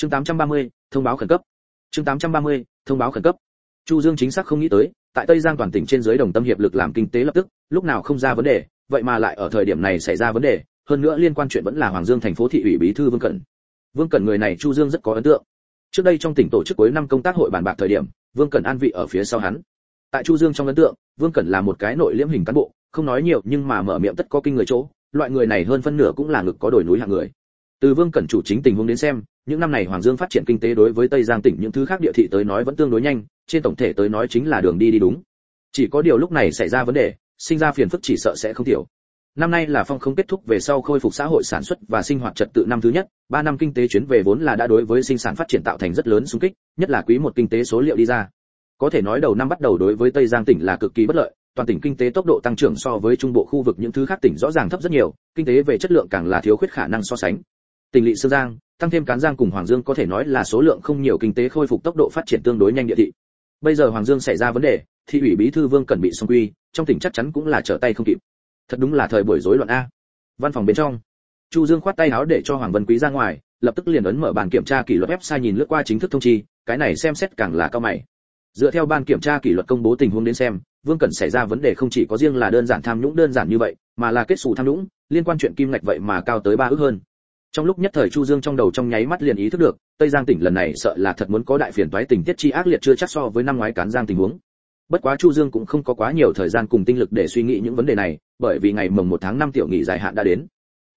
chương 830, thông báo khẩn cấp. Chương 830, thông báo khẩn cấp. Chu dương chính xác không nghĩ tới tại tây giang toàn tỉnh trên dưới đồng tâm hiệp lực làm kinh tế lập tức lúc nào không ra vấn đề vậy mà lại ở thời điểm này xảy ra vấn đề hơn nữa liên quan chuyện vẫn là hoàng dương thành phố thị ủy bí thư vương cẩn. Vương cẩn người này chu dương rất có ấn tượng. Trước đây trong tỉnh tổ chức cuối năm công tác hội bàn bạc thời điểm vương cẩn an vị ở phía sau hắn. Tại chu dương trong ấn tượng vương cẩn là một cái nội liễm hình cán bộ không nói nhiều nhưng mà mở miệng tất có kinh người chỗ loại người này hơn phân nửa cũng là ngực có đổi núi hạng người. Từ vương cẩn chủ chính tình huống đến xem những năm này hoàng dương phát triển kinh tế đối với tây giang tỉnh những thứ khác địa thị tới nói vẫn tương đối nhanh, trên tổng thể tới nói chính là đường đi đi đúng. Chỉ có điều lúc này xảy ra vấn đề, sinh ra phiền phức chỉ sợ sẽ không thiểu. Năm nay là phong không kết thúc về sau khôi phục xã hội sản xuất và sinh hoạt trật tự năm thứ nhất, ba năm kinh tế chuyến về vốn là đã đối với sinh sản phát triển tạo thành rất lớn xung kích, nhất là quý một kinh tế số liệu đi ra. Có thể nói đầu năm bắt đầu đối với tây giang tỉnh là cực kỳ bất lợi, toàn tỉnh kinh tế tốc độ tăng trưởng so với trung bộ khu vực những thứ khác tỉnh rõ ràng thấp rất nhiều, kinh tế về chất lượng càng là thiếu khuyết khả năng so sánh tỉnh lỵ sơn giang, tăng thêm cán giang cùng hoàng dương có thể nói là số lượng không nhiều kinh tế khôi phục tốc độ phát triển tương đối nhanh địa thị. Bây giờ hoàng dương xảy ra vấn đề, thị ủy bí thư vương cần bị xung quy, trong tỉnh chắc chắn cũng là trở tay không kịp. Thật đúng là thời buổi rối loạn a. Văn phòng bên trong, chu dương khoát tay áo để cho hoàng vân quý ra ngoài, lập tức liền ấn mở bàn kiểm tra kỷ luật website nhìn lướt qua chính thức thông chi, cái này xem xét càng là cao mày. Dựa theo ban kiểm tra kỷ luật công bố tình huống đến xem, vương cần xảy ra vấn đề không chỉ có riêng là đơn giản tham nhũng đơn giản như vậy, mà là kết xù tham nhũng, liên quan chuyện kim ngạch vậy mà cao tới ba ước hơn trong lúc nhất thời chu dương trong đầu trong nháy mắt liền ý thức được, tây giang tỉnh lần này sợ là thật muốn có đại phiền toái tình tiết chi ác liệt chưa chắc so với năm ngoái cán giang tình huống. Bất quá chu dương cũng không có quá nhiều thời gian cùng tinh lực để suy nghĩ những vấn đề này, bởi vì ngày mồng một tháng năm tiểu nghỉ dài hạn đã đến.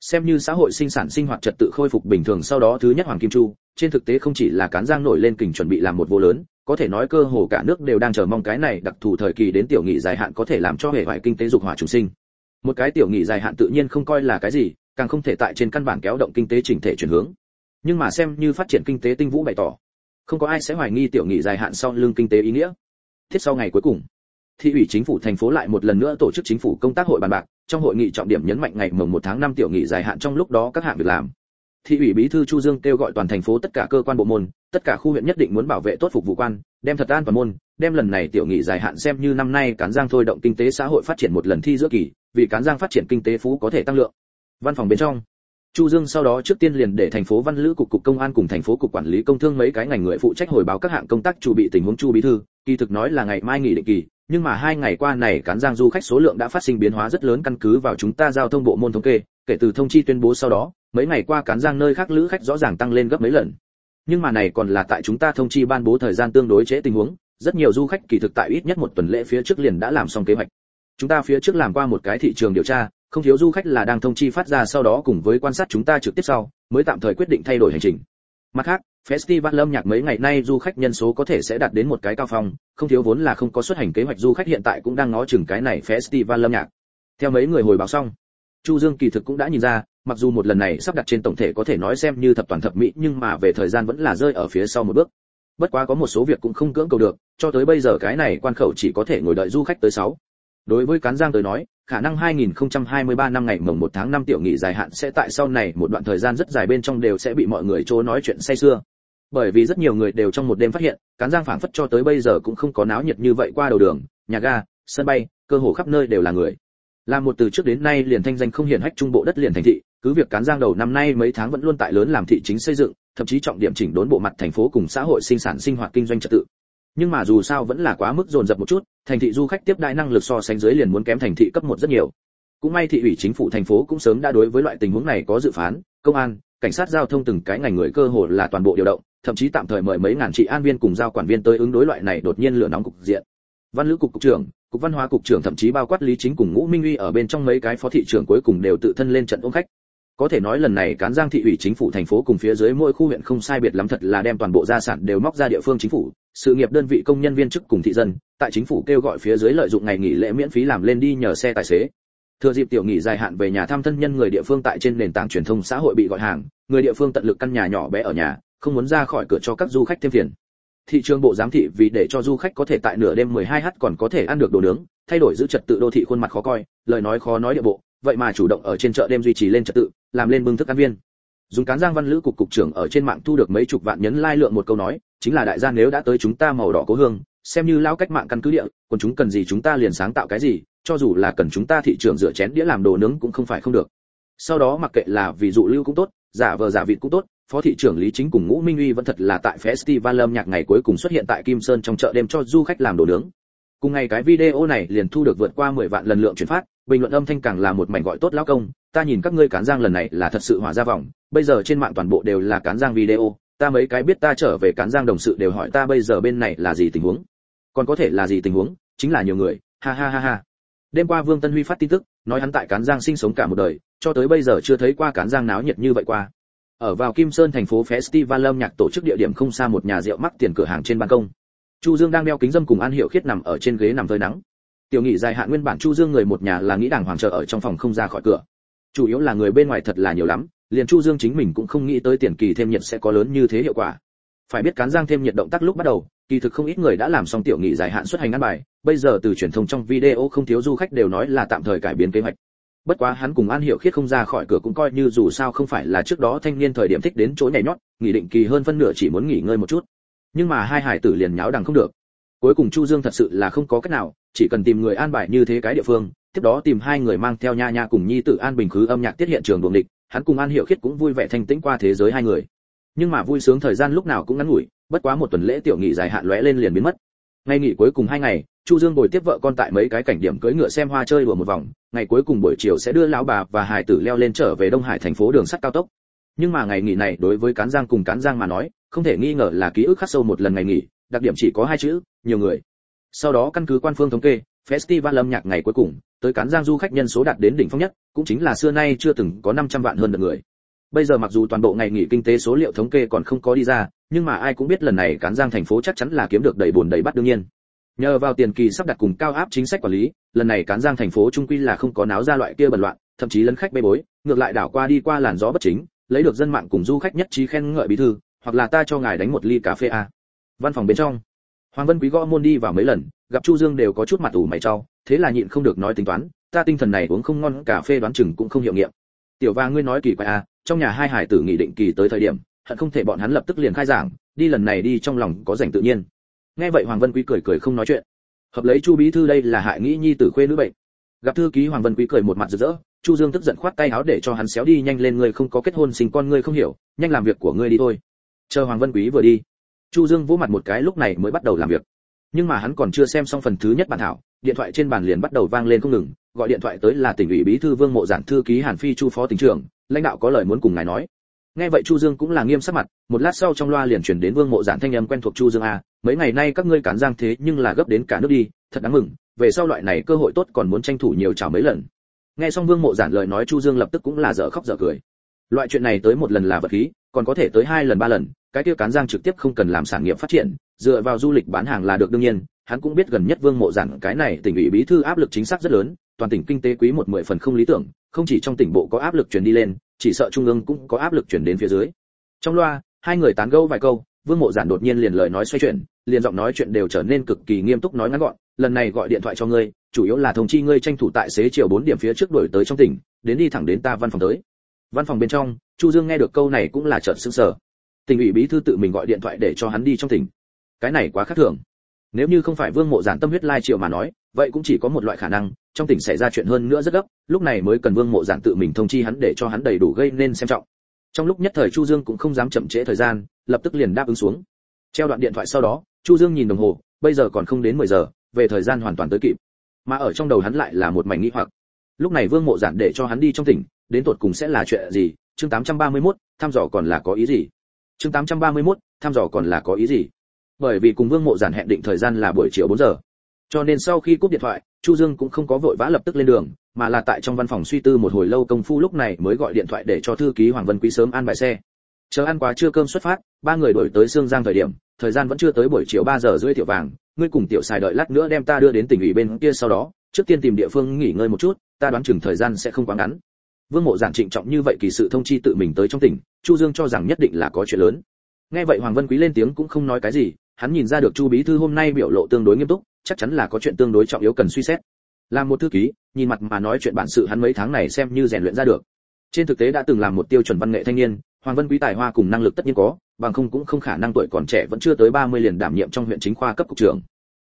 Xem như xã hội sinh sản sinh hoạt trật tự khôi phục bình thường sau đó thứ nhất hoàng kim chu, trên thực tế không chỉ là cán giang nổi lên kình chuẩn bị làm một vô lớn, có thể nói cơ hồ cả nước đều đang chờ mong cái này đặc thù thời kỳ đến tiểu nghỉ dài hạn có thể làm cho hệ hoại kinh tế dục hỏa trùng sinh. Một cái tiểu nghỉ dài hạn tự nhiên không coi là cái gì càng không thể tại trên căn bản kéo động kinh tế chỉnh thể chuyển hướng. Nhưng mà xem như phát triển kinh tế tinh vũ bày tỏ, không có ai sẽ hoài nghi tiểu nghị dài hạn sau lương kinh tế ý nghĩa. Thiết sau ngày cuối cùng, thị ủy chính phủ thành phố lại một lần nữa tổ chức chính phủ công tác hội bàn bạc, trong hội nghị trọng điểm nhấn mạnh ngày mồng 1 tháng 5 tiểu nghị dài hạn trong lúc đó các hạng việc làm. Thị ủy bí thư chu dương kêu gọi toàn thành phố tất cả cơ quan bộ môn, tất cả khu huyện nhất định muốn bảo vệ tốt phục vụ quan, đem thật an toàn môn, đem lần này tiểu nghị dài hạn xem như năm nay cán giang thôi động kinh tế xã hội phát triển một lần thi giữa kỳ, vì cán giang phát triển kinh tế phú có thể tăng lượng văn phòng bên trong Chu Dương sau đó trước tiên liền để thành phố Văn Lữ cục cục công an cùng thành phố cục quản lý công thương mấy cái ngành người phụ trách hồi báo các hạng công tác chuẩn bị tình huống Chu bí thư, kỳ thực nói là ngày mai nghỉ định kỳ, nhưng mà hai ngày qua này cán giang du khách số lượng đã phát sinh biến hóa rất lớn căn cứ vào chúng ta giao thông bộ môn thống kê, kể từ thông chi tuyên bố sau đó, mấy ngày qua cán giang nơi khác lữ khách rõ ràng tăng lên gấp mấy lần. Nhưng mà này còn là tại chúng ta thông chi ban bố thời gian tương đối trễ tình huống, rất nhiều du khách kỳ thực tại ít nhất một tuần lễ phía trước liền đã làm xong kế hoạch. Chúng ta phía trước làm qua một cái thị trường điều tra, không thiếu du khách là đang thông chi phát ra sau đó cùng với quan sát chúng ta trực tiếp sau, mới tạm thời quyết định thay đổi hành trình. Mặt khác, festival lâm nhạc mấy ngày nay du khách nhân số có thể sẽ đạt đến một cái cao phong, không thiếu vốn là không có xuất hành kế hoạch du khách hiện tại cũng đang ngó chừng cái này festival lâm nhạc. Theo mấy người hồi báo xong, Chu Dương kỳ thực cũng đã nhìn ra, mặc dù một lần này sắp đặt trên tổng thể có thể nói xem như thập toàn thập mỹ, nhưng mà về thời gian vẫn là rơi ở phía sau một bước. Bất quá có một số việc cũng không cưỡng cầu được, cho tới bây giờ cái này quan khẩu chỉ có thể ngồi đợi du khách tới sáu. Đối với Cán Giang tới nói, khả năng 2023 năm ngày mồng 1 tháng 5 tiểu nghỉ dài hạn sẽ tại sau này một đoạn thời gian rất dài bên trong đều sẽ bị mọi người trố nói chuyện say xưa. Bởi vì rất nhiều người đều trong một đêm phát hiện, Cán Giang phảng phất cho tới bây giờ cũng không có náo nhiệt như vậy qua đầu đường, nhà ga, sân bay, cơ hồ khắp nơi đều là người. Là một từ trước đến nay liền thanh danh không hiển hách trung bộ đất liền thành thị, cứ việc Cán Giang đầu năm nay mấy tháng vẫn luôn tại lớn làm thị chính xây dựng, thậm chí trọng điểm chỉnh đốn bộ mặt thành phố cùng xã hội sinh sản sinh hoạt kinh doanh trật tự, nhưng mà dù sao vẫn là quá mức dồn dập một chút, thành thị du khách tiếp đại năng lực so sánh dưới liền muốn kém thành thị cấp một rất nhiều. Cũng may thị ủy chính phủ thành phố cũng sớm đã đối với loại tình huống này có dự phán, công an, cảnh sát giao thông từng cái ngành người cơ hồ là toàn bộ điều động, thậm chí tạm thời mời mấy ngàn trị an viên cùng giao quản viên tới ứng đối loại này đột nhiên lửa nóng cục diện. Văn lữ cục cục trưởng, cục văn hóa cục trưởng thậm chí bao quát lý chính cùng ngũ minh uy ở bên trong mấy cái phó thị trưởng cuối cùng đều tự thân lên trận ôm khách có thể nói lần này cán giang thị ủy chính phủ thành phố cùng phía dưới mỗi khu huyện không sai biệt lắm thật là đem toàn bộ gia sản đều móc ra địa phương chính phủ. Sự nghiệp đơn vị công nhân viên chức cùng thị dân, tại chính phủ kêu gọi phía dưới lợi dụng ngày nghỉ lễ miễn phí làm lên đi nhờ xe tài xế. Thừa dịp tiểu nghỉ dài hạn về nhà thăm thân nhân người địa phương tại trên nền tảng truyền thông xã hội bị gọi hàng, người địa phương tận lực căn nhà nhỏ bé ở nhà, không muốn ra khỏi cửa cho các du khách thêm phiền. Thị trường bộ giám thị vì để cho du khách có thể tại nửa đêm 12 h còn có thể ăn được đồ nướng, thay đổi giữ trật tự đô thị khuôn mặt khó coi, lời nói khó nói địa bộ vậy mà chủ động ở trên chợ đêm duy trì lên trật tự, làm lên bưng thức ăn viên. Dùng cán giang văn lữ cục cục trưởng ở trên mạng thu được mấy chục vạn nhấn lai like lượng một câu nói, chính là đại gia nếu đã tới chúng ta màu đỏ cố hương, xem như lao cách mạng căn cứ địa, còn chúng cần gì chúng ta liền sáng tạo cái gì, cho dù là cần chúng ta thị trường rửa chén đĩa làm đồ nướng cũng không phải không được. Sau đó mặc kệ là vì dụ lưu cũng tốt, giả vờ giả vịt cũng tốt, phó thị trưởng lý chính cùng ngũ minh uy vẫn thật là tại festival âm nhạc ngày cuối cùng xuất hiện tại kim sơn trong chợ đêm cho du khách làm đồ nướng cùng ngày cái video này liền thu được vượt qua 10 vạn lần lượng chuyển phát, bình luận âm thanh càng là một mảnh gọi tốt lão công, ta nhìn các ngươi cán giang lần này là thật sự hòa ra vòng, bây giờ trên mạng toàn bộ đều là cán giang video, ta mấy cái biết ta trở về cán giang đồng sự đều hỏi ta bây giờ bên này là gì tình huống. Còn có thể là gì tình huống, chính là nhiều người, ha ha ha ha. Đêm qua vương tân huy phát tin tức, nói hắn tại cán giang sinh sống cả một đời, cho tới bây giờ chưa thấy qua cán giang náo nhiệt như vậy qua. Ở vào kim sơn thành phố festival âm nhạc tổ chức địa điểm không xa một nhà rượu mắc tiền cửa hàng trên ban công chu dương đang đeo kính dâm cùng an hiệu khiết nằm ở trên ghế nằm phơi nắng. Tiểu nghị dài hạn nguyên bản chu dương người một nhà là nghĩ đàng hoàng chờ ở trong phòng không ra khỏi cửa. Chủ yếu là người bên ngoài thật là nhiều lắm, liền chu dương chính mình cũng không nghĩ tới tiền kỳ thêm nhiệt sẽ có lớn như thế hiệu quả. Phải biết cán giang thêm nhiệt động tác lúc bắt đầu, kỳ thực không ít người đã làm xong tiểu nghị dài hạn xuất hành ăn bài, bây giờ từ truyền thông trong video không thiếu du khách đều nói là tạm thời cải biến kế hoạch. Bất quá hắn cùng an hiểu khiết không ra khỏi cửa cũng coi như dù sao không phải là trước đó thanh niên thời điểm thích đến chỗ nhảy nhót, nghỉ định kỳ hơn phân nửa chỉ muốn nghỉ ngơi một chút nhưng mà hai hải tử liền nháo đằng không được. Cuối cùng chu dương thật sự là không có cách nào, chỉ cần tìm người an bài như thế cái địa phương, tiếp đó tìm hai người mang theo nha nha cùng nhi tử an bình khứ âm nhạc tiết hiện trường đường địch, hắn cùng an hiểu khiết cũng vui vẻ thanh tĩnh qua thế giới hai người. Nhưng mà vui sướng thời gian lúc nào cũng ngắn ngủi, bất quá một tuần lễ tiểu nghị dài hạn lóe lên liền biến mất. Ngày nghỉ cuối cùng hai ngày, chu dương bồi tiếp vợ con tại mấy cái cảnh điểm cưỡi ngựa xem hoa chơi đùa một vòng, ngày cuối cùng buổi chiều sẽ đưa lão bà và hải tử leo lên trở về đông hải thành phố đường sắt cao tốc nhưng mà ngày nghỉ này đối với cán giang cùng cán giang mà nói, không thể nghi ngờ là ký ức khắc sâu một lần ngày nghỉ, đặc điểm chỉ có hai chữ, nhiều người. Sau đó căn cứ quan phương thống kê, festival âm nhạc ngày cuối cùng, tới cán giang du khách nhân số đạt đến đỉnh phong nhất, cũng chính là xưa nay chưa từng có 500 vạn hơn được người. Bây giờ mặc dù toàn bộ ngày nghỉ kinh tế số liệu thống kê còn không có đi ra, nhưng mà ai cũng biết lần này cán giang thành phố chắc chắn là kiếm được đầy buồn đầy bắt đương nhiên. Nhờ vào tiền kỳ sắp đặt cùng cao áp chính sách quản lý, lần này cán giang thành phố trung quy là không có náo ra loại kia bẩn loạn, thậm chí lấn khách bê bối, ngược lại đảo qua đi qua làn gió bất chính lấy được dân mạng cùng du khách nhất trí khen ngợi bí thư, hoặc là ta cho ngài đánh một ly cà phê a. Văn phòng bên trong, hoàng vân quý gõ môn đi vào mấy lần, gặp chu dương đều có chút mặt ủ mày trao thế là nhịn không được nói tính toán, ta tinh thần này uống không ngon, cà phê đoán chừng cũng không hiệu nghiệm. Tiểu và ngươi nói kỳ quái a, trong nhà hai hải tử nghị định kỳ tới thời điểm, hận không thể bọn hắn lập tức liền khai giảng, đi lần này đi trong lòng có rảnh tự nhiên. Nghe vậy hoàng vân quý cười cười không nói chuyện. Hợp lấy chu bí thư đây là hại nghĩ nhi tử khuê nữ bệnh. Gặp thư ký hoàng vân quý cười một mặt rực rỡ chu dương tức giận khoát tay áo để cho hắn xéo đi, nhanh lên, ngươi không có kết hôn sinh con, ngươi không hiểu, nhanh làm việc của ngươi đi thôi. Chờ hoàng vân quý vừa đi, chu dương vỗ mặt một cái, lúc này mới bắt đầu làm việc. Nhưng mà hắn còn chưa xem xong phần thứ nhất bản thảo, điện thoại trên bàn liền bắt đầu vang lên không ngừng, gọi điện thoại tới là tỉnh ủy bí thư vương mộ giản thư ký hàn phi chu phó tỉnh trưởng, lãnh đạo có lời muốn cùng ngài nói. Nghe vậy chu dương cũng là nghiêm sắc mặt, một lát sau trong loa liền chuyển đến vương mộ giản thanh âm quen thuộc chu dương a, mấy ngày nay các ngươi cản giang thế nhưng là gấp đến cả nước đi, thật đáng mừng, về sau loại này cơ hội tốt còn muốn tranh thủ nhiều chào mấy lần nghe xong vương mộ giản lời nói chu dương lập tức cũng là dở khóc dở cười. Loại chuyện này tới một lần là vật khí, còn có thể tới hai lần ba lần, cái tiêu cán giang trực tiếp không cần làm sản nghiệp phát triển, dựa vào du lịch bán hàng là được đương nhiên, hắn cũng biết gần nhất vương mộ giản cái này tỉnh ủy bí thư áp lực chính xác rất lớn, toàn tỉnh kinh tế quý một mười phần không lý tưởng, không chỉ trong tỉnh bộ có áp lực truyền đi lên, chỉ sợ trung ương cũng có áp lực truyền đến phía dưới. Trong loa, hai người tán gẫu vài câu, vương mộ giản đột nhiên liền lời nói xoay chuyển, liền giọng nói chuyện đều trở nên cực kỳ nghiêm túc nói ngắn gọn lần này gọi điện thoại cho ngươi, chủ yếu là thông chi ngươi tranh thủ tại xế chiều 4 điểm phía trước đuổi tới trong tỉnh, đến đi thẳng đến ta văn phòng tới. Văn phòng bên trong, chu dương nghe được câu này cũng là chợt sững sờ. Tỉnh ủy bí thư tự mình gọi điện thoại để cho hắn đi trong tỉnh. Cái này quá khác thường. Nếu như không phải vương mộ giản tâm huyết lai triệu mà nói, vậy cũng chỉ có một loại khả năng, trong tỉnh xảy ra chuyện hơn nữa rất gấp, lúc này mới cần vương mộ giản tự mình thông chi hắn để cho hắn đầy đủ gây nên xem trọng. Trong lúc nhất thời chu dương cũng không dám chậm trễ thời gian, lập tức liền đáp ứng xuống. Treo đoạn điện thoại sau đó, chu dương nhìn đồng hồ, bây giờ còn không đến 10 giờ về thời gian hoàn toàn tới kịp. Mà ở trong đầu hắn lại là một mảnh nghĩ hoặc. Lúc này vương mộ giản để cho hắn đi trong tỉnh đến tột cùng sẽ là chuyện gì? Chương 831, thăm dò còn là có ý gì? Chương 831, thăm dò còn là có ý gì? Bởi vì cùng vương mộ giản hẹn định thời gian là buổi chiều 4 giờ. Cho nên sau khi cúp điện thoại chu dương cũng không có vội vã lập tức lên đường mà là tại trong văn phòng suy tư một hồi lâu công phu lúc này mới gọi điện thoại để cho thư ký hoàng vân quý sớm an bài xe. Chờ ăn quá trưa cơm xuất phát ba người đổi tới sương giang thời điểm thời gian vẫn chưa tới buổi chiều 3 giờ rưỡi tiểu vàng ngươi cùng tiểu xài đợi lát nữa đem ta đưa đến tỉnh ủy bên kia sau đó, trước tiên tìm địa phương nghỉ ngơi một chút, ta đoán chừng thời gian sẽ không quá ngắn. Vương mộ giản trịnh trọng như vậy kỳ sự thông chi tự mình tới trong tỉnh, chu dương cho rằng nhất định là có chuyện lớn. Nghe vậy hoàng vân quý lên tiếng cũng không nói cái gì, hắn nhìn ra được chu bí thư hôm nay biểu lộ tương đối nghiêm túc, chắc chắn là có chuyện tương đối trọng yếu cần suy xét. Làm một thư ký, nhìn mặt mà nói chuyện bản sự hắn mấy tháng này xem như rèn luyện ra được. Trên thực tế đã từng làm một tiêu chuẩn văn nghệ thanh niên, hoàng vân quý tài hoa cùng năng lực tất nhiên có bằng không cũng không khả năng tuổi còn trẻ vẫn chưa tới 30 liền đảm nhiệm trong huyện chính khoa cấp cục trưởng.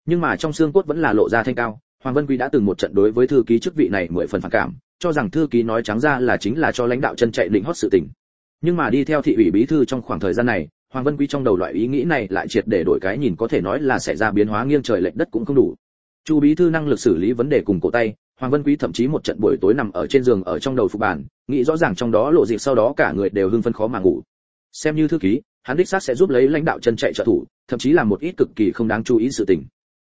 Nhưng mà trong xương cốt vẫn là lộ ra thanh cao, hoàng vân quý đã từng một trận đối với thư ký chức vị này mười phần phản cảm, cho rằng thư ký nói trắng ra là chính là cho lãnh đạo chân chạy định hót sự tình. Nhưng mà đi theo thị ủy bí thư trong khoảng thời gian này, hoàng vân quý trong đầu loại ý nghĩ này lại triệt để đổi cái nhìn có thể nói là xảy ra biến hóa nghiêng trời lệch đất cũng không đủ. Chu bí thư năng lực xử lý vấn đề cùng cổ tay, hoàng vân quý thậm chí một trận buổi tối nằm ở trên giường ở trong đầu phục bản, nghĩ rõ ràng trong đó lộ dịp sau đó cả người đều hưng phấn khó mà ngủ. Xem như thư ký hắn đích xác sẽ giúp lấy lãnh đạo chân chạy trợ thủ, thậm chí là một ít cực kỳ không đáng chú ý sự tình.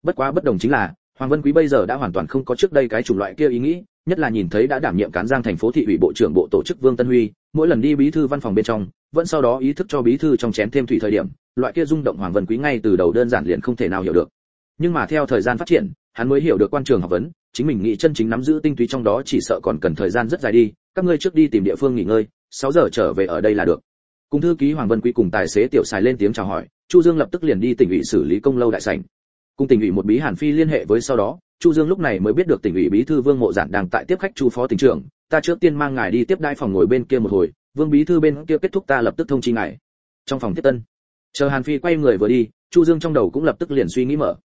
Bất quá bất đồng chính là, hoàng vân quý bây giờ đã hoàn toàn không có trước đây cái chủng loại kia ý nghĩ, nhất là nhìn thấy đã đảm nhiệm cán giang thành phố thị ủy bộ trưởng bộ tổ chức vương tân huy, mỗi lần đi bí thư văn phòng bên trong, vẫn sau đó ý thức cho bí thư trong chén thêm thủy thời điểm, loại kia rung động hoàng vân quý ngay từ đầu đơn giản liền không thể nào hiểu được. Nhưng mà theo thời gian phát triển, hắn mới hiểu được quan trường học vấn, chính mình nghĩ chân chính nắm giữ tinh túy trong đó chỉ sợ còn cần thời gian rất dài đi, các ngươi trước đi tìm địa phương nghỉ ngơi 6 giờ trở về ở đây là được cùng thư ký hoàng vân quý cùng tài xế tiểu xài lên tiếng chào hỏi, chu dương lập tức liền đi tỉnh ủy xử lý công lâu đại sảnh. Cùng tỉnh ủy một bí hàn phi liên hệ với sau đó, chu dương lúc này mới biết được tỉnh ủy bí thư vương mộ giản đang tại tiếp khách chu phó tỉnh trưởng, ta trước tiên mang ngài đi tiếp đai phòng ngồi bên kia một hồi, vương bí thư bên kia kết thúc ta lập tức thông chi ngài. Trong phòng tiếp tân, chờ hàn phi quay người vừa đi, chu dương trong đầu cũng lập tức liền suy nghĩ mở.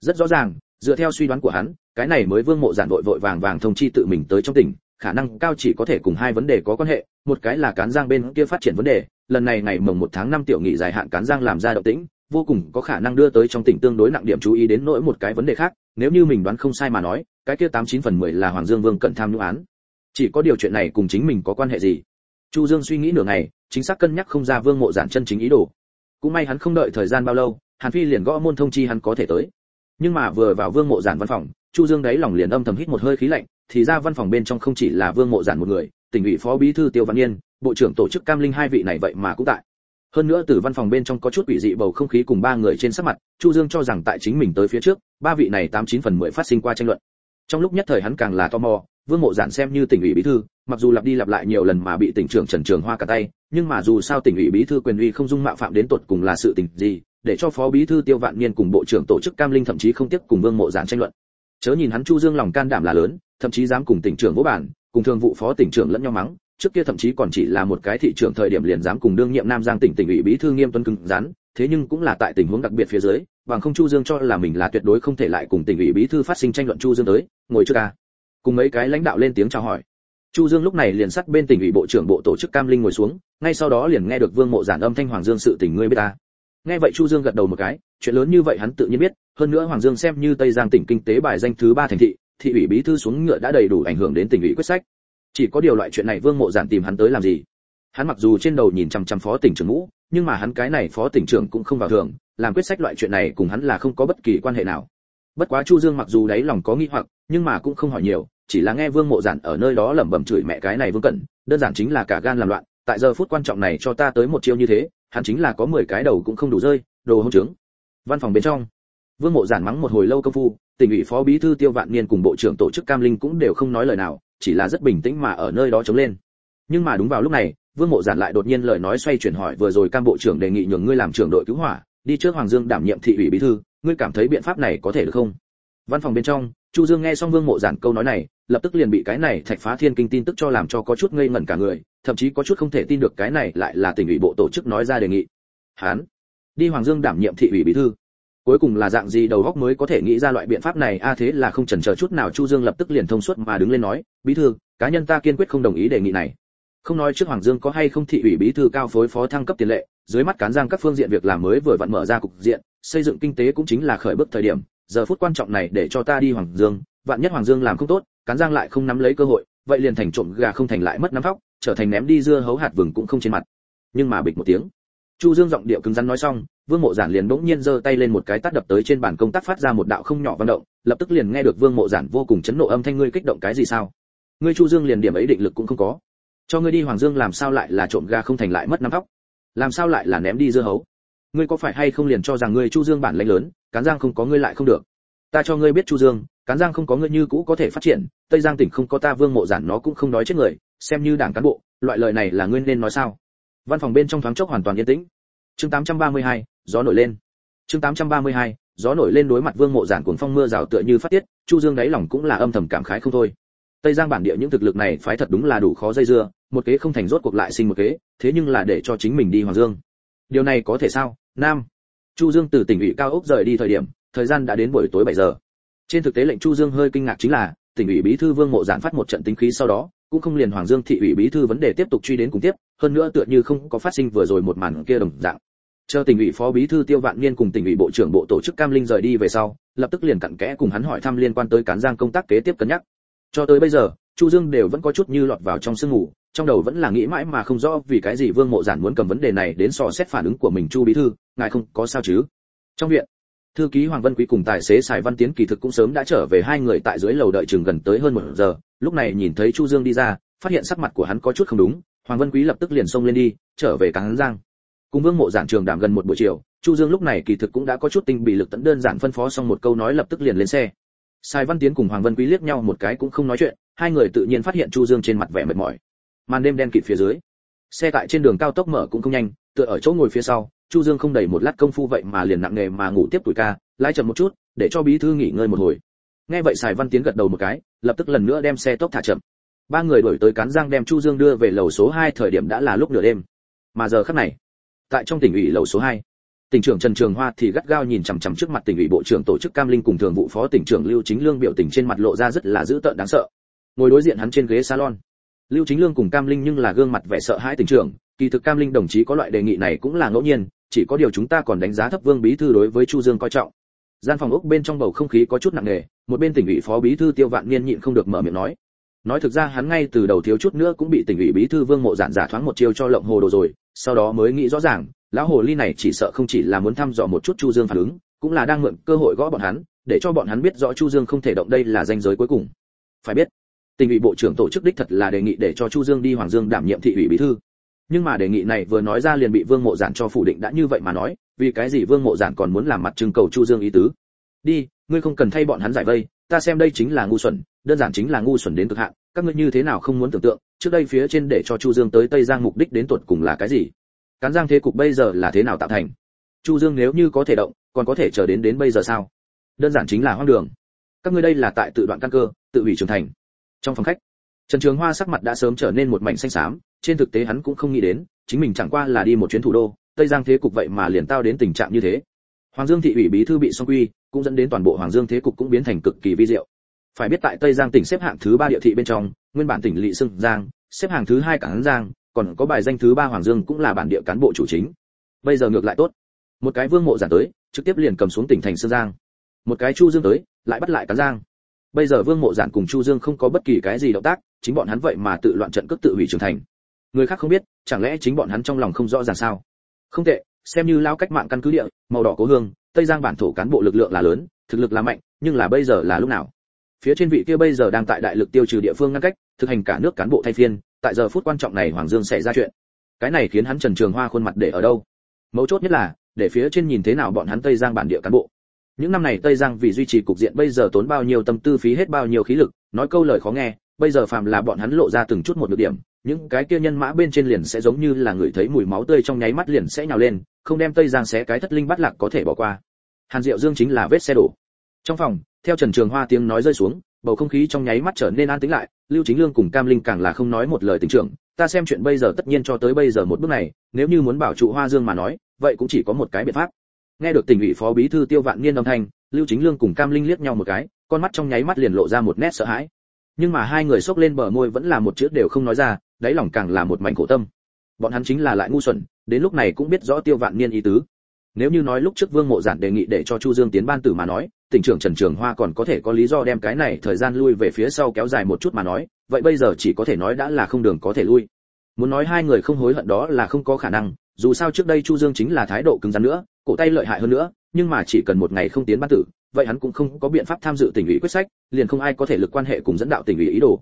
Rất rõ ràng, dựa theo suy đoán của hắn, cái này mới vương mộ giản vội vội vàng vàng thông chi tự mình tới trong tỉnh, khả năng cao chỉ có thể cùng hai vấn đề có quan hệ, một cái là cán giang bên kia phát triển vấn đề lần này ngày mồng một tháng năm tiểu nghị dài hạn cán giang làm ra động tĩnh, vô cùng có khả năng đưa tới trong tỉnh tương đối nặng điểm chú ý đến nỗi một cái vấn đề khác, nếu như mình đoán không sai mà nói, cái kia tám chín phần mười là hoàng dương vương cận tham nhũng án. Chỉ có điều chuyện này cùng chính mình có quan hệ gì? Chu dương suy nghĩ nửa ngày, chính xác cân nhắc không ra vương mộ giản chân chính ý đồ. Cũng may hắn không đợi thời gian bao lâu, hàn phi liền gõ môn thông chi hắn có thể tới. Nhưng mà vừa vào vương mộ giản văn phòng, chu dương đấy lòng liền âm thầm hít một hơi khí lạnh, thì ra văn phòng bên trong không chỉ là vương mộ giản một người, tỉnh ủy phó bí thư tiêu văn yên bộ trưởng tổ chức cam linh hai vị này vậy mà cũng tại. Hơn nữa từ văn phòng bên trong có chút quỷ dị bầu không khí cùng ba người trên sắc mặt, chu dương cho rằng tại chính mình tới phía trước, ba vị này tám chín phần mười phát sinh qua tranh luận. Trong lúc nhất thời hắn càng là tò mò, vương mộ giản xem như tỉnh ủy bí thư, mặc dù lặp đi lặp lại nhiều lần mà bị tỉnh trưởng trần trường hoa cả tay, nhưng mà dù sao tỉnh ủy bí thư quyền uy không dung mạo phạm đến tột cùng là sự tình gì, để cho phó bí thư tiêu vạn niên cùng bộ trưởng tổ chức cam linh thậm chí không tiếp cùng vương mộ giản tranh luận. Chớ nhìn hắn chu dương lòng can đảm là lớn, thậm chí dám cùng tỉnh trưởng vỗ bản cùng thường vụ phó tỉnh trưởng lẫn nhau mắng trước kia thậm chí còn chỉ là một cái thị trường thời điểm liền dám cùng đương nhiệm nam giang tỉnh tỉnh ủy bí thư nghiêm tuấn cứng rắn thế nhưng cũng là tại tình huống đặc biệt phía dưới, bằng không chu dương cho là mình là tuyệt đối không thể lại cùng tỉnh ủy bí thư phát sinh tranh luận chu dương tới, ngồi trước ca. Cùng mấy cái lãnh đạo lên tiếng chào hỏi. Chu dương lúc này liền sắt bên tỉnh ủy bộ trưởng bộ tổ chức cam linh ngồi xuống, ngay sau đó liền nghe được vương mộ giản âm thanh hoàng dương sự tình ngươi biết ta. Nghe vậy chu dương gật đầu một cái, chuyện lớn như vậy hắn tự nhiên biết, hơn nữa hoàng dương xem như tây giang tỉnh kinh tế bài danh thứ ba thành thị thị ủy bí thư xuống ngựa đã đầy đủ ảnh hưởng đến tỉnh ủy quyết sách chỉ có điều loại chuyện này vương mộ giản tìm hắn tới làm gì? Hắn mặc dù trên đầu nhìn chăm chăm phó tỉnh trưởng ngũ, nhưng mà hắn cái này phó tỉnh trưởng cũng không vào thường, làm quyết sách loại chuyện này cùng hắn là không có bất kỳ quan hệ nào. Bất quá chu dương mặc dù đáy lòng có nghi hoặc, nhưng mà cũng không hỏi nhiều, chỉ là nghe vương mộ giản ở nơi đó lẩm bẩm chửi mẹ cái này vương cẩn, đơn giản chính là cả gan làm loạn, tại giờ phút quan trọng này cho ta tới một chiêu như thế, hắn chính là có 10 cái đầu cũng không đủ rơi, đồ hỗn trướng. Văn phòng bên trong, vương mộ giản mắng một hồi lâu công phu, tỉnh ủy phó bí thư tiêu vạn niên cùng bộ trưởng tổ chức cam linh cũng đều không nói lời nào chỉ là rất bình tĩnh mà ở nơi đó chống lên. Nhưng mà đúng vào lúc này, vương mộ giản lại đột nhiên lời nói xoay chuyển hỏi vừa rồi cam bộ trưởng đề nghị nhường ngươi làm trưởng đội cứu hỏa, đi trước hoàng dương đảm nhiệm thị ủy bí thư, ngươi cảm thấy biện pháp này có thể được không? Văn phòng bên trong, chu dương nghe xong vương mộ giản câu nói này, lập tức liền bị cái này thạch phá thiên kinh tin tức cho làm cho có chút ngây ngẩn cả người, thậm chí có chút không thể tin được cái này lại là tỉnh ủy bộ tổ chức nói ra đề nghị. Hán, đi hoàng dương đảm nhiệm thị ủy bí thư cuối cùng là dạng gì đầu góc mới có thể nghĩ ra loại biện pháp này? A, thế là không chần chờ chút nào, chu dương lập tức liền thông suốt mà đứng lên nói, bí thư, cá nhân ta kiên quyết không đồng ý đề nghị này. Không nói trước hoàng dương có hay không thị ủy bí thư cao phối phó thăng cấp tiền lệ, dưới mắt cán giang các phương diện việc làm mới vừa vặn mở ra cục diện, xây dựng kinh tế cũng chính là khởi bước thời điểm. Giờ phút quan trọng này để cho ta đi hoàng dương, vạn nhất hoàng dương làm không tốt, cán giang lại không nắm lấy cơ hội, vậy liền thành trộm gà không thành lại mất nắm vóc trở thành ném đi dưa hấu hạt vừng cũng không trên mặt. Nhưng mà bịch một tiếng, chu dương giọng điệu cứng rắn nói xong vương mộ giản liền bỗng nhiên giơ tay lên một cái tát đập tới trên bàn công tác phát ra một đạo không nhỏ vận động lập tức liền nghe được vương mộ giản vô cùng chấn nộ âm thanh ngươi kích động cái gì sao? Ngươi chu dương liền điểm ấy định lực cũng không có. Cho ngươi đi hoàng dương làm sao lại là trộm ga không thành lại mất nắm tóc làm sao lại là ném đi dưa hấu? Ngươi có phải hay không liền cho rằng ngươi chu dương bản lãnh lớn cán giang không có ngươi lại không được? Ta cho ngươi biết chu dương cán giang không có ngươi như cũ có thể phát triển tây giang tỉnh không có ta vương mộ giản nó cũng không nói chết người xem như đảng cán bộ loại lời này là ngươi nên nói sao? Văn phòng bên trong thoáng chốc hoàn toàn yên tĩnh. Chương 832, gió nổi lên. Chương 832, gió nổi lên đối mặt vương mộ giản cuồng phong mưa rào tựa như phát tiết chu dương đáy lòng cũng là âm thầm cảm khái không thôi. Tây giang bản địa những thực lực này phái thật đúng là đủ khó dây dưa một kế không thành rốt cuộc lại sinh một kế thế nhưng là để cho chính mình đi hoàng dương. Điều này có thể sao? Nam. Chu dương từ tỉnh ủy cao ốc rời đi thời điểm thời gian đã đến buổi tối 7 giờ. Trên thực tế lệnh chu dương hơi kinh ngạc chính là tỉnh ủy bí thư vương mộ giản phát một trận tính khí sau đó cũng không liền hoàng dương thị ủy bí thư vấn đề tiếp tục truy đến cùng tiếp hơn nữa tựa như không có phát sinh vừa rồi một màn kia đồng dạng chờ tỉnh ủy phó bí thư tiêu vạn niên cùng tỉnh ủy bộ trưởng bộ tổ chức cam linh rời đi về sau, lập tức liền cặn kẽ cùng hắn hỏi thăm liên quan tới cán giang công tác kế tiếp cân nhắc. Cho tới bây giờ, chu dương đều vẫn có chút như lọt vào trong sương ngủ trong đầu vẫn là nghĩ mãi mà không rõ vì cái gì vương mộ giản muốn cầm vấn đề này đến sò xét phản ứng của mình chu bí thư, ngài không có sao chứ? Trong viện, thư ký hoàng văn quý cùng tài xế sài văn tiến kỳ thực cũng sớm đã trở về hai người tại dưới lầu đợi chừng gần tới hơn một giờ, lúc này nhìn thấy chu dương đi ra, phát hiện sắc mặt của hắn có chút không đúng, hoàng văn quý lập tức liền xông lên đi, trở về cán giang cùng vương mộ giản trường đàm gần một buổi chiều chu dương lúc này kỳ thực cũng đã có chút tinh bị lực tận đơn giản phân phó xong một câu nói lập tức liền lên xe Sai Văn Tiến cùng Hoàng Vân Quý liếc nhau một cái cũng không nói chuyện, hai người tự nhiên phát hiện Chu Dương trên mặt vẻ mệt mỏi. Màn đêm đen kịt phía dưới, xe tại trên đường cao tốc mở cũng không nhanh, tựa ở chỗ ngồi phía sau, Chu Dương không đầy một lát công phu vậy mà liền nặng nghề mà ngủ tiếp tuổi ca, lái chậm một chút, để cho bí thư nghỉ ngơi một hồi. Nghe vậy sài Văn Tiến gật đầu một cái, lập tức lần nữa đem xe tốc thả chậm. Ba người đuổi tới cán giang đem Chu Dương đưa về lầu số 2 thời điểm đã là lúc nửa đêm. Mà giờ khắc này, tại trong tỉnh ủy lầu số 2, tỉnh trưởng Trần Trường Hoa thì gắt gao nhìn chằm chằm trước mặt tỉnh ủy bộ trưởng tổ chức Cam Linh cùng thường vụ phó tỉnh trưởng Lưu Chính Lương biểu tình trên mặt lộ ra rất là dữ tợn đáng sợ. Ngồi đối diện hắn trên ghế salon, Lưu Chính Lương cùng Cam Linh nhưng là gương mặt vẻ sợ hãi tỉnh trưởng, kỳ thực Cam Linh đồng chí có loại đề nghị này cũng là ngẫu nhiên, chỉ có điều chúng ta còn đánh giá thấp Vương bí thư đối với Chu Dương coi trọng. Gian phòng ốc bên trong bầu không khí có chút nặng nề, một bên tỉnh ủy phó bí thư Tiêu Vạn Niên nhịn không được mở miệng nói. Nói thực ra hắn ngay từ đầu thiếu chút nữa cũng bị tỉnh ủy bí thư Vương Mộ Giản giả thoáng một chiêu cho lộng hồ đồ rồi, sau đó mới nghĩ rõ ràng, lão hồ ly này chỉ sợ không chỉ là muốn thăm dò một chút chu dương phản ứng cũng là đang mượn cơ hội gõ bọn hắn để cho bọn hắn biết rõ chu dương không thể động đây là danh giới cuối cùng. Phải biết tỉnh ủy bộ trưởng tổ chức đích thật là đề nghị để cho chu dương đi hoàng dương đảm nhiệm thị ủy bí thư. Nhưng mà đề nghị này vừa nói ra liền bị vương mộ giản cho phủ định đã như vậy mà nói vì cái gì vương mộ giản còn muốn làm mặt trưng cầu chu dương ý tứ? Đi ngươi không cần thay bọn hắn giải vây ta xem đây chính là ngu xuẩn, đơn giản chính là ngu xuẩn đến cực hạn, các ngươi như thế nào không muốn tưởng tượng, trước đây phía trên để cho chu dương tới tây giang mục đích đến tuột cùng là cái gì? Cán giang thế cục bây giờ là thế nào tạo thành? Chu dương nếu như có thể động, còn có thể chờ đến đến bây giờ sao? Đơn giản chính là hoang đường. Các ngươi đây là tại tự đoạn căn cơ, tự hủy trưởng thành. Trong phòng khách, trần trường hoa sắc mặt đã sớm trở nên một mảnh xanh xám, trên thực tế hắn cũng không nghĩ đến, chính mình chẳng qua là đi một chuyến thủ đô, tây giang thế cục vậy mà liền tao đến tình trạng như thế. Hoàng dương thị ủy bí thư bị song quy cũng dẫn đến toàn bộ hoàng dương thế cục cũng biến thành cực kỳ vi diệu. Phải biết tại tây giang tỉnh xếp hạng thứ ba địa thị bên trong, nguyên bản tỉnh lỵ sưng giang, xếp hạng thứ hai cảng giang, còn có bài danh thứ ba hoàng dương cũng là bản địa cán bộ chủ chính. Bây giờ ngược lại tốt. Một cái vương mộ giản tới, trực tiếp liền cầm xuống tỉnh thành sơn giang. Một cái chu dương tới, lại bắt lại cán giang. Bây giờ vương mộ giản cùng chu dương không có bất kỳ cái gì động tác, chính bọn hắn vậy mà tự loạn trận cước tự hủy trưởng thành. Người khác không biết, chẳng lẽ chính bọn hắn trong lòng không rõ ràng sao? Không tệ, xem như lao cách mạng căn cứ địa, màu đỏ cố hương tây giang bản thổ cán bộ lực lượng là lớn, thực lực là mạnh, nhưng là bây giờ là lúc nào? Phía trên vị kia bây giờ đang tại đại lực tiêu trừ địa phương ngăn cách, thực hành cả nước cán bộ thay phiên, tại giờ phút quan trọng này hoàng dương sẽ ra chuyện. Cái này khiến hắn trần trường hoa khuôn mặt để ở đâu? Mấu chốt nhất là, để phía trên nhìn thế nào bọn hắn tây giang bản địa cán bộ. Những năm này tây giang vì duy trì cục diện bây giờ tốn bao nhiêu tâm tư phí hết bao nhiêu khí lực, nói câu lời khó nghe, bây giờ phàm là bọn hắn lộ ra từng chút một được điểm những cái kia nhân mã bên trên liền sẽ giống như là người thấy mùi máu tươi trong nháy mắt liền sẽ nhào lên, không đem tây giang xé cái thất linh bắt lạc có thể bỏ qua. Hàn diệu dương chính là vết xe đổ. Trong phòng, theo trần trường hoa tiếng nói rơi xuống, bầu không khí trong nháy mắt trở nên an tĩnh lại, lưu chính lương cùng cam linh càng là không nói một lời tình trưởng, ta xem chuyện bây giờ tất nhiên cho tới bây giờ một bước này, nếu như muốn bảo trụ hoa dương mà nói, vậy cũng chỉ có một cái biện pháp. Nghe được tỉnh ủy phó bí thư tiêu vạn niên âm thanh, lưu chính lương cùng cam linh liếc nhau một cái, con mắt trong nháy mắt liền lộ ra một nét sợ hãi. Nhưng mà hai người xốc lên bờ môi vẫn là một chữ đều không nói ra đáy lòng càng là một mảnh khổ tâm. Bọn hắn chính là lại ngu xuẩn, đến lúc này cũng biết rõ tiêu vạn niên ý tứ. Nếu như nói lúc trước vương mộ giản đề nghị để cho chu dương tiến ban tử mà nói, tỉnh trưởng trần trường hoa còn có thể có lý do đem cái này thời gian lui về phía sau kéo dài một chút mà nói, vậy bây giờ chỉ có thể nói đã là không đường có thể lui. Muốn nói hai người không hối hận đó là không có khả năng, dù sao trước đây chu dương chính là thái độ cứng rắn nữa, cổ tay lợi hại hơn nữa, nhưng mà chỉ cần một ngày không tiến ban tử, vậy hắn cũng không có biện pháp tham dự tỉnh ủy quyết sách, liền không ai có thể lực quan hệ cùng dẫn đạo tỉnh ủy ý đồ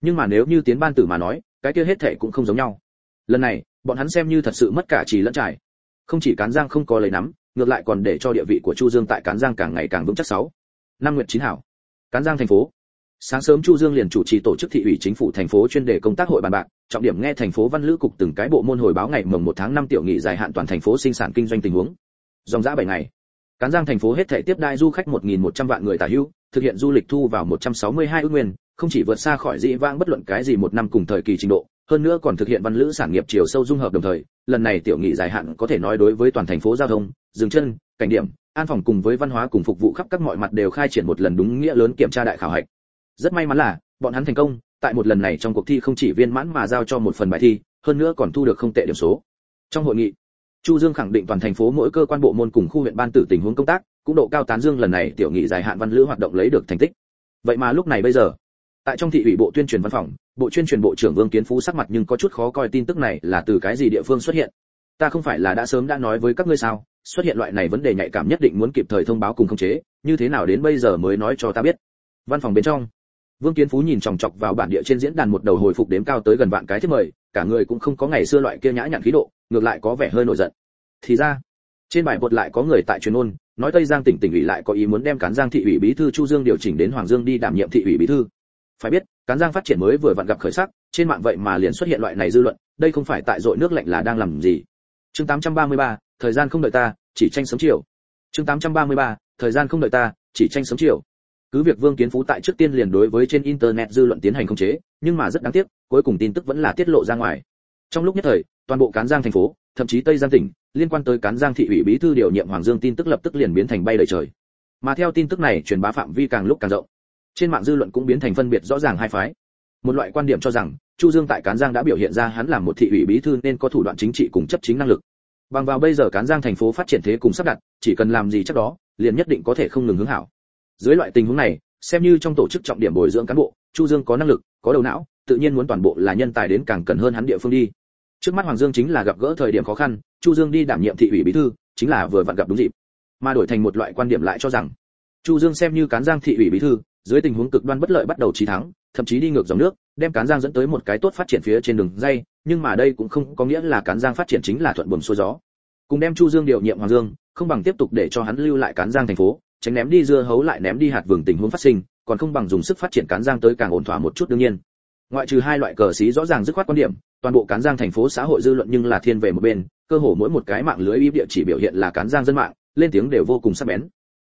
nhưng mà nếu như tiến ban tử mà nói, cái kia hết thể cũng không giống nhau. Lần này, bọn hắn xem như thật sự mất cả trì lẫn trải. Không chỉ cán giang không có lấy nắm, ngược lại còn để cho địa vị của chu dương tại cán giang càng ngày càng vững chắc sáu. Năm nguyện chín hảo. Cán giang thành phố. Sáng sớm chu dương liền chủ trì tổ chức thị ủy chính phủ thành phố chuyên đề công tác hội bàn bạc, trọng điểm nghe thành phố văn lữ cục từng cái bộ môn hồi báo ngày mồng 1 tháng 5 tiểu nghị dài hạn toàn thành phố sinh sản kinh doanh tình huống. Dòng dã 7 ngày. Cán giang thành phố hết thể tiếp đai du khách 1.100 vạn người tả hữu, thực hiện du lịch thu vào 162 ước nguyên không chỉ vượt xa khỏi dĩ vãng bất luận cái gì một năm cùng thời kỳ trình độ, hơn nữa còn thực hiện văn lữ sản nghiệp chiều sâu dung hợp đồng thời, lần này tiểu nghị dài hạn có thể nói đối với toàn thành phố giao thông dừng chân, cảnh điểm, an phòng cùng với văn hóa cùng phục vụ khắp các mọi mặt đều khai triển một lần đúng nghĩa lớn kiểm tra đại khảo hạch. Rất may mắn là, bọn hắn thành công, tại một lần này trong cuộc thi không chỉ viên mãn mà giao cho một phần bài thi, hơn nữa còn thu được không tệ điểm số. Trong hội nghị, chu dương khẳng định toàn thành phố mỗi cơ quan bộ môn cùng khu huyện ban tử tình huống công tác, cũng độ cao tán dương lần này tiểu nghị dài hạn văn lữ hoạt động lấy được thành tích. Vậy mà lúc này bây giờ tại trong thị ủy bộ tuyên truyền văn phòng, bộ chuyên truyền bộ trưởng vương kiến phú sắc mặt nhưng có chút khó coi tin tức này là từ cái gì địa phương xuất hiện. Ta không phải là đã sớm đã nói với các ngươi sao, xuất hiện loại này vấn đề nhạy cảm nhất định muốn kịp thời thông báo cùng khống chế, như thế nào đến bây giờ mới nói cho ta biết. Văn phòng bên trong, vương kiến phú nhìn chòng chọc vào bản địa trên diễn đàn một đầu hồi phục đếm cao tới gần vạn cái thiết mời, cả người cũng không có ngày xưa loại kia nhã nhặn khí độ, ngược lại có vẻ hơi nổi giận. Thì ra, trên bài bột lại có người tại truyền ôn, nói tây giang tỉnh tỉnh ủy lại có ý muốn đem cán giang thị ủy bí thư chu dương điều chỉnh đến hoàng dương đi đảm nhiệm thị ủy bí thư phải biết cán giang phát triển mới vừa vặn gặp khởi sắc trên mạng vậy mà liền xuất hiện loại này dư luận đây không phải tại dội nước lạnh là đang làm gì? Chương 833, thời gian không đợi ta chỉ tranh sớm chiều. Chương 833, thời gian không đợi ta chỉ tranh sớm chiều. Cứ việc vương kiến phú tại trước tiên liền đối với trên internet dư luận tiến hành khống chế nhưng mà rất đáng tiếc cuối cùng tin tức vẫn là tiết lộ ra ngoài. Trong lúc nhất thời toàn bộ cán giang thành phố thậm chí tây giang tỉnh liên quan tới cán giang thị ủy bí thư điều nhiệm hoàng dương tin tức lập tức liền biến thành bay lời trời. Mà theo tin tức này truyền bá phạm vi càng lúc càng rộng trên mạng dư luận cũng biến thành phân biệt rõ ràng hai phái. Một loại quan điểm cho rằng, chu dương tại cán giang đã biểu hiện ra hắn làm một thị ủy bí thư nên có thủ đoạn chính trị cùng chấp chính năng lực. Bằng vào bây giờ cán giang thành phố phát triển thế cùng sắp đặt, chỉ cần làm gì chắc đó, liền nhất định có thể không ngừng hướng hảo. Dưới loại tình huống này, xem như trong tổ chức trọng điểm bồi dưỡng cán bộ, chu dương có năng lực, có đầu não, tự nhiên muốn toàn bộ là nhân tài đến càng cần hơn hắn địa phương đi. Trước mắt hoàng dương chính là gặp gỡ thời điểm khó khăn, chu dương đi đảm nhiệm thị ủy bí thư, chính là vừa vặn gặp đúng dịp. Mà đổi thành một loại quan điểm lại cho rằng, chu dương xem như cán giang thị ủy bí thư dưới tình huống cực đoan bất lợi bắt đầu trí thắng, thậm chí đi ngược dòng nước, đem cán giang dẫn tới một cái tốt phát triển phía trên đường dây, nhưng mà đây cũng không có nghĩa là cán giang phát triển chính là thuận buồm xuôi gió. Cùng đem chu dương điều nhiệm hoàng dương, không bằng tiếp tục để cho hắn lưu lại cán giang thành phố, tránh ném đi dưa hấu lại ném đi hạt vườn tình huống phát sinh, còn không bằng dùng sức phát triển cán giang tới càng ổn thỏa một chút đương nhiên. Ngoại trừ hai loại cờ xí rõ ràng dứt khoát quan điểm, toàn bộ cán giang thành phố xã hội dư luận nhưng là thiên về một bên, cơ hồ mỗi một cái mạng lưới y địa chỉ biểu hiện là cán giang dân mạng, lên tiếng đều vô cùng sắc bén.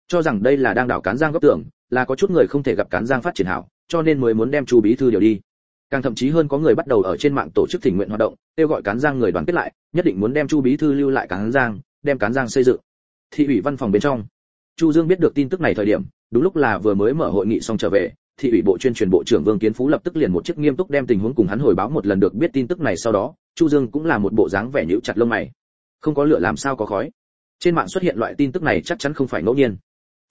Cho rằng đây là đang đảo cán giang góc tưởng là có chút người không thể gặp cán giang phát triển hảo, cho nên mới muốn đem chu bí thư điều đi. Càng thậm chí hơn có người bắt đầu ở trên mạng tổ chức thỉnh nguyện hoạt động, kêu gọi cán giang người đoàn kết lại, nhất định muốn đem chu bí thư lưu lại cán giang, đem cán giang xây dựng. Thị ủy văn phòng bên trong, chu dương biết được tin tức này thời điểm, đúng lúc là vừa mới mở hội nghị xong trở về, thị ủy bộ chuyên truyền bộ trưởng vương kiến phú lập tức liền một chiếc nghiêm túc đem tình huống cùng hắn hồi báo một lần được biết tin tức này sau đó, chu dương cũng là một bộ dáng vẻ nhíu chặt lông mày. Không có lửa làm sao có khói. Trên mạng xuất hiện loại tin tức này chắc chắn không phải ngẫu nhiên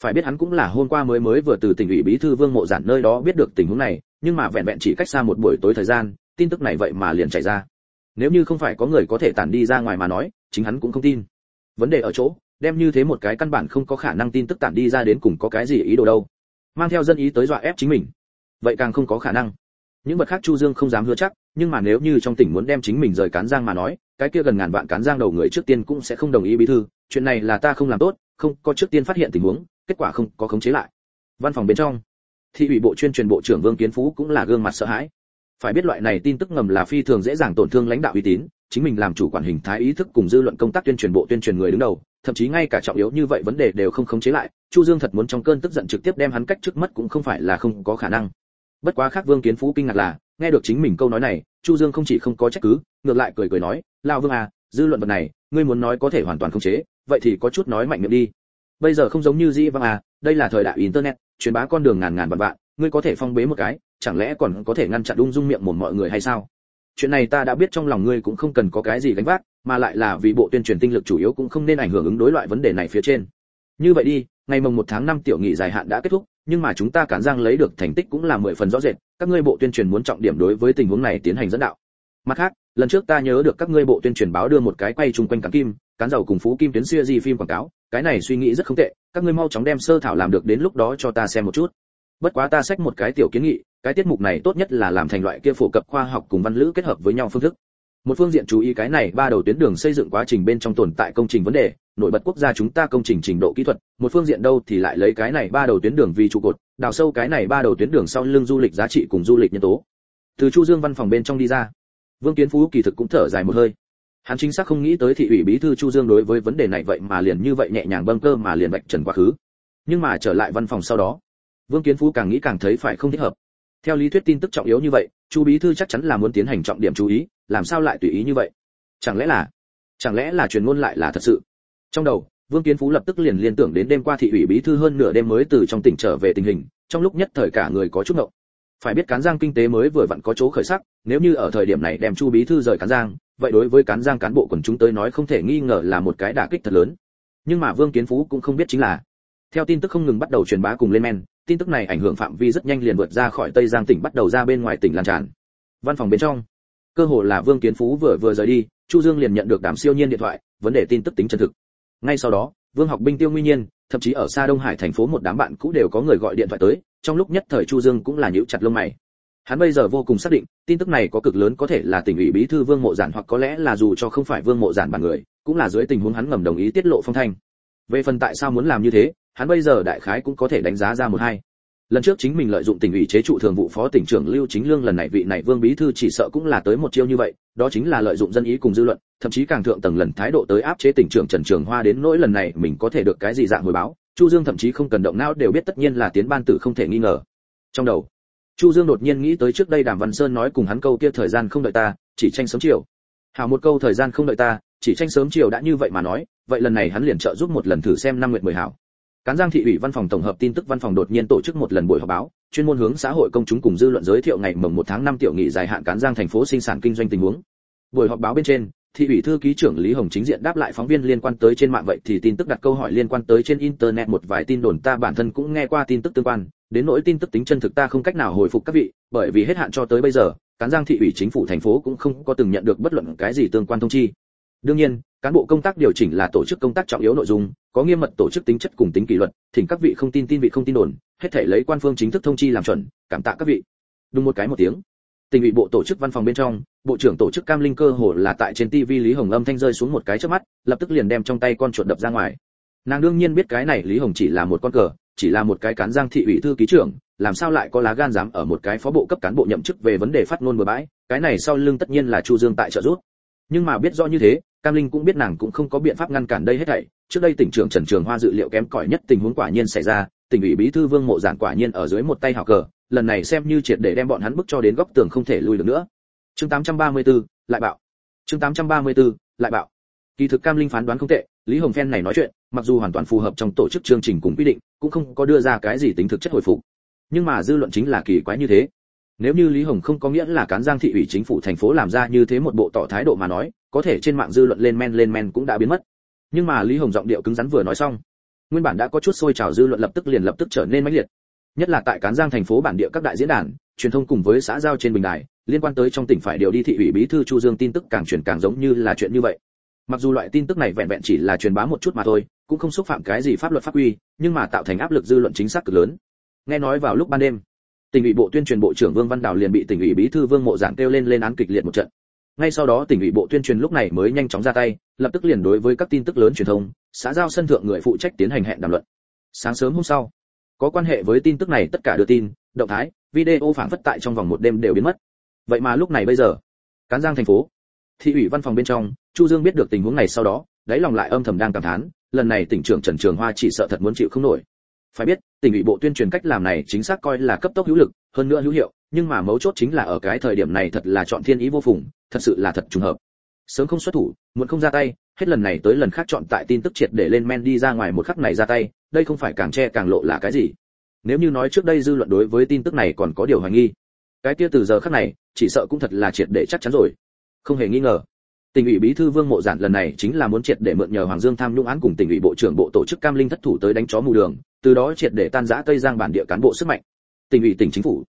phải biết hắn cũng là hôm qua mới mới vừa từ tỉnh ủy bí thư vương mộ giản nơi đó biết được tình huống này, nhưng mà vẹn vẹn chỉ cách xa một buổi tối thời gian, tin tức này vậy mà liền chạy ra. Nếu như không phải có người có thể tản đi ra ngoài mà nói, chính hắn cũng không tin. Vấn đề ở chỗ, đem như thế một cái căn bản không có khả năng tin tức tản đi ra đến cùng có cái gì ý đồ đâu. Mang theo dân ý tới dọa ép chính mình. Vậy càng không có khả năng. Những vật khác chu dương không dám hứa chắc, nhưng mà nếu như trong tỉnh muốn đem chính mình rời cán giang mà nói, cái kia gần ngàn vạn cán giang đầu người trước tiên cũng sẽ không đồng ý bí thư. Chuyện này là ta không làm tốt, không, có trước tiên phát hiện tình huống kết quả không có khống chế lại. Văn phòng bên trong, thị ủy bộ chuyên truyền bộ trưởng vương kiến phú cũng là gương mặt sợ hãi. Phải biết loại này tin tức ngầm là phi thường dễ dàng tổn thương lãnh đạo uy tín, chính mình làm chủ quản hình thái ý thức cùng dư luận công tác tuyên truyền bộ tuyên truyền người đứng đầu, thậm chí ngay cả trọng yếu như vậy vấn đề đều không khống chế lại, chu dương thật muốn trong cơn tức giận trực tiếp đem hắn cách trước mắt cũng không phải là không có khả năng. Bất quá khác vương kiến phú kinh ngạc là, nghe được chính mình câu nói này, chu dương không chỉ không có trách cứ, ngược lại cười cười nói, lao vương à dư luận vật này, ngươi muốn nói có thể hoàn toàn khống chế, vậy thì có chút nói mạnh miệng đi bây giờ không giống như dĩ vãng à đây là thời đại internet, truyền bá con đường ngàn ngàn vạn vạn, ngươi có thể phong bế một cái, chẳng lẽ còn có thể ngăn chặn ung dung miệng một mọi người hay sao? Chuyện này ta đã biết trong lòng ngươi cũng không cần có cái gì gánh vác, mà lại là vì bộ tuyên truyền tinh lực chủ yếu cũng không nên ảnh hưởng ứng đối loại vấn đề này phía trên. Như vậy đi, ngày mồng một tháng năm tiểu nghị dài hạn đã kết thúc, nhưng mà chúng ta cản giang lấy được thành tích cũng là mười phần rõ rệt, các ngươi bộ tuyên truyền muốn trọng điểm đối với tình huống này tiến hành dẫn đạo. Mặt khác, lần trước ta nhớ được các ngươi bộ tuyên truyền báo đưa một cái quay chung quanh cán kim, cán dầu cùng phú kim tuyến xưa di phim quảng cáo cái này suy nghĩ rất không tệ, các ngươi mau chóng đem sơ thảo làm được đến lúc đó cho ta xem một chút. Bất quá ta xách một cái tiểu kiến nghị, cái tiết mục này tốt nhất là làm thành loại kia phổ cập khoa học cùng văn lữ kết hợp với nhau phương thức. Một phương diện chú ý cái này ba đầu tuyến đường xây dựng quá trình bên trong tồn tại công trình vấn đề, nổi bật quốc gia chúng ta công trình trình độ kỹ thuật, một phương diện đâu thì lại lấy cái này ba đầu tuyến đường vì trụ cột, đào sâu cái này ba đầu tuyến đường sau lưng du lịch giá trị cùng du lịch nhân tố. Từ chu dương văn phòng bên trong đi ra. Vương kiến phú kỳ thực cũng thở dài một hơi hắn chính xác không nghĩ tới thị ủy bí thư chu dương đối với vấn đề này vậy mà liền như vậy nhẹ nhàng bâng cơ mà liền vạch trần quá khứ. Nhưng mà trở lại văn phòng sau đó, vương kiến phú càng nghĩ càng thấy phải không thích hợp. Theo lý thuyết tin tức trọng yếu như vậy, chu bí thư chắc chắn là muốn tiến hành trọng điểm chú ý, làm sao lại tùy ý như vậy? Chẳng lẽ là, chẳng lẽ là truyền ngôn lại là thật sự? Trong đầu, vương kiến phú lập tức liền liên tưởng đến đêm qua thị ủy bí thư hơn nửa đêm mới từ trong tỉnh trở về tình hình, trong lúc nhất thời cả người có chút ngộng phải biết cán giang kinh tế mới vừa vặn có chỗ khởi sắc, nếu như ở thời điểm này đem chu bí thư rời cán giang, vậy đối với cán giang cán bộ quần chúng tới nói không thể nghi ngờ là một cái đả kích thật lớn. Nhưng mà vương kiến phú cũng không biết chính là, theo tin tức không ngừng bắt đầu truyền bá cùng lên men, tin tức này ảnh hưởng phạm vi rất nhanh liền vượt ra khỏi tây giang tỉnh bắt đầu ra bên ngoài tỉnh lan tràn. Văn phòng bên trong, cơ hồ là vương kiến phú vừa vừa rời đi, chu dương liền nhận được đám siêu nhiên điện thoại, vấn đề tin tức tính chân thực. Ngay sau đó vương học binh tiêu nguyên nhiên, thậm chí ở xa đông hải thành phố một đám bạn cũ đều có người gọi điện thoại tới, trong lúc nhất thời chu dương cũng là nhíu chặt lông mày. Hắn bây giờ vô cùng xác định, tin tức này có cực lớn có thể là tỉnh ủy bí thư vương mộ giản hoặc có lẽ là dù cho không phải vương mộ giản bản người, cũng là dưới tình huống hắn ngầm đồng ý tiết lộ phong thanh. Về phần tại sao muốn làm như thế, hắn bây giờ đại khái cũng có thể đánh giá ra một hai lần trước chính mình lợi dụng tỉnh ủy chế trụ thường vụ phó tỉnh trưởng lưu chính lương lần này vị này vương bí thư chỉ sợ cũng là tới một chiêu như vậy, đó chính là lợi dụng dân ý cùng dư luận, thậm chí càng thượng tầng lần thái độ tới áp chế tỉnh trưởng trần trường hoa đến nỗi lần này mình có thể được cái gì dạng hồi báo, chu dương thậm chí không cần động não đều biết tất nhiên là tiến ban tử không thể nghi ngờ. Trong đầu, chu dương đột nhiên nghĩ tới trước đây đàm văn sơn nói cùng hắn câu kia thời gian không đợi ta, chỉ tranh sớm chiều. Hào một câu thời gian không đợi ta, chỉ tranh sớm chiều đã như vậy mà nói, vậy lần này hắn liền trợ giúp một lần thử xem năm nguyệt mười hảo cán giang thị ủy văn phòng tổng hợp tin tức văn phòng đột nhiên tổ chức một lần buổi họp báo, chuyên môn hướng xã hội công chúng cùng dư luận giới thiệu ngày mồng 1 tháng 5 tiểu nghị dài hạn cán giang thành phố sinh sản kinh doanh tình huống. Buổi họp báo bên trên, thị ủy thư ký trưởng lý hồng chính diện đáp lại phóng viên liên quan tới trên mạng vậy thì tin tức đặt câu hỏi liên quan tới trên internet một vài tin đồn ta bản thân cũng nghe qua tin tức tương quan, đến nỗi tin tức tính chân thực ta không cách nào hồi phục các vị, bởi vì hết hạn cho tới bây giờ, cán giang thị ủy chính phủ thành phố cũng không có từng nhận được bất luận cái gì tương quan thông chi đương nhiên, cán bộ công tác điều chỉnh là tổ chức công tác trọng yếu nội dung, có nghiêm mật tổ chức tính chất cùng tính kỷ luật, thỉnh các vị không tin tin vị không tin đồn, hết thể lấy quan phương chính thức thông chi làm chuẩn, cảm tạ các vị. Đúng một cái một tiếng. Tỉnh ủy bộ tổ chức văn phòng bên trong, bộ trưởng tổ chức cam linh cơ hồ là tại trên tivi lý hồng âm thanh rơi xuống một cái trước mắt, lập tức liền đem trong tay con chuột đập ra ngoài. Nàng đương nhiên biết cái này lý hồng chỉ là một con cờ, chỉ là một cái cán giang thị ủy thư ký trưởng, làm sao lại có lá gan dám ở một cái phó bộ cấp cán bộ nhậm chức về vấn đề phát ngôn bừa bãi, cái này sau lưng tất nhiên là chu dương tại trợ giúp nhưng mà biết rõ như thế cam linh cũng biết nàng cũng không có biện pháp ngăn cản đây hết thảy. Trước đây tỉnh trưởng trần trường hoa dự liệu kém cỏi nhất tình huống quả nhiên xảy ra tỉnh ủy bí thư vương mộ giản quả nhiên ở dưới một tay hào cờ lần này xem như triệt để đem bọn hắn bức cho đến góc tường không thể lui được nữa. Chương 834, lại bạo. Chương 834, lại bạo. Kỳ thực cam linh phán đoán không tệ lý hồng phen này nói chuyện mặc dù hoàn toàn phù hợp trong tổ chức chương trình cùng quy định cũng không có đưa ra cái gì tính thực chất hồi phục. Nhưng mà dư luận chính là kỳ quái như thế nếu như lý hồng không có nghĩa là cán giang thị ủy chính phủ thành phố làm ra như thế một bộ tỏ thái độ mà nói, có thể trên mạng dư luận lên men lên men cũng đã biến mất. Nhưng mà lý hồng giọng điệu cứng rắn vừa nói xong, nguyên bản đã có chút sôi trào dư luận lập tức liền lập tức trở nên mãnh liệt. Nhất là tại cán giang thành phố bản địa các đại diễn đàn, truyền thông cùng với xã giao trên bình đài, liên quan tới trong tỉnh phải điều đi thị ủy bí thư chu dương tin tức càng truyền càng giống như là chuyện như vậy. Mặc dù loại tin tức này vẹn vẹn chỉ là truyền bá một chút mà thôi, cũng không xúc phạm cái gì pháp luật pháp quy, nhưng mà tạo thành áp lực dư luận chính xác cực lớn. Nghe nói vào lúc ban đêm tỉnh ủy bộ tuyên truyền bộ trưởng vương văn đào liền bị tỉnh ủy bí thư vương mộ giản kêu lên lên án kịch liệt một trận. Ngay sau đó tỉnh ủy bộ tuyên truyền lúc này mới nhanh chóng ra tay, lập tức liền đối với các tin tức lớn truyền thông, xã giao sân thượng người phụ trách tiến hành hẹn đàm luận. Sáng sớm hôm sau, có quan hệ với tin tức này tất cả đưa tin, động thái, video phản phất tại trong vòng một đêm đều biến mất. Vậy mà lúc này bây giờ, cán giang thành phố, thị ủy văn phòng bên trong, chu dương biết được tình huống này sau đó, đáy lòng lại âm thầm đang cảm thán, lần này tỉnh trưởng trần trường hoa chỉ sợ thật muốn chịu không nổi phải biết, tỉnh ủy bộ tuyên truyền cách làm này chính xác coi là cấp tốc hữu lực, hơn nữa hữu hiệu, nhưng mà mấu chốt chính là ở cái thời điểm này thật là chọn thiên ý vô phùng, thật sự là thật trùng hợp. Sớm không xuất thủ muốn không ra tay, hết lần này tới lần khác chọn tại tin tức triệt để lên men đi ra ngoài một khắc này ra tay, đây không phải càng che càng lộ là cái gì. Nếu như nói trước đây dư luận đối với tin tức này còn có điều hoài nghi, cái kia từ giờ khắc này, chỉ sợ cũng thật là triệt để chắc chắn rồi. Không hề nghi ngờ. Tỉnh ủy bí thư vương mộ giản lần này chính là muốn triệt để mượn nhờ hoàng dương tham nhũng án cùng tỉnh ủy bộ trưởng bộ tổ chức cam linh thất thủ tới đánh chó mù đường từ đó triệt để tan rã tây giang bản địa cán bộ sức mạnh. Tỉnh ủy, tỉnh chính phủ.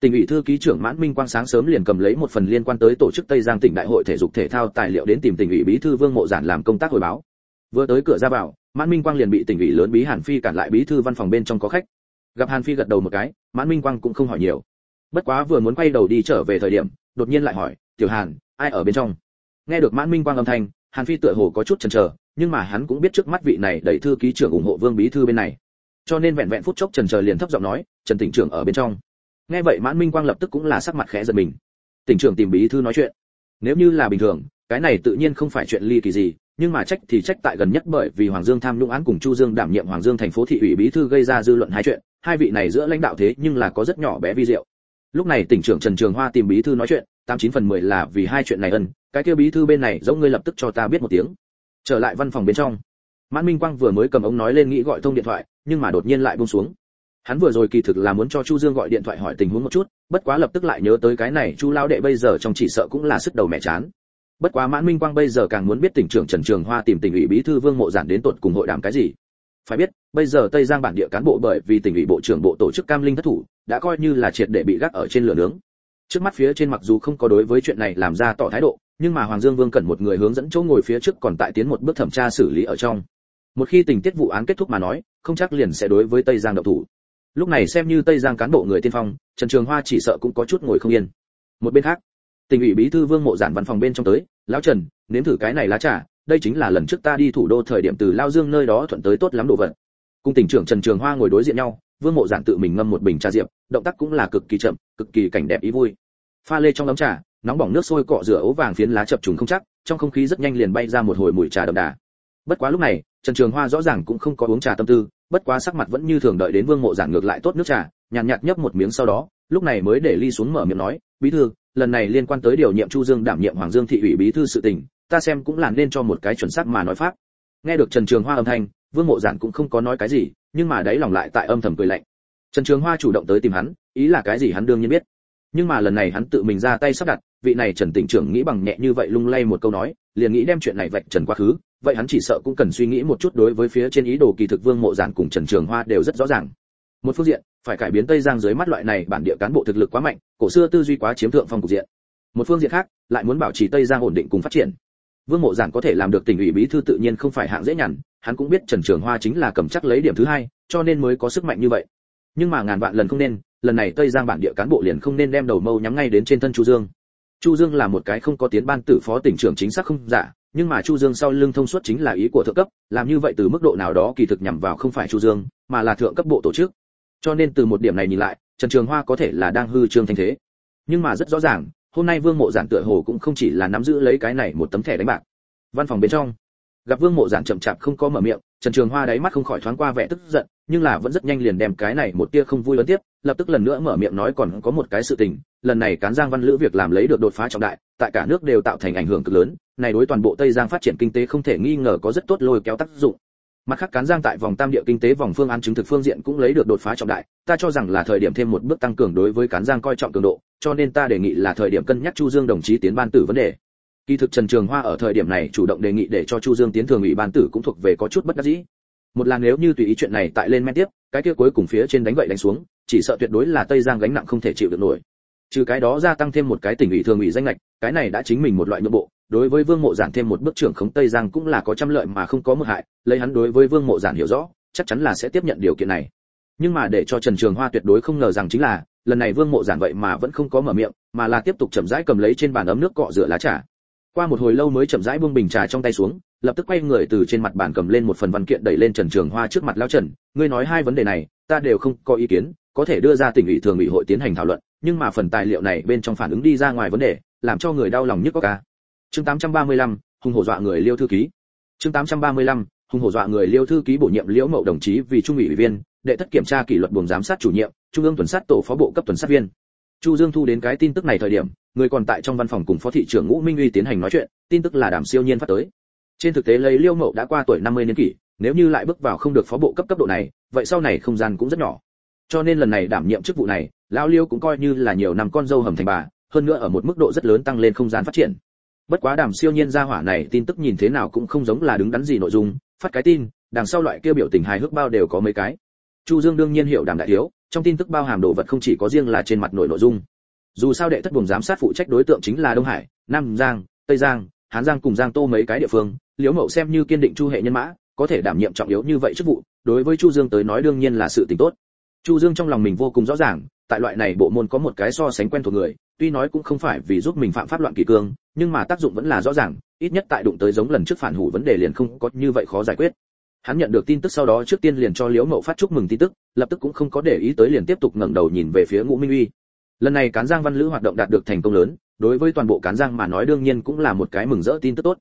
Tỉnh ủy thư ký trưởng mãn minh quang sáng sớm liền cầm lấy một phần liên quan tới tổ chức tây giang tỉnh đại hội thể dục thể thao tài liệu đến tìm tỉnh ủy bí thư vương mộ giản làm công tác hồi báo. Vừa tới cửa ra vào, mãn minh quang liền bị tỉnh ủy lớn bí hàn phi cản lại bí thư văn phòng bên trong có khách. Gặp hàn phi gật đầu một cái, mãn minh quang cũng không hỏi nhiều. Bất quá vừa muốn quay đầu đi trở về thời điểm, đột nhiên lại hỏi, tiểu hàn, ai ở bên trong? Nghe được mãn minh quang âm thanh, hàn phi tựa hồ có chút chần chờ, nhưng mà hắn cũng biết trước mắt vị này đẩy thư ký trưởng ủng hộ vương bí thư bên này cho nên vẹn vẹn phút chốc Trần chờ liền thấp giọng nói, trần tỉnh trưởng ở bên trong. Nghe vậy mãn minh quang lập tức cũng là sắc mặt khẽ giật mình. Tỉnh trưởng tìm bí thư nói chuyện. Nếu như là bình thường, cái này tự nhiên không phải chuyện ly kỳ gì, nhưng mà trách thì trách tại gần nhất bởi vì hoàng dương tham nhũng án cùng chu dương đảm nhiệm hoàng dương thành phố thị ủy bí thư gây ra dư luận hai chuyện, hai vị này giữa lãnh đạo thế nhưng là có rất nhỏ bé vi diệu. Lúc này tỉnh trưởng trần trường hoa tìm bí thư nói chuyện, tám chín phần mười là vì hai chuyện này ân, cái kia bí thư bên này giống ngươi lập tức cho ta biết một tiếng. Trở lại văn phòng bên trong mãn minh quang vừa mới cầm ống nói lên nghĩ gọi thông điện thoại, nhưng mà đột nhiên lại buông xuống. Hắn vừa rồi kỳ thực là muốn cho chu dương gọi điện thoại hỏi tình huống một chút, bất quá lập tức lại nhớ tới cái này, chu lão đệ bây giờ trong chỉ sợ cũng là sức đầu mẹ chán. Bất quá mãn minh quang bây giờ càng muốn biết tỉnh trưởng trần trường hoa tìm tỉnh ủy bí thư vương mộ giản đến tột cùng hội đàm cái gì. Phải biết, bây giờ tây giang bản địa cán bộ bởi vì tỉnh ủy bộ trưởng bộ tổ chức cam linh thất thủ, đã coi như là triệt để bị gác ở trên lửa nướng. Trước mắt phía trên mặc dù không có đối với chuyện này làm ra tỏ thái độ, nhưng mà hoàng dương vương cần một người hướng dẫn chỗ ngồi phía trước còn tại tiến một bước thẩm tra xử lý ở trong một khi tình tiết vụ án kết thúc mà nói, không chắc liền sẽ đối với tây giang độc thủ. Lúc này xem như tây giang cán bộ người tiên phong, trần trường hoa chỉ sợ cũng có chút ngồi không yên. Một bên khác tỉnh ủy bí thư vương mộ giản văn phòng bên trong tới, lão trần, nếm thử cái này lá trà, đây chính là lần trước ta đi thủ đô thời điểm từ lao dương nơi đó thuận tới tốt lắm đồ vật. Cung tỉnh trưởng trần trường hoa ngồi đối diện nhau, vương mộ giản tự mình ngâm một bình trà diệp, động tác cũng là cực kỳ chậm, cực kỳ cảnh đẹp ý vui. Pha lê trong ấm trà, nóng bỏng nước sôi cọ rửa ố vàng phiến lá chập trùng không chắc, trong không khí rất nhanh liền bay ra một hồi mùi trà đậm đà bất quá lúc này trần trường hoa rõ ràng cũng không có uống trà tâm tư bất quá sắc mặt vẫn như thường đợi đến vương mộ giản ngược lại tốt nước trà nhàn nhạt, nhạt nhấp một miếng sau đó lúc này mới để ly xuống mở miệng nói bí thư lần này liên quan tới điều nhiệm chu dương đảm nhiệm hoàng dương thị ủy bí thư sự tình ta xem cũng là nên cho một cái chuẩn xác mà nói pháp. Nghe được trần trường hoa âm thanh vương mộ giản cũng không có nói cái gì nhưng mà đáy lòng lại tại âm thầm cười lạnh. Trần trường hoa chủ động tới tìm hắn ý là cái gì hắn đương nhiên biết. Nhưng mà lần này hắn tự mình ra tay sắp đặt vị này trần tỉnh trưởng nghĩ bằng nhẹ như vậy lung lay một câu nói liền nghĩ đem chuyện này vạch trần quá khứ vậy hắn chỉ sợ cũng cần suy nghĩ một chút đối với phía trên ý đồ kỳ thực vương mộ giản cùng trần trường hoa đều rất rõ ràng. Một phương diện, phải cải biến tây giang dưới mắt loại này bản địa cán bộ thực lực quá mạnh, cổ xưa tư duy quá chiếm thượng phong cục diện. Một phương diện khác, lại muốn bảo trì tây giang ổn định cùng phát triển. Vương mộ giản có thể làm được tỉnh ủy bí thư tự nhiên không phải hạng dễ nhằn, hắn cũng biết trần trường hoa chính là cầm chắc lấy điểm thứ hai, cho nên mới có sức mạnh như vậy. Nhưng mà ngàn vạn lần không nên, lần này tây giang bản địa cán bộ liền không nên đem đầu mâu nhắm ngay đến trên thân chu dương. Chu dương là một cái không có tiến ban tử phó tỉnh trưởng chính xác không giả nhưng mà chu dương sau lưng thông suốt chính là ý của thượng cấp, làm như vậy từ mức độ nào đó kỳ thực nhằm vào không phải chu dương, mà là thượng cấp bộ tổ chức. Cho nên từ một điểm này nhìn lại, trần trường hoa có thể là đang hư trương thanh thế. Nhưng mà rất rõ ràng, hôm nay vương mộ giản tựa hồ cũng không chỉ là nắm giữ lấy cái này một tấm thẻ đánh bạc. Văn phòng bên trong, gặp vương mộ giản chậm chạp không có mở miệng, trần trường hoa đáy mắt không khỏi thoáng qua vẻ tức giận, nhưng là vẫn rất nhanh liền đem cái này một tia không vui lớn tiếp, lập tức lần nữa mở miệng nói còn có một cái sự tình, lần này cán giang văn lữ việc làm lấy được đột phá trọng đại, tại cả nước đều tạo thành ảnh hưởng cực lớn này đối toàn bộ tây giang phát triển kinh tế không thể nghi ngờ có rất tốt lôi kéo tác dụng. Mặt khác, cán giang tại vòng tam địa kinh tế, vòng phương án chứng thực phương diện cũng lấy được đột phá trọng đại. Ta cho rằng là thời điểm thêm một bước tăng cường đối với cán giang coi trọng cường độ, cho nên ta đề nghị là thời điểm cân nhắc chu dương đồng chí tiến ban tử vấn đề. Kỳ thực trần trường hoa ở thời điểm này chủ động đề nghị để cho chu dương tiến thường ủy ban tử cũng thuộc về có chút bất đắc dĩ. Một là nếu như tùy ý chuyện này tại lên men tiếp, cái kia cuối cùng phía trên đánh vậy đánh xuống, chỉ sợ tuyệt đối là tây giang gánh nặng không thể chịu được nổi. Trừ cái đó gia tăng thêm một cái tỉnh ủy thường ủy danh lệch cái này đã chính mình một loại nhượng bộ đối với vương mộ giản thêm một bước trưởng khống tây giang cũng là có trăm lợi mà không có một hại, lấy hắn đối với vương mộ giản hiểu rõ, chắc chắn là sẽ tiếp nhận điều kiện này. Nhưng mà để cho trần trường hoa tuyệt đối không ngờ rằng chính là, lần này vương mộ giản vậy mà vẫn không có mở miệng, mà là tiếp tục chậm rãi cầm lấy trên bàn ấm nước cọ rửa lá trà. Qua một hồi lâu mới chậm rãi buông bình trà trong tay xuống, lập tức quay người từ trên mặt bàn cầm lên một phần văn kiện đẩy lên trần trường hoa trước mặt lão trần, ngươi nói hai vấn đề này, ta đều không có ý kiến, có thể đưa ra tỉnh ủy thường ủy hội tiến hành thảo luận, nhưng mà phần tài liệu này bên trong phản ứng đi ra ngoài vấn đề, làm cho người đau lòng nhất có ca chương 835, hung hổ dọa người liêu thư ký. Chương 835, hung hổ dọa người liêu thư ký bổ nhiệm liễu mậu đồng chí vì trung ủy ủy viên đệ thất kiểm tra kỷ luật buồng giám sát chủ nhiệm trung ương tuần sát tổ phó bộ cấp tuần sát viên. Chu dương thu đến cái tin tức này thời điểm người còn tại trong văn phòng cùng phó thị trưởng ngũ minh uy tiến hành nói chuyện tin tức là đàm siêu nhiên phát tới. Trên thực tế lấy liêu mậu đã qua tuổi 50 niên kỷ nếu như lại bước vào không được phó bộ cấp cấp độ này vậy sau này không gian cũng rất nhỏ. Cho nên lần này đảm nhiệm chức vụ này lão liêu cũng coi như là nhiều năm con dâu hầm thành bà hơn nữa ở một mức độ rất lớn tăng lên không gian phát triển bất quá đàm siêu nhiên ra hỏa này tin tức nhìn thế nào cũng không giống là đứng đắn gì nội dung, phát cái tin, đằng sau loại kia biểu tình hài hước bao đều có mấy cái. Chu dương đương nhiên hiểu đàm đại thiếu, trong tin tức bao hàm đồ vật không chỉ có riêng là trên mặt nội nội dung. Dù sao đệ thất buồng giám sát phụ trách đối tượng chính là đông hải, nam giang, tây giang, hán giang cùng giang tô mấy cái địa phương, liễu mậu xem như kiên định chu hệ nhân mã, có thể đảm nhiệm trọng yếu như vậy chức vụ, đối với chu dương tới nói đương nhiên là sự tình tốt chu dương trong lòng mình vô cùng rõ ràng, tại loại này bộ môn có một cái so sánh quen thuộc người, tuy nói cũng không phải vì giúp mình phạm pháp loạn kỷ cương, nhưng mà tác dụng vẫn là rõ ràng, ít nhất tại đụng tới giống lần trước phản hủ vấn đề liền không có như vậy khó giải quyết. Hắn nhận được tin tức sau đó trước tiên liền cho liễu mậu phát chúc mừng tin tức, lập tức cũng không có để ý tới liền tiếp tục ngẩng đầu nhìn về phía ngũ minh uy. Lần này cán giang văn lữ hoạt động đạt được thành công lớn, đối với toàn bộ cán giang mà nói đương nhiên cũng là một cái mừng rỡ tin tức tốt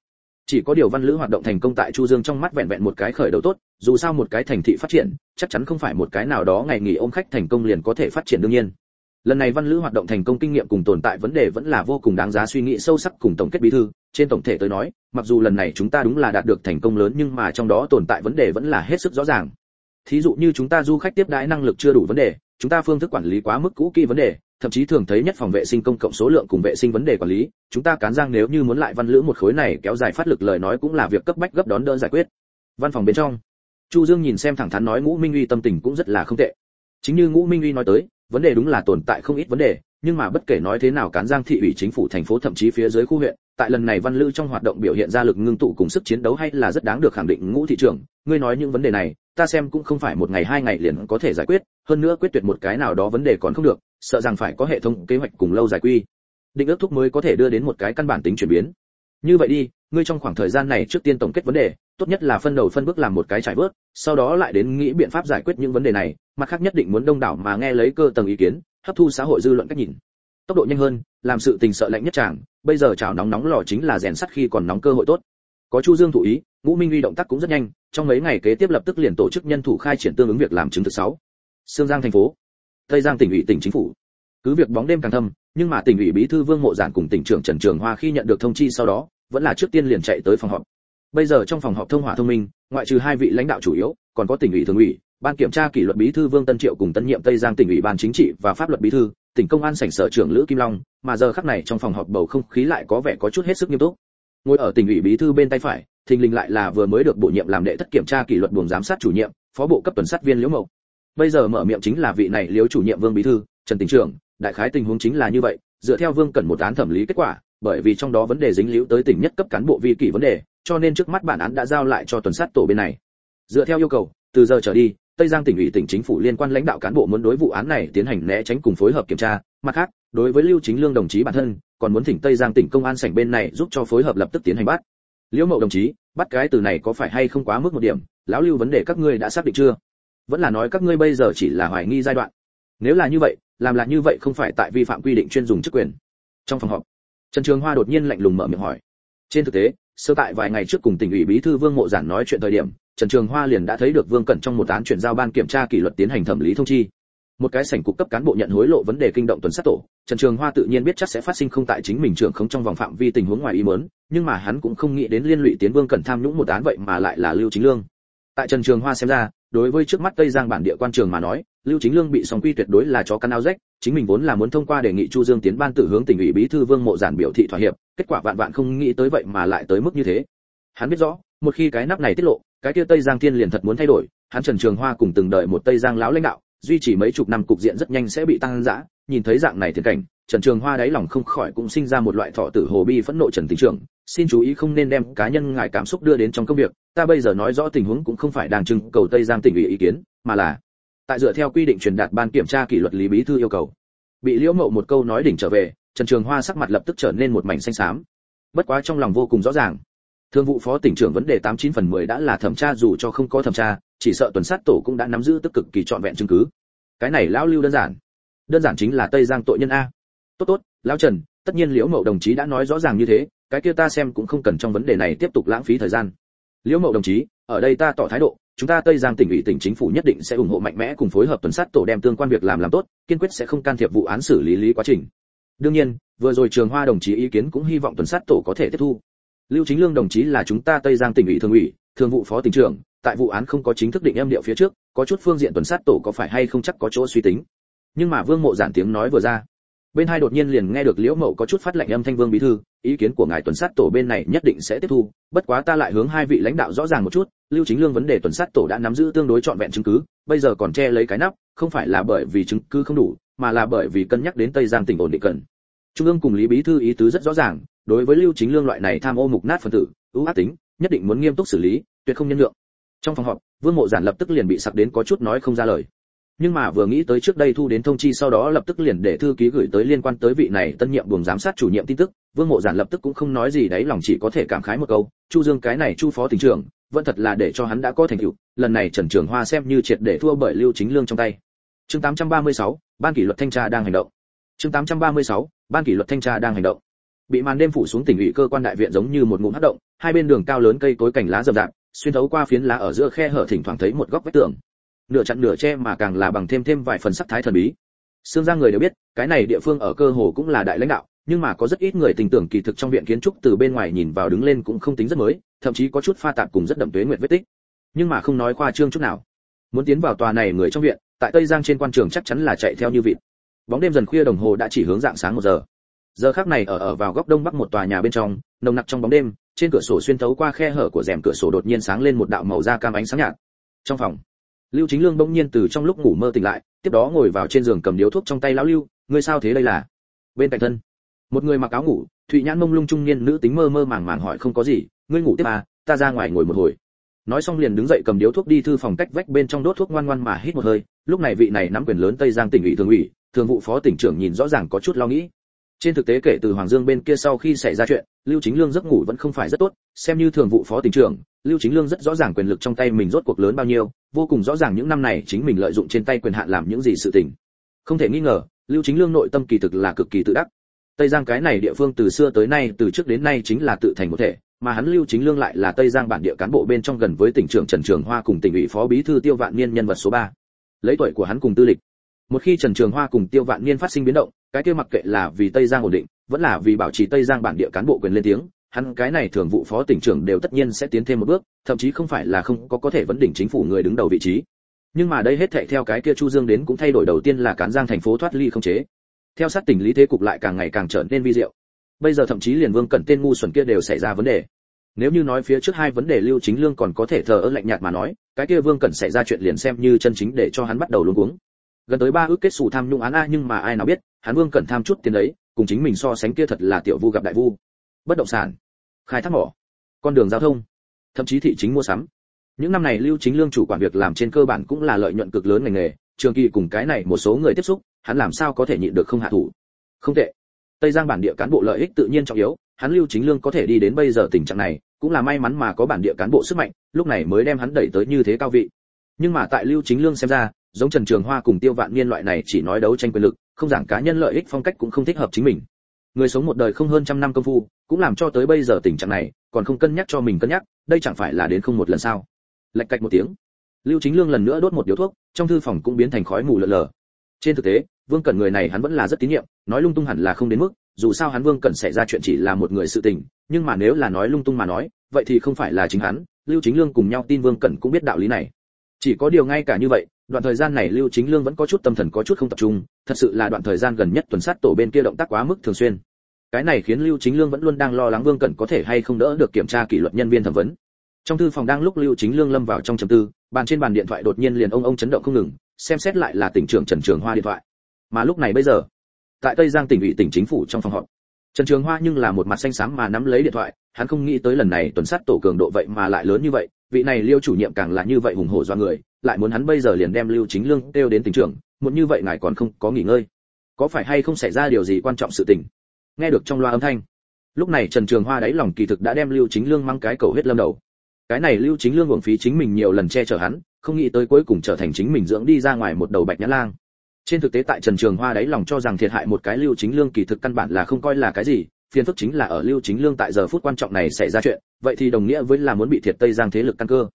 chỉ có điều văn lữ hoạt động thành công tại chu dương trong mắt vẹn vẹn một cái khởi đầu tốt, dù sao một cái thành thị phát triển, chắc chắn không phải một cái nào đó ngày nghỉ ôm khách thành công liền có thể phát triển đương nhiên. Lần này văn lữ hoạt động thành công kinh nghiệm cùng tồn tại vấn đề vẫn là vô cùng đáng giá suy nghĩ sâu sắc cùng tổng kết bí thư. Trên tổng thể tới nói, mặc dù lần này chúng ta đúng là đạt được thành công lớn nhưng mà trong đó tồn tại vấn đề vẫn là hết sức rõ ràng. Thí dụ như chúng ta du khách tiếp đãi năng lực chưa đủ vấn đề, chúng ta phương thức quản lý quá mức cũ kỹ vấn đề thậm chí thường thấy nhất phòng vệ sinh công cộng số lượng cùng vệ sinh vấn đề quản lý, chúng ta cán giang nếu như muốn lại văn lữ một khối này kéo dài phát lực lời nói cũng là việc cấp bách gấp đón đỡ giải quyết. Văn phòng bên trong, chu dương nhìn xem thẳng thắn nói ngũ minh uy tâm tình cũng rất là không tệ. Chính như ngũ minh uy nói tới, vấn đề đúng là tồn tại không ít vấn đề, nhưng mà bất kể nói thế nào cán giang thị ủy chính phủ thành phố thậm chí phía dưới khu huyện tại lần này văn lữ trong hoạt động biểu hiện ra lực ngưng tụ cùng sức chiến đấu hay là rất đáng được khẳng định ngũ thị trưởng. Ngươi nói những vấn đề này, ta xem cũng không phải một ngày hai ngày liền có thể giải quyết, hơn nữa quyết tuyệt một cái nào đó vấn đề còn không được, sợ rằng phải có hệ thống kế hoạch cùng lâu dài quy. Định ước thúc mới có thể đưa đến một cái căn bản tính chuyển biến. Như vậy đi, ngươi trong khoảng thời gian này trước tiên tổng kết vấn đề, tốt nhất là phân đầu phân bước làm một cái trải vớt, sau đó lại đến nghĩ biện pháp giải quyết những vấn đề này, mặt khác nhất định muốn đông đảo mà nghe lấy cơ tầng ý kiến, hấp thu xã hội dư luận cách nhìn tốc độ nhanh hơn, làm sự tình sợ lạnh nhất chàng, bây giờ chảo nóng nóng lò chính là rèn sắt khi còn nóng cơ hội tốt. Có chu dương thủ ý, ngũ minh uy động tác cũng rất nhanh, trong mấy ngày kế tiếp lập tức liền tổ chức nhân thủ khai triển tương ứng việc làm chứng thực sáu. Sương giang thành phố. Tây giang tỉnh ủy tỉnh chính phủ. Cứ việc bóng đêm càng thâm, nhưng mà tỉnh ủy bí thư vương mộ giản cùng tỉnh trưởng trần trường hoa khi nhận được thông chi sau đó, vẫn là trước tiên liền chạy tới phòng họp. Bây giờ trong phòng họp thông hỏa thông minh, ngoại trừ hai vị lãnh đạo chủ yếu, còn có tỉnh ủy thường ủy ban kiểm tra kỷ luật bí thư vương tân triệu cùng tân nhiệm tây giang tỉnh ủy ban chính trị và pháp luật bí thư, tỉnh công an sảnh sở trưởng lữ kim long, mà giờ khắc này trong phòng họp bầu không khí lại có vẻ có chút hết sức nghiêm túc. Ngồi ở tỉnh ủy bí thư bên tay phải, thình lình lại là vừa mới được bổ nhiệm làm đệ thất kiểm tra kỷ luật buồng giám sát chủ nhiệm, phó bộ cấp tuần sát viên liễu mậu. Bây giờ mở miệng chính là vị này liễu chủ nhiệm vương bí thư, trần tỉnh trưởng. Đại khái tình huống chính là như vậy, dựa theo vương cần một án thẩm lý kết quả, bởi vì trong đó vấn đề dính liễu tới tỉnh nhất cấp cán bộ vi kỷ vấn đề, cho nên trước mắt bản án đã giao lại cho tuần sát tổ bên này. Dựa theo yêu cầu, từ giờ trở đi tây giang tỉnh ủy tỉnh chính phủ liên quan lãnh đạo cán bộ muốn đối vụ án này tiến hành né tránh cùng phối hợp kiểm tra. Mặt khác, đối với lưu chính lương đồng chí bản thân, còn muốn thỉnh tây giang tỉnh công an sảnh bên này giúp cho phối hợp lập tức tiến hành bắt. Liễu mậu đồng chí, bắt cái từ này có phải hay không quá mức một điểm? Lão lưu vấn đề các ngươi đã xác định chưa? Vẫn là nói các ngươi bây giờ chỉ là hoài nghi giai đoạn. Nếu là như vậy, làm là như vậy không phải tại vi phạm quy định chuyên dùng chức quyền. Trong phòng họp, trần trường hoa đột nhiên lạnh lùng mở miệng hỏi. Trên thực tế, sơ tại vài ngày trước cùng tỉnh ủy bí thư vương mộ giản nói chuyện thời điểm trần trường hoa liền đã thấy được vương cẩn trong một án chuyển giao ban kiểm tra kỷ luật tiến hành thẩm lý thông chi. Một cái sảnh cục cấp cán bộ nhận hối lộ vấn đề kinh động tuần sát tổ, trần trường hoa tự nhiên biết chắc sẽ phát sinh không tại chính mình trưởng không trong vòng phạm vi tình huống ngoài ý muốn, nhưng mà hắn cũng không nghĩ đến liên lụy tiến vương cẩn tham nhũng một án vậy mà lại là lưu chính lương. Tại trần trường hoa xem ra, đối với trước mắt tây giang bản địa quan trường mà nói, lưu chính lương bị song quy tuyệt đối là chó căn áo rách, chính mình vốn là muốn thông qua đề nghị chu dương tiến ban tử hướng tỉnh ủy bí thư vương mộ giản biểu thị thỏa hiệp, kết quả vạn vạn không nghĩ tới vậy mà lại tới mức như thế. Hắn biết rõ, một khi cái nắp này tiết lộ cái kia tây giang thiên liền thật muốn thay đổi, hắn trần trường hoa cùng từng đợi một tây giang lão lãnh đạo, duy trì mấy chục năm cục diện rất nhanh sẽ bị tăng dã, nhìn thấy dạng này thiệt cảnh, trần trường hoa đáy lòng không khỏi cũng sinh ra một loại thọ tử hồ bi phẫn nộ trần tình trưởng xin chú ý không nên đem cá nhân ngài cảm xúc đưa đến trong công việc, ta bây giờ nói rõ tình huống cũng không phải đang trưng cầu tây giang tỉnh ủy ý kiến, mà là, tại dựa theo quy định truyền đạt ban kiểm tra kỷ luật lý bí thư yêu cầu, bị liễu mậu một câu nói đỉnh trở về, trần trường hoa sắc mặt lập tức trở nên một mảnh xanh xám, bất quá trong lòng vô cùng rõ ràng thương vụ phó tỉnh trưởng vấn đề tám chín phần mười đã là thẩm tra, dù cho không có thẩm tra, chỉ sợ tuần sát tổ cũng đã nắm giữ tức cực kỳ trọn vẹn chứng cứ. Cái này lão lưu đơn giản. Đơn giản chính là tây giang tội nhân a. Tốt tốt, lão trần, tất nhiên liễu mậu đồng chí đã nói rõ ràng như thế, cái kia ta xem cũng không cần trong vấn đề này tiếp tục lãng phí thời gian. Liễu mậu đồng chí, ở đây ta tỏ thái độ, chúng ta tây giang tỉnh ủy tỉnh chính phủ nhất định sẽ ủng hộ mạnh mẽ cùng phối hợp tuần sát tổ đem tương quan việc làm làm tốt, kiên quyết sẽ không can thiệp vụ án xử lý lý quá trình. Đương nhiên, vừa rồi trường hoa đồng chí ý kiến cũng hy vọng tuần sát tổ có thể tiếp thu lưu chính lương đồng chí là chúng ta tây giang tỉnh ủy thường ủy, thường vụ phó tỉnh trưởng, tại vụ án không có chính thức định em điệu phía trước, có chút phương diện tuần sát tổ có phải hay không chắc có chỗ suy tính. Nhưng mà vương mộ giản tiếng nói vừa ra. Bên hai đột nhiên liền nghe được liễu mậu có chút phát lệnh âm thanh vương bí thư, ý kiến của ngài tuần sát tổ bên này nhất định sẽ tiếp thu, bất quá ta lại hướng hai vị lãnh đạo rõ ràng một chút, lưu chính lương vấn đề tuần sát tổ đã nắm giữ tương đối trọn vẹn chứng cứ, bây giờ còn che lấy cái nắp, không phải là bởi vì chứng cứ không đủ, mà là bởi vì cân nhắc đến tây giang tỉnh ổn định cần. Trung ương cùng lý bí thư ý tứ rất rõ ràng đối với lưu chính lương loại này tham ô mục nát phần tử ưu ác tính nhất định muốn nghiêm túc xử lý tuyệt không nhân lượng trong phòng họp vương mộ giản lập tức liền bị sặc đến có chút nói không ra lời. Nhưng mà vừa nghĩ tới trước đây thu đến thông chi sau đó lập tức liền để thư ký gửi tới liên quan tới vị này tân nhiệm buồng giám sát chủ nhiệm tin tức vương mộ giản lập tức cũng không nói gì đấy lòng chỉ có thể cảm khái một câu chu dương cái này chu phó tỉnh trưởng vẫn thật là để cho hắn đã có thành tựu lần này trần trường hoa xem như triệt để thua bởi lưu chính lương trong tay. Chương 836, ban kỷ luật thanh tra đang hành động. Chương 836, ban kỷ luật thanh tra đang hành động bị màn đêm phủ xuống tỉnh ủy cơ quan đại viện giống như một ngụm hất động, hai bên đường cao lớn cây cối cành lá rậm rạp, xuyên thấu qua phiến lá ở giữa khe hở thỉnh thoảng thấy một góc vách tường. Nửa chặn nửa che mà càng là bằng thêm thêm vài phần sắc thái thần bí. Xương giang người đều biết, cái này địa phương ở cơ hồ cũng là đại lãnh đạo, nhưng mà có rất ít người tình tưởng kỳ thực trong viện kiến trúc từ bên ngoài nhìn vào đứng lên cũng không tính rất mới, thậm chí có chút pha tạp cùng rất đậm tuế nguyệt vết tích. Nhưng mà không nói khoa trương chút nào. Muốn tiến vào tòa này người trong viện, tại tây giang trên quan trường chắc chắn là chạy theo như vịt. Bóng đêm dần khuya đồng hồ đã chỉ hướng dạng sáng một giờ giờ khắc này ở ở vào góc đông bắc một tòa nhà bên trong, nồng nặc trong bóng đêm, trên cửa sổ xuyên thấu qua khe hở của rèm cửa sổ đột nhiên sáng lên một đạo màu da cam ánh sáng nhạt. Trong phòng, lưu chính lương bỗng nhiên từ trong lúc ngủ mơ tỉnh lại, tiếp đó ngồi vào trên giường cầm điếu thuốc trong tay lão lưu, ngươi sao thế đây là? Bên cạnh thân, một người mặc áo ngủ, thụy nhãn mông lung trung niên nữ tính mơ mơ màng màng hỏi, không có gì, ngươi ngủ tiếp à ta ra ngoài ngồi một hồi. Nói xong liền đứng dậy cầm điếu thuốc đi thư phòng cách vách bên trong đốt thuốc ngoan ngoan mà hít một hơi. Lúc này vị này nắm quyền lớn tây giang tỉnh ủy thường ủy, thường vụ phó tỉnh trưởng nhìn rõ ràng có chút lo nghĩ trên thực tế kể từ hoàng dương bên kia sau khi xảy ra chuyện, lưu chính lương giấc ngủ vẫn không phải rất tốt, xem như thường vụ phó tỉnh trưởng, lưu chính lương rất rõ ràng quyền lực trong tay mình rốt cuộc lớn bao nhiêu, vô cùng rõ ràng những năm này chính mình lợi dụng trên tay quyền hạn làm những gì sự tình. Không thể nghi ngờ, lưu chính lương nội tâm kỳ thực là cực kỳ tự đắc. Tây giang cái này địa phương từ xưa tới nay, từ trước đến nay chính là tự thành một thể, mà hắn lưu chính lương lại là tây giang bản địa cán bộ bên trong gần với tỉnh trưởng trần trường hoa cùng tỉnh ủy phó bí thư tiêu vạn niên nhân vật số ba. Lấy tuổi của hắn cùng tư lịch. Một khi trần trường hoa cùng tiêu vạn niên phát sinh biến động cái kia mặc kệ là vì tây giang ổn định, vẫn là vì bảo trì tây giang bản địa cán bộ quyền lên tiếng, hắn cái này thường vụ phó tỉnh trưởng đều tất nhiên sẽ tiến thêm một bước, thậm chí không phải là không có có thể vấn đỉnh chính phủ người đứng đầu vị trí. Nhưng mà đây hết thệ theo cái kia chu dương đến cũng thay đổi đầu tiên là cán giang thành phố thoát ly không chế. Theo sát tỉnh lý thế cục lại càng ngày càng trở nên vi diệu. Bây giờ thậm chí liền vương cẩn tên ngu xuẩn kia đều xảy ra vấn đề. Nếu như nói phía trước hai vấn đề lưu chính lương còn có thể thờ ơ lạnh nhạt mà nói, cái kia vương cẩn xảy ra chuyện liền xem như chân chính để cho hắn bắt đầu luống cuống gần tới ba ước kết xù tham nhũng án a, nhưng mà ai nào biết hắn vương cẩn tham chút tiền đấy, cùng chính mình so sánh kia thật là tiểu vu gặp đại vu. Bất động sản, khai thác mỏ, con đường giao thông, thậm chí thị chính mua sắm. Những năm này lưu chính lương chủ quản việc làm trên cơ bản cũng là lợi nhuận cực lớn ngành nghề, trường kỳ cùng cái này một số người tiếp xúc, hắn làm sao có thể nhịn được không hạ thủ? Không tệ. Tây giang bản địa cán bộ lợi ích tự nhiên trọng yếu, hắn lưu chính lương có thể đi đến bây giờ tình trạng này, cũng là may mắn mà có bản địa cán bộ sức mạnh, lúc này mới đem hắn đẩy tới như thế cao vị. Nhưng mà tại lưu chính lương xem ra giống trần trường hoa cùng tiêu vạn niên loại này chỉ nói đấu tranh quyền lực, không giảng cá nhân lợi ích phong cách cũng không thích hợp chính mình. Người sống một đời không hơn trăm năm công phu, cũng làm cho tới bây giờ tình trạng này, còn không cân nhắc cho mình cân nhắc, đây chẳng phải là đến không một lần sao? Lạch cạch một tiếng. Lưu chính lương lần nữa đốt một điếu thuốc, trong thư phòng cũng biến thành khói mù lờ lờ. Trên thực tế, vương cẩn người này hắn vẫn là rất tín nhiệm, nói lung tung hẳn là không đến mức, dù sao hắn vương cẩn xảy ra chuyện chỉ là một người sự tình, nhưng mà nếu là nói lung tung mà nói, vậy thì không phải là chính hắn, lưu chính lương cùng nhau tin vương cẩn cũng biết đạo lý này. Chỉ có điều ngay cả như vậy đoạn thời gian này lưu chính lương vẫn có chút tâm thần có chút không tập trung, thật sự là đoạn thời gian gần nhất tuần sát tổ bên kia động tác quá mức thường xuyên. Cái này khiến lưu chính lương vẫn luôn đang lo lắng vương cẩn có thể hay không đỡ được kiểm tra kỷ luật nhân viên thẩm vấn. Trong thư phòng đang lúc lưu chính lương lâm vào trong trầm tư, bàn trên bàn điện thoại đột nhiên liền ông ông chấn động không ngừng, xem xét lại là tỉnh trưởng trần trường hoa điện thoại. Mà lúc này bây giờ, tại tây giang tỉnh ủy tỉnh chính phủ trong phòng họp, trần trường hoa nhưng là một mặt xanh xám mà nắm lấy điện thoại, hắn không nghĩ tới lần này tuần sát tổ cường độ vậy mà lại lớn như vậy, vị này liêu chủ nhiệm càng là như vậy hùng hổ do người lại muốn hắn bây giờ liền đem lưu chính lương kêu đến tỉnh trưởng muốn như vậy ngài còn không có nghỉ ngơi. Có phải hay không xảy ra điều gì quan trọng sự tình? Nghe được trong loa âm thanh, lúc này trần trường hoa đáy lòng kỳ thực đã đem lưu chính lương mang cái cầu huyết lâm đầu. Cái này lưu chính lương uổng phí chính mình nhiều lần che chở hắn, không nghĩ tới cuối cùng trở thành chính mình dưỡng đi ra ngoài một đầu bạch nhã lang. Trên thực tế tại trần trường hoa đáy lòng cho rằng thiệt hại một cái lưu chính lương kỳ thực căn bản là không coi là cái gì, phiền phức chính là ở lưu chính lương tại giờ phút quan trọng này xảy ra chuyện, vậy thì đồng nghĩa với là muốn bị thiệt tây giang thế lực căn cơ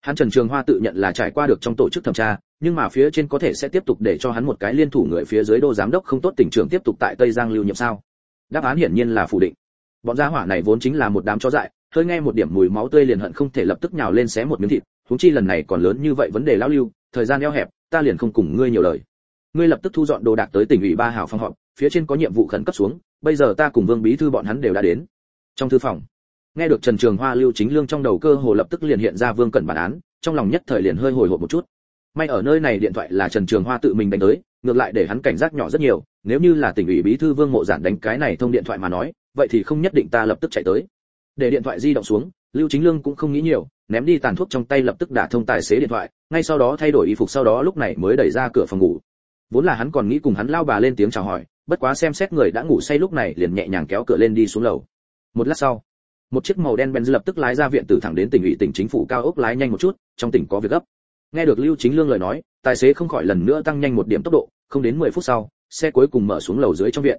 hắn trần trường hoa tự nhận là trải qua được trong tổ chức thẩm tra, nhưng mà phía trên có thể sẽ tiếp tục để cho hắn một cái liên thủ người phía dưới đô giám đốc không tốt tỉnh trưởng tiếp tục tại tây giang lưu nhiệm sao? Đáp án hiển nhiên là phủ định. Bọn gia hỏa này vốn chính là một đám chó dại, hơi nghe một điểm mùi máu tươi liền hận không thể lập tức nhào lên xé một miếng thịt, huống chi lần này còn lớn như vậy vấn đề lão lưu, thời gian eo hẹp, ta liền không cùng ngươi nhiều lời. Ngươi lập tức thu dọn đồ đạc tới tỉnh ủy ba hảo phòng họp, phía trên có nhiệm vụ khẩn cấp xuống, bây giờ ta cùng vương bí thư bọn hắn đều đã đến. Trong thư phòng nghe được trần trường hoa lưu chính lương trong đầu cơ hồ lập tức liền hiện ra vương cẩn bản án, trong lòng nhất thời liền hơi hồi hộp một chút. May ở nơi này điện thoại là trần trường hoa tự mình đánh tới, ngược lại để hắn cảnh giác nhỏ rất nhiều, nếu như là tỉnh ủy bí thư vương mộ giản đánh cái này thông điện thoại mà nói, vậy thì không nhất định ta lập tức chạy tới. Để điện thoại di động xuống, lưu chính lương cũng không nghĩ nhiều, ném đi tàn thuốc trong tay lập tức đả thông tài xế điện thoại, ngay sau đó thay đổi y phục sau đó lúc này mới đẩy ra cửa phòng ngủ. Vốn là hắn còn nghĩ cùng hắn lao bà lên tiếng chào hỏi, bất quá xem xét người đã ngủ say lúc này liền nhẹ nhàng kéo cửa lên đi xuống lầu. Một lát sau một chiếc màu đen benz lập tức lái ra viện tử thẳng đến tỉnh ủy tỉnh chính phủ cao ốc lái nhanh một chút, trong tỉnh có việc gấp. Nghe được lưu chính lương lời nói, tài xế không khỏi lần nữa tăng nhanh một điểm tốc độ, không đến 10 phút sau, xe cuối cùng mở xuống lầu dưới trong viện.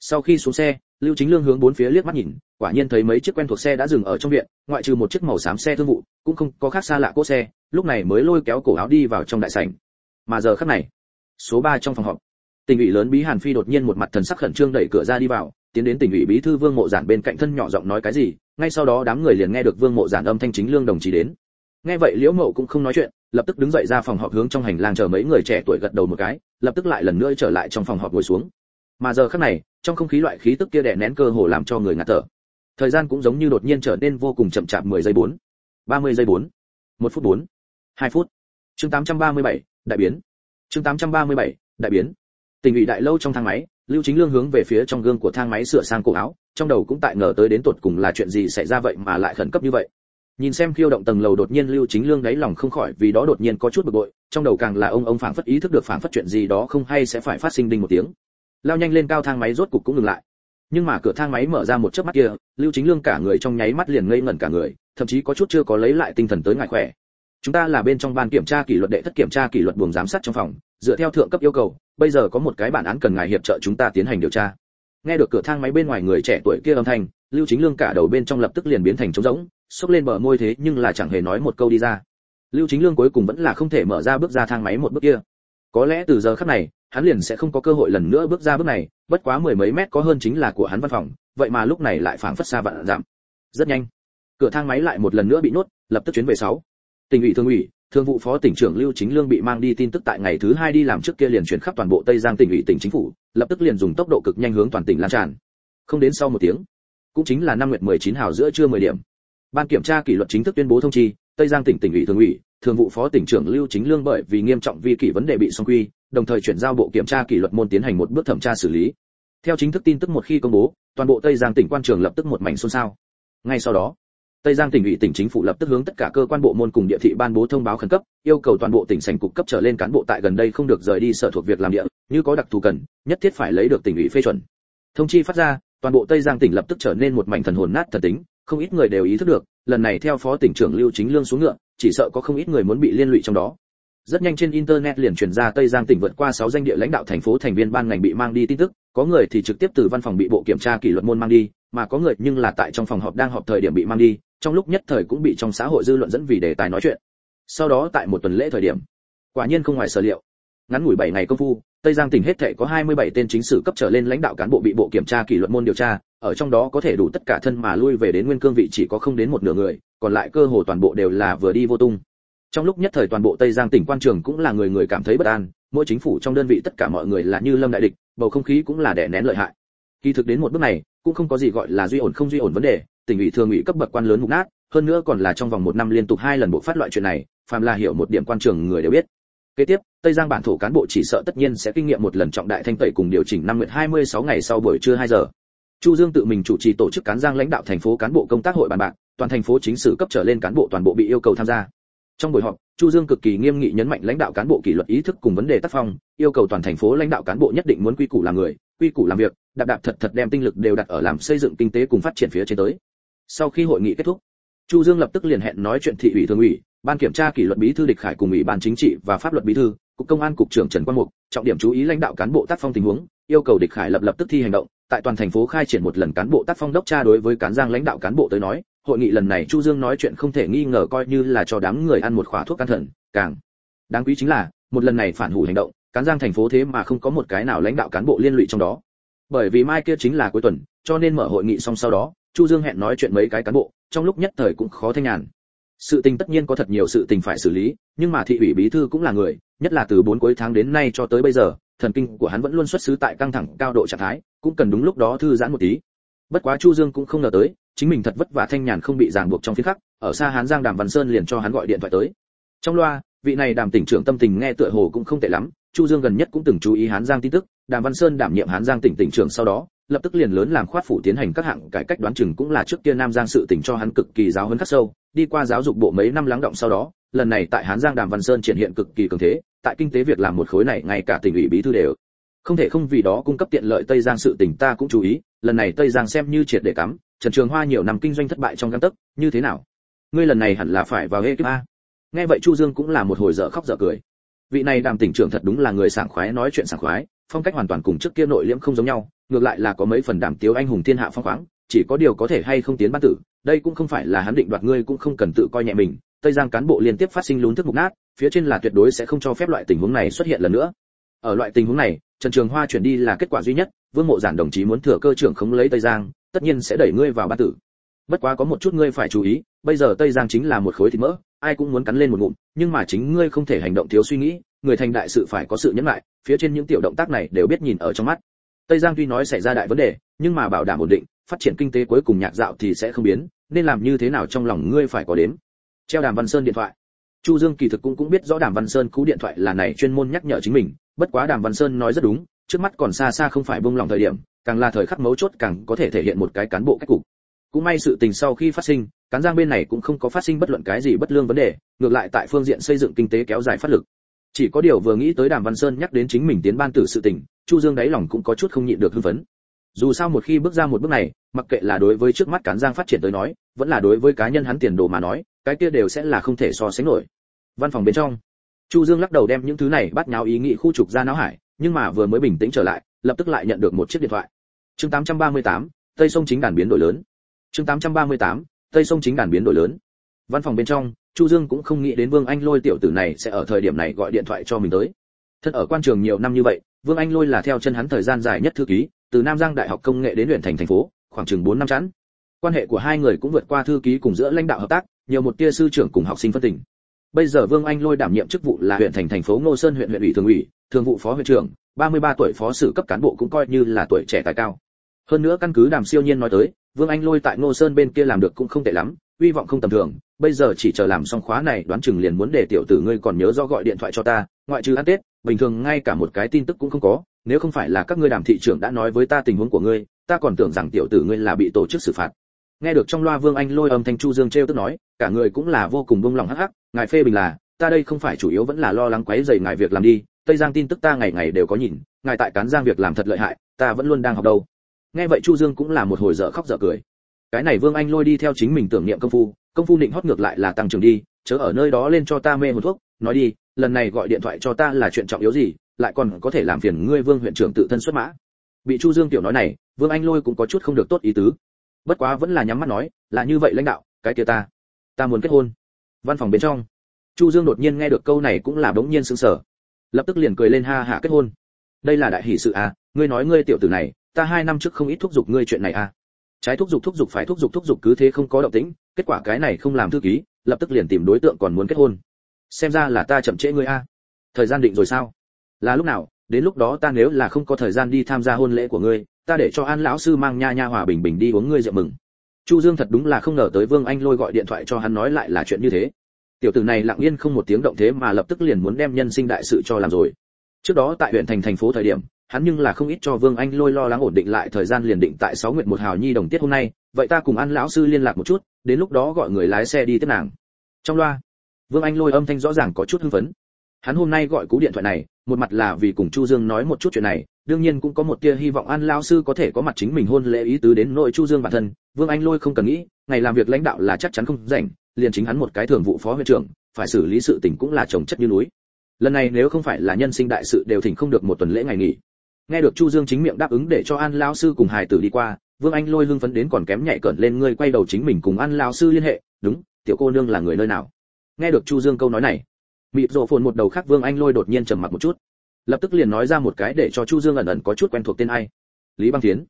Sau khi xuống xe, lưu chính lương hướng bốn phía liếc mắt nhìn, quả nhiên thấy mấy chiếc quen thuộc xe đã dừng ở trong viện, ngoại trừ một chiếc màu xám xe thương vụ, cũng không có khác xa lạ cỗ xe, lúc này mới lôi kéo cổ áo đi vào trong đại sảnh. Mà giờ khắc này, số 3 trong phòng họp, tỉnh ủy lớn bí hàn phi đột nhiên một mặt thần sắc khẩn trương đẩy cửa ra đi vào, tiến đến tỉnh ủy bí thư vương mộ giản bên cạnh thân nhỏ giọng nói cái gì ngay sau đó đám người liền nghe được vương mộ giản âm thanh chính lương đồng chí đến nghe vậy liễu mộ cũng không nói chuyện lập tức đứng dậy ra phòng họp hướng trong hành lang chờ mấy người trẻ tuổi gật đầu một cái lập tức lại lần nữa trở lại trong phòng họp ngồi xuống mà giờ khắc này trong không khí loại khí tức kia đè nén cơ hồ làm cho người ngạt thở thời gian cũng giống như đột nhiên trở nên vô cùng chậm chạp 10 giây 4, 30 giây 4, 1 phút 4, 2 phút. Chương 837, đại biến. Chương 837, đại biến. Tình ủy đại lâu trong thang máy, Lưu Chính Lương hướng về phía trong gương của thang máy sửa sang cổ áo, trong đầu cũng tại ngờ tới đến tột cùng là chuyện gì xảy ra vậy mà lại khẩn cấp như vậy. Nhìn xem khiêu động tầng lầu đột nhiên Lưu Chính Lương đáy lòng không khỏi vì đó đột nhiên có chút bực bội, trong đầu càng là ông ông phảng phất ý thức được phảng phất chuyện gì đó không hay sẽ phải phát sinh đinh một tiếng. Lao nhanh lên cao thang máy rốt cục cũng ngừng lại. Nhưng mà cửa thang máy mở ra một chớp mắt kia, Lưu Chính Lương cả người trong nháy mắt liền ngây ngẩn cả người, thậm chí có chút chưa có lấy lại tinh thần tới ngại khỏe. Chúng ta là bên trong ban kiểm tra kỷ luật đệ thất kiểm tra kỷ luật buồng giám sát trong phòng, dựa theo thượng cấp yêu cầu, bây giờ có một cái bản án cần ngài hiệp trợ chúng ta tiến hành điều tra. Nghe được cửa thang máy bên ngoài người trẻ tuổi kia âm thanh, Lưu Chính Lương cả đầu bên trong lập tức liền biến thành trống rỗng, xốc lên bờ môi thế nhưng là chẳng hề nói một câu đi ra. Lưu chính lương cuối cùng vẫn là không thể mở ra bước ra thang máy một bước kia. Có lẽ từ giờ khắc này hắn liền sẽ không có cơ hội lần nữa bước ra bước này bất quá mười mấy mét có hơn chính là của hắn văn phòng vậy mà lúc này lại phảng phất xa vạn giảm. Rất nhanh cửa thang máy lại một lần nữa bị nốt lập tức chuyến về sáu tỉnh ủy thường ủy, thường vụ phó tỉnh trưởng lưu chính lương bị mang đi tin tức tại ngày thứ hai đi làm trước kia liền chuyển khắp toàn bộ tây giang tỉnh ủy tỉnh chính phủ, lập tức liền dùng tốc độ cực nhanh hướng toàn tỉnh lan tràn. Không đến sau một tiếng, cũng chính là năm nguyệt 19 hào giữa trưa 10 điểm. Ban kiểm tra kỷ luật chính thức tuyên bố thông chi, tây giang tỉnh tỉnh ủy thường ủy, thường vụ phó tỉnh trưởng lưu chính lương bởi vì nghiêm trọng vi kỷ vấn đề bị song quy, đồng thời chuyển giao bộ kiểm tra kỷ luật môn tiến hành một bước thẩm tra xử lý. Theo chính thức tin tức một khi công bố, toàn bộ tây giang tỉnh quan trường lập tức một mảnh xôn xao. Ngay sau đó tây giang tỉnh ủy tỉnh chính phủ lập tức hướng tất cả cơ quan bộ môn cùng địa thị ban bố thông báo khẩn cấp, yêu cầu toàn bộ tỉnh sành cục cấp trở lên cán bộ tại gần đây không được rời đi sở thuộc việc làm địa, như có đặc thù cần, nhất thiết phải lấy được tỉnh ủy phê chuẩn. Thông chi phát ra, toàn bộ tây giang tỉnh lập tức trở nên một mảnh thần hồn nát thần tính, không ít người đều ý thức được, lần này theo phó tỉnh trưởng lưu chính lương xuống ngựa, chỉ sợ có không ít người muốn bị liên lụy trong đó. Rất nhanh trên internet liền truyền ra tây giang tỉnh vượt qua 6 danh địa lãnh đạo thành phố thành viên ban ngành bị mang đi tin tức, có người thì trực tiếp từ văn phòng bị bộ kiểm tra kỷ luật môn mang đi mà có người nhưng là tại trong phòng họp đang họp thời điểm bị mang đi trong lúc nhất thời cũng bị trong xã hội dư luận dẫn vì đề tài nói chuyện sau đó tại một tuần lễ thời điểm quả nhiên không ngoài sở liệu ngắn ngủi 7 ngày công phu Tây Giang tỉnh hết thảy có 27 tên chính sử cấp trở lên lãnh đạo cán bộ bị bộ kiểm tra kỷ luật môn điều tra, ở trong đó có thể đủ tất cả thân mà lui về đến nguyên cương vị chỉ có không đến một nửa người, còn lại cơ hồ toàn bộ đều là vừa đi vô tung. Trong lúc nhất thời toàn bộ Tây Giang tỉnh quan trường cũng là người người cảm thấy bất an, mỗi chính phủ trong đơn vị tất cả mọi người là như lâm đại địch, bầu không khí cũng là đè nén lợi hại. Khi thực đến một bước này, cũng không có gì gọi là duy ổn không duy ổn vấn đề, tỉnh ủy thường ủy cấp bậc quan lớn mục nát, hơn nữa còn là trong vòng một năm liên tục hai lần bộ phát loại chuyện này, phàm là hiểu một điểm quan trường người đều biết. Kế tiếp, Tây Giang bản thổ cán bộ chỉ sợ tất nhiên sẽ kinh nghiệm một lần trọng đại thanh tẩy cùng điều chỉnh năm nguyện 26 ngày sau buổi trưa 2 giờ. Chu Dương tự mình chủ trì tổ chức cán giang lãnh đạo thành phố cán bộ công tác hội bàn bạc, toàn thành phố chính sử cấp trở lên cán bộ toàn bộ bị yêu cầu tham gia. Trong buổi họp, Chu Dương cực kỳ nghiêm nghị nhấn mạnh lãnh đạo cán bộ kỷ luật ý thức cùng vấn đề tác phong, yêu cầu toàn thành phố lãnh đạo cán bộ nhất định muốn quy củ làm người, quy củ làm việc, đạp đạp thật thật đem tinh lực đều đặt ở làm xây dựng kinh tế cùng phát triển phía trên tới. Sau khi hội nghị kết thúc, Chu Dương lập tức liền hẹn nói chuyện thị ủy thường ủy, ban kiểm tra kỷ luật bí thư địch khải cùng ủy ban chính trị và pháp luật bí thư, cục công an cục trưởng trần quang mục trọng điểm chú ý lãnh đạo cán bộ tác phong tình huống yêu cầu địch khải lập lập tức thi hành động tại toàn thành phố khai triển một lần cán bộ tác phong đốc tra đối với cán giang lãnh đạo cán bộ tới nói hội nghị lần này chu dương nói chuyện không thể nghi ngờ coi như là cho đám người ăn một khóa thuốc can thần càng đáng quý chính là một lần này phản hủ hành động cán giang thành phố thế mà không có một cái nào lãnh đạo cán bộ liên lụy trong đó bởi vì mai kia chính là cuối tuần, cho nên mở hội nghị xong sau đó, chu dương hẹn nói chuyện mấy cái cán bộ, trong lúc nhất thời cũng khó thanh nhàn. Sự tình tất nhiên có thật nhiều sự tình phải xử lý, nhưng mà thị ủy bí thư cũng là người, nhất là từ bốn cuối tháng đến nay cho tới bây giờ, thần kinh của hắn vẫn luôn xuất xứ tại căng thẳng cao độ trạng thái, cũng cần đúng lúc đó thư giãn một tí. Bất quá chu dương cũng không ngờ tới, chính mình thật vất vả thanh nhàn không bị ràng buộc trong phía khắc, ở xa hán giang đàm văn sơn liền cho hắn gọi điện thoại tới. Trong loa, vị này đàm tỉnh trưởng tâm tình nghe tựa hồ cũng không tệ lắm, chu dương gần nhất cũng từng chú ý hán giang tin tức đàm văn sơn đảm nhiệm hán giang tỉnh tỉnh trưởng sau đó, lập tức liền lớn làm khoát phủ tiến hành các hạng cải cách đoán chừng cũng là trước kia nam giang sự tỉnh cho hắn cực kỳ giáo huấn khắc sâu. Đi qua giáo dục bộ mấy năm lắng động sau đó, lần này tại hán giang đàm văn sơn triển hiện cực kỳ cường thế, tại kinh tế việc làm một khối này ngay cả tỉnh ủy bí thư đều. Không thể không vì đó cung cấp tiện lợi tây giang sự tỉnh ta cũng chú ý, lần này tây giang xem như triệt để cắm, trần trường hoa nhiều năm kinh doanh thất bại trong gan tấc, như thế nào? Ngươi lần này hẳn là phải vào hệ a. Nghe vậy chu dương cũng là một hồi dở khóc dở cười. Vị này đàm tỉnh trưởng thật đúng là người sảng khoái nói chuyện sảng khoái phong cách hoàn toàn cùng trước kia nội liễm không giống nhau, ngược lại là có mấy phần đảm tiếu anh hùng thiên hạ phong khoáng, chỉ có điều có thể hay không tiến ban tử, đây cũng không phải là hắn định đoạt ngươi cũng không cần tự coi nhẹ mình, tây giang cán bộ liên tiếp phát sinh lún thức mục nát, phía trên là tuyệt đối sẽ không cho phép loại tình huống này xuất hiện lần nữa. Ở loại tình huống này, trần trường hoa chuyển đi là kết quả duy nhất, vương mộ giản đồng chí muốn thừa cơ trưởng không lấy tây giang, tất nhiên sẽ đẩy ngươi vào ban tử. Bất quá có một chút ngươi phải chú ý, bây giờ tây giang chính là một khối thịt mỡ, ai cũng muốn cắn lên một ngụm, nhưng mà chính ngươi không thể hành động thiếu suy nghĩ người thành đại sự phải có sự nhẫn lại, phía trên những tiểu động tác này đều biết nhìn ở trong mắt. Tây giang tuy nói xảy ra đại vấn đề, nhưng mà bảo đảm ổn định, phát triển kinh tế cuối cùng nhạc dạo thì sẽ không biến, nên làm như thế nào trong lòng ngươi phải có đến treo đàm văn sơn điện thoại. Chu dương kỳ thực cũng cũng biết rõ đàm văn sơn cú điện thoại là này chuyên môn nhắc nhở chính mình, bất quá đàm văn sơn nói rất đúng, trước mắt còn xa xa không phải buông lòng thời điểm, càng là thời khắc mấu chốt càng có thể thể hiện một cái cán bộ cách cục. Cũng may sự tình sau khi phát sinh, cán giang bên này cũng không có phát sinh bất luận cái gì bất lương vấn đề, ngược lại tại phương diện xây dựng kinh tế kéo dài phát lực chỉ có điều vừa nghĩ tới đàm văn sơn nhắc đến chính mình tiến ban tử sự tình chu dương đáy lòng cũng có chút không nhịn được hưng phấn. Dù sao một khi bước ra một bước này mặc kệ là đối với trước mắt cán giang phát triển tới nói vẫn là đối với cá nhân hắn tiền đồ mà nói cái kia đều sẽ là không thể so sánh nổi. Văn phòng bên trong chu dương lắc đầu đem những thứ này bắt nháo ý nghĩ khu trục ra não hải nhưng mà vừa mới bình tĩnh trở lại lập tức lại nhận được một chiếc điện thoại. Chương 838, tây sông chính đàn biến đổi lớn. Chương 838, tây sông chính đàn biến đổi lớn văn phòng bên trong, chu dương cũng không nghĩ đến vương anh lôi tiểu tử này sẽ ở thời điểm này gọi điện thoại cho mình tới. Thân ở quan trường nhiều năm như vậy, vương anh lôi là theo chân hắn thời gian dài nhất thư ký, từ nam giang đại học công nghệ đến huyện thành thành phố, khoảng chừng 4 năm chẵn. Quan hệ của hai người cũng vượt qua thư ký cùng giữa lãnh đạo hợp tác, nhiều một tia sư trưởng cùng học sinh phân tình. Bây giờ vương anh lôi đảm nhiệm chức vụ là huyện thành thành phố ngô sơn, huyện huyện ủy thường ủy, thường vụ phó huyện trưởng 33 tuổi phó sử cấp cán bộ cũng coi như là tuổi trẻ tài cao. Hơn nữa căn cứ đàm siêu nhiên nói tới, vương anh lôi tại ngô sơn bên kia làm được cũng không tệ lắm, hy vọng không tầm thường bây giờ chỉ chờ làm xong khóa này, đoán chừng liền muốn để tiểu tử ngươi còn nhớ do gọi điện thoại cho ta, ngoại trừ ăn tết, bình thường ngay cả một cái tin tức cũng không có, nếu không phải là các ngươi đàm thị trưởng đã nói với ta tình huống của ngươi, ta còn tưởng rằng tiểu tử ngươi là bị tổ chức xử phạt. Nghe được trong loa vương anh lôi âm thanh chu dương trêu tức nói, cả người cũng là vô cùng buông lòng hắc hắc, ngài phê bình là, ta đây không phải chủ yếu vẫn là lo lắng quấy rầy ngài việc làm đi, tây giang tin tức ta ngày ngày đều có nhìn, ngài tại cán giang việc làm thật lợi hại, ta vẫn luôn đang học đâu. Nghe vậy chu dương cũng là một hồi dở khóc dở cười. Cái này vương anh lôi đi theo chính mình tưởng niệm công phu công phu định hót ngược lại là tăng trưởng đi, chớ ở nơi đó lên cho ta mê một thuốc, nói đi, lần này gọi điện thoại cho ta là chuyện trọng yếu gì, lại còn có thể làm phiền ngươi vương huyện trưởng tự thân xuất mã. Bị chu dương tiểu nói này, vương anh lôi cũng có chút không được tốt ý tứ. Bất quá vẫn là nhắm mắt nói, là như vậy lãnh đạo, cái kia ta ta muốn kết hôn. Văn phòng bên trong, chu dương đột nhiên nghe được câu này cũng là đống nhiên sững sờ. Lập tức liền cười lên ha hạ kết hôn. Đây là đại hỷ sự à ngươi nói ngươi tiểu tử này, ta hai năm trước không ít thúc giục ngươi chuyện này à trái thúc giục thúc giục phải thúc giục thúc giục cứ thế không có động tĩnh, kết quả cái này không làm thư ký, lập tức liền tìm đối tượng còn muốn kết hôn. Xem ra là ta chậm trễ ngươi a. Thời gian định rồi sao? Là lúc nào? Đến lúc đó ta nếu là không có thời gian đi tham gia hôn lễ của ngươi, ta để cho an lão sư mang nha nha hòa bình bình đi uống ngươi rượu mừng. Chu dương thật đúng là không ngờ tới vương anh lôi gọi điện thoại cho hắn nói lại là chuyện như thế. Tiểu tử này lặng yên không một tiếng động thế mà lập tức liền muốn đem nhân sinh đại sự cho làm rồi. Trước đó tại huyện thành thành phố thời điểm hắn nhưng là không ít cho vương anh lôi lo lắng ổn định lại thời gian liền định tại sáu nguyện một hào nhi đồng tiết hôm nay, vậy ta cùng an lão sư liên lạc một chút, đến lúc đó gọi người lái xe đi tiếp nàng. Trong loa, vương anh lôi âm thanh rõ ràng có chút hưng phấn. Hắn hôm nay gọi cú điện thoại này, một mặt là vì cùng chu dương nói một chút chuyện này, đương nhiên cũng có một tia hy vọng an lão sư có thể có mặt chính mình hôn lễ ý tứ đến nội chu dương bản thân, vương anh lôi không cần nghĩ, ngày làm việc lãnh đạo là chắc chắn không rảnh, liền chính hắn một cái thường vụ phó huyện trưởng, phải xử lý sự tình cũng là chồng chất như núi. Lần này nếu không phải là nhân sinh đại sự đều thỉnh không được một tuần lễ ngày nghỉ nghe được chu dương chính miệng đáp ứng để cho an lão sư cùng Hải tử đi qua, vương anh lôi hưng phấn đến còn kém nhảy cẩn lên ngươi quay đầu chính mình cùng an lão sư liên hệ, đúng, tiểu cô nương là người nơi nào? Nghe được chu dương câu nói này mịp rộ phồn một đầu khác vương anh lôi đột nhiên trầm mặc một chút. Lập tức liền nói ra một cái để cho chu dương ẩn ẩn có chút quen thuộc tên ai? Lý băng tiến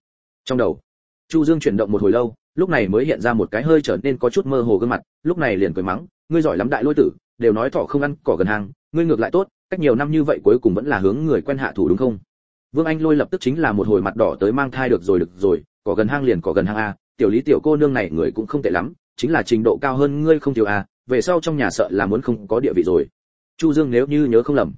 trong đầu, chu dương chuyển động một hồi lâu, lúc này mới hiện ra một cái hơi trở nên có chút mơ hồ gương mặt, lúc này liền cười mắng, ngươi giỏi lắm đại lôi tử, đều nói thọ không ăn, cỏ gần hàng, ngươi ngược lại tốt, cách nhiều năm như vậy cuối cùng vẫn là hướng người quen hạ thủ đúng không? Vương anh lôi lập tức chính là một hồi mặt đỏ tới mang thai được rồi được rồi cỏ gần hang liền cỏ gần hang a, tiểu lý tiểu cô nương này người cũng không tệ lắm, chính là trình độ cao hơn ngươi không thiếu a, về sau trong nhà sợ là muốn không có địa vị rồi. Chu dương nếu như nhớ không lầm,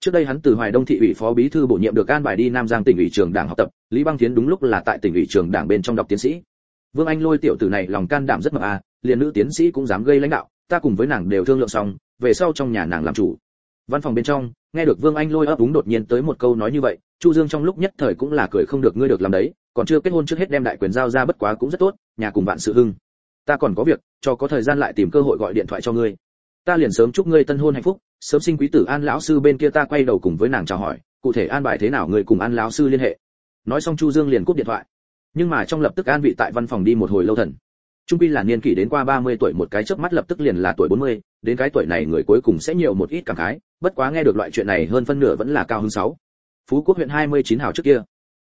trước đây hắn từ hoài đông thị ủy phó bí thư bổ nhiệm được an bài đi nam giang tỉnh ủy trường đảng học tập, lý băng tiến đúng lúc là tại tỉnh ủy trường đảng bên trong đọc tiến sĩ. Vương anh lôi tiểu tử này lòng can đảm rất mập a, liền nữ tiến sĩ cũng dám gây lãnh đạo, ta cùng với nàng đều thương lượng xong, về sau trong nhà nàng làm chủ. Văn phòng bên trong, nghe được vương anh lôi ấp úng đột nhiên tới một câu nói như vậy chu dương trong lúc nhất thời cũng là cười không được ngươi được làm đấy còn chưa kết hôn trước hết đem đại quyền giao ra bất quá cũng rất tốt nhà cùng bạn sự hưng. Ta còn có việc cho có thời gian lại tìm cơ hội gọi điện thoại cho ngươi. Ta liền sớm chúc ngươi tân hôn hạnh phúc sớm sinh quý tử an lão sư bên kia ta quay đầu cùng với nàng chào hỏi cụ thể an bài thế nào ngươi cùng an lão sư liên hệ. Nói xong chu dương liền cúp điện thoại. Nhưng mà trong lập tức an vị tại văn phòng đi một hồi lâu thần. Trung quy là niên kỷ đến qua 30 tuổi một cái chớp mắt lập tức liền là tuổi 40, đến cái tuổi này người cuối cùng sẽ nhiều một ít cảm khái, bất quá nghe được loại chuyện này hơn phân nửa vẫn là cao hứng sáu. Phú Quốc huyện 29 hào trước kia,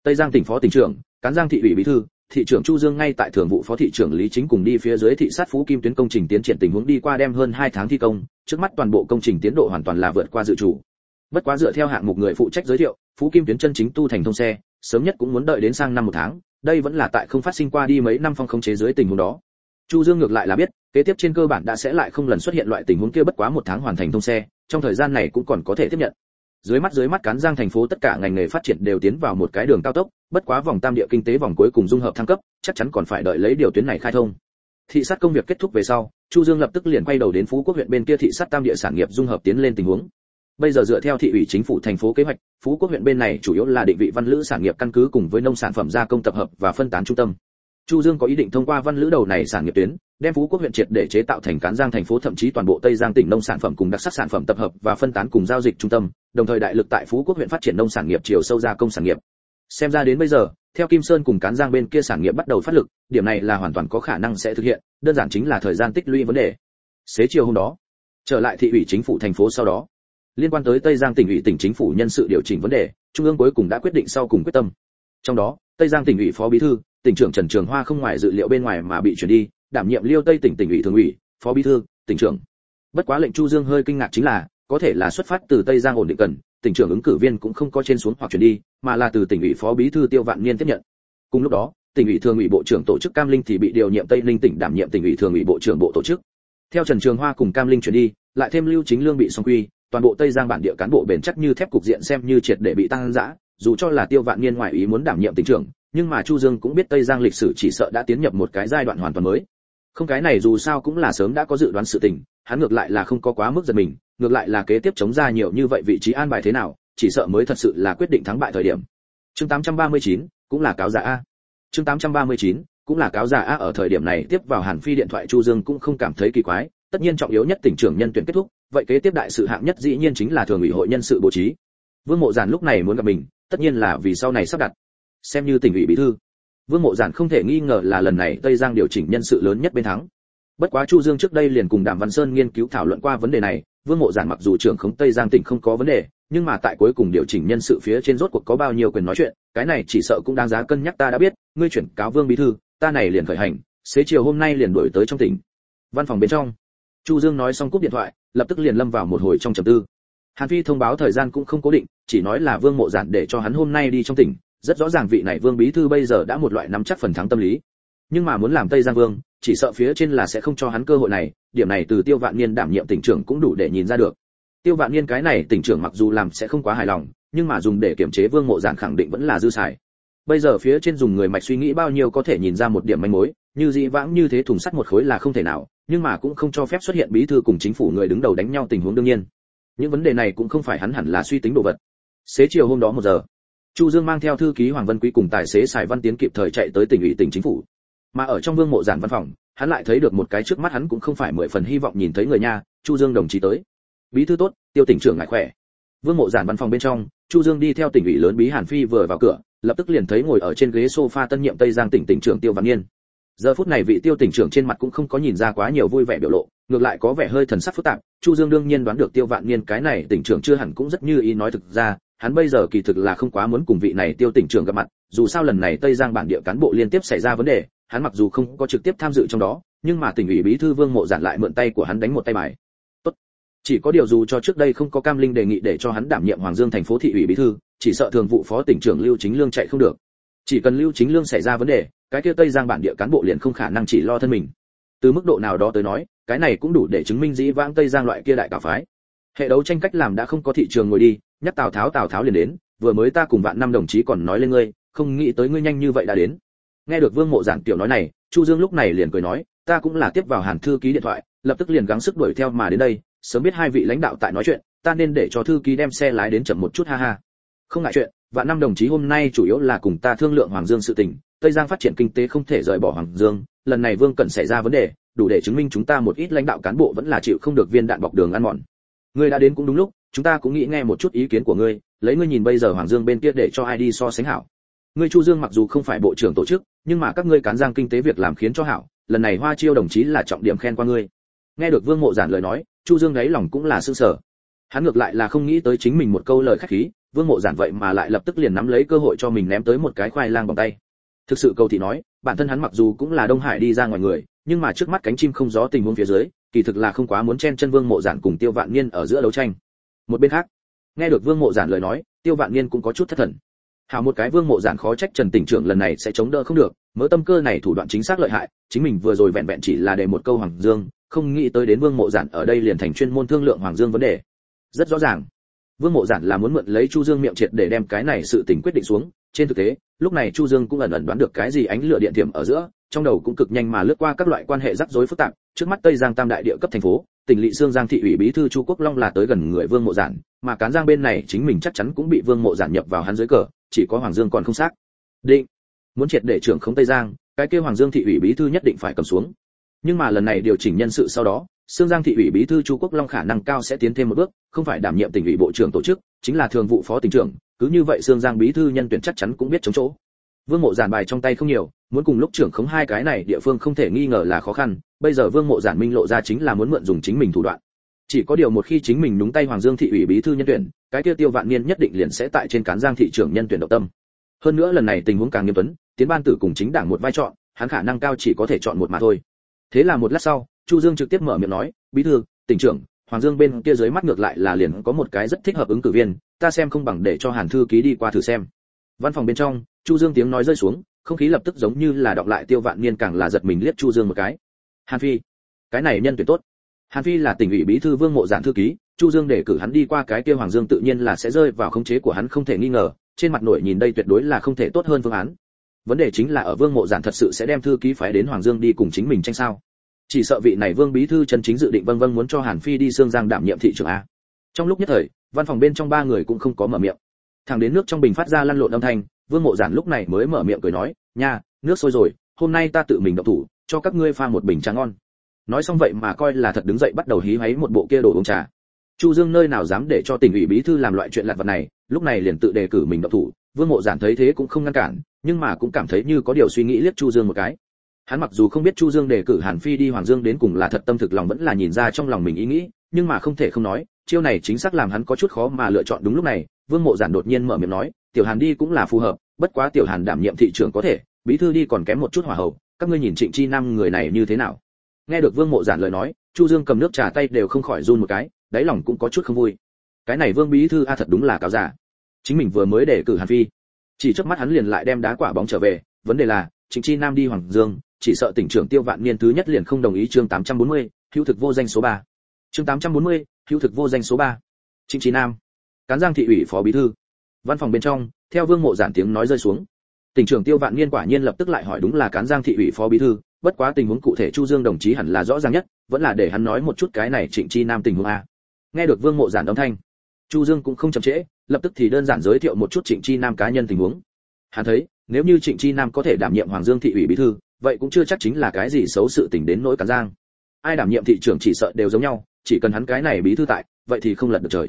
Tây Giang tỉnh phó tỉnh trưởng, cán Giang thị ủy bí thư, thị trưởng chu dương ngay tại thường vụ phó thị trưởng lý chính cùng đi phía dưới thị sát phú kim tuyến công trình tiến triển tình huống đi qua đem hơn 2 tháng thi công trước mắt toàn bộ công trình tiến độ hoàn toàn là vượt qua dự chủ bất quá dựa theo hạng mục người phụ trách giới thiệu phú kim tuyến chân chính tu thành thông xe sớm nhất cũng muốn đợi đến sang năm một tháng đây vẫn là tại không phát sinh qua đi mấy năm phong không chế dưới tình huống đó. Chu dương ngược lại là biết kế tiếp trên cơ bản đã sẽ lại không lần xuất hiện loại tình huống kia bất quá một tháng hoàn thành thông xe trong thời gian này cũng còn có thể tiếp nhận dưới mắt dưới mắt cán giang thành phố tất cả ngành nghề phát triển đều tiến vào một cái đường cao tốc, bất quá vòng tam địa kinh tế vòng cuối cùng dung hợp thăng cấp, chắc chắn còn phải đợi lấy điều tuyến này khai thông. Thị sát công việc kết thúc về sau, chu dương lập tức liền quay đầu đến phú quốc huyện bên kia thị sát tam địa sản nghiệp dung hợp tiến lên tình huống. Bây giờ dựa theo thị ủy chính phủ thành phố kế hoạch, phú quốc huyện bên này chủ yếu là định vị văn lữ sản nghiệp căn cứ cùng với nông sản phẩm gia công tập hợp và phân tán trung tâm chu dương có ý định thông qua văn lữ đầu này sản nghiệp tuyến, đem phú quốc huyện triệt để chế tạo thành cán giang thành phố, thậm chí toàn bộ tây giang tỉnh nông sản phẩm cùng đặc sắc sản phẩm tập hợp và phân tán cùng giao dịch trung tâm, đồng thời đại lực tại phú quốc huyện phát triển nông sản nghiệp chiều sâu gia công sản nghiệp. Xem ra đến bây giờ, theo kim sơn cùng cán giang bên kia sản nghiệp bắt đầu phát lực, điểm này là hoàn toàn có khả năng sẽ thực hiện, đơn giản chính là thời gian tích lũy vấn đề. Xế chiều hôm đó, trở lại thị ủy chính phủ thành phố sau đó. Liên quan tới tây giang tỉnh ủy tỉnh chính phủ nhân sự điều chỉnh vấn đề, trung ương cuối cùng đã quyết định sau cùng quyết tâm. Trong đó, tây giang tỉnh ủy phó bí thư tỉnh trưởng trần trường hoa không ngoài dự liệu bên ngoài mà bị chuyển đi, đảm nhiệm liêu tây tỉnh tỉnh ủy thường ủy, phó bí thư, tỉnh trưởng. Bất quá lệnh chu dương hơi kinh ngạc chính là, có thể là xuất phát từ tây giang ổn định cần, tỉnh trưởng ứng cử viên cũng không có trên xuống hoặc chuyển đi, mà là từ tỉnh ủy phó bí thư tiêu vạn niên tiếp nhận. Cùng lúc đó, tỉnh ủy thường ủy bộ trưởng tổ chức cam linh thì bị điều nhiệm tây Linh tỉnh đảm nhiệm tỉnh ủy thường ủy bộ trưởng bộ tổ chức. Theo trần trường hoa cùng cam linh chuyển đi, lại thêm lưu chính lương bị song quy, toàn bộ tây giang bản địa cán bộ bền chắc như thép cục diện xem như triệt để bị tăng dã, dù cho là tiêu vạn niên ngoại ý muốn đảm nhiệm tỉnh trưởng nhưng mà chu dương cũng biết tây giang lịch sử chỉ sợ đã tiến nhập một cái giai đoạn hoàn toàn mới. Không cái này dù sao cũng là sớm đã có dự đoán sự tình hắn ngược lại là không có quá mức giật mình ngược lại là kế tiếp chống ra nhiều như vậy vị trí an bài thế nào chỉ sợ mới thật sự là quyết định thắng bại thời điểm. Chương 839, cũng là cáo giả a. Chương 839, cũng là cáo giả a ở thời điểm này tiếp vào hàn phi điện thoại chu dương cũng không cảm thấy kỳ quái tất nhiên trọng yếu nhất tỉnh trưởng nhân tuyển kết thúc vậy kế tiếp đại sự hạng nhất dĩ nhiên chính là thường ủy hội nhân sự bố trí. Vương mộ giản lúc này muốn gặp mình tất nhiên là vì sau này sắp đặt xem như tỉnh ủy bí thư. Vương mộ giản không thể nghi ngờ là lần này tây giang điều chỉnh nhân sự lớn nhất bên thắng. Bất quá chu dương trước đây liền cùng đàm văn sơn nghiên cứu thảo luận qua vấn đề này, vương mộ giản mặc dù trưởng khống tây giang tỉnh không có vấn đề, nhưng mà tại cuối cùng điều chỉnh nhân sự phía trên rốt cuộc có bao nhiêu quyền nói chuyện, cái này chỉ sợ cũng đáng giá cân nhắc ta đã biết, ngươi chuyển cáo vương bí thư, ta này liền khởi hành, xế chiều hôm nay liền đổi tới trong tỉnh. Văn phòng bên trong, chu dương nói xong cúp điện thoại, lập tức liền lâm vào một hồi trong trầm tư. Hàn phi thông báo thời gian cũng không cố định, chỉ nói là vương mộ giản để cho hắn hôm nay đi trong tỉnh rất rõ ràng vị này vương bí thư bây giờ đã một loại nắm chắc phần thắng tâm lý. Nhưng mà muốn làm tây giang vương, chỉ sợ phía trên là sẽ không cho hắn cơ hội này, điểm này từ tiêu vạn niên đảm nhiệm tỉnh trưởng cũng đủ để nhìn ra được. Tiêu vạn niên cái này tỉnh trưởng mặc dù làm sẽ không quá hài lòng, nhưng mà dùng để kiểm chế vương mộ giản khẳng định vẫn là dư xài. Bây giờ phía trên dùng người mạch suy nghĩ bao nhiêu có thể nhìn ra một điểm manh mối, như dĩ vãng như thế thùng sắt một khối là không thể nào, nhưng mà cũng không cho phép xuất hiện bí thư cùng chính phủ người đứng đầu đánh nhau tình huống đương nhiên. Những vấn đề này cũng không phải hắn hẳn là suy tính đồ vật. Xế chiều hôm đó một giờ chu dương mang theo thư ký hoàng văn quý cùng tài xế sài văn tiến kịp thời chạy tới tỉnh ủy tỉnh chính phủ. Mà ở trong vương mộ giản văn phòng, hắn lại thấy được một cái trước mắt hắn cũng không phải mười phần hy vọng nhìn thấy người nha, chu dương đồng chí tới. Bí thư tốt, tiêu tỉnh trưởng ngài khỏe. Vương mộ giản văn phòng bên trong, chu dương đi theo tỉnh ủy lớn bí hàn phi vừa vào cửa, lập tức liền thấy ngồi ở trên ghế sofa tân nhiệm tây giang tỉnh tỉnh trưởng tiêu văn niên giờ phút này vị tiêu tỉnh trưởng trên mặt cũng không có nhìn ra quá nhiều vui vẻ biểu lộ, ngược lại có vẻ hơi thần sắc phức tạp, chu dương đương nhiên đoán được tiêu vạn niên cái này tỉnh trưởng chưa hẳn cũng rất như ý nói thực ra hắn bây giờ kỳ thực là không quá muốn cùng vị này tiêu tỉnh trưởng gặp mặt, dù sao lần này tây giang bản địa cán bộ liên tiếp xảy ra vấn đề, hắn mặc dù không có trực tiếp tham dự trong đó, nhưng mà tỉnh ủy bí thư vương mộ giản lại mượn tay của hắn đánh một tay bài. Tốt. Chỉ có điều dù cho trước đây không có cam linh đề nghị để cho hắn đảm nhiệm hoàng dương thành phố thị ủy bí thư, chỉ sợ thường vụ phó tỉnh trưởng lưu chính lương chạy không được. Chỉ cần lưu chính lương xảy ra vấn đề, cái kia tây giang bản địa cán bộ liền không khả năng chỉ lo thân mình. Từ mức độ nào đó tới nói, cái này cũng đủ để chứng minh dĩ vãng tây giang loại kia đại cả phái hệ đấu tranh cách làm đã không có thị trường ngồi đi, nhắc tào tháo tào tháo liền đến, vừa mới ta cùng vạn năm đồng chí còn nói lên ngươi, không nghĩ tới ngươi nhanh như vậy đã đến. Nghe được vương mộ giản tiểu nói này, chu dương lúc này liền cười nói, ta cũng là tiếp vào hàn thư ký điện thoại, lập tức liền gắng sức đuổi theo mà đến đây, sớm biết hai vị lãnh đạo tại nói chuyện, ta nên để cho thư ký đem xe lái đến chậm một chút ha ha. Không ngại chuyện, vạn năm đồng chí hôm nay chủ yếu là cùng ta thương lượng hoàng dương sự tình, tây giang phát triển kinh tế không thể rời bỏ hoàng dương, lần này vương cần xảy ra vấn đề, đủ để chứng minh chúng ta một ít lãnh đạo cán bộ vẫn là chịu không được viên đạn bọc đường ăn mòn ngươi đã đến cũng đúng lúc, chúng ta cũng nghĩ nghe một chút ý kiến của ngươi, lấy ngươi nhìn bây giờ hoàng dương bên kia để cho ai đi so sánh hảo. Ngươi chu dương mặc dù không phải bộ trưởng tổ chức, nhưng mà các ngươi cán giang kinh tế việc làm khiến cho hảo, lần này hoa chiêu đồng chí là trọng điểm khen qua ngươi. Nghe được vương mộ giản lời nói, chu dương đáy lòng cũng là sương sở hắn ngược lại là không nghĩ tới chính mình một câu lời khách khí, vương mộ giản vậy mà lại lập tức liền nắm lấy cơ hội cho mình ném tới một cái khoai lang bằng tay. Thực sự cầu thị nói, bản thân hắn mặc dù cũng là đông hải đi ra ngoài người, nhưng mà trước mắt cánh chim không gió tình huống phía dưới kỳ thực là không quá muốn chen chân vương mộ giản cùng tiêu vạn niên ở giữa đấu tranh. Một bên khác, nghe được vương mộ giản lời nói, tiêu vạn niên cũng có chút thất thần. Hảo một cái vương mộ giản khó trách trần tỉnh trưởng lần này sẽ chống đỡ không được, mớ tâm cơ này thủ đoạn chính xác lợi hại, chính mình vừa rồi vẹn vẹn chỉ là để một câu hoàng dương, không nghĩ tới đến vương mộ giản ở đây liền thành chuyên môn thương lượng hoàng dương vấn đề. Rất rõ ràng, vương mộ giản là muốn mượn lấy chu dương miệng triệt để đem cái này sự tình quyết định xuống, trên thực tế, lúc này chu dương cũng ẩn ẩn đoán được cái gì ánh lửa điện thiểm ở giữa, trong đầu cũng cực nhanh mà lướt qua các loại quan hệ rắc rối phức tạp trước mắt tây giang tam đại địa cấp thành phố tỉnh lỵ xương giang thị ủy bí thư chu quốc long là tới gần người vương mộ giản mà cán giang bên này chính mình chắc chắn cũng bị vương mộ giản nhập vào hắn dưới cờ chỉ có hoàng dương còn không xác định muốn triệt để trưởng không tây giang cái kia hoàng dương thị ủy bí thư nhất định phải cầm xuống nhưng mà lần này điều chỉnh nhân sự sau đó Sương Giang thị ủy bí thư Chu Quốc Long khả năng cao sẽ tiến thêm một bước, không phải đảm nhiệm tỉnh ủy bộ trưởng tổ chức, chính là thường vụ phó tỉnh trưởng, cứ như vậy Sương Giang bí thư nhân tuyển chắc chắn cũng biết chống chỗ. Vương Mộ giản bài trong tay không nhiều, muốn cùng lúc trưởng khống hai cái này địa phương không thể nghi ngờ là khó khăn, bây giờ Vương Mộ giản minh lộ ra chính là muốn mượn dùng chính mình thủ đoạn. Chỉ có điều một khi chính mình đúng tay Hoàng Dương thị ủy bí thư nhân tuyển, cái kia Tiêu Vạn Niên nhất định liền sẽ tại trên cán Giang thị trưởng nhân tuyển động tâm. Hơn nữa lần này tình huống càng nghiêm tuấn, tiến ban tử cùng chính đảng một vai chọn, hắn khả năng cao chỉ có thể chọn một mà thôi. Thế là một lát sau, Chu Dương trực tiếp mở miệng nói, "Bí thư, tỉnh trưởng, Hoàng Dương bên kia dưới mắt ngược lại là liền có một cái rất thích hợp ứng cử viên, ta xem không bằng để cho Hàn thư ký đi qua thử xem." Văn phòng bên trong, Chu Dương tiếng nói rơi xuống, không khí lập tức giống như là đọc lại Tiêu Vạn Niên càng là giật mình liếc Chu Dương một cái. "Hàn Phi, cái này nhân tuyển tốt." Hàn Phi là tỉnh ủy bí thư Vương Mộ Giản thư ký, Chu Dương để cử hắn đi qua cái kia Hoàng Dương tự nhiên là sẽ rơi vào khống chế của hắn không thể nghi ngờ, trên mặt nổi nhìn đây tuyệt đối là không thể tốt hơn phương án. Vấn đề chính là ở Vương Mộ Giản thật sự sẽ đem thư ký phái đến Hoàng Dương đi cùng chính mình tranh sao? chỉ sợ vị này vương bí thư chân chính dự định vâng vâng muốn cho hàn phi đi xương giang đảm nhiệm thị trưởng a trong lúc nhất thời văn phòng bên trong ba người cũng không có mở miệng thẳng đến nước trong bình phát ra lăn lộn âm thanh, vương mộ giản lúc này mới mở miệng cười nói, nha, nước sôi rồi, hôm nay ta tự mình động thủ, cho các ngươi pha một bình trà ngon. Nói xong vậy mà coi là thật đứng dậy bắt đầu hí háy một bộ kia đồ uống trà. Chu dương nơi nào dám để cho tỉnh ủy bí thư làm loại chuyện lặt vặt này, lúc này liền tự đề cử mình động thủ, vương mộ giản thấy thế cũng không ngăn cản, nhưng mà cũng cảm thấy như có điều suy nghĩ liếc chu dương một cái. Hắn mặc dù không biết chu dương đề cử hàn phi đi hoàng dương đến cùng là thật tâm thực lòng vẫn là nhìn ra trong lòng mình ý nghĩ, nhưng mà không thể không nói chiêu này chính xác làm hắn có chút khó mà lựa chọn đúng lúc này vương mộ giản đột nhiên mở miệng nói tiểu hàn đi cũng là phù hợp bất quá tiểu hàn đảm nhiệm thị trưởng có thể bí thư đi còn kém một chút hỏa hậu các ngươi nhìn trịnh chi nam người này như thế nào? Nghe được vương mộ giản lời nói chu dương cầm nước trà tay đều không khỏi run một cái đáy lòng cũng có chút không vui. Cái này vương bí thư a thật đúng là cáo giả. Chính mình vừa mới để cử hàn phi. Chỉ trước mắt hắn liền lại đem đá quả bóng trở về vấn đề là trịnh chi nam đi hoàng dương chỉ sợ tỉnh trưởng Tiêu Vạn Niên thứ nhất liền không đồng ý chương 840, hữu thực vô danh số 3. Chương 840, hữu thực vô danh số 3. Trịnh Chí Nam, Cán Giang thị ủy phó bí thư. Văn phòng bên trong, theo Vương Mộ giản tiếng nói rơi xuống. Tỉnh trưởng Tiêu Vạn Niên quả nhiên lập tức lại hỏi đúng là Cán Giang thị ủy phó bí thư, bất quá tình huống cụ thể Chu Dương đồng chí hẳn là rõ ràng nhất, vẫn là để hắn nói một chút cái này Trịnh Chi Nam tình huống a. Nghe được Vương Mộ giản âm thanh, Chu Dương cũng không chậm trễ, lập tức thì đơn giản giới thiệu một chút Trịnh Chi Nam cá nhân tình huống. Hắn thấy, nếu như Trịnh Chi Nam có thể đảm nhiệm Hoàng Dương thị ủy bí thư, vậy cũng chưa chắc chính là cái gì xấu sự tình đến nỗi cán giang ai đảm nhiệm thị trưởng chỉ sợ đều giống nhau, chỉ cần hắn cái này bí thư tại, vậy thì không lật được trời.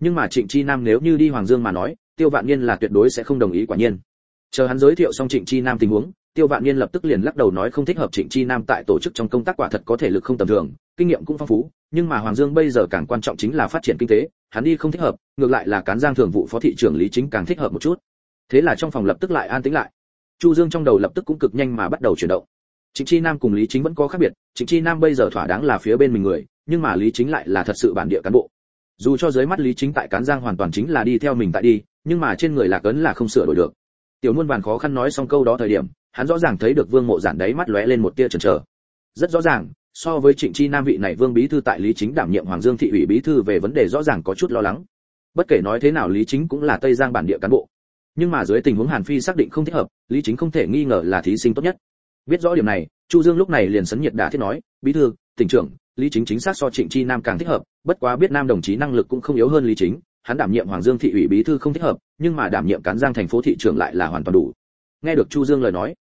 Nhưng mà trịnh chi nam nếu như đi hoàng dương mà nói, tiêu vạn niên là tuyệt đối sẽ không đồng ý quả nhiên. Chờ hắn giới thiệu xong trịnh chi nam tình huống, tiêu vạn niên lập tức liền lắc đầu nói không thích hợp trịnh chi nam tại tổ chức trong công tác quả thật có thể lực không tầm thường, kinh nghiệm cũng phong phú, nhưng mà hoàng dương bây giờ càng quan trọng chính là phát triển kinh tế, hắn đi không thích hợp, ngược lại là cán giang thường vụ phó thị trưởng lý chính càng thích hợp một chút. Thế là trong phòng lập tức lại an tĩnh lại. Chu dương trong đầu lập tức cũng cực nhanh mà bắt đầu chuyển động trịnh chi nam cùng lý chính vẫn có khác biệt trịnh chi nam bây giờ thỏa đáng là phía bên mình người, nhưng mà lý chính lại là thật sự bản địa cán bộ. Dù cho dưới mắt lý chính tại cán giang hoàn toàn chính là đi theo mình tại đi, nhưng mà trên người lạc ấn là không sửa đổi được. Tiểu muôn vàn khó khăn nói xong câu đó thời điểm, hắn rõ ràng thấy được vương mộ giản đấy mắt lóe lên một tia chần chờ. Rất rõ ràng, so với trịnh chi nam vị này vương bí thư tại lý chính đảm nhiệm hoàng dương thị ủy bí thư về vấn đề rõ ràng có chút lo lắng. Bất kể nói thế nào lý chính cũng là tây giang bản địa cán bộ. Nhưng mà dưới tình huống hàn phi xác định không thích hợp, lý chính không thể nghi ngờ là thí sinh tốt nhất biết rõ điểm này, chu dương lúc này liền sấn nhiệt đả thiết nói, bí thư, tỉnh trưởng, lý chính chính xác so trịnh chi nam càng thích hợp, bất quá biết nam đồng chí năng lực cũng không yếu hơn lý chính, hắn đảm nhiệm hoàng dương thị ủy bí thư không thích hợp, nhưng mà đảm nhiệm cán giang thành phố thị trưởng lại là hoàn toàn đủ. Nghe được chu dương lời nói,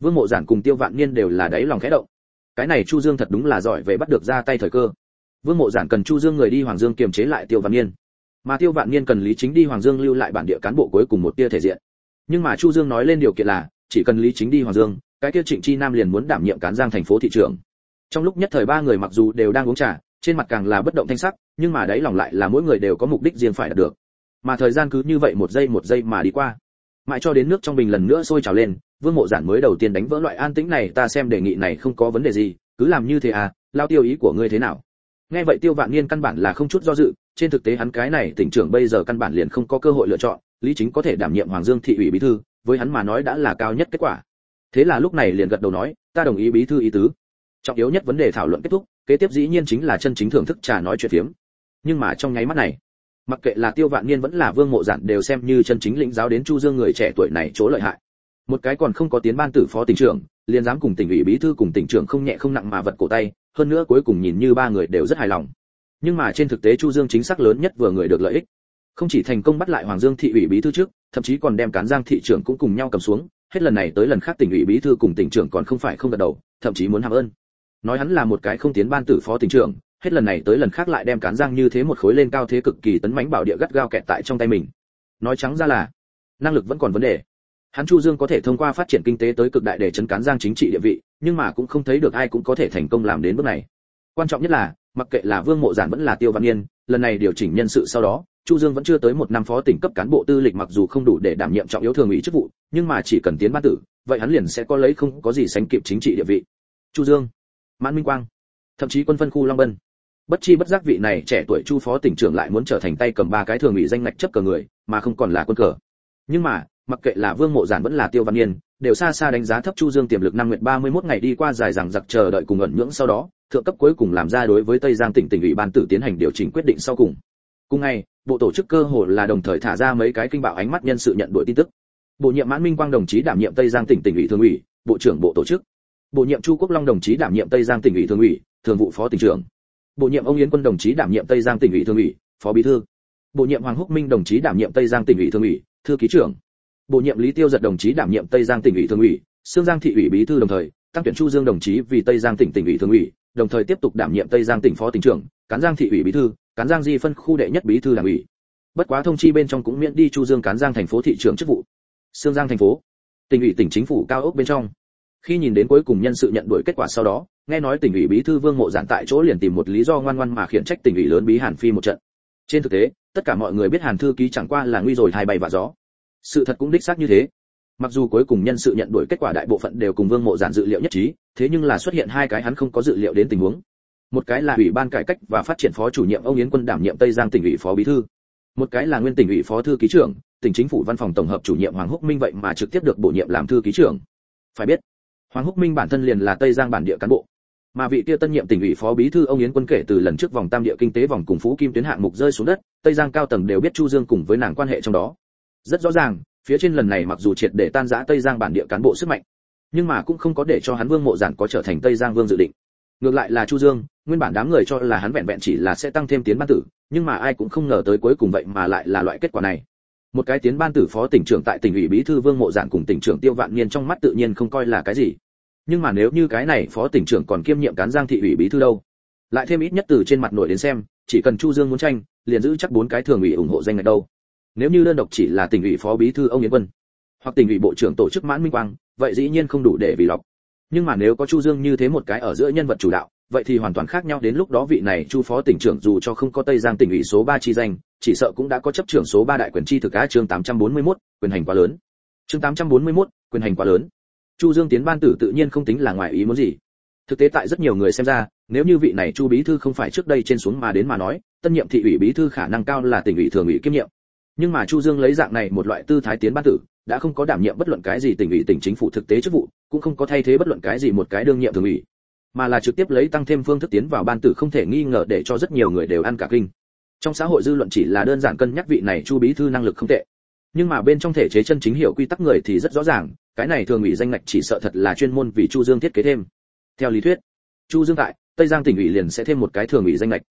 vương mộ giản cùng tiêu vạn niên đều là đáy lòng khẽ động. Cái này chu dương thật đúng là giỏi về bắt được ra tay thời cơ. Vương mộ giản cần chu dương người đi hoàng dương kiềm chế lại tiêu vạn niên. Mà tiêu vạn niên cần lý chính đi hoàng dương lưu lại bản địa cán bộ cuối cùng một tia thể diện. Nhưng mà chu dương nói lên điều kiện là, chỉ cần lý chính đi hoàng dương cái kia trịnh chi nam liền muốn đảm nhiệm cán giang thành phố thị trưởng. Trong lúc nhất thời ba người mặc dù đều đang uống trà, trên mặt càng là bất động thanh sắc, nhưng mà đấy lòng lại là mỗi người đều có mục đích riêng phải đạt được. Mà thời gian cứ như vậy một giây một giây mà đi qua. Mãi cho đến nước trong bình lần nữa sôi trào lên, vương mộ giản mới đầu tiên đánh vỡ loại an tĩnh này, ta xem đề nghị này không có vấn đề gì, cứ làm như thế à lao tiêu ý của ngươi thế nào? Nghe vậy tiêu vạn niên căn bản là không chút do dự, trên thực tế hắn cái này tỉnh trưởng bây giờ căn bản liền không có cơ hội lựa chọn, lý chính có thể đảm nhiệm hoàng dương thị ủy bí thư, với hắn mà nói đã là cao nhất kết quả thế là lúc này liền gật đầu nói, ta đồng ý bí thư ý tứ. Trọng yếu nhất vấn đề thảo luận kết thúc, kế tiếp dĩ nhiên chính là chân chính thưởng thức trà nói chuyện phiếm. Nhưng mà trong nháy mắt này, mặc kệ là tiêu vạn niên vẫn là vương mộ giản đều xem như chân chính lĩnh giáo đến chu dương người trẻ tuổi này chỗ lợi hại. Một cái còn không có tiến ban tử phó tỉnh trưởng, liền dám cùng tỉnh ủy bí thư cùng tỉnh trưởng không nhẹ không nặng mà vật cổ tay, hơn nữa cuối cùng nhìn như ba người đều rất hài lòng. Nhưng mà trên thực tế chu dương chính xác lớn nhất vừa người được lợi ích. Không chỉ thành công bắt lại hoàng dương thị ủy bí thư trước, thậm chí còn đem cán giang thị trưởng cũng cùng nhau cầm xuống hết lần này tới lần khác tỉnh ủy bí thư cùng tỉnh trưởng còn không phải không gật đầu, thậm chí muốn hàm ơn. Nói hắn là một cái không tiến ban tử phó tỉnh trưởng, hết lần này tới lần khác lại đem cán giang như thế một khối lên cao thế cực kỳ tấn mãnh bảo địa gắt gao kẹt tại trong tay mình. Nói trắng ra là, năng lực vẫn còn vấn đề. Hắn chu dương có thể thông qua phát triển kinh tế tới cực đại để chấn cán giang chính trị địa vị, nhưng mà cũng không thấy được ai cũng có thể thành công làm đến bước này. Quan trọng nhất là, mặc kệ là vương mộ giản vẫn là tiêu văn niên lần này điều chỉnh nhân sự sau đó, chu dương vẫn chưa tới một năm phó tỉnh cấp cán bộ tư lịch mặc dù không đủ để đảm nhiệm trọng yếu thường ủy chức vụ, nhưng mà chỉ cần tiến ban tử, vậy hắn liền sẽ có lấy không có gì sánh kịp chính trị địa vị. Chu dương, mãn minh quang, thậm chí quân phân khu long bân. Bất chi bất giác vị này trẻ tuổi chu phó tỉnh trưởng lại muốn trở thành tay cầm ba cái thường ủy danh ngạch chấp cờ người, mà không còn là quân cờ. Nhưng mà, mặc kệ là vương mộ giản vẫn là tiêu văn niên đều xa xa đánh giá thấp chu dương tiềm lực năm nguyệt 31 ngày đi qua dài dằng dặc chờ đợi cùng ẩn nhưỡng sau đó thượng cấp cuối cùng làm ra đối với tây giang tỉnh tỉnh ủy ban tử tiến hành điều chỉnh quyết định sau cùng. Cùng ngày, bộ tổ chức cơ hồ là đồng thời thả ra mấy cái kinh bạo ánh mắt nhân sự nhận đuổi tin tức. Bộ nhiệm mãn minh quang đồng chí đảm nhiệm tây giang tỉnh tỉnh ủy thường ủy, bộ trưởng bộ tổ chức. Bộ nhiệm chu quốc long đồng chí đảm nhiệm tây giang tỉnh ủy thường ủy, thường vụ phó tỉnh trưởng. Bộ nhiệm ông yến quân đồng chí đảm nhiệm tây giang tỉnh ủy thường ủy, phó bí thư. Bộ nhiệm hoàng húc minh đồng chí đảm nhiệm tây giang tỉnh ủy thường ủy, thư ký trưởng. Bộ nhiệm lý tiêu giật đồng chí đảm nhiệm tây giang tỉnh ủy thường ủy, sương giang thị ủy bí thư đồng thời, tăng tuyển chu dương đồng chí vì tây giang tỉnh tỉnh ủy thường ủy đồng thời tiếp tục đảm nhiệm tây giang tỉnh phó tỉnh trưởng, cán giang thị ủy bí thư, cán giang di phân khu đệ nhất bí thư đảng ủy. Bất quá thông chi bên trong cũng miễn đi chu dương cán giang thành phố thị trưởng chức vụ. Sương giang thành phố, tỉnh ủy tỉnh chính phủ cao ốc bên trong. Khi nhìn đến cuối cùng nhân sự nhận đuổi kết quả sau đó, nghe nói tỉnh ủy bí thư vương mộ giản tại chỗ liền tìm một lý do ngoan ngoan mà khiển trách tỉnh ủy lớn bí hàn phi một trận. Trên thực tế, tất cả mọi người biết hàn thư ký chẳng qua là nguy rồi hai bay và gió. Sự thật cũng đích xác như thế mặc dù cuối cùng nhân sự nhận đổi kết quả đại bộ phận đều cùng vương mộ giản dự liệu nhất trí, thế nhưng là xuất hiện hai cái hắn không có dự liệu đến tình huống. Một cái là ủy ban cải cách và phát triển phó chủ nhiệm ông yến quân đảm nhiệm tây giang tỉnh ủy phó bí thư. Một cái là nguyên tỉnh ủy phó thư ký trưởng, tỉnh chính phủ văn phòng tổng hợp chủ nhiệm hoàng húc minh vậy mà trực tiếp được bổ nhiệm làm thư ký trưởng. Phải biết, hoàng húc minh bản thân liền là tây giang bản địa cán bộ. Mà vị kia tân nhiệm tỉnh ủy phó bí thư ông yến quân kể từ lần trước vòng tam địa kinh tế vòng cùng phú kim tuyến hạng mục rơi xuống đất, tây giang cao tầng đều biết chu dương cùng với nàng quan hệ trong đó. Rất rõ ràng phía trên lần này mặc dù triệt để tan rã tây giang bản địa cán bộ sức mạnh, nhưng mà cũng không có để cho hắn vương mộ giản có trở thành tây giang vương dự định. Ngược lại là chu dương, nguyên bản đám người cho là hắn vẹn vẹn chỉ là sẽ tăng thêm tiến ban tử, nhưng mà ai cũng không ngờ tới cuối cùng vậy mà lại là loại kết quả này. Một cái tiến ban tử phó tỉnh trưởng tại tỉnh ủy bí thư vương mộ giản cùng tỉnh trưởng tiêu vạn niên trong mắt tự nhiên không coi là cái gì. Nhưng mà nếu như cái này phó tỉnh trưởng còn kiêm nhiệm cán giang thị ủy bí thư đâu? Lại thêm ít nhất từ trên mặt nổi đến xem, chỉ cần chu dương muốn tranh, liền giữ chắc bốn cái thường ủy ủng hộ danh ngạch đâu nếu như đơn độc chỉ là tỉnh ủy phó bí thư ông yến Quân hoặc tỉnh ủy bộ trưởng tổ chức mãn minh quang vậy dĩ nhiên không đủ để vì lọc. Nhưng mà nếu có chu dương như thế một cái ở giữa nhân vật chủ đạo vậy thì hoàn toàn khác nhau đến lúc đó vị này chu phó tỉnh trưởng dù cho không có tây giang tỉnh ủy số 3 chi danh chỉ sợ cũng đã có chấp trưởng số 3 đại quyền chi thực á chương 841, quyền hành quá lớn. Chương 841, quyền hành quá lớn. Chu dương tiến ban tử tự nhiên không tính là ngoài ý muốn gì. Thực tế tại rất nhiều người xem ra nếu như vị này chu bí thư không phải trước đây trên xuống mà đến mà nói tân nhiệm thị ủy bí thư khả năng cao là tỉnh ủy thường ủy kiêm nhiệm nhưng mà chu dương lấy dạng này một loại tư thái tiến ban tử, đã không có đảm nhiệm bất luận cái gì tỉnh ủy, tỉnh chính phủ thực tế chức vụ, cũng không có thay thế bất luận cái gì một cái đương nhiệm thường ủy, mà là trực tiếp lấy tăng thêm phương thức tiến vào ban tử không thể nghi ngờ để cho rất nhiều người đều ăn cả kinh. Trong xã hội dư luận chỉ là đơn giản cân nhắc vị này chu bí thư năng lực không tệ. Nhưng mà bên trong thể chế chân chính hiểu quy tắc người thì rất rõ ràng, cái này thường ủy danh ngạch chỉ sợ thật là chuyên môn vì chu dương thiết kế thêm. Theo lý thuyết, chu dương tại, tây giang tỉnh ủy liền sẽ thêm một cái thường ủy danh ngạch.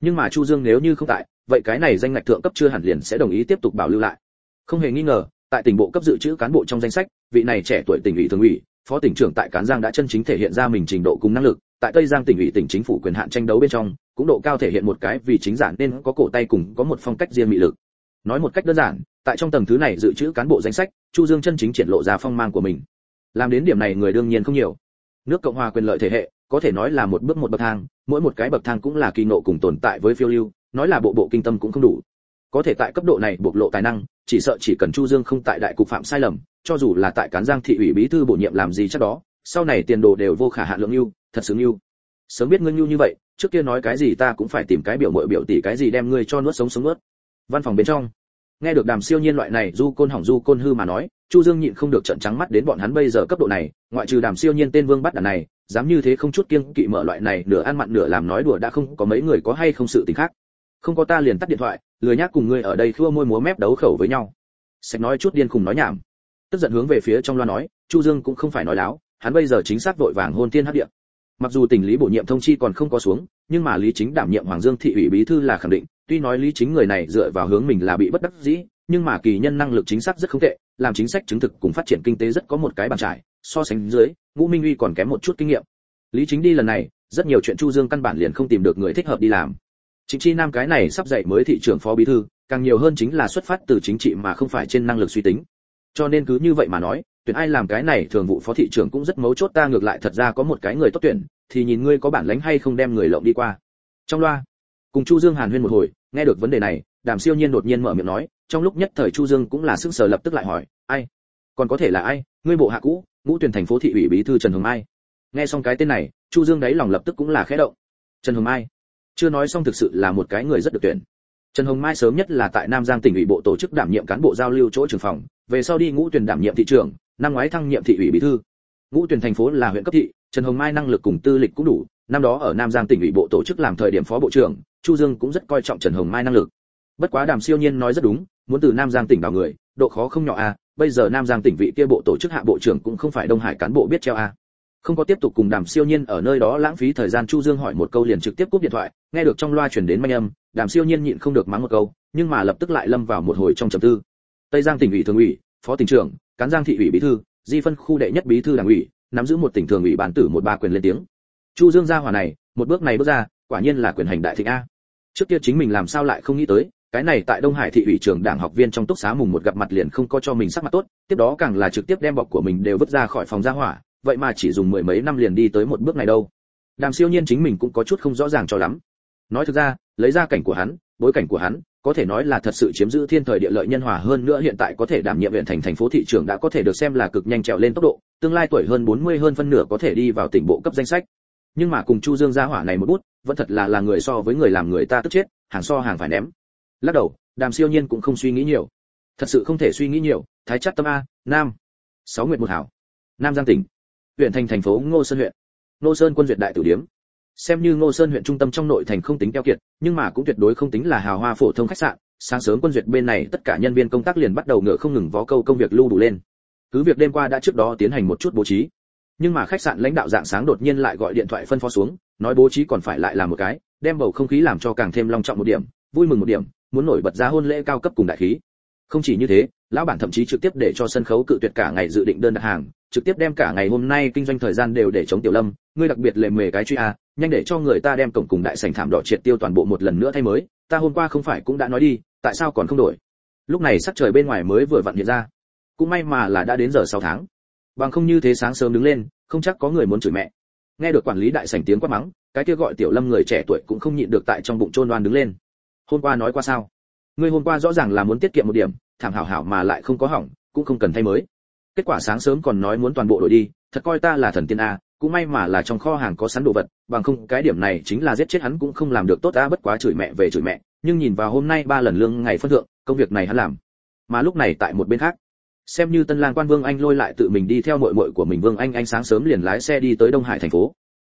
Nhưng mà chu dương nếu như không tại vậy cái này danh ngạch thượng cấp chưa hẳn liền sẽ đồng ý tiếp tục bảo lưu lại. Không hề nghi ngờ, tại tỉnh bộ cấp dự trữ cán bộ trong danh sách, vị này trẻ tuổi tỉnh ủy thường ủy, phó tỉnh trưởng tại cán giang đã chân chính thể hiện ra mình trình độ cùng năng lực, tại tây giang tỉnh ủy tỉnh chính phủ quyền hạn tranh đấu bên trong, cũng độ cao thể hiện một cái vì chính giản nên có cổ tay cùng có một phong cách riêng mị lực. Nói một cách đơn giản, tại trong tầng thứ này dự trữ cán bộ danh sách, chu dương chân chính triển lộ ra phong mang của mình. Làm đến điểm này người đương nhiên không nhiều. Nước cộng hòa quyền lợi thể hệ, có thể nói là một bước một bậc thang, mỗi một cái bậc thang cũng là kỳ nộ cùng tồn tại với phiêu lưu nói là bộ bộ kinh tâm cũng không đủ. Có thể tại cấp độ này bộc lộ tài năng, chỉ sợ chỉ cần chu dương không tại đại cục phạm sai lầm, cho dù là tại cán giang thị ủy bí thư bổ nhiệm làm gì chắc đó, sau này tiền đồ đều vô khả hạn lượng ưu, thật sướng ưu. Sớm biết ngươi ưu như vậy, trước kia nói cái gì ta cũng phải tìm cái biểu mội biểu tỷ cái gì đem ngươi cho nuốt sống sống nuốt. Văn phòng bên trong. Nghe được đàm siêu nhiên loại này du côn hỏng du côn hư mà nói, chu dương nhịn không được trận trắng mắt đến bọn hắn bây giờ cấp độ này, ngoại trừ đàm siêu nhiên tên vương bắt đàn này, dám như thế không chút kiêng kỵ mở loại này nửa ăn mặn nửa làm nói đùa đã không có mấy người có hay không sự tình khác không có ta liền tắt điện thoại, lười nhác cùng ngươi ở đây khua môi múa mép đấu khẩu với nhau. Sạch nói chút điên khùng nói nhảm. Tức giận hướng về phía trong loa nói, chu dương cũng không phải nói láo, hắn bây giờ chính xác vội vàng hôn thiên hấp địa. Mặc dù tỉnh lý bổ nhiệm thông chi còn không có xuống, nhưng mà lý chính đảm nhiệm hoàng dương thị ủy bí thư là khẳng định, tuy nói lý chính người này dựa vào hướng mình là bị bất đắc dĩ, nhưng mà kỳ nhân năng lực chính xác rất không tệ, làm chính sách chứng thực cùng phát triển kinh tế rất có một cái bàn trải, so sánh dưới, ngũ minh uy còn kém một chút kinh nghiệm. Lý chính đi lần này, rất nhiều chuyện chu dương căn bản liền không tìm được người thích hợp đi làm chính trị nam cái này sắp dậy mới thị trưởng phó bí thư, càng nhiều hơn chính là xuất phát từ chính trị mà không phải trên năng lực suy tính. Cho nên cứ như vậy mà nói, tuyển ai làm cái này thường vụ phó thị trưởng cũng rất mấu chốt, ta ngược lại thật ra có một cái người tốt tuyển, thì nhìn ngươi có bản lĩnh hay không đem người lộng đi qua. Trong loa, cùng chu dương hàn huyên một hồi, nghe được vấn đề này, đàm siêu nhiên đột nhiên mở miệng nói, trong lúc nhất thời chu dương cũng là sức sở lập tức lại hỏi, ai? Còn có thể là ai? Ngươi bộ hạ cũ, ngũ tuyển thành phố thị ủy bí thư trần hồng mai. Nghe xong cái tên này, chu dương đấy lòng lập tức cũng là khẽ động. Trần hồng mai chưa nói xong thực sự là một cái người rất được tuyển. Trần hồng mai sớm nhất là tại nam giang tỉnh ủy bộ tổ chức đảm nhiệm cán bộ giao lưu chỗ trường phòng, về sau đi ngũ tuyển đảm nhiệm thị trưởng, năm ngoái thăng nhiệm thị ủy bí thư. Ngũ tuyển thành phố là huyện cấp thị, trần hồng mai năng lực cùng tư lịch cũng đủ, năm đó ở nam giang tỉnh ủy bộ tổ chức làm thời điểm phó bộ trưởng, chu dương cũng rất coi trọng trần hồng mai năng lực. Bất quá đàm siêu nhiên nói rất đúng, muốn từ nam giang tỉnh vào người, độ khó không nhỏ a, bây giờ nam giang tỉnh vị kia bộ tổ chức hạ bộ trưởng cũng không phải đông hải cán bộ biết treo a không có tiếp tục cùng đàm siêu nhiên ở nơi đó lãng phí thời gian, chu dương hỏi một câu liền trực tiếp cúp điện thoại, nghe được trong loa truyền đến manh âm, đàm siêu nhiên nhịn không được mắng một câu, nhưng mà lập tức lại lâm vào một hồi trong trầm tư. Tây giang tỉnh ủy thường ủy, phó tỉnh trưởng, cán giang thị ủy bí thư, di phân khu đệ nhất bí thư đảng ủy, nắm giữ một tỉnh thường ủy bản tử một ba quyền lên tiếng. Chu dương gia hỏa này, một bước này bước ra, quả nhiên là quyền hành đại thịnh a. Trước kia chính mình làm sao lại không nghĩ tới, cái này tại đông hải thị ủy trường đảng học viên trong túc xá mùng một gặp mặt liền không có cho mình sắc mặt tốt, tiếp đó càng là trực tiếp đem bọc của mình đều vứt ra khỏi phòng gia hỏa vậy mà chỉ dùng mười mấy năm liền đi tới một bước này đâu. Đàm siêu nhiên chính mình cũng có chút không rõ ràng cho lắm. Nói thực ra, lấy ra cảnh của hắn, bối cảnh của hắn, có thể nói là thật sự chiếm giữ thiên thời địa lợi nhân hòa hơn nữa hiện tại có thể đảm nhiệm huyện thành thành phố thị trưởng đã có thể được xem là cực nhanh trèo lên tốc độ, tương lai tuổi hơn 40 hơn phân nửa có thể đi vào tỉnh bộ cấp danh sách. Nhưng mà cùng chu dương gia hỏa này một bút, vẫn thật là là người so với người làm người ta tức chết, hàng so hàng phải ném. Lắc đầu, đàm siêu nhiên cũng không suy nghĩ nhiều. Thật sự không thể suy nghĩ nhiều, thái chất tâm a, nam. Sáu nguyệt một hảo. Nam giang tỉnh huyện thành thành phố ngô sơn huyện. Ngô sơn quân duyệt đại tử điếm. Xem như ngô sơn huyện trung tâm trong nội thành không tính keo kiệt, nhưng mà cũng tuyệt đối không tính là hào hoa phổ thông khách sạn. Sáng sớm quân duyệt bên này tất cả nhân viên công tác liền bắt đầu ngựa không ngừng vó câu công việc lưu đủ lên. Cứ việc đêm qua đã trước đó tiến hành một chút bố trí, nhưng mà khách sạn lãnh đạo dạng sáng đột nhiên lại gọi điện thoại phân phó xuống, nói bố trí còn phải lại làm một cái, đem bầu không khí làm cho càng thêm long trọng một điểm, vui mừng một điểm, muốn nổi bật ra hôn lễ cao cấp cùng đại khí không chỉ như thế, lão bản thậm chí trực tiếp để cho sân khấu cự tuyệt cả ngày dự định đơn đặt hàng, trực tiếp đem cả ngày hôm nay kinh doanh thời gian đều để chống tiểu lâm, ngươi đặc biệt lề mề cái truy a, nhanh để cho người ta đem cổng cùng đại sảnh thảm đỏ triệt tiêu toàn bộ một lần nữa thay mới, ta hôm qua không phải cũng đã nói đi, tại sao còn không đổi? Lúc này sắc trời bên ngoài mới vừa vặn hiện ra. Cũng may mà là đã đến giờ 6 tháng. Bằng không như thế sáng sớm đứng lên, không chắc có người muốn chửi mẹ. Nghe được quản lý đại sảnh tiếng quát mắng, cái kia gọi tiểu lâm người trẻ tuổi cũng không nhịn được tại trong bụng trôn đoan đứng lên. Hôm qua nói qua sao? Ngươi hôm qua rõ ràng là muốn tiết kiệm một điểm thảm hảo hảo mà lại không có hỏng, cũng không cần thay mới. Kết quả sáng sớm còn nói muốn toàn bộ đổi đi, thật coi ta là thần tiên a, cũng may mà là trong kho hàng có sẵn đồ vật, bằng không cái điểm này chính là giết chết hắn cũng không làm được tốt a bất quá chửi mẹ về chửi mẹ, nhưng nhìn vào hôm nay ba lần lương ngày phân thượng, công việc này hắn làm. Mà lúc này tại một bên khác, xem như tân lang quan vương anh lôi lại tự mình đi theo muội muội của mình vương anh anh sáng sớm liền lái xe đi tới đông hải thành phố.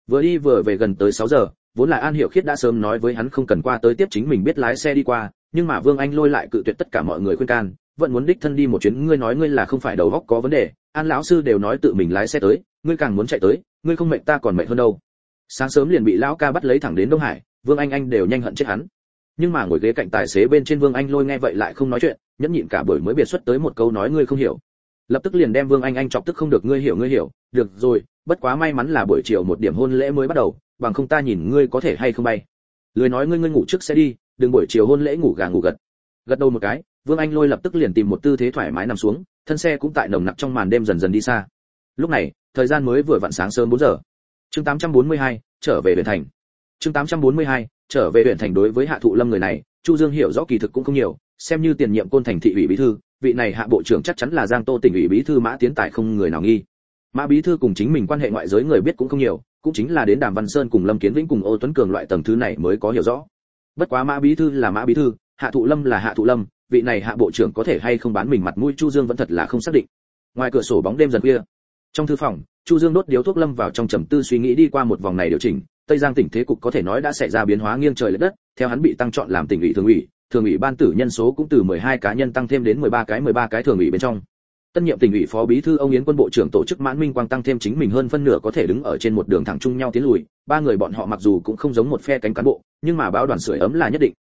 Vừa đi vừa về gần tới 6 giờ, vốn là an hiểu khiết đã sớm nói với hắn không cần qua tới tiếp chính mình biết lái xe đi qua nhưng mà vương anh lôi lại cự tuyệt tất cả mọi người khuyên can, vẫn muốn đích thân đi một chuyến, ngươi nói ngươi là không phải đầu óc có vấn đề. An lão sư đều nói tự mình lái xe tới, ngươi càng muốn chạy tới, ngươi không mệnh ta còn mệnh hơn đâu. Sáng sớm liền bị lão ca bắt lấy thẳng đến đông hải, vương anh anh đều nhanh hận chết hắn. Nhưng mà ngồi ghế cạnh tài xế bên trên vương anh lôi nghe vậy lại không nói chuyện, nhẫn nhịn cả buổi mới biệt xuất tới một câu nói ngươi không hiểu. Lập tức liền đem vương anh anh chọc tức không được, ngươi hiểu ngươi hiểu. Được rồi, bất quá may mắn là buổi chiều một điểm hôn lễ mới bắt đầu, bằng không ta nhìn ngươi có thể hay không bay. Lười nói ngươi ngươi ngủ trước sẽ đi đừng buổi chiều hôn lễ ngủ gà ngủ gật. Gật đầu một cái vương anh lôi lập tức liền tìm một tư thế thoải mái nằm xuống thân xe cũng tại nồng nặc trong màn đêm dần dần đi xa. Lúc này thời gian mới vừa vặn sáng sớm 4 giờ. Chương 842, trở về huyện thành. Chương 842, trở về huyện thành đối với hạ thụ lâm người này chu dương hiểu rõ kỳ thực cũng không nhiều xem như tiền nhiệm côn thành thị ủy bí thư vị này hạ bộ trưởng chắc chắn là giang tô tỉnh ủy bí thư mã tiến tài không người nào nghi. Mã bí thư cùng chính mình quan hệ ngoại giới người biết cũng không nhiều cũng chính là đến đàm văn sơn cùng lâm kiến vĩnh cùng ô tuấn cường loại tầng thứ này mới có hiểu rõ bất quá mã bí thư là mã bí thư, hạ thụ lâm là hạ thụ lâm, vị này hạ bộ trưởng có thể hay không bán mình mặt mũi chu dương vẫn thật là không xác định. Ngoài cửa sổ bóng đêm dần khuya. Trong thư phòng, chu dương đốt điếu thuốc lâm vào trong trầm tư suy nghĩ đi qua một vòng này điều chỉnh, tây giang tỉnh thế cục có thể nói đã xảy ra biến hóa nghiêng trời lệch đất, theo hắn bị tăng chọn làm tỉnh ủy thường ủy thường ủy ban tử nhân số cũng từ 12 cá nhân tăng thêm đến 13 cái 13 cái thường ủy bên trong tân nhiệm tỉnh ủy phó bí thư ông yến quân bộ trưởng tổ chức mãn minh quang tăng thêm chính mình hơn phân nửa có thể đứng ở trên một đường thẳng chung nhau tiến lùi. Ba người bọn họ mặc dù cũng không giống một phe cánh cán bộ, nhưng mà báo đoàn sưởi ấm là nhất định.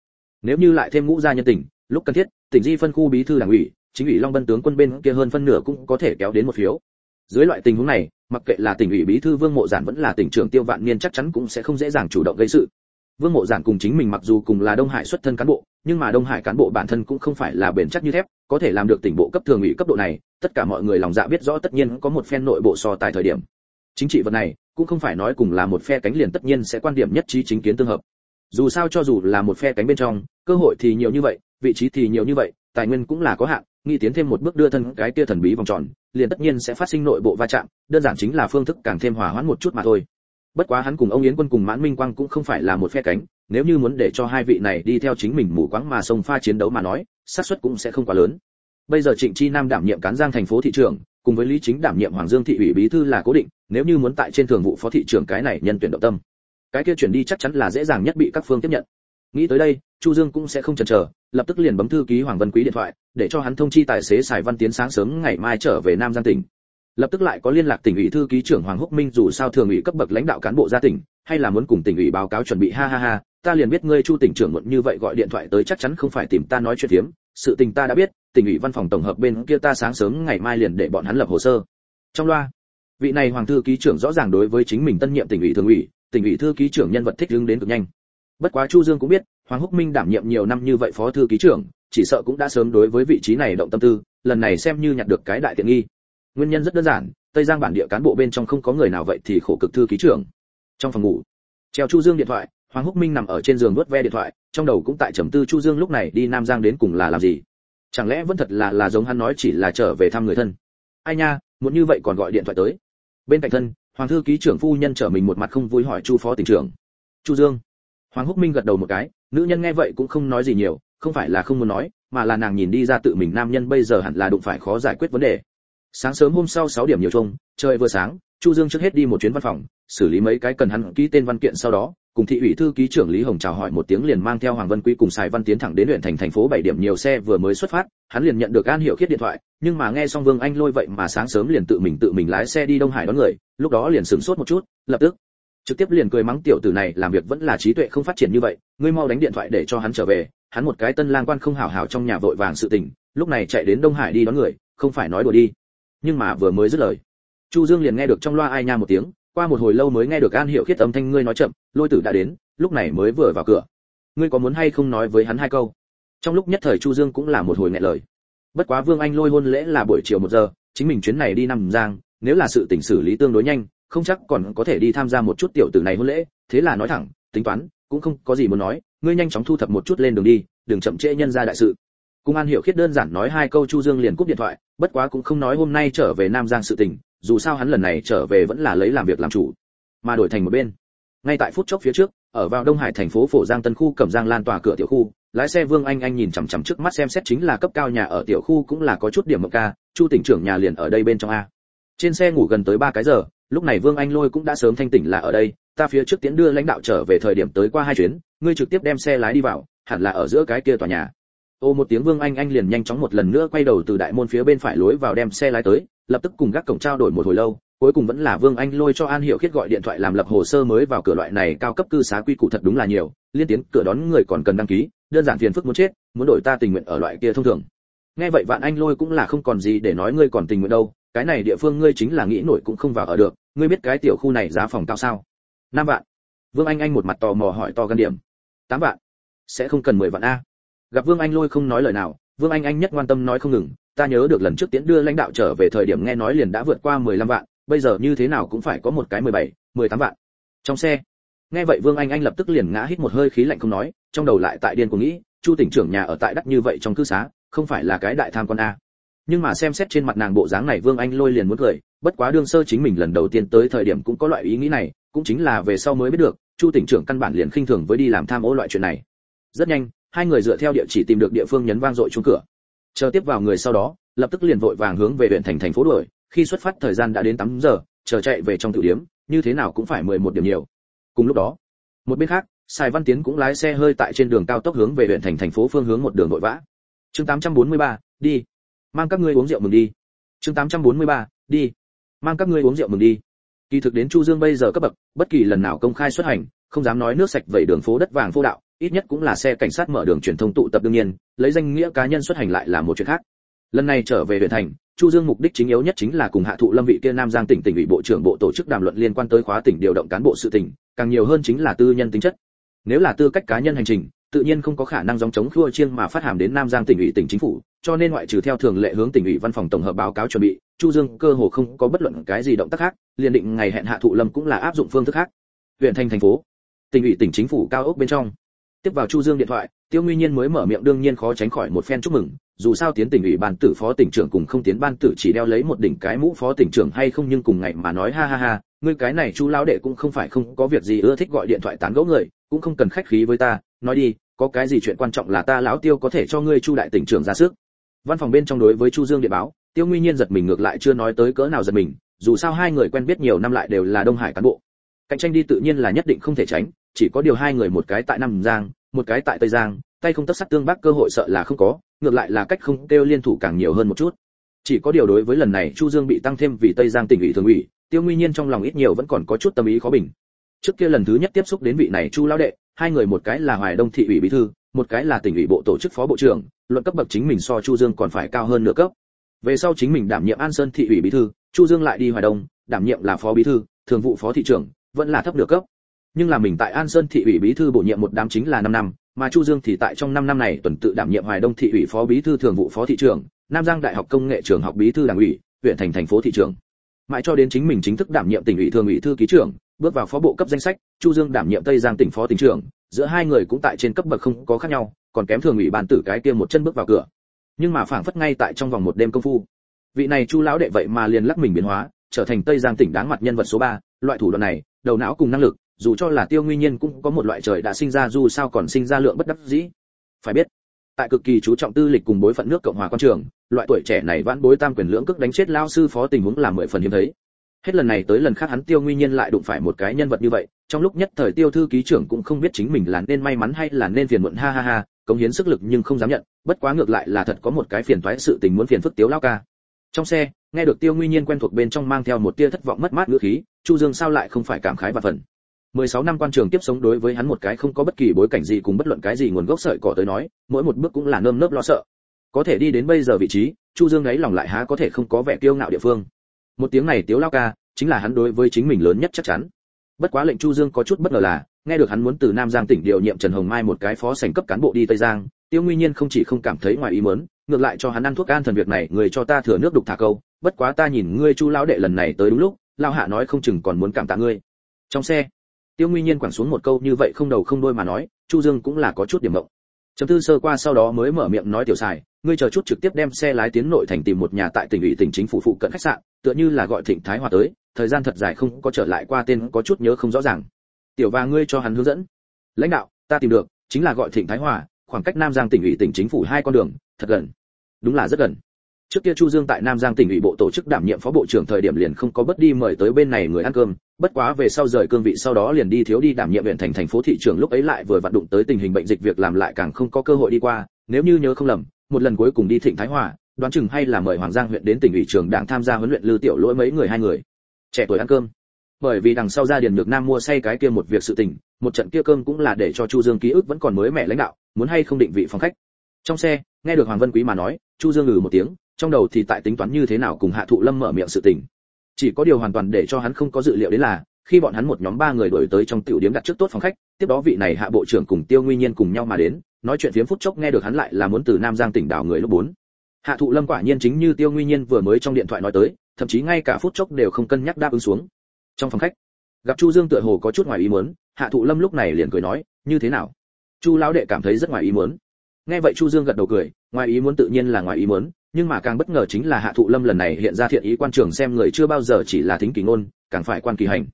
Nếu như lại thêm ngũ gia nhân tỉnh, lúc cần thiết, tỉnh di phân khu bí thư đảng ủy, chính ủy long vân tướng quân bên kia hơn phân nửa cũng có thể kéo đến một phiếu. Dưới loại tình huống này, mặc kệ là tỉnh ủy bí thư vương mộ giản vẫn là tỉnh trưởng tiêu vạn niên chắc chắn cũng sẽ không dễ dàng chủ động gây sự vương mộ giản cùng chính mình mặc dù cùng là đông hải xuất thân cán bộ, nhưng mà đông hải cán bộ bản thân cũng không phải là bền chắc như thép, có thể làm được tỉnh bộ cấp thường ủy cấp độ này, tất cả mọi người lòng dạ biết rõ tất nhiên có một phe nội bộ so tài thời điểm. Chính trị vật này, cũng không phải nói cùng là một phe cánh liền tất nhiên sẽ quan điểm nhất trí chính kiến tương hợp. Dù sao cho dù là một phe cánh bên trong, cơ hội thì nhiều như vậy, vị trí thì nhiều như vậy, tài nguyên cũng là có hạn, nghĩ tiến thêm một bước đưa thân cái kia thần bí vòng tròn, liền tất nhiên sẽ phát sinh nội bộ va chạm, đơn giản chính là phương thức càng thêm hòa hoãn một chút mà thôi bất quá hắn cùng ông yến quân cùng mãn minh quang cũng không phải là một phe cánh, nếu như muốn để cho hai vị này đi theo chính mình mù quáng mà sông pha chiến đấu mà nói, xác suất cũng sẽ không quá lớn. Bây giờ trịnh chi nam đảm nhiệm cán giang thành phố thị trưởng, cùng với lý chính đảm nhiệm hoàng dương thị ủy bí thư là cố định, nếu như muốn tại trên thường vụ phó thị trưởng cái này nhân tuyển động tâm. Cái kia chuyển đi chắc chắn là dễ dàng nhất bị các phương tiếp nhận. Nghĩ tới đây, chu dương cũng sẽ không chần chờ, lập tức liền bấm thư ký hoàng văn quý điện thoại, để cho hắn thông chi tài xế xài văn tiến sáng sớm ngày mai trở về nam giang tỉnh lập tức lại có liên lạc tỉnh ủy thư ký trưởng hoàng húc minh dù sao thường ủy cấp bậc lãnh đạo cán bộ gia tỉnh, hay là muốn cùng tỉnh ủy báo cáo chuẩn bị, ha ha ha, ta liền biết ngươi chu tỉnh trưởng muộn như vậy gọi điện thoại tới chắc chắn không phải tìm ta nói chuyện hiếm sự tình ta đã biết, tỉnh ủy văn phòng tổng hợp bên kia ta sáng sớm ngày mai liền để bọn hắn lập hồ sơ. Trong loa, vị này hoàng thư ký trưởng rõ ràng đối với chính mình tân nhiệm tỉnh ủy thường ủy, tỉnh ủy thư ký trưởng nhân vật thích ứng đến cực nhanh. Bất quá chu dương cũng biết, hoàng húc minh đảm nhiệm nhiều năm như vậy phó thư ký trưởng, chỉ sợ cũng đã sớm đối với vị trí này động tâm tư, lần này xem như nhặt được cái đại tiện nghi nguyên nhân rất đơn giản, tây giang bản địa cán bộ bên trong không có người nào vậy thì khổ cực thư ký trưởng. Trong phòng ngủ, treo chu dương điện thoại, hoàng húc minh nằm ở trên giường nuốt ve điện thoại, trong đầu cũng tại trầm tư chu dương lúc này đi nam giang đến cùng là làm gì. Chẳng lẽ vẫn thật là là giống hắn nói chỉ là trở về thăm người thân. Ai nha, muốn như vậy còn gọi điện thoại tới. Bên cạnh thân, hoàng thư ký trưởng phu nhân trở mình một mặt không vui hỏi chu phó tỉnh trưởng. Chu dương. Hoàng húc minh gật đầu một cái, nữ nhân nghe vậy cũng không nói gì nhiều, không phải là không muốn nói, mà là nàng nhìn đi ra tự mình nam nhân bây giờ hẳn là đụng phải khó giải quyết vấn đề sáng sớm hôm sau 6 điểm nhiều chung, trời vừa sáng, chu dương trước hết đi một chuyến văn phòng, xử lý mấy cái cần hắn ký tên văn kiện sau đó, cùng thị ủy thư ký trưởng lý hồng chào hỏi một tiếng liền mang theo hoàng văn quý cùng sài văn tiến thẳng đến huyện thành thành phố bảy điểm nhiều xe vừa mới xuất phát, hắn liền nhận được an hiệu khiết điện thoại, nhưng mà nghe xong vương anh lôi vậy mà sáng sớm liền tự mình tự mình lái xe đi đông hải đón người, lúc đó liền sửng sốt một chút, lập tức trực tiếp liền cười mắng tiểu tử này làm việc vẫn là trí tuệ không phát triển như vậy, ngươi mau đánh điện thoại để cho hắn trở về, hắn một cái tân lang quan không hảo hảo trong nhà vội vàng sự tình, lúc này chạy đến đông hải đi đón người, không phải nói đùa đi nhưng mà vừa mới dứt lời. Chu dương liền nghe được trong loa ai nha một tiếng, qua một hồi lâu mới nghe được an hiệu khiết âm thanh ngươi nói chậm, lôi tử đã đến, lúc này mới vừa vào cửa. Ngươi có muốn hay không nói với hắn hai câu? Trong lúc nhất thời chu dương cũng là một hồi nghẹn lời. Bất quá vương anh lôi hôn lễ là buổi chiều một giờ, chính mình chuyến này đi nằm giang, nếu là sự tình xử lý tương đối nhanh, không chắc còn có thể đi tham gia một chút tiểu tử này hôn lễ, thế là nói thẳng, tính toán, cũng không có gì muốn nói, ngươi nhanh chóng thu thập một chút lên đường đi, đừng chậm trễ nhân ra đại sự. Cung an hiểu khiết đơn giản nói hai câu chu dương liền cúp điện thoại bất quá cũng không nói hôm nay trở về nam giang sự tình, dù sao hắn lần này trở về vẫn là lấy làm việc làm chủ, mà đổi thành một bên. Ngay tại phút chốc phía trước, ở vào đông hải thành phố phổ giang tân khu cẩm giang lan tòa cửa tiểu khu, lái xe vương anh anh nhìn chằm chằm trước mắt xem xét chính là cấp cao nhà ở tiểu khu cũng là có chút điểm mộng ca, chu tỉnh trưởng nhà liền ở đây bên trong a. Trên xe ngủ gần tới ba cái giờ, lúc này vương anh lôi cũng đã sớm thanh tỉnh là ở đây, ta phía trước tiến đưa lãnh đạo trở về thời điểm tới qua hai chuyến, ngươi trực tiếp đem xe lái đi vào, hẳn là ở giữa cái kia tòa nhà ô, một tiếng vương anh anh liền nhanh chóng một lần nữa quay đầu từ đại môn phía bên phải lối vào đem xe lái tới, lập tức cùng gác cổng trao đổi một hồi lâu, cuối cùng vẫn là vương anh lôi cho an hiệu khiết gọi điện thoại làm lập hồ sơ mới vào cửa loại này cao cấp cư xá quy củ thật đúng là nhiều, liên tiến cửa đón người còn cần đăng ký, đơn giản phiền phức muốn chết, muốn đổi ta tình nguyện ở loại kia thông thường. Nghe vậy vạn anh lôi cũng là không còn gì để nói ngươi còn tình nguyện đâu, cái này địa phương ngươi chính là nghĩ nổi cũng không vào ở được, ngươi biết cái tiểu khu này giá phòng cao sao? Năm vạn. Vương anh anh một mặt tò mò hỏi to gan điểm. Tám vạn. Sẽ không cần mười vạn a gặp vương anh lôi không nói lời nào vương anh anh nhất quan tâm nói không ngừng ta nhớ được lần trước tiễn đưa lãnh đạo trở về thời điểm nghe nói liền đã vượt qua mười lăm vạn bây giờ như thế nào cũng phải có một cái mười bảy, mười tám vạn. Trong xe nghe vậy vương anh anh lập tức liền ngã hít một hơi khí lạnh không nói trong đầu lại tại điên cuồng nghĩ chu tỉnh trưởng nhà ở tại đắt như vậy trong cư xá không phải là cái đại tham con a. Nhưng mà xem xét trên mặt nàng bộ dáng này vương anh lôi liền muốn cười bất quá đương sơ chính mình lần đầu tiên tới thời điểm cũng có loại ý nghĩ này cũng chính là về sau mới biết được chu tỉnh trưởng căn bản liền khinh thường với đi làm tham ô loại chuyện này. Rất nhanh hai người dựa theo địa chỉ tìm được địa phương nhấn vang dội chuông cửa chờ tiếp vào người sau đó lập tức liền vội vàng hướng về huyện thành thành phố đuổi khi xuất phát thời gian đã đến 8 giờ chờ chạy về trong tự điếm như thế nào cũng phải 11 điểm nhiều cùng lúc đó một bên khác Sài Văn Tiến cũng lái xe hơi tại trên đường cao tốc hướng về huyện thành thành phố phương hướng một đường vội vã. Chương 843, đi. Mang các ngươi uống rượu mừng đi. Chương 843, đi. Mang các ngươi uống rượu mừng đi. Kỳ thực đến Chu Dương bây giờ cấp bậc, bất kỳ lần nào công khai xuất hành, không dám nói nước sạch vẩy đường phố đất vàng phô đạo, ít nhất cũng là xe cảnh sát mở đường truyền thông tụ tập đương nhiên, lấy danh nghĩa cá nhân xuất hành lại là một chuyện khác. Lần này trở về huyện thành, Chu Dương mục đích chính yếu nhất chính là cùng hạ thụ Lâm vị kia Nam Giang tỉnh tỉnh ủy bộ trưởng bộ tổ chức đàm luận liên quan tới khóa tỉnh điều động cán bộ sự tỉnh, càng nhiều hơn chính là tư nhân tính chất nếu là tư cách cá nhân hành trình tự nhiên không có khả năng dòng chống khua chiêng mà phát hàm đến nam giang tỉnh ủy tỉnh chính phủ cho nên ngoại trừ theo thường lệ hướng tỉnh ủy văn phòng tổng hợp báo cáo chuẩn bị chu dương cơ hồ không có bất luận cái gì động tác khác liền định ngày hẹn hạ thụ lâm cũng là áp dụng phương thức khác huyện thành thành phố tỉnh ủy tỉnh chính phủ cao ốc bên trong. Tiếp vào chu dương điện thoại, tiêu nguyên nhiên mới mở miệng đương nhiên khó tránh khỏi một phen chúc mừng, dù sao tiến tỉnh ủy ban tử phó tỉnh trưởng cùng không tiến ban tử chỉ đeo lấy một đỉnh cái mũ phó tỉnh trưởng hay không nhưng cùng ngày mà nói ha ha ha, ngươi cái này chu lão đệ cũng không phải không có việc gì ưa thích gọi điện thoại tán gẫu người, cũng không cần khách khí với ta, nói đi, có cái gì chuyện quan trọng là ta lão tiêu có thể cho ngươi chu đại tỉnh trưởng ra sức. Văn phòng bên trong đối với chu dương điện báo, tiêu nguyên nhiên giật mình ngược lại chưa nói tới cỡ nào giật mình, dù sao hai người quen biết nhiều năm lại đều là đông hải cán bộ cạnh tranh đi tự nhiên là nhất định không thể tránh, chỉ có điều hai người một cái tại nam giang, một cái tại tây giang, tay không tất sắt tương bác cơ hội sợ là không có, ngược lại là cách không kêu liên thủ càng nhiều hơn một chút. Chỉ có điều đối với lần này chu dương bị tăng thêm vì tây giang tỉnh ủy thường ủy, tiêu nguyên nhiên trong lòng ít nhiều vẫn còn có chút tâm ý khó bình. Trước kia lần thứ nhất tiếp xúc đến vị này chu lão đệ, hai người một cái là hoài đông thị ủy bí thư, một cái là tỉnh ủy bộ tổ chức phó bộ trưởng, luận cấp bậc chính mình so chu dương còn phải cao hơn nửa cấp. Về sau chính mình đảm nhiệm an sơn thị ủy bí thư, chu dương lại đi hoài đông, đảm nhiệm là phó bí thư, thường vụ phó thị trưởng vẫn là thấp nửa cấp. Nhưng là mình tại an sơn thị ủy bí thư bổ nhiệm một đám chính là 5 năm mà chu dương thì tại trong 5 năm này tuần tự đảm nhiệm hoài đông thị ủy phó bí thư thường vụ phó thị trưởng nam giang đại học công nghệ trường học bí thư đảng ủy huyện thành thành phố thị trưởng. Mãi cho đến chính mình chính thức đảm nhiệm tỉnh ủy thường ủy thư ký trưởng bước vào phó bộ cấp danh sách chu dương đảm nhiệm tây giang tỉnh phó tỉnh trưởng giữa hai người cũng tại trên cấp bậc không có khác nhau còn kém thường ủy ban tử cái kia một chân bước vào cửa. Nhưng mà phảng phất ngay tại trong vòng một đêm công phu. Vị này chu lão đệ vậy mà liền lắc mình biến hóa trở thành tây giang tỉnh đáng mặt nhân vật số 3, loại thủ đoạn này đầu não cùng năng lực, dù cho là tiêu nguyên nhiên cũng có một loại trời đã sinh ra dù sao còn sinh ra lượng bất đắc dĩ. Phải biết, tại cực kỳ chú trọng tư lịch cùng bối phận nước cộng hòa quan trường, loại tuổi trẻ này vãn bối tam quyền lưỡng cước đánh chết lao sư phó tình huống là mười phần hiếm thấy. Hết lần này tới lần khác hắn tiêu nguyên nhiên lại đụng phải một cái nhân vật như vậy, trong lúc nhất thời tiêu thư ký trưởng cũng không biết chính mình là nên may mắn hay là nên phiền muộn ha ha ha, cống hiến sức lực nhưng không dám nhận, bất quá ngược lại là thật có một cái phiền toái sự tình muốn phiền phức tiếu lao ca. Trong xe, nghe được tiêu nguyên nhiên quen thuộc bên trong mang theo một tia thất vọng mất mát ngữ khí chu dương sao lại không phải cảm khái và phần? 16 năm quan trường tiếp sống đối với hắn một cái không có bất kỳ bối cảnh gì cùng bất luận cái gì nguồn gốc sợi cỏ tới nói, mỗi một bước cũng là nơm nớp lo sợ. Có thể đi đến bây giờ vị trí, chu dương ấy lòng lại há có thể không có vẻ kiêu ngạo địa phương. Một tiếng này tiếu lao ca, chính là hắn đối với chính mình lớn nhất chắc chắn. Bất quá lệnh chu dương có chút bất ngờ là, nghe được hắn muốn từ nam giang tỉnh điều nhiệm trần hồng mai một cái phó sảnh cấp cán bộ đi tây giang tiêu nguyên nhiên không chỉ không cảm thấy ngoài ý muốn, ngược lại cho hắn ăn thuốc an thần việc này, người cho ta thừa nước đục thả câu, bất quá ta nhìn ngươi chu lão đệ lần này tới đúng lúc lao hạ nói không chừng còn muốn cảm tạ ngươi. Trong xe, tiêu nguyên nhiên quẳng xuống một câu như vậy không đầu không đuôi mà nói, chu dương cũng là có chút điểm động. Chấm tư sơ qua sau đó mới mở miệng nói, tiểu xài ngươi chờ chút trực tiếp đem xe lái tiến nội thành tìm một nhà tại tỉnh ủy tỉnh chính phủ phụ cận khách sạn, tựa như là gọi thịnh thái hòa tới, thời gian thật dài không có trở lại qua tên có chút nhớ không rõ ràng. Tiểu và ngươi cho hắn hướng dẫn. Lãnh đạo, ta tìm được, chính là gọi thịnh thái hòa, khoảng cách nam giang tỉnh ủy tỉnh chính phủ hai con đường, thật gần. Đúng là rất gần trước kia chu dương tại nam giang tỉnh ủy bộ tổ chức đảm nhiệm phó bộ trưởng thời điểm liền không có bất đi mời tới bên này người ăn cơm. Bất quá về sau rời cương vị sau đó liền đi thiếu đi đảm nhiệm huyện thành thành phố thị trưởng, lúc ấy lại vừa vặn đụng tới tình hình bệnh dịch việc làm lại càng không có cơ hội đi qua. Nếu như nhớ không lầm, một lần cuối cùng đi thịnh thái hòa, đoán chừng hay là mời hoàng giang huyện đến tỉnh ủy trường đảng tham gia huấn luyện lưu tiểu lỗi mấy người, hai người. Trẻ tuổi ăn cơm. Bởi vì đằng sau gia điền được nam mua say cái kia một việc sự tình, một trận kia cơm cũng là để cho chu dương ký ức vẫn còn mới mẻ lãnh đạo, muốn hay không định vị phòng khách. Trong xe, nghe được hoàng vân quý mà nói, chu dương ngừ một tiếng trong đầu thì tại tính toán như thế nào cùng hạ thụ lâm mở miệng sự tình. Chỉ có điều hoàn toàn để cho hắn không có dự liệu đến là, khi bọn hắn một nhóm ba người đổi tới trong tiểu điểm đặt trước tốt phòng khách, tiếp đó vị này hạ bộ trưởng cùng tiêu nguyên nhiên cùng nhau mà đến, nói chuyện phiếm phút chốc nghe được hắn lại là muốn từ nam giang tỉnh đảo người lúc bốn. Hạ thụ lâm quả nhiên chính như tiêu nguyên nhiên vừa mới trong điện thoại nói tới, thậm chí ngay cả phút chốc đều không cân nhắc đáp ứng xuống. Trong phòng khách, gặp chu dương tựa hồ có chút ngoài ý muốn, hạ thụ lâm lúc này liền cười nói, như thế nào? Chu lão đệ cảm thấy rất ngoài ý muốn. Nghe vậy chu dương gật đầu cười, ngoài ý muốn tự nhiên là ngoài ý muốn nhưng mà càng bất ngờ chính là hạ thụ lâm lần này hiện ra thiện ý quan trường xem người chưa bao giờ chỉ là thính kỳ ngôn, càng phải quan kỳ hành.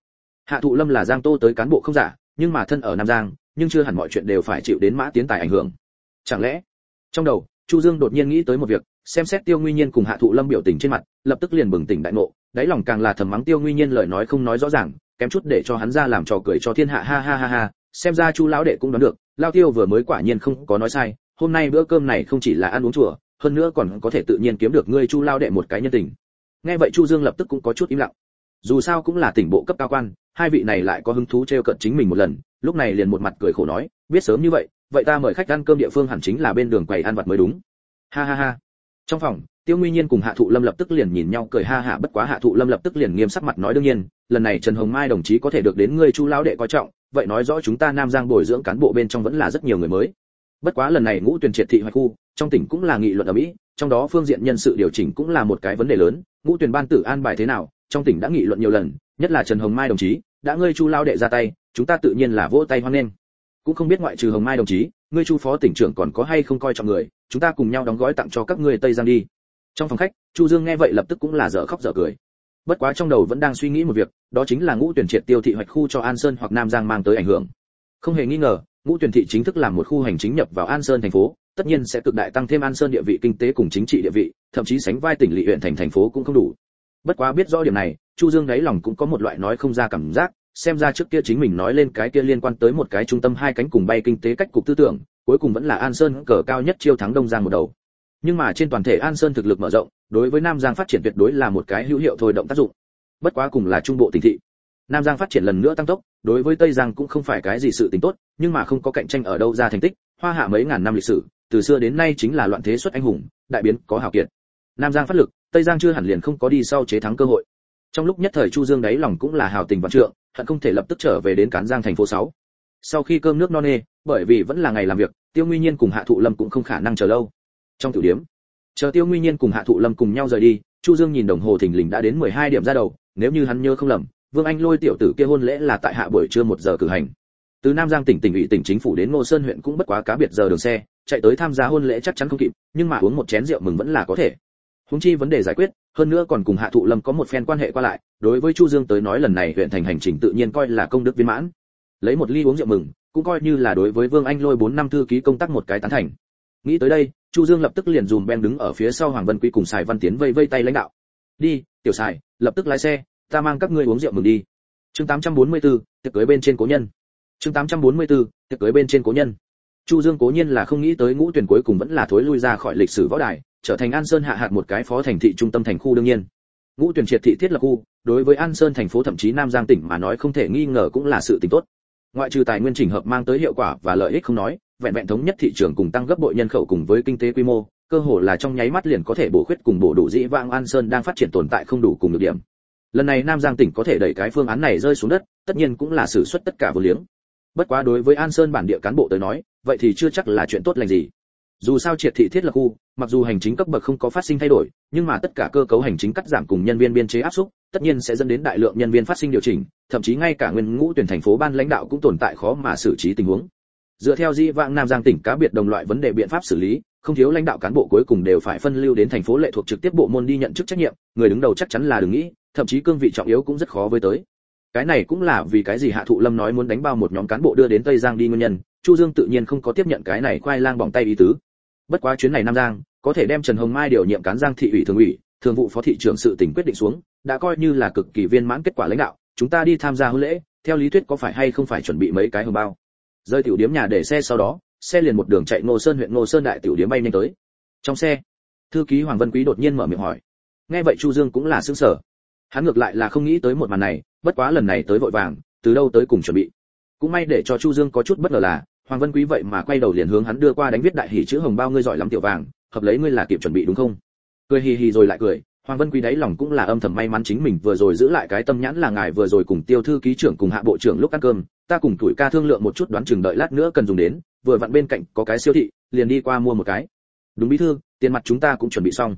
Hạ thụ lâm là giang tô tới cán bộ không giả, nhưng mà thân ở nam giang, nhưng chưa hẳn mọi chuyện đều phải chịu đến mã tiến tài ảnh hưởng. Chẳng lẽ? Trong đầu, chu dương đột nhiên nghĩ tới một việc, xem xét tiêu nguy nhiên cùng hạ thụ lâm biểu tình trên mặt, lập tức liền bừng tỉnh đại ngộ, đáy lòng càng là thầm mắng tiêu nguy nhiên lời nói không nói rõ ràng, kém chút để cho hắn ra làm trò cười cho thiên hạ, ha ha ha ha, xem ra chu lão đệ cũng đoán được, lao tiêu vừa mới quả nhiên không có nói sai, hôm nay bữa cơm này không chỉ là ăn uống chùa hơn nữa còn có thể tự nhiên kiếm được ngươi chu lao đệ một cái nhân tình. Nghe vậy chu dương lập tức cũng có chút im lặng. Dù sao cũng là tỉnh bộ cấp cao quan, hai vị này lại có hứng thú trêu cận chính mình một lần, lúc này liền một mặt cười khổ nói, biết sớm như vậy vậy ta mời khách ăn cơm địa phương hẳn chính là bên đường quầy ăn vặt mới đúng. Ha ha ha. Trong phòng, tiêu nguyên nhiên cùng hạ thụ lâm lập tức liền nhìn nhau cười ha ha, bất quá hạ thụ lâm lập tức liền nghiêm sắc mặt nói đương nhiên, lần này trần hồng mai đồng chí có thể được đến ngươi chu lão đệ coi trọng, vậy nói rõ chúng ta nam giang bồi dưỡng cán bộ bên trong vẫn là rất nhiều người mới bất quá lần này ngũ tuyển triệt thị hoạch khu, trong tỉnh cũng là nghị luận ở mỹ, trong đó phương diện nhân sự điều chỉnh cũng là một cái vấn đề lớn. Ngũ tuyển ban tử an bài thế nào, trong tỉnh đã nghị luận nhiều lần, nhất là trần hồng mai đồng chí, đã ngươi chu lao đệ ra tay, chúng ta tự nhiên là vỗ tay hoan nghênh. Cũng không biết ngoại trừ hồng mai đồng chí, ngươi chu phó tỉnh trưởng còn có hay không coi trọng người, chúng ta cùng nhau đóng gói tặng cho các ngươi tây giang đi. Trong phòng khách, chu dương nghe vậy lập tức cũng là dở khóc dở cười. Bất quá trong đầu vẫn đang suy nghĩ một việc, đó chính là ngũ tuyển triệt tiêu thị hoạch khu cho an sơn hoặc nam giang mang tới ảnh hưởng. Không hề nghi ngờ ngũ tuyển thị chính thức làm một khu hành chính nhập vào an sơn thành phố, tất nhiên sẽ cực đại tăng thêm an sơn địa vị, kinh tế cùng chính trị địa vị, thậm chí sánh vai tỉnh lỵ huyện thành thành phố cũng không đủ. Bất quá biết rõ điểm này, chu dương đáy lòng cũng có một loại nói không ra cảm giác, xem ra trước kia chính mình nói lên cái kia liên quan tới một cái trung tâm hai cánh cùng bay kinh tế cách cục tư tưởng, cuối cùng vẫn là an sơn cờ cao nhất chiêu thắng đông giang một đầu. Nhưng mà trên toàn thể an sơn thực lực mở rộng, đối với nam giang phát triển tuyệt đối là một cái hữu hiệu thôi động tác dụng. Bất quá cùng là trung bộ tỉnh thị nam giang phát triển lần nữa tăng tốc, đối với tây giang cũng không phải cái gì sự tình tốt, nhưng mà không có cạnh tranh ở đâu ra thành tích, hoa hạ mấy ngàn năm lịch sử, từ xưa đến nay chính là loạn thế xuất anh hùng, đại biến có hào kiệt. Nam giang phát lực, tây giang chưa hẳn liền không có đi sau chế thắng cơ hội. Trong lúc nhất thời chu dương đáy lòng cũng là hào tình vạn trượng, hận không thể lập tức trở về đến cán giang thành phố 6. sau khi cơm nước no nê, bởi vì vẫn là ngày làm việc, tiêu nguyên nhiên cùng hạ thụ lâm cũng không khả năng chờ lâu. Trong tiểu điểm, chờ tiêu nguyên nhiên cùng hạ thụ lâm cùng nhau rời đi, chu dương nhìn đồng hồ thình lình đã đến 12 điểm ra đầu, nếu như hắn nhớ không lầm vương anh lôi tiểu tử kia hôn lễ là tại hạ buổi trưa một giờ cử hành. Từ nam giang tỉnh tỉnh ủy tỉnh chính phủ đến ngô sơn huyện cũng bất quá cá biệt giờ đường xe, chạy tới tham gia hôn lễ chắc chắn không kịp, nhưng mà uống một chén rượu mừng vẫn là có thể. Húng chi vấn đề giải quyết, hơn nữa còn cùng hạ thụ lâm có một phen quan hệ qua lại, đối với chu dương tới nói lần này huyện thành hành trình tự nhiên coi là công đức viên mãn. Lấy một ly uống rượu mừng, cũng coi như là đối với vương anh lôi bốn năm thư ký công tác một cái tán thành. Nghĩ tới đây, chu dương lập tức liền dùm ben đứng ở phía sau hoàng vân quý cùng sài văn tiến vây vây tay lãnh đạo. Đi, tiểu sài, lập tức lái xe ta mang các ngươi uống rượu mừng đi. Chương 844, tiệc cưới bên trên cố nhân. Chương 844, tiệc cưới bên trên cố nhân. Chu dương cố nhiên là không nghĩ tới ngũ tuyển cuối cùng vẫn là thối lui ra khỏi lịch sử võ đài trở thành an sơn hạ hạt một cái phó thành thị trung tâm thành khu đương nhiên. Ngũ tuyển triệt thị thiết lập khu đối với an sơn thành phố thậm chí nam giang tỉnh mà nói không thể nghi ngờ cũng là sự tình tốt. Ngoại trừ tài nguyên chỉnh hợp mang tới hiệu quả và lợi ích không nói vẹn vẹn thống nhất thị trường cùng tăng gấp bội nhân khẩu cùng với kinh tế quy mô cơ hồ là trong nháy mắt liền có thể bổ khuyết cùng bổ đủ dĩ vãng an sơn đang phát triển tồn tại không đủ cùng được điểm lần này nam giang tỉnh có thể đẩy cái phương án này rơi xuống đất, tất nhiên cũng là xử suất tất cả vô liếng. Bất quá đối với an sơn bản địa cán bộ tới nói, vậy thì chưa chắc là chuyện tốt lành gì. Dù sao triệt thị thiết lập khu, mặc dù hành chính cấp bậc không có phát sinh thay đổi, nhưng mà tất cả cơ cấu hành chính cắt giảm cùng nhân viên biên chế áp suất, tất nhiên sẽ dẫn đến đại lượng nhân viên phát sinh điều chỉnh, thậm chí ngay cả nguyên ngũ tuyển thành phố ban lãnh đạo cũng tồn tại khó mà xử trí tình huống. Dựa theo di vãng nam giang tỉnh cá biệt đồng loại vấn đề biện pháp xử lý, không thiếu lãnh đạo cán bộ cuối cùng đều phải phân lưu đến thành phố lệ thuộc trực tiếp bộ môn đi nhận chức trách nhiệm, người đứng đầu chắc chắn là đừng nghĩ thậm chí cương vị trọng yếu cũng rất khó với tới. Cái này cũng là vì cái gì hạ thụ lâm nói muốn đánh bao một nhóm cán bộ đưa đến tây giang đi nguyên nhân, chu dương tự nhiên không có tiếp nhận cái này khoai lang bỏng tay ý tứ. Bất quá chuyến này nam giang, có thể đem trần hồng mai điều nhiệm cán giang thị ủy thường ủy, thường vụ phó thị trưởng sự tỉnh quyết định xuống, đã coi như là cực kỳ viên mãn kết quả lãnh đạo, chúng ta đi tham gia hôn lễ, theo lý thuyết có phải hay không phải chuẩn bị mấy cái hồng bao. Rơi tiểu điếm nhà để xe sau đó, xe liền một đường chạy ngô sơn huyện ngô sơn đại tiểu điếm bay nhanh tới. Trong xe, thư ký hoàng vân quý đột nhiên mở miệng hỏi. Nghe vậy chu dương cũng là sững sờ hắn ngược lại là không nghĩ tới một màn này, bất quá lần này tới vội vàng, từ đâu tới cùng chuẩn bị. Cũng may để cho chu dương có chút bất ngờ là, hoàng vân quý vậy mà quay đầu liền hướng hắn đưa qua đánh viết đại hỉ chữ hồng bao ngươi giỏi lắm tiểu vàng, hợp lấy ngươi là kịp chuẩn bị đúng không? Cười hì hì rồi lại cười, hoàng vân quý đáy lòng cũng là âm thầm may mắn chính mình vừa rồi giữ lại cái tâm nhãn là ngài vừa rồi cùng tiêu thư ký trưởng cùng hạ bộ trưởng lúc ăn cơm, ta cùng tuổi ca thương lượng một chút đoán chừng đợi lát nữa cần dùng đến, vừa vặn bên cạnh có cái siêu thị, liền đi qua mua một cái. Đúng bí thư, tiền mặt chúng ta cũng chuẩn bị xong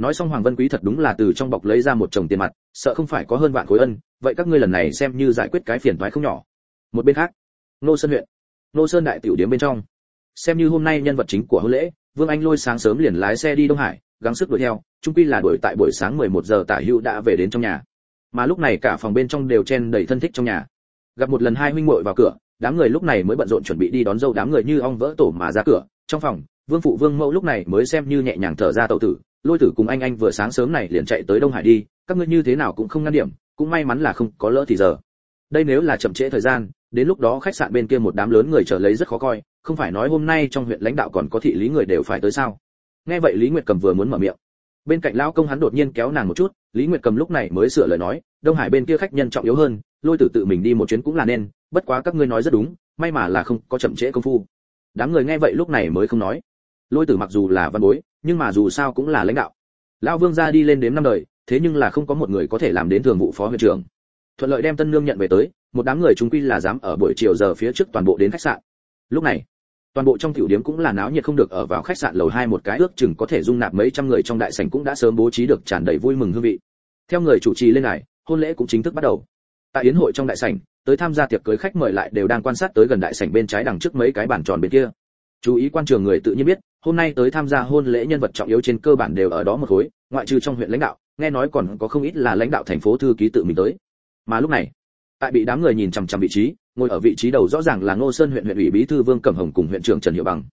nói xong hoàng vân quý thật đúng là từ trong bọc lấy ra một chồng tiền mặt, sợ không phải có hơn vạn khối ân, vậy các ngươi lần này xem như giải quyết cái phiền toái không nhỏ. Một bên khác, nô sơn huyện, nô sơn đại tiểu điếm bên trong. Xem như hôm nay nhân vật chính của hôn lễ, vương anh lôi sáng sớm liền lái xe đi đông hải, gắng sức đuổi theo trung quy là đuổi tại buổi sáng 11 giờ tả hữu đã về đến trong nhà. Mà lúc này cả phòng bên trong đều chen đầy thân thích trong nhà. Gặp một lần hai huynh muội vào cửa, đám người lúc này mới bận rộn chuẩn bị đi đón dâu đám người như ong vỡ tổ mà ra cửa. Trong phòng, vương phụ vương mẫu lúc này mới xem như nhẹ nhàng thở ra tẩu tử lôi tử cùng anh anh vừa sáng sớm này liền chạy tới đông hải đi, các ngươi như thế nào cũng không ngăn điểm, cũng may mắn là không có lỡ thì giờ. Đây nếu là chậm trễ thời gian, đến lúc đó khách sạn bên kia một đám lớn người trở lấy rất khó coi, không phải nói hôm nay trong huyện lãnh đạo còn có thị lý người đều phải tới sao? Nghe vậy lý nguyệt cầm vừa muốn mở miệng. Bên cạnh lão công hắn đột nhiên kéo nàng một chút, lý nguyệt cầm lúc này mới sửa lời nói, đông hải bên kia khách nhân trọng yếu hơn, lôi tử tự mình đi một chuyến cũng là nên, bất quá các ngươi nói rất đúng, may mà là không có chậm trễ công phu. Đám người nghe vậy lúc này mới không nói. Lôi tử mặc dù là văn bối nhưng mà dù sao cũng là lãnh đạo. Lão vương gia đi lên đến năm đời, thế nhưng là không có một người có thể làm đến thường vụ phó huyện trưởng. Thuận lợi đem tân nương nhận về tới, một đám người chúng quy là dám ở buổi chiều giờ phía trước toàn bộ đến khách sạn. Lúc này, toàn bộ trong tiểu điếm cũng là náo nhiệt không được ở vào khách sạn lầu hai một cái ước chừng có thể dung nạp mấy trăm người trong đại sảnh cũng đã sớm bố trí được tràn đầy vui mừng hương vị. Theo người chủ trì lên này, hôn lễ cũng chính thức bắt đầu. Tại yến hội trong đại sảnh, tới tham gia tiệc cưới khách mời lại đều đang quan sát tới gần đại sảnh bên trái đằng trước mấy cái bàn tròn bên kia. Chú ý quan trường người tự nhiên biết hôm nay tới tham gia hôn lễ nhân vật trọng yếu trên cơ bản đều ở đó một khối, ngoại trừ trong huyện lãnh đạo, nghe nói còn có không ít là lãnh đạo thành phố thư ký tự mình tới. Mà lúc này, tại bị đám người nhìn chằm chằm vị trí, ngồi ở vị trí đầu rõ ràng là ngô sơn huyện huyện ủy bí thư vương cẩm hồng cùng huyện trưởng trần hiệu bằng.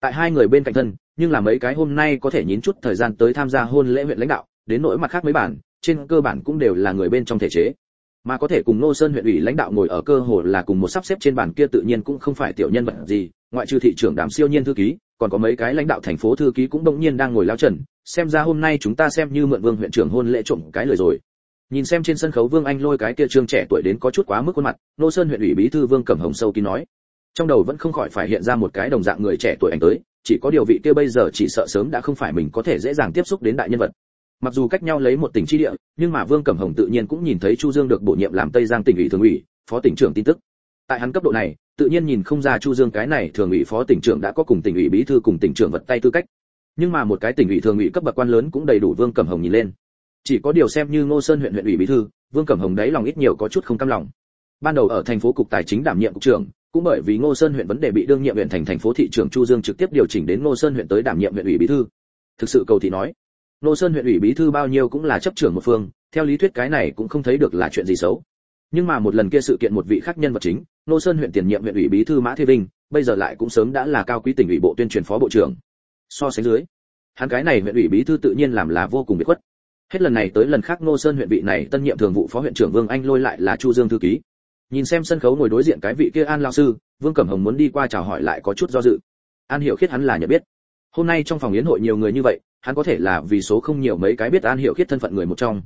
Tại hai người bên cạnh thân, nhưng là mấy cái hôm nay có thể nhín chút thời gian tới tham gia hôn lễ huyện lãnh đạo, đến nỗi mặt khác mấy bản, trên cơ bản cũng đều là người bên trong thể chế. Mà có thể cùng ngô sơn huyện ủy lãnh đạo ngồi ở cơ hồ là cùng một sắp xếp trên bàn kia tự nhiên cũng không phải tiểu nhân vật gì, ngoại trừ thị trưởng đám siêu nhiên thư ký còn có mấy cái lãnh đạo thành phố thư ký cũng đông nhiên đang ngồi lao trần, xem ra hôm nay chúng ta xem như mượn vương huyện trưởng hôn lễ trộm cái lời rồi. Nhìn xem trên sân khấu vương anh lôi cái kia trương trẻ tuổi đến có chút quá mức khuôn mặt, nô sơn huyện ủy bí thư vương cẩm hồng sâu kín nói. Trong đầu vẫn không khỏi phải hiện ra một cái đồng dạng người trẻ tuổi anh tới, chỉ có điều vị kia bây giờ chỉ sợ sớm đã không phải mình có thể dễ dàng tiếp xúc đến đại nhân vật. Mặc dù cách nhau lấy một tỉnh chi địa, nhưng mà vương cẩm hồng tự nhiên cũng nhìn thấy chu dương được bổ nhiệm làm tây giang tỉnh ủy thường ủy, phó tỉnh trưởng tin tức tại hắn cấp độ này, tự nhiên nhìn không ra chu dương cái này thường ủy phó tỉnh trưởng đã có cùng tỉnh ủy bí thư cùng tỉnh trưởng vật tay tư cách. Nhưng mà một cái tỉnh ủy thường ủy cấp bậc quan lớn cũng đầy đủ vương cẩm hồng nhìn lên. Chỉ có điều xem như ngô sơn huyện huyện ủy bí thư, vương cẩm hồng đấy lòng ít nhiều có chút không cam lòng. Ban đầu ở thành phố cục tài chính đảm nhiệm cục trưởng, cũng bởi vì ngô sơn huyện vấn đề bị đương nhiệm huyện thành thành phố thị trưởng chu dương trực tiếp điều chỉnh đến ngô sơn huyện tới đảm nhiệm huyện ủy bí thư. Thực sự cầu thị nói, ngô sơn huyện ủy bí thư bao nhiêu cũng là chấp trưởng một phương, theo lý thuyết cái này cũng không thấy được là chuyện gì xấu. Nhưng mà một lần kia sự kiện một vị khác nhân vật chính Nô sơn huyện tiền nhiệm huyện ủy bí thư mã thế vinh, bây giờ lại cũng sớm đã là cao quý tỉnh ủy bộ tuyên truyền phó bộ trưởng. So sánh dưới, hắn cái này huyện ủy bí thư tự nhiên làm là vô cùng biệt khuất. Hết lần này tới lần khác Nô sơn huyện vị này tân nhiệm thường vụ phó huyện trưởng vương anh lôi lại là chu dương thư ký. Nhìn xem sân khấu ngồi đối diện cái vị kia an lao sư, vương cẩm hồng muốn đi qua chào hỏi lại có chút do dự. An hiểu khiết hắn là nhận biết. Hôm nay trong phòng yến hội nhiều người như vậy, hắn có thể là vì số không nhiều mấy cái biết an hiểu khiết thân phận người một trong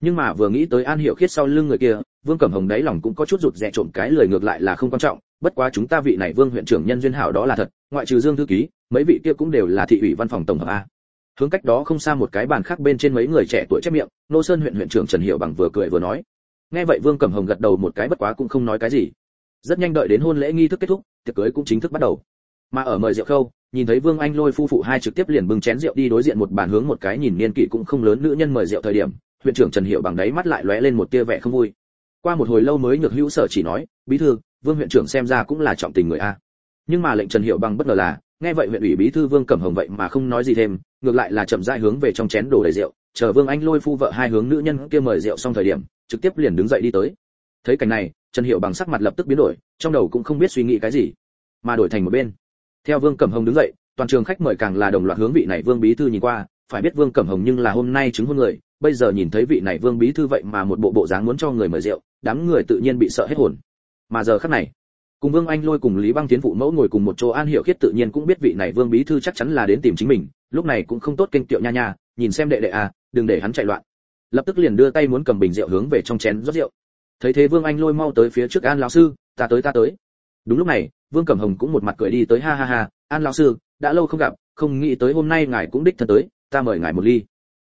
nhưng mà vừa nghĩ tới an hiểu khiết sau lưng người kia, vương cẩm hồng đáy lòng cũng có chút rụt rè trộm cái lời ngược lại là không quan trọng, bất quá chúng ta vị này vương huyện trưởng nhân duyên hảo đó là thật, ngoại trừ dương thư ký, mấy vị kia cũng đều là thị ủy văn phòng tổng hợp a. Hướng cách đó không xa một cái bàn khác bên trên mấy người trẻ tuổi chép miệng, nô sơn huyện huyện trưởng trần hiệu bằng vừa cười vừa nói. Nghe vậy vương cẩm hồng gật đầu một cái bất quá cũng không nói cái gì. Rất nhanh đợi đến hôn lễ nghi thức kết thúc, tiệc cưới cũng chính thức bắt đầu. Mà ở mời rượu khâu, nhìn thấy vương anh lôi phu phụ hai trực tiếp liền bưng chén rượu đi đối diện một bàn hướng một cái nhìn niên kỷ cũng không lớn nữ nhân mời rượu thời điểm huyện trưởng trần hiệu bằng đáy mắt lại lóe lên một tia vẻ không vui. Qua một hồi lâu mới nhược hữu sở chỉ nói, bí thư, vương huyện trưởng xem ra cũng là trọng tình người a. Nhưng mà lệnh trần hiệu bằng bất ngờ là, nghe vậy huyện ủy bí thư vương cẩm hồng vậy mà không nói gì thêm, ngược lại là chậm rãi hướng về trong chén đổ đầy rượu, chờ vương anh lôi phu vợ hai hướng nữ nhân kia mời rượu xong thời điểm, trực tiếp liền đứng dậy đi tới. Thấy cảnh này, trần hiệu bằng sắc mặt lập tức biến đổi, trong đầu cũng không biết suy nghĩ cái gì, mà đổi thành một bên. Theo vương cẩm hồng đứng dậy, toàn trường khách mời càng là đồng loạt hướng vị này vương bí thư nhìn qua, phải biết vương cẩm hồng nhưng là hôm nay chứng hôn người bây giờ nhìn thấy vị này vương bí thư vậy mà một bộ bộ dáng muốn cho người mời rượu, đám người tự nhiên bị sợ hết hồn. Mà giờ khắc này, cùng vương anh lôi cùng lý băng tiến phụ mẫu ngồi cùng một chỗ an hiệu khiết tự nhiên cũng biết vị này vương bí thư chắc chắn là đến tìm chính mình, lúc này cũng không tốt kênh tiệu nha nha, nhìn xem đệ đệ à đừng để hắn chạy loạn. Lập tức liền đưa tay muốn cầm bình rượu hướng về trong chén rót rượu. Thấy thế vương anh lôi mau tới phía trước an lão sư, ta tới ta tới. Đúng lúc này, vương cẩm hồng cũng một mặt cười đi tới, ha ha ha, an lão sư, đã lâu không gặp, không nghĩ tới hôm nay ngài cũng đích thân tới, ta mời ngài một ly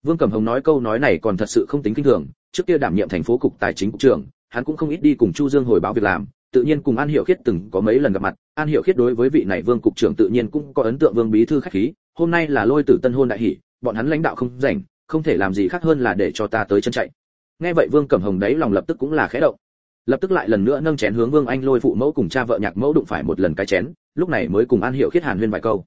vương cẩm hồng nói câu nói này còn thật sự không tính kinh thường trước kia đảm nhiệm thành phố cục tài chính cục trưởng hắn cũng không ít đi cùng chu dương hồi báo việc làm tự nhiên cùng An Hiểu Khiết từng có mấy lần gặp mặt, An Hiểu Khiết đối với vị này Vương cục trưởng tự nhiên cũng có ấn tượng Vương bí thư khách khí, hôm nay là lôi tử tân hôn đại hỷ, bọn hắn lãnh đạo không rảnh, không thể làm gì khác hơn là để cho ta tới chân chạy. Nghe vậy Vương Cẩm Hồng đấy lòng lập tức cũng là khẽ động. Lập tức lại lần nữa nâng chén hướng Vương Anh lôi phụ mẫu cùng cha vợ nhạc mẫu đụng phải một lần cái chén, lúc này mới cùng An Hiểu Khiết hàn huyên vài câu.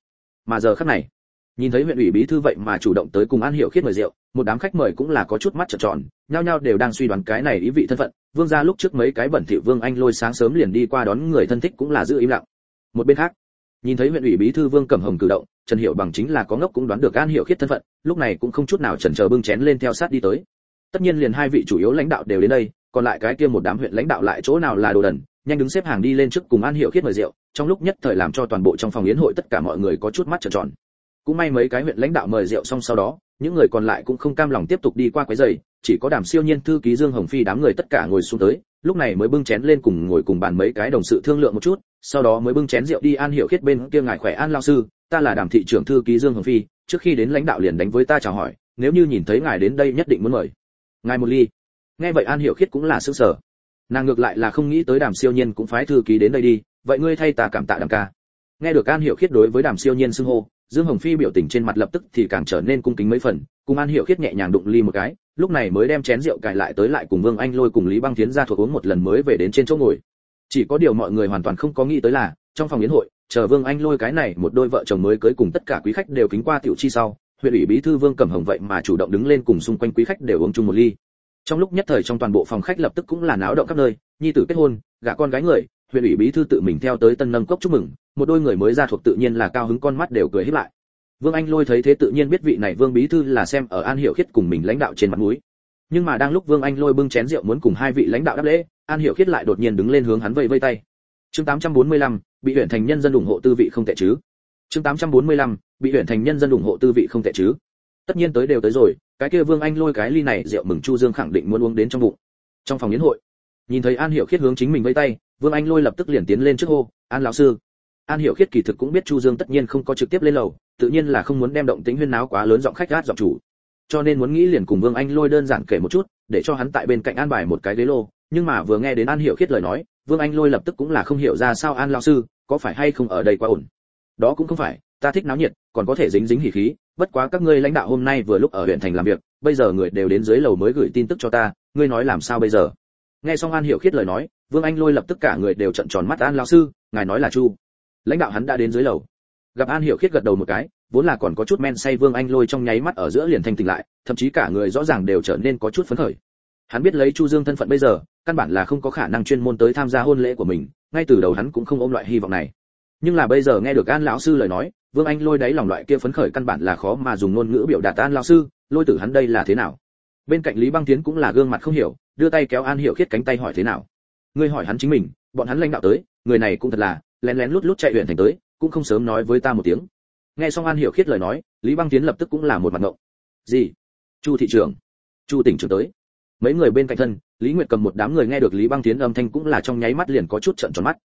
Mà giờ khắc này, nhìn thấy huyện ủy bí thư vậy mà chủ động tới cùng an hiểu khiết mời rượu, một đám khách mời cũng là có chút mắt trợn tròn, nhao nhao đều đang suy đoán cái này ý vị thân phận. Vương gia lúc trước mấy cái bẩn thỉu vương anh lôi sáng sớm liền đi qua đón người thân thích cũng là giữ im lặng. Một bên khác, nhìn thấy huyện ủy bí thư vương cẩm hồng cử động, trần hiệu bằng chính là có ngốc cũng đoán được an hiểu khiết thân phận, lúc này cũng không chút nào chần chờ bưng chén lên theo sát đi tới. Tất nhiên liền hai vị chủ yếu lãnh đạo đều đến đây, còn lại cái kia một đám huyện lãnh đạo lại chỗ nào là đồ đần, nhanh đứng xếp hàng đi lên trước cùng an hiểu khiết mời rượu, trong lúc nhất thời làm cho toàn bộ trong phòng yến hội tất cả mọi người có chút mắt trợn tròn cũng may mấy cái huyện lãnh đạo mời rượu xong sau đó, những người còn lại cũng không cam lòng tiếp tục đi qua quấy giày chỉ có đàm siêu nhiên, thư ký dương hồng phi đám người tất cả ngồi xuống tới, lúc này mới bưng chén lên cùng ngồi cùng bàn mấy cái đồng sự thương lượng một chút, sau đó mới bưng chén rượu đi an hiệu khiết bên kia ngài khỏe an lao sư, ta là đàm thị trưởng thư ký dương hồng phi, trước khi đến lãnh đạo liền đánh với ta chào hỏi, nếu như nhìn thấy ngài đến đây nhất định muốn mời. Ngài một ly. Nghe vậy an hiệu khiết cũng là sững sờ. Nàng ngược lại là không nghĩ tới đàm siêu nhiên cũng phái thư ký đến đây đi, vậy ngươi thay ta cảm tạ đàm ca. Nghe được an hiệu khiết đối với đàm siêu nhiên xưng hô dương hồng phi biểu tình trên mặt lập tức thì càng trở nên cung kính mấy phần, cùng an hiểu khiết nhẹ nhàng đụng ly một cái, lúc này mới đem chén rượu cài lại tới lại cùng vương anh lôi cùng lý băng tiến ra thuộc uống một lần mới về đến trên chỗ ngồi. Chỉ có điều mọi người hoàn toàn không có nghĩ tới là, trong phòng yến hội, chờ vương anh lôi cái này một đôi vợ chồng mới cưới cùng tất cả quý khách đều kính qua tiểu chi sau, huyện ủy bí thư vương cẩm hồng vậy mà chủ động đứng lên cùng xung quanh quý khách đều uống chung một ly. Trong lúc nhất thời trong toàn bộ phòng khách lập tức cũng là náo động khắp nơi, nhi tử kết hôn, gả con gái người, huyện ủy bí thư tự mình theo tới tân nâng cốc chúc mừng một đôi người mới ra thuộc tự nhiên là cao hứng con mắt đều cười hết lại. Vương anh lôi thấy thế tự nhiên biết vị này vương bí thư là xem ở an hiệu khiết cùng mình lãnh đạo trên mặt mũi. Nhưng mà đang lúc vương anh lôi bưng chén rượu muốn cùng hai vị lãnh đạo đáp lễ an hiệu khiết lại đột nhiên đứng lên hướng hắn vây vây tay. Chương 845, bị huyện thành nhân dân ủng hộ tư vị không tệ chứ. Chương 845, bị huyện thành nhân dân ủng hộ tư vị không tệ chứ. Tất nhiên tới đều tới rồi cái kia vương anh lôi cái ly này rượu mừng chu dương khẳng định muốn uống đến trong bụng. Trong phòng yến hội nhìn thấy an hiểu khiết hướng chính mình vây tay vương anh lôi lập tức liền tiến lên trước hô an lão sư an hiểu khiết kỳ thực cũng biết chu dương tất nhiên không có trực tiếp lên lầu, tự nhiên là không muốn đem động tĩnh huyên náo quá lớn giọng khách gát giọng chủ. Cho nên muốn nghĩ liền cùng vương anh lôi đơn giản kể một chút, để cho hắn tại bên cạnh an bài một cái ghế lô. Nhưng mà vừa nghe đến an hiểu khiết lời nói, vương anh lôi lập tức cũng là không hiểu ra sao an lão sư, có phải hay không ở đây quá ổn? Đó cũng không phải, ta thích náo nhiệt, còn có thể dính dính hỉ khí, bất quá các ngươi lãnh đạo hôm nay vừa lúc ở huyện thành làm việc, bây giờ người đều đến dưới lầu mới gửi tin tức cho ta, ngươi nói làm sao bây giờ? Nghe xong an hiểu khiết lời nói, vương anh lôi lập tức cả người đều trợn tròn mắt an lão sư, ngài nói là chu lãnh đạo hắn đã đến dưới lầu. Gặp an hiểu khiết gật đầu một cái, vốn là còn có chút men say vương anh lôi trong nháy mắt ở giữa liền thanh tỉnh lại, thậm chí cả người rõ ràng đều trở nên có chút phấn khởi. Hắn biết lấy chu dương thân phận bây giờ, căn bản là không có khả năng chuyên môn tới tham gia hôn lễ của mình, ngay từ đầu hắn cũng không ôm loại hy vọng này. Nhưng là bây giờ nghe được an lão sư lời nói, vương anh lôi đáy lòng loại kia phấn khởi căn bản là khó mà dùng ngôn ngữ biểu đạt an lão sư, lôi tử hắn đây là thế nào? Bên cạnh lý băng tiến cũng là gương mặt không hiểu, đưa tay kéo an hiểu khiết cánh tay hỏi thế nào. Ngươi hỏi hắn chính mình, bọn hắn lãnh đạo tới, người này cũng thật là lén lén lút lút chạy huyện thành tới, cũng không sớm nói với ta một tiếng. Nghe xong an hiểu khiết lời nói, lý băng tiến lập tức cũng là một mặt ngộng. Gì? Chu thị trưởng. Chu tỉnh trưởng tới. Mấy người bên cạnh thân, lý nguyệt cầm một đám người nghe được lý băng tiến âm thanh cũng là trong nháy mắt liền có chút trợn tròn mắt.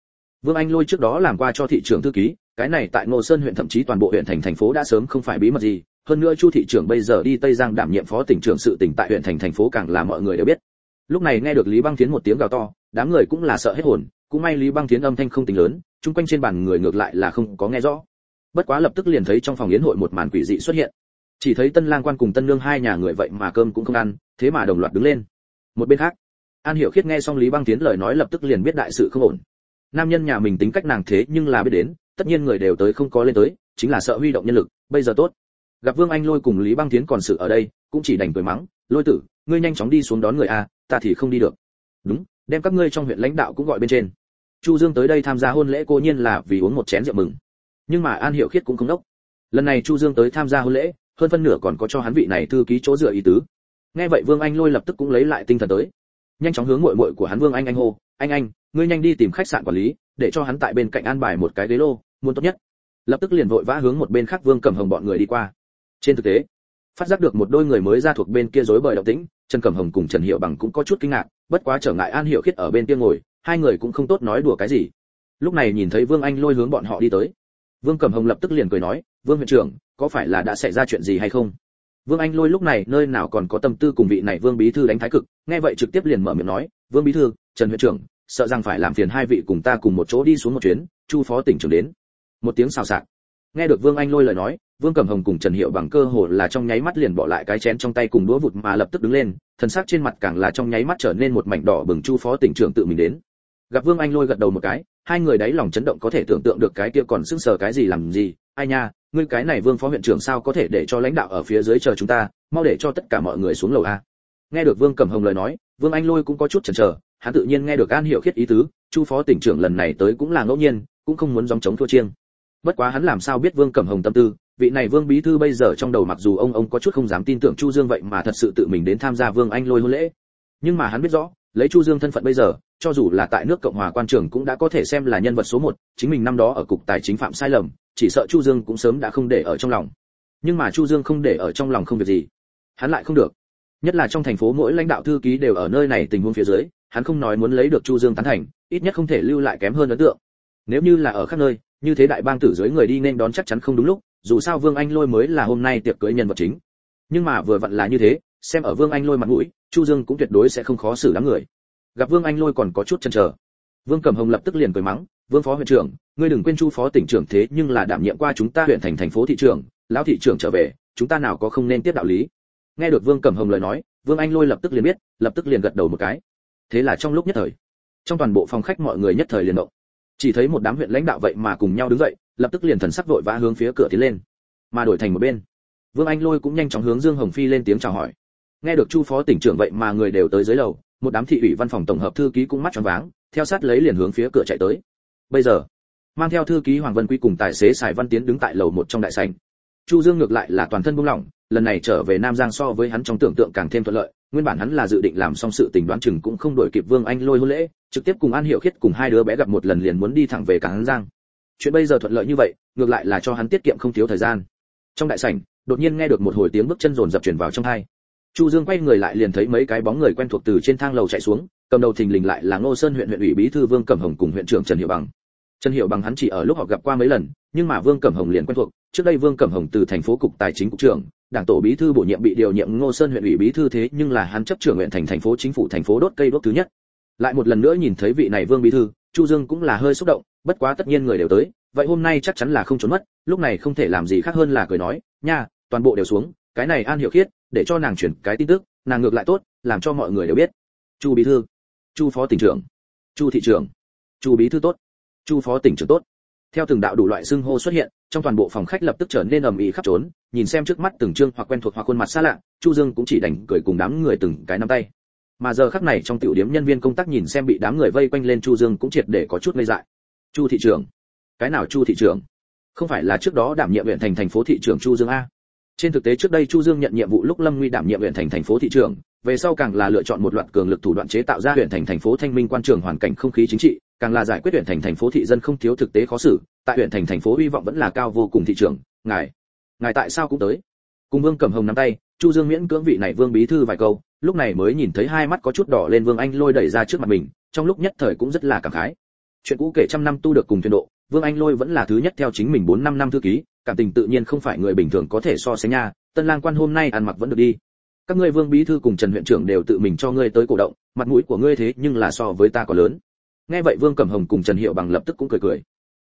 Vương anh lôi trước đó làm qua cho thị trưởng thư ký, cái này tại ngô sơn huyện thậm chí toàn bộ huyện thành thành phố đã sớm không phải bí mật gì. Hơn nữa chu thị trưởng bây giờ đi tây giang đảm nhiệm phó tỉnh trưởng sự tỉnh tại huyện thành thành phố càng là mọi người đều biết. Lúc này nghe được lý băng tiến một tiếng gào to, đám người cũng là sợ hết hồn cũng may lý băng tiến âm thanh không tính lớn, chung quanh trên bàn người ngược lại là không có nghe rõ. Bất quá lập tức liền thấy trong phòng yến hội một màn quỷ dị xuất hiện. Chỉ thấy tân lang quan cùng tân nương hai nhà người vậy mà cơm cũng không ăn, thế mà đồng loạt đứng lên. Một bên khác, an hiểu khiết nghe xong lý băng tiến lời nói lập tức liền biết đại sự không ổn. Nam nhân nhà mình tính cách nàng thế nhưng là biết đến, tất nhiên người đều tới không có lên tới, chính là sợ huy động nhân lực, bây giờ tốt. Gặp vương anh lôi cùng lý băng tiến còn sự ở đây, cũng chỉ đành cười mắng, lôi tử, ngươi nhanh chóng đi xuống đón người a, ta thì không đi được. Đúng đem các ngươi trong huyện lãnh đạo cũng gọi bên trên. Chu dương tới đây tham gia hôn lễ cô nhiên là vì uống một chén rượu mừng. Nhưng mà an hiểu khiết cũng không đốc. Lần này chu dương tới tham gia hôn lễ, hơn phân nửa còn có cho hắn vị này thư ký chỗ dựa ý tứ. Nghe vậy vương anh lôi lập tức cũng lấy lại tinh thần tới. Nhanh chóng hướng muội muội của hắn vương anh anh hô, anh anh, ngươi nhanh đi tìm khách sạn quản lý, để cho hắn tại bên cạnh an bài một cái ghế lô, muốn tốt nhất. Lập tức liền vội vã hướng một bên khác vương cẩm hồng bọn người đi qua. Trên thực tế phát giác được một đôi người mới ra thuộc bên kia rối bời động tĩnh, trần cẩm hồng cùng trần hiệu bằng cũng có chút kinh ngạc, bất quá trở ngại an hiệu khiết ở bên kia ngồi, hai người cũng không tốt nói đùa cái gì. Lúc này nhìn thấy vương anh lôi hướng bọn họ đi tới. Vương cẩm hồng lập tức liền cười nói, vương huyện trưởng, có phải là đã xảy ra chuyện gì hay không? Vương anh lôi lúc này nơi nào còn có tâm tư cùng vị này vương bí thư đánh thái cực, nghe vậy trực tiếp liền mở miệng nói, vương bí thư, trần huyện trưởng, sợ rằng phải làm phiền hai vị cùng ta cùng một chỗ đi xuống một chuyến, chu phó tỉnh trưởng đến. Một tiếng xào xạc. Nghe được vương anh lôi lời nói vương cẩm hồng cùng trần hiệu bằng cơ hồ là trong nháy mắt liền bỏ lại cái chén trong tay cùng đũa vụt mà lập tức đứng lên, thần sắc trên mặt càng là trong nháy mắt trở nên một mảnh đỏ bừng chu phó tỉnh trưởng tự mình đến. Gặp vương anh lôi gật đầu một cái, hai người đấy lòng chấn động có thể tưởng tượng được cái kia còn sững sờ cái gì làm gì. Ai nha, ngươi cái này vương phó huyện trưởng sao có thể để cho lãnh đạo ở phía dưới chờ chúng ta, mau để cho tất cả mọi người xuống lầu a. Nghe được vương cẩm hồng lời nói, vương anh lôi cũng có chút chần chờ, hắn tự nhiên nghe được an hiệu khiết ý tứ, chu phó tỉnh trưởng lần này tới cũng là ngẫu nhiên, cũng không muốn gióng chống thua chiêng. Bất quá hắn làm sao biết vương cẩm hồng tâm tư vị này vương bí thư bây giờ trong đầu mặc dù ông ông có chút không dám tin tưởng chu dương vậy mà thật sự tự mình đến tham gia vương anh lôi hôn lễ. Nhưng mà hắn biết rõ, lấy chu dương thân phận bây giờ, cho dù là tại nước cộng hòa quan trường cũng đã có thể xem là nhân vật số một, chính mình năm đó ở cục tài chính phạm sai lầm, chỉ sợ chu dương cũng sớm đã không để ở trong lòng. Nhưng mà chu dương không để ở trong lòng không việc gì. Hắn lại không được. Nhất là trong thành phố mỗi lãnh đạo thư ký đều ở nơi này tình huống phía dưới, hắn không nói muốn lấy được chu dương tán thành, ít nhất không thể lưu lại kém hơn ấn tượng. Nếu như là ở khác nơi, như thế đại bang tử dưới người đi nên đón chắc chắn không đúng lúc dù sao vương anh lôi mới là hôm nay tiệc cưới nhân vật chính. Nhưng mà vừa vặn là như thế, xem ở vương anh lôi mặt mũi, chu dương cũng tuyệt đối sẽ không khó xử lắm người. Gặp vương anh lôi còn có chút chần chờ. Vương cẩm hồng lập tức liền cười mắng, vương phó huyện trưởng, ngươi đừng quên chu phó tỉnh trưởng thế nhưng là đảm nhiệm qua chúng ta huyện thành thành phố thị trưởng, lão thị trưởng trở về, chúng ta nào có không nên tiếp đạo lý. Nghe được vương cẩm hồng lời nói, vương anh lôi lập tức liền biết, lập tức liền gật đầu một cái. Thế là trong lúc nhất thời, trong toàn bộ phòng khách mọi người nhất thời liền động. Chỉ thấy một đám huyện lãnh đạo vậy mà cùng nhau đứng dậy lập tức liền thần sắc vội vã hướng phía cửa tiến lên, mà đổi thành một bên. Vương anh lôi cũng nhanh chóng hướng dương hồng phi lên tiếng chào hỏi. Nghe được chu phó tỉnh trưởng vậy mà người đều tới dưới lầu, một đám thị ủy văn phòng tổng hợp thư ký cũng mắt tròn váng, theo sát lấy liền hướng phía cửa chạy tới. Bây giờ, mang theo thư ký hoàng vân quy cùng tài xế sài văn tiến đứng tại lầu một trong đại sảnh. Chu dương ngược lại là toàn thân buông lỏng, lần này trở về nam giang so với hắn trong tưởng tượng càng thêm thuận lợi, nguyên bản hắn là dự định làm xong sự tình đoán chừng cũng không đổi kịp vương anh lôi hôn lễ, trực tiếp cùng an hiệu khiết cùng hai đứa bé gặp một lần liền muốn đi thẳng về cảng giang chuyện bây giờ thuận lợi như vậy, ngược lại là cho hắn tiết kiệm không thiếu thời gian. Trong đại sảnh, đột nhiên nghe được một hồi tiếng bước chân rồn dập truyền vào trong hai chu dương quay người lại liền thấy mấy cái bóng người quen thuộc từ trên thang lầu chạy xuống, cầm đầu thình lình lại là ngô sơn huyện huyện ủy bí thư vương cẩm hồng cùng huyện trưởng trần hiệu bằng. Trần hiệu bằng hắn chỉ ở lúc họ gặp qua mấy lần, nhưng mà vương cẩm hồng liền quen thuộc. Trước đây vương cẩm hồng từ thành phố cục tài chính cục trưởng, đảng tổ bí thư bổ nhiệm bị điều nhiệm ngô sơn huyện ủy bí thư thế, nhưng là hắn chấp trưởng huyện thành thành phố chính phủ thành phố đốt cây đốt thứ nhất. Lại một lần nữa nhìn thấy vị này vương bí thư chu dương cũng là hơi xúc động, bất quá tất nhiên người đều tới, vậy hôm nay chắc chắn là không trốn mất, lúc này không thể làm gì khác hơn là cười nói, nha, toàn bộ đều xuống, cái này an hiểu khiết, để cho nàng chuyển cái tin tức, nàng ngược lại tốt, làm cho mọi người đều biết. Chu bí thư, chu phó tỉnh trưởng, chu thị trưởng, chu bí thư tốt, chu phó tỉnh trưởng tốt. Theo từng đạo đủ loại xưng hô xuất hiện, trong toàn bộ phòng khách lập tức trở nên ầm ĩ khắp trốn, nhìn xem trước mắt từng trương hoặc quen thuộc hoặc khuôn mặt xa lạ, chu dương cũng chỉ đành cười cùng đám người từng cái nắm tay mà giờ khắc này trong tiểu điểm nhân viên công tác nhìn xem bị đám người vây quanh lên chu dương cũng triệt để có chút ngây dại. Chu thị trưởng, cái nào chu thị trưởng? Không phải là trước đó đảm nhiệm huyện thành thành phố thị trưởng chu dương a? Trên thực tế trước đây chu dương nhận nhiệm vụ lúc lâm nguy đảm nhiệm huyện thành thành phố thị trưởng, về sau càng là lựa chọn một loạt cường lực thủ đoạn chế tạo ra huyện thành thành phố thanh minh quan trường hoàn cảnh không khí chính trị, càng là giải quyết huyện thành thành phố thị dân không thiếu thực tế khó xử. Tại huyện thành thành phố hy vọng vẫn là cao vô cùng thị trường ngài ngài tại sao cũng tới? Cùng vương cẩm hồng nắm tay, chu dương miễn cưỡng vị này vương bí thư vài câu, lúc này mới nhìn thấy hai mắt có chút đỏ lên vương anh lôi đẩy ra trước mặt mình, trong lúc nhất thời cũng rất là cảm khái. Chuyện cũ kể trăm năm tu được cùng thiên độ, vương anh lôi vẫn là thứ nhất theo chính mình bốn năm năm thư ký, cảm tình tự nhiên không phải người bình thường có thể so sánh nha, tân lang quan hôm nay ăn mặc vẫn được đi. Các ngươi vương bí thư cùng trần huyện trưởng đều tự mình cho ngươi tới cổ động, mặt mũi của ngươi thế nhưng là so với ta có lớn. Nghe vậy vương cẩm hồng cùng trần hiệu bằng lập tức cũng cười cười.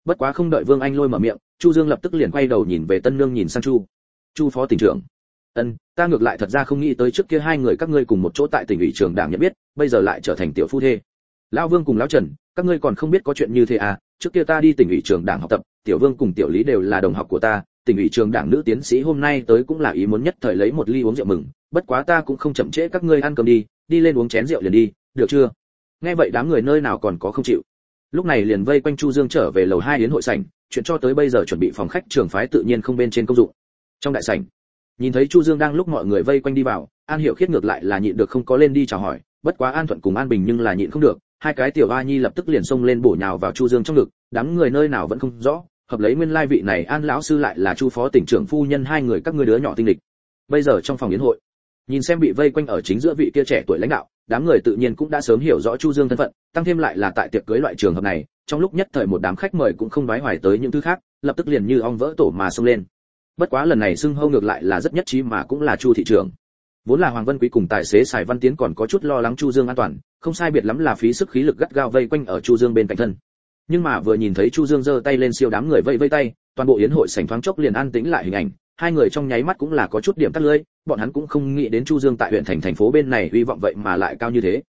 Bất quá không đợi vương anh lôi mở miệng, chu dương lập tức liền quay đầu nhìn về tân nương nhìn sang chu chu phó tỉnh trưởng. Ân, ta ngược lại thật ra không nghĩ tới trước kia hai người các ngươi cùng một chỗ tại tỉnh ủy trường đảng nhận biết, bây giờ lại trở thành tiểu phu thê. Lão vương cùng lão trần, các ngươi còn không biết có chuyện như thế à? Trước kia ta đi tỉnh ủy trường đảng học tập, tiểu vương cùng tiểu lý đều là đồng học của ta, tỉnh ủy trường đảng nữ tiến sĩ hôm nay tới cũng là ý muốn nhất thời lấy một ly uống rượu mừng, bất quá ta cũng không chậm trễ các ngươi ăn cơm đi đi lên uống chén rượu liền đi, được chưa? Nghe vậy đám người nơi nào còn có không chịu. Lúc này liền vây quanh chu dương trở về lầu hai đến hội sảnh, chuyện cho tới bây giờ chuẩn bị phòng khách trường phái tự nhiên không bên trên công dụng trong đại sảnh nhìn thấy chu dương đang lúc mọi người vây quanh đi vào, an hiểu khiết ngược lại là nhịn được không có lên đi chào hỏi, bất quá an thuận cùng an bình nhưng là nhịn không được, hai cái tiểu a nhi lập tức liền xông lên bổ nhào vào chu dương trong ngực, đám người nơi nào vẫn không rõ, hợp lấy nguyên lai vị này an lão sư lại là chu phó tỉnh trưởng phu nhân hai người các ngươi đứa nhỏ tinh địch. bây giờ trong phòng yến hội, nhìn xem bị vây quanh ở chính giữa vị kia trẻ tuổi lãnh đạo, đám người tự nhiên cũng đã sớm hiểu rõ chu dương thân phận, tăng thêm lại là tại tiệc cưới loại trường hợp này, trong lúc nhất thời một đám khách mời cũng không đoái hoài tới những thứ khác, lập tức liền như ong vỡ tổ mà xông lên bất quá lần này xưng hâu ngược lại là rất nhất trí mà cũng là chu thị trưởng. Vốn là hoàng vân quý cùng tài xế sài văn tiến còn có chút lo lắng chu dương an toàn, không sai biệt lắm là phí sức khí lực gắt gao vây quanh ở chu dương bên cạnh thân. Nhưng mà vừa nhìn thấy chu dương giơ tay lên siêu đám người vây vây tay, toàn bộ yến hội sảnh thoáng chốc liền an tĩnh lại hình ảnh, hai người trong nháy mắt cũng là có chút điểm tắt lưỡi, bọn hắn cũng không nghĩ đến chu dương tại huyện thành thành phố bên này hy vọng vậy mà lại cao như thế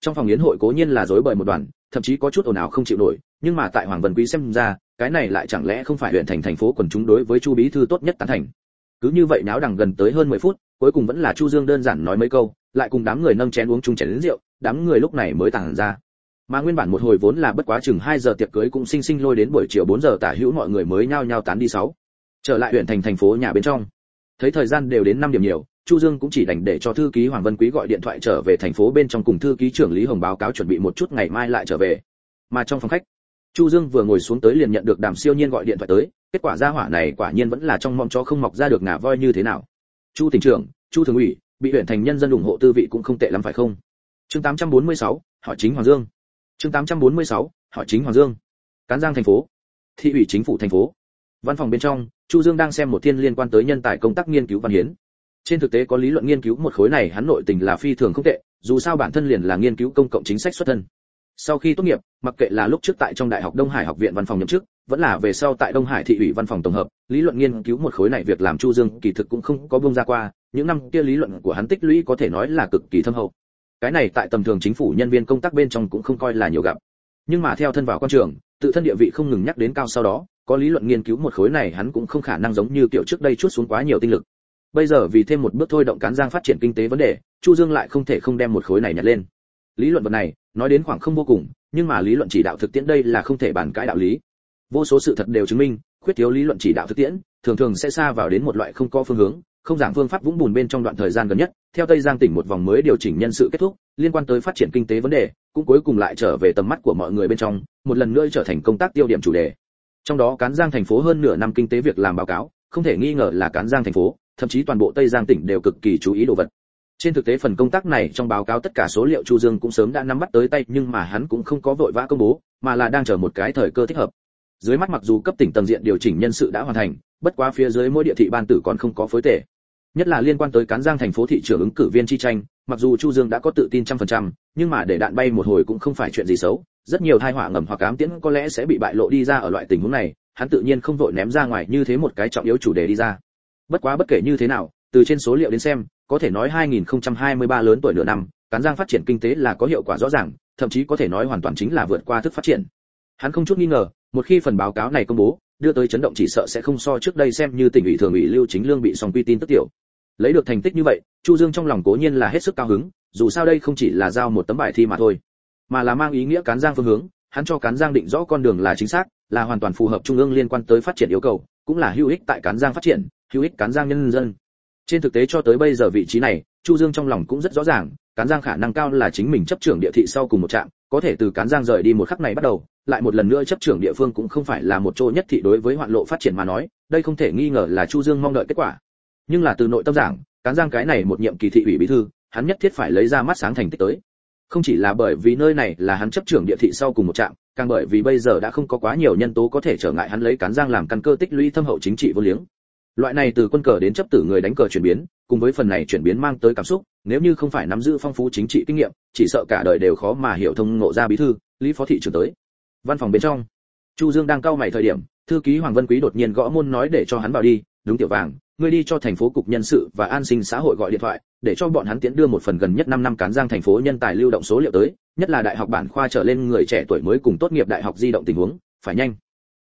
trong phòng yến hội cố nhiên là rối bời một đoàn, thậm chí có chút ồn ào không chịu nổi, nhưng mà tại hoàng vân quý xem ra, cái này lại chẳng lẽ không phải huyện thành thành phố quần chúng đối với chu bí thư tốt nhất tán thành. Cứ như vậy náo đằng gần tới hơn 10 phút, cuối cùng vẫn là chu dương đơn giản nói mấy câu, lại cùng đám người nâng chén uống chung chén đến rượu, đám người lúc này mới tản ra. Mà nguyên bản một hồi vốn là bất quá chừng 2 giờ tiệc cưới cũng sinh sinh lôi đến buổi chiều 4 giờ tả hữu mọi người mới nhao nhao tán đi sáu. Trở lại huyện thành thành phố nhà bên trong. Thấy thời gian đều đến 5 điểm nhiều chu dương cũng chỉ đành để cho thư ký hoàng vân quý gọi điện thoại trở về thành phố bên trong cùng thư ký trưởng lý hồng báo cáo chuẩn bị một chút ngày mai lại trở về. Mà trong phòng khách chu dương vừa ngồi xuống tới liền nhận được đàm siêu nhiên gọi điện thoại tới. Kết quả gia hỏa này quả nhiên vẫn là trong mong cho không mọc ra được ngà voi như thế nào. Chu tỉnh trưởng chu thường ủy bị huyện thành nhân dân ủng hộ tư vị cũng không tệ lắm phải không? Chương 846, hỏi chính hoàng dương. Chương 846, hỏi chính hoàng dương. Cán giang thành phố thị ủy chính phủ thành phố. Văn phòng bên trong chu dương đang xem một thiên liên quan tới nhân tài công tác nghiên cứu văn hiến trên thực tế có lý luận nghiên cứu một khối này hắn nội tình là phi thường không tệ, dù sao bản thân liền là nghiên cứu công cộng chính sách xuất thân. Sau khi tốt nghiệp, mặc kệ là lúc trước tại trong đại học đông hải học viện văn phòng nhậm chức, vẫn là về sau tại đông hải thị ủy văn phòng tổng hợp, lý luận nghiên cứu một khối này việc làm chu dương kỳ thực cũng không có bông ra qua, những năm kia lý luận của hắn tích lũy có thể nói là cực kỳ thâm hậu. Cái này tại tầm thường chính phủ nhân viên công tác bên trong cũng không coi là nhiều gặp. Nhưng mà theo thân vào quan trường, tự thân địa vị không ngừng nhắc đến cao sau đó, có lý luận nghiên cứu một khối này hắn cũng không khả năng giống như kiểu trước đây chút xuống quá nhiều tinh lực bây giờ vì thêm một bước thôi động cán giang phát triển kinh tế vấn đề, chu dương lại không thể không đem một khối này nhặt lên. Lý luận vật này, nói đến khoảng không vô cùng, nhưng mà lý luận chỉ đạo thực tiễn đây là không thể bàn cãi đạo lý. Vô số sự thật đều chứng minh, khuyết thiếu lý luận chỉ đạo thực tiễn, thường thường sẽ xa vào đến một loại không có phương hướng, không giảng phương pháp vũng bùn bên trong đoạn thời gian gần nhất, theo tây giang tỉnh một vòng mới điều chỉnh nhân sự kết thúc, liên quan tới phát triển kinh tế vấn đề, cũng cuối cùng lại trở về tầm mắt của mọi người bên trong, một lần nữa trở thành công tác tiêu điểm chủ đề. Trong đó cán giang thành phố hơn nửa năm kinh tế việc làm báo cáo, không thể nghi ngờ là cán giang thành phố thậm chí toàn bộ tây giang tỉnh đều cực kỳ chú ý đồ vật. Trên thực tế phần công tác này trong báo cáo tất cả số liệu chu dương cũng sớm đã nắm bắt tới tay, nhưng mà hắn cũng không có vội vã công bố, mà là đang chờ một cái thời cơ thích hợp. Dưới mắt mặc dù cấp tỉnh tầng diện điều chỉnh nhân sự đã hoàn thành, bất quá phía dưới mỗi địa thị ban tử còn không có phối tể. Nhất là liên quan tới cán giang thành phố thị trưởng ứng cử viên chi tranh, mặc dù chu dương đã có tự tin trăm phần trăm, nhưng mà để đạn bay một hồi cũng không phải chuyện gì xấu. Rất nhiều tai họa ngầm hoặc ám tiễn có lẽ sẽ bị bại lộ đi ra ở loại tình huống này, hắn tự nhiên không vội ném ra ngoài như thế một cái trọng yếu chủ đề đi ra bất quá bất kể như thế nào, từ trên số liệu đến xem, có thể nói 2023 lớn tuổi nửa năm, cán giang phát triển kinh tế là có hiệu quả rõ ràng, thậm chí có thể nói hoàn toàn chính là vượt qua thức phát triển. Hắn không chút nghi ngờ, một khi phần báo cáo này công bố, đưa tới chấn động chỉ sợ sẽ không so trước đây xem như tỉnh ủy thường ủy lưu chính lương bị song quy tin tức tiểu. Lấy được thành tích như vậy, chu dương trong lòng cố nhiên là hết sức cao hứng, dù sao đây không chỉ là giao một tấm bài thi mà thôi, mà là mang ý nghĩa cán giang phương hướng, hắn cho cán giang định rõ con đường là chính xác, là hoàn toàn phù hợp trung ương liên quan tới phát triển yêu cầu, cũng là hữu ích tại cán giang phát triển hữu ích cán giang nhân dân. Trên thực tế cho tới bây giờ vị trí này, chu dương trong lòng cũng rất rõ ràng, cán giang khả năng cao là chính mình chấp trưởng địa thị sau cùng một trạm, có thể từ cán giang rời đi một khắc này bắt đầu, lại một lần nữa chấp trưởng địa phương cũng không phải là một chỗ nhất thị đối với hoạn lộ phát triển mà nói, đây không thể nghi ngờ là chu dương mong đợi kết quả. Nhưng là từ nội tâm giảng, cán giang cái này một nhiệm kỳ thị ủy bí thư, hắn nhất thiết phải lấy ra mắt sáng thành tích tới. Không chỉ là bởi vì nơi này là hắn chấp trưởng địa thị sau cùng một trạm, càng bởi vì bây giờ đã không có quá nhiều nhân tố có thể trở ngại hắn lấy cán giang làm căn cơ tích lũy thâm hậu chính trị vô liếng loại này từ quân cờ đến chấp tử người đánh cờ chuyển biến, cùng với phần này chuyển biến mang tới cảm xúc, nếu như không phải nắm giữ phong phú chính trị kinh nghiệm, chỉ sợ cả đời đều khó mà hiểu thông ngộ ra bí thư, lý phó thị trưởng tới. Văn phòng bên trong, chu dương đang cau mày thời điểm, thư ký hoàng vân quý đột nhiên gõ môn nói để cho hắn vào đi, đúng tiểu vàng, ngươi đi cho thành phố cục nhân sự và an sinh xã hội gọi điện thoại, để cho bọn hắn tiến đưa một phần gần nhất 5 năm cán giang thành phố nhân tài lưu động số liệu tới, nhất là đại học bản khoa trở lên người trẻ tuổi mới cùng tốt nghiệp đại học di động tình huống, phải nhanh.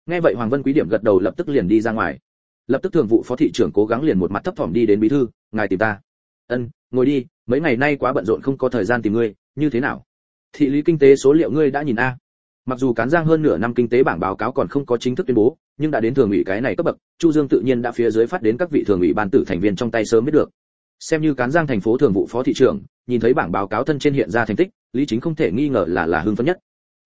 Nghe vậy hoàng vân quý điểm gật đầu lập tức liền đi ra ngoài lập tức thường vụ phó thị trưởng cố gắng liền một mặt thấp thỏm đi đến bí thư, ngài tìm ta. Ân, ngồi đi, mấy ngày nay quá bận rộn không có thời gian tìm ngươi, như thế nào? Thị lý kinh tế số liệu ngươi đã nhìn a. Mặc dù cán giang hơn nửa năm kinh tế bảng báo cáo còn không có chính thức tuyên bố, nhưng đã đến thường ủy cái này cấp bậc, chu dương tự nhiên đã phía dưới phát đến các vị thường ủy ban tử thành viên trong tay sớm biết được. Xem như cán giang thành phố thường vụ phó thị trưởng, nhìn thấy bảng báo cáo thân trên hiện ra thành tích, lý chính không thể nghi ngờ là là hưng phấn nhất.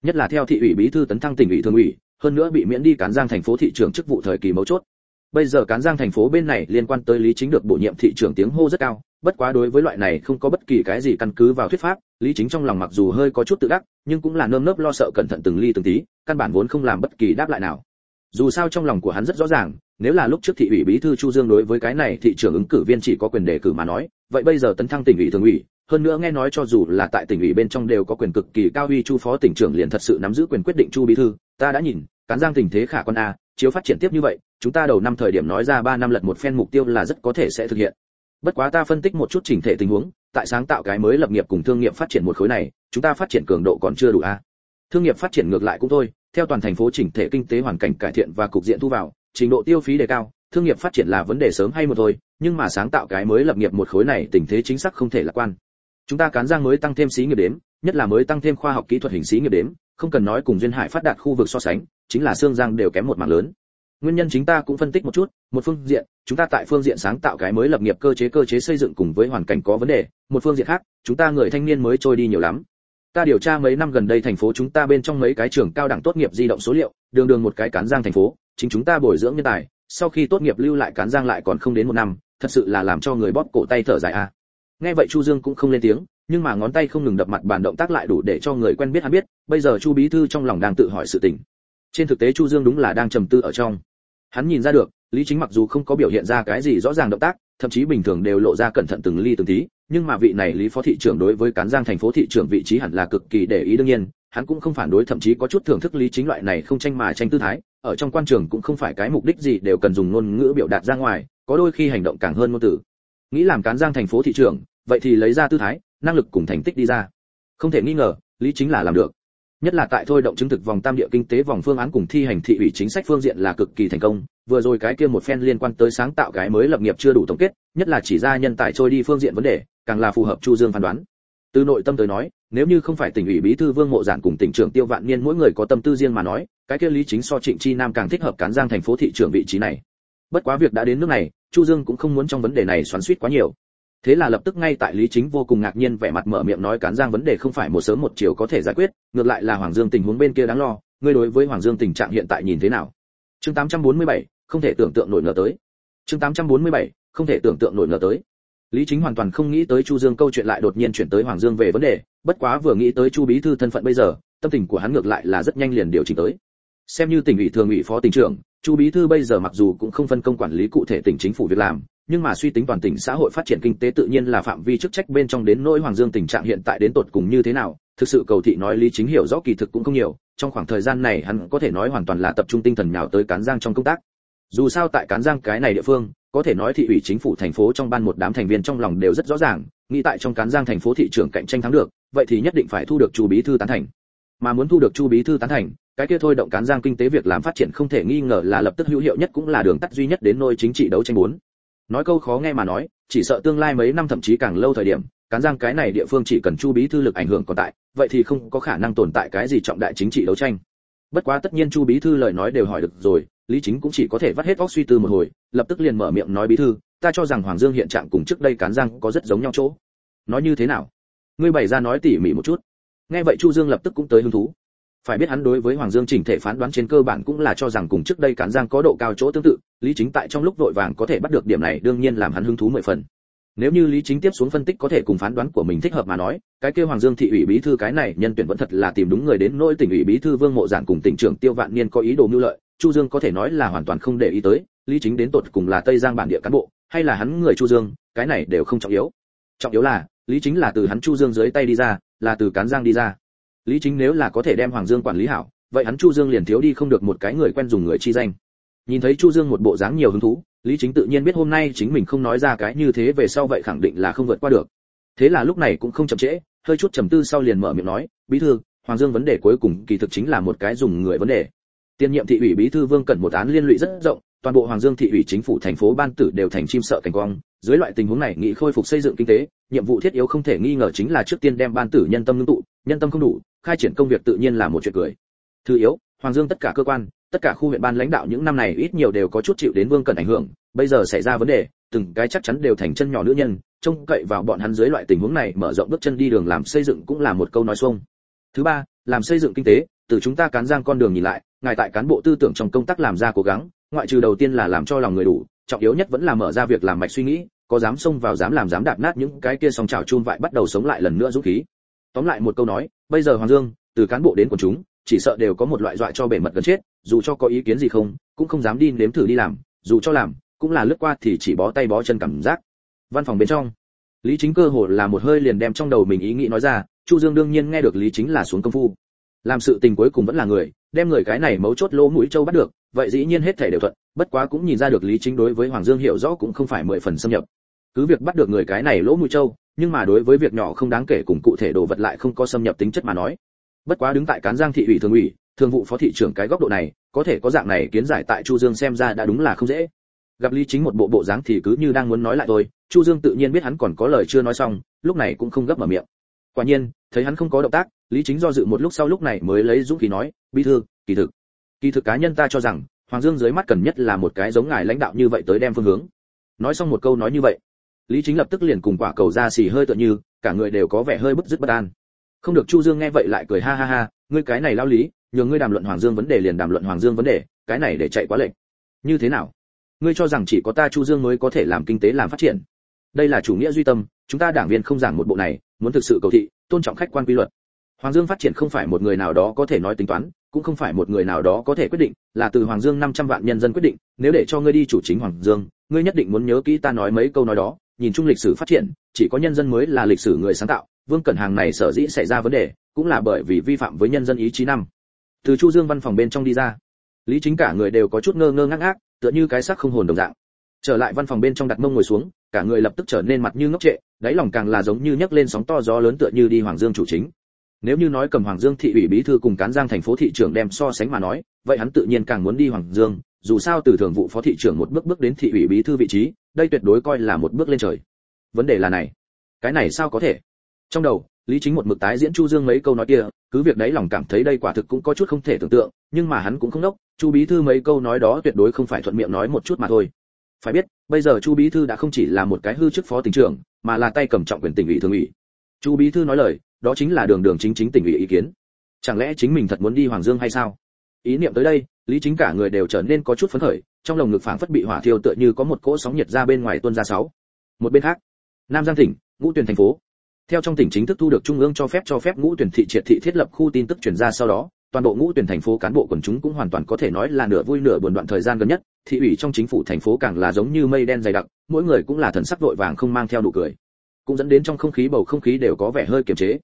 Nhất là theo thị ủy bí thư tấn thăng tỉnh ủy thường ủy, hơn nữa bị miễn đi cán giang thành phố thị trưởng chức vụ thời kỳ mấu chốt bây giờ cán giang thành phố bên này liên quan tới lý chính được bổ nhiệm thị trưởng tiếng hô rất cao, bất quá đối với loại này không có bất kỳ cái gì căn cứ vào thuyết pháp, lý chính trong lòng mặc dù hơi có chút tự đắc, nhưng cũng là nơm nớp lo sợ cẩn thận từng ly từng tí, căn bản vốn không làm bất kỳ đáp lại nào. Dù sao trong lòng của hắn rất rõ ràng, nếu là lúc trước thị ủy bí thư chu dương đối với cái này thị trưởng ứng cử viên chỉ có quyền đề cử mà nói, vậy bây giờ tấn thăng tỉnh ủy thường ủy, hơn nữa nghe nói cho dù là tại tỉnh ủy bên trong đều có quyền cực kỳ cao uy chu phó tỉnh trưởng liền thật sự nắm giữ quyền quyết định chu bí thư, ta đã nhìn, cán giang tình thế khả quan a, chiếu phát triển tiếp như vậy chúng ta đầu năm thời điểm nói ra ba năm lật một phen mục tiêu là rất có thể sẽ thực hiện. Bất quá ta phân tích một chút chỉnh thể tình huống, tại sáng tạo cái mới lập nghiệp cùng thương nghiệp phát triển một khối này, chúng ta phát triển cường độ còn chưa đủ a. Thương nghiệp phát triển ngược lại cũng thôi, theo toàn thành phố chỉnh thể kinh tế hoàn cảnh cải thiện và cục diện thu vào, trình độ tiêu phí đề cao, thương nghiệp phát triển là vấn đề sớm hay một thôi, nhưng mà sáng tạo cái mới lập nghiệp một khối này tình thế chính xác không thể lạc quan. Chúng ta cán giang mới tăng thêm xí nghiệp đếm, nhất là mới tăng thêm khoa học kỹ thuật hình xí nghiệp đếm, không cần nói cùng duyên hải phát đạt khu vực so sánh, chính là xương giang đều kém một mảng lớn nguyên nhân chính ta cũng phân tích một chút, một phương diện, chúng ta tại phương diện sáng tạo cái mới lập nghiệp cơ chế cơ chế xây dựng cùng với hoàn cảnh có vấn đề, một phương diện khác, chúng ta người thanh niên mới trôi đi nhiều lắm. Ta điều tra mấy năm gần đây thành phố chúng ta bên trong mấy cái trường cao đẳng tốt nghiệp di động số liệu, đường đường một cái cán giang thành phố, chính chúng ta bồi dưỡng nhân tài, sau khi tốt nghiệp lưu lại cán giang lại còn không đến một năm, thật sự là làm cho người bóp cổ tay thở dài à. nghe vậy chu dương cũng không lên tiếng, nhưng mà ngón tay không ngừng đập mặt bàn động tác lại đủ để cho người quen biết hắn biết, bây giờ chu bí thư trong lòng đang tự hỏi sự tình. Trên thực tế chu dương đúng là đang trầm tư ở trong hắn nhìn ra được, lý chính mặc dù không có biểu hiện ra cái gì rõ ràng động tác, thậm chí bình thường đều lộ ra cẩn thận từng ly từng tí, nhưng mà vị này lý phó thị trưởng đối với cán giang thành phố thị trưởng vị trí hẳn là cực kỳ để ý đương nhiên, hắn cũng không phản đối, thậm chí có chút thưởng thức lý chính loại này không tranh mà tranh tư thái, ở trong quan trường cũng không phải cái mục đích gì đều cần dùng ngôn ngữ biểu đạt ra ngoài, có đôi khi hành động càng hơn ngôn từ. Nghĩ làm cán giang thành phố thị trưởng, vậy thì lấy ra tư thái, năng lực cùng thành tích đi ra. Không thể nghi ngờ, lý chính là làm được nhất là tại thôi động chứng thực vòng tam địa kinh tế vòng phương án cùng thi hành thị ủy chính sách phương diện là cực kỳ thành công. Vừa rồi cái kia một phen liên quan tới sáng tạo cái mới lập nghiệp chưa đủ tổng kết, nhất là chỉ ra nhân tài trôi đi phương diện vấn đề, càng là phù hợp chu dương phán đoán. Từ nội tâm tới nói, nếu như không phải tỉnh ủy bí thư vương mộ giản cùng tỉnh trưởng tiêu vạn niên mỗi người có tâm tư riêng mà nói, cái kia lý chính so trịnh chi nam càng thích hợp cán giang thành phố thị trưởng vị trí này. Bất quá việc đã đến nước này, chu dương cũng không muốn trong vấn đề này xoắn xuýt quá nhiều thế là lập tức ngay tại lý chính vô cùng ngạc nhiên vẻ mặt mở miệng nói cán giang vấn đề không phải một sớm một chiều có thể giải quyết ngược lại là hoàng dương tình huống bên kia đáng lo ngươi đối với hoàng dương tình trạng hiện tại nhìn thế nào? Chương 847, không thể tưởng tượng nổi ngờ tới. Chương 847, không thể tưởng tượng nổi ngờ tới. Lý chính hoàn toàn không nghĩ tới chu dương câu chuyện lại đột nhiên chuyển tới hoàng dương về vấn đề bất quá vừa nghĩ tới chu bí thư thân phận bây giờ tâm tình của hắn ngược lại là rất nhanh liền điều chỉnh tới. Xem như tỉnh ủy thường ủy phó tỉnh trưởng chu bí thư bây giờ mặc dù cũng không phân công quản lý cụ thể tỉnh chính phủ việc làm nhưng mà suy tính toàn tỉnh xã hội phát triển kinh tế tự nhiên là phạm vi chức trách bên trong đến nỗi hoàng dương tình trạng hiện tại đến tột cùng như thế nào, thực sự cầu thị nói lý chính hiểu rõ kỳ thực cũng không nhiều, trong khoảng thời gian này hắn có thể nói hoàn toàn là tập trung tinh thần nhào tới cán giang trong công tác dù sao tại cán giang cái này địa phương, có thể nói thị ủy chính phủ thành phố trong ban một đám thành viên trong lòng đều rất rõ ràng, nghĩ tại trong cán giang thành phố thị trường cạnh tranh thắng được, vậy thì nhất định phải thu được chu bí thư tán thành mà muốn thu được chu bí thư tán thành, cái kia thôi động cán giang kinh tế việc làm phát triển không thể nghi ngờ là lập tức hữu hiệu nhất cũng là đường tắt duy nhất đến nôi chính trị đấu tranh muốn nói câu khó nghe mà nói, chỉ sợ tương lai mấy năm thậm chí càng lâu thời điểm, cán giang cái này địa phương chỉ cần chu bí thư lực ảnh hưởng còn tại, vậy thì không có khả năng tồn tại cái gì trọng đại chính trị đấu tranh. Bất quá tất nhiên chu bí thư lời nói đều hỏi được rồi, lý chính cũng chỉ có thể vắt hết óc suy tư một hồi, lập tức liền mở miệng nói bí thư, ta cho rằng hoàng dương hiện trạng cùng trước đây cán giang có rất giống nhau chỗ. Nói như thế nào? Ngươi bày ra nói tỉ mỉ một chút. Nghe vậy chu dương lập tức cũng tới hứng thú phải biết hắn đối với hoàng dương chỉnh thể phán đoán trên cơ bản cũng là cho rằng cùng trước đây cán giang có độ cao chỗ tương tự, lý chính tại trong lúc vội vàng có thể bắt được điểm này đương nhiên làm hắn hứng thú mười phần. Nếu như lý chính tiếp xuống phân tích có thể cùng phán đoán của mình thích hợp mà nói, cái kêu hoàng dương thị ủy bí thư cái này nhân tuyển vẫn thật là tìm đúng người đến nỗi tỉnh ủy bí thư vương mộ giản cùng tỉnh trưởng tiêu vạn niên có ý đồ mưu lợi, chu dương có thể nói là hoàn toàn không để ý tới, lý chính đến tột cùng là tây giang bản địa cán bộ, hay là hắn người chu dương, cái này đều không trọng yếu. Trọng yếu là, lý chính là từ hắn chu dương dưới tay đi ra, là từ cán giang đi ra lý chính nếu là có thể đem hoàng dương quản lý hảo, vậy hắn chu dương liền thiếu đi không được một cái người quen dùng người chi danh. Nhìn thấy chu dương một bộ dáng nhiều hứng thú, lý chính tự nhiên biết hôm nay chính mình không nói ra cái như thế về sau vậy khẳng định là không vượt qua được. Thế là lúc này cũng không chậm trễ, hơi chút trầm tư sau liền mở miệng nói, bí thư, hoàng dương vấn đề cuối cùng kỳ thực chính là một cái dùng người vấn đề. Tiên nhiệm thị ủy bí thư vương cần một án liên lụy rất rộng, toàn bộ hoàng dương thị ủy chính phủ thành phố ban tử đều thành chim sợ cảnh quang dưới loại tình huống này nghị khôi phục xây dựng kinh tế, nhiệm vụ thiết yếu không thể nghi ngờ chính là trước tiên đem ban tử nhân tâm ngưng tụ, nhân tâm không đủ, khai triển công việc tự nhiên là một chuyện cười. Thứ yếu, hoàng dương tất cả cơ quan, tất cả khu huyện ban lãnh đạo những năm này ít nhiều đều có chút chịu đến vương cần ảnh hưởng, bây giờ xảy ra vấn đề, từng cái chắc chắn đều thành chân nhỏ nữ nhân, trông cậy vào bọn hắn dưới loại tình huống này, mở rộng bước chân đi đường làm xây dựng cũng là một câu nói xuông. Thứ ba, làm xây dựng kinh tế, từ chúng ta cán giang con đường nhìn lại, ngài tại cán bộ tư tưởng trong công tác làm ra cố gắng, ngoại trừ đầu tiên là làm cho lòng người đủ trọng yếu nhất vẫn là mở ra việc làm mạch suy nghĩ, có dám xông vào dám làm dám đạp nát những cái kia song trào chun vại bắt đầu sống lại lần nữa dũng khí. Tóm lại một câu nói, bây giờ hoàng dương, từ cán bộ đến quần chúng, chỉ sợ đều có một loại dọa cho bể mật gần chết, dù cho có ý kiến gì không, cũng không dám đi nếm thử đi làm, dù cho làm, cũng là lướt qua thì chỉ bó tay bó chân cảm giác. Văn phòng bên trong, lý chính cơ hồ là một hơi liền đem trong đầu mình ý nghĩ nói ra, chu dương đương nhiên nghe được lý chính là xuống công phu. Làm sự tình cuối cùng vẫn là người, đem người cái này mấu chốt lỗ mũi châu bắt được, vậy dĩ nhiên hết thể đều thuận bất quá cũng nhìn ra được lý chính đối với hoàng dương hiểu rõ cũng không phải mười phần xâm nhập. Cứ việc bắt được người cái này lỗ mũi châu nhưng mà đối với việc nhỏ không đáng kể cùng cụ thể đồ vật lại không có xâm nhập tính chất mà nói. Bất quá đứng tại cán giang thị ủy thường ủy, thường vụ phó thị trưởng cái góc độ này, có thể có dạng này kiến giải tại chu dương xem ra đã đúng là không dễ. Gặp lý chính một bộ bộ dáng thì cứ như đang muốn nói lại thôi, chu dương tự nhiên biết hắn còn có lời chưa nói xong, lúc này cũng không gấp mở miệng. Quả nhiên, thấy hắn không có động tác, lý chính do dự một lúc sau lúc này mới lấy dũng khí nói, bí thư, kỳ thực kỳ thực cá nhân ta cho rằng hoàng dương dưới mắt cần nhất là một cái giống ngài lãnh đạo như vậy tới đem phương hướng. Nói xong một câu nói như vậy, lý chính lập tức liền cùng quả cầu ra xì hơi tựa như, cả người đều có vẻ hơi bứt dứt bất an. Không được chu dương nghe vậy lại cười ha ha ha, ngươi cái này lao lý, nhờ ngươi đàm luận hoàng dương vấn đề liền đàm luận hoàng dương vấn đề, cái này để chạy quá lệnh như thế nào? Ngươi cho rằng chỉ có ta chu dương mới có thể làm kinh tế làm phát triển. Đây là chủ nghĩa duy tâm, chúng ta đảng viên không giảng một bộ này, muốn thực sự cầu thị, tôn trọng khách quan quy luật hoàng dương phát triển không phải một người nào đó có thể nói tính toán, cũng không phải một người nào đó có thể quyết định, là từ hoàng dương 500 vạn nhân dân quyết định, nếu để cho ngươi đi chủ chính hoàng dương, ngươi nhất định muốn nhớ kỹ ta nói mấy câu nói đó, nhìn chung lịch sử phát triển, chỉ có nhân dân mới là lịch sử người sáng tạo, vương cẩn hàng này sở dĩ xảy ra vấn đề, cũng là bởi vì vi phạm với nhân dân ý chí năm. Từ chu dương văn phòng bên trong đi ra, lý chính cả người đều có chút ngơ ngơ ngác ngác, tựa như cái xác không hồn đồng dạng. Trở lại văn phòng bên trong đặt mông ngồi xuống, cả người lập tức trở nên mặt như ngốc trệ, đáy lòng càng là giống như nhấc lên sóng to gió lớn tựa như đi hoàng dương chủ chính nếu như nói cầm hoàng dương thị ủy bí thư cùng cán giang thành phố thị trưởng đem so sánh mà nói, vậy hắn tự nhiên càng muốn đi hoàng dương, dù sao từ thường vụ phó thị trưởng một bước bước đến thị ủy bí thư vị trí, đây tuyệt đối coi là một bước lên trời. Vấn đề là này, cái này sao có thể? Trong đầu, lý chính một mực tái diễn chu dương mấy câu nói kia, cứ việc đấy lòng cảm thấy đây quả thực cũng có chút không thể tưởng tượng, nhưng mà hắn cũng không đốc, chu bí thư mấy câu nói đó tuyệt đối không phải thuận miệng nói một chút mà thôi. Phải biết, bây giờ chu bí thư đã không chỉ là một cái hư chức phó tỉnh trưởng, mà là tay cầm trọng quyền tỉnh ủy thường ủy chu bí thư nói lời, đó chính là đường đường chính chính tỉnh ủy ý kiến. Chẳng lẽ chính mình thật muốn đi hoàng dương hay sao? Ý niệm tới đây, lý chính cả người đều trở nên có chút phấn khởi, trong lồng ngực phảng phất bị hỏa thiêu tựa như có một cỗ sóng nhiệt ra bên ngoài tuôn ra sáu. Một bên khác, nam giang tỉnh, ngũ tuyển thành phố. Theo trong tỉnh chính thức thu được trung ương cho phép cho phép ngũ tuyển thị triệt thị thiết lập khu tin tức truyền ra sau đó, toàn bộ ngũ tuyển thành phố cán bộ quần chúng cũng hoàn toàn có thể nói là nửa vui nửa buồn đoạn thời gian gần nhất, thị ủy trong chính phủ thành phố càng là giống như mây đen dày đặc, mỗi người cũng là thần sắc vội vàng không mang theo nụ cười cũng dẫn đến trong không khí bầu không khí đều có vẻ hơi kiềm chế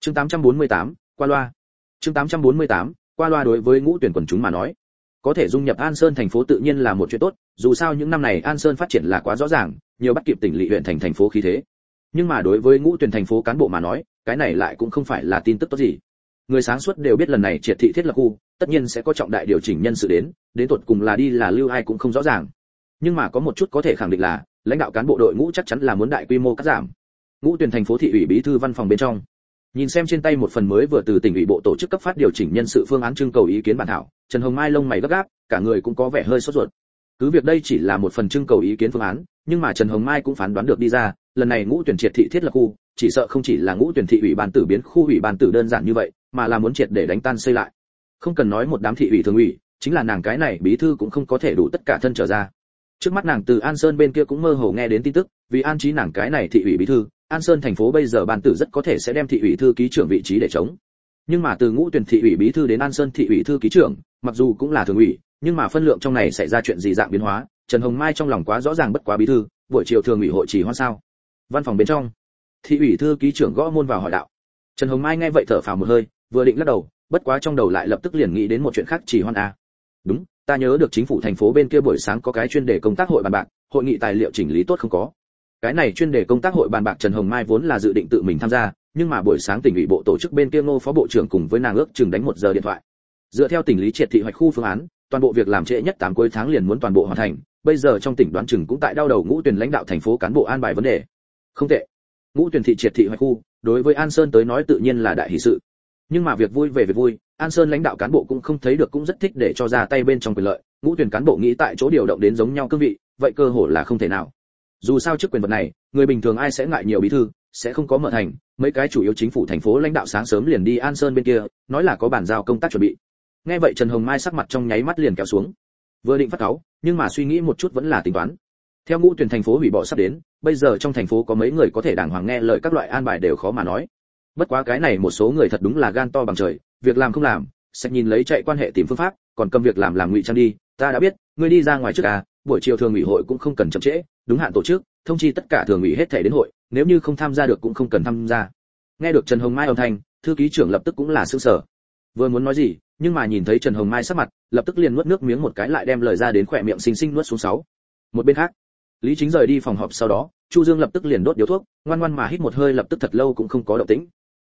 chương 848, qua loa chương 848, qua loa đối với ngũ tuyển quần chúng mà nói có thể dung nhập An Sơn thành phố tự nhiên là một chuyện tốt, dù sao những năm này An Sơn phát triển là quá rõ ràng, nhiều bắt kịp tỉnh lỵ huyện thành thành phố khí thế. Nhưng mà đối với ngũ tuyển thành phố cán bộ mà nói, cái này lại cũng không phải là tin tức tốt gì. Người sáng suốt đều biết lần này triệt thị thiết lập khu, tất nhiên sẽ có trọng đại điều chỉnh nhân sự đến, đến tuột cùng là đi là lưu ai cũng không rõ ràng. Nhưng mà có một chút có thể khẳng định là, lãnh đạo cán bộ đội ngũ chắc chắn là muốn đại quy mô cắt giảm. Ngũ tuyển thành phố thị ủy bí thư văn phòng bên trong, nhìn xem trên tay một phần mới vừa từ tỉnh ủy bộ tổ chức cấp phát điều chỉnh nhân sự phương án trưng cầu ý kiến bản thảo trần hồng mai lông mày gấp gáp cả người cũng có vẻ hơi sốt ruột. Cứ việc đây chỉ là một phần trưng cầu ý kiến phương án nhưng mà trần hồng mai cũng phán đoán được đi ra lần này ngũ tuyển triệt thị thiết lập khu chỉ sợ không chỉ là ngũ tuyển thị ủy ban tử biến khu ủy ban tử đơn giản như vậy mà là muốn triệt để đánh tan xây lại. Không cần nói một đám thị ủy thường ủy chính là nàng cái này bí thư cũng không có thể đủ tất cả thân trở ra. Trước mắt nàng từ an sơn bên kia cũng mơ hồ nghe đến tin tức vì an trí nàng cái này thị ủy bí thư An Sơn thành phố bây giờ ban tử rất có thể sẽ đem thị ủy thư ký trưởng vị trí để chống. Nhưng mà từ ngũ tuyển thị ủy bí thư đến An Sơn thị ủy thư ký trưởng, mặc dù cũng là thường ủy, nhưng mà phân lượng trong này xảy ra chuyện gì dạng biến hóa, Trần Hồng Mai trong lòng quá rõ ràng bất quá bí thư, buổi chiều thường ủy hội chỉ hoan sao? Văn phòng bên trong, thị ủy thư ký trưởng gõ môn vào hỏi đạo. Trần Hồng Mai nghe vậy thở phào một hơi, vừa định lắc đầu, bất quá trong đầu lại lập tức liền nghĩ đến một chuyện khác chỉ hoan à. Đúng, ta nhớ được chính phủ thành phố bên kia buổi sáng có cái chuyên đề công tác hội bàn bạc, hội nghị tài liệu chỉnh lý tốt không có cái này chuyên đề công tác hội bàn bạc trần hồng mai vốn là dự định tự mình tham gia, nhưng mà buổi sáng tỉnh ủy bộ tổ chức bên kia ngô phó bộ trưởng cùng với nàng ước chừng đánh một giờ điện thoại. Dựa theo tỉnh lý triệt thị hoạch khu phương án, toàn bộ việc làm trễ nhất tám cuối tháng liền muốn toàn bộ hoàn thành, bây giờ trong tỉnh đoán chừng cũng tại đau đầu ngũ tuyển lãnh đạo thành phố cán bộ an bài vấn đề. Không tệ. Ngũ tuyển thị triệt thị hoạch khu, đối với an sơn tới nói tự nhiên là đại hỷ sự. Nhưng mà việc vui về việc vui, an sơn lãnh đạo cán bộ cũng không thấy được cũng rất thích để cho ra tay bên trong quyền lợi. Ngũ tuyển cán bộ nghĩ tại chỗ điều động đến giống nhau cương vị, vậy cơ hội là không thể nào dù sao chức quyền vật này, người bình thường ai sẽ ngại nhiều bí thư, sẽ không có mở thành. Mấy cái chủ yếu chính phủ thành phố lãnh đạo sáng sớm liền đi an sơn bên kia, nói là có bản giao công tác chuẩn bị. Nghe vậy trần hồng mai sắc mặt trong nháy mắt liền kéo xuống. Vừa định phát cáu, nhưng mà suy nghĩ một chút vẫn là tính toán. Theo ngũ tuyển thành phố hủy bỏ sắp đến, bây giờ trong thành phố có mấy người có thể đàng hoàng nghe lời các loại an bài đều khó mà nói. Bất quá cái này một số người thật đúng là gan to bằng trời, việc làm không làm, sẽ nhìn lấy chạy quan hệ tìm phương pháp, còn cầm việc làm làm ngụy trang đi. Ta đã biết, ngươi đi ra ngoài trước à buổi chiều thường ủy hội cũng không cần chậm trễ đúng hạn tổ chức, thông chi tất cả thường ủy hết thể đến hội, nếu như không tham gia được cũng không cần tham gia. Nghe được trần hồng mai âm thanh, thư ký trưởng lập tức cũng là sững sờ. Vừa muốn nói gì, nhưng mà nhìn thấy trần hồng mai sắc mặt, lập tức liền nuốt nước miếng một cái lại đem lời ra đến khỏe miệng xinh xinh nuốt xuống sáu. Một bên khác, lý chính rời đi phòng họp sau đó, chu dương lập tức liền đốt điếu thuốc, ngoan ngoan mà hít một hơi lập tức thật lâu cũng không có động tĩnh.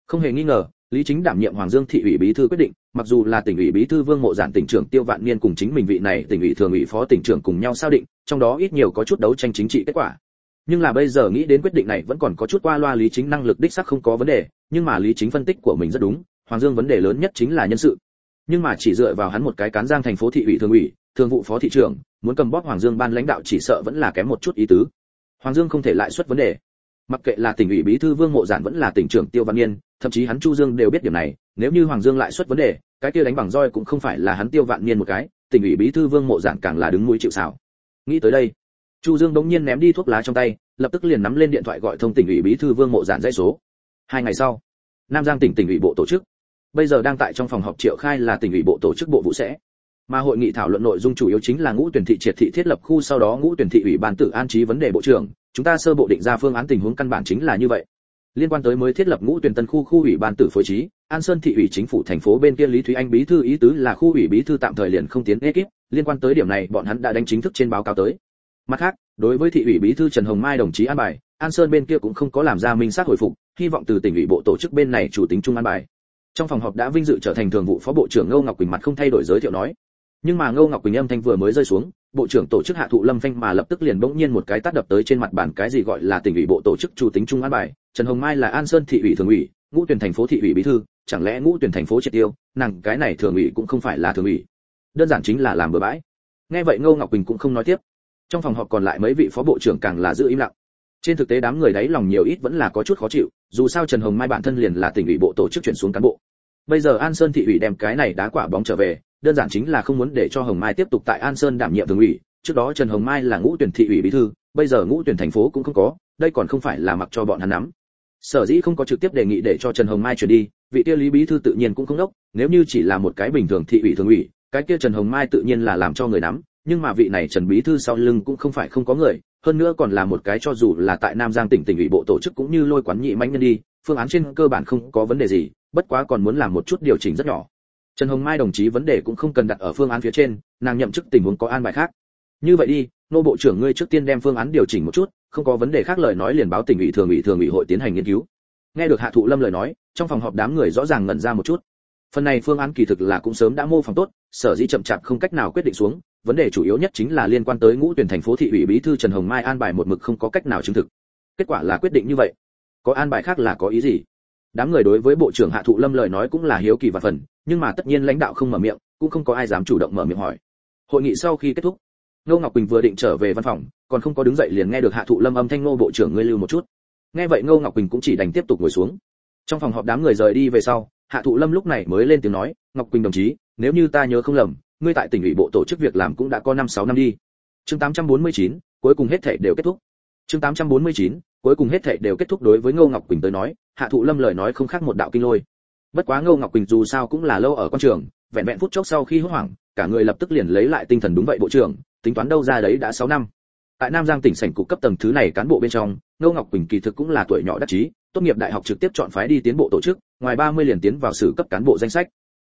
Không hề nghi ngờ lý chính đảm nhiệm hoàng dương thị ủy bí thư quyết định, mặc dù là tỉnh ủy bí thư vương mộ giản tỉnh trưởng tiêu vạn niên cùng chính mình vị này tỉnh ủy thường ủy phó tỉnh trưởng cùng nhau xác định, trong đó ít nhiều có chút đấu tranh chính trị kết quả. Nhưng là bây giờ nghĩ đến quyết định này vẫn còn có chút qua loa lý chính năng lực đích xác không có vấn đề, nhưng mà lý chính phân tích của mình rất đúng, hoàng dương vấn đề lớn nhất chính là nhân sự. Nhưng mà chỉ dựa vào hắn một cái cán giang thành phố thị ủy thường ủy, thường vụ phó thị trưởng, muốn cầm bóp hoàng dương ban lãnh đạo chỉ sợ vẫn là kém một chút ý tứ. Hoàng dương không thể lại xuất vấn đề mặc kệ là tỉnh ủy bí thư vương mộ giản vẫn là tỉnh trưởng tiêu văn niên thậm chí hắn chu dương đều biết điểm này, nếu như hoàng dương lại xuất vấn đề, cái kia đánh bằng roi cũng không phải là hắn tiêu vạn niên một cái, tỉnh ủy bí thư vương mộ giản càng là đứng mũi chịu sào. Nghĩ tới đây, chu dương đống nhiên ném đi thuốc lá trong tay, lập tức liền nắm lên điện thoại gọi thông tỉnh ủy bí thư vương mộ giản dãy số. Hai ngày sau, nam giang tỉnh tỉnh ủy bộ tổ chức. Bây giờ đang tại trong phòng họp triệu khai là tỉnh ủy bộ tổ chức bộ vụ sẽ mà hội nghị thảo luận nội dung chủ yếu chính là ngũ tuyển thị triệt thị thiết lập khu sau đó ngũ tuyển thị ủy ban tự an trí vấn đề bộ trưởng. Chúng ta sơ bộ định ra phương án tình huống căn bản chính là như vậy. Liên quan tới mới thiết lập ngũ tuyển tân khu khu ủy ban tử phối trí, an sơn thị ủy chính phủ thành phố bên kia lý thúy anh bí thư ý tứ là khu ủy bí thư tạm thời liền không tiến ekip. Liên quan tới điểm này, bọn hắn đã đánh chính thức trên báo cáo tới. Mặt khác, đối với thị ủy bí thư trần hồng mai đồng chí an bài, an sơn bên kia cũng không có làm ra minh xác hồi phục, hy vọng từ tỉnh ủy bộ tổ chức bên này chủ tính trung an bài. Trong phòng họp đã vinh dự trở thành thường vụ phó bộ trưởng ngô ngọc quỳnh mặt không thay đổi giới thiệu nói nhưng mà ngô ngọc quỳnh âm thanh vừa mới rơi xuống, bộ trưởng tổ chức hạ thụ lâm phanh mà lập tức liền bỗng nhiên một cái tát đập tới trên mặt bàn cái gì gọi là tỉnh ủy bộ tổ chức chủ tính trung an bài. Trần hồng mai là an sơn thị ủy thường ủy, ngũ tuyển thành phố thị ủy bí thư, chẳng lẽ ngũ tuyển thành phố triệt tiêu, nàng cái này thường ủy cũng không phải là thường ủy. Đơn giản chính là làm bừa bãi. Nghe vậy ngô ngọc quỳnh cũng không nói tiếp. Trong phòng họp còn lại mấy vị phó bộ trưởng càng là giữ im lặng. Trên thực tế đám người đấy lòng nhiều ít vẫn là có chút khó chịu, dù sao trần hồng mai bản thân liền là tỉnh ủy bộ tổ chức chuyển xuống cán bộ. Bây giờ an sơn thị ủy đem cái này đá quả bóng trở về đơn giản chính là không muốn để cho hồng mai tiếp tục tại an sơn đảm nhiệm thường ủy. Trước đó trần hồng mai là ngũ tuyển thị ủy bí thư, bây giờ ngũ tuyển thành phố cũng không có, đây còn không phải là mặc cho bọn hắn nắm. Sở dĩ không có trực tiếp đề nghị để cho trần hồng mai chuyển đi, vị kia lý bí thư tự nhiên cũng không đốc, nếu như chỉ là một cái bình thường thị ủy thường ủy, cái kia trần hồng mai tự nhiên là làm cho người nắm, nhưng mà vị này trần bí thư sau lưng cũng không phải không có người, hơn nữa còn là một cái cho dù là tại nam giang tỉnh tỉnh ủy bộ tổ chức cũng như lôi quán nhị mãnh nhân đi, phương án trên cơ bản không có vấn đề gì, bất quá còn muốn làm một chút điều chỉnh rất nhỏ trần hồng mai đồng chí vấn đề cũng không cần đặt ở phương án phía trên, nàng nhậm chức tình huống có an bài khác. Như vậy đi, nô bộ trưởng ngươi trước tiên đem phương án điều chỉnh một chút, không có vấn đề khác lời nói liền báo tỉnh ủy thường ủy thường ủy hội tiến hành nghiên cứu. Nghe được hạ thụ lâm lời nói, trong phòng họp đám người rõ ràng ngẩn ra một chút. Phần này phương án kỳ thực là cũng sớm đã mô phỏng tốt, sở dĩ chậm chạp không cách nào quyết định xuống, vấn đề chủ yếu nhất chính là liên quan tới ngũ tuyển thành phố thị ủy bí thư trần hồng mai an bài một mực không có cách nào chứng thực. Kết quả là quyết định như vậy. Có an bài khác là có ý gì? Đám người đối với bộ trưởng hạ thụ lâm lời nói cũng là hiếu kỳ và phần nhưng mà tất nhiên lãnh đạo không mở miệng cũng không có ai dám chủ động mở miệng hỏi. Hội nghị sau khi kết thúc ngô ngọc quỳnh vừa định trở về văn phòng còn không có đứng dậy liền nghe được hạ thụ lâm âm thanh ngô bộ trưởng ngươi lưu một chút. Nghe vậy ngô ngọc quỳnh cũng chỉ đành tiếp tục ngồi xuống. Trong phòng họp đám người rời đi về sau hạ thụ lâm lúc này mới lên tiếng nói ngọc quỳnh đồng chí nếu như ta nhớ không lầm ngươi tại tỉnh ủy bộ tổ chức việc làm cũng đã có năm sáu năm đi. Chương 849, cuối cùng hết thể đều kết thúc. Chương 849, cuối cùng hết thể đều kết thúc đối với ngô ngọc quỳnh tới nói hạ thụ lâm lời nói không khác một đạo kinh lôi bất quá ngô ngọc quỳnh dù sao cũng là lâu ở quan trường, vẹn vẹn phút chốc sau khi hốt hoảng, cả người lập tức liền lấy lại tinh thần đúng vậy bộ trưởng, tính toán đâu ra đấy đã 6 năm. Tại nam giang tỉnh sảnh cục cấp tầng thứ này cán bộ bên trong, ngô ngọc quỳnh kỳ thực cũng là tuổi nhỏ đắc chí, tốt nghiệp đại học trực tiếp chọn phái đi tiến bộ tổ chức, ngoài 30 liền tiến vào sử cấp cán bộ danh sách.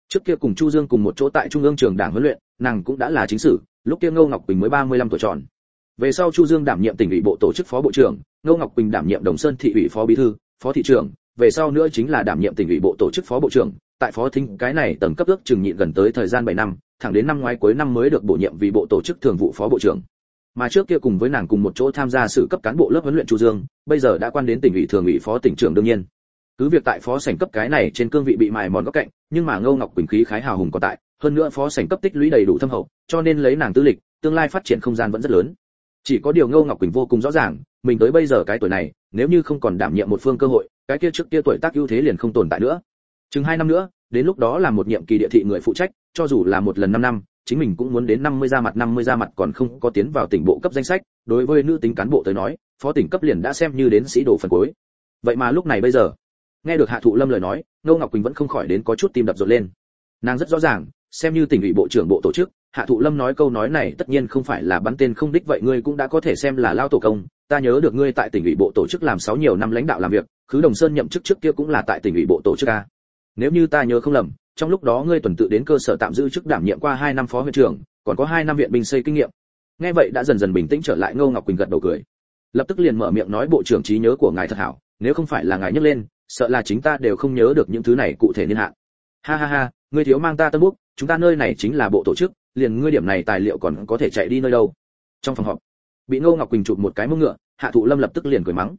Trước kia cùng chu dương cùng một chỗ tại trung ương trường đảng huấn luyện, nàng cũng đã là chính sử, lúc kia ngô ngọc quỳnh mới 35 tuổi tròn. Về sau chu dương đảm nhiệm tỉnh ủy bộ tổ chức phó bộ trưởng, ngô ngọc quỳnh đảm nhiệm đồng sơn thị ủy phó bí thư, phó thị trưởng về sau nữa chính là đảm nhiệm tỉnh ủy bộ tổ chức phó bộ trưởng. Tại phó thính cái này tầng cấp ước chừng nhịn gần tới thời gian 7 năm, thẳng đến năm ngoái cuối năm mới được bổ nhiệm vì bộ tổ chức thường vụ phó bộ trưởng. Mà trước kia cùng với nàng cùng một chỗ tham gia sự cấp cán bộ lớp huấn luyện chu dương, bây giờ đã quan đến tỉnh ủy thường ủy phó tỉnh trưởng đương nhiên. Cứ việc tại phó sảnh cấp cái này trên cương vị bị mài mòn góc cạnh, nhưng mà ngô ngọc quỳnh khí khái hào hùng còn tại, hơn nữa phó sảnh cấp tích lũy đầy đủ thâm hậu, cho nên lấy nàng tư lịch, tương lai phát triển không gian vẫn rất lớn. Chỉ có điều ngô ngọc quỳnh vô cùng rõ ràng, mình tới bây giờ cái tuổi này, nếu như không còn đảm nhiệm một phương cơ hội cái kia trước kia tuổi tác ưu thế liền không tồn tại nữa. Chừng hai năm nữa, đến lúc đó là một nhiệm kỳ địa thị người phụ trách, cho dù là một lần năm năm, chính mình cũng muốn đến 50 ra mặt 50 ra mặt còn không có tiến vào tỉnh bộ cấp danh sách, đối với nữ tính cán bộ tới nói, phó tỉnh cấp liền đã xem như đến sĩ đồ phần cuối. Vậy mà lúc này bây giờ, nghe được hạ thụ lâm lời nói, ngô ngọc quỳnh vẫn không khỏi đến có chút tim đập rộn lên. Nàng rất rõ ràng, xem như tỉnh ủy bộ trưởng bộ tổ chức, hạ thụ lâm nói câu nói này tất nhiên không phải là bắn tên không đích, vậy ngươi cũng đã có thể xem là lao tổ công, ta nhớ được ngươi tại tỉnh ủy bộ tổ chức làm sáu nhiều năm lãnh đạo làm việc khứ đồng sơn nhậm chức trước kia cũng là tại tỉnh ủy bộ tổ chức a. Nếu như ta nhớ không lầm, trong lúc đó ngươi tuần tự đến cơ sở tạm giữ chức đảm nhiệm qua hai năm phó huyện trưởng, còn có hai năm viện binh xây kinh nghiệm. Nghe vậy đã dần dần bình tĩnh trở lại, ngô ngọc quỳnh gật đầu cười. Lập tức liền mở miệng nói, bộ trưởng trí nhớ của ngài thật hảo, nếu không phải là ngài nhấc lên, sợ là chính ta đều không nhớ được những thứ này cụ thể niên hạn. Ha ha ha, ngươi thiếu mang ta tân bút, chúng ta nơi này chính là bộ tổ chức, liền ngươi điểm này tài liệu còn có thể chạy đi nơi đâu? Trong phòng họp, bị ngô ngọc quỳnh chụp một cái mông ngựa, hạ thụ lâm lập tức liền cười mắng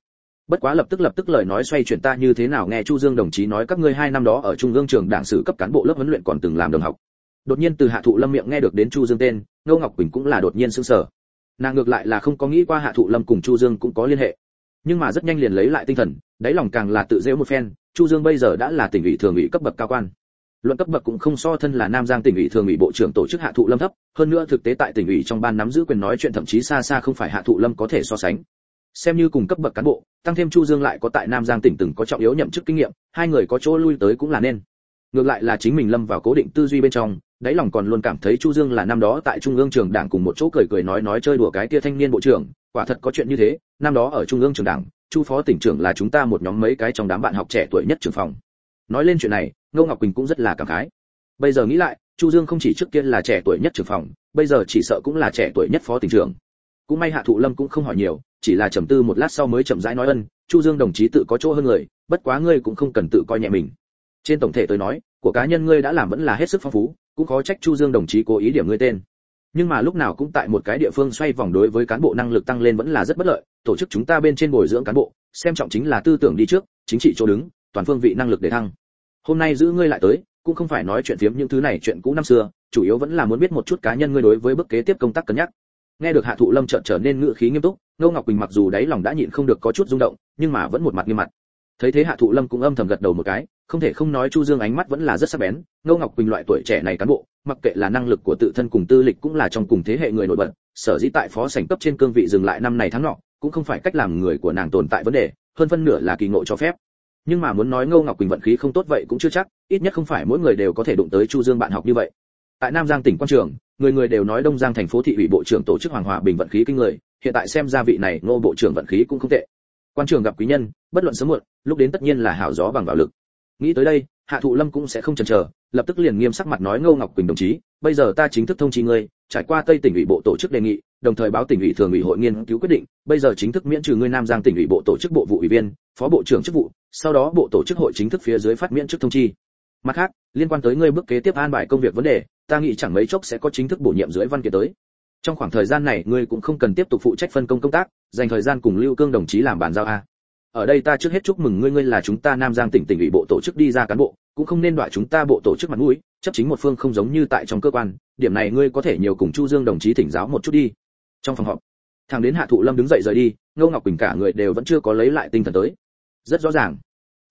bất quá lập tức lập tức lời nói xoay chuyển ta như thế nào nghe chu dương đồng chí nói các ngươi hai năm đó ở trung ương trường đảng sử cấp cán bộ lớp huấn luyện còn từng làm đồng học. Đột nhiên từ hạ thụ lâm miệng nghe được đến chu dương tên, ngô ngọc quỳnh cũng là đột nhiên sững sờ. Nàng ngược lại là không có nghĩ qua hạ thụ lâm cùng chu dương cũng có liên hệ. Nhưng mà rất nhanh liền lấy lại tinh thần, đáy lòng càng là tự dễ một phen, chu dương bây giờ đã là tỉnh ủy thường ủy cấp bậc cao quan. Luận cấp bậc cũng không so thân là nam giang tỉnh ủy thường ủy bộ trưởng tổ chức hạ thụ lâm thấp, hơn nữa thực tế tại tỉnh ủy trong ban nắm giữ quyền nói chuyện thậm chí xa xa không phải hạ thụ lâm có thể so sánh xem như cùng cấp bậc cán bộ, tăng thêm chu dương lại có tại nam giang tỉnh từng có trọng yếu nhậm chức kinh nghiệm, hai người có chỗ lui tới cũng là nên. Ngược lại là chính mình lâm vào cố định tư duy bên trong, đáy lòng còn luôn cảm thấy chu dương là năm đó tại trung ương trường đảng cùng một chỗ cười cười nói nói chơi đùa cái kia thanh niên bộ trưởng, quả thật có chuyện như thế, năm đó ở trung ương trường đảng, chu phó tỉnh trưởng là chúng ta một nhóm mấy cái trong đám bạn học trẻ tuổi nhất trường phòng. Nói lên chuyện này, ngô ngọc quỳnh cũng rất là cảm khái. Bây giờ nghĩ lại, chu dương không chỉ trước kia là trẻ tuổi nhất trưởng phòng, bây giờ chỉ sợ cũng là trẻ tuổi nhất phó tỉnh trưởng. Cũng may hạ thụ lâm cũng không hỏi nhiều chỉ là trầm tư một lát sau mới chậm rãi nói ân, chu dương đồng chí tự có chỗ hơn người, bất quá ngươi cũng không cần tự coi nhẹ mình. Trên tổng thể tôi nói, của cá nhân ngươi đã làm vẫn là hết sức phong phú, cũng khó trách chu dương đồng chí cố ý điểm ngươi tên. Nhưng mà lúc nào cũng tại một cái địa phương xoay vòng đối với cán bộ năng lực tăng lên vẫn là rất bất lợi, tổ chức chúng ta bên trên bồi dưỡng cán bộ, xem trọng chính là tư tưởng đi trước, chính trị chỗ đứng, toàn phương vị năng lực để thăng. Hôm nay giữ ngươi lại tới, cũng không phải nói chuyện phiếm những thứ này chuyện cũ năm xưa, chủ yếu vẫn là muốn biết một chút cá nhân ngươi đối với bước kế tiếp công tác cân nhắc nghe được hạ thụ lâm chợt trở nên ngựa khí nghiêm túc, ngô ngọc quỳnh mặc dù đáy lòng đã nhịn không được có chút rung động, nhưng mà vẫn một mặt nghiêm mặt. Thấy thế hạ thụ lâm cũng âm thầm gật đầu một cái, không thể không nói chu dương ánh mắt vẫn là rất sắc bén, ngô ngọc quỳnh loại tuổi trẻ này cán bộ, mặc kệ là năng lực của tự thân cùng tư lịch cũng là trong cùng thế hệ người nổi bật, sở dĩ tại phó sảnh cấp trên cương vị dừng lại năm này tháng nọ, cũng không phải cách làm người của nàng tồn tại vấn đề, hơn phân nửa là kỳ ngộ cho phép. Nhưng mà muốn nói ngô ngọc quỳnh vận khí không tốt vậy cũng chưa chắc, ít nhất không phải mỗi người đều có thể đụng tới chu dương bạn học như vậy tại nam giang tỉnh quan trường, người người đều nói đông giang thành phố thị ủy bộ trưởng tổ chức hoàng hòa bình vận khí kinh người, hiện tại xem ra vị này ngô bộ trưởng vận khí cũng không tệ. Quan trường gặp quý nhân, bất luận sớm muộn, lúc đến tất nhiên là hảo gió bằng bạo lực. Nghĩ tới đây, hạ thụ lâm cũng sẽ không chần chờ, lập tức liền nghiêm sắc mặt nói ngô ngọc quỳnh đồng chí, bây giờ ta chính thức thông chi ngươi, trải qua tây tỉnh ủy bộ tổ chức đề nghị, đồng thời báo tỉnh ủy thường ủy hội nghiên cứu quyết định, bây giờ chính thức miễn trừ ngươi nam giang tỉnh ủy bộ tổ chức bộ vụ ủy viên, phó bộ trưởng chức vụ, sau đó bộ tổ chức hội chính thức phía dưới phát miễn chức thông chi. Mặt khác, liên quan tới ngươi bước kế tiếp an bài công việc vấn đề ta nghĩ chẳng mấy chốc sẽ có chính thức bổ nhiệm dưới văn kiện tới. Trong khoảng thời gian này, ngươi cũng không cần tiếp tục phụ trách phân công công tác, dành thời gian cùng lưu cương đồng chí làm bàn giao a. Ở đây ta trước hết chúc mừng ngươi ngươi là chúng ta nam giang tỉnh tỉnh ủy bộ tổ chức đi ra cán bộ, cũng không nên đọa chúng ta bộ tổ chức mặt mũi, chấp chính một phương không giống như tại trong cơ quan, điểm này ngươi có thể nhiều cùng chu dương đồng chí thỉnh giáo một chút đi. Trong phòng họp, thằng đến hạ thụ lâm đứng dậy rời đi, ngô ngọc quỳnh cả người đều vẫn chưa có lấy lại tinh thần tới. Rất rõ ràng,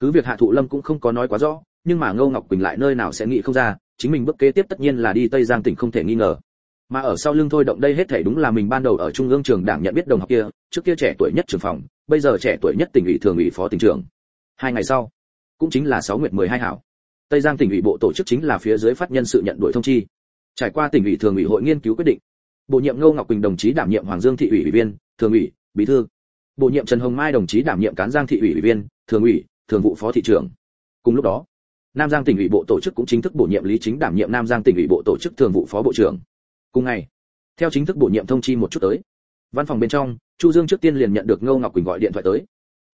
cứ việc hạ thụ lâm cũng không có nói quá rõ nhưng mà ngô ngọc quỳnh lại nơi nào sẽ nghĩ không ra, chính mình bước kế tiếp tất nhiên là đi tây giang tỉnh không thể nghi ngờ. Mà ở sau lưng thôi động đây hết thể đúng là mình ban đầu ở trung ương trường đảng nhận biết đồng học kia, trước kia trẻ tuổi nhất trưởng phòng, bây giờ trẻ tuổi nhất tỉnh ủy thường ủy phó tỉnh trưởng. Hai ngày sau, cũng chính là sáu nguyệt mười hai hảo. Tây giang tỉnh ủy bộ tổ chức chính là phía dưới phát nhân sự nhận đuổi thông chi. Trải qua tỉnh ủy thường ủy hội nghiên cứu quyết định, bổ nhiệm ngô ngọc quỳnh đồng chí đảm nhiệm hoàng dương thị ủy ủy viên, thường ủy, bí thư. Bổ nhiệm trần hồng mai đồng chí đảm nhiệm cán giang thị ủy ủy viên, thường ủy, thường vụ phó thị trưởng. Cùng lúc đó nam giang tỉnh ủy bộ tổ chức cũng chính thức bổ nhiệm lý chính đảm nhiệm nam giang tỉnh ủy bộ tổ chức thường vụ phó bộ trưởng. Cùng ngày theo chính thức bổ nhiệm thông chi một chút tới văn phòng bên trong chu dương trước tiên liền nhận được ngô ngọc quỳnh gọi điện thoại tới.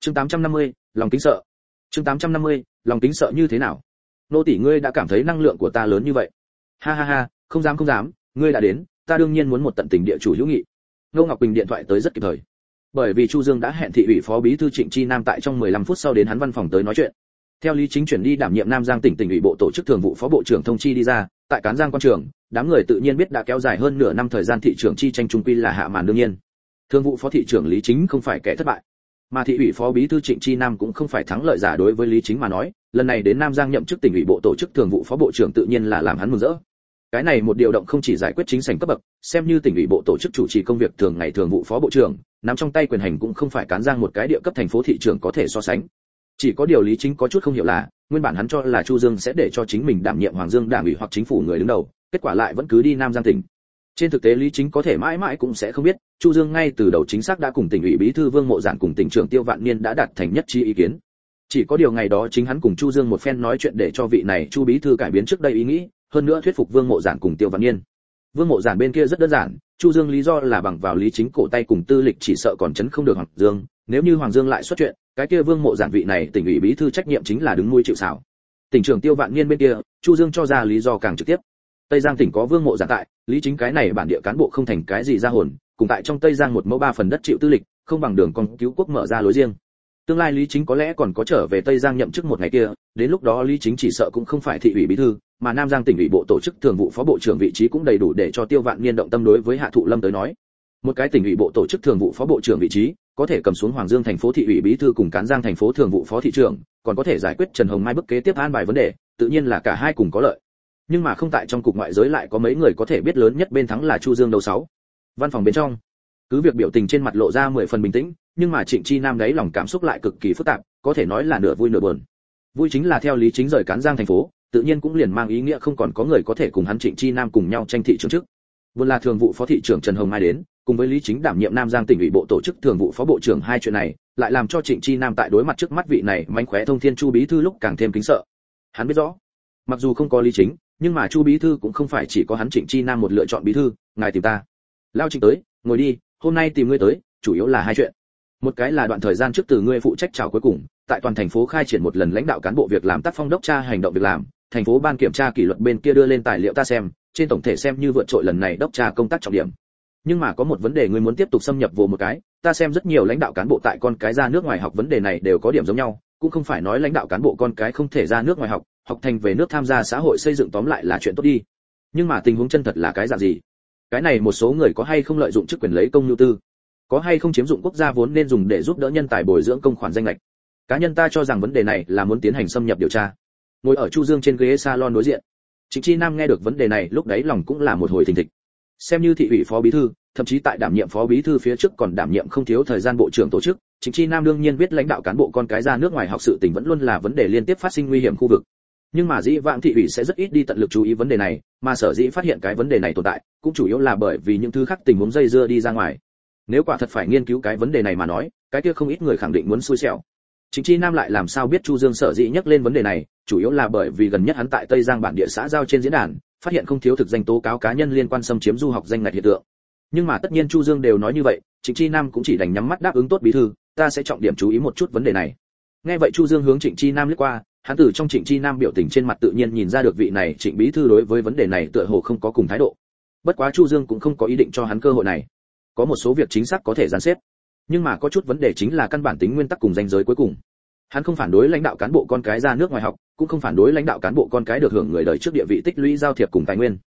Chương 850, lòng kính sợ. Chương 850, lòng kính sợ như thế nào? Nô tỷ ngươi đã cảm thấy năng lượng của ta lớn như vậy. Ha ha ha không dám không dám ngươi đã đến ta đương nhiên muốn một tận tình địa chủ hữu nghị. Ngô ngọc quỳnh điện thoại tới rất kịp thời. Bởi vì chu dương đã hẹn thị ủy phó bí thư trịnh chi nam tại trong 15 phút sau đến hắn văn phòng tới nói chuyện theo lý chính chuyển đi đảm nhiệm nam giang tỉnh tỉnh ủy bộ tổ chức thường vụ phó bộ trưởng thông chi đi ra, tại cán giang quan trường, đám người tự nhiên biết đã kéo dài hơn nửa năm thời gian thị trường chi tranh trung quy là hạ màn đương nhiên. Thường vụ phó thị trưởng lý chính không phải kẻ thất bại, mà thị ủy phó bí thư trịnh chi nam cũng không phải thắng lợi giả đối với lý chính mà nói, lần này đến nam giang nhậm chức tỉnh ủy bộ tổ chức thường vụ phó bộ trưởng tự nhiên là làm hắn mừng rỡ. Cái này một điều động không chỉ giải quyết chính sảnh cấp bậc, xem như tỉnh ủy bộ tổ chức chủ trì công việc thường ngày thường vụ phó bộ trưởng, nắm trong tay quyền hành cũng không phải cán giang một cái địa cấp thành phố thị trường có thể so sánh chỉ có điều lý chính có chút không hiểu là, nguyên bản hắn cho là chu dương sẽ để cho chính mình đảm nhiệm hoàng dương đảng ủy hoặc chính phủ người đứng đầu, kết quả lại vẫn cứ đi nam giang tỉnh. Trên thực tế lý chính có thể mãi mãi cũng sẽ không biết, chu dương ngay từ đầu chính xác đã cùng tỉnh ủy bí thư vương mộ giản cùng tỉnh trưởng tiêu vạn niên đã đạt thành nhất trí ý kiến. Chỉ có điều ngày đó chính hắn cùng chu dương một phen nói chuyện để cho vị này chu bí thư cải biến trước đây ý nghĩ, hơn nữa thuyết phục vương mộ giản cùng tiêu vạn niên. Vương mộ giản bên kia rất đơn giản chu dương lý do là bằng vào lý chính cổ tay cùng tư lịch chỉ sợ còn chấn không được hoàng dương, nếu như hoàng dương lại xuất chuyện, cái kia vương mộ giản vị này tỉnh ủy bí thư trách nhiệm chính là đứng nuôi chịu xảo tỉnh trưởng tiêu vạn niên bên kia, chu dương cho ra lý do càng trực tiếp. Tây giang tỉnh có vương mộ giản tại, lý chính cái này bản địa cán bộ không thành cái gì ra hồn, cùng tại trong tây giang một mẫu ba phần đất chịu tư lịch, không bằng đường con cứu quốc mở ra lối riêng. Tương lai lý chính có lẽ còn có trở về tây giang nhậm chức một ngày kia, đến lúc đó lý chính chỉ sợ cũng không phải thị ủy bí thư mà nam giang tỉnh ủy bộ tổ chức thường vụ phó bộ trưởng vị trí cũng đầy đủ để cho tiêu vạn niên động tâm đối với hạ thụ lâm tới nói. Một cái tỉnh ủy bộ tổ chức thường vụ phó bộ trưởng vị trí, có thể cầm xuống hoàng dương thành phố thị ủy bí thư cùng cán giang thành phố thường vụ phó thị trưởng, còn có thể giải quyết trần hồng mai bức kế tiếp an bài vấn đề, tự nhiên là cả hai cùng có lợi. Nhưng mà không tại trong cục ngoại giới lại có mấy người có thể biết lớn nhất bên thắng là chu dương đầu sáu. Văn phòng bên trong, cứ việc biểu tình trên mặt lộ ra mười phần bình tĩnh, nhưng mà trịnh chi nam đấy lòng cảm xúc lại cực kỳ phức tạp, có thể nói là nửa vui nửa buồn. Vui chính là theo lý chính rời cán giang thành phố tự nhiên cũng liền mang ý nghĩa không còn có người có thể cùng hắn trịnh chi nam cùng nhau tranh thị trường chức. buồn là thường vụ phó thị trưởng trần hồng mai đến, cùng với lý chính đảm nhiệm nam giang tỉnh ủy bộ tổ chức thường vụ phó bộ trưởng hai chuyện này, lại làm cho trịnh chi nam tại đối mặt trước mắt vị này mánh khóe thông thiên chu bí thư lúc càng thêm kính sợ. Hắn biết rõ, mặc dù không có lý chính, nhưng mà chu bí thư cũng không phải chỉ có hắn trịnh chi nam một lựa chọn bí thư, ngài tìm ta. Lao trịnh tới, ngồi đi, hôm nay tìm ngươi tới, chủ yếu là hai chuyện. Một cái là đoạn thời gian trước từ ngươi phụ trách chào cuối cùng, tại toàn thành phố khai triển một lần lãnh đạo cán bộ việc làm tác phong đốc tra hành động việc làm thành phố ban kiểm tra kỷ luật bên kia đưa lên tài liệu ta xem, trên tổng thể xem như vượt trội lần này đốc tra công tác trọng điểm. Nhưng mà có một vấn đề ngươi muốn tiếp tục xâm nhập vô một cái, ta xem rất nhiều lãnh đạo cán bộ tại con cái ra nước ngoài học vấn đề này đều có điểm giống nhau, cũng không phải nói lãnh đạo cán bộ con cái không thể ra nước ngoài học học thành về nước tham gia xã hội xây dựng tóm lại là chuyện tốt đi. Nhưng mà tình huống chân thật là cái dạng gì? Cái này một số người có hay không lợi dụng chức quyền lấy công nhu tư? Có hay không chiếm dụng quốc gia vốn nên dùng để giúp đỡ nhân tài bồi dưỡng công khoản danh lệch? Cá nhân ta cho rằng vấn đề này là muốn tiến hành xâm nhập điều tra ngồi ở chu dương trên ghế salon đối diện. Trịnh chi nam nghe được vấn đề này, lúc đấy lòng cũng là một hồi thình thịch. Xem như thị ủy phó bí thư, thậm chí tại đảm nhiệm phó bí thư phía trước còn đảm nhiệm không thiếu thời gian bộ trưởng tổ chức, trịnh chi nam đương nhiên biết lãnh đạo cán bộ con cái ra nước ngoài học sự tình vẫn luôn là vấn đề liên tiếp phát sinh nguy hiểm khu vực. Nhưng mà dĩ vãng thị ủy sẽ rất ít đi tận lực chú ý vấn đề này, mà sở dĩ phát hiện cái vấn đề này tồn tại, cũng chủ yếu là bởi vì những thứ khác tình huống dây dưa đi ra ngoài. Nếu quả thật phải nghiên cứu cái vấn đề này mà nói, cái kia không ít người khẳng định muốn xui xẻo chính chi nam lại làm sao biết chu dương sở dĩ nhắc lên vấn đề này, chủ yếu là bởi vì gần nhất hắn tại tây giang bản địa xã giao trên diễn đàn, phát hiện không thiếu thực danh tố cáo cá nhân liên quan xâm chiếm du học danh ngạch hiện tượng. Nhưng mà tất nhiên chu dương đều nói như vậy Trịnh chi nam cũng chỉ đành nhắm mắt đáp ứng tốt bí thư, ta sẽ trọng điểm chú ý một chút vấn đề này. Nghe vậy chu dương hướng trịnh chi nam liếc qua, hắn từ trong trịnh chi nam biểu tình trên mặt tự nhiên nhìn ra được vị này trịnh bí thư đối với vấn đề này tựa hồ không có cùng thái độ. Bất quá chu dương cũng không có ý định cho hắn cơ hội này. Có một số việc chính xác có thể dàn xếp. Nhưng mà có chút vấn đề chính là căn bản tính nguyên tắc cùng danh giới cuối cùng hắn không phản đối lãnh đạo cán bộ con cái ra nước ngoài học, cũng không phản đối lãnh đạo cán bộ con cái được hưởng người đời trước địa vị tích lũy giao thiệp cùng tài nguyên.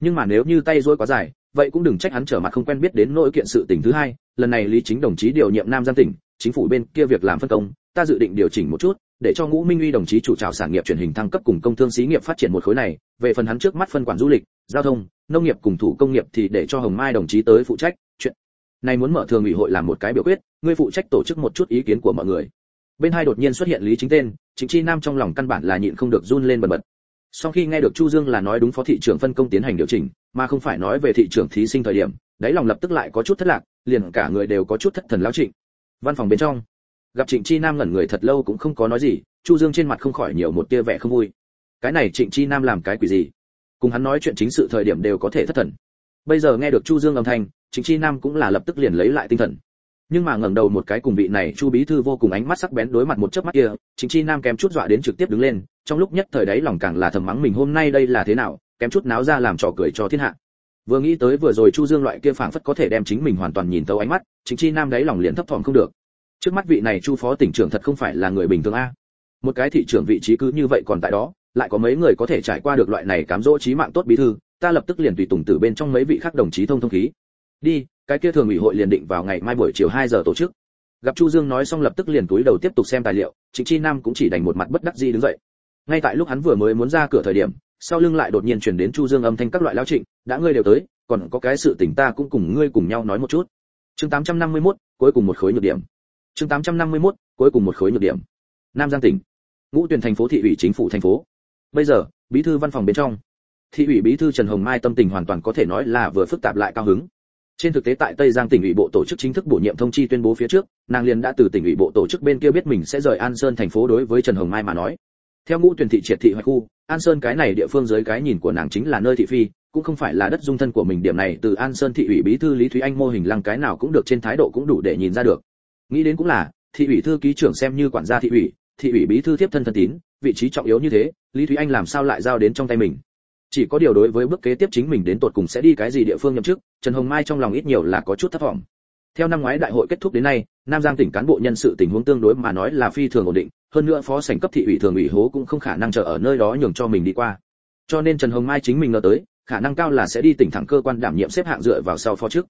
Nhưng mà nếu như tay rối quá dài, vậy cũng đừng trách hắn trở mặt không quen biết đến nỗi kiện sự tình thứ hai, lần này lý chính đồng chí điều nhiệm nam giang tỉnh, chính phủ bên kia việc làm phân công, ta dự định điều chỉnh một chút, để cho ngũ minh uy đồng chí chủ trào sản nghiệp truyền hình thăng cấp cùng công thương xí nghiệp phát triển một khối này, về phần hắn trước mắt phân quản du lịch, giao thông, nông nghiệp cùng thủ công nghiệp thì để cho hồng mai đồng chí tới phụ trách chuyện. Này muốn mở thường ủy hội làm một cái biểu quyết, ngươi phụ trách tổ chức một chút ý kiến của mọi người bên hai đột nhiên xuất hiện lý chính tên chính chi nam trong lòng căn bản là nhịn không được run lên bần bật. Sau khi nghe được chu dương là nói đúng phó thị trưởng phân công tiến hành điều chỉnh, mà không phải nói về thị trưởng thí sinh thời điểm, đáy lòng lập tức lại có chút thất lạc, liền cả người đều có chút thất thần lão trịnh. Văn phòng bên trong, gặp trịnh chi nam ngẩn người thật lâu cũng không có nói gì, chu dương trên mặt không khỏi nhiều một tia vẻ không vui. Cái này trịnh chi nam làm cái quỷ gì? Cùng hắn nói chuyện chính sự thời điểm đều có thể thất thần. Bây giờ nghe được chu dương âm thanh, trịnh chi nam cũng là lập tức liền lấy lại tinh thần nhưng mà ngẩng đầu một cái cùng vị này chu bí thư vô cùng ánh mắt sắc bén đối mặt một chớp mắt kia, Chính chi nam kém chút dọa đến trực tiếp đứng lên, trong lúc nhất thời đấy lòng càng là thầm mắng mình hôm nay đây là thế nào, kém chút náo ra làm trò cười cho thiên hạ. Vừa nghĩ tới vừa rồi chu dương loại kia phảng phất có thể đem chính mình hoàn toàn nhìn tấu ánh mắt, Chính chi nam đấy lòng liền thấp thỏm không được. Trước mắt vị này chu phó tỉnh trưởng thật không phải là người bình thường a. Một cái thị trưởng vị trí cứ như vậy còn tại đó, lại có mấy người có thể trải qua được loại này cám dỗ trí mạng tốt bí thư, ta lập tức liền tùy tùng từ bên trong mấy vị khác đồng chí thông thông khí. Đi cái kia thường ủy hội liền định vào ngày mai buổi chiều 2 giờ tổ chức. Gặp chu dương nói xong lập tức liền túi đầu tiếp tục xem tài liệu trịnh chi nam cũng chỉ đành một mặt bất đắc dĩ đứng dậy. Ngay tại lúc hắn vừa mới muốn ra cửa thời điểm sau lưng lại đột nhiên truyền đến chu dương âm thanh các loại lão trịnh đã ngươi đều tới còn có cái sự tình ta cũng cùng ngươi cùng nhau nói một chút. Chương 851, cuối cùng một khối nhược điểm. Chương 851, cuối cùng một khối nhược điểm. Nam giang tỉnh ngũ tuyển thành phố thị ủy chính phủ thành phố. Bây giờ bí thư văn phòng bên trong. Thị ủy bí thư trần hồng mai tâm tình hoàn toàn có thể nói là vừa phức tạp lại cao hứng trên thực tế tại tây giang tỉnh ủy bộ tổ chức chính thức bổ nhiệm thông chi tuyên bố phía trước, nàng liền đã từ tỉnh ủy bộ tổ chức bên kia biết mình sẽ rời an sơn thành phố đối với trần hồng mai mà nói. Theo ngũ tuyển thị triệt thị hoạch khu, an sơn cái này địa phương dưới cái nhìn của nàng chính là nơi thị phi, cũng không phải là đất dung thân của mình, điểm này từ an sơn thị ủy bí thư lý thúy anh mô hình lăng cái nào cũng được trên thái độ cũng đủ để nhìn ra được. Nghĩ đến cũng là, thị ủy thư ký trưởng xem như quản gia thị ủy thị ủy bí thư tiếp thân thân tín, vị trí trọng yếu như thế, lý thúy anh làm sao lại giao đến trong tay mình? Chỉ có điều đối với bước kế tiếp chính mình đến tột cùng sẽ đi cái gì địa phương nhậm chức, trần hồng mai trong lòng ít nhiều là có chút thất vọng. Theo năm ngoái đại hội kết thúc đến nay, nam giang tỉnh cán bộ nhân sự tình huống tương đối mà nói là phi thường ổn định, hơn nữa phó sảnh cấp thị ủy thường ủy hố cũng không khả năng chờ ở nơi đó nhường cho mình đi qua. Cho nên trần hồng mai chính mình ngờ tới, khả năng cao là sẽ đi tỉnh thẳng cơ quan đảm nhiệm xếp hạng dựa vào sau phó chức.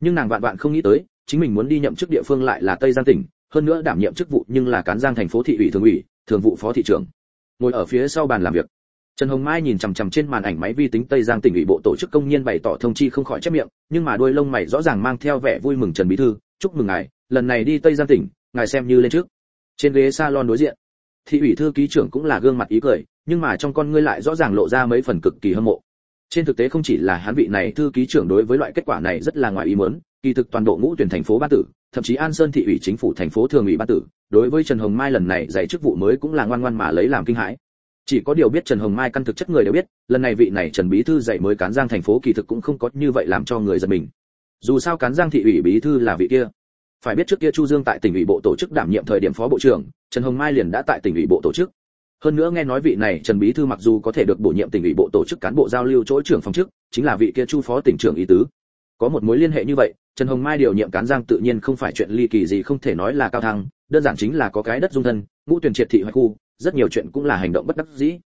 Nhưng nàng vạn vạn không nghĩ tới, chính mình muốn đi nhậm chức địa phương lại là tây giang tỉnh, hơn nữa đảm nhiệm chức vụ nhưng là cán giang thành phố thị ủy thường ủy, thường vụ phó thị trưởng. Ngồi ở phía sau bàn làm việc. Trần Hồng Mai nhìn chằm chằm trên màn ảnh máy vi tính Tây Giang tỉnh ủy bộ tổ chức công nhân bày tỏ thông chi không khỏi chép miệng, nhưng mà đôi lông mày rõ ràng mang theo vẻ vui mừng Trần bí thư, chúc mừng ngài, lần này đi Tây Giang tỉnh, ngài xem như lên trước. Trên ghế salon đối diện, thị ủy thư ký trưởng cũng là gương mặt ý cười, nhưng mà trong con ngươi lại rõ ràng lộ ra mấy phần cực kỳ hâm mộ. Trên thực tế không chỉ là hắn vị này thư ký trưởng đối với loại kết quả này rất là ngoài ý muốn, kỳ thực toàn bộ ngũ tuyển thành phố ba tử, thậm chí An Sơn thị ủy chính phủ thành phố thường ủy ba tử, đối với Trần Hồng Mai lần này dạy chức vụ mới cũng là ngoan ngoan mà lấy làm kinh hãi chỉ có điều biết Trần Hồng Mai căn thực chất người đều biết, lần này vị này Trần bí thư dạy mới cán Giang thành phố kỳ thực cũng không có như vậy làm cho người giật mình. Dù sao cán Giang thị ủy bí thư là vị kia. Phải biết trước kia Chu Dương tại tỉnh ủy bộ tổ chức đảm nhiệm thời điểm phó bộ trưởng, Trần Hồng Mai liền đã tại tỉnh ủy bộ tổ chức. Hơn nữa nghe nói vị này Trần bí thư mặc dù có thể được bổ nhiệm tỉnh ủy bộ tổ chức cán bộ giao lưu chỗ trưởng phòng chức, chính là vị kia Chu phó tỉnh trưởng ý tứ. Có một mối liên hệ như vậy, Trần Hồng Mai điều nhiệm cán Giang tự nhiên không phải chuyện ly kỳ gì không thể nói là cao thăng, đơn giản chính là có cái đất dung thân, ngũ tuyển triệt thị hoạch khu, rất nhiều chuyện cũng là hành động bất đắc dĩ.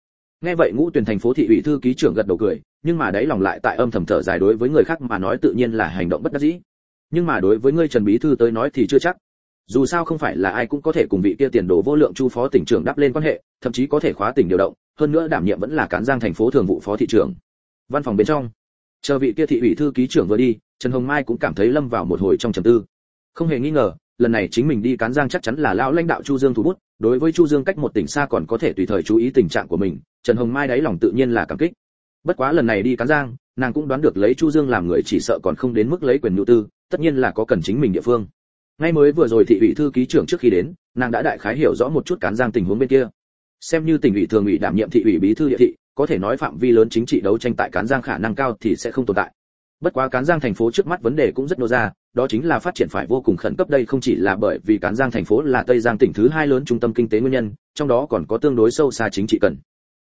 Nghe vậy ngũ tuyển thành phố thị ủy thư ký trưởng gật đầu cười, nhưng mà đấy lòng lại tại âm thầm thở dài đối với người khác mà nói tự nhiên là hành động bất đắc dĩ. Nhưng mà đối với ngươi trần bí thư tới nói thì chưa chắc. Dù sao không phải là ai cũng có thể cùng vị kia tiền đồ vô lượng chu phó tỉnh trưởng đáp lên quan hệ, thậm chí có thể khóa tỉnh điều động, hơn nữa đảm nhiệm vẫn là cán giang thành phố thường vụ phó thị trưởng. Văn phòng bên trong, chờ vị kia thị ủy thư ký trưởng vừa đi, trần hồng mai cũng cảm thấy lâm vào một hồi trong trầm tư. Không hề nghi ngờ lần này chính mình đi cán giang chắc chắn là lão lãnh đạo chu dương thủ bút, đối với chu dương cách một tỉnh xa còn có thể tùy thời chú ý tình trạng của mình, trần hồng mai đáy lòng tự nhiên là cảm kích. Bất quá lần này đi cán giang, nàng cũng đoán được lấy chu dương làm người chỉ sợ còn không đến mức lấy quyền nhu tư, tất nhiên là có cần chính mình địa phương. Ngay mới vừa rồi thị ủy thư ký trưởng trước khi đến, nàng đã đại khái hiểu rõ một chút cán giang tình huống bên kia. Xem như tỉnh ủy thường ủy đảm nhiệm thị ủy bí thư địa thị, có thể nói phạm vi lớn chính trị đấu tranh tại cán giang khả năng cao thì sẽ không tồn tại bất quá cán giang thành phố trước mắt vấn đề cũng rất nô ra, đó chính là phát triển phải vô cùng khẩn cấp đây không chỉ là bởi vì cán giang thành phố là tây giang tỉnh thứ hai lớn trung tâm kinh tế nguyên nhân, trong đó còn có tương đối sâu xa chính trị cần.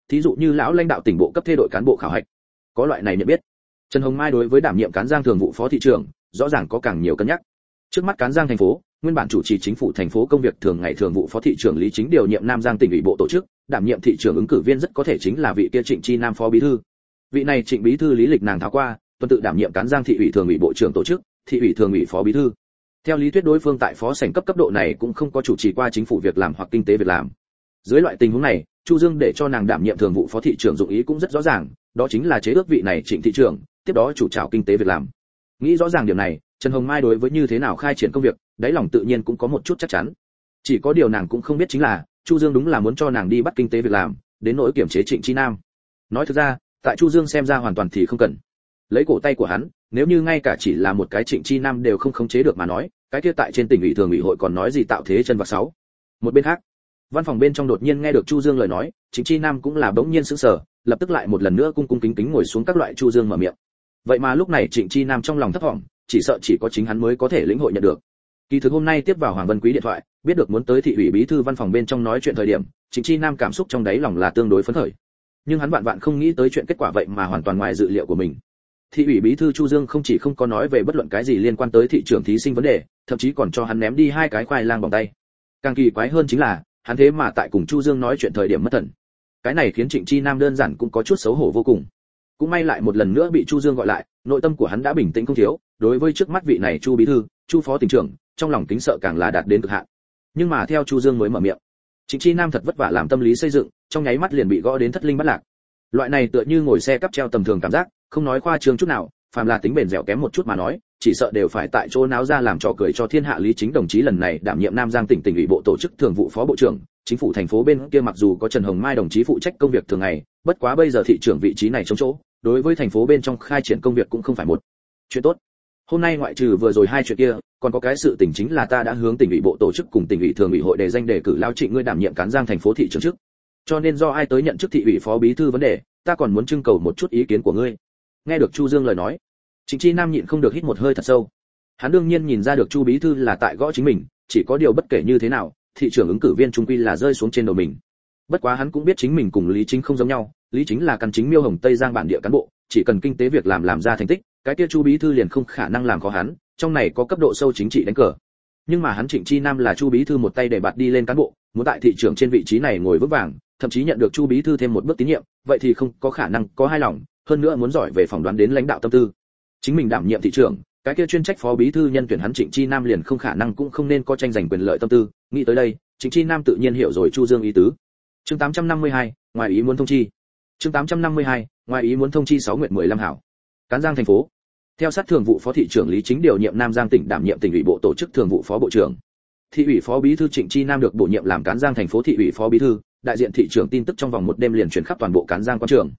Thí dụ như lão lãnh đạo tỉnh bộ cấp thay đổi cán bộ khảo hạch. Có loại này nhận biết. Trần hồng mai đối với đảm nhiệm cán giang thường vụ phó thị trưởng, rõ ràng có càng nhiều cân nhắc. Trước mắt cán giang thành phố, nguyên bản chủ trì chính phủ thành phố công việc thường ngày thường vụ phó thị trưởng lý chính điều nhiệm nam giang tỉnh ủy bộ tổ chức, đảm nhiệm thị trưởng ứng cử viên rất có thể chính là vị kia trịnh chi nam phó bí thư. Vị này trịnh bí thư lý lịch nàng tháo qua tuần tự đảm nhiệm cán giang thị ủy thường ủy bộ trưởng tổ chức, thị ủy thường ủy phó bí thư. Theo lý thuyết đối phương tại phó sảnh cấp cấp độ này cũng không có chủ trì qua chính phủ việc làm hoặc kinh tế việc làm. Dưới loại tình huống này, chu dương để cho nàng đảm nhiệm thường vụ phó thị trưởng dụng ý cũng rất rõ ràng, đó chính là chế ước vị này trịnh thị trưởng, tiếp đó chủ trào kinh tế việc làm. Nghĩ rõ ràng điểm này, trần hồng mai đối với như thế nào khai triển công việc, đáy lòng tự nhiên cũng có một chút chắc chắn. Chỉ có điều nàng cũng không biết chính là, chu dương đúng là muốn cho nàng đi bắt kinh tế việc làm, đến nỗi kiểm chế trịnh chi nam. Nói thực ra, tại chu dương xem ra hoàn toàn thì không cần lấy cổ tay của hắn, nếu như ngay cả chỉ là một cái trịnh chi nam đều không khống chế được mà nói, cái kia tại trên tỉnh ủy thường ủy hội còn nói gì tạo thế chân vạc sáu. Một bên khác, văn phòng bên trong đột nhiên nghe được chu dương lời nói, trịnh chi nam cũng là bỗng nhiên sững sờ, lập tức lại một lần nữa cung cung kính kính ngồi xuống các loại chu dương mở miệng. Vậy mà lúc này trịnh chi nam trong lòng thấp thỏm, chỉ sợ chỉ có chính hắn mới có thể lĩnh hội nhận được. Kỳ thực hôm nay tiếp vào hoàng vân quý điện thoại, biết được muốn tới thị ủy bí thư văn phòng bên trong nói chuyện thời điểm, trịnh chi nam cảm xúc trong đáy lòng là tương đối phấn khởi. Nhưng hắn vạn vạn không nghĩ tới chuyện kết quả vậy mà hoàn toàn ngoài dự liệu của mình thị ủy bí thư chu dương không chỉ không có nói về bất luận cái gì liên quan tới thị trường thí sinh vấn đề, thậm chí còn cho hắn ném đi hai cái khoai lang bằng tay. Càng kỳ quái hơn chính là, hắn thế mà tại cùng chu dương nói chuyện thời điểm mất thần. Cái này khiến trịnh chi nam đơn giản cũng có chút xấu hổ vô cùng. Cũng may lại một lần nữa bị chu dương gọi lại, nội tâm của hắn đã bình tĩnh không thiếu, đối với trước mắt vị này chu bí thư, chu phó tỉnh trưởng, trong lòng kính sợ càng là đạt đến cực hạn. Nhưng mà theo chu dương mới mở miệng, trịnh chi nam thật vất vả làm tâm lý xây dựng, trong nháy mắt liền bị gõ đến thất linh bất lạc loại này tựa như ngồi xe cắp treo tầm thường cảm giác, không nói khoa trương chút nào, phàm là tính bền dẻo kém một chút mà nói, chỉ sợ đều phải tại chỗ náo ra làm trò cười cho thiên hạ lý chính đồng chí lần này đảm nhiệm nam giang tỉnh tỉnh ủy bộ tổ chức thường vụ phó bộ trưởng, chính phủ thành phố bên kia mặc dù có trần hồng mai đồng chí phụ trách công việc thường ngày, bất quá bây giờ thị trưởng vị trí này trống chỗ, đối với thành phố bên trong khai triển công việc cũng không phải một chuyện tốt. Hôm nay ngoại trừ vừa rồi hai chuyện kia, còn có cái sự tình chính là ta đã hướng tỉnh ủy bộ tổ chức cùng tỉnh ủy thường ủy hội đề danh đề cử lao trịnh ngươi đảm nhiệm cán giang thành phố thị trưởng trước cho nên do ai tới nhận chức thị ủy phó bí thư vấn đề, ta còn muốn trưng cầu một chút ý kiến của ngươi. Nghe được chu dương lời nói, trịnh chi nam nhịn không được hít một hơi thật sâu. Hắn đương nhiên nhìn ra được chu bí thư là tại gõ chính mình, chỉ có điều bất kể như thế nào, thị trưởng ứng cử viên trung quy là rơi xuống trên đầu mình. Bất quá hắn cũng biết chính mình cùng lý chính không giống nhau, lý chính là căn chính miêu hồng tây giang bản địa cán bộ, chỉ cần kinh tế việc làm làm ra thành tích, cái kia chu bí thư liền không khả năng làm khó hắn, trong này có cấp độ sâu chính trị đánh cờ nhưng mà hắn trịnh chi nam là chu bí thư một tay để bạt đi lên cán bộ muốn tại thị trưởng trên vị trí này ngồi vững vàng thậm chí nhận được chu bí thư thêm một bước tín nhiệm vậy thì không có khả năng có hai lòng hơn nữa muốn giỏi về phỏng đoán đến lãnh đạo tâm tư. Chính mình đảm nhiệm thị trưởng cái kia chuyên trách phó bí thư nhân tuyển hắn trịnh chi nam liền không khả năng cũng không nên có tranh giành quyền lợi tâm tư. Nghĩ tới đây trịnh chi nam tự nhiên hiểu rồi chu dương ý tứ. Chương 852, ngoài ý muốn thông chi. Chương 852, ngoài ý muốn thông chi 6 nguyện 15 hảo. Cán giang thành phố theo sát thường vụ phó thị trưởng lý chính điều nhiệm nam giang tỉnh đảm nhiệm tỉnh ủy bộ tổ chức thường vụ phó bộ trưởng. Thị ủy phó bí thư trịnh chi nam được bổ nhiệm làm cán giang thành phố thị ủy phó bí thư, đại diện thị trưởng tin tức trong vòng một đêm liền chuyển khắp toàn bộ cán giang quan trường.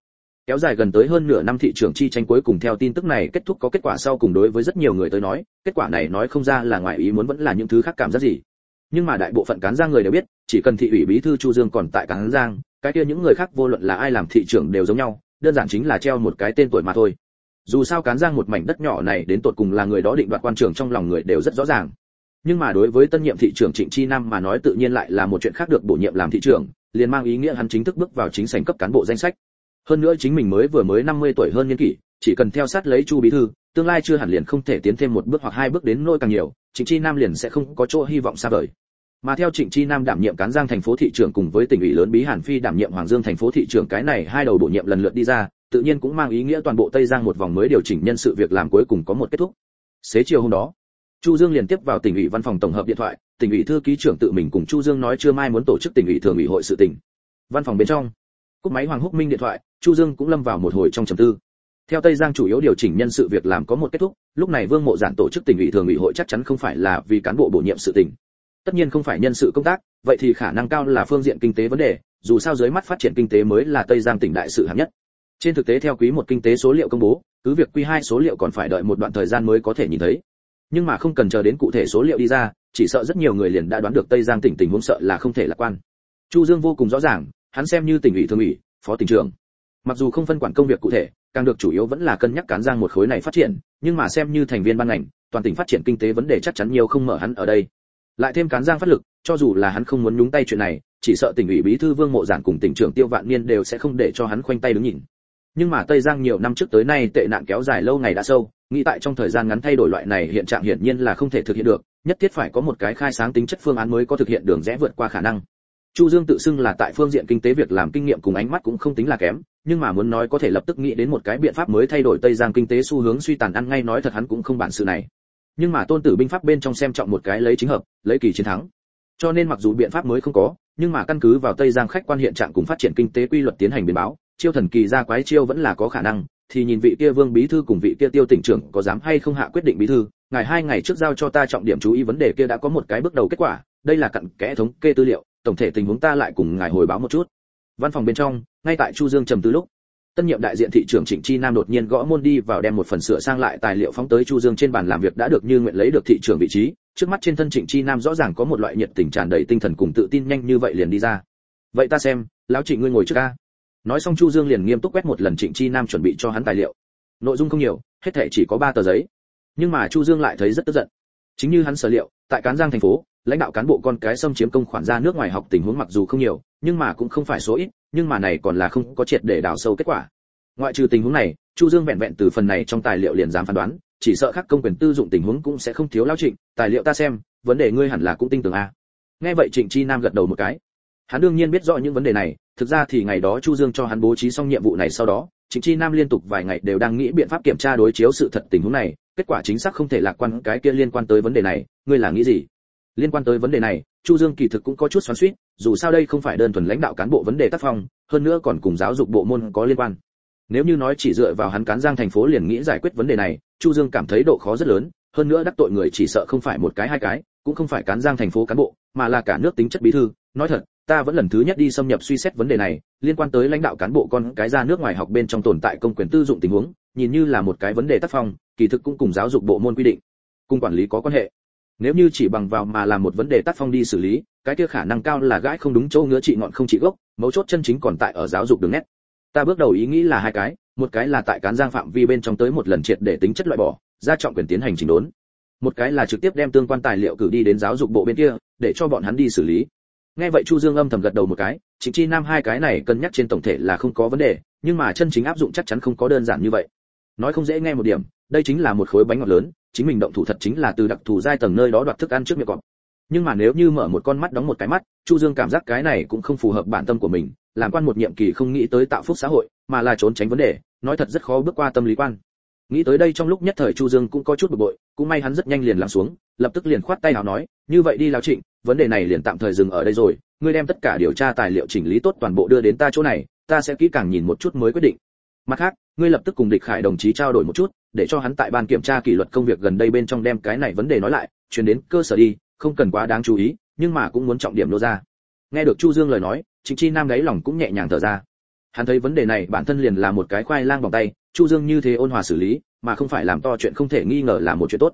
Kéo dài gần tới hơn nửa năm thị trường chi tranh cuối cùng theo tin tức này kết thúc có kết quả sau cùng đối với rất nhiều người tới nói, kết quả này nói không ra là ngoài ý muốn vẫn là những thứ khác cảm giác gì. Nhưng mà đại bộ phận cán giang người đều biết, chỉ cần thị ủy bí thư chu dương còn tại cán giang, cái kia những người khác vô luận là ai làm thị trưởng đều giống nhau, đơn giản chính là treo một cái tên tuổi mà thôi dù sao cán giang một mảnh đất nhỏ này đến tột cùng là người đó định đoạt quan trường trong lòng người đều rất rõ ràng. Nhưng mà đối với tân nhiệm thị trưởng trịnh chi nam mà nói tự nhiên lại là một chuyện khác được bổ nhiệm làm thị trưởng, liền mang ý nghĩa hắn chính thức bước vào chính sảnh cấp cán bộ danh sách. Hơn nữa chính mình mới vừa mới 50 tuổi hơn niên kỷ, chỉ cần theo sát lấy chu bí thư, tương lai chưa hẳn liền không thể tiến thêm một bước hoặc hai bước đến nỗi càng nhiều, trịnh chi nam liền sẽ không có chỗ hy vọng xa vời. Mà theo trịnh chi nam đảm nhiệm cán giang thành phố thị trưởng cùng với tỉnh ủy lớn bí hàn phi đảm nhiệm hoàng dương thành phố thị trưởng cái này hai đầu bổ nhiệm lần lượt đi ra tự nhiên cũng mang ý nghĩa toàn bộ tây giang một vòng mới điều chỉnh nhân sự việc làm cuối cùng có một kết thúc. Xế chiều hôm đó, chu dương liền tiếp vào tỉnh ủy văn phòng tổng hợp điện thoại, tỉnh ủy thư ký trưởng tự mình cùng chu dương nói chưa mai muốn tổ chức tỉnh ủy thường ủy hội sự tỉnh. Văn phòng bên trong, cúp máy hoàng húc minh điện thoại, chu dương cũng lâm vào một hồi trong trầm tư. Theo tây giang chủ yếu điều chỉnh nhân sự việc làm có một kết thúc, lúc này vương mộ giản tổ chức tỉnh ủy thường ủy hội chắc chắn không phải là vì cán bộ bổ nhiệm sự tỉnh. Tất nhiên không phải nhân sự công tác, vậy thì khả năng cao là phương diện kinh tế vấn đề, dù sao dưới mắt phát triển kinh tế mới là tây giang tỉnh đại sự hạng nhất trên thực tế theo quý một kinh tế số liệu công bố, cứ việc quý hai số liệu còn phải đợi một đoạn thời gian mới có thể nhìn thấy. Nhưng mà không cần chờ đến cụ thể số liệu đi ra, chỉ sợ rất nhiều người liền đã đoán được tây giang tỉnh tình huống sợ là không thể lạc quan. Chu dương vô cùng rõ ràng, hắn xem như tỉnh ủy thường ủy, phó tỉnh trưởng. Mặc dù không phân quản công việc cụ thể, càng được chủ yếu vẫn là cân nhắc cán giang một khối này phát triển, nhưng mà xem như thành viên ban ngành, toàn tỉnh phát triển kinh tế vấn đề chắc chắn nhiều không mở hắn ở đây. Lại thêm cán giang phát lực, cho dù là hắn không muốn nhúng tay chuyện này, chỉ sợ tỉnh ủy bí thư vương mộ giản cùng tỉnh trưởng tiêu vạn niên đều sẽ không để cho hắn khoanh tay đứng nhìn nhưng mà tây giang nhiều năm trước tới nay tệ nạn kéo dài lâu ngày đã sâu, nghĩ tại trong thời gian ngắn thay đổi loại này hiện trạng hiển nhiên là không thể thực hiện được, nhất thiết phải có một cái khai sáng tính chất phương án mới có thực hiện đường rẽ vượt qua khả năng. Chu dương tự xưng là tại phương diện kinh tế việc làm kinh nghiệm cùng ánh mắt cũng không tính là kém, nhưng mà muốn nói có thể lập tức nghĩ đến một cái biện pháp mới thay đổi tây giang kinh tế xu hướng suy tàn ăn ngay nói thật hắn cũng không bản sự này. Nhưng mà tôn tử binh pháp bên trong xem trọng một cái lấy chính hợp, lấy kỳ chiến thắng. Cho nên mặc dù biện pháp mới không có, nhưng mà căn cứ vào tây giang khách quan hiện trạng cùng phát triển kinh tế quy luật tiến hành biến báo chiêu thần kỳ ra quái chiêu vẫn là có khả năng, thì nhìn vị kia vương bí thư cùng vị kia tiêu tỉnh trưởng có dám hay không hạ quyết định bí thư ngày hai ngày trước giao cho ta trọng điểm chú ý vấn đề kia đã có một cái bước đầu kết quả, đây là cặn kẽ thống kê tư liệu, tổng thể tình huống ta lại cùng ngài hồi báo một chút. Văn phòng bên trong, ngay tại chu dương trầm tư lúc, tân nhiệm đại diện thị trưởng trịnh chi nam đột nhiên gõ môn đi vào đem một phần sửa sang lại tài liệu phóng tới chu dương trên bàn làm việc đã được như nguyện lấy được thị trưởng vị trí, trước mắt trên thân trịnh chi nam rõ ràng có một loại nhiệt tình tràn đầy tinh thần cùng tự tin nhanh như vậy liền đi ra. Vậy ta xem, lão trịnh ngươi ngồi trước ca nói xong chu dương liền nghiêm túc quét một lần trịnh chi nam chuẩn bị cho hắn tài liệu. Nội dung không nhiều, hết thể chỉ có ba tờ giấy. Nhưng mà chu dương lại thấy rất tức giận. Chính như hắn sở liệu, tại cán giang thành phố, lãnh đạo cán bộ con cái xâm chiếm công khoản ra nước ngoài học tình huống mặc dù không nhiều, nhưng mà cũng không phải số ít, nhưng mà này còn là không có triệt để đào sâu kết quả. Ngoại trừ tình huống này, chu dương vẹn vẹn từ phần này trong tài liệu liền dám phán đoán, chỉ sợ các công quyền tư dụng tình huống cũng sẽ không thiếu lao trịnh, tài liệu ta xem, vấn đề ngươi hẳn là cũng tin tưởng a. Nghe vậy trịnh chi nam gật đầu một cái. Hắn đương nhiên biết rõ những vấn đề này thực ra thì ngày đó chu dương cho hắn bố trí xong nhiệm vụ này sau đó chính chi nam liên tục vài ngày đều đang nghĩ biện pháp kiểm tra đối chiếu sự thật tình huống này, kết quả chính xác không thể lạc quan cái kia liên quan tới vấn đề này, ngươi là nghĩ gì? Liên quan tới vấn đề này, chu dương kỳ thực cũng có chút xoắn xuýt, dù sao đây không phải đơn thuần lãnh đạo cán bộ vấn đề tác phong, hơn nữa còn cùng giáo dục bộ môn có liên quan. Nếu như nói chỉ dựa vào hắn cán giang thành phố liền nghĩ giải quyết vấn đề này, chu dương cảm thấy độ khó rất lớn, hơn nữa đắc tội người chỉ sợ không phải một cái hai cái, cũng không phải cán giang thành phố cán bộ, mà là cả nước tính chất bí thư, nói thật ta vẫn lần thứ nhất đi xâm nhập suy xét vấn đề này, liên quan tới lãnh đạo cán bộ con cái ra nước ngoài học bên trong tồn tại công quyền tư dụng tình huống, nhìn như là một cái vấn đề tác phong, kỳ thực cũng cùng giáo dục bộ môn quy định, cùng quản lý có quan hệ. Nếu như chỉ bằng vào mà làm một vấn đề tác phong đi xử lý, cái kia khả năng cao là gãi không đúng chỗ ngứa trị ngọn không trị gốc, mấu chốt chân chính còn tại ở giáo dục đường nét. Ta bước đầu ý nghĩ là hai cái, một cái là tại cán giang phạm vi bên trong tới một lần triệt để tính chất loại bỏ, ra trọng quyền tiến hành chỉnh đốn. Một cái là trực tiếp đem tương quan tài liệu cử đi đến giáo dục bộ bên kia, để cho bọn hắn đi xử lý nghe vậy chu dương âm thầm gật đầu một cái, chính chi nam hai cái này cân nhắc trên tổng thể là không có vấn đề, nhưng mà chân chính áp dụng chắc chắn không có đơn giản như vậy. Nói không dễ nghe một điểm, đây chính là một khối bánh ngọt lớn, chính mình động thủ thật chính là từ đặc thù giai tầng nơi đó đoạt thức ăn trước miệng cọp. Nhưng mà nếu như mở một con mắt đóng một cái mắt, chu dương cảm giác cái này cũng không phù hợp bản tâm của mình, làm quan một nhiệm kỳ không nghĩ tới tạo phúc xã hội, mà là trốn tránh vấn đề, nói thật rất khó bước qua tâm lý quan. Nghĩ tới đây trong lúc nhất thời chu dương cũng có chút bực bội, cũng may hắn rất nhanh liền lắng xuống, lập tức liền khoát tay nào nói, như vậy đi lão trịnh vấn đề này liền tạm thời dừng ở đây rồi, ngươi đem tất cả điều tra tài liệu chỉnh lý tốt toàn bộ đưa đến ta chỗ này, ta sẽ kỹ càng nhìn một chút mới quyết định. Mặt khác, ngươi lập tức cùng địch khải đồng chí trao đổi một chút, để cho hắn tại ban kiểm tra kỷ luật công việc gần đây bên trong đem cái này vấn đề nói lại truyền đến cơ sở đi, không cần quá đáng chú ý, nhưng mà cũng muốn trọng điểm nô ra. Nghe được chu dương lời nói, trịnh chi nam đáy lòng cũng nhẹ nhàng thở ra. Hắn thấy vấn đề này bản thân liền là một cái khoai lang vòng tay, chu dương như thế ôn hòa xử lý, mà không phải làm to chuyện không thể nghi ngờ là một chuyện tốt.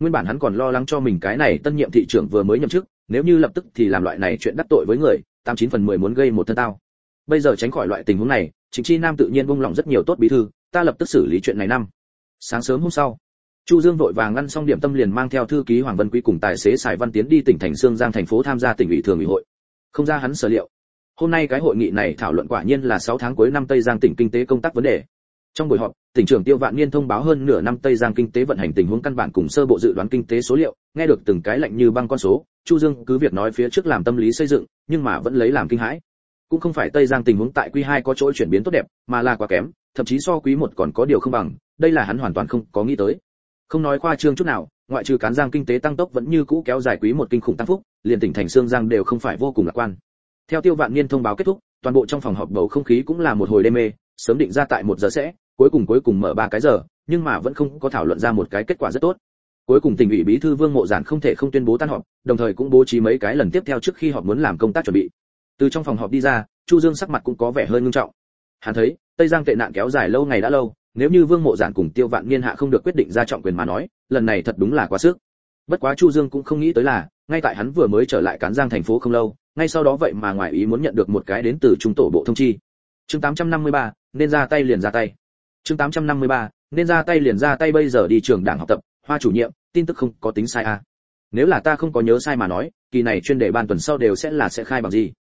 Nguyên bản hắn còn lo lắng cho mình cái này tân nhiệm thị trưởng vừa mới nhậm chức nếu như lập tức thì làm loại này chuyện đắc tội với người, tám chín phần mười muốn gây một thân tao. Bây giờ tránh khỏi loại tình huống này chính chi nam tự nhiên buông lòng rất nhiều tốt bí thư, ta lập tức xử lý chuyện này năm. Sáng sớm hôm sau, chu dương vội vàng ngăn xong điểm tâm liền mang theo thư ký hoàng văn quý cùng tài xế sài văn tiến đi tỉnh thành sương giang thành phố tham gia tỉnh ủy thường ủy hội. Không ra hắn sở liệu. Hôm nay cái hội nghị này thảo luận quả nhiên là 6 tháng cuối năm tây giang tỉnh kinh tế công tác vấn đề. Trong buổi họp, tỉnh trưởng tiêu vạn niên thông báo hơn nửa năm tây giang kinh tế vận hành tình huống căn bản cùng sơ bộ dự đoán kinh tế số liệu, nghe được từng cái lạnh như băng con số chu dương cứ việc nói phía trước làm tâm lý xây dựng, nhưng mà vẫn lấy làm kinh hãi. Cũng không phải tây giang tình huống tại quý 2 có chỗ chuyển biến tốt đẹp, mà là quá kém, thậm chí so quý 1 còn có điều không bằng, đây là hắn hoàn toàn không có nghĩ tới. Không nói khoa trương chút nào, ngoại trừ cán giang kinh tế tăng tốc vẫn như cũ kéo dài quý một kinh khủng tăng phúc, liền tỉnh thành sương giang đều không phải vô cùng lạc quan. Theo tiêu vạn niên thông báo kết thúc, toàn bộ trong phòng họp bầu không khí cũng là một hồi đê mê, sớm định ra tại một giờ sẽ, cuối cùng cuối cùng mở ba cái giờ, nhưng mà vẫn không có thảo luận ra một cái kết quả rất tốt cuối cùng tỉnh ủy bí thư vương mộ giản không thể không tuyên bố tan họp đồng thời cũng bố trí mấy cái lần tiếp theo trước khi họp muốn làm công tác chuẩn bị. Từ trong phòng họp đi ra chu dương sắc mặt cũng có vẻ hơi ngưng trọng. Hắn thấy tây giang tệ nạn kéo dài lâu ngày đã lâu nếu như vương mộ giản cùng tiêu vạn niên hạ không được quyết định ra trọng quyền mà nói lần này thật đúng là quá sức. Bất quá chu dương cũng không nghĩ tới là ngay tại hắn vừa mới trở lại cán giang thành phố không lâu ngay sau đó vậy mà ngoài ý muốn nhận được một cái đến từ trung tổ bộ thông chi. Chương 853, nên ra tay liền ra tay. Chương 853, nên ra tay liền ra tay bây giờ đi trường đảng học tập hoa chủ nhiệm, tin tức không có tính sai à. nếu là ta không có nhớ sai mà nói, kỳ này chuyên đề ban tuần sau đều sẽ là sẽ khai bằng gì?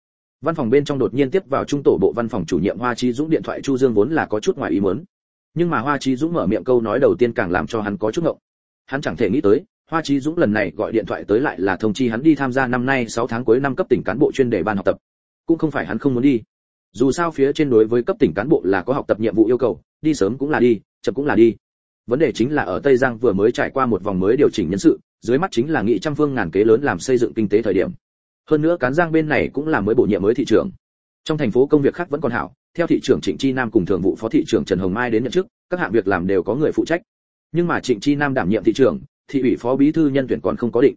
Văn phòng bên trong đột nhiên tiếp vào trung tổ bộ văn phòng chủ nhiệm hoa trí dũng điện thoại chu dương vốn là có chút ngoài ý muốn. Nhưng mà hoa trí dũng mở miệng câu nói đầu tiên càng làm cho hắn có chút ngộng. Hắn chẳng thể nghĩ tới, hoa trí dũng lần này gọi điện thoại tới lại là thông chi hắn đi tham gia năm nay 6 tháng cuối năm cấp tỉnh cán bộ chuyên đề ban học tập. Cũng không phải hắn không muốn đi. Dù sao phía trên đối với cấp tỉnh cán bộ là có học tập nhiệm vụ yêu cầu, đi sớm cũng là đi, chậm cũng là đi vấn đề chính là ở tây giang vừa mới trải qua một vòng mới điều chỉnh nhân sự, dưới mắt chính là nghị trăm phương ngàn kế lớn làm xây dựng kinh tế thời điểm. Hơn nữa cán giang bên này cũng là mới bổ nhiệm mới thị trường trong thành phố công việc khác vẫn còn hảo, theo thị trưởng trịnh chi nam cùng thường vụ phó thị trưởng trần hồng mai đến nhận chức, các hạng việc làm đều có người phụ trách. Nhưng mà trịnh chi nam đảm nhiệm thị trưởng, thị ủy phó bí thư nhân tuyển còn không có định.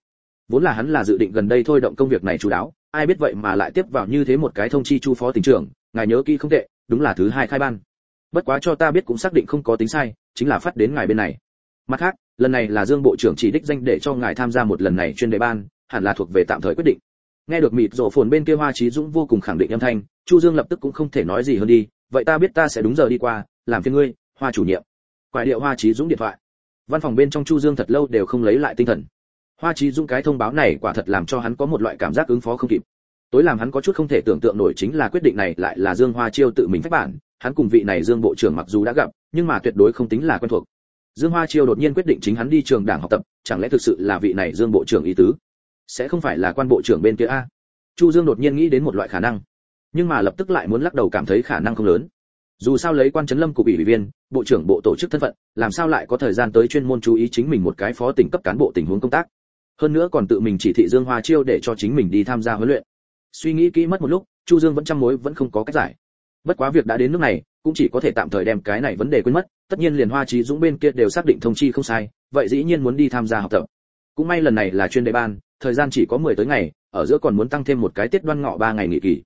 Vốn là hắn là dự định gần đây thôi động công việc này chú đáo, ai biết vậy mà lại tiếp vào như thế một cái thông chi chu phó tỉnh trưởng, ngài nhớ kỹ không tệ, đúng là thứ hai khai ban. Bất quá cho ta biết cũng xác định không có tính sai chính là phát đến ngài bên này. Mặt khác, lần này là dương bộ trưởng chỉ đích danh để cho ngài tham gia một lần này chuyên đề ban, hẳn là thuộc về tạm thời quyết định. Nghe được mịt rộ phồn bên kia hoa trí dũng vô cùng khẳng định âm thanh, chu dương lập tức cũng không thể nói gì hơn đi, vậy ta biết ta sẽ đúng giờ đi qua, làm phiền ngươi, hoa chủ nhiệm. Quại điệu hoa trí dũng điện thoại. Văn phòng bên trong chu dương thật lâu đều không lấy lại tinh thần. Hoa trí dũng cái thông báo này quả thật làm cho hắn có một loại cảm giác ứng phó không kịp. Tối làm hắn có chút không thể tưởng tượng nổi chính là quyết định này lại là dương hoa chiêu tự mình phách bản hắn cùng vị này dương bộ trưởng mặc dù đã gặp, nhưng mà tuyệt đối không tính là quen thuộc. Dương hoa chiêu đột nhiên quyết định chính hắn đi trường đảng học tập, chẳng lẽ thực sự là vị này dương bộ trưởng ý tứ? Sẽ không phải là quan bộ trưởng bên kia a? Chu dương đột nhiên nghĩ đến một loại khả năng, nhưng mà lập tức lại muốn lắc đầu cảm thấy khả năng không lớn. Dù sao lấy quan trấn lâm của ủy viên, bộ trưởng bộ tổ chức thân phận, làm sao lại có thời gian tới chuyên môn chú ý chính mình một cái phó tỉnh cấp cán bộ tình huống công tác? Hơn nữa còn tự mình chỉ thị dương hoa chiêu để cho chính mình đi tham gia huấn luyện. Suy nghĩ kỹ mất một lúc, chu dương vẫn trăm mối vẫn không có cách giải bất quá việc đã đến nước này, cũng chỉ có thể tạm thời đem cái này vấn đề quên mất, tất nhiên liền hoa trí dũng bên kia đều xác định thông chi không sai, vậy dĩ nhiên muốn đi tham gia học tập. Cũng may lần này là chuyên đề ban, thời gian chỉ có 10 tới ngày, ở giữa còn muốn tăng thêm một cái tiết đoan ngọ ba ngày nghỉ kỳ.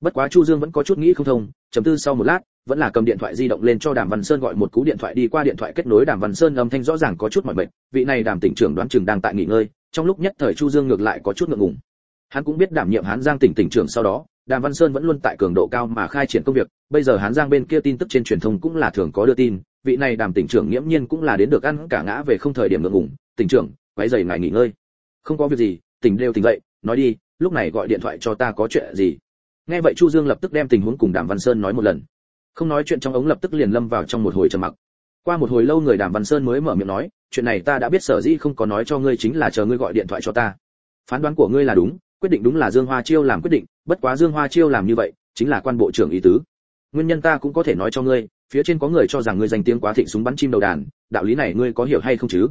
Bất quá chu dương vẫn có chút nghĩ không thông, chấm tư sau một lát, vẫn là cầm điện thoại di động lên cho đàm văn sơn gọi một cú điện thoại đi qua điện thoại kết nối đàm văn sơn âm thanh rõ ràng có chút mỏi mệt, vị này đàm tỉnh trưởng đoán chừng đang tại nghỉ ngơi, trong lúc nhất thời chu dương ngược lại có chút ngượng ngùng hắn cũng biết đảm nhiệm hán giang tỉnh tỉnh trưởng sau đó, đàm văn sơn vẫn luôn tại cường độ cao mà khai triển công việc. Bây giờ hán giang bên kia tin tức trên truyền thông cũng là thường có đưa tin, vị này đàm tỉnh trưởng nghiễm nhiên cũng là đến được ăn cả ngã về không thời điểm ngượng ngùng. Tỉnh trưởng, quấy giày ngài nghỉ ngơi. Không có việc gì, tỉnh đều tỉnh dậy, nói đi, lúc này gọi điện thoại cho ta có chuyện gì? Nghe vậy chu dương lập tức đem tình huống cùng đàm văn sơn nói một lần. Không nói chuyện trong ống lập tức liền lâm vào trong một hồi trầm mặc. Qua một hồi lâu người đàm văn sơn mới mở miệng nói, chuyện này ta đã biết sở dĩ không có nói cho ngươi chính là chờ ngươi gọi điện thoại cho ta. Phán đoán của ngươi là đúng quyết định đúng là dương hoa chiêu làm quyết định, bất quá dương hoa chiêu làm như vậy, chính là quan bộ trưởng ý tứ. Nguyên nhân ta cũng có thể nói cho ngươi, phía trên có người cho rằng ngươi danh tiếng quá thịnh súng bắn chim đầu đàn, đạo lý này ngươi có hiểu hay không chứ?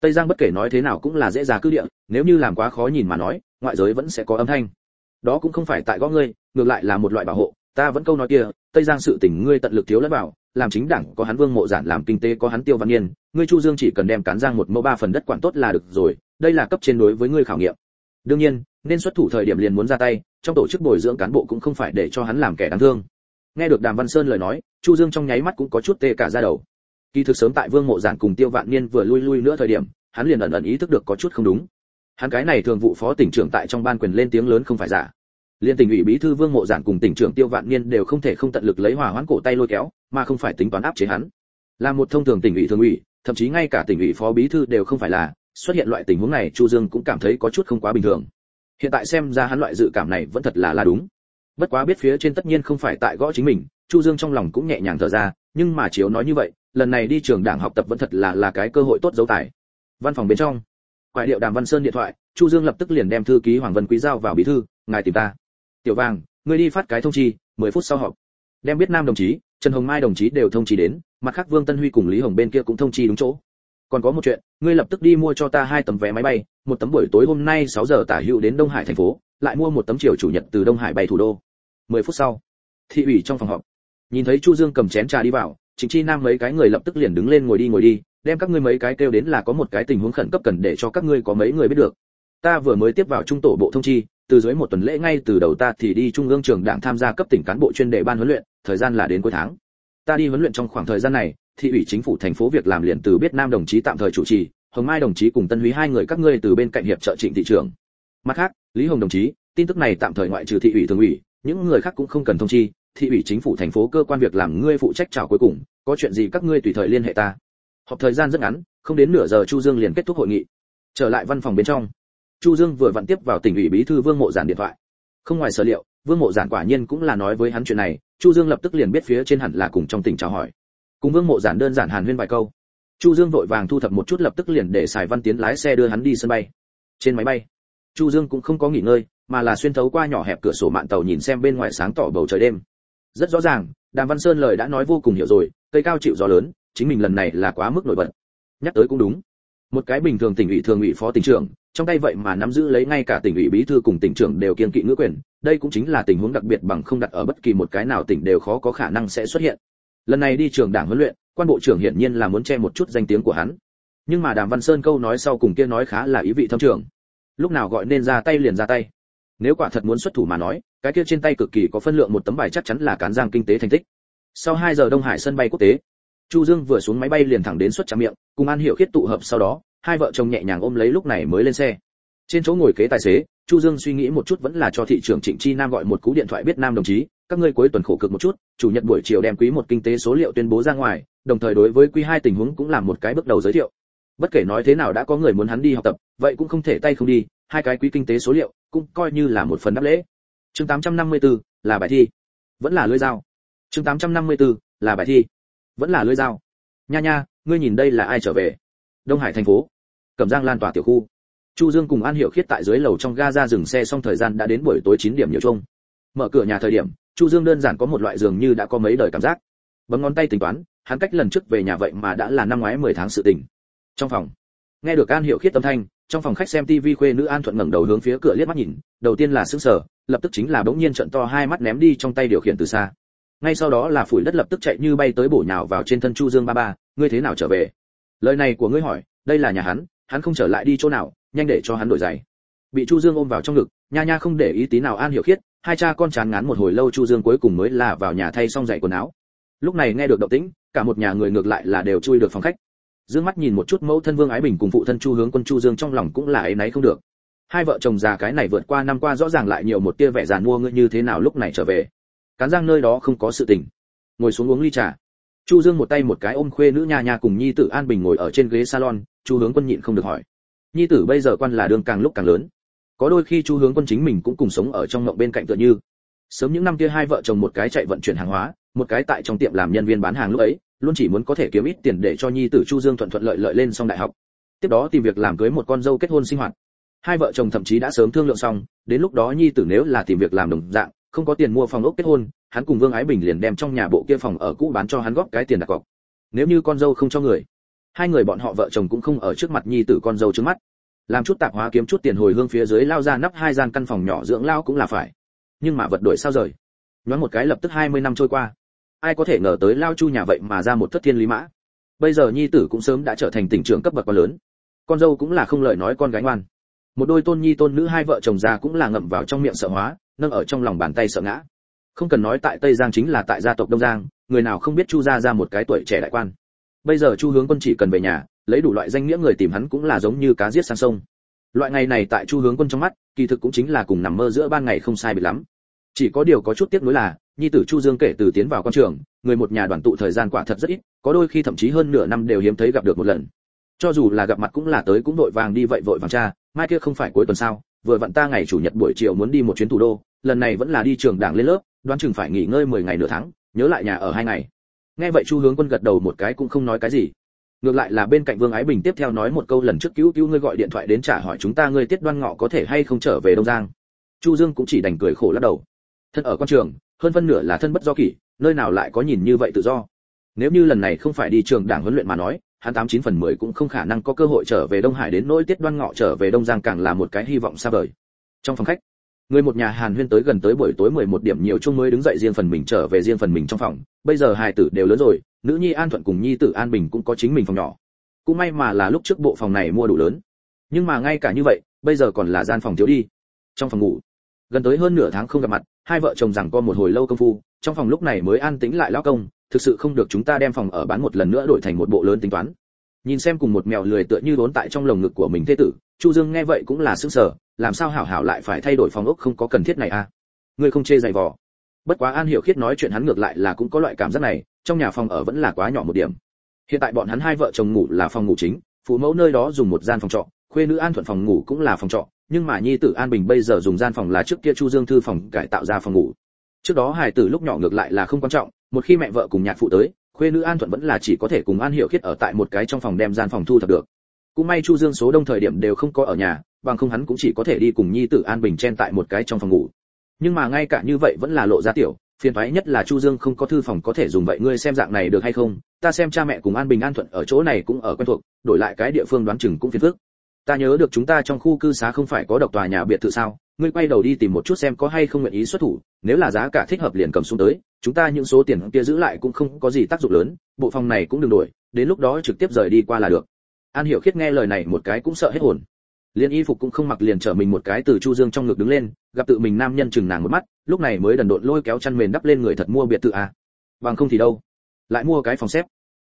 Tây giang bất kể nói thế nào cũng là dễ dàng cứ địa, nếu như làm quá khó nhìn mà nói, ngoại giới vẫn sẽ có âm thanh. Đó cũng không phải tại gõ ngươi, ngược lại là một loại bảo hộ, ta vẫn câu nói kia, tây giang sự tình ngươi tận lực thiếu lẫn vào, làm chính đảng có hắn vương mộ giản, làm kinh tế có hắn tiêu văn niên ngươi chu dương chỉ cần đem cán giang một mẫu ba phần đất quản tốt là được rồi, đây là cấp trên đối với ngươi khảo nghiệm đương nhiên, nên xuất thủ thời điểm liền muốn ra tay, trong tổ chức bồi dưỡng cán bộ cũng không phải để cho hắn làm kẻ đáng thương. Nghe được đàm văn sơn lời nói, chu dương trong nháy mắt cũng có chút tê cả ra đầu. Kỳ thực sớm tại vương mộ giản cùng tiêu vạn niên vừa lui lui nữa thời điểm, hắn liền ẩn ẩn ý thức được có chút không đúng. Hắn cái này thường vụ phó tỉnh trưởng tại trong ban quyền lên tiếng lớn không phải giả. Liên tỉnh ủy bí thư vương mộ giản cùng tỉnh trưởng tiêu vạn niên đều không thể không tận lực lấy hòa hoãn cổ tay lôi kéo, mà không phải tính toán áp chế hắn. Là một thông thường tỉnh ủy thường ủy, thậm chí ngay cả tỉnh ủy phó bí thư đều không phải là xuất hiện loại tình huống này, chu dương cũng cảm thấy có chút không quá bình thường. Hiện tại xem ra hắn loại dự cảm này vẫn thật là là đúng. Bất quá biết phía trên tất nhiên không phải tại gõ chính mình, chu dương trong lòng cũng nhẹ nhàng thở ra, nhưng mà chiếu nói như vậy, lần này đi trường đảng học tập vẫn thật là là cái cơ hội tốt dấu tài. Văn phòng bên trong quại điệu đàm văn sơn điện thoại, chu dương lập tức liền đem thư ký hoàng vân quý giao vào bí thư, ngài tìm ta. Tiểu vàng, ngươi đi phát cái thông chi 10 phút sau họp. Đem biết nam đồng chí, trần hồng mai đồng chí đều thông chi đến, mặt khác vương tân huy cùng lý hồng bên kia cũng thông chi đúng chỗ còn có một chuyện, ngươi lập tức đi mua cho ta hai tấm vé máy bay, một tấm buổi tối hôm nay 6 giờ tả hữu đến đông hải thành phố, lại mua một tấm chiều chủ nhật từ đông hải bay thủ đô. 10 phút sau, thị ủy trong phòng họp. Nhìn thấy chu dương cầm chén trà đi vào chính chi nam mấy cái người lập tức liền đứng lên ngồi đi ngồi đi, đem các ngươi mấy cái kêu đến là có một cái tình huống khẩn cấp cần để cho các ngươi có mấy người biết được. Ta vừa mới tiếp vào trung tổ bộ thông chi, từ dưới một tuần lễ ngay từ đầu ta thì đi trung ương trường đảng tham gia cấp tỉnh cán bộ chuyên đề ban huấn luyện, thời gian là đến cuối tháng. Ta đi huấn luyện trong khoảng thời gian này thị ủy chính phủ thành phố việc làm liền từ biết nam đồng chí tạm thời chủ trì, hồng mai đồng chí cùng tân húy hai người các ngươi từ bên cạnh hiệp trợ trịnh thị trưởng. Mặt khác, lý hồng đồng chí, tin tức này tạm thời ngoại trừ thị ủy thường ủy, những người khác cũng không cần thông chi, thị ủy chính phủ thành phố cơ quan việc làm ngươi phụ trách chào cuối cùng, có chuyện gì các ngươi tùy thời liên hệ ta. Họp thời gian rất ngắn, không đến nửa giờ chu dương liền kết thúc hội nghị. Trở lại văn phòng bên trong. Chu dương vừa vặn tiếp vào tỉnh ủy bí thư vương mộ giản điện thoại. Không ngoài sở liệu, vương mộ giản quả nhiên cũng là nói với hắn chuyện này, chu dương lập tức liền biết phía trên hẳn là cùng trong tỉnh chào hỏi cùng vương mộ giản đơn giản hàn huyên vài câu. Chu dương vội vàng thu thập một chút lập tức liền để xài văn tiến lái xe đưa hắn đi sân bay. Trên máy bay, chu dương cũng không có nghỉ ngơi, mà là xuyên thấu qua nhỏ hẹp cửa sổ mạn tàu nhìn xem bên ngoài sáng tỏ bầu trời đêm. Rất rõ ràng, đàm văn sơn lời đã nói vô cùng hiểu rồi, cây cao chịu gió lớn, chính mình lần này là quá mức nổi bật. Nhắc tới cũng đúng. Một cái bình thường tỉnh ủy thường ủy phó tỉnh trưởng, trong tay vậy mà nắm giữ lấy ngay cả tỉnh ủy bí thư cùng tỉnh trưởng đều kiên kỵ ngữ quyền, đây cũng chính là tình huống đặc biệt bằng không đặt ở bất kỳ một cái nào tỉnh đều khó có khả năng sẽ xuất hiện lần này đi trường đảng huấn luyện, quan bộ trưởng hiển nhiên là muốn che một chút danh tiếng của hắn. Nhưng mà đàm văn sơn câu nói sau cùng kia nói khá là ý vị thâm trường. Lúc nào gọi nên ra tay liền ra tay. Nếu quả thật muốn xuất thủ mà nói, cái kia trên tay cực kỳ có phân lượng một tấm bài chắc chắn là cán giang kinh tế thành tích. Sau 2 giờ đông hải sân bay quốc tế, chu dương vừa xuống máy bay liền thẳng đến xuất trạm miệng, cùng an hiệu khiết tụ hợp sau đó, hai vợ chồng nhẹ nhàng ôm lấy lúc này mới lên xe. Trên chỗ ngồi kế tài xế chu dương suy nghĩ một chút vẫn là cho thị trưởng trịnh chi nam gọi một cú điện thoại biết nam đồng chí, các ngươi cuối tuần khổ cực một chút, chủ nhật buổi chiều đem quý một kinh tế số liệu tuyên bố ra ngoài, đồng thời đối với quý hai tình huống cũng làm một cái bước đầu giới thiệu. Bất kể nói thế nào đã có người muốn hắn đi học tập, vậy cũng không thể tay không đi, hai cái quý kinh tế số liệu cũng coi như là một phần đáp lễ. Chương 854 là bài thi. Vẫn là lưỡi dao. Chương 854 là bài thi. Vẫn là lưỡi dao. Nha nha, ngươi nhìn đây là ai trở về? Đông hải thành phố. Cẩm giang lan tỏa tiểu khu chu dương cùng an Hiểu khiết tại dưới lầu trong ga ra dừng xe xong thời gian đã đến buổi tối 9 điểm nhiều chung. Mở cửa nhà thời điểm, chu dương đơn giản có một loại giường như đã có mấy đời cảm giác. Bấm ngón tay tính toán, hắn cách lần trước về nhà vậy mà đã là năm ngoái 10 tháng sự tình. Trong phòng, nghe được an Hiểu khiết âm thanh, trong phòng khách xem tivi khuê nữ an thuận ngẩng đầu hướng phía cửa liếc mắt nhìn, đầu tiên là sững sờ, lập tức chính là bỗng nhiên trận to hai mắt ném đi trong tay điều khiển từ xa. Ngay sau đó là phủi đất lập tức chạy như bay tới bổ nhào vào trên thân chu dương ba ba, ngươi thế nào trở về? Lời này của ngươi hỏi, đây là nhà hắn hắn không trở lại đi chỗ nào nhanh để cho hắn đổi giày. Bị chu dương ôm vào trong ngực, nha nha không để ý tí nào an hiểu khiết, hai cha con chán ngán một hồi lâu chu dương cuối cùng mới là vào nhà thay xong giày quần áo. Lúc này nghe được động tĩnh, cả một nhà người ngược lại là đều chui được phòng khách. Dương mắt nhìn một chút mẫu thân vương ái bình cùng phụ thân chu hướng quân chu dương trong lòng cũng là ấy náy không được. Hai vợ chồng già cái này vượt qua năm qua rõ ràng lại nhiều một tia vẻ giàn mua ngươi như thế nào lúc này trở về. Cán giang nơi đó không có sự tình. Ngồi xuống uống ly trà. Chu dương một tay một cái ôm khuê nữ nha nha cùng nhi tử an bình ngồi ở trên ghế salon, chu hướng quân nhịn không được hỏi nhi tử bây giờ quan là đường càng lúc càng lớn. Có đôi khi chu hướng quân chính mình cũng cùng sống ở trong mộng bên cạnh tựa như. Sớm những năm kia hai vợ chồng một cái chạy vận chuyển hàng hóa, một cái tại trong tiệm làm nhân viên bán hàng lúc ấy, luôn chỉ muốn có thể kiếm ít tiền để cho nhi tử chu dương thuận thuận lợi lợi lên xong đại học. Tiếp đó tìm việc làm cưới một con dâu kết hôn sinh hoạt. Hai vợ chồng thậm chí đã sớm thương lượng xong, đến lúc đó nhi tử nếu là tìm việc làm đồng dạng, không có tiền mua phòng ốc kết hôn, hắn cùng vương ái bình liền đem trong nhà bộ kia phòng ở cũ bán cho hắn góp cái tiền đặt cọc. Nếu như con dâu không cho người hai người bọn họ vợ chồng cũng không ở trước mặt nhi tử con dâu trước mắt. Làm chút tạp hóa kiếm chút tiền hồi hương phía dưới lao ra nắp hai gian căn phòng nhỏ dưỡng lao cũng là phải. Nhưng mà vật đổi sao rời? Nhoáng một cái lập tức 20 năm trôi qua. Ai có thể ngờ tới lao chu nhà vậy mà ra một thất thiên lý mã. Bây giờ nhi tử cũng sớm đã trở thành tỉnh trưởng cấp bậc quá lớn. Con dâu cũng là không lời nói con gái ngoan. Một đôi tôn nhi tôn nữ hai vợ chồng già cũng là ngậm vào trong miệng sợ hóa, nâng ở trong lòng bàn tay sợ ngã. Không cần nói tại tây giang chính là tại gia tộc đông giang, người nào không biết chu gia ra một cái tuổi trẻ đại quan bây giờ chu hướng quân chỉ cần về nhà, lấy đủ loại danh nghĩa người tìm hắn cũng là giống như cá giết sang sông. Loại ngày này tại chu hướng quân trong mắt, kỳ thực cũng chính là cùng nằm mơ giữa ban ngày không sai biệt lắm. Chỉ có điều có chút tiếc nuối là, nhi tử chu dương kể từ tiến vào quan trường, người một nhà đoàn tụ thời gian quả thật rất ít, có đôi khi thậm chí hơn nửa năm đều hiếm thấy gặp được một lần. Cho dù là gặp mặt cũng là tới cũng vội vàng đi vậy vội vàng cha, mai kia không phải cuối tuần sao, vừa vặn ta ngày chủ nhật buổi chiều muốn đi một chuyến thủ đô, lần này vẫn là đi trường đảng lên lớp, đoán chừng phải nghỉ ngơi 10 ngày nửa tháng, nhớ lại nhà ở hai ngày nghe vậy chu hướng quân gật đầu một cái cũng không nói cái gì. Ngược lại là bên cạnh vương ái bình tiếp theo nói một câu lần trước cứu cứu ngươi gọi điện thoại đến trả hỏi chúng ta ngươi tiết đoan ngọ có thể hay không trở về đông giang. Chu dương cũng chỉ đành cười khổ lắc đầu. Thân ở quan trường, hơn phân nửa là thân bất do kỷ, nơi nào lại có nhìn như vậy tự do. Nếu như lần này không phải đi trường đảng huấn luyện mà nói, hắn tám chín phần mười cũng không khả năng có cơ hội trở về đông hải đến nỗi tiết đoan ngọ trở về đông giang càng là một cái hy vọng xa vời. Trong phòng khách người một nhà hàn huyên tới gần tới buổi tối 11 điểm nhiều chung mới đứng dậy riêng phần mình trở về riêng phần mình trong phòng. Bây giờ hài tử đều lớn rồi, nữ nhi an thuận cùng nhi tử an bình cũng có chính mình phòng nhỏ. Cũng may mà là lúc trước bộ phòng này mua đủ lớn. Nhưng mà ngay cả như vậy, bây giờ còn là gian phòng thiếu đi. Trong phòng ngủ, gần tới hơn nửa tháng không gặp mặt, hai vợ chồng rằng có một hồi lâu công phu, trong phòng lúc này mới an tĩnh lại lão công, thực sự không được chúng ta đem phòng ở bán một lần nữa đổi thành một bộ lớn tính toán. Nhìn xem cùng một mèo lười tựa như đốn tại trong lồng ngực của mình thế tử chu dương nghe vậy cũng là sững sờ, làm sao hảo hảo lại phải thay đổi phòng ốc không có cần thiết này à? Ngươi không chê dày vò. Bất quá an hiểu khiết nói chuyện hắn ngược lại là cũng có loại cảm giác này, trong nhà phòng ở vẫn là quá nhỏ một điểm. Hiện tại bọn hắn hai vợ chồng ngủ là phòng ngủ chính, phụ mẫu nơi đó dùng một gian phòng trọ, khuê nữ an thuận phòng ngủ cũng là phòng trọ, nhưng mà nhi tử an bình bây giờ dùng gian phòng là trước kia chu dương thư phòng cải tạo ra phòng ngủ. Trước đó Hải tử lúc nhỏ ngược lại là không quan trọng, một khi mẹ vợ cùng nhạc phụ tới, khuê nữ an thuận vẫn là chỉ có thể cùng an hiểu khiết ở tại một cái trong phòng đem gian phòng thu thập được cũng may chu dương số đông thời điểm đều không có ở nhà, bằng không hắn cũng chỉ có thể đi cùng nhi tử an bình chen tại một cái trong phòng ngủ. Nhưng mà ngay cả như vậy vẫn là lộ ra tiểu, phiền toái nhất là chu dương không có thư phòng có thể dùng vậy ngươi xem dạng này được hay không? Ta xem cha mẹ cùng an bình an thuận ở chỗ này cũng ở quen thuộc, đổi lại cái địa phương đoán chừng cũng phiền phức. Ta nhớ được chúng ta trong khu cư xá không phải có độc tòa nhà biệt thự sao? Ngươi quay đầu đi tìm một chút xem có hay không nguyện ý xuất thủ, nếu là giá cả thích hợp liền cầm xuống tới. Chúng ta những số tiền kia giữ lại cũng không có gì tác dụng lớn, bộ phòng này cũng đừng đổi, đến lúc đó trực tiếp rời đi qua là được an hiểu khiết nghe lời này một cái cũng sợ hết hồn. Liên y phục cũng không mặc liền trở mình một cái từ chu dương trong ngực đứng lên, gặp tự mình nam nhân chừng nàng một mắt, lúc này mới đần độn lôi kéo chăn mền đắp lên người thật mua biệt thự à. Bằng không thì đâu? Lại mua cái phòng xếp.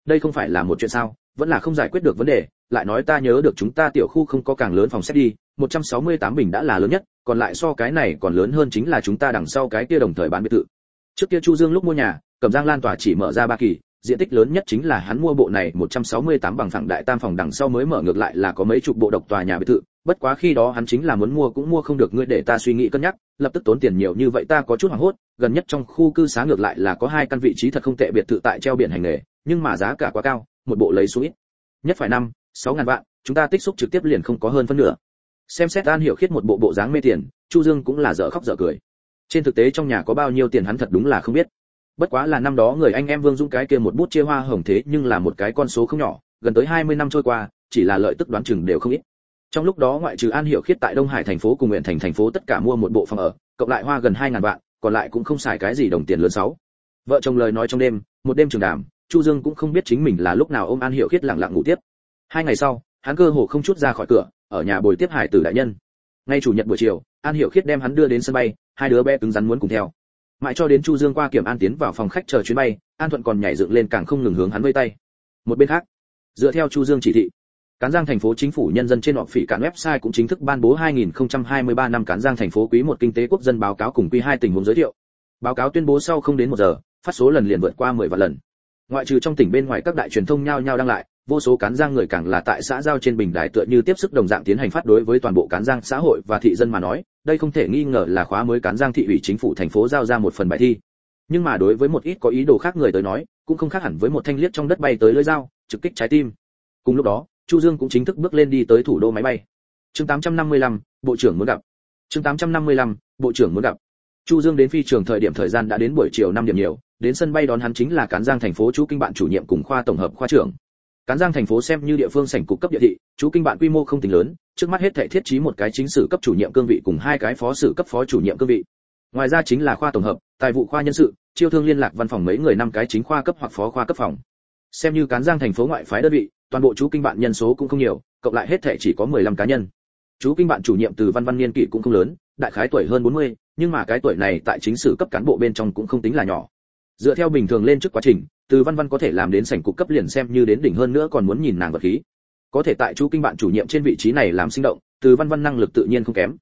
Đây không phải là một chuyện sao, vẫn là không giải quyết được vấn đề, lại nói ta nhớ được chúng ta tiểu khu không có càng lớn phòng xếp đi 168 bình đã là lớn nhất, còn lại so cái này còn lớn hơn chính là chúng ta đằng sau cái kia đồng thời bán biệt thự trước kia chu dương lúc mua nhà cẩm giang lan tòa chỉ mở ra ba kỳ diện tích lớn nhất chính là hắn mua bộ này 168 bằng phẳng đại tam phòng đằng sau mới mở ngược lại là có mấy chục bộ độc tòa nhà biệt thự, bất quá khi đó hắn chính là muốn mua cũng mua không được ngươi để ta suy nghĩ cân nhắc, lập tức tốn tiền nhiều như vậy ta có chút hoảng hốt, gần nhất trong khu cư xá ngược lại là có hai căn vị trí thật không tệ biệt thự tại treo biển hành nghề, nhưng mà giá cả quá cao, một bộ lấy xuống ít. Nhất phải năm, sáu ngàn vạn, chúng ta tích xúc trực tiếp liền không có hơn phân nửa. Xem xét An Hiểu Khiết một bộ bộ dáng mê tiền, Chu Dương cũng là dở khóc dở cười. Trên thực tế trong nhà có bao nhiêu tiền hắn thật đúng là không biết bất quá là năm đó người anh em Vương Dũng cái kia một bút chia hoa hồng thế nhưng là một cái con số không nhỏ, gần tới 20 năm trôi qua, chỉ là lợi tức đoán chừng đều không ít. Trong lúc đó ngoại trừ An Hiểu Khiết tại Đông Hải thành phố cùng nguyện thành thành phố tất cả mua một bộ phòng ở, cộng lại hoa gần 2000 vạn, còn lại cũng không xài cái gì đồng tiền lớn sáu. Vợ chồng lời nói trong đêm, một đêm trường đàm, Chu Dương cũng không biết chính mình là lúc nào ôm An Hiểu Khiết lặng lặng ngủ tiếp. Hai ngày sau, hắn cơ hồ không chút ra khỏi cửa, ở nhà bồi tiếp hải tử đại nhân. Ngay chủ nhật buổi chiều, An Hiểu Khiết đem hắn đưa đến sân bay, hai đứa bé cứng rắn muốn cùng theo mãi cho đến chu dương qua kiểm an tiến vào phòng khách chờ chuyến bay an thuận còn nhảy dựng lên càng không ngừng hướng hắn vây tay một bên khác dựa theo chu dương chỉ thị Cán Giang thành phố chính phủ nhân dân trên họp phỉ cản website cũng chính thức ban bố 2023 năm Cán Giang thành phố quý một kinh tế quốc dân báo cáo cùng quý hai tình huống giới thiệu. Báo cáo tuyên bố sau không đến một giờ, phát số lần liền vượt qua 10 vạn lần. Ngoại trừ trong tỉnh bên ngoài các đại truyền thông nhao nhao đăng lại, vô số cán giang người càng là tại xã giao trên bình đài tựa như tiếp sức đồng dạng tiến hành phát đối với toàn bộ cán giang xã hội và thị dân mà nói, đây không thể nghi ngờ là khóa mới cán giang thị ủy chính phủ thành phố giao ra một phần bài thi. Nhưng mà đối với một ít có ý đồ khác người tới nói, cũng không khác hẳn với một thanh liếc trong đất bay tới lưỡi dao, trực kích trái tim. Cùng lúc đó, Chu Dương cũng chính thức bước lên đi tới thủ đô máy bay. Chương 855, bộ trưởng muốn gặp. Chương 855, bộ trưởng muốn gặp. Chu Dương đến phi trường thời điểm thời gian đã đến buổi chiều 5 điểm nhiều, đến sân bay đón hắn chính là cán giang thành phố chú kinh bạn chủ nhiệm cùng khoa tổng hợp khoa trưởng. Cán Giang thành phố xem như địa phương sảnh cục cấp địa thị, chú kinh bạn quy mô không tính lớn, trước mắt hết thảy thiết trí một cái chính sử cấp chủ nhiệm cương vị cùng hai cái phó sử cấp phó chủ nhiệm cương vị. Ngoài ra chính là khoa tổng hợp, tài vụ khoa nhân sự, chiêu thương liên lạc văn phòng mấy người năm cái chính khoa cấp hoặc phó khoa cấp phòng. Xem như Cán Giang thành phố ngoại phái đơn vị, toàn bộ chú kinh bạn nhân số cũng không nhiều, cộng lại hết thảy chỉ có 15 cá nhân. Chú kinh bạn chủ nhiệm từ văn văn niên kỷ cũng không lớn, đại khái tuổi hơn 40, nhưng mà cái tuổi này tại chính sử cấp cán bộ bên trong cũng không tính là nhỏ. Dựa theo bình thường lên trước quá trình, từ văn văn có thể làm đến sảnh cục cấp liền xem như đến đỉnh hơn nữa còn muốn nhìn nàng vật khí. Có thể tại Chu kinh bạn chủ nhiệm trên vị trí này làm sinh động từ văn văn năng lực tự nhiên không kém.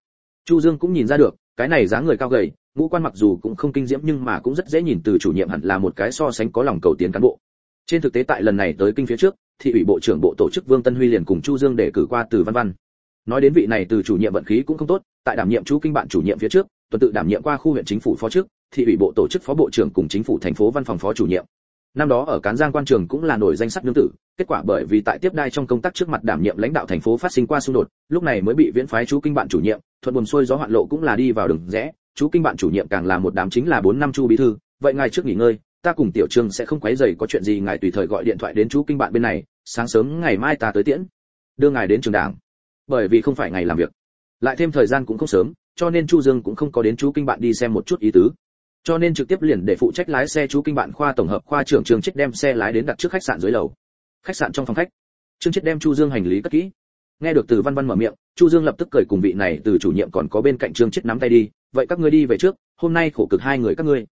Chu dương cũng nhìn ra được cái này dáng người cao gầy ngũ quan mặc dù cũng không kinh diễm nhưng mà cũng rất dễ nhìn từ chủ nhiệm hẳn là một cái so sánh có lòng cầu tiến cán bộ. Trên thực tế tại lần này tới kinh phía trước thị ủy bộ trưởng bộ tổ chức vương tân huy liền cùng chu dương để cử qua từ văn văn. Nói đến vị này từ chủ nhiệm vận khí cũng không tốt tại đảm nhiệm Chu kinh bạn chủ nhiệm phía trước tuần tự đảm nhiệm qua khu huyện chính phủ phó trước thị ủy bộ tổ chức phó bộ trưởng cùng chính phủ thành phố văn phòng phó chủ nhiệm. Năm đó ở cán giang quan trường cũng là nổi danh sắc nương tử, kết quả bởi vì tại tiếp đai trong công tác trước mặt đảm nhiệm lãnh đạo thành phố phát sinh qua xung đột, lúc này mới bị viễn phái chú kinh bạn chủ nhiệm, thuận buồn xuôi gió hoạn lộ cũng là đi vào đường rẽ, chú kinh bạn chủ nhiệm càng là một đám chính là bốn năm chu bí thư, vậy ngài trước nghỉ ngơi, ta cùng tiểu trương sẽ không quấy rầy có chuyện gì ngài tùy thời gọi điện thoại đến chú kinh bạn bên này, sáng sớm ngày mai ta tới tiễn, đưa ngài đến trường đảng, bởi vì không phải ngày làm việc. Lại thêm thời gian cũng không sớm, cho nên chu dương cũng không có đến chú kinh bạn đi xem một chút ý tứ cho nên trực tiếp liền để phụ trách lái xe chú kinh bạn khoa tổng hợp khoa trưởng trường trích đem xe lái đến đặt trước khách sạn dưới lầu. Khách sạn trong phòng khách. Trương trích đem chu dương hành lý cất kỹ. Nghe được từ văn văn mở miệng, chu dương lập tức cười cùng vị này từ chủ nhiệm còn có bên cạnh trương trích nắm tay đi, vậy các ngươi đi về trước, hôm nay khổ cực hai người các ngươi.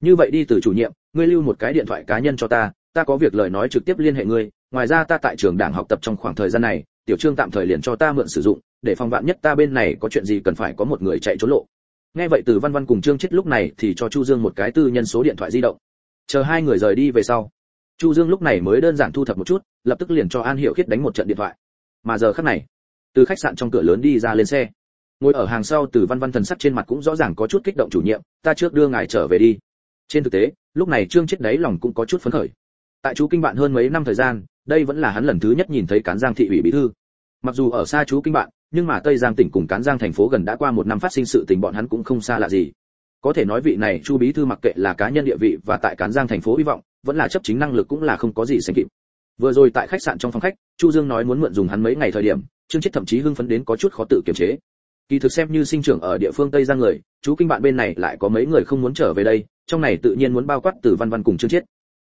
Như vậy đi từ chủ nhiệm, ngươi lưu một cái điện thoại cá nhân cho ta ta có việc lời nói trực tiếp liên hệ ngươi, ngoài ra ta tại trường đảng học tập trong khoảng thời gian này, tiểu trương tạm thời liền cho ta mượn sử dụng, để phòng vạn nhất ta bên này có chuyện gì cần phải có một người chạy trốn lộ nghe vậy từ văn văn cùng trương chết lúc này thì cho chu dương một cái tư nhân số điện thoại di động. Chờ hai người rời đi về sau, chu dương lúc này mới đơn giản thu thập một chút, lập tức liền cho an hiệu khiết đánh một trận điện thoại. Mà giờ khắc này, từ khách sạn trong cửa lớn đi ra lên xe. Ngồi ở hàng sau từ văn văn thần sắc trên mặt cũng rõ ràng có chút kích động chủ nhiệm, ta trước đưa ngài trở về đi. Trên thực tế, lúc này trương chết đấy lòng cũng có chút phấn khởi. Tại chú kinh bạn hơn mấy năm thời gian, đây vẫn là hắn lần thứ nhất nhìn thấy cán giang thị ủy bí thư. Mặc dù ở xa chú kinh bạn nhưng mà tây giang tỉnh cùng cán giang thành phố gần đã qua một năm phát sinh sự tình, bọn hắn cũng không xa lạ gì. Có thể nói vị này chu bí thư mặc kệ là cá nhân địa vị và tại cán giang thành phố hy vọng, vẫn là chấp chính năng lực cũng là không có gì sánh kịp. Vừa rồi tại khách sạn trong phòng khách, chu dương nói muốn mượn dùng hắn mấy ngày thời điểm, trương chết thậm chí hưng phấn đến có chút khó tự kiềm chế. Kỳ thực xem như sinh trưởng ở địa phương tây giang người, chú kinh bạn bên này lại có mấy người không muốn trở về đây, trong này tự nhiên muốn bao quát từ văn văn cùng trương chết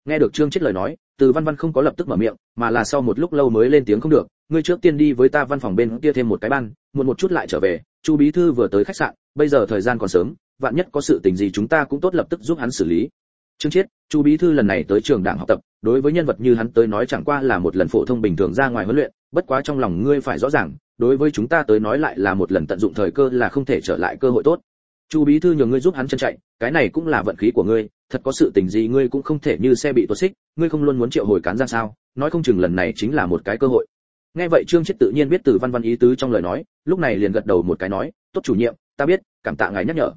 nghe được trương chết lời nói, từ văn văn không có lập tức mở miệng, mà là sau một lúc lâu mới lên tiếng không được ngươi trước tiên đi với ta văn phòng bên kia thêm một cái ban, muộn một chút lại trở về, chu bí thư vừa tới khách sạn, bây giờ thời gian còn sớm, vạn nhất có sự tình gì chúng ta cũng tốt lập tức giúp hắn xử lý. Trương chiết, chu bí thư lần này tới trường đảng học tập, đối với nhân vật như hắn tới nói chẳng qua là một lần phổ thông bình thường ra ngoài huấn luyện, bất quá trong lòng ngươi phải rõ ràng, đối với chúng ta tới nói lại là một lần tận dụng thời cơ là không thể trở lại cơ hội tốt. Chu bí thư nhờ ngươi giúp hắn chân chạy, cái này cũng là vận khí của ngươi, thật có sự tình gì ngươi cũng không thể như xe bị tuột xích, ngươi không luôn muốn triệu hồi cán ra sao, nói không chừng lần này chính là một cái cơ hội nghe vậy trương chết tự nhiên biết từ văn văn ý tứ trong lời nói, lúc này liền gật đầu một cái nói, tốt chủ nhiệm, ta biết, cảm tạ ngài nhắc nhở.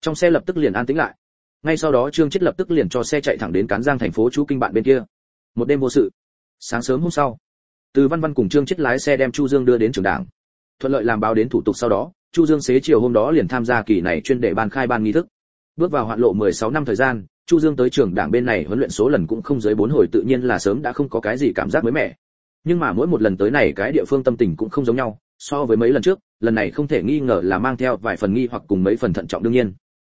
Trong xe lập tức liền an tĩnh lại. Ngay sau đó trương chết lập tức liền cho xe chạy thẳng đến cán giang thành phố chú kinh bạn bên kia. Một đêm vô sự. Sáng sớm hôm sau, từ văn văn cùng trương chết lái xe đem chu dương đưa đến trường đảng. Thuận lợi làm báo đến thủ tục sau đó, chu dương xế chiều hôm đó liền tham gia kỳ này chuyên đề ban khai ban nghi thức. Bước vào hoạn lộ 16 năm thời gian, chu dương tới trường đảng bên này huấn luyện số lần cũng không dưới bốn hồi tự nhiên là sớm đã không có cái gì cảm giác mới mẻ nhưng mà mỗi một lần tới này cái địa phương tâm tình cũng không giống nhau, so với mấy lần trước, lần này không thể nghi ngờ là mang theo vài phần nghi hoặc cùng mấy phần thận trọng đương nhiên.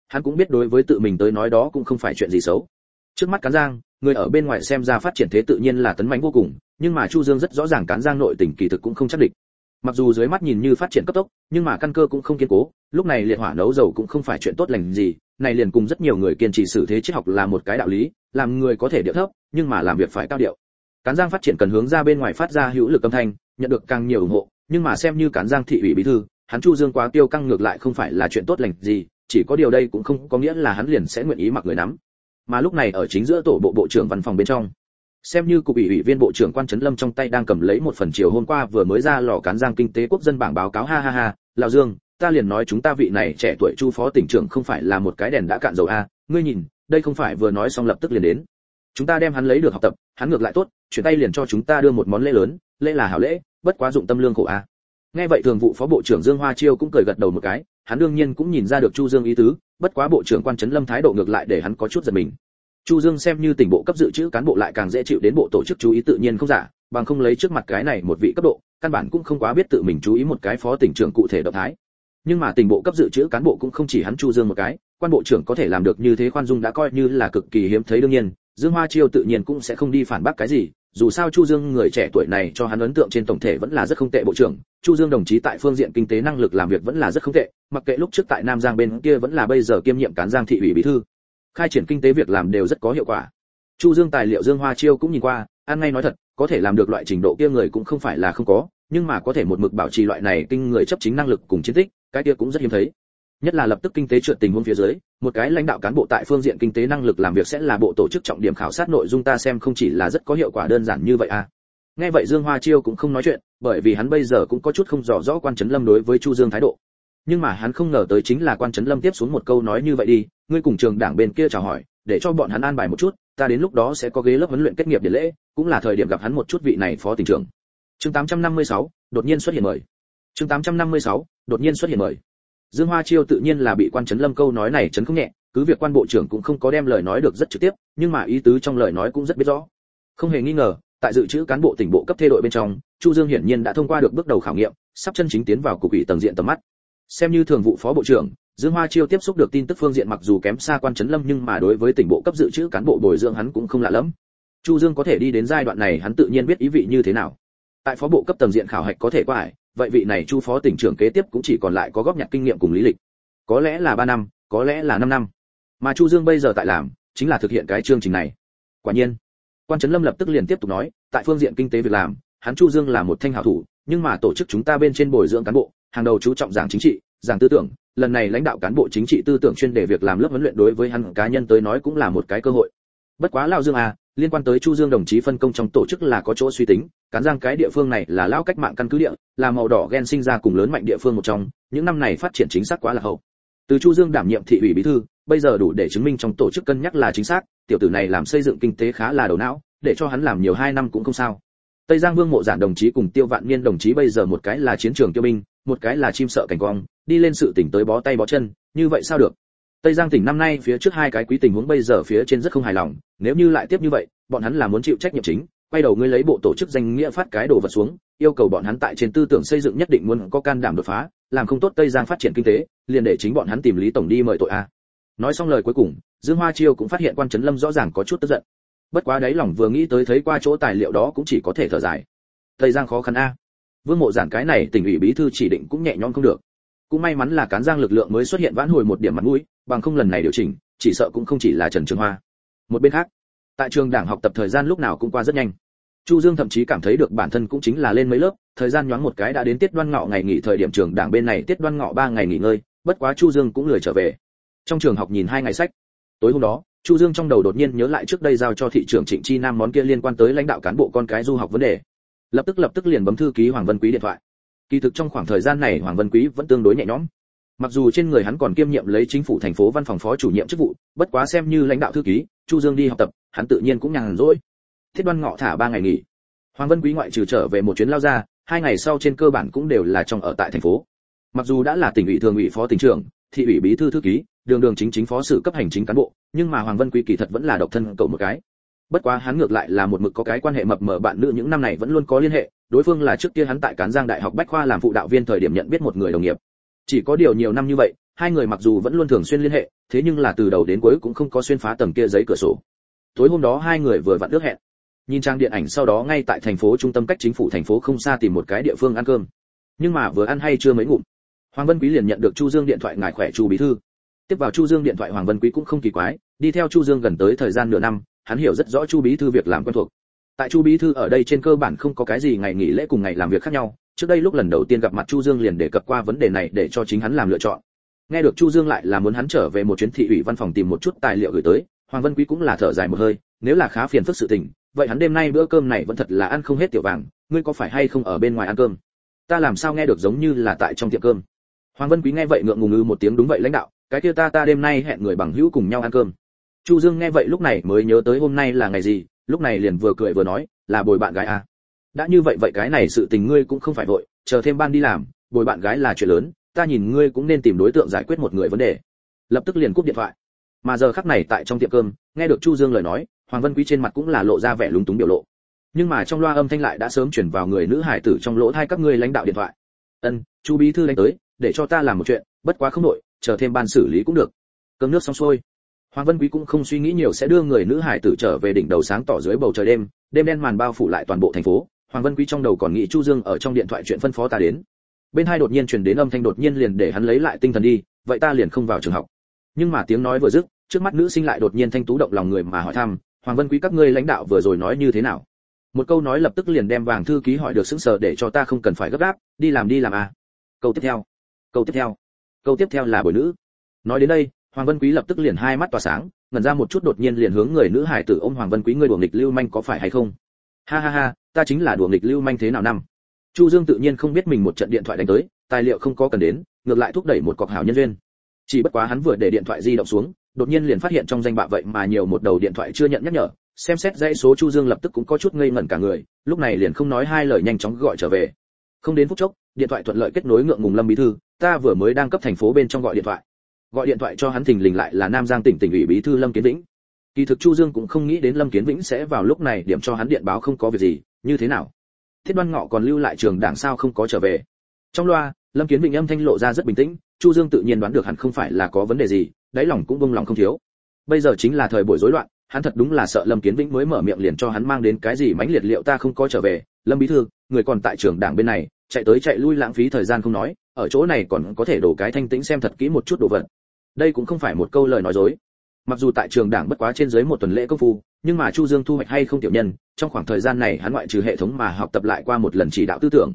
Hắn cũng biết đối với tự mình tới nói đó cũng không phải chuyện gì xấu. Trước mắt cán giang, người ở bên ngoài xem ra phát triển thế tự nhiên là tấn mãnh vô cùng, nhưng mà chu dương rất rõ ràng cán giang nội tình kỳ thực cũng không chắc định mặc dù dưới mắt nhìn như phát triển cấp tốc, nhưng mà căn cơ cũng không kiên cố, lúc này liệt hỏa nấu dầu cũng không phải chuyện tốt lành gì, này liền cùng rất nhiều người kiên trì xử thế triết học là một cái đạo lý, làm người có thể điệu thấp, nhưng mà làm việc phải cao điệu cán giang phát triển cần hướng ra bên ngoài phát ra hữu lực âm thanh, nhận được càng nhiều ủng hộ, nhưng mà xem như cán giang thị ủy bí thư, hắn chu dương quá tiêu căng ngược lại không phải là chuyện tốt lành gì, chỉ có điều đây cũng không có nghĩa là hắn liền sẽ nguyện ý mặc người nắm. Mà lúc này ở chính giữa tổ bộ bộ trưởng văn phòng bên trong, xem như cục ủy ủy viên bộ trưởng quan trấn lâm trong tay đang cầm lấy một phần chiều hôm qua vừa mới ra lò cán giang kinh tế quốc dân bảng báo cáo, ha ha ha, lão dương, ta liền nói chúng ta vị này trẻ tuổi chu phó tỉnh trưởng không phải là một cái đèn đã cạn dầu a, ngươi nhìn, đây không phải vừa nói xong lập tức liền đến. Chúng ta đem hắn lấy được học tập, hắn ngược lại tốt chuyển tay liền cho chúng ta đưa một món lễ lớn, lễ là hảo lễ, bất quá dụng tâm lương khổ a. Nghe vậy thường vụ phó bộ trưởng dương hoa chiêu cũng cười gật đầu một cái, hắn đương nhiên cũng nhìn ra được chu dương ý tứ, bất quá bộ trưởng quan trấn lâm thái độ ngược lại để hắn có chút giật mình. Chu dương xem như tỉnh bộ cấp dự trữ cán bộ lại càng dễ chịu đến bộ tổ chức chú ý tự nhiên không giả, bằng không lấy trước mặt cái này một vị cấp độ, căn bản cũng không quá biết tự mình chú ý một cái phó tỉnh trưởng cụ thể động thái. Nhưng mà tỉnh bộ cấp dự trữ cán bộ cũng không chỉ hắn chu dương một cái, quan bộ trưởng có thể làm được như thế khoan dung đã coi như là cực kỳ hiếm thấy đương nhiên dương hoa chiêu tự nhiên cũng sẽ không đi phản bác cái gì, dù sao chu dương người trẻ tuổi này cho hắn ấn tượng trên tổng thể vẫn là rất không tệ bộ trưởng, chu dương đồng chí tại phương diện kinh tế năng lực làm việc vẫn là rất không tệ, mặc kệ lúc trước tại nam giang bên kia vẫn là bây giờ kiêm nhiệm cán giang thị ủy bí thư. Khai triển kinh tế việc làm đều rất có hiệu quả. Chu dương tài liệu dương hoa chiêu cũng nhìn qua, ăn ngay nói thật, có thể làm được loại trình độ kia người cũng không phải là không có, nhưng mà có thể một mực bảo trì loại này kinh người chấp chính năng lực cùng chiến tích, cái kia cũng rất hiếm thấy nhất là lập tức kinh tế trượt tình huống phía dưới một cái lãnh đạo cán bộ tại phương diện kinh tế năng lực làm việc sẽ là bộ tổ chức trọng điểm khảo sát nội dung ta xem không chỉ là rất có hiệu quả đơn giản như vậy à. Nghe vậy dương hoa chiêu cũng không nói chuyện bởi vì hắn bây giờ cũng có chút không rõ rõ quan trấn lâm đối với chu dương thái độ. Nhưng mà hắn không ngờ tới chính là quan trấn lâm tiếp xuống một câu nói như vậy đi ngươi cùng trường đảng bên kia chào hỏi để cho bọn hắn an bài một chút ta đến lúc đó sẽ có ghế lớp huấn luyện kết nghiệp điện lễ cũng là thời điểm gặp hắn một chút vị này phó tỉnh trưởng. Chương 856, đột nhiên xuất hiện mời. Chương 856, đột nhiên xuất hiện mời dương hoa chiêu tự nhiên là bị quan trấn lâm câu nói này chấn không nhẹ, cứ việc quan bộ trưởng cũng không có đem lời nói được rất trực tiếp, nhưng mà ý tứ trong lời nói cũng rất biết rõ. Không hề nghi ngờ, tại dự trữ cán bộ tỉnh bộ cấp thê đội bên trong, chu dương hiển nhiên đã thông qua được bước đầu khảo nghiệm, sắp chân chính tiến vào cục ủy tầng diện tầm mắt. Xem như thường vụ phó bộ trưởng, dương hoa chiêu tiếp xúc được tin tức phương diện mặc dù kém xa quan trấn lâm nhưng mà đối với tỉnh bộ cấp dự trữ cán bộ bồi dưỡng hắn cũng không lạ lắm chu dương có thể đi đến giai đoạn này hắn tự nhiên biết ý vị như thế nào tại phó bộ cấp tầng diện khảo hạch có thể qua ải, vậy vị này chu phó tỉnh trưởng kế tiếp cũng chỉ còn lại có góp nhặt kinh nghiệm cùng lý lịch. Có lẽ là 3 năm, có lẽ là 5 năm. Mà chu dương bây giờ tại làm, chính là thực hiện cái chương trình này. Quả nhiên, quan trấn lâm lập tức liền tiếp tục nói, tại phương diện kinh tế việc làm, hắn chu dương là một thanh hảo thủ, nhưng mà tổ chức chúng ta bên trên bồi dưỡng cán bộ, hàng đầu chú trọng giảng chính trị, giảng tư tưởng, lần này lãnh đạo cán bộ chính trị tư tưởng chuyên đề việc làm lớp huấn luyện đối với hắn cá nhân tới nói cũng là một cái cơ hội. Bất quá lão dương à liên quan tới chu dương đồng chí phân công trong tổ chức là có chỗ suy tính, cán giang cái địa phương này là lão cách mạng căn cứ địa, là màu đỏ ghen sinh ra cùng lớn mạnh địa phương một trong, những năm này phát triển chính xác quá là hậu. Từ chu dương đảm nhiệm thị ủy bí thư, bây giờ đủ để chứng minh trong tổ chức cân nhắc là chính xác, tiểu tử này làm xây dựng kinh tế khá là đầu não, để cho hắn làm nhiều hai năm cũng không sao. Tây giang vương mộ giản đồng chí cùng tiêu vạn niên đồng chí bây giờ một cái là chiến trường tiêu binh, một cái là chim sợ cảnh quang, đi lên sự tỉnh tới bó tay bó chân, như vậy sao được? Tây giang tỉnh năm nay phía trước hai cái quý tình huống bây giờ phía trên rất không hài lòng, nếu như lại tiếp như vậy, bọn hắn là muốn chịu trách nhiệm chính, quay đầu ngươi lấy bộ tổ chức danh nghĩa phát cái đồ vật xuống, yêu cầu bọn hắn tại trên tư tưởng xây dựng nhất định muốn có can đảm đột phá, làm không tốt tây giang phát triển kinh tế, liền để chính bọn hắn tìm lý tổng đi mời tội a. Nói xong lời cuối cùng, dương hoa chiêu cũng phát hiện quan trấn lâm rõ ràng có chút tức giận. Bất quá đấy lòng vừa nghĩ tới thấy qua chỗ tài liệu đó cũng chỉ có thể thở dài. Tây giang khó khăn a. Vương mộ giản cái này tỉnh ủy bí thư chỉ định cũng nhẹ nhõm không được. Cũng may mắn là cán giang lực lượng mới xuất hiện vãn hồi một điểm mặt mũi bằng không lần này điều chỉnh, chỉ sợ cũng không chỉ là trần trường hoa. Một bên khác, tại trường đảng học tập thời gian lúc nào cũng qua rất nhanh. Chu dương thậm chí cảm thấy được bản thân cũng chính là lên mấy lớp, thời gian nhoáng một cái đã đến tiết đoan ngọ ngày nghỉ thời điểm trường đảng bên này tiết đoan ngọ ba ngày nghỉ ngơi, bất quá chu dương cũng lười trở về. Trong trường học nhìn hai ngày sách. Tối hôm đó, chu dương trong đầu đột nhiên nhớ lại trước đây giao cho thị trưởng trịnh chi nam món kia liên quan tới lãnh đạo cán bộ con cái du học vấn đề. Lập tức lập tức liền bấm thư ký hoàng vân quý điện thoại. Kỳ thực trong khoảng thời gian này hoàng vân quý vẫn tương đối nhẹ nhõm mặc dù trên người hắn còn kiêm nhiệm lấy chính phủ thành phố văn phòng phó chủ nhiệm chức vụ, bất quá xem như lãnh đạo thư ký, chu dương đi học tập, hắn tự nhiên cũng nhàn rỗi. Thiết đoan ngọ thả ba ngày nghỉ. Hoàng vân quý ngoại trừ trở về một chuyến lao ra, hai ngày sau trên cơ bản cũng đều là trong ở tại thành phố. Mặc dù đã là tỉnh ủy thường ủy phó tỉnh trưởng, thị ủy bí thư thư ký, đường đường chính chính phó sự cấp hành chính cán bộ, nhưng mà hoàng vân quý kỳ thật vẫn là độc thân cậu một cái. Bất quá hắn ngược lại là một mực có cái quan hệ mập mờ bạn nữ, những năm này vẫn luôn có liên hệ, đối phương là trước kia hắn tại cán giang đại học bách khoa làm phụ đạo viên thời điểm nhận biết một người đồng nghiệp chỉ có điều nhiều năm như vậy, hai người mặc dù vẫn luôn thường xuyên liên hệ, thế nhưng là từ đầu đến cuối cũng không có xuyên phá tầng kia giấy cửa sổ. Tối hôm đó hai người vừa vặn ước hẹn. Nhìn trang điện ảnh sau đó ngay tại thành phố trung tâm cách chính phủ thành phố không xa tìm một cái địa phương ăn cơm. Nhưng mà vừa ăn hay chưa mấy ngụm. Hoàng vân quý liền nhận được chu dương điện thoại ngài khỏe chu bí thư. Tiếp vào chu dương điện thoại hoàng vân quý cũng không kỳ quái, đi theo chu dương gần tới thời gian nửa năm, hắn hiểu rất rõ chu bí thư việc làm quen thuộc. Tại chu bí thư ở đây trên cơ bản không có cái gì ngày nghỉ lễ cùng ngày làm việc khác nhau trước đây lúc lần đầu tiên gặp mặt chu dương liền đề cập qua vấn đề này để cho chính hắn làm lựa chọn. Nghe được chu dương lại là muốn hắn trở về một chuyến thị ủy văn phòng tìm một chút tài liệu gửi tới, hoàng Văn quý cũng là thở dài một hơi, nếu là khá phiền phức sự tình, vậy hắn đêm nay bữa cơm này vẫn thật là ăn không hết tiểu vàng, ngươi có phải hay không ở bên ngoài ăn cơm? Ta làm sao nghe được giống như là tại trong tiệm cơm? Hoàng Văn quý nghe vậy ngượng ngùng ngư một tiếng đúng vậy lãnh đạo, cái kia ta ta đêm nay hẹn người bằng hữu cùng nhau ăn cơm. Chu dương nghe vậy lúc này mới nhớ tới hôm nay là ngày gì, lúc này liền vừa cười vừa nói, là bồi bạn gái à đã như vậy vậy cái này sự tình ngươi cũng không phải vội, chờ thêm ban đi làm, bồi bạn gái là chuyện lớn, ta nhìn ngươi cũng nên tìm đối tượng giải quyết một người vấn đề. Lập tức liền cúp điện thoại. Mà giờ khắc này tại trong tiệm cơm, nghe được chu dương lời nói, hoàng vân quý trên mặt cũng là lộ ra vẻ lúng túng biểu lộ. Nhưng mà trong loa âm thanh lại đã sớm chuyển vào người nữ hải tử trong lỗ thay các ngươi lãnh đạo điện thoại. Ân, chu bí thư đánh tới, để cho ta làm một chuyện, bất quá không nội chờ thêm ban xử lý cũng được. Cơm nước xong xuôi. Hoàng vân quý cũng không suy nghĩ nhiều sẽ đưa người nữ hải tử trở về đỉnh đầu sáng tỏ dưới bầu trời đêm đêm đen màn bao phủ lại toàn bộ thành phố hoàng vân quý trong đầu còn nghĩ chu dương ở trong điện thoại chuyện phân phó ta đến. Bên hai đột nhiên truyền đến âm thanh đột nhiên liền để hắn lấy lại tinh thần đi, vậy ta liền không vào trường học. Nhưng mà tiếng nói vừa dứt, trước mắt nữ sinh lại đột nhiên thanh tú động lòng người mà hỏi thăm, hoàng vân quý, các ngươi lãnh đạo vừa rồi nói như thế nào? Một câu nói lập tức liền đem vàng thư ký hỏi được sững sờ để cho ta không cần phải gấp gáp, đi làm đi làm à. Câu tiếp theo. Câu tiếp theo. Câu tiếp theo là buổi nữ. Nói đến đây, hoàng vân quý lập tức liền hai mắt tỏa sáng, ngẩn ra một chút đột nhiên liền hướng người nữ hải tử ôm hoàng vân quý, ngươi đùa nghịch lưu manh có phải hay không? Ha ha ha ta chính là đùa nghịch lưu manh thế nào năm? Chu dương tự nhiên không biết mình một trận điện thoại đánh tới, tài liệu không có cần đến, ngược lại thúc đẩy một cọc hảo nhân duyên. Chỉ bất quá hắn vừa để điện thoại di động xuống, đột nhiên liền phát hiện trong danh bạ vậy mà nhiều một đầu điện thoại chưa nhận nhắc nhở, xem xét dãy số chu dương lập tức cũng có chút ngây ngẩn cả người, lúc này liền không nói hai lời nhanh chóng gọi trở về. Không đến phút chốc, điện thoại thuận lợi kết nối ngượng ngùng lâm bí thư, ta vừa mới đang cấp thành phố bên trong gọi điện thoại. Gọi điện thoại cho hắn thình lình lại là nam giang tỉnh tỉnh ủy bí thư lâm kiến vĩnh. Kỳ thực chu dương cũng không nghĩ đến lâm kiến vĩnh sẽ vào lúc này điểm cho hắn điện báo không có việc gì như thế nào? Thiết đoan ngọ còn lưu lại trường đảng sao không có trở về? Trong loa, lâm kiến vĩnh âm thanh lộ ra rất bình tĩnh, chu dương tự nhiên đoán được hẳn không phải là có vấn đề gì, đáy lòng cũng vung lòng không thiếu. Bây giờ chính là thời buổi rối loạn, hắn thật đúng là sợ lâm kiến vĩnh mới mở miệng liền cho hắn mang đến cái gì mãnh liệt liệu ta không có trở về. Lâm bí thư, người còn tại trường đảng bên này, chạy tới chạy lui lãng phí thời gian không nói, ở chỗ này còn có thể đổ cái thanh tĩnh xem thật kỹ một chút đồ vật. Đây cũng không phải một câu lời nói dối mặc dù tại trường đảng bất quá trên dưới một tuần lễ công phu, nhưng mà chu dương thu hoạch hay không tiểu nhân, trong khoảng thời gian này hắn ngoại trừ hệ thống mà học tập lại qua một lần chỉ đạo tư tưởng.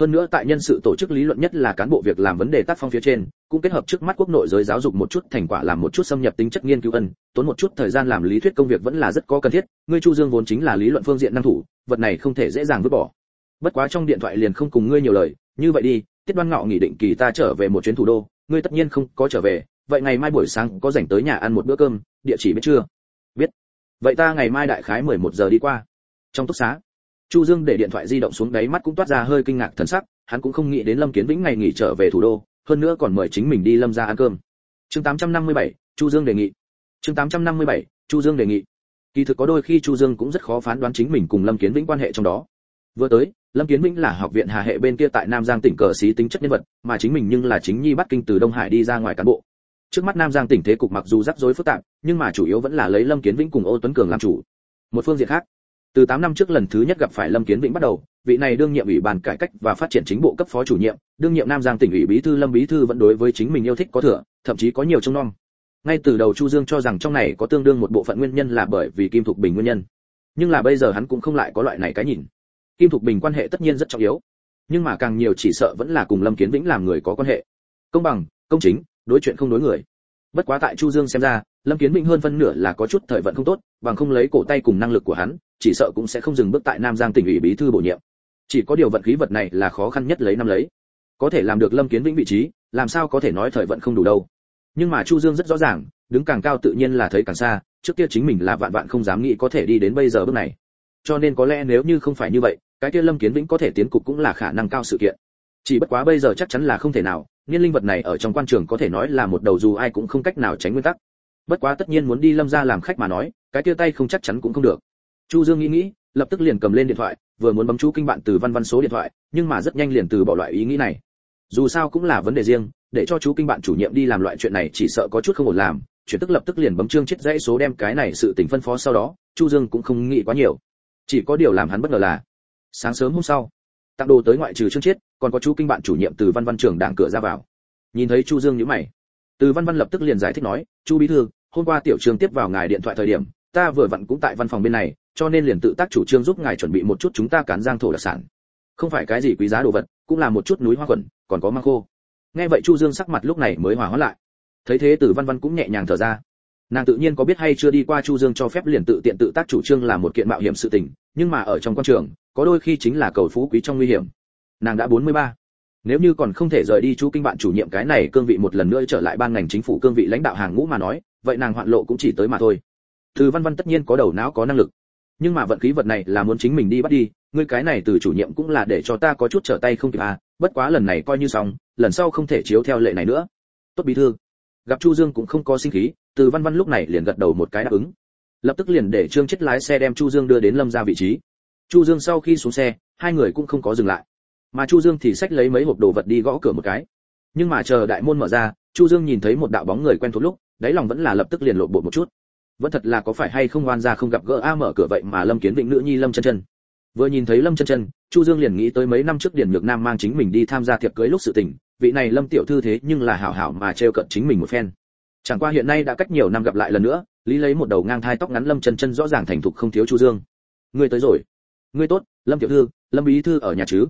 Hơn nữa tại nhân sự tổ chức lý luận nhất là cán bộ việc làm vấn đề tác phong phía trên, cũng kết hợp trước mắt quốc nội giới giáo dục một chút thành quả làm một chút xâm nhập tính chất nghiên cứu ân, tốn một chút thời gian làm lý thuyết công việc vẫn là rất có cần thiết, ngươi chu dương vốn chính là lý luận phương diện năng thủ, vật này không thể dễ dàng vứt bỏ. Bất quá trong điện thoại liền không cùng ngươi nhiều lời, như vậy đi, tiết đoan ngọ nghỉ định kỳ ta trở về một chuyến thủ đô, ngươi tất nhiên không có trở về vậy ngày mai buổi sáng có rảnh tới nhà ăn một bữa cơm địa chỉ biết chưa? Biết. Vậy ta ngày mai đại khái 11 giờ đi qua. Trong túc xá chu dương để điện thoại di động xuống đáy mắt cũng toát ra hơi kinh ngạc thần sắc hắn cũng không nghĩ đến lâm kiến vĩnh ngày nghỉ trở về thủ đô hơn nữa còn mời chính mình đi lâm ra ăn cơm. Chương 857, chu dương đề nghị. Chương 857, chu dương đề nghị. Kỳ thực có đôi khi chu dương cũng rất khó phán đoán chính mình cùng lâm kiến vĩnh quan hệ trong đó. Vừa tới lâm kiến vĩnh là học viện hà hệ bên kia tại nam giang tỉnh cờ xí tính chất nhân vật mà chính mình nhưng là chính nhi bắt kinh từ đông hải đi ra ngoài cán bộ trước mắt nam giang tỉnh thế cục mặc dù rắc rối phức tạp, nhưng mà chủ yếu vẫn là lấy lâm kiến vĩnh cùng ô tuấn cường làm chủ. Một phương diện khác, từ 8 năm trước lần thứ nhất gặp phải lâm kiến vĩnh bắt đầu, vị này đương nhiệm ủy ban cải cách và phát triển chính bộ cấp phó chủ nhiệm, đương nhiệm nam giang tỉnh ủy bí thư lâm bí thư vẫn đối với chính mình yêu thích có thừa, thậm chí có nhiều trông nom. Ngay từ đầu chu dương cho rằng trong này có tương đương một bộ phận nguyên nhân là bởi vì kim thục bình nguyên nhân. Nhưng là bây giờ hắn cũng không lại có loại này cái nhìn. Kim thục bình quan hệ tất nhiên rất trọng yếu, nhưng mà càng nhiều chỉ sợ vẫn là cùng lâm kiến vĩnh làm người có quan hệ. Công bằng, công chính đối chuyện không đối người. Bất quá tại chu dương xem ra, lâm kiến minh hơn phân nửa là có chút thời vận không tốt, bằng không lấy cổ tay cùng năng lực của hắn, chỉ sợ cũng sẽ không dừng bước tại nam giang tỉnh ủy bí thư bổ nhiệm. Chỉ có điều vận khí vật này là khó khăn nhất lấy năm lấy. Có thể làm được lâm kiến vĩnh vị trí, làm sao có thể nói thời vận không đủ đâu. Nhưng mà chu dương rất rõ ràng, đứng càng cao tự nhiên là thấy càng xa, trước kia chính mình là vạn vạn không dám nghĩ có thể đi đến bây giờ bước này. Cho nên có lẽ nếu như không phải như vậy, cái kia lâm kiến vĩnh có thể tiến cục cũng là khả năng cao sự kiện. Chỉ bất quá bây giờ chắc chắn là không thể nào niên linh vật này ở trong quan trường có thể nói là một đầu dù ai cũng không cách nào tránh nguyên tắc. Bất quá tất nhiên muốn đi lâm gia làm khách mà nói, cái kia tay không chắc chắn cũng không được. Chu dương nghĩ nghĩ, lập tức liền cầm lên điện thoại, vừa muốn bấm chú kinh bạn từ văn văn số điện thoại, nhưng mà rất nhanh liền từ bỏ loại ý nghĩ này. Dù sao cũng là vấn đề riêng, để cho chú kinh bạn chủ nhiệm đi làm loại chuyện này chỉ sợ có chút không ổn làm, chuyển tức lập tức liền bấm chương chết dãy số đem cái này sự tình phân phó sau đó, chu dương cũng không nghĩ quá nhiều. Chỉ có điều làm hắn bất ngờ là, sáng sớm hôm sau, tặng đồ tới ngoại trừ chương chết còn có chú kinh bạn chủ nhiệm từ văn văn trường đảng cửa ra vào. Nhìn thấy chu dương nhíu mày, từ văn văn lập tức liền giải thích nói, chu bí thư, hôm qua tiểu trường tiếp vào ngài điện thoại thời điểm, ta vừa vặn cũng tại văn phòng bên này, cho nên liền tự tác chủ trương giúp ngài chuẩn bị một chút chúng ta cán giang thổ đặc sản. Không phải cái gì quý giá đồ vật, cũng là một chút núi hoa quần, còn có mang khô. Nghe vậy chu dương sắc mặt lúc này mới hòa hóa lại. Thấy thế từ văn văn cũng nhẹ nhàng thở ra. Nàng tự nhiên có biết hay chưa đi qua chu dương cho phép liền tự tiện tự tác chủ trương là một kiện mạo hiểm sự tình, nhưng mà ở trong quan trường, có đôi khi chính là cầu phú quý trong nguy hiểm nàng đã 43. nếu như còn không thể rời đi chú kinh bạn chủ nhiệm cái này cương vị một lần nữa trở lại ban ngành chính phủ cương vị lãnh đạo hàng ngũ mà nói, vậy nàng hoạn lộ cũng chỉ tới mà thôi. Từ văn văn tất nhiên có đầu não có năng lực. Nhưng mà vận khí vật này là muốn chính mình đi bắt đi, ngươi cái này từ chủ nhiệm cũng là để cho ta có chút trở tay không kịp à bất quá lần này coi như xong, lần sau không thể chiếu theo lệ này nữa. Tốt bí thư. Gặp chu dương cũng không có sinh khí, từ văn văn lúc này liền gật đầu một cái đáp ứng. Lập tức liền để trương chết lái xe đem chu dương đưa đến lâm ra vị trí. Chu dương sau khi xuống xe, hai người cũng không có dừng lại mà chu dương thì xách lấy mấy hộp đồ vật đi gõ cửa một cái. Nhưng mà chờ đại môn mở ra, chu dương nhìn thấy một đạo bóng người quen thuộc lúc, đáy lòng vẫn là lập tức liền lộ bộ một chút. Vẫn thật là có phải hay không oan ra không gặp gỡ a mở cửa vậy mà lâm kiến vịnh nữ nhi lâm chân chân. Vừa nhìn thấy lâm chân chân, chu dương liền nghĩ tới mấy năm trước điển nhược nam mang chính mình đi tham gia tiệc cưới lúc sự tình, vị này lâm tiểu thư thế nhưng là hảo hảo mà trêu cận chính mình một phen. Chẳng qua hiện nay đã cách nhiều năm gặp lại lần nữa, lý lấy một đầu ngang thai tóc ngắn lâm chân chân rõ ràng thành thục không thiếu chu dương. Ngươi tới rồi. Ngươi tốt, lâm tiểu thư, lâm bí thư ở nhà chứ?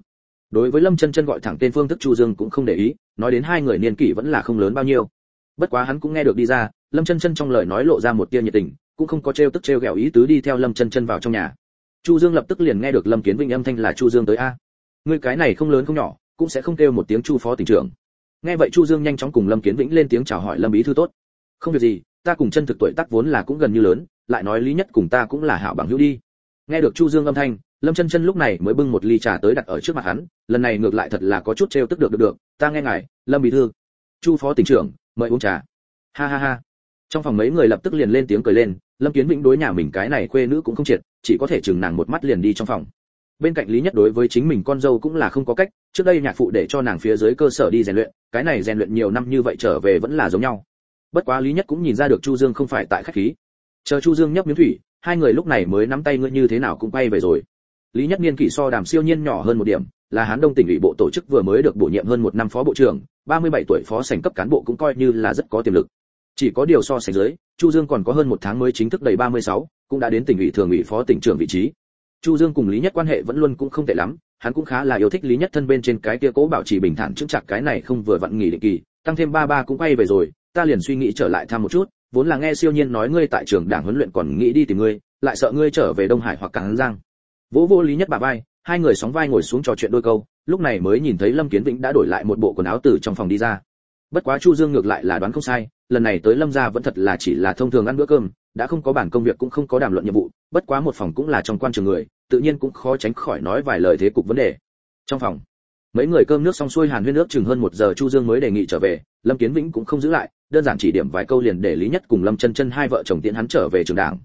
Đối với lâm chân chân gọi thẳng tên phương thức chu dương cũng không để ý, nói đến hai người niên kỷ vẫn là không lớn bao nhiêu. Bất quá hắn cũng nghe được đi ra, lâm chân chân trong lời nói lộ ra một tia nhiệt tình, cũng không có trêu tức trêu ghẹo ý tứ đi theo lâm chân chân vào trong nhà. Chu dương lập tức liền nghe được lâm kiến vinh âm thanh là chu dương tới a. Ngươi cái này không lớn không nhỏ, cũng sẽ không kêu một tiếng chu phó tỉnh trưởng. Nghe vậy chu dương nhanh chóng cùng lâm kiến vĩnh lên tiếng chào hỏi lâm bí thư tốt. Không việc gì, ta cùng chân thực tuổi tác vốn là cũng gần như lớn, lại nói lý nhất cùng ta cũng là hảo bằng hữu đi. Nghe được chu dương âm thanh lâm chân chân lúc này mới bưng một ly trà tới đặt ở trước mặt hắn, lần này ngược lại thật là có chút trêu tức được được được. Ta nghe ngài, lâm bí thư, chu phó tỉnh trưởng, mời uống trà. Ha ha ha. Trong phòng mấy người lập tức liền lên tiếng cười lên, lâm kiến vĩnh đối nhà mình cái này khuê nữ cũng không triệt, chỉ có thể chừng nàng một mắt liền đi trong phòng. Bên cạnh lý nhất đối với chính mình con dâu cũng là không có cách, trước đây nhạc phụ để cho nàng phía dưới cơ sở đi rèn luyện, cái này rèn luyện nhiều năm như vậy trở về vẫn là giống nhau. Bất quá lý nhất cũng nhìn ra được chu dương không phải tại khách khí. Chờ chu dương nhấp miếng thủy, hai người lúc này mới nắm tay ngươi như thế nào cũng quay về rồi lý nhất niên kỷ so đàm siêu nhiên nhỏ hơn một điểm là hán đông tỉnh ủy bộ tổ chức vừa mới được bổ nhiệm hơn một năm phó bộ trưởng 37 tuổi phó sành cấp cán bộ cũng coi như là rất có tiềm lực. Chỉ có điều so sánh dưới chu dương còn có hơn một tháng mới chính thức đầy 36, cũng đã đến tỉnh ủy thường ủy phó tỉnh trưởng vị trí. Chu dương cùng lý nhất quan hệ vẫn luôn cũng không tệ lắm hắn cũng khá là yêu thích lý nhất thân bên trên cái kia cố bảo trì bình thản chững chặt cái này không vừa vặn nghỉ định kỳ tăng thêm ba ba cũng quay về rồi ta liền suy nghĩ trở lại thăm một chút vốn là nghe siêu nhiên nói ngươi tại trường đảng huấn luyện còn nghĩ đi tìm ngươi lại sợ ngươi trở về đông hải hoặc cảng giang vỗ vô lý nhất bà vai, hai người sóng vai ngồi xuống trò chuyện đôi câu, lúc này mới nhìn thấy lâm kiến vĩnh đã đổi lại một bộ quần áo từ trong phòng đi ra. Bất quá chu dương ngược lại là đoán không sai, lần này tới lâm gia vẫn thật là chỉ là thông thường ăn bữa cơm, đã không có bản công việc cũng không có đàm luận nhiệm vụ, bất quá một phòng cũng là trong quan trường người, tự nhiên cũng khó tránh khỏi nói vài lời thế cục vấn đề. Trong phòng, mấy người cơm nước xong xuôi hàn huyên nước chừng hơn một giờ chu dương mới đề nghị trở về, lâm kiến vĩnh cũng không giữ lại, đơn giản chỉ điểm vài câu liền để lý nhất cùng lâm chân chân hai vợ chồng tiễn hắn trở về trường đảng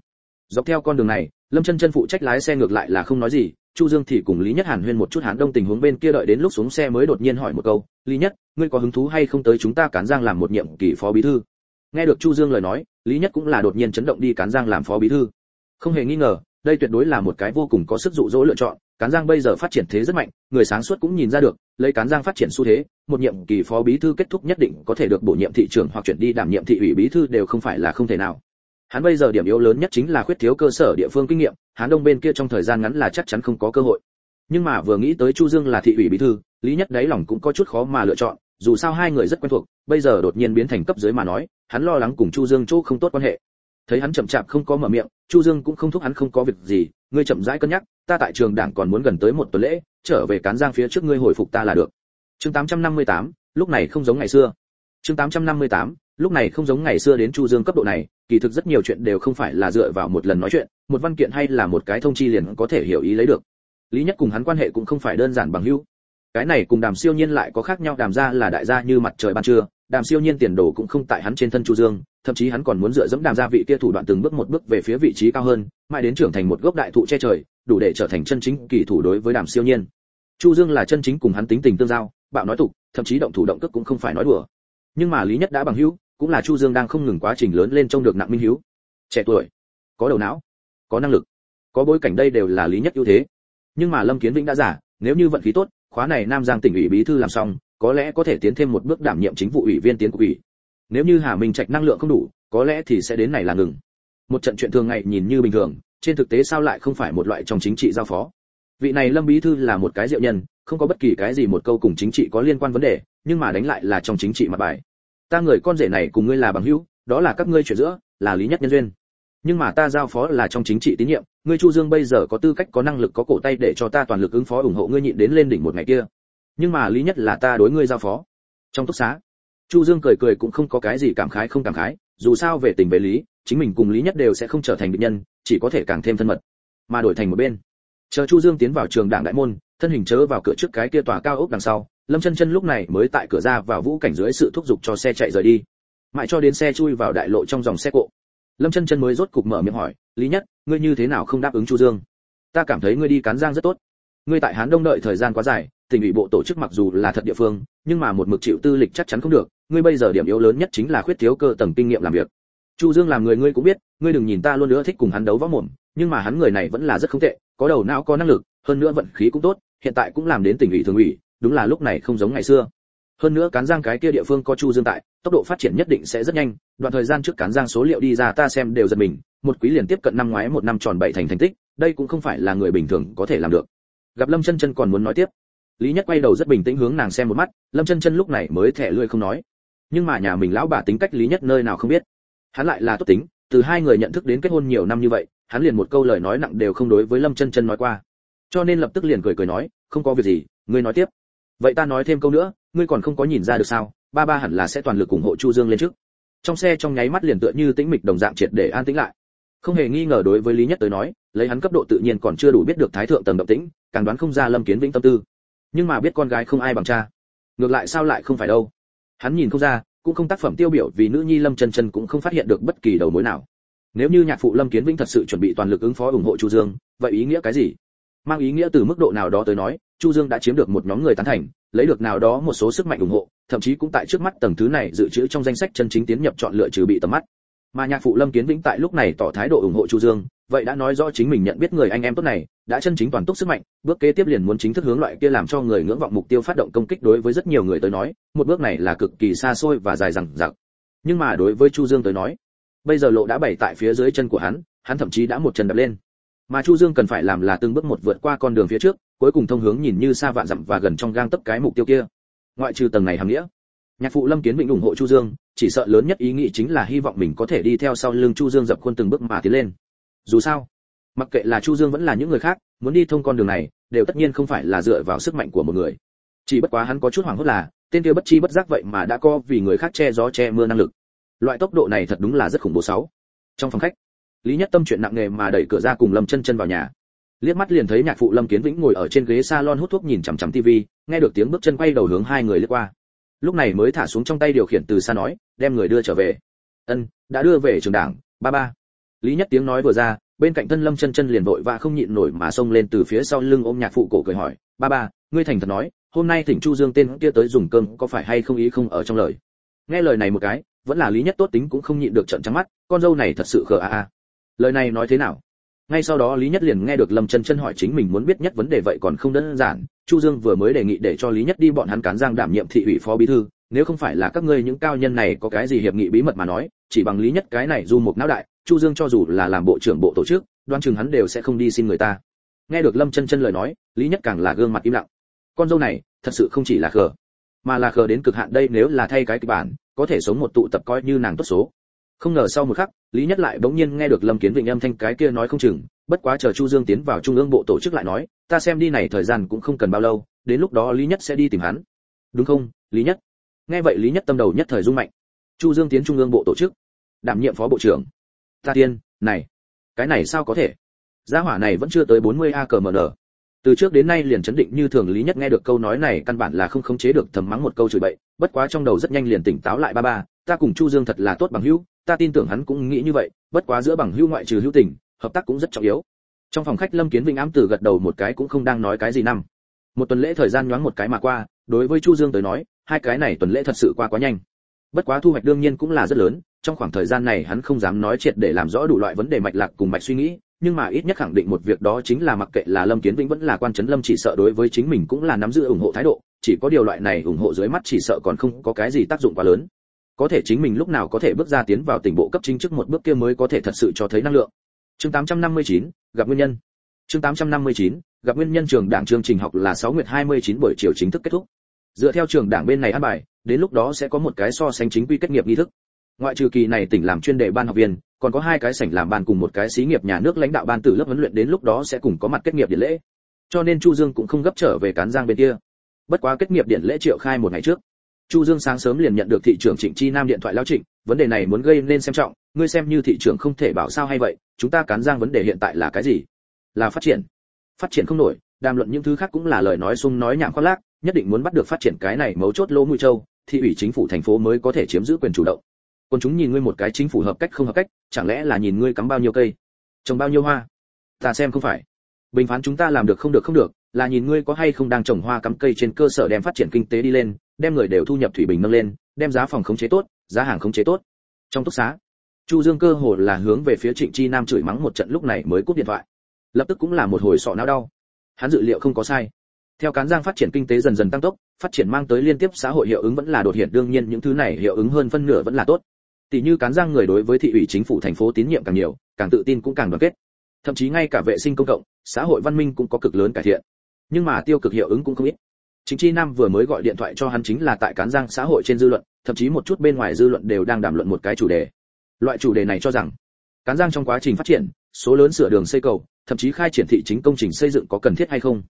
dọc theo con đường này, lâm chân chân phụ trách lái xe ngược lại là không nói gì, chu dương thì cùng lý nhất hàn huyên một chút hàn đông tình huống bên kia đợi đến lúc xuống xe mới đột nhiên hỏi một câu, lý nhất, ngươi có hứng thú hay không tới chúng ta cán giang làm một nhiệm kỳ phó bí thư? Nghe được chu dương lời nói, lý nhất cũng là đột nhiên chấn động đi cán giang làm phó bí thư. Không hề nghi ngờ, đây tuyệt đối là một cái vô cùng có sức dụ dỗ lựa chọn, cán giang bây giờ phát triển thế rất mạnh, người sáng suốt cũng nhìn ra được, lấy cán giang phát triển xu thế, một nhiệm kỳ phó bí thư kết thúc nhất định có thể được bổ nhiệm thị trưởng hoặc chuyển đi đảm nhiệm thị ủy bí thư đều không phải là không thể nào hắn bây giờ điểm yếu lớn nhất chính là khuyết thiếu cơ sở địa phương kinh nghiệm hắn đông bên kia trong thời gian ngắn là chắc chắn không có cơ hội. Nhưng mà vừa nghĩ tới chu dương là thị ủy bí thư lý nhất đáy lòng cũng có chút khó mà lựa chọn dù sao hai người rất quen thuộc bây giờ đột nhiên biến thành cấp dưới mà nói hắn lo lắng cùng chu dương chỗ không tốt quan hệ. Thấy hắn chậm chạp không có mở miệng chu dương cũng không thúc hắn không có việc gì ngươi chậm rãi cân nhắc ta tại trường đảng còn muốn gần tới một tuần lễ trở về cán giang phía trước ngươi hồi phục ta là được. Chương 858, lúc này không giống ngày xưa. Chương 858, lúc này không giống ngày xưa đến chu dương cấp độ này kỳ thực rất nhiều chuyện đều không phải là dựa vào một lần nói chuyện, một văn kiện hay là một cái thông chi liền có thể hiểu ý lấy được. Lý nhất cùng hắn quan hệ cũng không phải đơn giản bằng hữu. Cái này cùng đàm siêu nhiên lại có khác nhau, đàm gia là đại gia như mặt trời ban trưa, đàm siêu nhiên tiền đồ cũng không tại hắn trên thân chu dương, thậm chí hắn còn muốn dựa dẫm đàm gia vị kia thủ đoạn từng bước một bước về phía vị trí cao hơn, mãi đến trưởng thành một gốc đại thụ che trời, đủ để trở thành chân chính kỳ thủ đối với đàm siêu nhiên. Chu dương là chân chính cùng hắn tính tình tương giao, bạo nói tục, thậm chí động thủ động cước cũng không phải nói đùa. Nhưng mà lý nhất đã bằng hữu cũng là chu dương đang không ngừng quá trình lớn lên trông được nặng minh hiếu. Trẻ tuổi, có đầu não, có năng lực, có bối cảnh đây đều là lý nhất ưu thế. Nhưng mà lâm kiến vĩnh đã giả, nếu như vận khí tốt, khóa này nam giang tỉnh ủy bí thư làm xong, có lẽ có thể tiến thêm một bước đảm nhiệm chính vụ ủy viên tiến cục ủy. Nếu như hà minh trạch năng lượng không đủ, có lẽ thì sẽ đến này là ngừng. Một trận chuyện thường ngày nhìn như bình thường, trên thực tế sao lại không phải một loại trong chính trị giao phó? Vị này lâm bí thư là một cái diệu nhân, không có bất kỳ cái gì một câu cùng chính trị có liên quan vấn đề, nhưng mà đánh lại là trong chính trị mặt bài ta người con rể này cùng ngươi là bằng hữu, đó là các ngươi chuyện giữa, là lý nhất nhân duyên. Nhưng mà ta giao phó là trong chính trị tín nhiệm, ngươi chu dương bây giờ có tư cách, có năng lực, có cổ tay để cho ta toàn lực ứng phó, ủng hộ ngươi nhịn đến lên đỉnh một ngày kia. Nhưng mà lý nhất là ta đối ngươi giao phó. Trong túc xá, chu dương cười cười cũng không có cái gì cảm khái không cảm khái, dù sao về tình về lý, chính mình cùng lý nhất đều sẽ không trở thành địch nhân, chỉ có thể càng thêm thân mật, mà đổi thành một bên. Chờ chu dương tiến vào trường đảng đại môn, thân hình chớ vào cửa trước cái kia tòa cao ốc đằng sau lâm chân chân lúc này mới tại cửa ra vào vũ cảnh dưới sự thúc giục cho xe chạy rời đi. Mãi cho đến xe chui vào đại lộ trong dòng xe cộ, lâm chân chân mới rốt cục mở miệng hỏi, lý nhất, ngươi như thế nào không đáp ứng chu dương? Ta cảm thấy ngươi đi cán giang rất tốt. Ngươi tại hán đông đợi thời gian quá dài, tỉnh ủy bộ tổ chức mặc dù là thật địa phương, nhưng mà một mực chịu tư lịch chắc chắn không được, ngươi bây giờ điểm yếu lớn nhất chính là khuyết thiếu cơ tầng kinh nghiệm làm việc. Chu dương làm người ngươi cũng biết, ngươi đừng nhìn ta luôn nữa thích cùng hắn đấu võ mồm, nhưng mà hắn người này vẫn là rất không tệ, có đầu não, có năng lực, hơn nữa vận khí cũng tốt, hiện tại cũng làm đến tỉnh ủy thường ủy đúng là lúc này không giống ngày xưa. Hơn nữa cán giang cái kia địa phương có chu dương tại, tốc độ phát triển nhất định sẽ rất nhanh, đoạn thời gian trước cán giang số liệu đi ra ta xem đều giật mình, một quý liền tiếp cận năm ngoái một năm tròn bảy thành thành tích, đây cũng không phải là người bình thường có thể làm được. Gặp lâm chân chân còn muốn nói tiếp. Lý nhất quay đầu rất bình tĩnh hướng nàng xem một mắt, lâm chân chân lúc này mới thẻ lưỡi không nói. Nhưng mà nhà mình lão bà tính cách lý nhất nơi nào không biết. Hắn lại là tốt tính, từ hai người nhận thức đến kết hôn nhiều năm như vậy, hắn liền một câu lời nói nặng đều không đối với lâm chân chân nói qua. Cho nên lập tức liền cười cười nói, không có việc gì, ngươi nói tiếp vậy ta nói thêm câu nữa, ngươi còn không có nhìn ra được sao, ba ba hẳn là sẽ toàn lực ủng hộ chu dương lên trước. Trong xe trong nháy mắt liền tựa như tĩnh mịch đồng dạng triệt để an tĩnh lại. Không hề nghi ngờ đối với lý nhất tới nói, lấy hắn cấp độ tự nhiên còn chưa đủ biết được thái thượng tầng động tĩnh, càng đoán không ra lâm kiến vĩnh tâm tư. Nhưng mà biết con gái không ai bằng cha. Ngược lại sao lại không phải đâu? Hắn nhìn không ra, cũng không tác phẩm tiêu biểu vì nữ nhi lâm chân chân cũng không phát hiện được bất kỳ đầu mối nào. Nếu như nhạc phụ lâm kiến vĩnh thật sự chuẩn bị toàn lực ứng phó ủng hộ chu dương, vậy ý nghĩa cái gì? Mang ý nghĩa từ mức độ nào đó tới nói chu dương đã chiếm được một nhóm người tán thành, lấy được nào đó một số sức mạnh ủng hộ, thậm chí cũng tại trước mắt tầng thứ này dự trữ trong danh sách chân chính tiến nhập chọn lựa trừ bị tầm mắt. Mà nhạc phụ lâm kiến vĩnh tại lúc này tỏ thái độ ủng hộ chu dương, vậy đã nói rõ chính mình nhận biết người anh em tốt này, đã chân chính toàn túc sức mạnh, bước kế tiếp liền muốn chính thức hướng loại kia làm cho người ngưỡng vọng mục tiêu phát động công kích đối với rất nhiều người tới nói, một bước này là cực kỳ xa xôi và dài dằng dặc. Nhưng mà đối với chu dương tới nói, bây giờ lộ đã bày tại phía dưới chân của hắn hắn thậm chí đã một chân đập lên. Mà chu dương cần phải làm là từng bước một vượt qua con đường phía trước cuối cùng thông hướng nhìn như xa vạn dặm và gần trong gang tấc cái mục tiêu kia. Ngoại trừ tầng này hàm nghĩa, nhạc phụ lâm kiến vĩnh ủng hộ chu dương, chỉ sợ lớn nhất ý nghĩ chính là hy vọng mình có thể đi theo sau lưng chu dương dập khuôn từng bước mà tiến lên. Dù sao, mặc kệ là chu dương vẫn là những người khác, muốn đi thông con đường này, đều tất nhiên không phải là dựa vào sức mạnh của một người. Chỉ bất quá hắn có chút hoảng hốt là, tên kia bất chi bất giác vậy mà đã co vì người khác che gió che mưa năng lực. Loại tốc độ này thật đúng là rất khủng bố sáu. Trong phòng khách, lý nhất tâm chuyện nặng nề mà đẩy cửa ra cùng lâm chân chân vào nhà liếc mắt liền thấy nhạc phụ lâm kiến vĩnh ngồi ở trên ghế salon hút thuốc nhìn chằm chằm tivi nghe được tiếng bước chân quay đầu hướng hai người lướt qua. Lúc này mới thả xuống trong tay điều khiển từ xa nói, đem người đưa trở về. Ân, đã đưa về trường đảng, ba ba. Lý nhất tiếng nói vừa ra, bên cạnh thân lâm chân chân liền vội và không nhịn nổi mà xông lên từ phía sau lưng ôm nhạc phụ cổ cười hỏi, ba ba, ngươi thành thật nói, hôm nay thỉnh chu dương tên kia tới dùng cơm, có phải hay không ý không ở trong lời? Nghe lời này một cái, vẫn là lý nhất tốt tính cũng không nhịn được trận trắng mắt, con dâu này thật sự khờ a a. Lời này nói thế nào? Ngay sau đó lý nhất liền nghe được lâm chân chân hỏi chính mình muốn biết nhất vấn đề vậy còn không đơn giản, chu dương vừa mới đề nghị để cho lý nhất đi bọn hắn cán giang đảm nhiệm thị ủy phó bí thư, nếu không phải là các ngươi những cao nhân này có cái gì hiệp nghị bí mật mà nói, chỉ bằng lý nhất cái này du một não đại, chu dương cho dù là làm bộ trưởng bộ tổ chức đoan chừng hắn đều sẽ không đi xin người ta. Nghe được lâm chân chân lời nói, lý nhất càng là gương mặt im lặng. Con dâu này, thật sự không chỉ là khờ, mà là khờ đến cực hạn đây nếu là thay cái kịch bản, có thể sống một tụ tập coi như nàng tốt số không ngờ sau một khắc, lý nhất lại bỗng nhiên nghe được lâm kiến vịnh âm thanh cái kia nói không chừng, bất quá chờ chu dương tiến vào trung ương bộ tổ chức lại nói, ta xem đi này thời gian cũng không cần bao lâu, đến lúc đó lý nhất sẽ đi tìm hắn. Đúng không, lý nhất? Nghe vậy lý nhất tâm đầu nhất thời rung mạnh. Chu dương tiến trung ương bộ tổ chức, đảm nhiệm phó bộ trưởng. Ta tiên, này, cái này sao có thể? Gia hỏa này vẫn chưa tới 40 a cờ mờ nở từ trước đến nay liền chấn định như thường lý nhất nghe được câu nói này căn bản là không khống chế được thầm mắng một câu chửi bậy, bất quá trong đầu rất nhanh liền tỉnh táo lại ba ba, ta cùng chu dương thật là tốt bằng hữu ta tin tưởng hắn cũng nghĩ như vậy, bất quá giữa bằng hữu ngoại trừ hữu tình, hợp tác cũng rất trọng yếu. Trong phòng khách lâm kiến vinh ám tử gật đầu một cái cũng không đang nói cái gì năm. Một tuần lễ thời gian nhoáng một cái mà qua, đối với chu dương tới nói, hai cái này tuần lễ thật sự qua quá nhanh. Bất quá thu hoạch đương nhiên cũng là rất lớn, trong khoảng thời gian này hắn không dám nói triệt để làm rõ đủ loại vấn đề mạch lạc cùng mạch suy nghĩ, nhưng mà ít nhất khẳng định một việc đó chính là mặc kệ là lâm kiến vĩnh vẫn là quan trấn lâm chỉ sợ đối với chính mình cũng là nắm giữ ủng hộ thái độ, chỉ có điều loại này ủng hộ dưới mắt chỉ sợ còn không có cái gì tác dụng quá lớn có thể chính mình lúc nào có thể bước ra tiến vào tỉnh bộ cấp chính trước một bước kia mới có thể thật sự cho thấy năng lượng. Chương 859, gặp nguyên nhân. Chương 859, gặp nguyên nhân trường đảng chương trình học là 6 nguyệt 29 buổi chiều chính thức kết thúc. Dựa theo trường đảng bên này ăn bài đến lúc đó sẽ có một cái so sánh chính quy kết nghiệp nghi thức. Ngoại trừ kỳ này tỉnh làm chuyên đề ban học viên còn có hai cái sảnh làm ban cùng một cái xí nghiệp nhà nước lãnh đạo ban tử lớp huấn luyện đến lúc đó sẽ cùng có mặt kết nghiệp điện lễ. Cho nên chu dương cũng không gấp trở về cán giang bên kia. Bất quá kết nghiệp điện lễ triệu khai một ngày trước chu dương sáng sớm liền nhận được thị trưởng trịnh chi nam điện thoại lao trịnh, vấn đề này muốn gây nên xem trọng, ngươi xem như thị trưởng không thể bảo sao hay vậy, chúng ta cán giang vấn đề hiện tại là cái gì? Là phát triển. Phát triển không nổi, đàm luận những thứ khác cũng là lời nói sung nói nhảm khoác lác, nhất định muốn bắt được phát triển cái này mấu chốt lỗ mũi châu thị ủy chính phủ thành phố mới có thể chiếm giữ quyền chủ động. Còn chúng nhìn ngươi một cái chính phủ hợp cách không hợp cách, chẳng lẽ là nhìn ngươi cắm bao nhiêu cây? Trồng bao nhiêu hoa? Ta xem không phải. Bình phán chúng ta làm được không được không được, là nhìn ngươi có hay không đang trồng hoa cắm cây trên cơ sở đem phát triển kinh tế đi lên đem người đều thu nhập thủy bình nâng lên, đem giá phòng khống chế tốt, giá hàng khống chế tốt. Trong túc xá, chu dương cơ hồ là hướng về phía trịnh chi nam chửi mắng một trận lúc này mới cúp điện thoại. Lập tức cũng là một hồi sọ não đau. Hắn dự liệu không có sai. Theo cán giang phát triển kinh tế dần dần tăng tốc, phát triển mang tới liên tiếp xã hội hiệu ứng vẫn là đột hiện, đương nhiên những thứ này hiệu ứng hơn phân nửa vẫn là tốt. Tỷ như cán giang người đối với thị ủy chính phủ thành phố tín nhiệm càng nhiều, càng tự tin cũng càng đoàn kết. Thậm chí ngay cả vệ sinh công cộng, xã hội văn minh cũng có cực lớn cải thiện. Nhưng mà tiêu cực hiệu ứng cũng không ít chính chi nam vừa mới gọi điện thoại cho hắn chính là tại cán giang xã hội trên dư luận, thậm chí một chút bên ngoài dư luận đều đang đàm luận một cái chủ đề. Loại chủ đề này cho rằng, cán giang trong quá trình phát triển, số lớn sửa đường xây cầu, thậm chí khai triển thị chính công trình xây dựng có cần thiết hay không?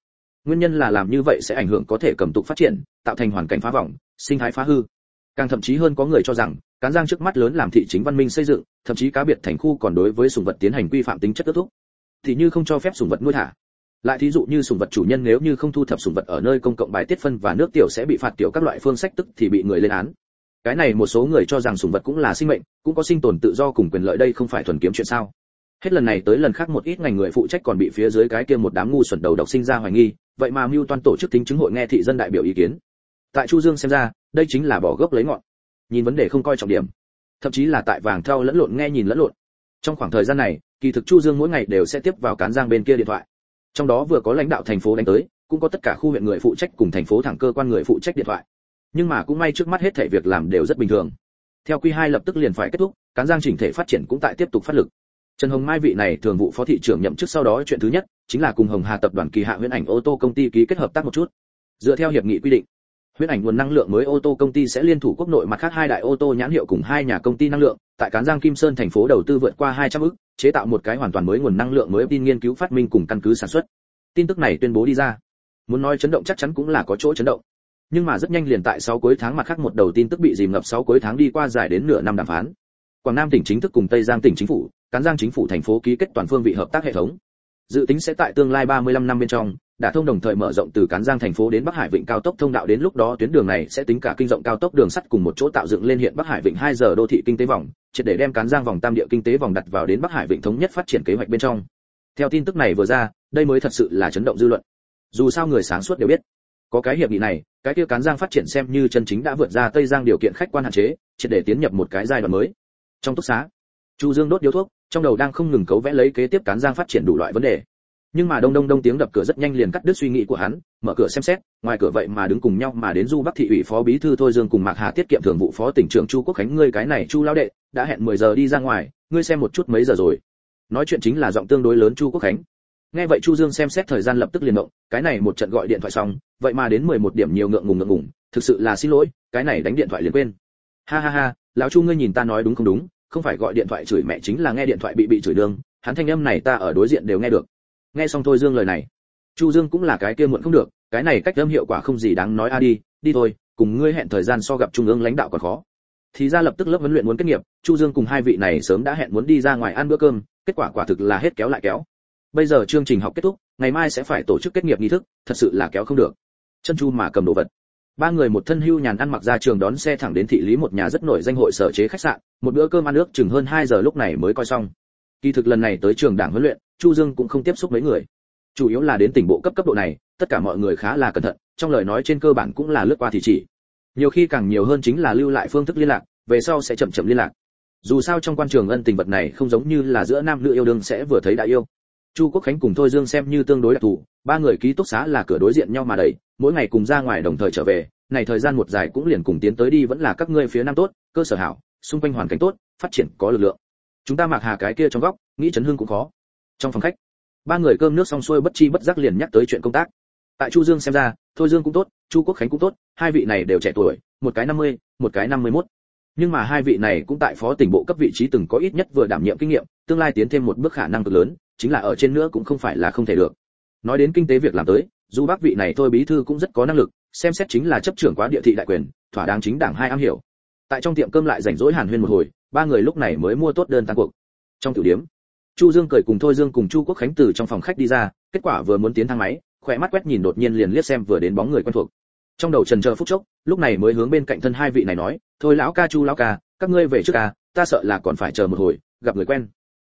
Nguyên nhân là làm như vậy sẽ ảnh hưởng có thể cầm tục phát triển, tạo thành hoàn cảnh phá vọng, sinh thái phá hư. Càng thậm chí hơn có người cho rằng, cán giang trước mắt lớn làm thị chính văn minh xây dựng, thậm chí cá biệt thành khu còn đối với sùng vật tiến hành quy phạm tính chất kết thúc. Thì như không cho phép sùng vật nuôi thả lại thí dụ như sùng vật chủ nhân nếu như không thu thập sùng vật ở nơi công cộng bài tiết phân và nước tiểu sẽ bị phạt tiểu các loại phương sách tức thì bị người lên án. Cái này một số người cho rằng sùng vật cũng là sinh mệnh, cũng có sinh tồn tự do cùng quyền lợi đây không phải thuần kiếm chuyện sao? Hết lần này tới lần khác một ít ngành người phụ trách còn bị phía dưới cái kia một đám ngu xuẩn đầu độc sinh ra hoài nghi, vậy mà mưu toan tổ chức tính chứng hội nghe thị dân đại biểu ý kiến. Tại chu dương xem ra, đây chính là bỏ gốc lấy ngọn. Nhìn vấn đề không coi trọng điểm, thậm chí là tại vàng thao lẫn lộn nghe nhìn lẫn lộn. Trong khoảng thời gian này, kỳ thực chu dương mỗi ngày đều sẽ tiếp vào cán giang bên kia điện thoại trong đó vừa có lãnh đạo thành phố đánh tới cũng có tất cả khu huyện người phụ trách cùng thành phố thẳng cơ quan người phụ trách điện thoại. Nhưng mà cũng may trước mắt hết thể việc làm đều rất bình thường. Theo quy 2 lập tức liền phải kết thúc cán giang chỉnh thể phát triển cũng tại tiếp tục phát lực. Trần Hồng Mai vị này thường vụ phó thị trưởng nhậm chức sau đó chuyện thứ nhất chính là cùng Hồng Hà tập đoàn kỳ hạ huyễn ảnh ô tô công ty ký kết hợp tác một chút. Dựa theo hiệp nghị quy định, huyễn ảnh nguồn năng lượng mới ô tô công ty sẽ liên thủ quốc nội mặt khác hai đại ô tô nhãn hiệu cùng hai nhà công ty năng lượng, tại Cán Giang Kim Sơn thành phố đầu tư vượt qua 200 ức, chế tạo một cái hoàn toàn mới nguồn năng lượng mới tin nghiên cứu phát minh cùng căn cứ sản xuất. Tin tức này tuyên bố đi ra, muốn nói chấn động chắc chắn cũng là có chỗ chấn động. Nhưng mà rất nhanh liền tại 6 cuối tháng mặt khác một đầu tin tức bị dìm ngập 6 cuối tháng đi qua dài đến nửa năm đàm phán. Quảng Nam tỉnh chính thức cùng Tây Giang tỉnh chính phủ, Cán Giang chính phủ thành phố ký kết toàn phương vị hợp tác hệ thống. Dự tính sẽ tại tương lai 35 năm bên trong, đã thông đồng thời mở rộng từ Cán Giang thành phố đến Bắc Hải Vịnh cao tốc thông đạo đến lúc đó tuyến đường này sẽ tính cả kinh rộng cao tốc đường sắt cùng một chỗ tạo dựng lên hiện Bắc Hải Vịnh 2 giờ đô thị kinh tế vòng, triệt để đem Cán Giang vòng tam địa kinh tế vòng đặt vào đến Bắc Hải Vịnh thống nhất phát triển kế hoạch bên trong. Theo tin tức này vừa ra, đây mới thật sự là chấn động dư luận. Dù sao người sáng suốt đều biết, có cái hiệp nghị này, cái kia Cán Giang phát triển xem như chân chính đã vượt ra Tây Giang điều kiện khách quan hạn chế, triệt để tiến nhập một cái giai đoạn mới. Trong túc xá, Chu Dương đốt điếu thuốc, trong đầu đang không ngừng cấu vẽ lấy kế tiếp Cán Giang phát triển đủ loại vấn đề nhưng mà đông đông đông tiếng đập cửa rất nhanh liền cắt đứt suy nghĩ của hắn, mở cửa xem xét, ngoài cửa vậy mà đứng cùng nhau mà đến du bắc thị ủy phó bí thư thôi dương cùng mạc hà tiết kiệm thường vụ phó tỉnh trưởng chu quốc khánh, ngươi cái này chu lao đệ, đã hẹn 10 giờ đi ra ngoài, ngươi xem một chút mấy giờ rồi. Nói chuyện chính là giọng tương đối lớn chu quốc khánh. Nghe vậy chu dương xem xét thời gian lập tức liền động, cái này một trận gọi điện thoại xong, vậy mà đến 11 điểm nhiều ngượng ngùng ngượng ngùng, thực sự là xin lỗi, cái này đánh điện thoại liền quên. Ha ha ha, lão chu ngươi nhìn ta nói đúng không đúng, không phải gọi điện thoại chửi mẹ chính là nghe điện thoại bị bị chửi đường, hắn thanh âm này ta ở đối diện đều nghe được nghe xong thôi dương lời này, chu dương cũng là cái kia muộn không được, cái này cách âm hiệu quả không gì đáng nói a đi đi thôi, cùng ngươi hẹn thời gian so gặp trung ương lãnh đạo còn khó. Thì ra lập tức lớp huấn luyện muốn kết nghiệp, chu dương cùng hai vị này sớm đã hẹn muốn đi ra ngoài ăn bữa cơm, kết quả quả thực là hết kéo lại kéo. Bây giờ chương trình học kết thúc, ngày mai sẽ phải tổ chức kết nghiệp nghi thức, thật sự là kéo không được. Chân chu mà cầm đồ vật. Ba người một thân hưu nhàn ăn mặc ra trường đón xe thẳng đến thị lý một nhà rất nổi danh hội sở chế khách sạn, một bữa cơm ăn nước chừng hơn 2 giờ lúc này mới coi xong kỳ thực lần này tới trường đảng huấn luyện, chu dương cũng không tiếp xúc mấy người. Chủ yếu là đến tỉnh bộ cấp cấp độ này, tất cả mọi người khá là cẩn thận, trong lời nói trên cơ bản cũng là lướt qua thì chỉ. Nhiều khi càng nhiều hơn chính là lưu lại phương thức liên lạc, về sau sẽ chậm chậm liên lạc. Dù sao trong quan trường ân tình vật này không giống như là giữa nam nữ yêu đương sẽ vừa thấy đã yêu. Chu quốc khánh cùng thôi dương xem như tương đối đặc thù, ba người ký túc xá là cửa đối diện nhau mà đầy mỗi ngày cùng ra ngoài đồng thời trở về, này thời gian một dài cũng liền cùng tiến tới đi vẫn là các ngươi phía nam tốt, cơ sở hảo, xung quanh hoàn cảnh tốt, phát triển có lực lượng chúng ta mặc hà cái kia trong góc nghĩ chấn hương cũng khó. Trong phòng khách ba người cơm nước xong xuôi bất chi bất giác liền nhắc tới chuyện công tác. Tại chu dương xem ra thôi dương cũng tốt chu quốc khánh cũng tốt hai vị này đều trẻ tuổi một cái 50, một cái 51. nhưng mà hai vị này cũng tại phó tỉnh bộ cấp vị trí từng có ít nhất vừa đảm nhiệm kinh nghiệm tương lai tiến thêm một bước khả năng cực lớn chính là ở trên nữa cũng không phải là không thể được. Nói đến kinh tế việc làm tới dù bác vị này thôi bí thư cũng rất có năng lực xem xét chính là chấp trưởng quá địa thị đại quyền thỏa đáng chính đảng hai am hiểu. Tại trong tiệm cơm lại rảnh rỗi hàn huyên một hồi ba người lúc này mới mua tốt đơn tăng cuộc. Trong tiểu điểm chu dương cười cùng thôi dương cùng chu quốc khánh từ trong phòng khách đi ra kết quả vừa muốn tiến thang máy khỏe mắt quét nhìn đột nhiên liền liếc xem vừa đến bóng người quen thuộc. Trong đầu trần chờ phút chốc lúc này mới hướng bên cạnh thân hai vị này nói thôi lão ca chu lão ca các ngươi về trước ca ta sợ là còn phải chờ một hồi gặp người quen.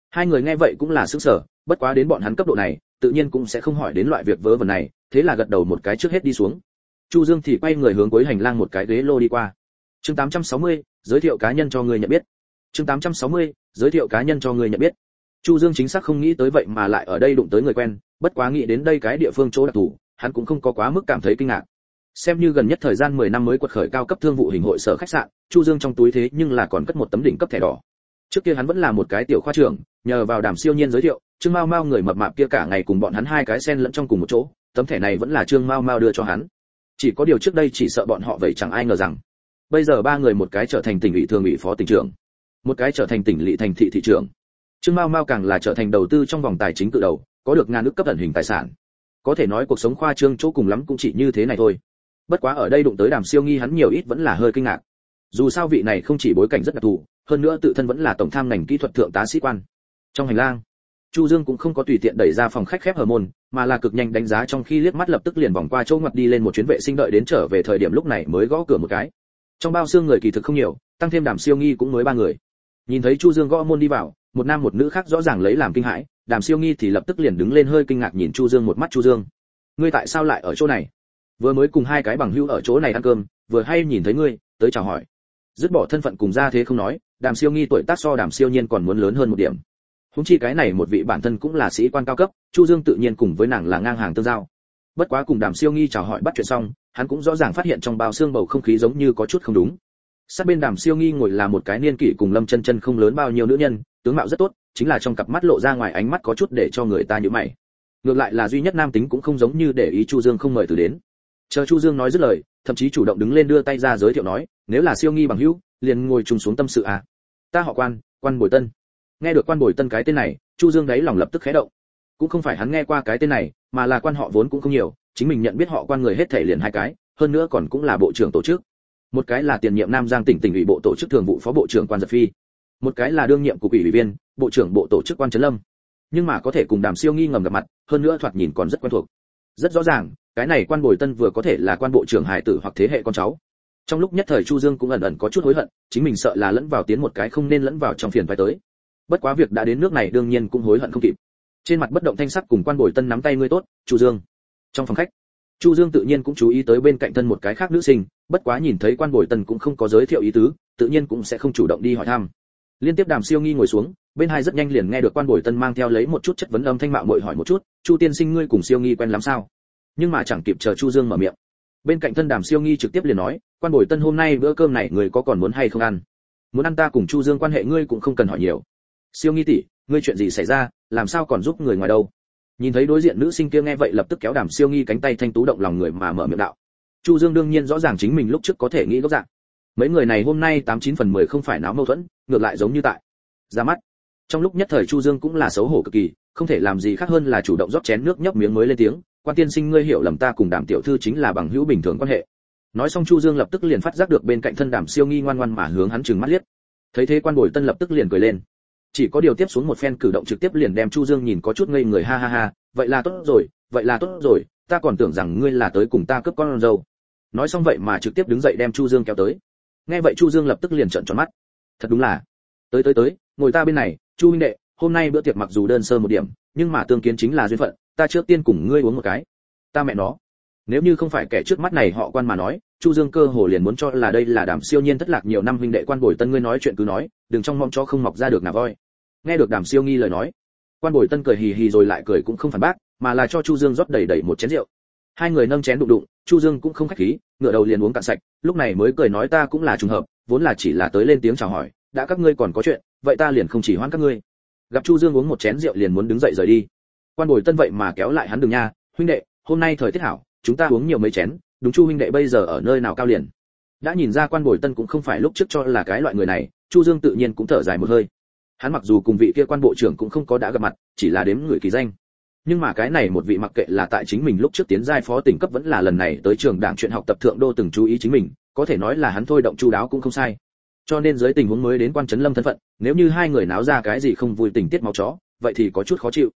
Hai người nghe vậy cũng là sững sờ bất quá đến bọn hắn cấp độ này tự nhiên cũng sẽ không hỏi đến loại việc vớ vẩn này thế là gật đầu một cái trước hết đi xuống. Chu dương thì quay người hướng cuối hành lang một cái ghế lô đi qua. Chương 860, giới thiệu cá nhân cho người nhận biết chương 860, giới thiệu cá nhân cho người nhận biết. Chu dương chính xác không nghĩ tới vậy mà lại ở đây đụng tới người quen bất quá nghĩ đến đây cái địa phương chỗ đặc thù hắn cũng không có quá mức cảm thấy kinh ngạc. Xem như gần nhất thời gian 10 năm mới quật khởi cao cấp thương vụ hình hội sở khách sạn chu dương trong túi thế nhưng là còn cất một tấm đỉnh cấp thẻ đỏ. Trước kia hắn vẫn là một cái tiểu khoa trưởng nhờ vào đàm siêu nhiên giới thiệu trương mao mao người mập mạp kia cả ngày cùng bọn hắn hai cái sen lẫn trong cùng một chỗ tấm thẻ này vẫn là trương mao mao đưa cho hắn. Chỉ có điều trước đây chỉ sợ bọn họ vậy chẳng ai ngờ rằng bây giờ ba người một cái trở thành tỉnh ủy thường ủy phó tỉnh trưởng một cái trở thành tỉnh lỵ thành thị thị trưởng. Trương mao mao càng là trở thành đầu tư trong vòng tài chính cự đầu, có được ngàn ước cấp ẩn hình tài sản. Có thể nói cuộc sống khoa trương chỗ cùng lắm cũng chỉ như thế này thôi. Bất quá ở đây đụng tới đàm siêu nghi hắn nhiều ít vẫn là hơi kinh ngạc. Dù sao vị này không chỉ bối cảnh rất đặc thù, hơn nữa tự thân vẫn là tổng tham ngành kỹ thuật thượng tá sĩ quan. Trong hành lang, chu dương cũng không có tùy tiện đẩy ra phòng khách khép hờ môn, mà là cực nhanh đánh giá trong khi liếc mắt lập tức liền vòng qua chỗ ngoặt đi lên một chuyến vệ sinh đợi đến trở về thời điểm lúc này mới gõ cửa một cái. Trong bao xương người kỳ thực không nhiều, tăng thêm đàm siêu nghi cũng mới ba người nhìn thấy chu dương gõ môn đi vào, một nam một nữ khác rõ ràng lấy làm kinh hãi, đàm siêu nghi thì lập tức liền đứng lên hơi kinh ngạc nhìn chu dương một mắt chu dương. Ngươi tại sao lại ở chỗ này? Vừa mới cùng hai cái bằng hữu ở chỗ này ăn cơm, vừa hay nhìn thấy ngươi, tới chào hỏi. Dứt bỏ thân phận cùng ra thế không nói, đàm siêu nghi tuổi tác so đàm siêu nhiên còn muốn lớn hơn một điểm. Húng chi cái này một vị bản thân cũng là sĩ quan cao cấp, chu dương tự nhiên cùng với nàng là ngang hàng tương giao. Bất quá cùng đàm siêu nghi chào hỏi bắt chuyện xong, hắn cũng rõ ràng phát hiện trong bao xương bầu không khí giống như có chút không đúng sát bên đàm siêu nghi ngồi là một cái niên kỷ cùng lâm chân chân không lớn bao nhiêu nữ nhân, tướng mạo rất tốt, chính là trong cặp mắt lộ ra ngoài ánh mắt có chút để cho người ta nhíu mày. Ngược lại là duy nhất nam tính cũng không giống như để ý chu dương không mời từ đến. Chờ chu dương nói dứt lời, thậm chí chủ động đứng lên đưa tay ra giới thiệu nói, nếu là siêu nghi bằng hữu, liền ngồi trùng xuống tâm sự à? Ta họ quan quan bồi tân. Nghe được quan bồi tân cái tên này, chu dương đấy lòng lập tức khẽ động. Cũng không phải hắn nghe qua cái tên này, mà là quan họ vốn cũng không nhiều, chính mình nhận biết họ quan người hết thể liền hai cái, hơn nữa còn cũng là bộ trưởng tổ chức một cái là tiền nhiệm nam giang tỉnh tỉnh ủy bộ tổ chức thường vụ phó bộ trưởng quan giật phi. Một cái là đương nhiệm cục ủy viên, bộ trưởng bộ tổ chức quan trấn lâm. Nhưng mà có thể cùng đàm siêu nghi ngầm gặp mặt, hơn nữa thoạt nhìn còn rất quen thuộc. Rất rõ ràng, cái này quan bồi tân vừa có thể là quan bộ trưởng hải tử hoặc thế hệ con cháu. Trong lúc nhất thời chu dương cũng ẩn ẩn có chút hối hận, chính mình sợ là lẫn vào tiến một cái không nên lẫn vào trong phiền phải tới. Bất quá việc đã đến nước này đương nhiên cũng hối hận không kịp. Trên mặt bất động thanh sắc cùng quan bồi tân nắm tay ngươi tốt, chu dương. Trong phòng khách chu dương tự nhiên cũng chú ý tới bên cạnh thân một cái khác nữ sinh, bất quá nhìn thấy quan bồi tần cũng không có giới thiệu ý tứ, tự nhiên cũng sẽ không chủ động đi hỏi thăm. Liên tiếp đàm siêu nghi ngồi xuống, bên hai rất nhanh liền nghe được quan bồi tân mang theo lấy một chút chất vấn âm thanh mạo muội hỏi một chút, chu tiên sinh ngươi cùng siêu nghi quen lắm sao? Nhưng mà chẳng kịp chờ chu dương mở miệng. Bên cạnh thân đàm siêu nghi trực tiếp liền nói, quan bồi tân hôm nay bữa cơm này người có còn muốn hay không ăn? Muốn ăn ta cùng chu dương quan hệ ngươi cũng không cần hỏi nhiều. Siêu nghi tỷ, ngươi chuyện gì xảy ra? Làm sao còn giúp người ngoài đâu? Nhìn thấy đối diện nữ sinh kia nghe vậy lập tức kéo đàm siêu nghi cánh tay thanh tú động lòng người mà mở miệng đạo. Chu dương đương nhiên rõ ràng chính mình lúc trước có thể nghĩ gốc dạng. Mấy người này hôm nay tám chín phần mười không phải náo mâu thuẫn, ngược lại giống như tại ra mắt. Trong lúc nhất thời chu dương cũng là xấu hổ cực kỳ, không thể làm gì khác hơn là chủ động rót chén nước nhấp miếng mới lên tiếng, quan tiên sinh, ngươi hiểu lầm ta cùng đàm tiểu thư chính là bằng hữu bình thường quan hệ. Nói xong chu dương lập tức liền phát giác được bên cạnh thân đàm siêu nghi ngoan ngoan mà hướng hắn chừng mắt liếc. Thấy thế quan bồi tân lập tức liền cười lên chỉ có điều tiếp xuống một phen cử động trực tiếp liền đem chu dương nhìn có chút ngây người, ha ha ha, vậy là tốt rồi, vậy là tốt rồi, ta còn tưởng rằng ngươi là tới cùng ta cướp con dâu. Nói xong vậy mà trực tiếp đứng dậy đem chu dương kéo tới. Nghe vậy chu dương lập tức liền trợn tròn mắt. Thật đúng là. Tới tới tới, ngồi ta bên này, chu huynh đệ, hôm nay bữa tiệc mặc dù đơn sơ một điểm, nhưng mà tương kiến chính là duyên phận, ta trước tiên cùng ngươi uống một cái. Ta mẹ nó nếu như không phải kẻ trước mắt này họ quan mà nói, chu dương cơ hồ liền muốn cho là đây là đàm siêu nhiên thất lạc nhiều năm huynh đệ quan bồi tân ngươi nói chuyện cứ nói, đừng trong mong cho không mọc ra được nà voi. Nghe được đàm siêu nghi lời nói, quan bồi tân cười hì hì rồi lại cười cũng không phản bác, mà là cho chu dương rót đầy đầy một chén rượu. Hai người nâng chén đụng đụng, chu dương cũng không khách khí ngựa đầu liền uống cạn sạch, lúc này mới cười nói ta cũng là trùng hợp, vốn là chỉ là tới lên tiếng chào hỏi, đã các ngươi còn có chuyện, vậy ta liền không chỉ hoãn các ngươi. Gặp chu dương uống một chén rượu liền muốn đứng dậy rời đi. Quan bồi tân vậy mà kéo lại hắn đường nha, huynh đệ, hôm nay thời tiết hảo chúng ta uống nhiều mấy chén, đúng chu huynh đệ bây giờ ở nơi nào cao liền. Đã nhìn ra quan bồi tân cũng không phải lúc trước cho là cái loại người này, chu dương tự nhiên cũng thở dài một hơi. Hắn mặc dù cùng vị kia quan bộ trưởng cũng không có đã gặp mặt, chỉ là đếm người kỳ danh. Nhưng mà cái này một vị mặc kệ là tại chính mình lúc trước tiến giai phó tỉnh cấp vẫn là lần này tới trường đảng chuyện học tập thượng đô từng chú ý chính mình, có thể nói là hắn thôi động chu đáo cũng không sai. Cho nên dưới tình huống mới đến quan trấn lâm thân phận, nếu như hai người náo ra cái gì không vui tình tiết máu chó, vậy thì có chút khó chịu.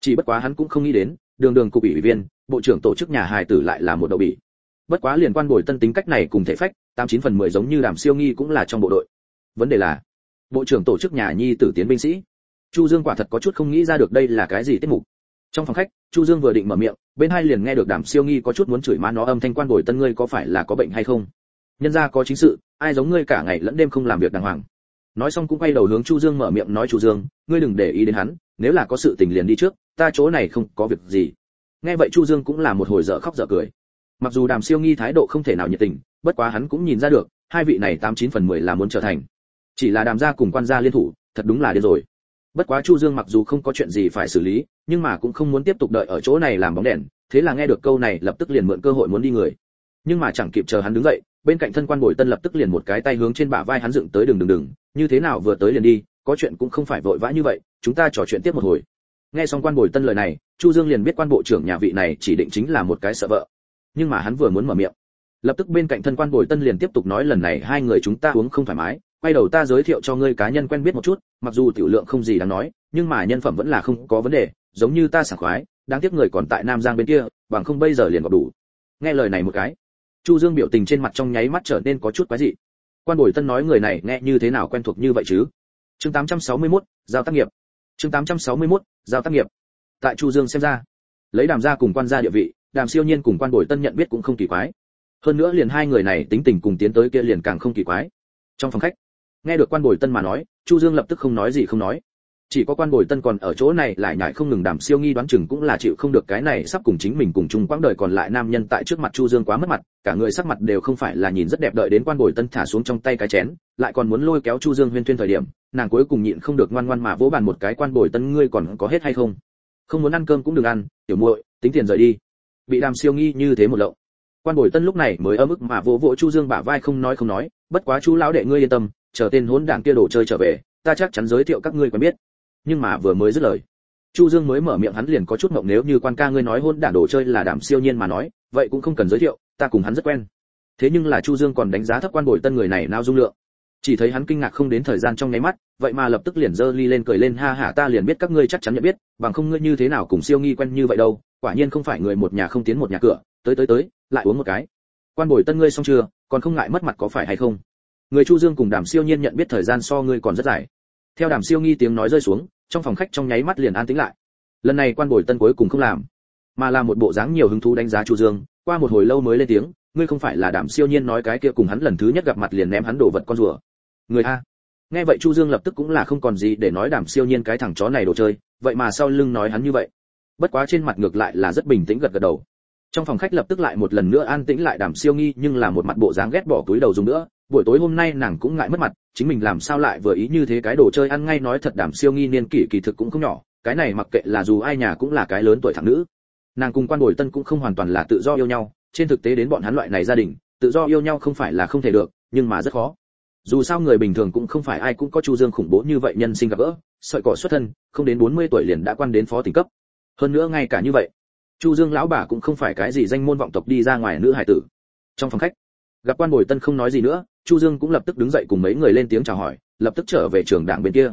Chỉ bất quá hắn cũng không nghĩ đến đường đường cục ủy viên, bộ trưởng tổ chức nhà hài tử lại là một đầu bỉ. Bất quá liền quan bồi tân tính cách này cùng thể phách, tám chín phần mười giống như đàm siêu nghi cũng là trong bộ đội. Vấn đề là, bộ trưởng tổ chức nhà nhi tử tiến binh sĩ. Chu dương quả thật có chút không nghĩ ra được đây là cái gì tiết mục. Trong phòng khách, chu dương vừa định mở miệng, bên hai liền nghe được đàm siêu nghi có chút muốn chửi má nó âm thanh quan bồi tân ngươi có phải là có bệnh hay không. Nhân ra có chính sự, ai giống ngươi cả ngày lẫn đêm không làm việc đàng hoàng nói xong cũng quay đầu hướng chu dương mở miệng nói, chu dương, ngươi đừng để ý đến hắn, nếu là có sự tình liền đi trước, ta chỗ này không có việc gì. Nghe vậy chu dương cũng là một hồi dở khóc dở cười. Mặc dù đàm siêu nghi thái độ không thể nào nhiệt tình, bất quá hắn cũng nhìn ra được, hai vị này tám chín phần mười là muốn trở thành. Chỉ là đàm gia cùng quan gia liên thủ, thật đúng là điên rồi. Bất quá chu dương mặc dù không có chuyện gì phải xử lý, nhưng mà cũng không muốn tiếp tục đợi ở chỗ này làm bóng đèn, thế là nghe được câu này lập tức liền mượn cơ hội muốn đi người. Nhưng mà chẳng kịp chờ hắn đứng dậy, bên cạnh thân quan bồi tân lập tức liền một cái tay hướng trên bả vai hắn dựng tới đường đường đường như thế nào vừa tới liền đi, có chuyện cũng không phải vội vã như vậy, chúng ta trò chuyện tiếp một hồi. Nghe xong quan bồi tân lời này, chu dương liền biết quan bộ trưởng nhà vị này chỉ định chính là một cái sợ vợ. Nhưng mà hắn vừa muốn mở miệng. Lập tức bên cạnh thân quan bồi tân liền tiếp tục nói lần này hai người chúng ta uống không thoải mái, quay đầu ta giới thiệu cho ngươi cá nhân quen biết một chút, mặc dù tiểu lượng không gì đáng nói, nhưng mà nhân phẩm vẫn là không có vấn đề, giống như ta sảng khoái, đáng tiếc người còn tại nam giang bên kia, bằng không bây giờ liền gặp đủ. Nghe lời này một cái, chu dương biểu tình trên mặt trong nháy mắt trở nên có chút quái dị quan bồi tân nói người này nghe như thế nào quen thuộc như vậy chứ? Chương 861, giao tác nghiệp. Chương 861, giao tác nghiệp. Tại chu dương xem ra lấy đàm gia cùng quan gia địa vị đàm siêu nhiên cùng quan bồi tân nhận biết cũng không kỳ quái. Hơn nữa liền hai người này tính tình cùng tiến tới kia liền càng không kỳ quái. Trong phòng khách nghe được quan bồi tân mà nói chu dương lập tức không nói gì không nói chỉ có quan bồi tân còn ở chỗ này lại nhại không ngừng đàm siêu nghi đoán chừng cũng là chịu không được cái này sắp cùng chính mình cùng chung quãng đời còn lại nam nhân tại trước mặt chu dương quá mất mặt, cả người sắc mặt đều không phải là nhìn rất đẹp đợi đến quan bồi tân thả xuống trong tay cái chén, lại còn muốn lôi kéo chu dương huyên thuyên thời điểm, nàng cuối cùng nhịn không được ngoan ngoan mà vỗ bàn một cái, quan bồi tân ngươi còn có hết hay không? Không muốn ăn cơm cũng đừng ăn, tiểu muội, tính tiền rời đi. Bị đàm siêu nghi như thế một lậu quan bồi tân lúc này mới ấm ức mà vỗ vỗ chu dương bả vai không nói không nói, bất quá chú lão đệ ngươi yên tâm, chờ tên hỗn đảng kia đổ chơi trở về, ta chắc chắn giới thiệu các ngươi quen biết nhưng mà vừa mới dứt lời, chu dương mới mở miệng hắn liền có chút mộng nếu như quan ca ngươi nói hôn đản đồ chơi là đảm siêu nhiên mà nói, vậy cũng không cần giới thiệu, ta cùng hắn rất quen. Thế nhưng là chu dương còn đánh giá thấp quan bồi tân người này nao dung lượng. Chỉ thấy hắn kinh ngạc không đến thời gian trong nháy mắt, vậy mà lập tức liền giơ ly lên cười lên, ha hả ta liền biết các ngươi chắc chắn nhận biết, bằng không ngươi như thế nào cùng siêu nghi quen như vậy đâu, quả nhiên không phải người một nhà không tiến một nhà cửa, tới tới tới, lại uống một cái. Quan bồi tân ngươi xong chưa, còn không ngại mất mặt có phải hay không? Người chu dương cùng đàm siêu nhiên nhận biết thời gian so ngươi còn rất dài theo đàm siêu nghi tiếng nói rơi xuống, trong phòng khách trong nháy mắt liền an tĩnh lại. Lần này quan bồi tân cuối cùng không làm, mà là một bộ dáng nhiều hứng thú đánh giá chu dương, qua một hồi lâu mới lên tiếng, ngươi không phải là đàm siêu nhiên nói cái kia cùng hắn lần thứ nhất gặp mặt liền ném hắn đồ vật con rùa. Người a? Nghe vậy chu dương lập tức cũng là không còn gì để nói đàm siêu nhiên cái thằng chó này đồ chơi, vậy mà sau lưng nói hắn như vậy. Bất quá trên mặt ngược lại là rất bình tĩnh gật gật đầu. Trong phòng khách lập tức lại một lần nữa an tĩnh lại đàm siêu nghi, nhưng là một mặt bộ dáng ghét bỏ túi đầu dùng nữa, buổi tối hôm nay nàng cũng ngại mất mặt chính mình làm sao lại vừa ý như thế cái đồ chơi ăn ngay nói thật đảm siêu nghi niên kỷ kỳ thực cũng không nhỏ, cái này mặc kệ là dù ai nhà cũng là cái lớn tuổi thẳng nữ. Nàng cùng quan bồi tân cũng không hoàn toàn là tự do yêu nhau, trên thực tế đến bọn hắn loại này gia đình, tự do yêu nhau không phải là không thể được, nhưng mà rất khó. Dù sao người bình thường cũng không phải ai cũng có chu dương khủng bố như vậy nhân sinh gặp gỡ, sợi cỏ xuất thân, không đến 40 tuổi liền đã quan đến phó tỉnh cấp. Hơn nữa ngay cả như vậy, chu dương lão bà cũng không phải cái gì danh môn vọng tộc đi ra ngoài nữ hải tử. Trong phòng khách gặp quan bồi tân không nói gì nữa, chu dương cũng lập tức đứng dậy cùng mấy người lên tiếng chào hỏi, lập tức trở về trường đảng bên kia.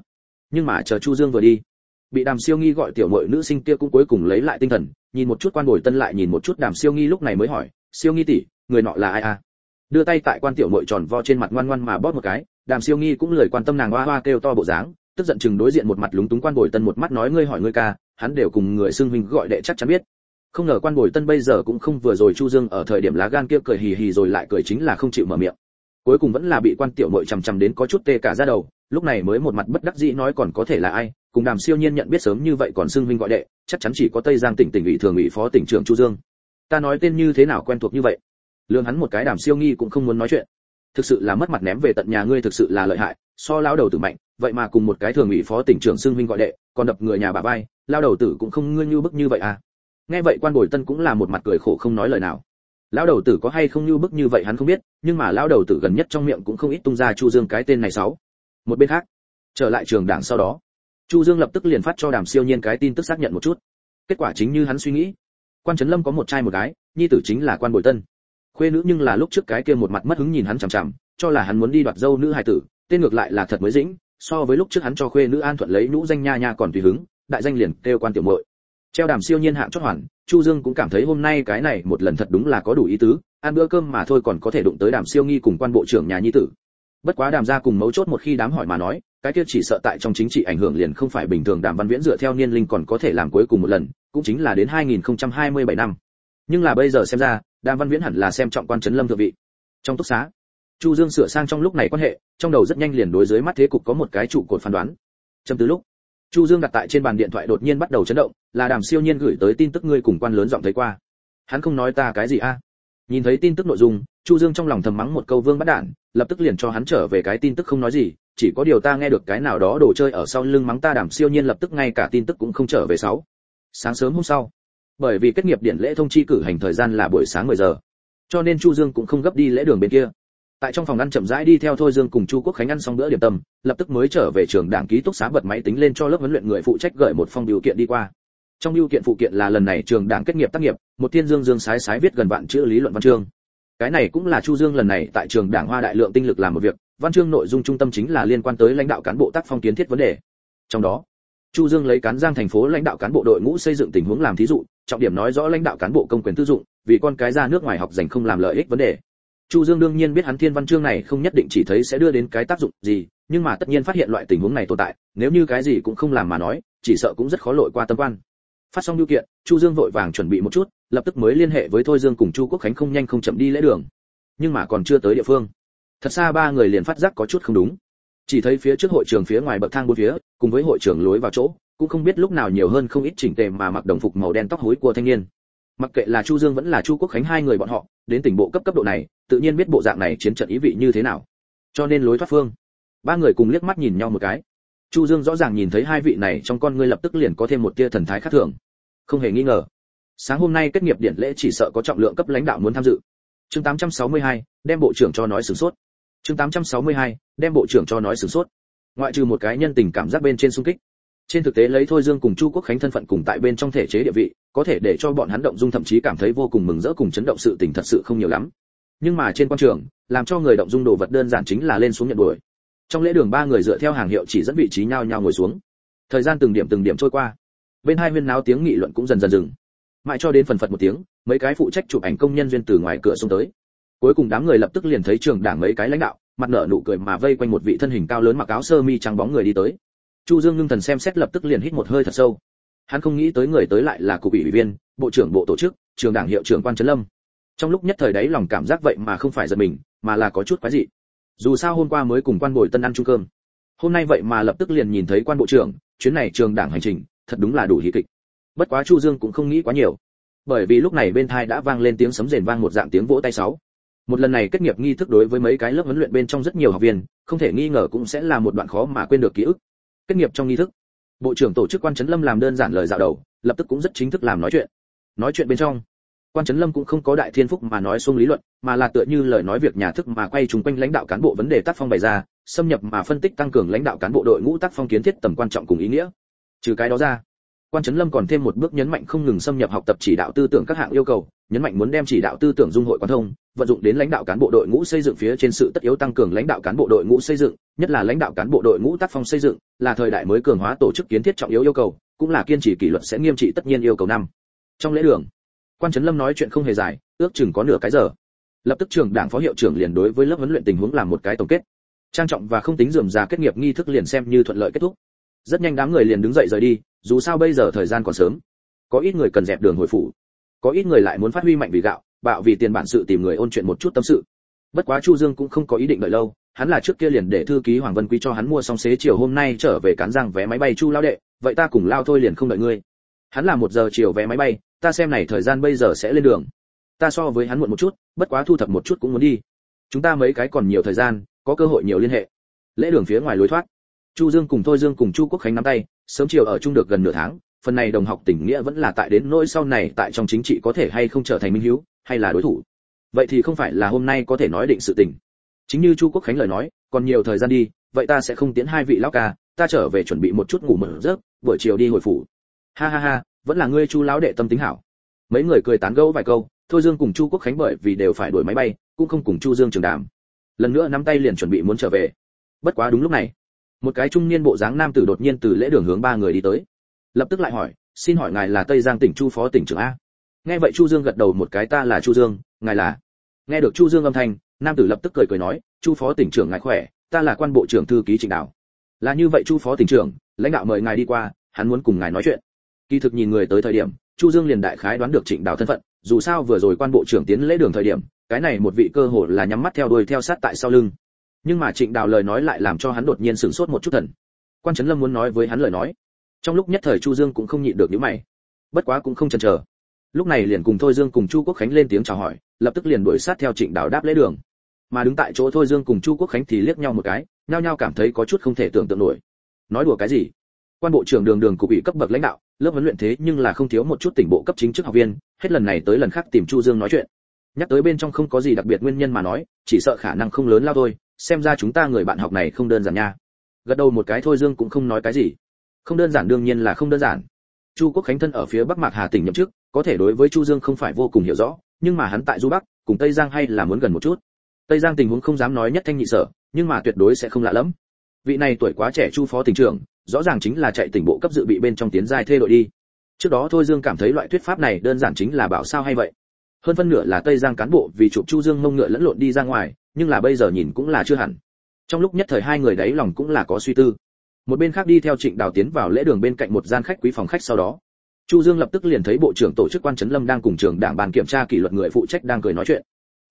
Nhưng mà chờ chu dương vừa đi, bị đàm siêu nghi gọi tiểu muội nữ sinh kia cũng cuối cùng lấy lại tinh thần, nhìn một chút quan bồi tân lại nhìn một chút đàm siêu nghi lúc này mới hỏi, siêu nghi tỷ, người nọ là ai à? Đưa tay tại quan tiểu muội tròn vo trên mặt ngoan ngoan mà bóp một cái, đàm siêu nghi cũng lời quan tâm nàng hoa hoa kêu to bộ dáng, tức giận chừng đối diện một mặt lúng túng quan bồi tân một mắt nói, ngươi hỏi ngươi ca, hắn đều cùng người xưng huynh gọi đệ chắc chắn biết không ngờ quan bồi tân bây giờ cũng không vừa rồi chu dương ở thời điểm lá gan kia cười hì hì rồi lại cười chính là không chịu mở miệng. Cuối cùng vẫn là bị quan tiểu mội chằm chằm đến có chút tê cả ra đầu, lúc này mới một mặt bất đắc dĩ nói còn có thể là ai, cùng đàm siêu nhiên nhận biết sớm như vậy còn xưng huynh gọi đệ, chắc chắn chỉ có tây giang tỉnh tỉnh ủy thường ủy phó tỉnh trưởng chu dương. Ta nói tên như thế nào quen thuộc như vậy? Lương hắn một cái đàm siêu nghi cũng không muốn nói chuyện. Thực sự là mất mặt ném về tận nhà ngươi thực sự là lợi hại, so lao đầu tử mạnh, vậy mà cùng một cái thường ủy phó tỉnh trưởng xưng huynh gọi đệ, còn đập người nhà bà vai lao đầu tử cũng không ngươn như bức như vậy à? Nghe vậy quan bồi tân cũng là một mặt cười khổ không nói lời nào. Lão đầu tử có hay không như bức như vậy hắn không biết, nhưng mà lão đầu tử gần nhất trong miệng cũng không ít tung ra chu dương cái tên này sáu. Một bên khác, trở lại trường đảng sau đó, chu dương lập tức liền phát cho đàm siêu nhiên cái tin tức xác nhận một chút. Kết quả chính như hắn suy nghĩ. Quan trấn lâm có một trai một gái, nhi tử chính là quan bồi tân. Khuê nữ nhưng là lúc trước cái kia một mặt mất hứng nhìn hắn chằm chằm, cho là hắn muốn đi đoạt dâu nữ hài tử, tên ngược lại là thật mới dĩnh, so với lúc trước hắn cho khuê nữ an thuận lấy nhũ danh nha nha còn tùy hứng, đại danh liền kêu quan tiểu muội treo đàm siêu nhiên hạng chót hoàn, chu dương cũng cảm thấy hôm nay cái này một lần thật đúng là có đủ ý tứ, ăn bữa cơm mà thôi còn có thể đụng tới đàm siêu nghi cùng quan bộ trưởng nhà nhi tử. Bất quá đàm gia cùng mấu chốt một khi đám hỏi mà nói, cái kia chỉ sợ tại trong chính trị ảnh hưởng liền không phải bình thường đàm văn viễn dựa theo niên linh còn có thể làm cuối cùng một lần, cũng chính là đến 2027 năm. Nhưng là bây giờ xem ra, đàm văn viễn hẳn là xem trọng quan trấn lâm thượng vị. Trong túc xá, chu dương sửa sang trong lúc này quan hệ, trong đầu rất nhanh liền đối dưới mắt thế cục có một cái trụ cột phán đoán. Trong từ lúc chu dương đặt tại trên bàn điện thoại đột nhiên bắt đầu chấn động là đàm siêu nhiên gửi tới tin tức ngươi cùng quan lớn giọng thấy qua. Hắn không nói ta cái gì a. Nhìn thấy tin tức nội dung chu dương trong lòng thầm mắng một câu vương bắt đản, lập tức liền cho hắn trở về cái tin tức không nói gì chỉ có điều ta nghe được cái nào đó đồ chơi ở sau lưng mắng ta đàm siêu nhiên lập tức ngay cả tin tức cũng không trở về sáu. Sáng sớm hôm sau bởi vì kết nghiệp điện lễ thông chi cử hành thời gian là buổi sáng 10 giờ cho nên chu dương cũng không gấp đi lễ đường bên kia tại trong phòng ăn chậm rãi đi theo thôi dương cùng chu quốc khánh ăn xong bữa điểm tâm, lập tức mới trở về trường đảng ký túc xá bật máy tính lên cho lớp huấn luyện người phụ trách gửi một phong biểu kiện đi qua. Trong biểu kiện phụ kiện là lần này trường đảng kết nghiệp tác nghiệp, một thiên dương dương sái sái viết gần vạn chữ lý luận văn chương. Cái này cũng là chu dương lần này tại trường đảng hoa đại lượng tinh lực làm một việc, văn chương nội dung trung tâm chính là liên quan tới lãnh đạo cán bộ tác phong kiến thiết vấn đề. Trong đó, chu dương lấy cán giang thành phố lãnh đạo cán bộ đội ngũ xây dựng tình huống làm thí dụ, trọng điểm nói rõ lãnh đạo cán bộ công quyền tư dụng, vì con cái ra nước ngoài học dành không làm lợi ích vấn đề chu dương đương nhiên biết hắn thiên văn chương này không nhất định chỉ thấy sẽ đưa đến cái tác dụng gì, nhưng mà tất nhiên phát hiện loại tình huống này tồn tại, nếu như cái gì cũng không làm mà nói, chỉ sợ cũng rất khó lội qua tâm quan. Phát xong điều kiện, chu dương vội vàng chuẩn bị một chút, lập tức mới liên hệ với thôi dương cùng chu quốc khánh không nhanh không chậm đi lễ đường. Nhưng mà còn chưa tới địa phương. Thật xa ba người liền phát giác có chút không đúng. Chỉ thấy phía trước hội trường phía ngoài bậc thang bốn phía, cùng với hội trường lối vào chỗ, cũng không biết lúc nào nhiều hơn không ít chỉnh tề mà mặc đồng phục màu đen tóc hối của thanh niên mặc kệ là chu dương vẫn là chu quốc khánh hai người bọn họ đến tỉnh bộ cấp cấp độ này tự nhiên biết bộ dạng này chiến trận ý vị như thế nào. Cho nên lối thoát phương. Ba người cùng liếc mắt nhìn nhau một cái. Chu dương rõ ràng nhìn thấy hai vị này trong con ngươi lập tức liền có thêm một tia thần thái khác thường. Không hề nghi ngờ. Sáng hôm nay kết nghiệp điện lễ chỉ sợ có trọng lượng cấp lãnh đạo muốn tham dự. Chương 862, đem bộ trưởng cho nói sửng sốt. Chương 862, đem bộ trưởng cho nói sửng sốt. Ngoại trừ một cái nhân tình cảm giác bên trên xung kích trên thực tế lấy thôi dương cùng chu quốc khánh thân phận cùng tại bên trong thể chế địa vị, có thể để cho bọn hắn động dung thậm chí cảm thấy vô cùng mừng rỡ cùng chấn động sự tình thật sự không nhiều lắm. Nhưng mà trên quan trường, làm cho người động dung đồ vật đơn giản chính là lên xuống nhận đuổi. Trong lễ đường ba người dựa theo hàng hiệu chỉ dẫn vị trí nhau nhau ngồi xuống. Thời gian từng điểm từng điểm trôi qua. Bên hai viên náo tiếng nghị luận cũng dần dần dừng. Mãi cho đến phần phật một tiếng, mấy cái phụ trách chụp ảnh công nhân duyên từ ngoài cửa xông tới. Cuối cùng đám người lập tức liền thấy trường đảng mấy cái lãnh đạo, mặt nở nụ cười mà vây quanh một vị thân hình cao lớn mặc áo sơ mi trắng bóng người đi tới chu dương ngưng thần xem xét lập tức liền hít một hơi thật sâu. Hắn không nghĩ tới người tới lại là cục ủy viên, bộ trưởng bộ tổ chức, trường đảng hiệu trưởng quan trấn lâm. Trong lúc nhất thời đấy lòng cảm giác vậy mà không phải giật mình, mà là có chút quái dị. Dù sao hôm qua mới cùng quan bồi tân ăn chung cơm. Hôm nay vậy mà lập tức liền nhìn thấy quan bộ trưởng, chuyến này trường đảng hành trình, thật đúng là đủ hí kịch. Bất quá chu dương cũng không nghĩ quá nhiều. Bởi vì lúc này bên thai đã vang lên tiếng sấm rền vang một dạng tiếng vỗ tay sáu. Một lần này kết nghiệp nghi thức đối với mấy cái lớp huấn luyện bên trong rất nhiều học viên, không thể nghi ngờ cũng sẽ là một đoạn khó mà quên được ký ức kết nghiệp trong nghi thức. Bộ trưởng tổ chức quan trấn lâm làm đơn giản lời dạo đầu, lập tức cũng rất chính thức làm nói chuyện. Nói chuyện bên trong, quan trấn lâm cũng không có đại thiên phúc mà nói xuống lý luận, mà là tựa như lời nói việc nhà thức mà quay chung quanh lãnh đạo cán bộ vấn đề tác phong bày ra, xâm nhập mà phân tích tăng cường lãnh đạo cán bộ đội ngũ tác phong kiến thiết tầm quan trọng cùng ý nghĩa. Trừ cái đó ra, quan trấn lâm còn thêm một bước nhấn mạnh không ngừng xâm nhập học tập chỉ đạo tư tưởng các hạng yêu cầu, nhấn mạnh muốn đem chỉ đạo tư tưởng dung hội quan thông, vận dụng đến lãnh đạo cán bộ đội ngũ xây dựng phía trên sự tất yếu tăng cường lãnh đạo cán bộ đội ngũ xây dựng nhất là lãnh đạo cán bộ đội ngũ tác phong xây dựng, là thời đại mới cường hóa tổ chức kiến thiết trọng yếu yêu cầu, cũng là kiên trì kỷ luật sẽ nghiêm trị tất nhiên yêu cầu năm. Trong lễ đường, quan trấn lâm nói chuyện không hề dài, ước chừng có nửa cái giờ. Lập tức trưởng đảng phó hiệu trưởng liền đối với lớp huấn luyện tình huống làm một cái tổng kết. Trang trọng và không tính rườm rà kết nghiệp nghi thức liền xem như thuận lợi kết thúc. Rất nhanh đám người liền đứng dậy rời đi, dù sao bây giờ thời gian còn sớm. Có ít người cần dẹp đường hồi phủ. Có ít người lại muốn phát huy mạnh vì gạo, bạo vì tiền bản sự tìm người ôn chuyện một chút tâm sự. Bất quá chu dương cũng không có ý định đợi lâu hắn là trước kia liền để thư ký hoàng vân quý cho hắn mua xong xế chiều hôm nay trở về cán giang vé máy bay chu lao đệ, vậy ta cùng lao thôi liền không đợi ngươi. Hắn là một giờ chiều vé máy bay, ta xem này thời gian bây giờ sẽ lên đường. Ta so với hắn muộn một chút, bất quá thu thập một chút cũng muốn đi. Chúng ta mấy cái còn nhiều thời gian, có cơ hội nhiều liên hệ. Lễ đường phía ngoài lối thoát. Chu dương cùng thôi dương cùng chu quốc khánh nắm tay, sớm chiều ở chung được gần nửa tháng, phần này đồng học tình nghĩa vẫn là tại đến nỗi sau này tại trong chính trị có thể hay không trở thành minh hiếu, hay là đối thủ. Vậy thì không phải là hôm nay có thể nói định sự tình chính như chu quốc khánh lời nói, còn nhiều thời gian đi, vậy ta sẽ không tiến hai vị lão ca, ta trở về chuẩn bị một chút ngủ mở giấc, buổi chiều đi hồi phủ. Ha ha ha, vẫn là ngươi chu lão đệ tâm tính hảo. Mấy người cười tán gẫu vài câu, thôi dương cùng chu quốc khánh bởi vì đều phải đuổi máy bay, cũng không cùng chu dương trường đàm. Lần nữa nắm tay liền chuẩn bị muốn trở về. Bất quá đúng lúc này, một cái trung niên bộ dáng nam tử đột nhiên từ lễ đường hướng ba người đi tới. Lập tức lại hỏi, xin hỏi ngài là tây giang tỉnh chu phó tỉnh trưởng a? Nghe vậy chu dương gật đầu một cái, ta là chu dương, ngài là? Nghe được chu dương âm thanh nam tử lập tức cười cười nói, chu phó tỉnh trưởng ngài khỏe, ta là quan bộ trưởng thư ký trịnh đạo là như vậy chu phó tỉnh trưởng, lãnh đạo mời ngài đi qua, hắn muốn cùng ngài nói chuyện. Kỳ thực nhìn người tới thời điểm, chu dương liền đại khái đoán được trịnh đạo thân phận, dù sao vừa rồi quan bộ trưởng tiến lễ đường thời điểm, cái này một vị cơ hồ là nhắm mắt theo đuôi theo sát tại sau lưng. Nhưng mà trịnh đào lời nói lại làm cho hắn đột nhiên sửng sốt một chút thần. Quan trấn lâm muốn nói với hắn lời nói. Trong lúc nhất thời chu dương cũng không nhịn được những mày. Bất quá cũng không chần chờ lúc này liền cùng thôi dương cùng chu quốc khánh lên tiếng chào hỏi, lập tức liền đuổi sát theo trịnh đào đáp lễ đường. Mà đứng tại chỗ thôi dương cùng chu quốc khánh thì liếc nhau một cái, nhao nhao cảm thấy có chút không thể tưởng tượng nổi. Nói đùa cái gì? Quan bộ trưởng đường đường cục ủy cấp bậc lãnh đạo, lớp huấn luyện thế nhưng là không thiếu một chút tỉnh bộ cấp chính chức học viên, hết lần này tới lần khác tìm chu dương nói chuyện. Nhắc tới bên trong không có gì đặc biệt nguyên nhân mà nói, chỉ sợ khả năng không lớn lao thôi, xem ra chúng ta người bạn học này không đơn giản nha. Gật đầu một cái thôi dương cũng không nói cái gì. Không đơn giản đương nhiên là không đơn giản. Chu quốc khánh thân ở phía bắc mạc hà tỉnh nhậm chức có thể đối với chu dương không phải vô cùng hiểu rõ, nhưng mà hắn tại du bắc, cùng tây giang hay là muốn gần một chút. Tây giang tình huống không dám nói nhất thanh nhị sở, nhưng mà tuyệt đối sẽ không lạ lắm vị này tuổi quá trẻ chu phó tỉnh trưởng, rõ ràng chính là chạy tỉnh bộ cấp dự bị bên trong tiến giai thê đội đi. Trước đó thôi dương cảm thấy loại thuyết pháp này đơn giản chính là bảo sao hay vậy. Hơn phân nửa là tây giang cán bộ vì chụp chu dương mông ngựa lẫn lộn đi ra ngoài, nhưng là bây giờ nhìn cũng là chưa hẳn. Trong lúc nhất thời hai người đấy lòng cũng là có suy tư. Một bên khác đi theo trịnh đào tiến vào lễ đường bên cạnh một gian khách quý phòng khách sau đó chu dương lập tức liền thấy bộ trưởng tổ chức quan trấn lâm đang cùng trường đảng bàn kiểm tra kỷ luật người phụ trách đang cười nói chuyện.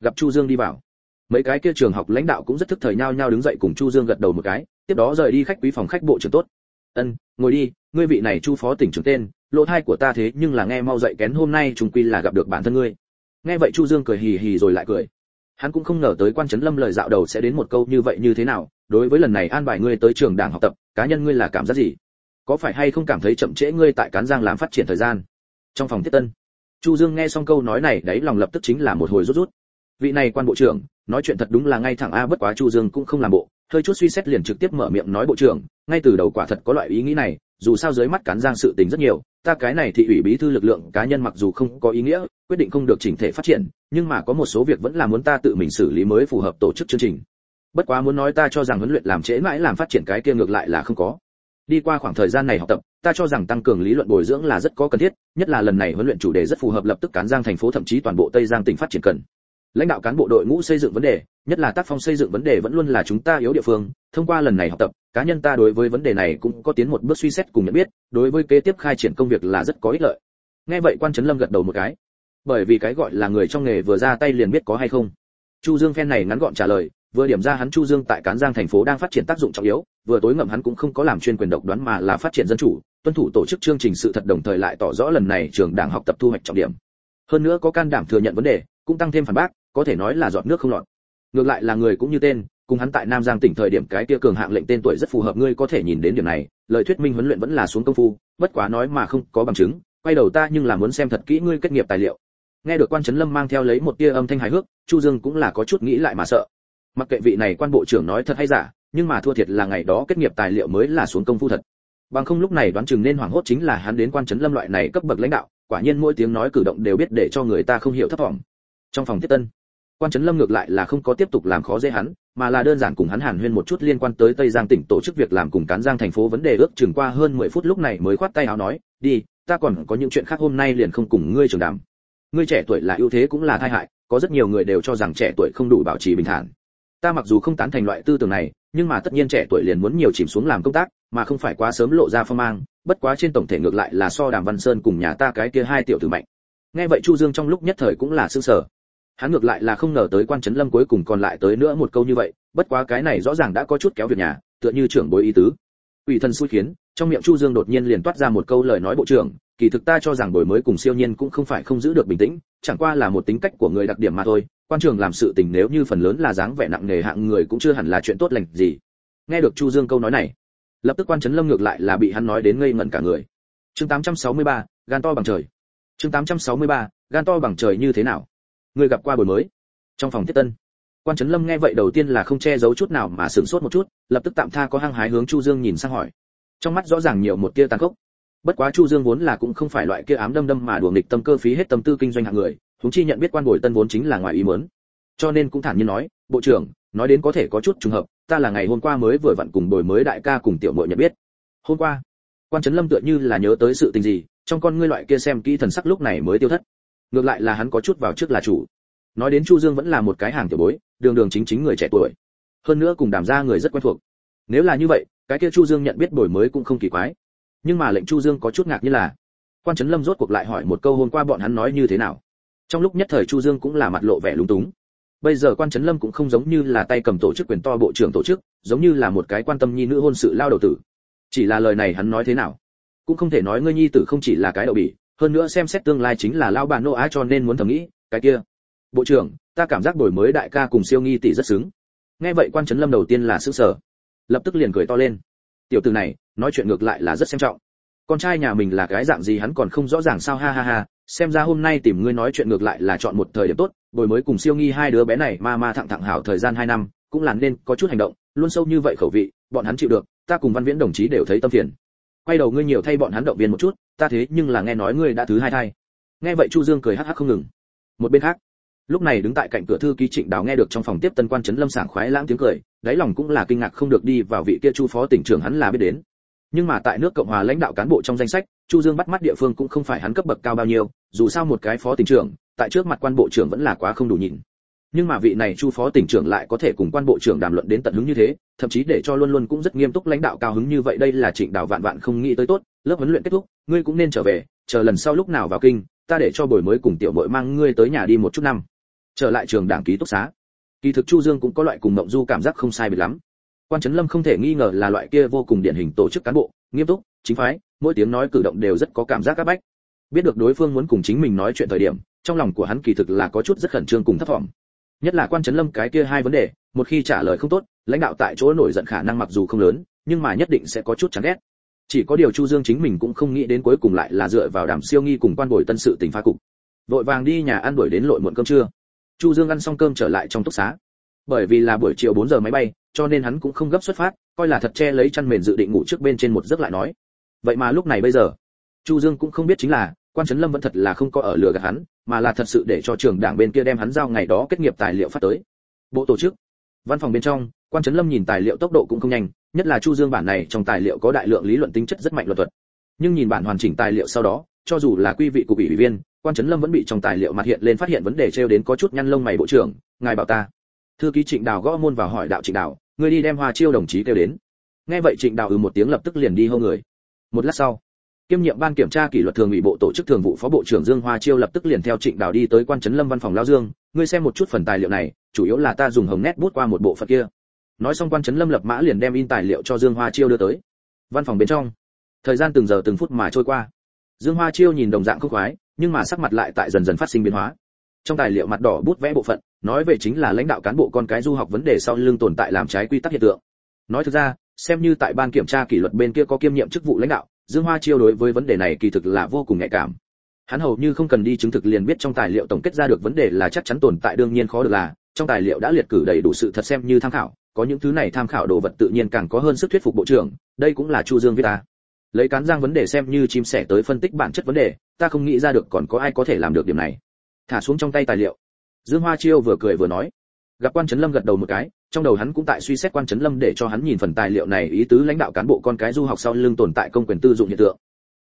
Gặp chu dương đi vào, mấy cái kia trường học lãnh đạo cũng rất thức thời nhau nhau đứng dậy cùng chu dương gật đầu một cái, tiếp đó rời đi khách quý phòng khách bộ trưởng tốt. Ân, ngồi đi, ngươi vị này chu phó tỉnh trưởng tên, lỗ thai của ta thế nhưng là nghe mau dậy kén hôm nay trùng quy là gặp được bản thân ngươi. Nghe vậy chu dương cười hì hì rồi lại cười. Hắn cũng không ngờ tới quan trấn lâm lời dạo đầu sẽ đến một câu như vậy như thế nào, đối với lần này an bài ngươi tới trường đảng học tập, cá nhân ngươi là cảm giác gì? Có phải hay không cảm thấy chậm trễ ngươi tại cán giang làm phát triển thời gian? Trong phòng thiết tân, chu dương nghe xong câu nói này đấy lòng lập tức chính là một hồi rút rút. Vị này quan bộ trưởng, nói chuyện thật đúng là ngay thẳng a, bất quá chu dương cũng không làm bộ, hơi chút suy xét liền trực tiếp mở miệng nói bộ trưởng, ngay từ đầu quả thật có loại ý nghĩ này, dù sao dưới mắt cán giang sự tình rất nhiều, ta cái này thị ủy bí thư lực lượng cá nhân mặc dù không có ý nghĩa, quyết định không được chỉnh thể phát triển, nhưng mà có một số việc vẫn là muốn ta tự mình xử lý mới phù hợp tổ chức chương trình. Bất quá muốn nói ta cho rằng huấn luyện làm trễ mãi làm phát triển cái kia ngược lại là không có đi qua khoảng thời gian này học tập, ta cho rằng tăng cường lý luận bồi dưỡng là rất có cần thiết, nhất là lần này huấn luyện chủ đề rất phù hợp lập tức cán giang thành phố thậm chí toàn bộ tây giang tỉnh phát triển cần. Lãnh đạo cán bộ đội ngũ xây dựng vấn đề, nhất là tác phong xây dựng vấn đề vẫn luôn là chúng ta yếu địa phương, thông qua lần này học tập, cá nhân ta đối với vấn đề này cũng có tiến một bước suy xét cùng nhận biết, đối với kế tiếp khai triển công việc là rất có ích lợi. Nghe vậy quan trấn lâm gật đầu một cái. Bởi vì cái gọi là người trong nghề vừa ra tay liền biết có hay không. Chu dương phen này ngắn gọn trả lời vừa điểm ra hắn chu dương tại cán giang thành phố đang phát triển tác dụng trọng yếu, vừa tối ngậm hắn cũng không có làm chuyên quyền độc đoán mà là phát triển dân chủ, tuân thủ tổ chức chương trình sự thật đồng thời lại tỏ rõ lần này trường đảng học tập thu hoạch trọng điểm. Hơn nữa có can đảm thừa nhận vấn đề, cũng tăng thêm phản bác, có thể nói là giọt nước không lọt. Ngược lại là người cũng như tên, cùng hắn tại nam giang tỉnh thời điểm cái kia cường hạng lệnh tên tuổi rất phù hợp, ngươi có thể nhìn đến điểm này, lời thuyết minh huấn luyện vẫn là xuống công phu, bất quá nói mà không có bằng chứng, quay đầu ta nhưng là muốn xem thật kỹ ngươi kết nghiệp tài liệu. Nghe được quan trấn lâm mang theo lấy một tia âm thanh hài hước, chu dương cũng là có chút nghĩ lại mà sợ mặc kệ vị này quan bộ trưởng nói thật hay giả, nhưng mà thua thiệt là ngày đó kết nghiệp tài liệu mới là xuống công phu thật. Bằng không lúc này đoán chừng nên hoảng hốt chính là hắn đến quan trấn lâm loại này cấp bậc lãnh đạo, quả nhiên mỗi tiếng nói cử động đều biết để cho người ta không hiểu thấp vọng. Trong phòng tiếp tân, quan trấn lâm ngược lại là không có tiếp tục làm khó dễ hắn, mà là đơn giản cùng hắn hàn huyên một chút liên quan tới tây giang tỉnh tổ chức việc làm cùng cán giang thành phố vấn đề ước chừng qua hơn 10 phút lúc này mới khoát tay áo nói, đi, ta còn có những chuyện khác hôm nay liền không cùng ngươi trường đàm. Ngươi trẻ tuổi là ưu thế cũng là tai hại, có rất nhiều người đều cho rằng trẻ tuổi không đủ bảo trì bình thản ta mặc dù không tán thành loại tư tưởng này, nhưng mà tất nhiên trẻ tuổi liền muốn nhiều chìm xuống làm công tác, mà không phải quá sớm lộ ra phong mang, bất quá trên tổng thể ngược lại là so đàm văn sơn cùng nhà ta cái kia hai tiểu tử mạnh. Nghe vậy chu dương trong lúc nhất thời cũng là sương sở hắn ngược lại là không ngờ tới quan trấn lâm cuối cùng còn lại tới nữa một câu như vậy, bất quá cái này rõ ràng đã có chút kéo việc nhà, tựa như trưởng bối ý tứ. Ủy thần xui khiến, trong miệng chu dương đột nhiên liền toát ra một câu lời nói bộ trưởng, kỳ thực ta cho rằng đổi mới cùng siêu nhiên cũng không phải không giữ được bình tĩnh, chẳng qua là một tính cách của người đặc điểm mà thôi quan trường làm sự tình nếu như phần lớn là dáng vẻ nặng nề hạng người cũng chưa hẳn là chuyện tốt lành gì. Nghe được chu dương câu nói này lập tức quan trấn lâm ngược lại là bị hắn nói đến ngây ngẩn cả người. Chương 863, gan to bằng trời. Chương 863, gan to bằng trời như thế nào? Người gặp qua buổi mới. Trong phòng Thiết tân quan trấn lâm nghe vậy đầu tiên là không che giấu chút nào mà sửng sốt một chút lập tức tạm tha có hăng hái hướng chu dương nhìn sang hỏi. Trong mắt rõ ràng nhiều một tia tàn khốc. Bất quá chu dương vốn là cũng không phải loại kia ám đâm đâm mà đùa nghịch tâm cơ phí hết tâm tư kinh doanh hạng người chúng chi nhận biết quan bồi tân vốn chính là ngoài ý muốn. Cho nên cũng thản nhiên nói, bộ trưởng, nói đến có thể có chút trùng hợp, ta là ngày hôm qua mới vừa vặn cùng bồi mới đại ca cùng tiểu muội nhận biết. Hôm qua? Quan trấn lâm tựa như là nhớ tới sự tình gì, trong con ngươi loại kia xem kỹ thần sắc lúc này mới tiêu thất. Ngược lại là hắn có chút vào trước là chủ. Nói đến chu dương vẫn là một cái hàng tiểu bối, đường đường chính chính người trẻ tuổi. Hơn nữa cùng đàm gia người rất quen thuộc. Nếu là như vậy, cái kia chu dương nhận biết bồi mới cũng không kỳ quái. Nhưng mà lệnh chu dương có chút ngạc như là, quan trấn lâm rốt cuộc lại hỏi một câu hôm qua bọn hắn nói như thế nào trong lúc nhất thời chu dương cũng là mặt lộ vẻ lúng túng. Bây giờ quan trấn lâm cũng không giống như là tay cầm tổ chức quyền to bộ trưởng tổ chức, giống như là một cái quan tâm nhi nữ hôn sự lao đầu tử. Chỉ là lời này hắn nói thế nào? Cũng không thể nói ngươi nhi tử không chỉ là cái đậu bỉ, hơn nữa xem xét tương lai chính là lao bà nô á cho nên muốn thầm nghĩ, cái kia. Bộ trưởng, ta cảm giác đổi mới đại ca cùng siêu nghi tỷ rất xứng. Nghe vậy quan trấn lâm đầu tiên là sức sở lập tức liền cười to lên. Tiểu tử này, nói chuyện ngược lại là rất xem trọng con trai nhà mình là cái dạng gì hắn còn không rõ ràng sao? Ha ha ha, xem ra hôm nay tìm ngươi nói chuyện ngược lại là chọn một thời điểm tốt. Bồi mới cùng siêu nghi hai đứa bé này ma ma thẳng thẳng hảo thời gian hai năm, cũng làm nên có chút hành động. Luôn sâu như vậy khẩu vị, bọn hắn chịu được, ta cùng văn viễn đồng chí đều thấy tâm phiền. Quay đầu ngươi nhiều thay bọn hắn động viên một chút, ta thế nhưng là nghe nói ngươi đã thứ hai thai nghe vậy chu dương cười hắc hắc không ngừng. Một bên khác, lúc này đứng tại cạnh cửa thư ký trịnh đào nghe được trong phòng tiếp tân quan trấn lâm sảng khoái lãng tiếng cười, đáy lòng cũng là kinh ngạc không được đi vào vị kia chu phó tỉnh trưởng hắn là biết đến nhưng mà tại nước cộng hòa lãnh đạo cán bộ trong danh sách, chu dương bắt mắt địa phương cũng không phải hắn cấp bậc cao bao nhiêu, dù sao một cái phó tỉnh trưởng, tại trước mặt quan bộ trưởng vẫn là quá không đủ nhìn. Nhưng mà vị này chu phó tỉnh trưởng lại có thể cùng quan bộ trưởng đàm luận đến tận hứng như thế, thậm chí để cho luôn luôn cũng rất nghiêm túc lãnh đạo cao hứng như vậy đây là trịnh đào vạn vạn không nghĩ tới tốt, lớp huấn luyện kết thúc, ngươi cũng nên trở về, chờ lần sau lúc nào vào kinh, ta để cho buổi mới cùng tiểu bội mang ngươi tới nhà đi một chút năm. Trở lại trường đảng ký túc xá. Kỳ thực chu dương cũng có loại cùng mộng du cảm giác không sai biệt lắm quan trấn lâm không thể nghi ngờ là loại kia vô cùng điển hình tổ chức cán bộ, nghiêm túc, chính phái, mỗi tiếng nói cử động đều rất có cảm giác các bách. Biết được đối phương muốn cùng chính mình nói chuyện thời điểm, trong lòng của hắn kỳ thực là có chút rất khẩn trương cùng thất vọng. Nhất là quan trấn lâm cái kia hai vấn đề, một khi trả lời không tốt, lãnh đạo tại chỗ nổi giận khả năng mặc dù không lớn, nhưng mà nhất định sẽ có chút chán ghét. Chỉ có điều chu dương chính mình cũng không nghĩ đến cuối cùng lại là dựa vào đàm siêu nghi cùng quan bồi tân sự tình phá cục. Vội vàng đi nhà ăn đuổi đến lội muộn cơm trưa. Chu dương ăn xong cơm trở lại trong túc xá. Bởi vì là buổi chiều 4 giờ máy bay cho nên hắn cũng không gấp xuất phát, coi là thật che lấy chăn mền dự định ngủ trước bên trên một giấc lại nói. Vậy mà lúc này bây giờ, chu dương cũng không biết chính là, quan trấn lâm vẫn thật là không có ở lừa gạt hắn, mà là thật sự để cho trường đảng bên kia đem hắn giao ngày đó kết nghiệp tài liệu phát tới. Bộ tổ chức, văn phòng bên trong, quan trấn lâm nhìn tài liệu tốc độ cũng không nhanh, nhất là chu dương bản này trong tài liệu có đại lượng lý luận tính chất rất mạnh luật thuật. Nhưng nhìn bản hoàn chỉnh tài liệu sau đó, cho dù là quy vị của ủy viên, quan trấn lâm vẫn bị trong tài liệu mặt hiện lên phát hiện vấn đề treo đến có chút nhăn lông mày bộ trưởng, ngài bảo ta. Thư ký trịnh đào gõ môn vào hỏi đạo trịnh đào ngươi đi đem hoa chiêu đồng chí kêu đến. Nghe vậy trịnh đào ừ một tiếng lập tức liền đi hô người. Một lát sau, kiêm nhiệm ban kiểm tra kỷ luật thường ủy bộ tổ chức thường vụ phó bộ trưởng dương hoa chiêu lập tức liền theo trịnh đào đi tới quan trấn lâm văn phòng lao dương. Ngươi xem một chút phần tài liệu này, chủ yếu là ta dùng hồng nét bút qua một bộ phận kia. Nói xong quan trấn lâm lập mã liền đem in tài liệu cho dương hoa chiêu đưa tới. Văn phòng bên trong, thời gian từng giờ từng phút mà trôi qua. Dương hoa chiêu nhìn đồng dạng khúc khoái, nhưng mà sắc mặt lại tại dần dần phát sinh biến hóa trong tài liệu mặt đỏ bút vẽ bộ phận, nói về chính là lãnh đạo cán bộ con cái du học vấn đề sau lưng tồn tại làm trái quy tắc hiện tượng. Nói thực ra, xem như tại ban kiểm tra kỷ luật bên kia có kiêm nhiệm chức vụ lãnh đạo, dương hoa chiêu đối với vấn đề này kỳ thực là vô cùng nhạy cảm. Hắn hầu như không cần đi chứng thực liền biết trong tài liệu tổng kết ra được vấn đề là chắc chắn tồn tại đương nhiên khó được là, trong tài liệu đã liệt cử đầy đủ sự thật xem như tham khảo, có những thứ này tham khảo đồ vật tự nhiên càng có hơn sức thuyết phục bộ trưởng, đây cũng là chu dương viết ta. Lấy cán giang vấn đề xem như chim sẻ tới phân tích bản chất vấn đề, ta không nghĩ ra được còn có ai có thể làm được điểm này thả xuống trong tay tài liệu. Dương hoa chiêu vừa cười vừa nói. Gặp quan trấn lâm gật đầu một cái, trong đầu hắn cũng tại suy xét quan trấn lâm để cho hắn nhìn phần tài liệu này ý tứ lãnh đạo cán bộ con cái du học sau lưng tồn tại công quyền tư dụng hiện tượng.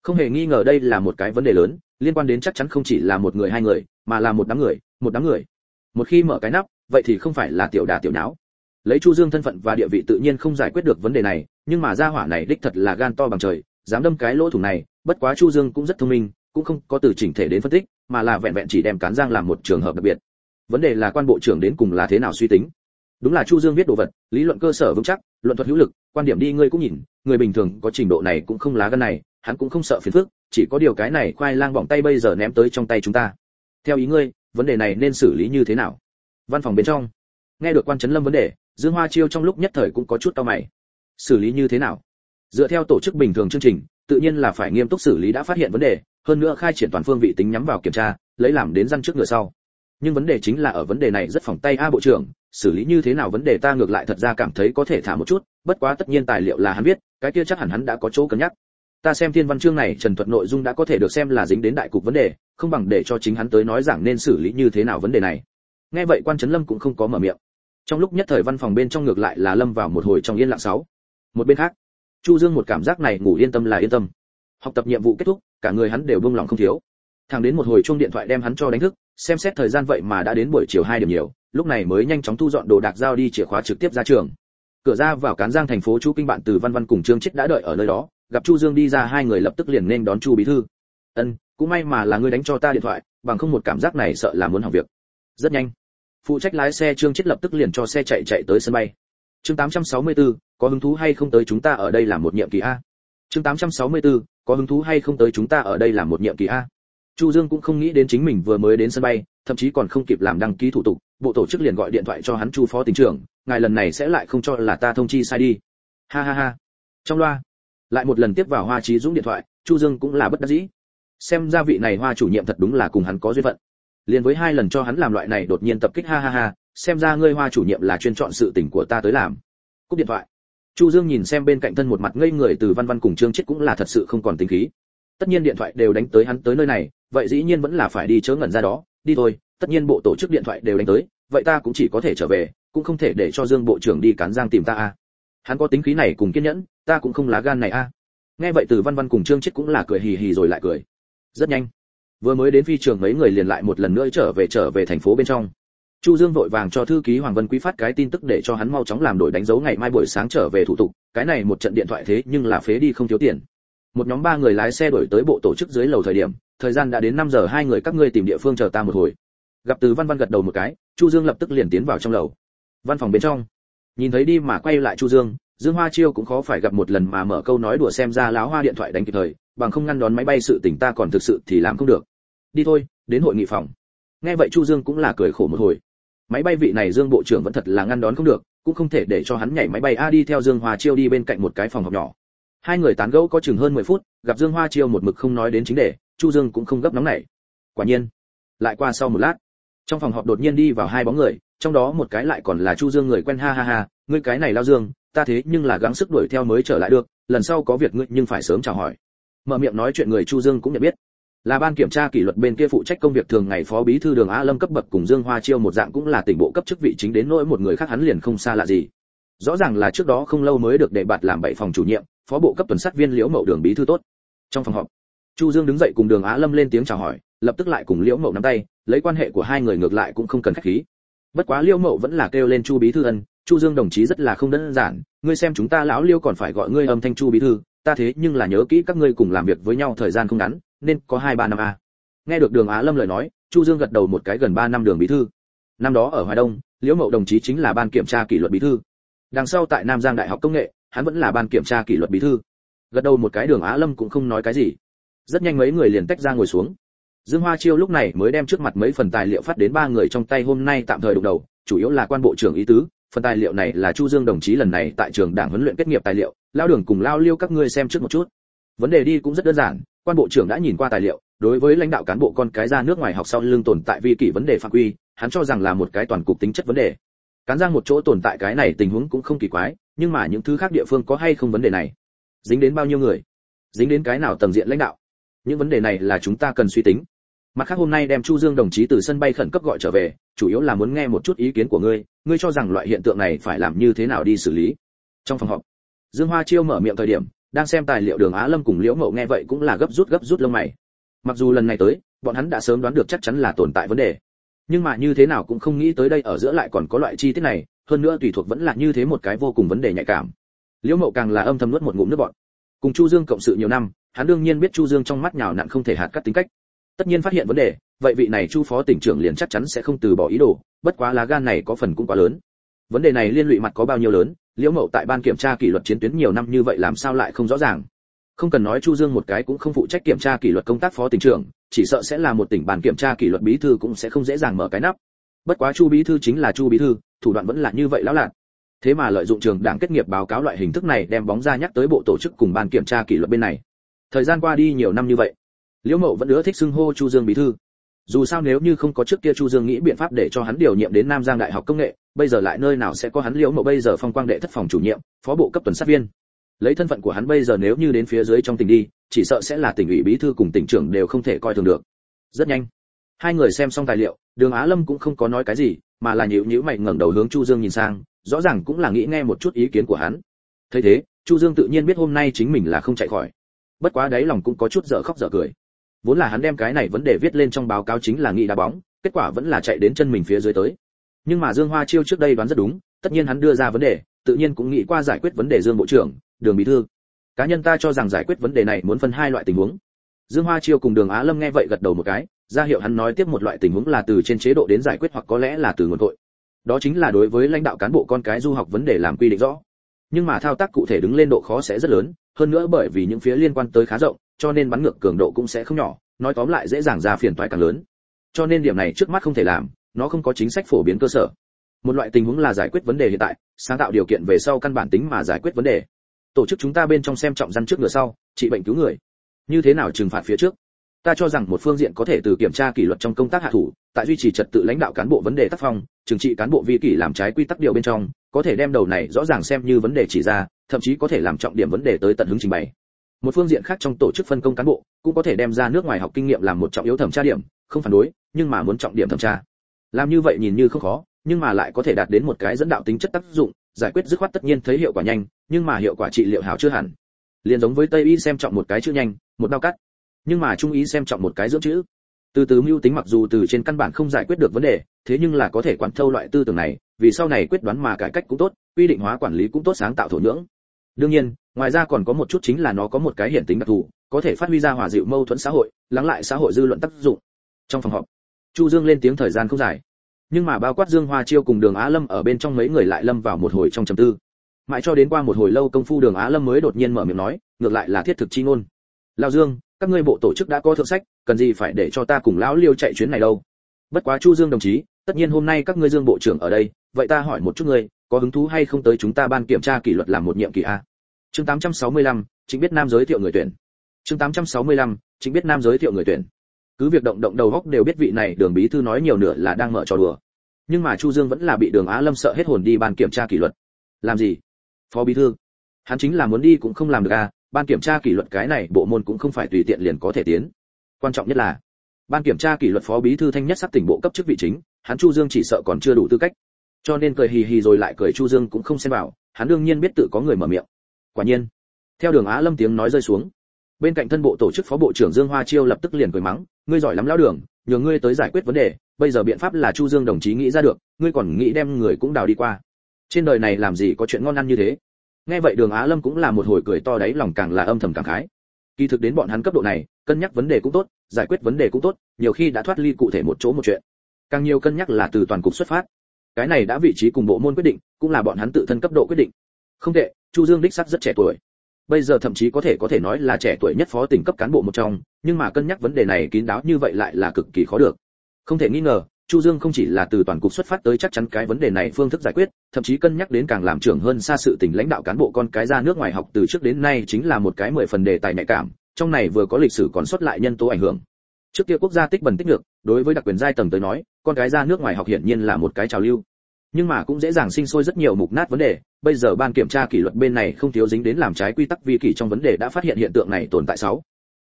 Không hề nghi ngờ đây là một cái vấn đề lớn, liên quan đến chắc chắn không chỉ là một người hai người, mà là một đám người, một đám người. Một khi mở cái nắp, vậy thì không phải là tiểu đà tiểu nháo. Lấy chu dương thân phận và địa vị tự nhiên không giải quyết được vấn đề này, nhưng mà gia hỏa này đích thật là gan to bằng trời, dám đâm cái lỗ thủng này, bất quá chu dương cũng rất thông minh, cũng không có từ chỉnh thể đến phân tích mà là vẹn vẹn chỉ đem cán giang làm một trường hợp đặc biệt. Vấn đề là quan bộ trưởng đến cùng là thế nào suy tính? Đúng là chu dương viết đồ vật, lý luận cơ sở vững chắc, luận thuật hữu lực, quan điểm đi ngươi cũng nhìn, người bình thường có trình độ này cũng không lá gan này, hắn cũng không sợ phiền phức, chỉ có điều cái này khoai lang bỏng tay bây giờ ném tới trong tay chúng ta. Theo ý ngươi, vấn đề này nên xử lý như thế nào? Văn phòng bên trong. Nghe được quan trấn lâm vấn đề, dương hoa chiêu trong lúc nhất thời cũng có chút tao mày. Xử lý như thế nào? Dựa theo tổ chức bình thường chương trình, tự nhiên là phải nghiêm túc xử lý đã phát hiện vấn đề hơn nữa khai triển toàn phương vị tính nhắm vào kiểm tra, lấy làm đến răn trước ngựa sau. Nhưng vấn đề chính là ở vấn đề này rất phòng tay a bộ trưởng, xử lý như thế nào vấn đề ta ngược lại thật ra cảm thấy có thể thả một chút, bất quá tất nhiên tài liệu là hắn biết cái kia chắc hẳn hắn đã có chỗ cân nhắc. Ta xem thiên văn chương này, trần thuật nội dung đã có thể được xem là dính đến đại cục vấn đề, không bằng để cho chính hắn tới nói rằng nên xử lý như thế nào vấn đề này. Nghe vậy quan trấn lâm cũng không có mở miệng. Trong lúc nhất thời văn phòng bên trong ngược lại là lâm vào một hồi trong yên lặng sáu. Một bên khác, chu dương một cảm giác này ngủ yên tâm là yên tâm. Học tập nhiệm vụ kết thúc cả người hắn đều buông lòng không thiếu. Thằng đến một hồi chuông điện thoại đem hắn cho đánh thức xem xét thời gian vậy mà đã đến buổi chiều hai điểm nhiều lúc này mới nhanh chóng thu dọn đồ đạc giao đi chìa khóa trực tiếp ra trường. Cửa ra vào cán giang thành phố chú kinh bạn từ văn văn cùng trương chết đã đợi ở nơi đó gặp chu dương đi ra hai người lập tức liền nên đón chu bí thư. Ân cũng may mà là ngươi đánh cho ta điện thoại bằng không một cảm giác này sợ là muốn hỏng việc. Rất nhanh. Phụ trách lái xe trương chết lập tức liền cho xe chạy chạy tới sân bay. Chương 864, có hứng thú hay không tới chúng ta ở đây làm một nhiệm kỳ a? Chương 864, có hứng thú hay không tới chúng ta ở đây làm một nhiệm kỳ a? Chu dương cũng không nghĩ đến chính mình vừa mới đến sân bay, thậm chí còn không kịp làm đăng ký thủ tục, bộ tổ chức liền gọi điện thoại cho hắn chu phó tỉnh trưởng, ngài lần này sẽ lại không cho là ta thông chi sai đi. Ha ha ha. Trong loa, lại một lần tiếp vào hoa trí dũng điện thoại, chu dương cũng là bất đắc dĩ. Xem ra vị này hoa chủ nhiệm thật đúng là cùng hắn có duyên phận. Liền với hai lần cho hắn làm loại này đột nhiên tập kích, ha ha ha, xem ra ngươi hoa chủ nhiệm là chuyên chọn sự tình của ta tới làm. Cúp điện thoại chu dương nhìn xem bên cạnh thân một mặt ngây người từ văn văn cùng trương chết cũng là thật sự không còn tính khí. Tất nhiên điện thoại đều đánh tới hắn tới nơi này, vậy dĩ nhiên vẫn là phải đi chớ ngẩn ra đó, đi thôi, tất nhiên bộ tổ chức điện thoại đều đánh tới, vậy ta cũng chỉ có thể trở về, cũng không thể để cho dương bộ trưởng đi cán giang tìm ta a hắn có tính khí này cùng kiên nhẫn, ta cũng không lá gan này a nghe vậy từ văn văn cùng trương chết cũng là cười hì hì rồi lại cười. Rất nhanh. Vừa mới đến phi trường mấy người liền lại một lần nữa trở về trở về thành phố bên trong chu dương vội vàng cho thư ký hoàng vân quý phát cái tin tức để cho hắn mau chóng làm đổi đánh dấu ngày mai buổi sáng trở về thủ tục, cái này một trận điện thoại thế nhưng là phế đi không thiếu tiền. Một nhóm ba người lái xe đổi tới bộ tổ chức dưới lầu thời điểm, thời gian đã đến 5 giờ, hai người các ngươi tìm địa phương chờ ta một hồi. Gặp từ văn văn gật đầu một cái, chu dương lập tức liền tiến vào trong lầu. Văn phòng bên trong. Nhìn thấy đi mà quay lại chu dương dương hoa chiêu cũng khó phải gặp một lần mà mở câu nói đùa xem ra láo hoa điện thoại đánh kịp thời, bằng không ngăn đón máy bay sự tình ta còn thực sự thì làm không được. Đi thôi, đến hội nghị phòng. Nghe vậy chu dương cũng là cười khổ một hồi máy bay vị này dương bộ trưởng vẫn thật là ngăn đón không được, cũng không thể để cho hắn nhảy máy bay a đi theo dương hoa chiêu đi bên cạnh một cái phòng học nhỏ. Hai người tán gẫu có chừng hơn 10 phút, gặp dương hoa chiêu một mực không nói đến chính đề, chu dương cũng không gấp nóng nảy. Quả nhiên, lại qua sau một lát, trong phòng họp đột nhiên đi vào hai bóng người, trong đó một cái lại còn là chu dương người quen ha ha ha, ngươi cái này lao dương, ta thế nhưng là gắng sức đuổi theo mới trở lại được, lần sau có việc ngươi nhưng phải sớm chào hỏi. Mở miệng nói chuyện người chu dương cũng nhận biết là ban kiểm tra kỷ luật bên kia phụ trách công việc thường ngày phó bí thư đường a lâm cấp bậc cùng dương hoa chiêu một dạng cũng là tỉnh bộ cấp chức vị chính đến nỗi một người khác hắn liền không xa lạ gì. Rõ ràng là trước đó không lâu mới được đề bạt làm bảy phòng chủ nhiệm, phó bộ cấp tuần sát viên liễu mậu đường bí thư tốt. Trong phòng họp, chu dương đứng dậy cùng đường á lâm lên tiếng chào hỏi, lập tức lại cùng liễu mậu nắm tay, lấy quan hệ của hai người ngược lại cũng không cần khách khí. Bất quá liễu mậu vẫn là kêu lên chu bí thư ân, chu dương đồng chí rất là không đơn giản, ngươi xem chúng ta lão liêu còn phải gọi ngươi âm thanh chu bí thư, ta thế nhưng là nhớ kỹ các ngươi cùng làm việc với nhau thời gian không ngắn nên có hai ba năm a. Nghe được đường á lâm lời nói, chu dương gật đầu một cái gần ba năm đường bí thư. Năm đó ở hoài đông, liễu mậu đồng chí chính là ban kiểm tra kỷ luật bí thư. Đằng sau tại nam giang đại học công nghệ, hắn vẫn là ban kiểm tra kỷ luật bí thư. Gật đầu một cái đường á lâm cũng không nói cái gì. Rất nhanh mấy người liền tách ra ngồi xuống. Dương hoa chiêu lúc này mới đem trước mặt mấy phần tài liệu phát đến ba người trong tay hôm nay tạm thời đụng đầu, chủ yếu là quan bộ trưởng ý tứ. Phần tài liệu này là chu dương đồng chí lần này tại trường đảng huấn luyện kết nghiệp tài liệu. Lao đường cùng lao liêu các ngươi xem trước một chút. Vấn đề đi cũng rất đơn giản quan bộ trưởng đã nhìn qua tài liệu, đối với lãnh đạo cán bộ con cái ra nước ngoài học sau lưng tồn tại vi kỷ vấn đề phạm quy, hắn cho rằng là một cái toàn cục tính chất vấn đề. Cán giang một chỗ tồn tại cái này tình huống cũng không kỳ quái, nhưng mà những thứ khác địa phương có hay không vấn đề này? Dính đến bao nhiêu người? Dính đến cái nào tầng diện lãnh đạo? Những vấn đề này là chúng ta cần suy tính. Mặt khác hôm nay đem chu dương đồng chí từ sân bay khẩn cấp gọi trở về, chủ yếu là muốn nghe một chút ý kiến của ngươi ngươi cho rằng loại hiện tượng này phải làm như thế nào đi xử lý? Trong phòng họp, dương hoa chiêu mở miệng thời điểm đang xem tài liệu đường á lâm cùng liễu mậu nghe vậy cũng là gấp rút gấp rút lông mày. Mặc dù lần này tới, bọn hắn đã sớm đoán được chắc chắn là tồn tại vấn đề. Nhưng mà như thế nào cũng không nghĩ tới đây ở giữa lại còn có loại chi tiết này, hơn nữa tùy thuộc vẫn là như thế một cái vô cùng vấn đề nhạy cảm. Liễu mậu càng là âm thầm nuốt một ngụm nước bọt. Cùng chu dương cộng sự nhiều năm, hắn đương nhiên biết chu dương trong mắt nhào nặn không thể hạt cắt tính cách. Tất nhiên phát hiện vấn đề, vậy vị này chu phó tỉnh trưởng liền chắc chắn sẽ không từ bỏ ý đồ, bất quá lá gan này có phần cũng quá lớn. Vấn đề này liên lụy mặt có bao nhiêu lớn liễu mậu tại ban kiểm tra kỷ luật chiến tuyến nhiều năm như vậy làm sao lại không rõ ràng? Không cần nói chu dương một cái cũng không phụ trách kiểm tra kỷ luật công tác phó tỉnh trưởng, chỉ sợ sẽ là một tỉnh bàn kiểm tra kỷ luật bí thư cũng sẽ không dễ dàng mở cái nắp. Bất quá chu bí thư chính là chu bí thư, thủ đoạn vẫn là như vậy lão lạc thế mà lợi dụng trường đảng kết nghiệp báo cáo loại hình thức này đem bóng ra nhắc tới bộ tổ chức cùng ban kiểm tra kỷ luật bên này. Thời gian qua đi nhiều năm như vậy, liễu mậu vẫn ưa thích xưng hô chu dương bí thư dù sao nếu như không có trước kia chu dương nghĩ biện pháp để cho hắn điều nhiệm đến nam giang đại học công nghệ, bây giờ lại nơi nào sẽ có hắn liễu mộ bây giờ phong quang đệ thất phòng chủ nhiệm, phó bộ cấp tuần sát viên. Lấy thân phận của hắn bây giờ nếu như đến phía dưới trong tỉnh đi, chỉ sợ sẽ là tỉnh ủy bí thư cùng tỉnh trưởng đều không thể coi thường được. Rất nhanh, hai người xem xong tài liệu, đường á lâm cũng không có nói cái gì, mà là nhíu nhíu mày ngẩng đầu hướng chu dương nhìn sang, rõ ràng cũng là nghĩ nghe một chút ý kiến của hắn. Thấy thế, chu dương tự nhiên biết hôm nay chính mình là không chạy khỏi. Bất quá đấy lòng cũng có chút dở khóc dở cười vốn là hắn đem cái này vấn đề viết lên trong báo cáo chính là nghị đá bóng, kết quả vẫn là chạy đến chân mình phía dưới tới. Nhưng mà dương hoa chiêu trước đây đoán rất đúng, tất nhiên hắn đưa ra vấn đề, tự nhiên cũng nghĩ qua giải quyết vấn đề dương bộ trưởng, đường bí thư. Cá nhân ta cho rằng giải quyết vấn đề này muốn phân hai loại tình huống. Dương hoa chiêu cùng đường á lâm nghe vậy gật đầu một cái, ra hiệu hắn nói tiếp một loại tình huống là từ trên chế độ đến giải quyết hoặc có lẽ là từ nguồn cội đó chính là đối với lãnh đạo cán bộ con cái du học vấn đề làm quy định rõ. Nhưng mà thao tác cụ thể đứng lên độ khó sẽ rất lớn, hơn nữa bởi vì những phía liên quan tới khá rộng cho nên bắn ngược cường độ cũng sẽ không nhỏ, nói tóm lại dễ dàng ra phiền toái càng lớn. Cho nên điểm này trước mắt không thể làm, nó không có chính sách phổ biến cơ sở. Một loại tình huống là giải quyết vấn đề hiện tại, sáng tạo điều kiện về sau căn bản tính mà giải quyết vấn đề. Tổ chức chúng ta bên trong xem trọng dân trước ngựa sau, trị bệnh cứu người. Như thế nào trừng phạt phía trước? Ta cho rằng một phương diện có thể từ kiểm tra kỷ luật trong công tác hạ thủ, tại duy trì trật tự lãnh đạo cán bộ vấn đề tác phong, trừng trị cán bộ vi kỷ làm trái quy tắc điều bên trong, có thể đem đầu này rõ ràng xem như vấn đề chỉ ra, thậm chí có thể làm trọng điểm vấn đề tới tận hứng trình bày một phương diện khác trong tổ chức phân công cán bộ cũng có thể đem ra nước ngoài học kinh nghiệm làm một trọng yếu thẩm tra điểm, không phản đối, nhưng mà muốn trọng điểm thẩm tra. Làm như vậy nhìn như không khó, nhưng mà lại có thể đạt đến một cái dẫn đạo tính chất tác dụng, giải quyết dứt khoát tất nhiên thấy hiệu quả nhanh, nhưng mà hiệu quả trị liệu hảo chưa hẳn. Liền giống với tây y xem trọng một cái chữ nhanh, một đau cắt. Nhưng mà trung ý xem trọng một cái dưỡng chữ. Từ từ mưu tính mặc dù từ trên căn bản không giải quyết được vấn đề, thế nhưng là có thể quản thâu loại tư tưởng này, vì sau này quyết đoán mà cải cách cũng tốt, quy định hóa quản lý cũng tốt, sáng tạo thổ nhưỡng. Đương nhiên ngoài ra còn có một chút chính là nó có một cái hiển tính đặc thù, có thể phát huy ra hòa dịu mâu thuẫn xã hội, lắng lại xã hội dư luận tác dụng. Trong phòng họp, chu dương lên tiếng thời gian không dài. Nhưng mà bao quát dương hoa chiêu cùng đường á lâm ở bên trong mấy người lại lâm vào một hồi trong trầm tư. Mãi cho đến qua một hồi lâu công phu đường á lâm mới đột nhiên mở miệng nói, ngược lại là thiết thực chi ngôn. Lao dương, các ngươi bộ tổ chức đã có thượng sách, cần gì phải để cho ta cùng lão liêu chạy chuyến này đâu? Bất quá chu dương đồng chí, tất nhiên hôm nay các ngươi dương bộ trưởng ở đây, vậy ta hỏi một chút ngươi, có hứng thú hay không tới chúng ta ban kiểm tra kỷ luật làm một nhiệm kỳ a? Chương 865, chính biết nam giới thiệu người tuyển. Chương 865, chính biết nam giới thiệu người tuyển. Cứ việc động động đầu góc đều biết vị này đường bí thư nói nhiều nửa là đang mở trò đùa. Nhưng mà chu dương vẫn là bị đường á lâm sợ hết hồn đi ban kiểm tra kỷ luật. Làm gì? Phó bí thư. Hắn chính là muốn đi cũng không làm được à ban kiểm tra kỷ luật cái này bộ môn cũng không phải tùy tiện liền có thể tiến. Quan trọng nhất là ban kiểm tra kỷ luật phó bí thư thanh nhất sắp tỉnh bộ cấp chức vị chính hắn chu dương chỉ sợ còn chưa đủ tư cách. Cho nên cười hì hì rồi lại cười chu dương cũng không xem vào hắn đương nhiên biết tự có người mở miệng quả nhiên. Theo đường á lâm tiếng nói rơi xuống. Bên cạnh thân bộ tổ chức phó bộ trưởng dương hoa chiêu lập tức liền cười mắng ngươi giỏi lắm lão đường nhờ ngươi tới giải quyết vấn đề bây giờ biện pháp là chu dương đồng chí nghĩ ra được ngươi còn nghĩ đem người cũng đào đi qua. Trên đời này làm gì có chuyện ngon ăn như thế? Nghe vậy đường á lâm cũng là một hồi cười to đấy, lòng càng là âm thầm càng khái. Kỳ thực đến bọn hắn cấp độ này cân nhắc vấn đề cũng tốt giải quyết vấn đề cũng tốt nhiều khi đã thoát ly cụ thể một chỗ một chuyện. Càng nhiều cân nhắc là từ toàn cục xuất phát. Cái này đã vị trí cùng bộ môn quyết định cũng là bọn hắn tự thân cấp độ quyết định. Không tệ chu dương đích sắc rất trẻ tuổi. Bây giờ thậm chí có thể có thể nói là trẻ tuổi nhất phó tỉnh cấp cán bộ một trong, nhưng mà cân nhắc vấn đề này kín đáo như vậy lại là cực kỳ khó được. Không thể nghi ngờ, chu dương không chỉ là từ toàn cục xuất phát tới chắc chắn cái vấn đề này phương thức giải quyết, thậm chí cân nhắc đến càng làm trưởng hơn xa sự tỉnh lãnh đạo cán bộ con cái ra nước ngoài học từ trước đến nay chính là một cái mười phần đề tài nhạy cảm, trong này vừa có lịch sử còn xuất lại nhân tố ảnh hưởng. Trước kia quốc gia tích bẩn tích được đối với đặc quyền giai tầng tới nói, con cái ra nước ngoài học hiển nhiên là một cái trào lưu nhưng mà cũng dễ dàng sinh sôi rất nhiều mục nát vấn đề. Bây giờ ban kiểm tra kỷ luật bên này không thiếu dính đến làm trái quy tắc vi kỷ trong vấn đề đã phát hiện hiện tượng này tồn tại sáu.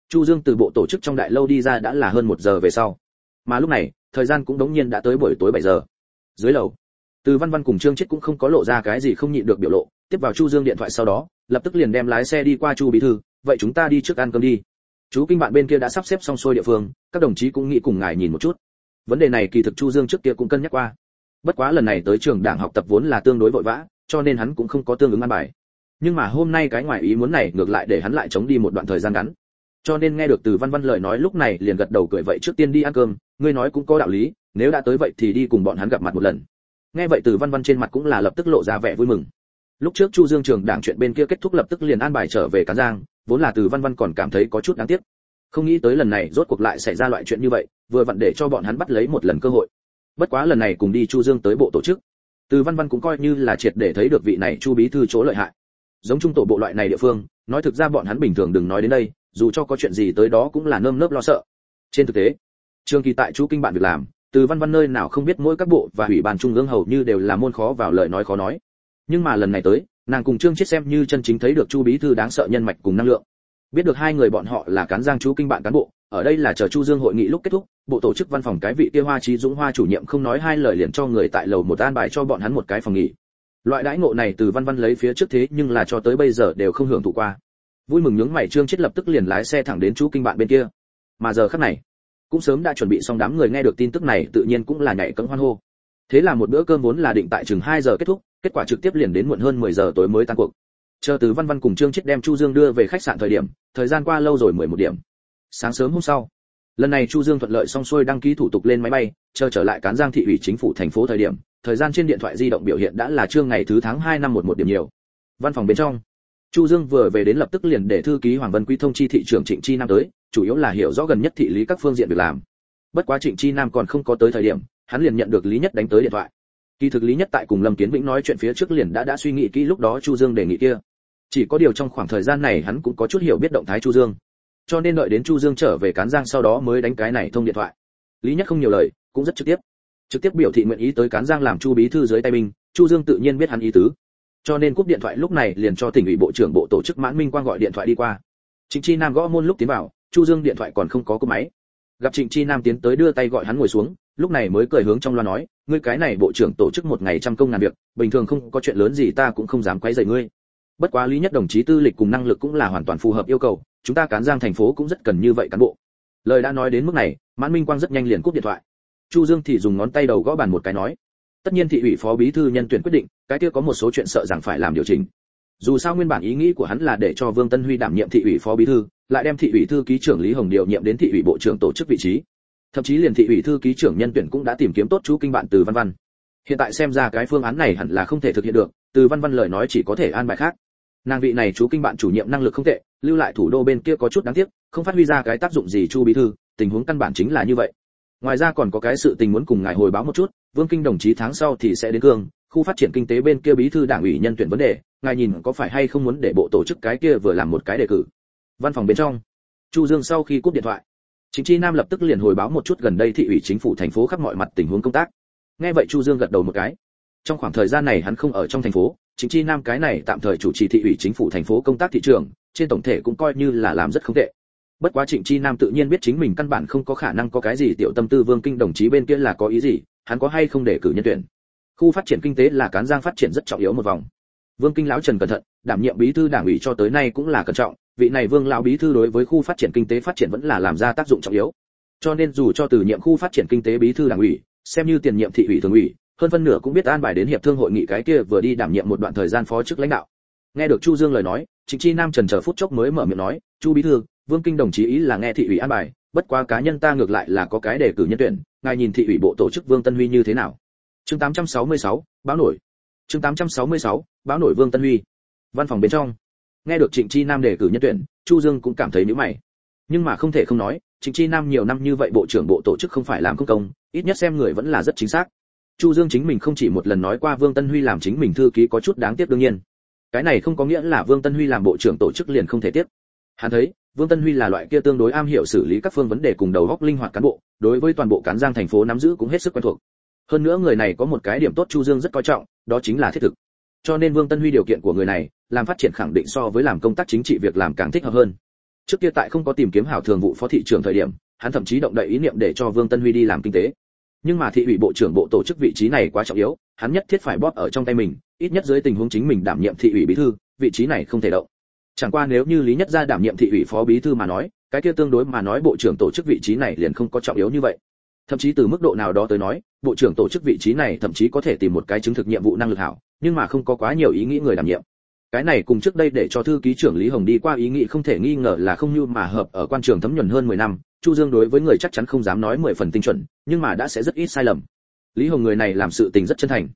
Chu dương từ bộ tổ chức trong đại lâu đi ra đã là hơn một giờ về sau. Mà lúc này, thời gian cũng đống nhiên đã tới buổi tối 7 giờ. Dưới lầu, từ văn văn cùng trương chết cũng không có lộ ra cái gì không nhịn được biểu lộ. Tiếp vào chu dương điện thoại sau đó, lập tức liền đem lái xe đi qua chu bí thư. Vậy chúng ta đi trước ăn cơm đi. Chú kinh bạn bên kia đã sắp xếp xong xuôi địa phương, các đồng chí cũng nghĩ cùng ngài nhìn một chút. Vấn đề này kỳ thực chu dương trước kia cũng cân nhắc qua bất quá lần này tới trường đảng học tập vốn là tương đối vội vã, cho nên hắn cũng không có tương ứng ăn bài. Nhưng mà hôm nay cái ngoài ý muốn này ngược lại để hắn lại chống đi một đoạn thời gian ngắn. Cho nên nghe được từ văn văn lời nói lúc này liền gật đầu cười vậy trước tiên đi ăn cơm, ngươi nói cũng có đạo lý, nếu đã tới vậy thì đi cùng bọn hắn gặp mặt một lần. Nghe vậy từ văn văn trên mặt cũng là lập tức lộ ra vẻ vui mừng. Lúc trước chu dương trường đảng chuyện bên kia kết thúc lập tức liền an bài trở về cán giang, vốn là từ văn văn còn cảm thấy có chút đáng tiếc. Không nghĩ tới lần này rốt cuộc lại xảy ra loại chuyện như vậy, vừa vặn để cho bọn hắn bắt lấy một lần cơ hội bất quá lần này cùng đi chu dương tới bộ tổ chức, từ văn văn cũng coi như là triệt để thấy được vị này chu bí thư chỗ lợi hại. Giống trung tổ bộ loại này địa phương, nói thực ra bọn hắn bình thường đừng nói đến đây, dù cho có chuyện gì tới đó cũng là nơm nớp lo sợ. Trên thực tế, trường kỳ tại chu kinh bạn việc làm, từ văn văn nơi nào không biết mỗi các bộ và ủy ban trung ương hầu như đều là môn khó vào lời nói khó nói. Nhưng mà lần này tới, nàng cùng trương chết xem như chân chính thấy được chu bí thư đáng sợ nhân mạch cùng năng lượng. Biết được hai người bọn họ là cán giang chú kinh bạn cán bộ ở đây là chờ chu dương hội nghị lúc kết thúc, bộ tổ chức văn phòng cái vị kia hoa trí dũng hoa chủ nhiệm không nói hai lời liền cho người tại lầu một an bài cho bọn hắn một cái phòng nghỉ. Loại đãi ngộ này từ văn văn lấy phía trước thế nhưng là cho tới bây giờ đều không hưởng thụ qua. Vui mừng nhướng mày trương chết lập tức liền lái xe thẳng đến chú kinh bạn bên kia. Mà giờ khắc này, cũng sớm đã chuẩn bị xong đám người nghe được tin tức này tự nhiên cũng là nhảy cẫng hoan hô. Thế là một bữa cơm vốn là định tại chừng 2 giờ kết thúc, kết quả trực tiếp liền đến muộn hơn 10 giờ tối mới tan cuộc. Chờ từ văn văn cùng trương chết đem chu dương đưa về khách sạn thời điểm, thời gian qua lâu rồi 11 điểm sáng sớm hôm sau. Lần này chu dương thuận lợi xong xuôi đăng ký thủ tục lên máy bay, chờ trở lại cán giang thị ủy chính phủ thành phố thời điểm, thời gian trên điện thoại di động biểu hiện đã là trương ngày thứ tháng 2 năm 11 điểm nhiều. Văn phòng bên trong, chu dương vừa về đến lập tức liền để thư ký hoàng vân quý thông chi thị trưởng trịnh chi nam tới, chủ yếu là hiểu rõ gần nhất thị lý các phương diện việc làm. Bất quá trịnh chi nam còn không có tới thời điểm, hắn liền nhận được lý nhất đánh tới điện thoại. Kỳ thực lý nhất tại cùng lâm kiến vĩnh nói chuyện phía trước liền đã đã suy nghĩ kỹ lúc đó chu dương đề nghị kia. Chỉ có điều trong khoảng thời gian này hắn cũng có chút hiểu biết động thái chu dương cho nên đợi đến chu dương trở về cán giang sau đó mới đánh cái này thông điện thoại. Lý nhất không nhiều lời, cũng rất trực tiếp. Trực tiếp biểu thị nguyện ý tới cán giang làm chu bí thư dưới tay mình chu dương tự nhiên biết hắn ý tứ. Cho nên cúp điện thoại lúc này liền cho tỉnh ủy bộ trưởng bộ tổ chức mãn minh quang gọi điện thoại đi qua. Trịnh chi nam gõ môn lúc tiến vào, chu dương điện thoại còn không có cúp máy. Gặp trịnh chi nam tiến tới đưa tay gọi hắn ngồi xuống, lúc này mới cười hướng trong loa nói, ngươi cái này bộ trưởng tổ chức một ngày trăm công ngàn việc, bình thường không có chuyện lớn gì ta cũng không dám quấy rầy ngươi bất quá lý nhất đồng chí tư lịch cùng năng lực cũng là hoàn toàn phù hợp yêu cầu, chúng ta cán giang thành phố cũng rất cần như vậy cán bộ. Lời đã nói đến mức này, mãn minh quang rất nhanh liền cúp điện thoại. Chu dương thì dùng ngón tay đầu gõ bàn một cái nói, tất nhiên thị ủy phó bí thư nhân tuyển quyết định, cái kia có một số chuyện sợ rằng phải làm điều chỉnh. Dù sao nguyên bản ý nghĩ của hắn là để cho vương tân huy đảm nhiệm thị ủy phó bí thư, lại đem thị ủy thư ký trưởng lý hồng điều nhiệm đến thị ủy bộ trưởng tổ chức vị trí. Thậm chí liền thị ủy thư ký trưởng nhân tuyển cũng đã tìm kiếm tốt chú kinh bạn từ văn văn. Hiện tại xem ra cái phương án này hẳn là không thể thực hiện được, từ văn văn lời nói chỉ có thể an bài khác nàng vị này chú kinh bạn chủ nhiệm năng lực không tệ, lưu lại thủ đô bên kia có chút đáng tiếc, không phát huy ra cái tác dụng gì chu bí thư, tình huống căn bản chính là như vậy. Ngoài ra còn có cái sự tình muốn cùng ngài hồi báo một chút, vương kinh đồng chí tháng sau thì sẽ đến cương, khu phát triển kinh tế bên kia bí thư đảng ủy nhân tuyển vấn đề, ngài nhìn có phải hay không muốn để bộ tổ chức cái kia vừa làm một cái đề cử. Văn phòng bên trong, chu dương sau khi cúp điện thoại, chính chi nam lập tức liền hồi báo một chút gần đây thị ủy chính phủ thành phố khắp mọi mặt tình huống công tác. Nghe vậy chu dương gật đầu một cái trong khoảng thời gian này hắn không ở trong thành phố, chính chi nam cái này tạm thời chủ trì thị ủy chính phủ thành phố công tác thị trường, trên tổng thể cũng coi như là làm rất không tệ. Bất quá trịnh chi nam tự nhiên biết chính mình căn bản không có khả năng có cái gì tiểu tâm tư vương kinh đồng chí bên kia là có ý gì, hắn có hay không để cử nhân tuyển. Khu phát triển kinh tế là cán giang phát triển rất trọng yếu một vòng. Vương kinh lão trần cẩn thận, đảm nhiệm bí thư đảng ủy cho tới nay cũng là cẩn trọng, vị này vương lão bí thư đối với khu phát triển kinh tế phát triển vẫn là làm ra tác dụng trọng yếu. Cho nên dù cho từ nhiệm khu phát triển kinh tế bí thư đảng ủy, xem như tiền nhiệm thị ủy thường ủy hơn phân nửa cũng biết an bài đến hiệp thương hội nghị cái kia vừa đi đảm nhiệm một đoạn thời gian phó chức lãnh đạo. Nghe được chu dương lời nói trịnh chi nam trần chờ phút chốc mới mở miệng nói chu bí thư vương kinh đồng chí ý là nghe thị ủy an bài bất quá cá nhân ta ngược lại là có cái đề cử nhân tuyển ngài nhìn thị ủy bộ tổ chức vương tân huy như thế nào? Chương 866, báo nổi. Chương 866, báo nổi vương tân huy. Văn phòng bên trong. Nghe được trịnh chi nam đề cử nhân tuyển chu dương cũng cảm thấy nhíu mày. Nhưng mà không thể không nói trịnh chi nam nhiều năm như vậy bộ trưởng bộ tổ chức không phải làm công công ít nhất xem người vẫn là rất chính xác chu dương chính mình không chỉ một lần nói qua vương tân huy làm chính mình thư ký có chút đáng tiếc đương nhiên. Cái này không có nghĩa là vương tân huy làm bộ trưởng tổ chức liền không thể tiếp. Hắn thấy, vương tân huy là loại kia tương đối am hiểu xử lý các phương vấn đề cùng đầu góc linh hoạt cán bộ, đối với toàn bộ cán giang thành phố nắm giữ cũng hết sức quen thuộc. Hơn nữa người này có một cái điểm tốt chu dương rất coi trọng, đó chính là thiết thực. Cho nên vương tân huy điều kiện của người này, làm phát triển khẳng định so với làm công tác chính trị việc làm càng thích hợp hơn. Trước kia tại không có tìm kiếm hảo thường vụ phó thị trưởng thời điểm, hắn thậm chí động đậy ý niệm để cho vương tân huy đi làm kinh tế nhưng mà thị ủy bộ trưởng bộ tổ chức vị trí này quá trọng yếu, hắn nhất thiết phải bóp ở trong tay mình, ít nhất dưới tình huống chính mình đảm nhiệm thị ủy bí thư, vị trí này không thể động. Chẳng qua nếu như lý nhất gia đảm nhiệm thị ủy phó bí thư mà nói, cái kia tương đối mà nói bộ trưởng tổ chức vị trí này liền không có trọng yếu như vậy. Thậm chí từ mức độ nào đó tới nói, bộ trưởng tổ chức vị trí này thậm chí có thể tìm một cái chứng thực nhiệm vụ năng lực hảo, nhưng mà không có quá nhiều ý nghĩ người đảm nhiệm. Cái này cùng trước đây để cho thư ký trưởng lý hồng đi qua ý nghĩ không thể nghi ngờ là không như mà hợp ở quan trường thấm nhuần hơn 10 năm chu dương đối với người chắc chắn không dám nói 10 phần tinh chuẩn, nhưng mà đã sẽ rất ít sai lầm. Lý hồng người này làm sự tình rất chân thành.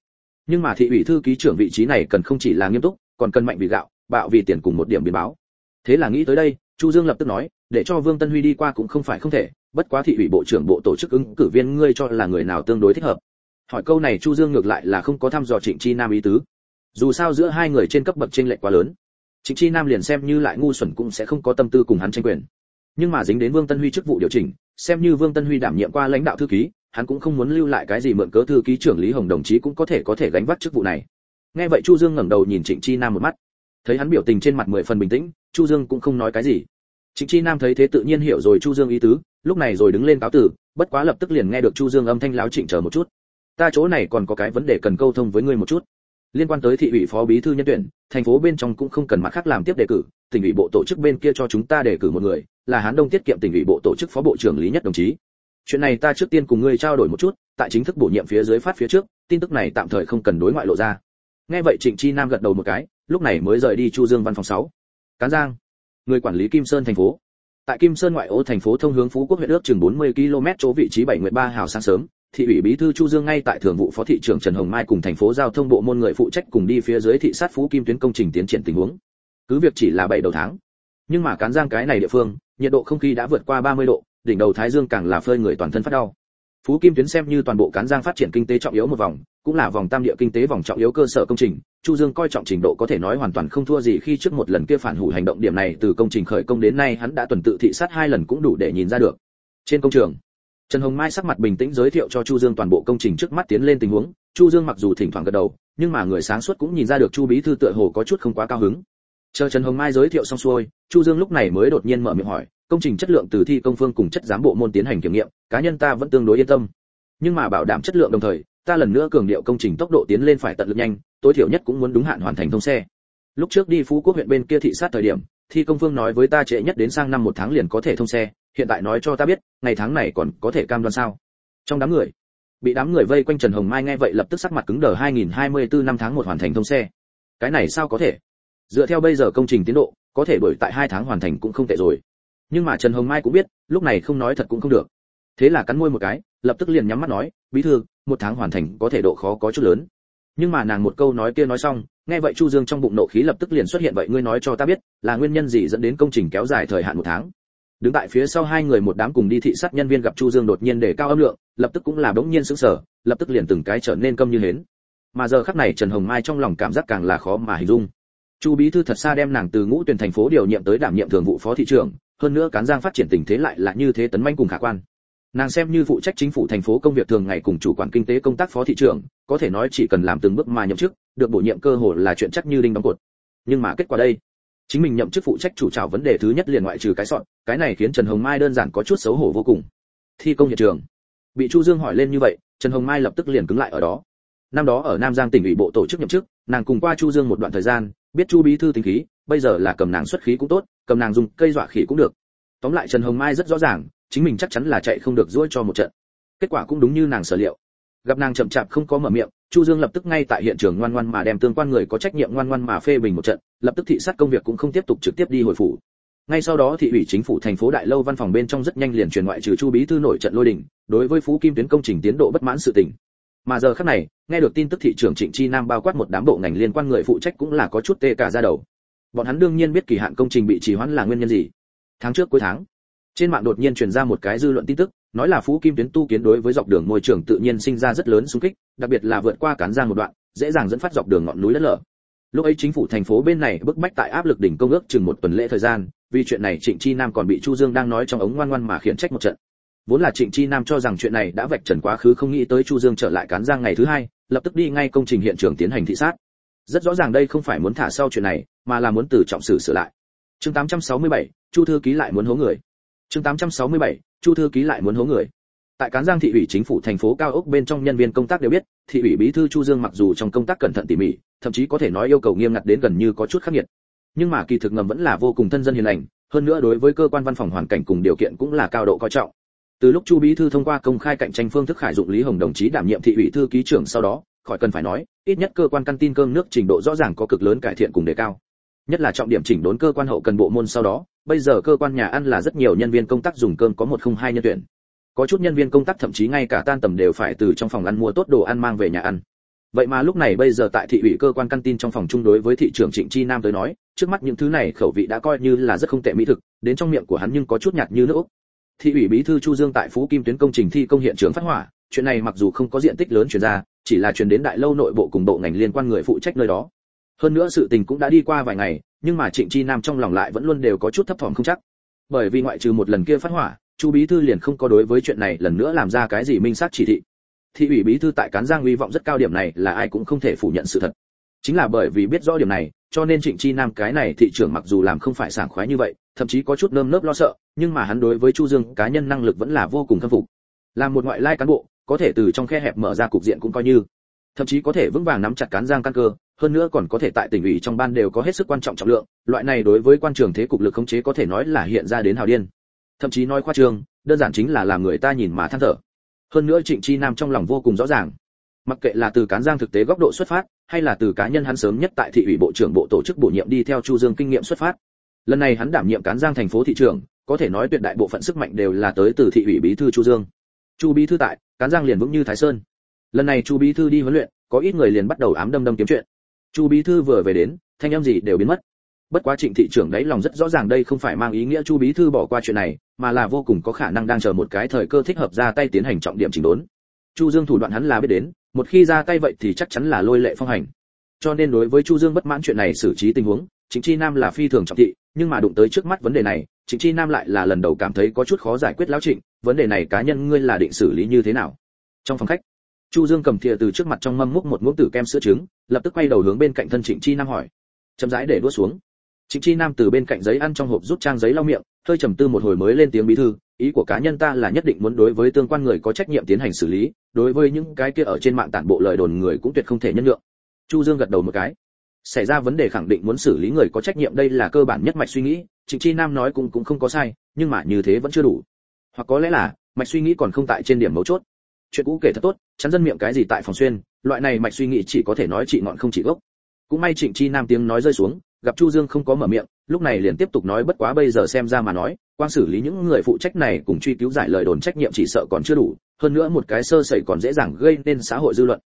Nhưng mà thị ủy thư ký trưởng vị trí này cần không chỉ là nghiêm túc, còn cần mạnh vì gạo, bạo vì tiền cùng một điểm biến báo. Thế là nghĩ tới đây, chu dương lập tức nói, để cho vương tân huy đi qua cũng không phải không thể, bất quá thị ủy bộ trưởng bộ tổ chức ứng cử viên ngươi cho là người nào tương đối thích hợp. Hỏi câu này chu dương ngược lại là không có thăm dò trịnh chi nam ý tứ. Dù sao giữa hai người trên cấp bậc chênh lệch quá lớn, trịnh chi nam liền xem như lại ngu xuẩn cũng sẽ không có tâm tư cùng hắn tranh quyền nhưng mà dính đến vương tân huy chức vụ điều chỉnh, xem như vương tân huy đảm nhiệm qua lãnh đạo thư ký, hắn cũng không muốn lưu lại cái gì mượn cớ thư ký trưởng lý hồng đồng chí cũng có thể có thể gánh vác chức vụ này. Nghe vậy chu dương ngẩng đầu nhìn trịnh chi nam một mắt. Thấy hắn biểu tình trên mặt mười phần bình tĩnh, chu dương cũng không nói cái gì. Trịnh chi nam thấy thế tự nhiên hiểu rồi chu dương ý tứ, lúc này rồi đứng lên cáo tử bất quá lập tức liền nghe được chu dương âm thanh láo trịnh chờ một chút. Ta chỗ này còn có cái vấn đề cần câu thông với ngươi một chút. Liên quan tới thị ủy phó bí thư nhân tuyển, thành phố bên trong cũng không cần mặt khác làm tiếp đề cử, tỉnh ủy bộ tổ chức bên kia cho chúng ta đề cử một người là hán đông tiết kiệm tỉnh ủy bộ tổ chức phó bộ trưởng lý nhất đồng chí. Chuyện này ta trước tiên cùng ngươi trao đổi một chút, tại chính thức bổ nhiệm phía dưới phát phía trước, tin tức này tạm thời không cần đối ngoại lộ ra. Nghe vậy trịnh chi nam gật đầu một cái, lúc này mới rời đi chu dương văn phòng 6. cán giang, người quản lý kim sơn thành phố. Tại kim sơn ngoại ô thành phố thông hướng phú quốc huyện ước chừng 40 km chỗ vị trí bảy nguyệt ba hào sáng sớm, thị ủy bí thư chu dương ngay tại thường vụ phó thị trưởng trần hồng mai cùng thành phố giao thông bộ môn người phụ trách cùng đi phía dưới thị sát phú kim tuyến công trình tiến triển tình huống. Cứ việc chỉ là bảy đầu tháng nhưng mà cán giang cái này địa phương, nhiệt độ không khí đã vượt qua 30 độ, đỉnh đầu thái dương càng là phơi người toàn thân phát đau. Phú kim tuyến xem như toàn bộ cán giang phát triển kinh tế trọng yếu một vòng, cũng là vòng tam địa kinh tế vòng trọng yếu cơ sở công trình, chu dương coi trọng trình độ có thể nói hoàn toàn không thua gì khi trước một lần kia phản hủ hành động điểm này từ công trình khởi công đến nay hắn đã tuần tự thị sát hai lần cũng đủ để nhìn ra được. Trên công trường, trần hồng mai sắc mặt bình tĩnh giới thiệu cho chu dương toàn bộ công trình trước mắt tiến lên tình huống. Chu dương mặc dù thỉnh thoảng gật đầu, nhưng mà người sáng suốt cũng nhìn ra được chu bí thư tựa hồ có chút không quá cao hứng chờ trần hồng mai giới thiệu xong xuôi, chu dương lúc này mới đột nhiên mở miệng hỏi, công trình chất lượng từ thi công phương cùng chất giám bộ môn tiến hành kiểm nghiệm, cá nhân ta vẫn tương đối yên tâm. Nhưng mà bảo đảm chất lượng đồng thời, ta lần nữa cường điệu công trình tốc độ tiến lên phải tận lực nhanh, tối thiểu nhất cũng muốn đúng hạn hoàn thành thông xe. Lúc trước đi phú quốc huyện bên kia thị sát thời điểm, thi công phương nói với ta trễ nhất đến sang năm một tháng liền có thể thông xe, hiện tại nói cho ta biết, ngày tháng này còn có thể cam đoan sao? Trong đám người, bị đám người vây quanh trần hồng mai nghe vậy lập tức sắc mặt cứng đờ 2024 năm tháng một hoàn thành thông xe. Cái này sao có thể? Dựa theo bây giờ công trình tiến độ, có thể đổi tại hai tháng hoàn thành cũng không tệ rồi. Nhưng mà trần hồng mai cũng biết, lúc này không nói thật cũng không được. Thế là cắn môi một cái, lập tức liền nhắm mắt nói, bí thư, một tháng hoàn thành có thể độ khó có chút lớn. Nhưng mà nàng một câu nói kia nói xong, nghe vậy chu dương trong bụng nộ khí lập tức liền xuất hiện vậy, ngươi nói cho ta biết, là nguyên nhân gì dẫn đến công trình kéo dài thời hạn một tháng? Đứng tại phía sau hai người một đám cùng đi thị sát nhân viên gặp chu dương đột nhiên để cao âm lượng, lập tức cũng là đống nhiên sững sờ, lập tức liền từng cái trở nên câm như hến. Mà giờ khắc này trần hồng mai trong lòng cảm giác càng là khó mà hình dung chu bí thư thật xa đem nàng từ ngũ tuyển thành phố điều nhiệm tới đảm nhiệm thường vụ phó thị trưởng, hơn nữa cán giang phát triển tình thế lại là như thế tấn manh cùng khả quan. Nàng xem như phụ trách chính phủ thành phố công việc thường ngày cùng chủ quản kinh tế công tác phó thị trưởng, có thể nói chỉ cần làm từng bước mà nhậm chức, được bổ nhiệm cơ hội là chuyện chắc như đinh đóng cột. Nhưng mà kết quả đây? Chính mình nhậm chức phụ trách chủ trào vấn đề thứ nhất liền ngoại trừ cái sọn cái này khiến trần hồng mai đơn giản có chút xấu hổ vô cùng. Thi công hiện trường. Bị chu dương hỏi lên như vậy, trần hồng mai lập tức liền cứng lại ở đó. Năm đó ở nam giang tỉnh ủy bộ tổ chức nhậm chức, nàng cùng qua chu dương một đoạn thời gian biết chu bí thư tính khí, bây giờ là cầm nàng xuất khí cũng tốt, cầm nàng dùng cây dọa khỉ cũng được. Tóm lại trần hồng mai rất rõ ràng, chính mình chắc chắn là chạy không được duỗi cho một trận. Kết quả cũng đúng như nàng sở liệu. Gặp nàng chậm chạp không có mở miệng, chu dương lập tức ngay tại hiện trường ngoan ngoan mà đem tương quan người có trách nhiệm ngoan ngoan mà phê bình một trận, lập tức thị sát công việc cũng không tiếp tục trực tiếp đi hồi phủ. Ngay sau đó thị ủy chính phủ thành phố đại lâu văn phòng bên trong rất nhanh liền truyền ngoại trừ chu bí thư nổi trận lôi đình, đối với phú kim tuyến công trình tiến độ bất mãn sự tình mà giờ khắc này, nghe được tin tức thị trưởng trịnh chi nam bao quát một đám bộ ngành liên quan người phụ trách cũng là có chút tê cả ra đầu. Bọn hắn đương nhiên biết kỳ hạn công trình bị trì hoãn là nguyên nhân gì. Tháng trước cuối tháng, trên mạng đột nhiên truyền ra một cái dư luận tin tức, nói là phú kim tuyến tu kiến đối với dọc đường môi trường tự nhiên sinh ra rất lớn xung kích, đặc biệt là vượt qua cán giang một đoạn, dễ dàng dẫn phát dọc đường ngọn núi đất lở. Lúc ấy chính phủ thành phố bên này bức bách tại áp lực đỉnh công ước chừng một tuần lễ thời gian, vì chuyện này trịnh chi nam còn bị chu dương đang nói trong ống ngoan ngoan mà khiển trách một trận vốn là trịnh chi nam cho rằng chuyện này đã vạch trần quá khứ không nghĩ tới chu dương trở lại cán giang ngày thứ hai lập tức đi ngay công trình hiện trường tiến hành thị sát. Rất rõ ràng đây không phải muốn thả sau chuyện này mà là muốn từ trọng xử sửa lại. Chương 867, chu thư ký lại muốn hố người. Chương 867, chu thư ký lại muốn hố người. Tại cán giang thị ủy chính phủ thành phố cao ốc bên trong nhân viên công tác đều biết thị ủy bí thư chu dương mặc dù trong công tác cẩn thận tỉ mỉ thậm chí có thể nói yêu cầu nghiêm ngặt đến gần như có chút khắc nghiệt. Nhưng mà kỳ thực ngầm vẫn là vô cùng thân dân hiền lành hơn nữa đối với cơ quan văn phòng hoàn cảnh cùng điều kiện cũng là cao độ coi trọng từ lúc chu bí thư thông qua công khai cạnh tranh phương thức khải dụng lý hồng đồng chí đảm nhiệm thị ủy thư ký trưởng sau đó, khỏi cần phải nói, ít nhất cơ quan căn tin cơm nước trình độ rõ ràng có cực lớn cải thiện cùng đề cao. Nhất là trọng điểm chỉnh đốn cơ quan hậu cần bộ môn sau đó, bây giờ cơ quan nhà ăn là rất nhiều nhân viên công tác dùng cơm có một không hai nhân tuyển. Có chút nhân viên công tác thậm chí ngay cả tan tầm đều phải từ trong phòng ăn mua tốt đồ ăn mang về nhà ăn. Vậy mà lúc này bây giờ tại thị ủy cơ quan căn tin trong phòng chung đối với thị trưởng trịnh chi nam tới nói, trước mắt những thứ này khẩu vị đã coi như là rất không tệ mỹ thực, đến trong miệng của hắn nhưng có chút nhạt như nước thị ủy bí thư chu dương tại phú kim tuyến công trình thi công hiện trường phát hỏa, chuyện này mặc dù không có diện tích lớn chuyển ra, chỉ là truyền đến đại lâu nội bộ cùng bộ ngành liên quan người phụ trách nơi đó. Hơn nữa sự tình cũng đã đi qua vài ngày, nhưng mà trịnh chi nam trong lòng lại vẫn luôn đều có chút thấp thỏm không chắc. Bởi vì ngoại trừ một lần kia phát hỏa, chu bí thư liền không có đối với chuyện này lần nữa làm ra cái gì minh xác chỉ thị. Thị ủy bí thư tại cán giang uy vọng rất cao điểm này là ai cũng không thể phủ nhận sự thật. Chính là bởi vì biết rõ điểm này, cho nên trịnh chi nam cái này thị trưởng mặc dù làm không phải sảng khoái như vậy, thậm chí có chút nơm nớp lo sợ nhưng mà hắn đối với chu dương cá nhân năng lực vẫn là vô cùng khâm phục. Làm một ngoại lai cán bộ, có thể từ trong khe hẹp mở ra cục diện cũng coi như. Thậm chí có thể vững vàng nắm chặt cán giang căn cơ, hơn nữa còn có thể tại tỉnh ủy trong ban đều có hết sức quan trọng trọng lượng, loại này đối với quan trường thế cục lực khống chế có thể nói là hiện ra đến hào điên. Thậm chí nói khoa trương đơn giản chính là làm người ta nhìn mà than thở. Hơn nữa trịnh chi nam trong lòng vô cùng rõ ràng. Mặc kệ là từ cán giang thực tế góc độ xuất phát, hay là từ cá nhân hắn sớm nhất tại thị ủy bộ trưởng bộ tổ chức bổ nhiệm đi theo chu dương kinh nghiệm xuất phát. Lần này hắn đảm nhiệm cán giang thành phố thị trưởng có thể nói tuyệt đại bộ phận sức mạnh đều là tới từ thị ủy bí thư chu dương. Chu bí thư tại, cán giang liền vững như thái sơn. Lần này chu bí thư đi huấn luyện, có ít người liền bắt đầu ám đâm đâm kiếm chuyện. Chu bí thư vừa về đến, thanh âm gì đều biến mất. Bất quá trịnh thị trưởng đấy lòng rất rõ ràng đây không phải mang ý nghĩa chu bí thư bỏ qua chuyện này, mà là vô cùng có khả năng đang chờ một cái thời cơ thích hợp ra tay tiến hành trọng điểm chỉnh đốn. Chu dương thủ đoạn hắn là biết đến, một khi ra tay vậy thì chắc chắn là lôi lệ phong hành. Cho nên đối với chu dương bất mãn chuyện này xử trí tình huống chính chi nam là phi thường trọng thị nhưng mà đụng tới trước mắt vấn đề này, Trịnh chi nam lại là lần đầu cảm thấy có chút khó giải quyết lão trịnh, vấn đề này cá nhân ngươi là định xử lý như thế nào? Trong phòng khách, chu dương cầm thìa từ trước mặt trong mâm múc một muỗng tử kem sữa trứng, lập tức quay đầu hướng bên cạnh thân trịnh chi nam hỏi. Chậm rãi để đua xuống. Trịnh chi nam từ bên cạnh giấy ăn trong hộp rút trang giấy lau miệng, hơi trầm tư một hồi mới lên tiếng bí thư, ý của cá nhân ta là nhất định muốn đối với tương quan người có trách nhiệm tiến hành xử lý, đối với những cái kia ở trên mạng tản bộ lời đồn người cũng tuyệt không thể nhân lượng chu dương gật đầu một cái xảy ra vấn đề khẳng định muốn xử lý người có trách nhiệm đây là cơ bản nhất mạch suy nghĩ, trịnh chi nam nói cũng cũng không có sai, nhưng mà như thế vẫn chưa đủ. Hoặc có lẽ là, mạch suy nghĩ còn không tại trên điểm mấu chốt. Chuyện cũ kể thật tốt, chắn dân miệng cái gì tại phòng xuyên, loại này mạch suy nghĩ chỉ có thể nói chị ngọn không chỉ gốc. Cũng may trịnh chi nam tiếng nói rơi xuống, gặp chu dương không có mở miệng, lúc này liền tiếp tục nói bất quá bây giờ xem ra mà nói quan xử lý những người phụ trách này cùng truy cứu giải lời đồn trách nhiệm chỉ sợ còn chưa đủ, hơn nữa một cái sơ sẩy còn dễ dàng gây nên xã hội dư luận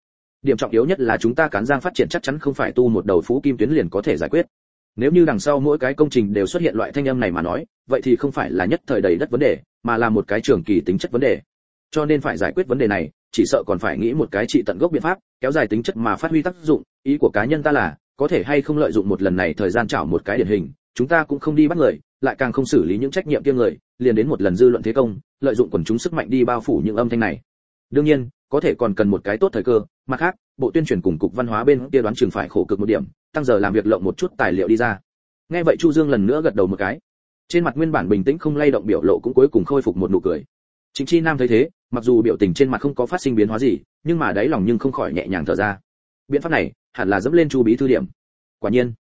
điểm trọng yếu nhất là chúng ta cán giang phát triển chắc chắn không phải tu một đầu phú kim tuyến liền có thể giải quyết. Nếu như đằng sau mỗi cái công trình đều xuất hiện loại thanh âm này mà nói, vậy thì không phải là nhất thời đầy đất vấn đề, mà là một cái trường kỳ tính chất vấn đề. Cho nên phải giải quyết vấn đề này, chỉ sợ còn phải nghĩ một cái trị tận gốc biện pháp, kéo dài tính chất mà phát huy tác dụng. Ý của cá nhân ta là, có thể hay không lợi dụng một lần này thời gian chảo một cái điển hình, chúng ta cũng không đi bắt người, lại càng không xử lý những trách nhiệm kia người, liền đến một lần dư luận thế công, lợi dụng quần chúng sức mạnh đi bao phủ những âm thanh này. Đương nhiên có thể còn cần một cái tốt thời cơ, mặt khác, bộ tuyên truyền cùng cục văn hóa bên kia đoán chừng phải khổ cực một điểm, tăng giờ làm việc lộng một chút tài liệu đi ra. Nghe vậy chu dương lần nữa gật đầu một cái. Trên mặt nguyên bản bình tĩnh không lay động biểu lộ cũng cuối cùng khôi phục một nụ cười. Chính chi nam thấy thế, mặc dù biểu tình trên mặt không có phát sinh biến hóa gì, nhưng mà đáy lòng nhưng không khỏi nhẹ nhàng thở ra. Biện pháp này, hẳn là dẫm lên chu bí thư điểm. Quả nhiên,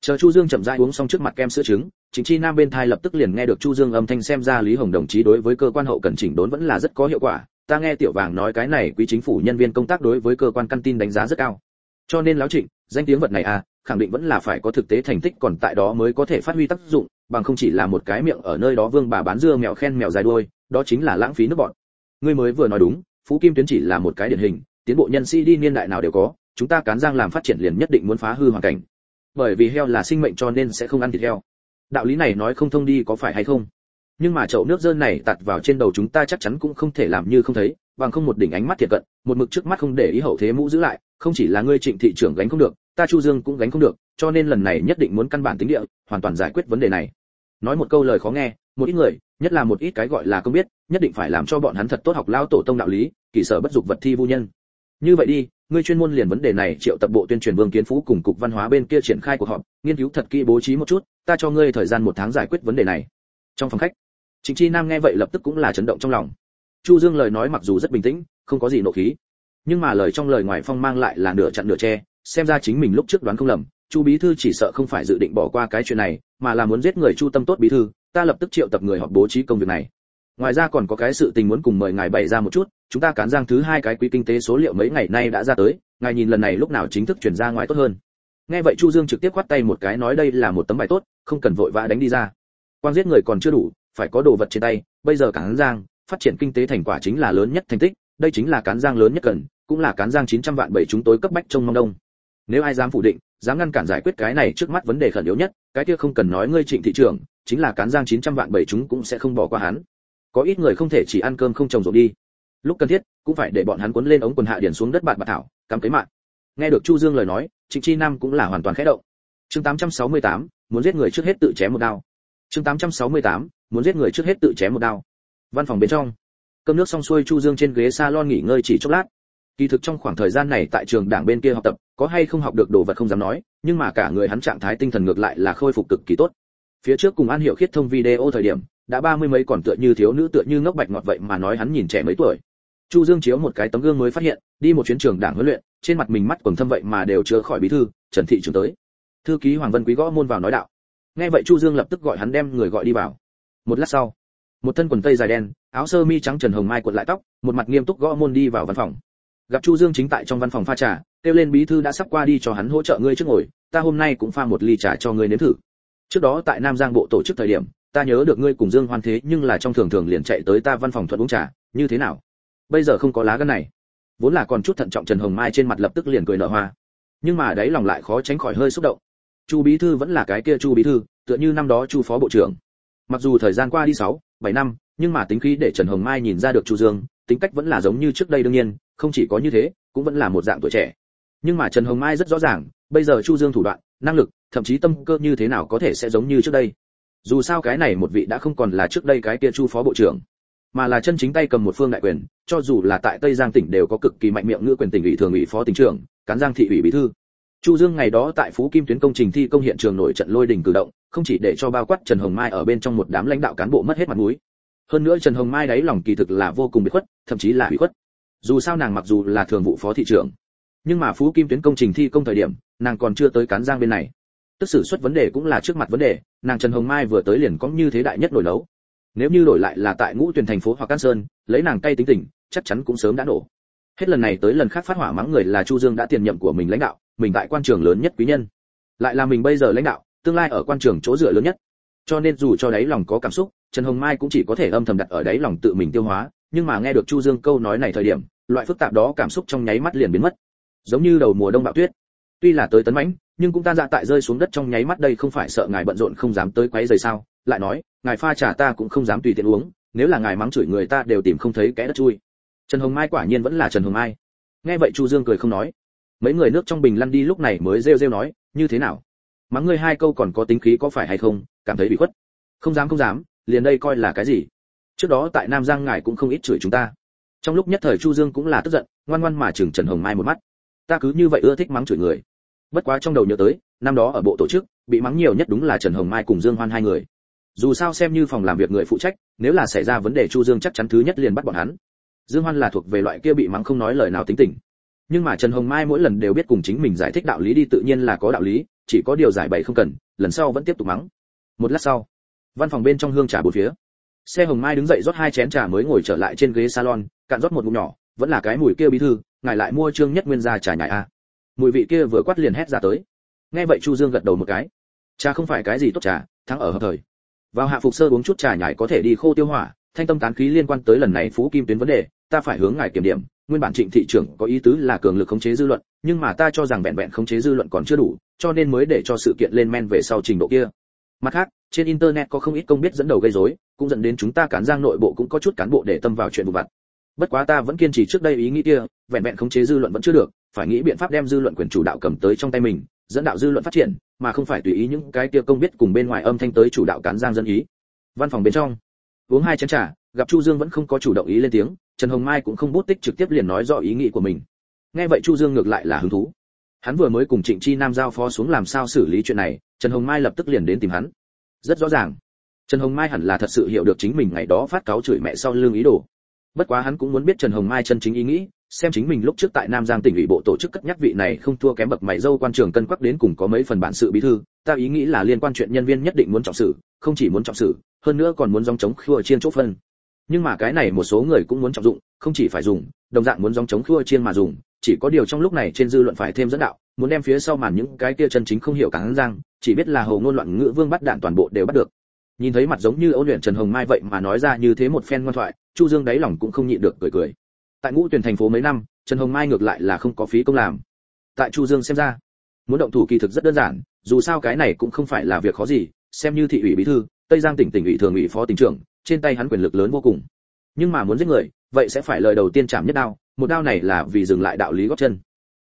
chờ chu dương chậm rãi uống xong trước mặt kem sữa trứng, chính chi nam bên thai lập tức liền nghe được chu dương âm thanh xem ra lý hồng đồng chí đối với cơ quan hậu cần chỉnh đốn vẫn là rất có hiệu quả ta nghe tiểu vàng nói cái này quý chính phủ nhân viên công tác đối với cơ quan căn tin đánh giá rất cao. Cho nên lão trịnh, danh tiếng vật này à khẳng định vẫn là phải có thực tế thành tích còn tại đó mới có thể phát huy tác dụng, bằng không chỉ là một cái miệng ở nơi đó vương bà bán dưa mèo khen mèo dài đuôi, đó chính là lãng phí nước bọn. Ngươi mới vừa nói đúng, phú kim tuyến chỉ là một cái điển hình, tiến bộ nhân sĩ đi niên đại nào đều có, chúng ta cán giang làm phát triển liền nhất định muốn phá hư hoàn cảnh. Bởi vì heo là sinh mệnh cho nên sẽ không ăn thịt heo. Đạo lý này nói không thông đi có phải hay không? Nhưng mà chậu nước dơ này tạt vào trên đầu chúng ta chắc chắn cũng không thể làm như không thấy, bằng không một đỉnh ánh mắt thiệt cận, một mực trước mắt không để ý hậu thế mũ giữ lại, không chỉ là ngươi trịnh thị trưởng gánh không được, ta chu dương cũng gánh không được, cho nên lần này nhất định muốn căn bản tính địa, hoàn toàn giải quyết vấn đề này. Nói một câu lời khó nghe, một ít người, nhất là một ít cái gọi là không biết, nhất định phải làm cho bọn hắn thật tốt học lao tổ tông đạo lý, kỳ sở bất dục vật thi vu nhân. Như vậy đi, ngươi chuyên môn liền vấn đề này triệu tập bộ tuyên truyền vương kiến phú cùng cục văn hóa bên kia triển khai cuộc họp, nghiên cứu thật kỹ bố trí một chút, ta cho ngươi thời gian một tháng giải quyết vấn đề này. Trong phòng khách Trịnh Chi Nam nghe vậy lập tức cũng là chấn động trong lòng. Chu Dương lời nói mặc dù rất bình tĩnh, không có gì nộ khí, nhưng mà lời trong lời ngoài phong mang lại là nửa chặn nửa che, xem ra chính mình lúc trước đoán không lầm, Chu bí thư chỉ sợ không phải dự định bỏ qua cái chuyện này, mà là muốn giết người Chu Tâm tốt bí thư, ta lập tức triệu tập người họp bố trí công việc này. Ngoài ra còn có cái sự tình muốn cùng mời ngài bày ra một chút, chúng ta cán giang thứ hai cái quý kinh tế số liệu mấy ngày nay đã ra tới, ngài nhìn lần này lúc nào chính thức chuyển ra ngoài tốt hơn. Nghe vậy Chu Dương trực tiếp quát tay một cái nói đây là một tấm bài tốt, không cần vội vã đánh đi ra. Quan giết người còn chưa đủ, phải có đồ vật trên tay bây giờ cán giang phát triển kinh tế thành quả chính là lớn nhất thành tích đây chính là cán giang lớn nhất cần cũng là cán giang 900 vạn bảy chúng tôi cấp bách trong mong đông. Nếu ai dám phủ định dám ngăn cản giải quyết cái này trước mắt vấn đề khẩn yếu nhất cái kia không cần nói ngươi trịnh thị trưởng chính là cán giang 900 vạn bảy chúng cũng sẽ không bỏ qua hắn. Có ít người không thể chỉ ăn cơm không trồng ruộng đi. Lúc cần thiết cũng phải để bọn hắn cuốn lên ống quần hạ điển xuống đất bạt bạt thảo cắm cấy mạng. Nghe được chu dương lời nói trịnh chi nam cũng là hoàn toàn khẽ động. Chương 868, muốn giết người trước hết tự chém một đao. Chương 868, muốn giết người trước hết tự chém một đao. Văn phòng bên trong, cơm nước xong xuôi chu dương trên ghế salon nghỉ ngơi chỉ chốc lát. Kỳ thực trong khoảng thời gian này tại trường đảng bên kia học tập, có hay không học được đồ vật không dám nói, nhưng mà cả người hắn trạng thái tinh thần ngược lại là khôi phục cực kỳ tốt. Phía trước cùng an hiệu khiết thông video thời điểm, đã ba mươi mấy còn tựa như thiếu nữ tựa như ngốc bạch ngọt vậy mà nói hắn nhìn trẻ mấy tuổi. Chu dương chiếu một cái tấm gương mới phát hiện, đi một chuyến trường đảng huấn luyện, trên mặt mình mắt quầng thâm vậy mà đều chứa khỏi bí thư, trần thị trường tới. Thư ký hoàng vân quý gõ môn vào nói đạo. Nghe vậy chu dương lập tức gọi hắn đem người gọi đi vào một lát sau, một thân quần tây dài đen, áo sơ mi trắng trần hồng mai cuộn lại tóc, một mặt nghiêm túc gõ môn đi vào văn phòng. Gặp chu dương chính tại trong văn phòng pha trà, kêu lên bí thư đã sắp qua đi cho hắn hỗ trợ ngươi trước ngồi, ta hôm nay cũng pha một ly trà cho ngươi nếm thử. Trước đó tại nam giang bộ tổ chức thời điểm, ta nhớ được ngươi cùng dương hoan thế, nhưng là trong thường thường liền chạy tới ta văn phòng thuận uống trà, như thế nào? Bây giờ không có lá gan này. Vốn là còn chút thận trọng trần hồng mai trên mặt lập tức liền cười nở hoa. Nhưng mà đấy lòng lại khó tránh khỏi hơi xúc động. Chu bí thư vẫn là cái kia chu bí thư, tựa như năm đó chu phó bộ trưởng mặc dù thời gian qua đi sáu, bảy năm, nhưng mà tính khí để trần hồng mai nhìn ra được chu dương, tính cách vẫn là giống như trước đây đương nhiên, không chỉ có như thế, cũng vẫn là một dạng tuổi trẻ. Nhưng mà trần hồng mai rất rõ ràng, bây giờ chu dương thủ đoạn, năng lực, thậm chí tâm cơ như thế nào có thể sẽ giống như trước đây. Dù sao cái này một vị đã không còn là trước đây cái kia chu phó bộ trưởng, mà là chân chính tay cầm một phương đại quyền, cho dù là tại tây giang tỉnh đều có cực kỳ mạnh miệng ngữ quyền tỉnh ủy thường ủy phó tỉnh trưởng, cán giang thị ủy bí thư. Chu dương ngày đó tại phú kim tuyến công trình thi công hiện trường nổi trận lôi đình cử động không chỉ để cho bao quát trần hồng mai ở bên trong một đám lãnh đạo cán bộ mất hết mặt mũi. Hơn nữa trần hồng mai đáy lòng kỳ thực là vô cùng bị khuất, thậm chí là bị khuất. Dù sao nàng mặc dù là thường vụ phó thị trưởng, nhưng mà phú kim tuyến công trình thi công thời điểm, nàng còn chưa tới cán giang bên này. Tức xử xuất vấn đề cũng là trước mặt vấn đề, nàng trần hồng mai vừa tới liền có như thế đại nhất nổi nấu. Nếu như đổi lại là tại ngũ tuyển thành phố hoặc can sơn, lấy nàng tay tính tình, chắc chắn cũng sớm đã nổ. Hết lần này tới lần khác phát hỏa mắng người là chu dương đã tiền nhiệm của mình lãnh đạo, mình tại quan trường lớn nhất quý nhân. Lại là mình bây giờ lãnh đạo tương lai ở quan trường chỗ dựa lớn nhất. Cho nên dù cho đáy lòng có cảm xúc, trần hồng mai cũng chỉ có thể âm thầm đặt ở đáy lòng tự mình tiêu hóa, nhưng mà nghe được chu dương câu nói này thời điểm, loại phức tạp đó cảm xúc trong nháy mắt liền biến mất. Giống như đầu mùa đông bão tuyết. Tuy là tới tấn mãnh, nhưng cũng tan dạ tại rơi xuống đất trong nháy mắt đây không phải sợ ngài bận rộn không dám tới quấy rầy sao? Lại nói, ngài pha trà ta cũng không dám tùy tiện uống, nếu là ngài mắng chửi người ta đều tìm không thấy kẽ đất chui. Trần hồng mai quả nhiên vẫn là trần hồng mai. Nghe vậy chu dương cười không nói. Mấy người nước trong bình lăn đi lúc này mới rêu rêu nói, như thế nào? Mắng ngươi hai câu còn có tính khí có phải hay không, cảm thấy bị khuất? Không dám không dám, liền đây coi là cái gì? Trước đó tại nam giang ngài cũng không ít chửi chúng ta. Trong lúc nhất thời chu dương cũng là tức giận, ngoan ngoan mà chừng trần hồng mai một mắt. Ta cứ như vậy ưa thích mắng chửi người. Bất quá trong đầu nhớ tới, năm đó ở bộ tổ chức, bị mắng nhiều nhất đúng là trần hồng mai cùng dương hoan hai người. Dù sao xem như phòng làm việc người phụ trách, nếu là xảy ra vấn đề chu dương chắc chắn thứ nhất liền bắt bọn hắn. Dương hoan là thuộc về loại kia bị mắng không nói lời nào tính tình. Nhưng mà trần hồng mai mỗi lần đều biết cùng chính mình giải thích đạo lý đi tự nhiên là có đạo lý chỉ có điều giải bày không cần, lần sau vẫn tiếp tục mắng. Một lát sau, văn phòng bên trong hương trà bốn phía. Xe hồng mai đứng dậy rót hai chén trà mới ngồi trở lại trên ghế salon, cạn rót một ngụm nhỏ, vẫn là cái mùi kia bí thư, ngài lại mua trương nhất nguyên gia trà nhài a. Mùi vị kia vừa quát liền hét ra tới. Nghe vậy chu dương gật đầu một cái. Trà không phải cái gì tốt trà, thắng ở hợp thời. Vào hạ phục sơ uống chút trà nhài có thể đi khô tiêu hỏa, thanh tâm tán khí liên quan tới lần này phú kim tuyến vấn đề, ta phải hướng ngài kiểm điểm. Nguyên bản trịnh thị trưởng có ý tứ là cường lực khống chế dư luận nhưng mà ta cho rằng vẹn vẹn khống chế dư luận còn chưa đủ, cho nên mới để cho sự kiện lên men về sau trình độ kia. Mặt khác, trên internet có không ít công biết dẫn đầu gây rối, cũng dẫn đến chúng ta cán giang nội bộ cũng có chút cán bộ để tâm vào chuyện vụ vặt. Bất quá ta vẫn kiên trì trước đây ý nghĩ kia, vẹn vẹn khống chế dư luận vẫn chưa được, phải nghĩ biện pháp đem dư luận quyền chủ đạo cầm tới trong tay mình, dẫn đạo dư luận phát triển, mà không phải tùy ý những cái kia công biết cùng bên ngoài âm thanh tới chủ đạo cán giang dân ý. Văn phòng bên trong, uống hai chén trà, gặp chu dương vẫn không có chủ động ý lên tiếng, trần hồng mai cũng không bút tích trực tiếp liền nói rõ ý nghĩ của mình nghe vậy chu dương ngược lại là hứng thú. Hắn vừa mới cùng trịnh chi nam giao phó xuống làm sao xử lý chuyện này, trần hồng mai lập tức liền đến tìm hắn. Rất rõ ràng. Trần hồng mai hẳn là thật sự hiểu được chính mình ngày đó phát cáo chửi mẹ sau lưng ý đồ. Bất quá hắn cũng muốn biết trần hồng mai chân chính ý nghĩ, xem chính mình lúc trước tại nam giang tỉnh ủy bộ tổ chức cất nhắc vị này không thua kém bậc mày dâu quan trường cân quắc đến cùng có mấy phần bản sự bí thư, ta ý nghĩ là liên quan chuyện nhân viên nhất định muốn trọng xử, không chỉ muốn trọng xử, hơn nữa còn muốn dòng chống khua chiên chỗ phân. Nhưng mà cái này một số người cũng muốn trọng dụng, không chỉ phải dùng, đồng dạng muốn dòng chống khua chiên mà dùng chỉ có điều trong lúc này trên dư luận phải thêm dẫn đạo, muốn đem phía sau màn những cái kia chân chính không hiểu cắn răng, chỉ biết là hầu ngôn loạn ngữ vương bắt đạn toàn bộ đều bắt được. Nhìn thấy mặt giống như ôn luyện trần hồng mai vậy mà nói ra như thế một phen ngoan thoại, chu dương đáy lòng cũng không nhịn được cười cười. Tại ngũ tuyển thành phố mấy năm, trần hồng mai ngược lại là không có phí công làm. Tại chu dương xem ra, muốn động thủ kỳ thực rất đơn giản, dù sao cái này cũng không phải là việc khó gì, xem như thị ủy bí thư, tây giang tỉnh tỉnh ủy thường ủy phó tỉnh trưởng, trên tay hắn quyền lực lớn vô cùng. Nhưng mà muốn giết người, vậy sẽ phải lời đầu tiên chạm nhất đao một đao này là vì dừng lại đạo lý gót chân.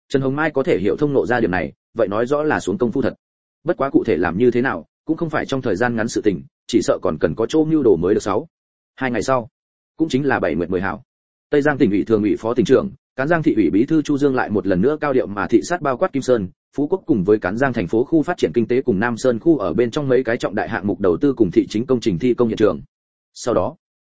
Trần hồng mai có thể hiểu thông nộ ra điểm này, vậy nói rõ là xuống công phu thật. Bất quá cụ thể làm như thế nào, cũng không phải trong thời gian ngắn sự tình, chỉ sợ còn cần có chỗ mưu đồ mới được sáu. Hai ngày sau, cũng chính là bảy nguyệt mười hảo. Tây giang tỉnh ủy thường ủy phó tỉnh trưởng, cán giang thị ủy bí thư chu dương lại một lần nữa cao điệu mà thị sát bao quát kim sơn, phú quốc cùng với cán giang thành phố khu phát triển kinh tế cùng nam sơn khu ở bên trong mấy cái trọng đại hạng mục đầu tư cùng thị chính công trình thi công hiện trường. Sau đó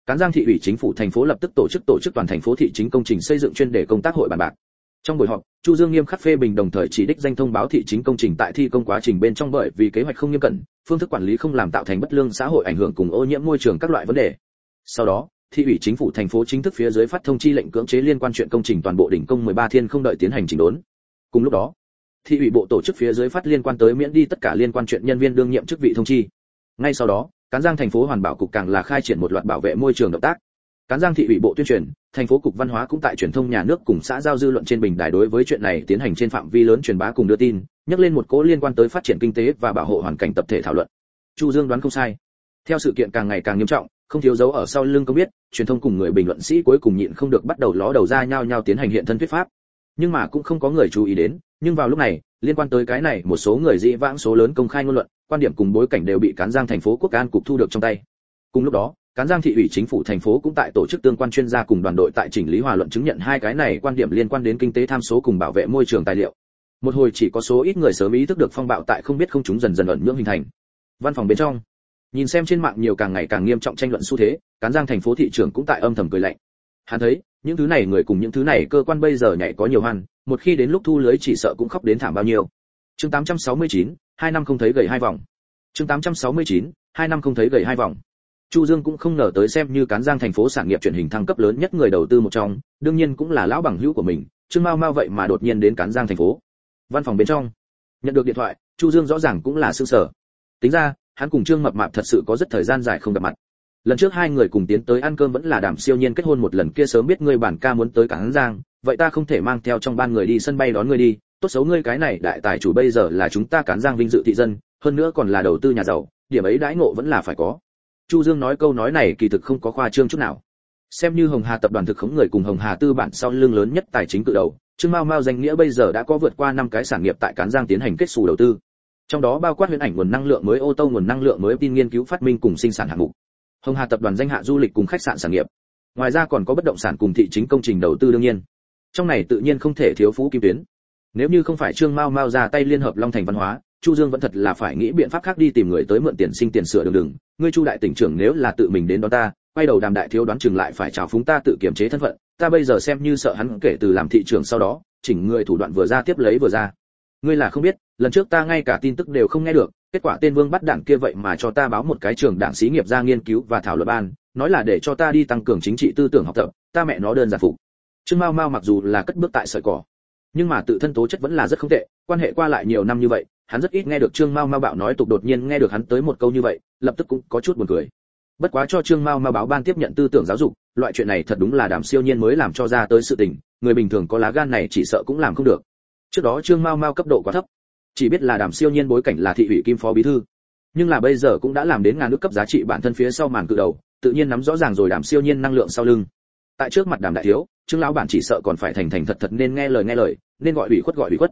cán giang thị ủy chính phủ thành phố lập tức tổ chức tổ chức toàn thành phố thị chính công trình xây dựng chuyên đề công tác hội bàn bạc. Trong buổi họp, chu dương nghiêm khắc phê bình đồng thời chỉ đích danh thông báo thị chính công trình tại thi công quá trình bên trong bởi vì kế hoạch không nghiêm cẩn, phương thức quản lý không làm tạo thành bất lương xã hội ảnh hưởng cùng ô nhiễm môi trường các loại vấn đề. Sau đó, thị ủy chính phủ thành phố chính thức phía dưới phát thông chi lệnh cưỡng chế liên quan chuyện công trình toàn bộ đỉnh công 13 thiên không đợi tiến hành chỉnh đốn. Cùng lúc đó, thị ủy bộ tổ chức phía dưới phát liên quan tới miễn đi tất cả liên quan chuyện nhân viên đương nhiệm chức vị thông chi. Ngay sau đó cán giang thành phố hoàn bảo cục càng là khai triển một loạt bảo vệ môi trường động tác. Cán giang thị ủy bộ tuyên truyền, thành phố cục văn hóa cũng tại truyền thông nhà nước cùng xã giao dư luận trên bình đài đối với chuyện này tiến hành trên phạm vi lớn truyền bá cùng đưa tin, nhắc lên một cố liên quan tới phát triển kinh tế và bảo hộ hoàn cảnh tập thể thảo luận. Chu dương đoán không sai. Theo sự kiện càng ngày càng nghiêm trọng, không thiếu dấu ở sau lưng công biết, truyền thông cùng người bình luận sĩ cuối cùng nhịn không được bắt đầu ló đầu ra nhau nhau tiến hành hiện thân thuyết pháp. Nhưng mà cũng không có người chú ý đến, nhưng vào lúc này, liên quan tới cái này, một số người dị vãng số lớn công khai ngôn luận quan điểm cùng bối cảnh đều bị cán giang thành phố quốc an cục thu được trong tay. Cùng lúc đó cán giang thị ủy chính phủ thành phố cũng tại tổ chức tương quan chuyên gia cùng đoàn đội tại chỉnh lý hòa luận chứng nhận hai cái này quan điểm liên quan đến kinh tế tham số cùng bảo vệ môi trường tài liệu. Một hồi chỉ có số ít người sớm ý thức được phong bạo tại không biết không chúng dần dần ẩn nhưỡng hình thành. Văn phòng bên trong nhìn xem trên mạng nhiều càng ngày càng nghiêm trọng tranh luận xu thế cán giang thành phố thị trường cũng tại âm thầm cười lạnh. Hắn thấy những thứ này người cùng những thứ này cơ quan bây giờ nhảy có nhiều hoan một khi đến lúc thu lưới chỉ sợ cũng khóc đến thảm bao nhiêu. Chương 869, hai năm không thấy gầy hai vòng chương 869, hai năm không thấy gầy hai vòng Chu Dương cũng không ngờ tới xem như cán giang thành phố sản nghiệp truyền hình thăng cấp lớn nhất người đầu tư một trong, đương nhiên cũng là lão bằng hữu của mình, Trương Mao Mao vậy mà đột nhiên đến cán giang thành phố. Văn phòng bên trong, nhận được điện thoại, Chu Dương rõ ràng cũng là sương sở. Tính ra, hắn cùng Trương Mập Mạp thật sự có rất thời gian dài không gặp mặt. Lần trước hai người cùng tiến tới ăn cơm vẫn là Đàm Siêu Nhiên kết hôn một lần kia sớm biết ngươi bản ca muốn tới cán giang, vậy ta không thể mang theo trong ban người đi sân bay đón người đi, tốt xấu ngươi cái này đại tài chủ bây giờ là chúng ta cán giang vinh dự thị dân, hơn nữa còn là đầu tư nhà giàu, điểm ấy đãi ngộ vẫn là phải có. Chu dương nói câu nói này kỳ thực không có khoa trương chút nào. Xem như hồng hà tập đoàn thực khống người cùng hồng hà tư bản sau lưng lớn nhất tài chính cự đầu trương mao mao danh nghĩa bây giờ đã có vượt qua năm cái sản nghiệp tại cán giang tiến hành kết xù đầu tư. Trong đó bao quát huyễn ảnh nguồn năng lượng mới ô tô nguồn năng lượng mới tin nghiên cứu phát minh cùng sinh sản hạng mục. Hồng hà tập đoàn danh hạ du lịch cùng khách sạn sản nghiệp. Ngoài ra còn có bất động sản cùng thị chính công trình đầu tư đương nhiên. Trong này tự nhiên không thể thiếu phú kim tuyến nếu như không phải trương mao mao ra tay liên hợp long thành văn hóa, chu dương vẫn thật là phải nghĩ biện pháp khác đi tìm người tới mượn tiền sinh tiền sửa đường đường. Ngươi chu đại tỉnh trưởng nếu là tự mình đến đó ta, quay đầu đàm đại thiếu đoán chừng lại phải chào phúng ta tự kiểm chế thân phận. Ta bây giờ xem như sợ hắn kể từ làm thị trưởng sau đó, chỉnh người thủ đoạn vừa ra tiếp lấy vừa ra. Ngươi là không biết, lần trước ta ngay cả tin tức đều không nghe được, kết quả tên vương bắt đảng kia vậy mà cho ta báo một cái trường đảng xí nghiệp ra nghiên cứu và thảo luận ban, nói là để cho ta đi tăng cường chính trị tư tưởng học tập, ta mẹ nó đơn giản phục. Trương mao mao mặc dù là cất bước tại sợi cỏ nhưng mà tự thân tố chất vẫn là rất không tệ, quan hệ qua lại nhiều năm như vậy, hắn rất ít nghe được trương mao mao bạo nói tục đột nhiên nghe được hắn tới một câu như vậy, lập tức cũng có chút buồn cười. Bất quá cho trương mao mao báo ban tiếp nhận tư tưởng giáo dục, loại chuyện này thật đúng là đảm siêu nhiên mới làm cho ra tới sự tình, người bình thường có lá gan này chỉ sợ cũng làm không được. Trước đó trương mao mao cấp độ quá thấp, chỉ biết là đảm siêu nhiên bối cảnh là thị ủy kim phó bí thư. Nhưng là bây giờ cũng đã làm đến ngàn nước cấp giá trị bản thân phía sau màn cự đầu, tự nhiên nắm rõ ràng rồi đảm siêu nhiên năng lượng sau lưng tại trước mặt đàm đại thiếu, trương lão bản chỉ sợ còn phải thành thành thật thật nên nghe lời nghe lời, nên gọi ủy khuất gọi ủy khuất.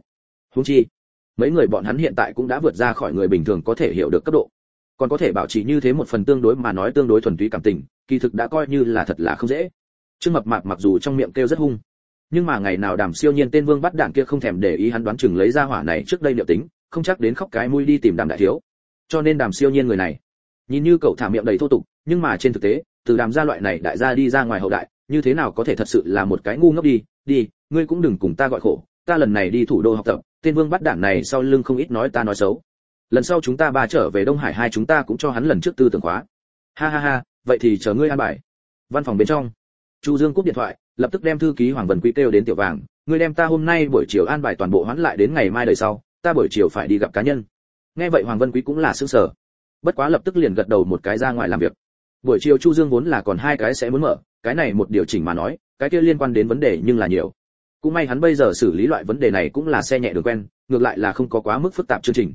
Huống chi, mấy người bọn hắn hiện tại cũng đã vượt ra khỏi người bình thường có thể hiểu được cấp độ. Còn có thể bảo trì như thế một phần tương đối mà nói tương đối thuần túy cảm tình, kỳ thực đã coi như là thật là không dễ. Trương mập mạp mặc dù trong miệng kêu rất hung, nhưng mà ngày nào đàm siêu nhiên tên vương bắt đạn kia không thèm để ý hắn đoán chừng lấy ra hỏa này trước đây liệu tính, không chắc đến khóc cái mũi đi tìm đàm đại thiếu. Cho nên đàm siêu nhiên người này, nhìn như cậu thả miệng đầy thô tục, nhưng mà trên thực tế, từ đàm gia loại này đại gia đi ra ngoài hậu đại như thế nào có thể thật sự là một cái ngu ngốc đi đi, ngươi cũng đừng cùng ta gọi khổ, ta lần này đi thủ đô học tập, tên vương bắt đảng này sau lưng không ít nói ta nói xấu. Lần sau chúng ta ba trở về đông hải hai chúng ta cũng cho hắn lần trước tư tưởng khóa. Ha ha ha, vậy thì chờ ngươi an bài. Văn phòng bên trong. Chu dương cúp điện thoại, lập tức đem thư ký hoàng vân quý kêu đến tiểu vàng, ngươi đem ta hôm nay buổi chiều an bài toàn bộ hoãn lại đến ngày mai đời sau, ta buổi chiều phải đi gặp cá nhân. Nghe vậy hoàng vân quý cũng là sững sờ. Bất quá lập tức liền gật đầu một cái ra ngoài làm việc. Buổi chiều chu dương vốn là còn hai cái sẽ muốn mở cái này một điều chỉnh mà nói, cái kia liên quan đến vấn đề nhưng là nhiều. Cũng may hắn bây giờ xử lý loại vấn đề này cũng là xe nhẹ đường quen, ngược lại là không có quá mức phức tạp chương trình.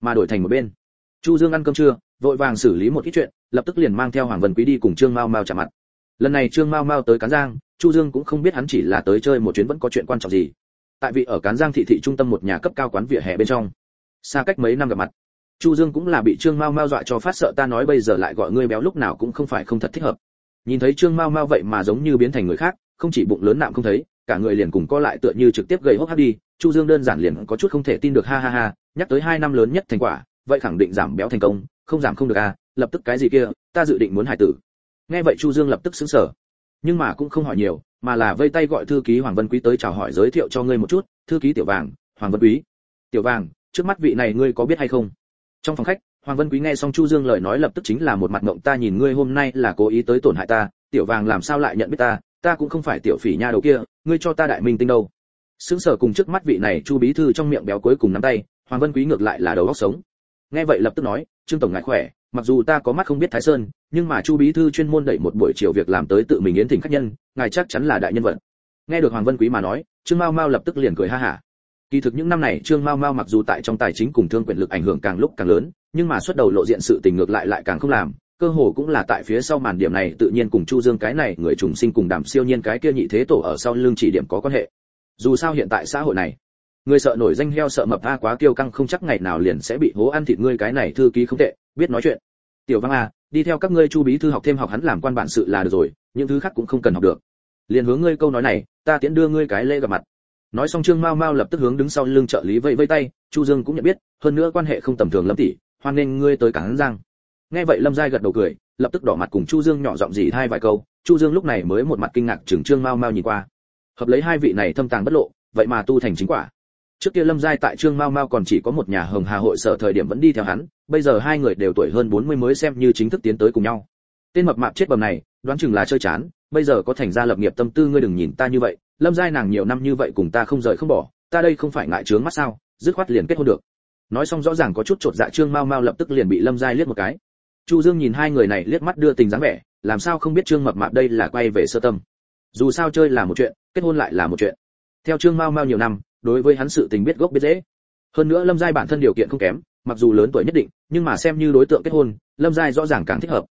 Mà đổi thành một bên, chu dương ăn cơm trưa, vội vàng xử lý một ít chuyện, lập tức liền mang theo hoàng vân quý đi cùng trương mao mao chạm mặt. Lần này trương mao mao tới cán giang, chu dương cũng không biết hắn chỉ là tới chơi một chuyến vẫn có chuyện quan trọng gì. Tại vì ở cán giang thị thị trung tâm một nhà cấp cao quán vỉa hè bên trong, xa cách mấy năm gặp mặt, chu dương cũng là bị trương mao mao dọa cho phát sợ ta nói bây giờ lại gọi ngươi béo lúc nào cũng không phải không thật thích hợp nhìn thấy trương mao mao vậy mà giống như biến thành người khác, không chỉ bụng lớn nạm không thấy, cả người liền cùng co lại tựa như trực tiếp gầy hốc hác đi, chu dương đơn giản liền có chút không thể tin được ha ha ha, nhắc tới hai năm lớn nhất thành quả, vậy khẳng định giảm béo thành công, không giảm không được à lập tức cái gì kia, ta dự định muốn hải tử. Nghe vậy chu dương lập tức sững sờ. Nhưng mà cũng không hỏi nhiều, mà là vây tay gọi thư ký hoàng văn quý tới chào hỏi giới thiệu cho ngươi một chút, thư ký tiểu vàng, hoàng văn quý. Tiểu vàng, trước mắt vị này ngươi có biết hay không? Trong phòng khách hoàng vân quý nghe xong chu dương lời nói lập tức chính là một mặt ngộng ta nhìn ngươi hôm nay là cố ý tới tổn hại ta, tiểu vàng làm sao lại nhận biết ta? Ta cũng không phải tiểu phỉ nha đầu kia, ngươi cho ta đại minh tinh đâu. Sướng sờ cùng trước mắt vị này chu bí thư trong miệng béo cuối cùng nắm tay, hoàng vân quý ngược lại là đầu óc sống. Nghe vậy lập tức nói, trương tổng ngài khỏe, mặc dù ta có mắt không biết thái sơn, nhưng mà chu bí thư chuyên môn đẩy một buổi chiều việc làm tới tự mình yến thỉnh khách nhân, ngài chắc chắn là đại nhân vật. Nghe được hoàng vân quý mà nói, trương mao mao lập tức liền cười ha hả. Kỳ thực những năm này, trương mao mao mặc dù tại trong tài chính cùng thương quyền lực ảnh hưởng càng lúc càng lớn nhưng mà xuất đầu lộ diện sự tình ngược lại lại càng không làm, cơ hồ cũng là tại phía sau màn điểm này tự nhiên cùng chu dương cái này người trùng sinh cùng đàm siêu nhiên cái kia nhị thế tổ ở sau lưng chỉ điểm có quan hệ. Dù sao hiện tại xã hội này, người sợ nổi danh heo sợ mập a quá kiêu căng không chắc ngày nào liền sẽ bị hố ăn thịt ngươi cái này thư ký không tệ, biết nói chuyện. Tiểu văn a đi theo các ngươi chu bí thư học thêm học hắn làm quan bản sự là được rồi, những thứ khác cũng không cần học được. Liền hướng ngươi câu nói này, ta tiễn đưa ngươi cái lễ gặp mặt. Nói xong trương mao mao lập tức hướng đứng sau lưng trợ lý vẫy vẫy tay, chu dương cũng nhận biết, hơn nữa quan hệ không tầm thường lắm tỷ hoan nên ngươi tới cảng giang. Nghe vậy lâm giai gật đầu cười, lập tức đỏ mặt cùng chu dương nhỏ giọng gì hai vài câu. Chu dương lúc này mới một mặt kinh ngạc chừng trương mao mao nhìn qua. Hợp lấy hai vị này thâm tàng bất lộ, vậy mà tu thành chính quả. Trước kia lâm giai tại trương mao mao còn chỉ có một nhà hồng hà hội sở thời điểm vẫn đi theo hắn, bây giờ hai người đều tuổi hơn 40 mới xem như chính thức tiến tới cùng nhau. Tên mập mạp chết bầm này, đoán chừng là chơi chán, bây giờ có thành ra lập nghiệp tâm tư ngươi đừng nhìn ta như vậy, lâm giai nàng nhiều năm như vậy cùng ta không rời không bỏ, ta đây không phải ngại trướng mắt sao, dứt khoát liền kết hôn được nói xong rõ ràng có chút trột dạ trương mao mao lập tức liền bị lâm giai liếc một cái. Chu dương nhìn hai người này liếc mắt đưa tình dáng vẻ, làm sao không biết trương mập mạp đây là quay về sơ tâm. Dù sao chơi là một chuyện, kết hôn lại là một chuyện. Theo trương mao mao nhiều năm, đối với hắn sự tình biết gốc biết dễ hơn nữa lâm giai bản thân điều kiện không kém, mặc dù lớn tuổi nhất định, nhưng mà xem như đối tượng kết hôn, lâm giai rõ ràng càng thích hợp.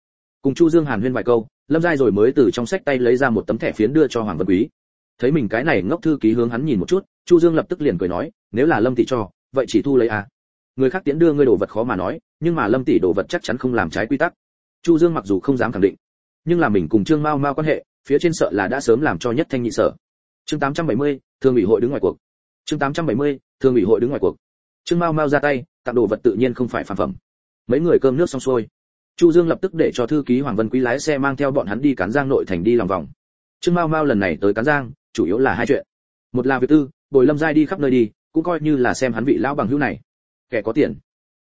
Cùng chu dương hàn huyên vài câu, lâm giai rồi mới từ trong sách tay lấy ra một tấm thẻ phiến đưa cho hoàng văn quý. Thấy mình cái này ngốc thư ký hướng hắn nhìn một chút, chu dương lập tức liền cười nói, nếu là lâm tỷ cho, vậy chỉ thu lấy à người khác tiễn đưa ngươi đồ vật khó mà nói nhưng mà lâm tỷ đồ vật chắc chắn không làm trái quy tắc. Chu dương mặc dù không dám khẳng định nhưng là mình cùng trương mao mao quan hệ phía trên sợ là đã sớm làm cho nhất thanh nhị sở. Chương 870, thường ủy hội đứng ngoài cuộc. Chương 870, thường ủy hội đứng ngoài cuộc. Trương mao mao ra tay tặng đồ vật tự nhiên không phải phản phẩm. Mấy người cơm nước xong xuôi chu dương lập tức để cho thư ký hoàng vân quý lái xe mang theo bọn hắn đi cán giang nội thành đi lòng vòng. Trương mao mao lần này tới cán giang chủ yếu là hai chuyện. Một là việc tư bồi lâm giai đi khắp nơi đi cũng coi như là xem hắn vị lão bằng hữu này kẻ có tiền.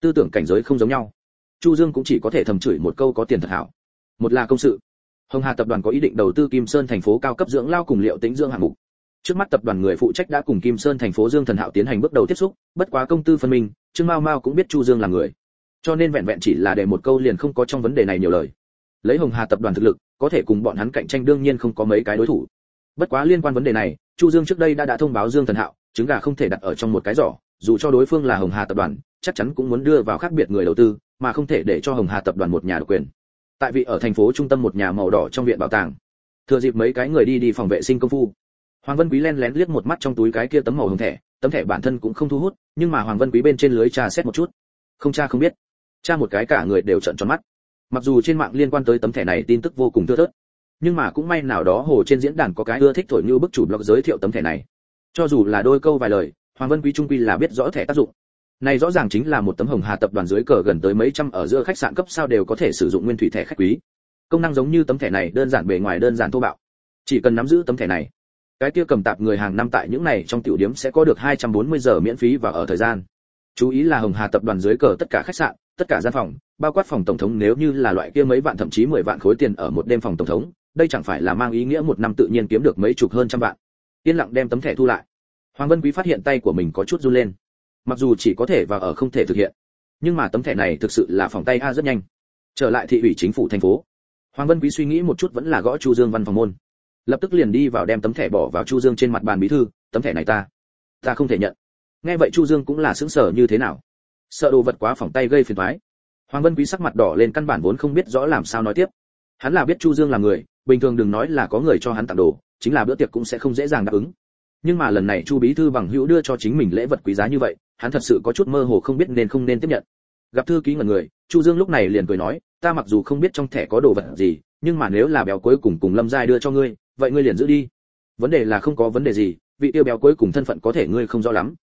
Tư tưởng cảnh giới không giống nhau. Chu dương cũng chỉ có thể thầm chửi một câu có tiền thật hảo. Một là công sự. Hồng hà tập đoàn có ý định đầu tư kim sơn thành phố cao cấp dưỡng lao cùng liệu tĩnh dưỡng hạng mục. Trước mắt tập đoàn người phụ trách đã cùng kim sơn thành phố dương thần hạo tiến hành bước đầu tiếp xúc, bất quá công tư phân minh, trương mao mao cũng biết chu dương là người. Cho nên vẹn vẹn chỉ là để một câu liền không có trong vấn đề này nhiều lời. Lấy hồng hà tập đoàn thực lực, có thể cùng bọn hắn cạnh tranh đương nhiên không có mấy cái đối thủ. Bất quá liên quan vấn đề này, chu dương trước đây đã đã thông báo dương thần hạo, trứng gà không thể đặt ở trong một cái giỏ dù cho đối phương là hồng hà tập đoàn, chắc chắn cũng muốn đưa vào khác biệt người đầu tư, mà không thể để cho hồng hà tập đoàn một nhà độc quyền. Tại vị ở thành phố trung tâm một nhà màu đỏ trong viện bảo tàng, thừa dịp mấy cái người đi đi phòng vệ sinh công phu. Hoàng vân quý len lén liếc một mắt trong túi cái kia tấm màu hồng thẻ, tấm thẻ bản thân cũng không thu hút, nhưng mà hoàng vân quý bên trên lưới trà xét một chút. Không, cha không biết. Cha một cái cả người đều trợn tròn mắt. Mặc dù trên mạng liên quan tới tấm thẻ này tin tức vô cùng thưa thớt, nhưng mà cũng may nào đó hồ trên diễn đàn có cái ưa thích thổi như bức chủ blog giới thiệu tấm thẻ này. Cho dù là đôi câu vài lời hoàng vân quý trung quy là biết rõ thẻ tác dụng. Này rõ ràng chính là một tấm hồng hà tập đoàn dưới cờ gần tới mấy trăm ở giữa khách sạn cấp sao đều có thể sử dụng nguyên thủy thẻ khách quý. Công năng giống như tấm thẻ này đơn giản bề ngoài đơn giản thô bạo. Chỉ cần nắm giữ tấm thẻ này, cái kia cầm tạp người hàng năm tại những này trong tiểu điểm sẽ có được 240 giờ miễn phí và ở thời gian. Chú ý là hồng hà tập đoàn dưới cờ tất cả khách sạn, tất cả gian phòng, bao quát phòng tổng thống nếu như là loại kia mấy vạn thậm chí 10 vạn khối tiền ở một đêm phòng tổng thống, đây chẳng phải là mang ý nghĩa một năm tự nhiên kiếm được mấy chục hơn trăm vạn. Yên lặng đem tấm thẻ thu lại hoàng vân quý phát hiện tay của mình có chút run lên. Mặc dù chỉ có thể và ở không thể thực hiện, nhưng mà tấm thẻ này thực sự là phòng tay a rất nhanh. Trở lại thị ủy chính phủ thành phố, hoàng vân quý suy nghĩ một chút vẫn là gõ chu dương văn phòng môn. Lập tức liền đi vào đem tấm thẻ bỏ vào chu dương trên mặt bàn bí thư, tấm thẻ này ta ta không thể nhận. Nghe vậy chu dương cũng là sững sờ như thế nào. Sợ đồ vật quá phòng tay gây phiền toái. Hoàng vân quý sắc mặt đỏ lên căn bản vốn không biết rõ làm sao nói tiếp. Hắn là biết chu dương là người, bình thường đừng nói là có người cho hắn tặng đồ, chính là bữa tiệc cũng sẽ không dễ dàng đáp ứng nhưng mà lần này chu bí thư bằng hữu đưa cho chính mình lễ vật quý giá như vậy, hắn thật sự có chút mơ hồ không biết nên không nên tiếp nhận. Gặp thư ký ngẩn người, chu dương lúc này liền cười nói, ta mặc dù không biết trong thẻ có đồ vật gì, nhưng mà nếu là béo cuối cùng cùng lâm giai đưa cho ngươi, vậy ngươi liền giữ đi. Vấn đề là không có vấn đề gì, vị tiêu béo cuối cùng thân phận có thể ngươi không rõ lắm.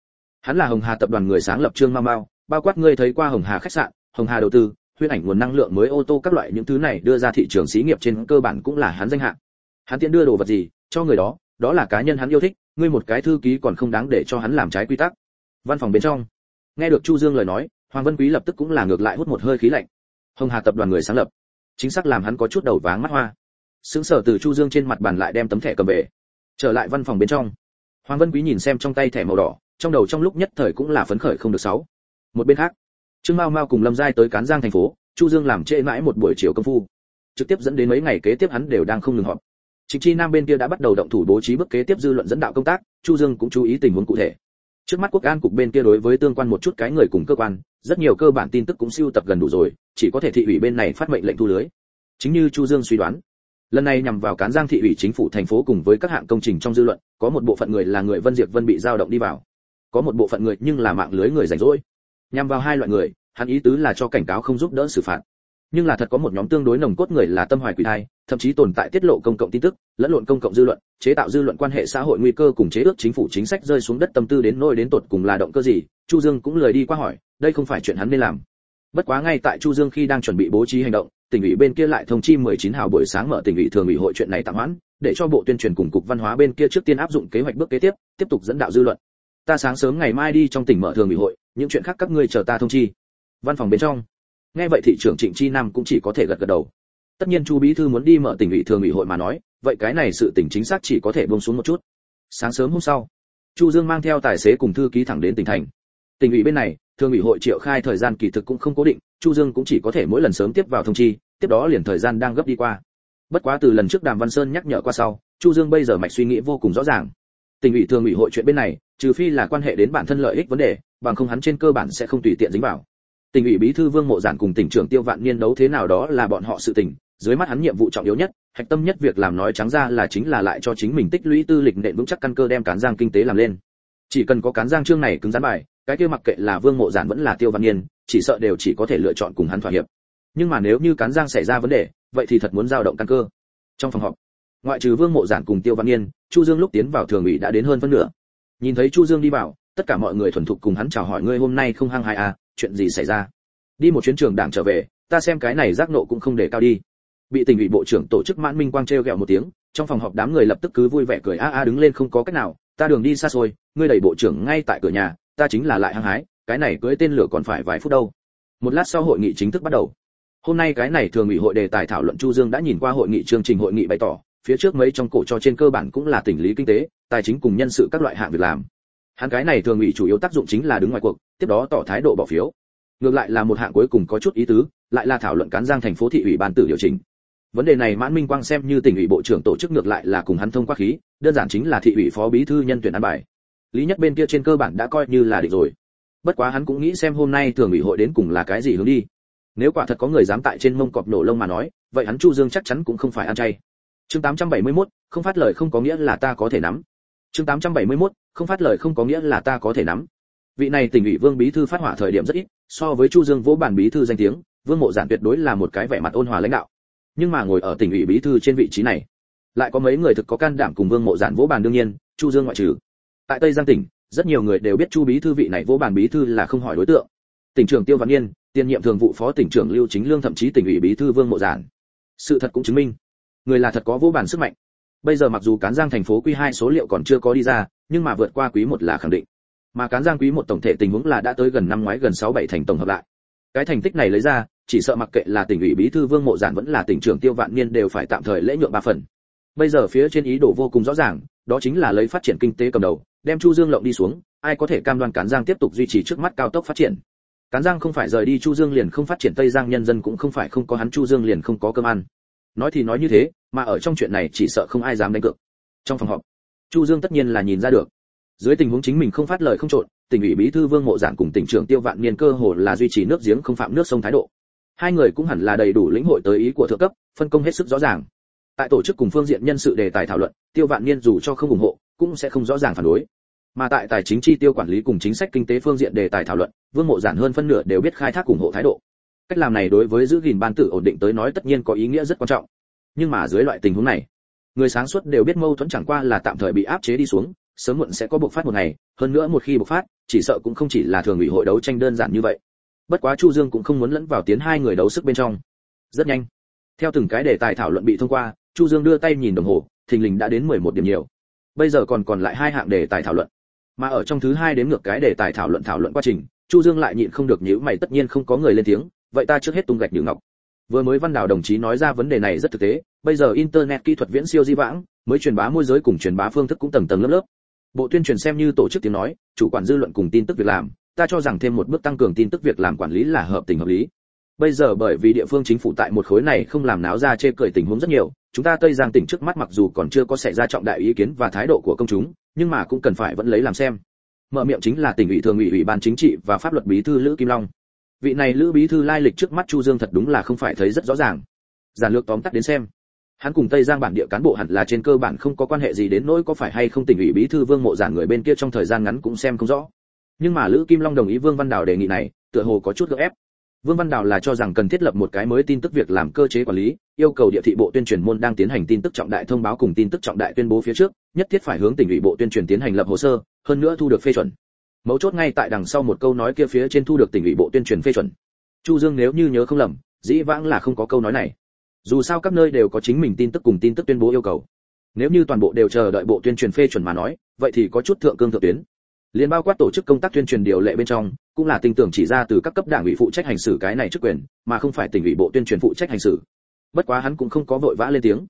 Hắn là hồng hà tập đoàn người sáng lập trương mau mau, bao quát ngươi thấy qua hồng hà khách sạn, hồng hà đầu tư, huyết ảnh nguồn năng lượng mới ô tô các loại những thứ này đưa ra thị trường xí nghiệp trên cơ bản cũng là hắn danh hạng hắn tiện đưa đồ vật gì cho người đó đó là cá nhân hắn yêu thích ngươi một cái thư ký còn không đáng để cho hắn làm trái quy tắc. Văn phòng bên trong. Nghe được chu dương lời nói, hoàng vân quý lập tức cũng là ngược lại hút một hơi khí lạnh. Hồng hà tập đoàn người sáng lập. Chính xác làm hắn có chút đầu váng mắt hoa. Sững sờ từ chu dương trên mặt bàn lại đem tấm thẻ cầm về. Trở lại văn phòng bên trong. Hoàng vân quý nhìn xem trong tay thẻ màu đỏ, trong đầu trong lúc nhất thời cũng là phấn khởi không được sáu. Một bên khác, trương mao mao cùng lâm giai tới cán giang thành phố, chu dương làm trễ mãi một buổi chiều công phu. Trực tiếp dẫn đến mấy ngày kế tiếp hắn đều đang không ngừng họp. Trịnh Chi Nam bên kia đã bắt đầu động thủ bố trí bước kế tiếp dư luận dẫn đạo công tác, Chu Dương cũng chú ý tình huống cụ thể. Trước mắt quốc an cục bên kia đối với tương quan một chút cái người cùng cơ quan, rất nhiều cơ bản tin tức cũng siêu tập gần đủ rồi, chỉ có thể thị ủy bên này phát mệnh lệnh thu lưới. Chính như Chu Dương suy đoán, lần này nhằm vào cán giang thị ủy chính phủ thành phố cùng với các hạng công trình trong dư luận, có một bộ phận người là người Vân Diệp Vân bị giao động đi vào, có một bộ phận người nhưng là mạng lưới người rảnh rỗi. Nhằm vào hai loại người, hắn ý tứ là cho cảnh cáo không giúp đỡ xử phạt nhưng là thật có một nhóm tương đối nồng cốt người là tâm hoài quỷ thai thậm chí tồn tại tiết lộ công cộng tin tức, lẫn lộn công cộng dư luận, chế tạo dư luận quan hệ xã hội nguy cơ cùng chế ước chính phủ chính sách rơi xuống đất tâm tư đến nỗi đến tột cùng là động cơ gì, chu dương cũng lời đi qua hỏi, đây không phải chuyện hắn nên làm. Bất quá ngay tại chu dương khi đang chuẩn bị bố trí hành động, tỉnh ủy bên kia lại thông chi 19 hào buổi sáng mở tỉnh ủy thường ủy hội chuyện này tạm hoãn, để cho bộ tuyên truyền cùng cục văn hóa bên kia trước tiên áp dụng kế hoạch bước kế tiếp tiếp tục dẫn đạo dư luận. Ta sáng sớm ngày mai đi trong tỉnh mở thường ủy hội, những chuyện khác các ngươi chờ ta thông chi. Văn phòng bên trong. Nghe vậy thị trưởng trịnh chi nam cũng chỉ có thể gật gật đầu tất nhiên chu bí thư muốn đi mở tỉnh ủy thường ủy hội mà nói, vậy cái này sự tỉnh chính xác chỉ có thể buông xuống một chút. Sáng sớm hôm sau, chu dương mang theo tài xế cùng thư ký thẳng đến tỉnh thành. Tỉnh ủy bên này, thường ủy hội triệu khai thời gian kỳ thực cũng không cố định, chu dương cũng chỉ có thể mỗi lần sớm tiếp vào thông chi, tiếp đó liền thời gian đang gấp đi qua. Bất quá từ lần trước đàm văn sơn nhắc nhở qua sau, chu dương bây giờ mạch suy nghĩ vô cùng rõ ràng. Tỉnh ủy thường ủy hội chuyện bên này, trừ phi là quan hệ đến bản thân lợi ích vấn đề, bằng không hắn trên cơ bản sẽ không tùy tiện dính vào. Tỉnh ủy bí thư vương mộ giản cùng tỉnh trưởng tiêu vạn niên đấu thế nào đó là bọn họ sự tình dưới mắt hắn nhiệm vụ trọng yếu nhất, hạch tâm nhất việc làm nói trắng ra là chính là lại cho chính mình tích lũy tư lịch nện vững chắc căn cơ đem cán giang kinh tế làm lên. Chỉ cần có cán giang chương này cứng rắn bài, cái kia mặc kệ là vương mộ giản vẫn là tiêu văn niên chỉ sợ đều chỉ có thể lựa chọn cùng hắn thỏa hiệp. Nhưng mà nếu như cán giang xảy ra vấn đề, vậy thì thật muốn dao động căn cơ. Trong phòng họp, ngoại trừ vương mộ giản cùng tiêu văn niên chu dương lúc tiến vào thường ủy đã đến hơn phân nửa. Nhìn thấy chu dương đi vào, tất cả mọi người thuần thục cùng hắn chào hỏi ngươi hôm nay không hăng hai à chuyện gì xảy ra? Đi một chuyến trường đảng trở về, ta xem cái này giác nộ cũng không để cao đi bị tỉnh ủy bộ trưởng tổ chức mãn minh quang treo gẹo một tiếng, trong phòng họp đám người lập tức cứ vui vẻ cười a a đứng lên không có cách nào, ta đường đi xa xôi, ngươi đẩy bộ trưởng ngay tại cửa nhà, ta chính là lại hăng hái, cái này cưới tên lửa còn phải vài phút đâu. Một lát sau hội nghị chính thức bắt đầu. Hôm nay cái này thường ủy hội đề tài thảo luận chu dương đã nhìn qua hội nghị chương trình hội nghị bày tỏ, phía trước mấy trong cổ cho trên cơ bản cũng là tỉnh lý kinh tế, tài chính cùng nhân sự các loại hạng việc làm. Hắn cái này thường ủy chủ yếu tác dụng chính là đứng ngoài cuộc, tiếp đó tỏ thái độ bỏ phiếu. Ngược lại là một hạng cuối cùng có chút ý tứ, lại là thảo luận cán giang thành phố thị ủy ban tử điều chỉnh vấn đề này mãn minh quang xem như tỉnh ủy bộ trưởng tổ chức ngược lại là cùng hắn thông qua khí đơn giản chính là thị ủy phó bí thư nhân tuyển an bài. Lý nhất bên kia trên cơ bản đã coi như là định rồi. Bất quá hắn cũng nghĩ xem hôm nay thường ủy hội đến cùng là cái gì hướng đi. Nếu quả thật có người dám tại trên mông cọp nổ lông mà nói vậy hắn chu dương chắc chắn cũng không phải ăn chay. Chương 871, không phát lời không có nghĩa là ta có thể nắm. Chương 871, không phát lời không có nghĩa là ta có thể nắm. Vị này tỉnh ủy vương bí thư phát hỏa thời điểm rất ít so với chu dương vỗ bản bí thư danh tiếng vương mộ giản tuyệt đối là một cái vẻ mặt ôn hòa lãnh đạo nhưng mà ngồi ở tỉnh ủy bí thư trên vị trí này, lại có mấy người thực có can đảm cùng vương mộ giản vỗ bàn đương nhiên, chu dương ngoại trừ. Tại tây giang tỉnh, rất nhiều người đều biết chu bí thư vị này vỗ bàn bí thư là không hỏi đối tượng. Tỉnh trưởng tiêu văn yên, tiền nhiệm thường vụ phó tỉnh trưởng lưu chính lương thậm chí tỉnh ủy bí thư vương mộ giản. Sự thật cũng chứng minh, người là thật có vỗ bàn sức mạnh. Bây giờ mặc dù cán giang thành phố quý hai số liệu còn chưa có đi ra, nhưng mà vượt qua quý một là khẳng định. Mà cán giang quý một tổng thể tình huống là đã tới gần năm ngoái gần sáu bảy thành tổng hợp lại cái thành tích này lấy ra, chỉ sợ mặc kệ là tỉnh ủy bí thư vương mộ giản vẫn là tỉnh trưởng tiêu vạn niên đều phải tạm thời lễ nhượng ba phần. Bây giờ phía trên ý đồ vô cùng rõ ràng, đó chính là lấy phát triển kinh tế cầm đầu, đem chu dương lộng đi xuống, ai có thể cam đoan cán giang tiếp tục duy trì trước mắt cao tốc phát triển? Cán giang không phải rời đi chu dương liền không phát triển, tây giang nhân dân cũng không phải không có hắn, chu dương liền không có cơm ăn. Nói thì nói như thế, mà ở trong chuyện này chỉ sợ không ai dám đánh cược. Trong phòng họp, chu dương tất nhiên là nhìn ra được. Dưới tình huống chính mình không phát lời không trộn tỉnh ủy bí thư vương mộ giản cùng tỉnh trưởng tiêu vạn niên cơ hồ là duy trì nước giếng không phạm nước sông thái độ. Hai người cũng hẳn là đầy đủ lĩnh hội tới ý của thượng cấp, phân công hết sức rõ ràng. Tại tổ chức cùng phương diện nhân sự đề tài thảo luận, tiêu vạn niên dù cho không ủng hộ, cũng sẽ không rõ ràng phản đối. Mà tại tài chính chi tiêu quản lý cùng chính sách kinh tế phương diện đề tài thảo luận, vương mộ giản hơn phân nửa đều biết khai thác ủng hộ thái độ. Cách làm này đối với giữ gìn ban tự ổn định tới nói tất nhiên có ý nghĩa rất quan trọng. Nhưng mà dưới loại tình huống này, người sáng suốt đều biết mâu thuẫn chẳng qua là tạm thời bị áp chế đi xuống sớm muộn sẽ có bộc phát một ngày, hơn nữa một khi bộc phát, chỉ sợ cũng không chỉ là thường ủy hội đấu tranh đơn giản như vậy. Bất quá chu dương cũng không muốn lẫn vào tiến hai người đấu sức bên trong. Rất nhanh, theo từng cái đề tài thảo luận bị thông qua, chu dương đưa tay nhìn đồng hồ, thình lình đã đến 11 điểm nhiều. Bây giờ còn còn lại hai hạng đề tài thảo luận. Mà ở trong thứ hai đến ngược cái đề tài thảo luận thảo luận quá trình, chu dương lại nhịn không được nhíu mày, tất nhiên không có người lên tiếng, vậy ta trước hết tung gạch nhử ngọc. Vừa mới văn đào đồng chí nói ra vấn đề này rất thực tế, bây giờ internet kỹ thuật viễn siêu di vãng, mới truyền bá môi giới cùng truyền bá phương thức cũng tầng tầng lớp lớp bộ tuyên truyền xem như tổ chức tiếng nói, chủ quản dư luận cùng tin tức việc làm, ta cho rằng thêm một bước tăng cường tin tức việc làm quản lý là hợp tình hợp lý. Bây giờ bởi vì địa phương chính phủ tại một khối này không làm náo ra chê cười tình huống rất nhiều, chúng ta tây giang tỉnh trước mắt mặc dù còn chưa có xảy ra trọng đại ý kiến và thái độ của công chúng, nhưng mà cũng cần phải vẫn lấy làm xem. Mở miệng chính là tỉnh ủy thường ủy ủy ban chính trị và pháp luật bí thư lữ kim long. Vị này lữ bí thư lai lịch trước mắt chu dương thật đúng là không phải thấy rất rõ ràng. Giản lược tóm tắt đến xem hắn cùng tây giang bản địa cán bộ hẳn là trên cơ bản không có quan hệ gì đến nỗi có phải hay không tỉnh ủy bí thư vương mộ giản người bên kia trong thời gian ngắn cũng xem không rõ. Nhưng mà lữ kim long đồng ý vương văn đào đề nghị này, tựa hồ có chút gấp ép. Vương văn đào là cho rằng cần thiết lập một cái mới tin tức việc làm cơ chế quản lý, yêu cầu địa thị bộ tuyên truyền môn đang tiến hành tin tức trọng đại thông báo cùng tin tức trọng đại tuyên bố phía trước, nhất thiết phải hướng tỉnh ủy bộ tuyên truyền tiến hành lập hồ sơ, hơn nữa thu được phê chuẩn. Mấu chốt ngay tại đằng sau một câu nói kia phía trên thu được tỉnh ủy bộ tuyên truyền phê chuẩn. Chu dương nếu như nhớ không lầm, dĩ vãng là không có câu nói này dù sao các nơi đều có chính mình tin tức cùng tin tức tuyên bố yêu cầu. Nếu như toàn bộ đều chờ đợi bộ tuyên truyền phê chuẩn mà nói, vậy thì có chút thượng cương thượng tuyến. Liên bao quát tổ chức công tác tuyên truyền điều lệ bên trong, cũng là tin tưởng chỉ ra từ các cấp đảng ủy phụ trách hành xử cái này chức quyền, mà không phải tỉnh ủy bộ tuyên truyền phụ trách hành xử. Bất quá hắn cũng không có vội vã lên tiếng.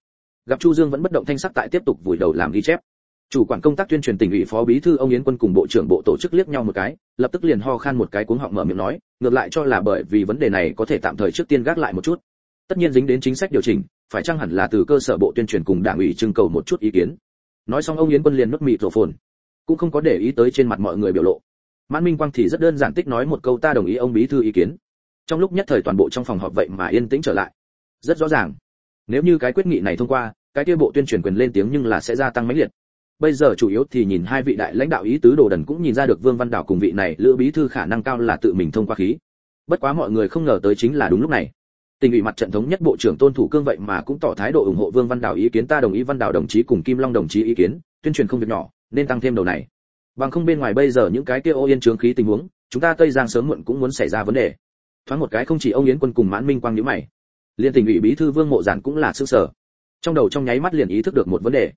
Gặp chu dương vẫn bất động thanh sắc tại tiếp tục vùi đầu làm ghi chép. Chủ quản công tác tuyên truyền tỉnh ủy phó bí thư ông yến quân cùng bộ trưởng bộ tổ chức liếc nhau một cái, lập tức liền ho khan một cái cuống họng mở miệng nói, ngược lại cho là bởi vì vấn đề này có thể tạm thời trước tiên gác lại một chút tất nhiên dính đến chính sách điều chỉnh, phải chăng hẳn là từ cơ sở bộ tuyên truyền cùng đảng ủy trưng cầu một chút ý kiến? Nói xong ông yến quân liền nuốt mị rổ phồn. Cũng không có để ý tới trên mặt mọi người biểu lộ. Mãn minh quang thì rất đơn giản tích nói một câu ta đồng ý ông bí thư ý kiến. Trong lúc nhất thời toàn bộ trong phòng họp vậy mà yên tĩnh trở lại. Rất rõ ràng. Nếu như cái quyết nghị này thông qua, cái kia bộ tuyên truyền quyền lên tiếng nhưng là sẽ gia tăng mãnh liệt. Bây giờ chủ yếu thì nhìn hai vị đại lãnh đạo ý tứ đồ đần cũng nhìn ra được vương văn đảo cùng vị này lữ bí thư khả năng cao là tự mình thông qua khí. Bất quá mọi người không ngờ tới chính là đúng lúc này. Tình ủy mặt trận thống nhất bộ trưởng tôn thủ cương vậy mà cũng tỏ thái độ ủng hộ vương văn Đào ý kiến, ta đồng ý văn Đào đồng chí cùng kim long đồng chí ý kiến, tuyên truyền không việc nhỏ, nên tăng thêm đầu này. Bằng không bên ngoài bây giờ những cái kia ô yên trướng khí tình huống, chúng ta tây giang sớm muộn cũng muốn xảy ra vấn đề. Thoáng một cái không chỉ ông yến quân cùng mãn minh quang nhíu mày. Liên tình ủy bí thư vương mộ giản cũng là sương sở. Trong đầu trong nháy mắt liền ý thức được một vấn đề.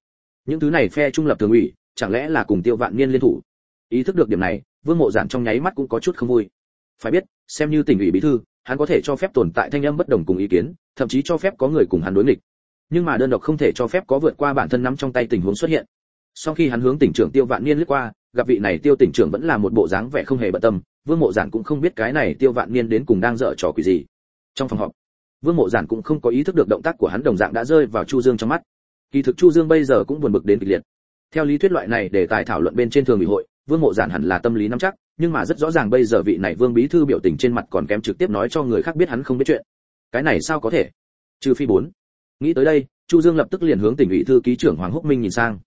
Những thứ này phe trung lập thường ủy, chẳng lẽ là cùng tiêu vạn niên liên thủ? Ý thức được điểm này, vương mộ giản trong nháy mắt cũng có chút không vui. Phải biết, xem như tỉnh ủy bí thư hắn có thể cho phép tồn tại thanh âm bất đồng cùng ý kiến, thậm chí cho phép có người cùng hắn đối nghịch. Nhưng mà đơn độc không thể cho phép có vượt qua bản thân nắm trong tay tình huống xuất hiện. Sau khi hắn hướng tỉnh trưởng tiêu vạn niên lướt qua, gặp vị này tiêu tỉnh trưởng vẫn là một bộ dáng vẻ không hề bận tâm, vương mộ giản cũng không biết cái này tiêu vạn niên đến cùng đang dở trò quỷ gì. Trong phòng họp, vương mộ giản cũng không có ý thức được động tác của hắn đồng dạng đã rơi vào chu dương trong mắt. Kỳ thực chu dương bây giờ cũng buồn bực đến kịch liệt. Theo lý thuyết loại này để tài thảo luận bên trên thường ủy hội, vương mộ giản hẳn là tâm lý nắm chắc nhưng mà rất rõ ràng bây giờ vị này vương bí thư biểu tình trên mặt còn kém trực tiếp nói cho người khác biết hắn không biết chuyện. Cái này sao có thể? Trừ phi bốn. Nghĩ tới đây, chu dương lập tức liền hướng tỉnh ủy thư ký trưởng hoàng húc minh nhìn sang.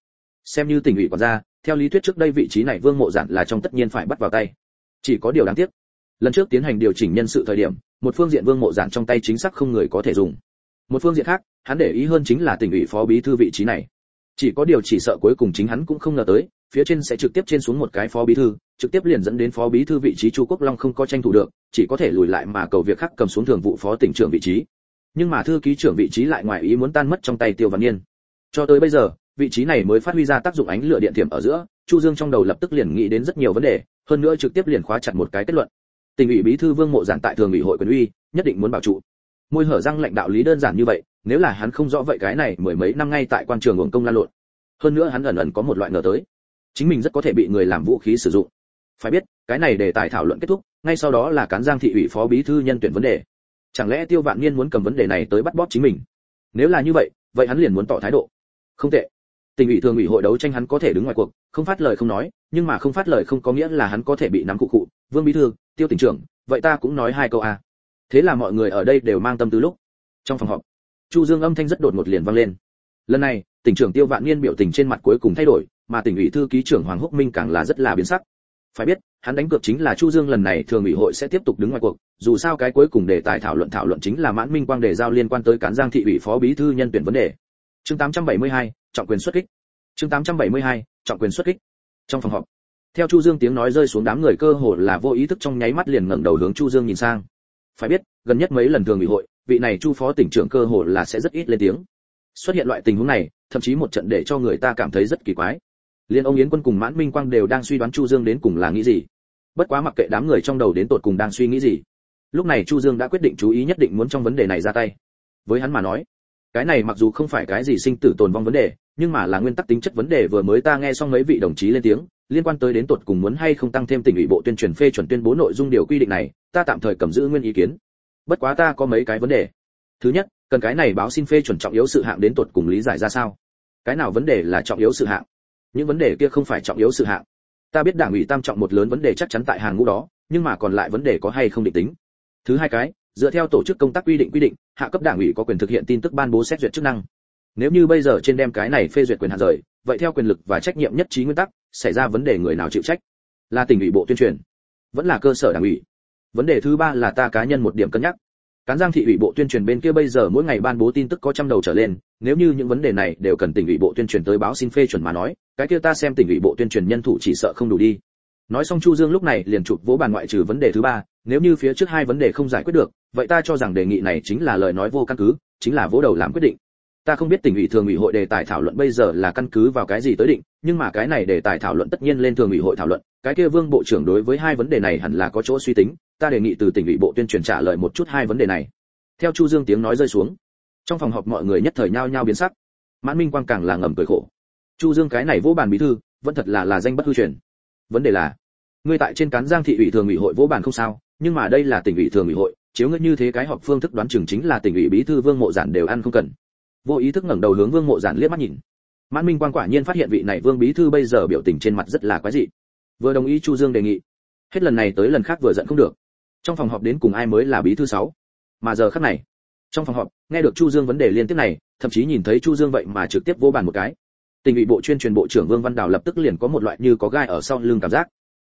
Xem như tỉnh ủy còn ra, theo lý thuyết trước đây vị trí này vương mộ giản là trong tất nhiên phải bắt vào tay. Chỉ có điều đáng tiếc. Lần trước tiến hành điều chỉnh nhân sự thời điểm, một phương diện vương mộ giản trong tay chính xác không người có thể dùng. Một phương diện khác, hắn để ý hơn chính là tỉnh ủy phó bí thư vị trí này. Chỉ có điều chỉ sợ cuối cùng chính hắn cũng không ngờ tới phía trên sẽ trực tiếp trên xuống một cái phó bí thư, trực tiếp liền dẫn đến phó bí thư vị trí chu quốc long không có tranh thủ được, chỉ có thể lùi lại mà cầu việc khác cầm xuống thường vụ phó tỉnh trưởng vị trí. Nhưng mà thư ký trưởng vị trí lại ngoài ý muốn tan mất trong tay tiêu văn niên. Cho tới bây giờ, vị trí này mới phát huy ra tác dụng ánh lửa điện thiểm ở giữa, chu dương trong đầu lập tức liền nghĩ đến rất nhiều vấn đề, hơn nữa trực tiếp liền khóa chặt một cái kết luận. Tỉnh ủy bí thư vương mộ giản tại thường ủy hội quyền uy, nhất định muốn bảo trụ. Môi hở răng lãnh đạo lý đơn giản như vậy, nếu là hắn không rõ vậy cái này mười mấy năm ngay tại quan trường uổng công lan lộn. Hơn nữa hắn ẩn ẩn có một loại ngờ tới chính mình rất có thể bị người làm vũ khí sử dụng. Phải biết, cái này để tài thảo luận kết thúc, ngay sau đó là cán giang thị ủy phó bí thư nhân tuyển vấn đề. Chẳng lẽ tiêu vạn niên muốn cầm vấn đề này tới bắt bóp chính mình? Nếu là như vậy vậy hắn liền muốn tỏ thái độ. Không tệ. Tỉnh ủy thường ủy hội đấu tranh hắn có thể đứng ngoài cuộc, không phát lời không nói, nhưng mà không phát lời không có nghĩa là hắn có thể bị nắm cụ cụ. Vương bí thư, tiêu tỉnh trưởng, vậy ta cũng nói hai câu a à. thế là mọi người ở đây đều mang tâm tư lúc. Trong phòng họp, chu dương âm thanh rất đột ngột liền vang lên. Lần này, tỉnh trưởng tiêu vạn niên biểu tình trên mặt cuối cùng thay đổi mà tỉnh ủy thư ký trưởng hoàng húc minh càng là rất là biến sắc. Phải biết hắn đánh cược chính là chu dương lần này thường ủy hội sẽ tiếp tục đứng ngoài cuộc dù sao cái cuối cùng đề tài thảo luận thảo luận chính là mãn minh quang đề giao liên quan tới cán giang thị ủy phó bí thư nhân tuyển vấn đề. Chương 872, trọng quyền xuất kích. Chương 872, trọng quyền xuất kích. Trong phòng họp theo chu dương tiếng nói rơi xuống đám người cơ hồ là vô ý thức trong nháy mắt liền ngẩng đầu hướng chu dương nhìn sang. Phải biết gần nhất mấy lần thường ủy hội vị này chu phó tỉnh trưởng cơ hồ là sẽ rất ít lên tiếng. Xuất hiện loại tình huống này thậm chí một trận để cho người ta cảm thấy rất kỳ quái liên ông yến quân cùng mãn minh quang đều đang suy đoán chu dương đến cùng là nghĩ gì. Bất quá mặc kệ đám người trong đầu đến tột cùng đang suy nghĩ gì, lúc này chu dương đã quyết định chú ý nhất định muốn trong vấn đề này ra tay. Với hắn mà nói, cái này mặc dù không phải cái gì sinh tử tồn vong vấn đề, nhưng mà là nguyên tắc tính chất vấn đề vừa mới ta nghe xong mấy vị đồng chí lên tiếng, liên quan tới đến tột cùng muốn hay không tăng thêm tỉnh ủy bộ tuyên truyền phê chuẩn tuyên bố nội dung điều quy định này, ta tạm thời cầm giữ nguyên ý kiến. Bất quá ta có mấy cái vấn đề. Thứ nhất, cần cái này báo xin phê chuẩn trọng yếu sự hạng đến tột cùng lý giải ra sao? Cái nào vấn đề là trọng yếu sự hạng? Những vấn đề kia không phải trọng yếu sự hạng. Ta biết đảng ủy tam trọng một lớn vấn đề chắc chắn tại hàng ngũ đó, nhưng mà còn lại vấn đề có hay không định tính. Thứ hai cái, dựa theo tổ chức công tác quy định quy định, hạ cấp đảng ủy có quyền thực hiện tin tức ban bố xét duyệt chức năng. Nếu như bây giờ trên đem cái này phê duyệt quyền hạn rời, vậy theo quyền lực và trách nhiệm nhất trí nguyên tắc, xảy ra vấn đề người nào chịu trách? Là tỉnh ủy bộ tuyên truyền, vẫn là cơ sở đảng ủy. Vấn đề thứ ba là ta cá nhân một điểm cân nhắc. Cán giang thị ủy bộ tuyên truyền bên kia bây giờ mỗi ngày ban bố tin tức có trăm đầu trở lên, nếu như những vấn đề này đều cần tỉnh ủy bộ tuyên truyền tới báo xin phê chuẩn mà nói cái kia ta xem tỉnh ủy bộ tuyên truyền nhân thủ chỉ sợ không đủ đi. Nói xong chu dương lúc này liền chụp vỗ bàn ngoại trừ vấn đề thứ ba, nếu như phía trước hai vấn đề không giải quyết được, vậy ta cho rằng đề nghị này chính là lời nói vô căn cứ, chính là vỗ đầu làm quyết định. Ta không biết tỉnh ủy thường ủy hội đề tài thảo luận bây giờ là căn cứ vào cái gì tới định, nhưng mà cái này đề tài thảo luận tất nhiên lên thường ủy hội thảo luận, cái kia vương bộ trưởng đối với hai vấn đề này hẳn là có chỗ suy tính, ta đề nghị từ tỉnh ủy bộ tuyên truyền trả lời một chút hai vấn đề này. Theo chu dương tiếng nói rơi xuống, trong phòng họp mọi người nhất thời nhao nhao biến sắc. Mãn minh quang càng là ngầm cười khổ chu dương cái này vô bàn bí thư, vẫn thật là là danh bất hư truyền. Vấn đề là, ngươi tại trên cán giang thị ủy thường ủy hội vô bàn không sao, nhưng mà đây là tỉnh ủy thường ủy hội, chiếu ngươi như thế cái họp phương thức đoán chừng chính là tỉnh ủy bí thư vương mộ giản đều ăn không cần. Vô ý thức ngẩng đầu hướng vương mộ giản liếc mắt nhìn. Mãn minh quang quả nhiên phát hiện vị này vương bí thư bây giờ biểu tình trên mặt rất là quái dị. Vừa đồng ý chu dương đề nghị, hết lần này tới lần khác vừa giận không được. Trong phòng họp đến cùng ai mới là bí thư sáu? Mà giờ khắc này, trong phòng họp, nghe được chu dương vấn đề liên tiếp này, thậm chí nhìn thấy chu dương vậy mà trực tiếp vô bàn một cái tình ủy bộ chuyên truyền bộ trưởng vương văn đào lập tức liền có một loại như có gai ở sau lưng cảm giác.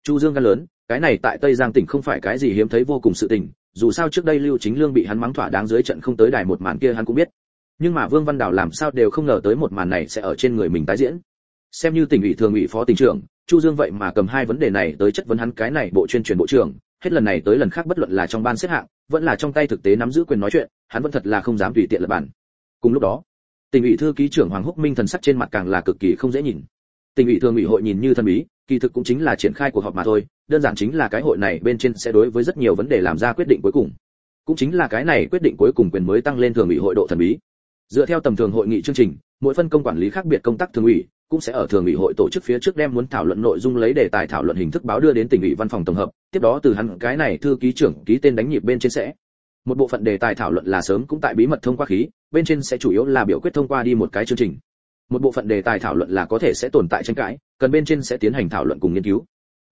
Chu dương gan lớn, cái này tại tây giang tỉnh không phải cái gì hiếm thấy vô cùng sự tình, dù sao trước đây lưu chính lương bị hắn mắng thỏa đáng dưới trận không tới đài một màn kia hắn cũng biết. Nhưng mà vương văn đào làm sao đều không ngờ tới một màn này sẽ ở trên người mình tái diễn. Xem như tỉnh ủy thường ủy phó tỉnh trưởng, chu dương vậy mà cầm hai vấn đề này tới chất vấn hắn cái này bộ chuyên truyền bộ trưởng, hết lần này tới lần khác bất luận là trong ban xếp hạng, vẫn là trong tay thực tế nắm giữ quyền nói chuyện, hắn vẫn thật là không dám tùy tiện lập bản. Cùng lúc đó tỉnh ủy thư ký trưởng hoàng húc minh thần sắc trên mặt càng là cực kỳ không dễ nhìn. Tỉnh ủy thường ủy hội nhìn như thân bí, kỳ thực cũng chính là triển khai cuộc họp mà thôi, đơn giản chính là cái hội này bên trên sẽ đối với rất nhiều vấn đề làm ra quyết định cuối cùng. Cũng chính là cái này quyết định cuối cùng quyền mới tăng lên thường ủy hội độ thần bí. Dựa theo tầm thường hội nghị chương trình, mỗi phân công quản lý khác biệt công tác thường ủy, cũng sẽ ở thường ủy hội tổ chức phía trước đem muốn thảo luận nội dung lấy đề tài thảo luận hình thức báo đưa đến tỉnh ủy văn phòng tổng hợp. Tiếp đó từ hắn cái này thư ký trưởng ký tên đánh nhịp bên trên sẽ một bộ phận đề tài thảo luận là sớm cũng tại bí mật thông qua khí, bên trên sẽ chủ yếu là biểu quyết thông qua đi một cái chương trình. Một bộ phận đề tài thảo luận là có thể sẽ tồn tại tranh cãi, cần bên trên sẽ tiến hành thảo luận cùng nghiên cứu.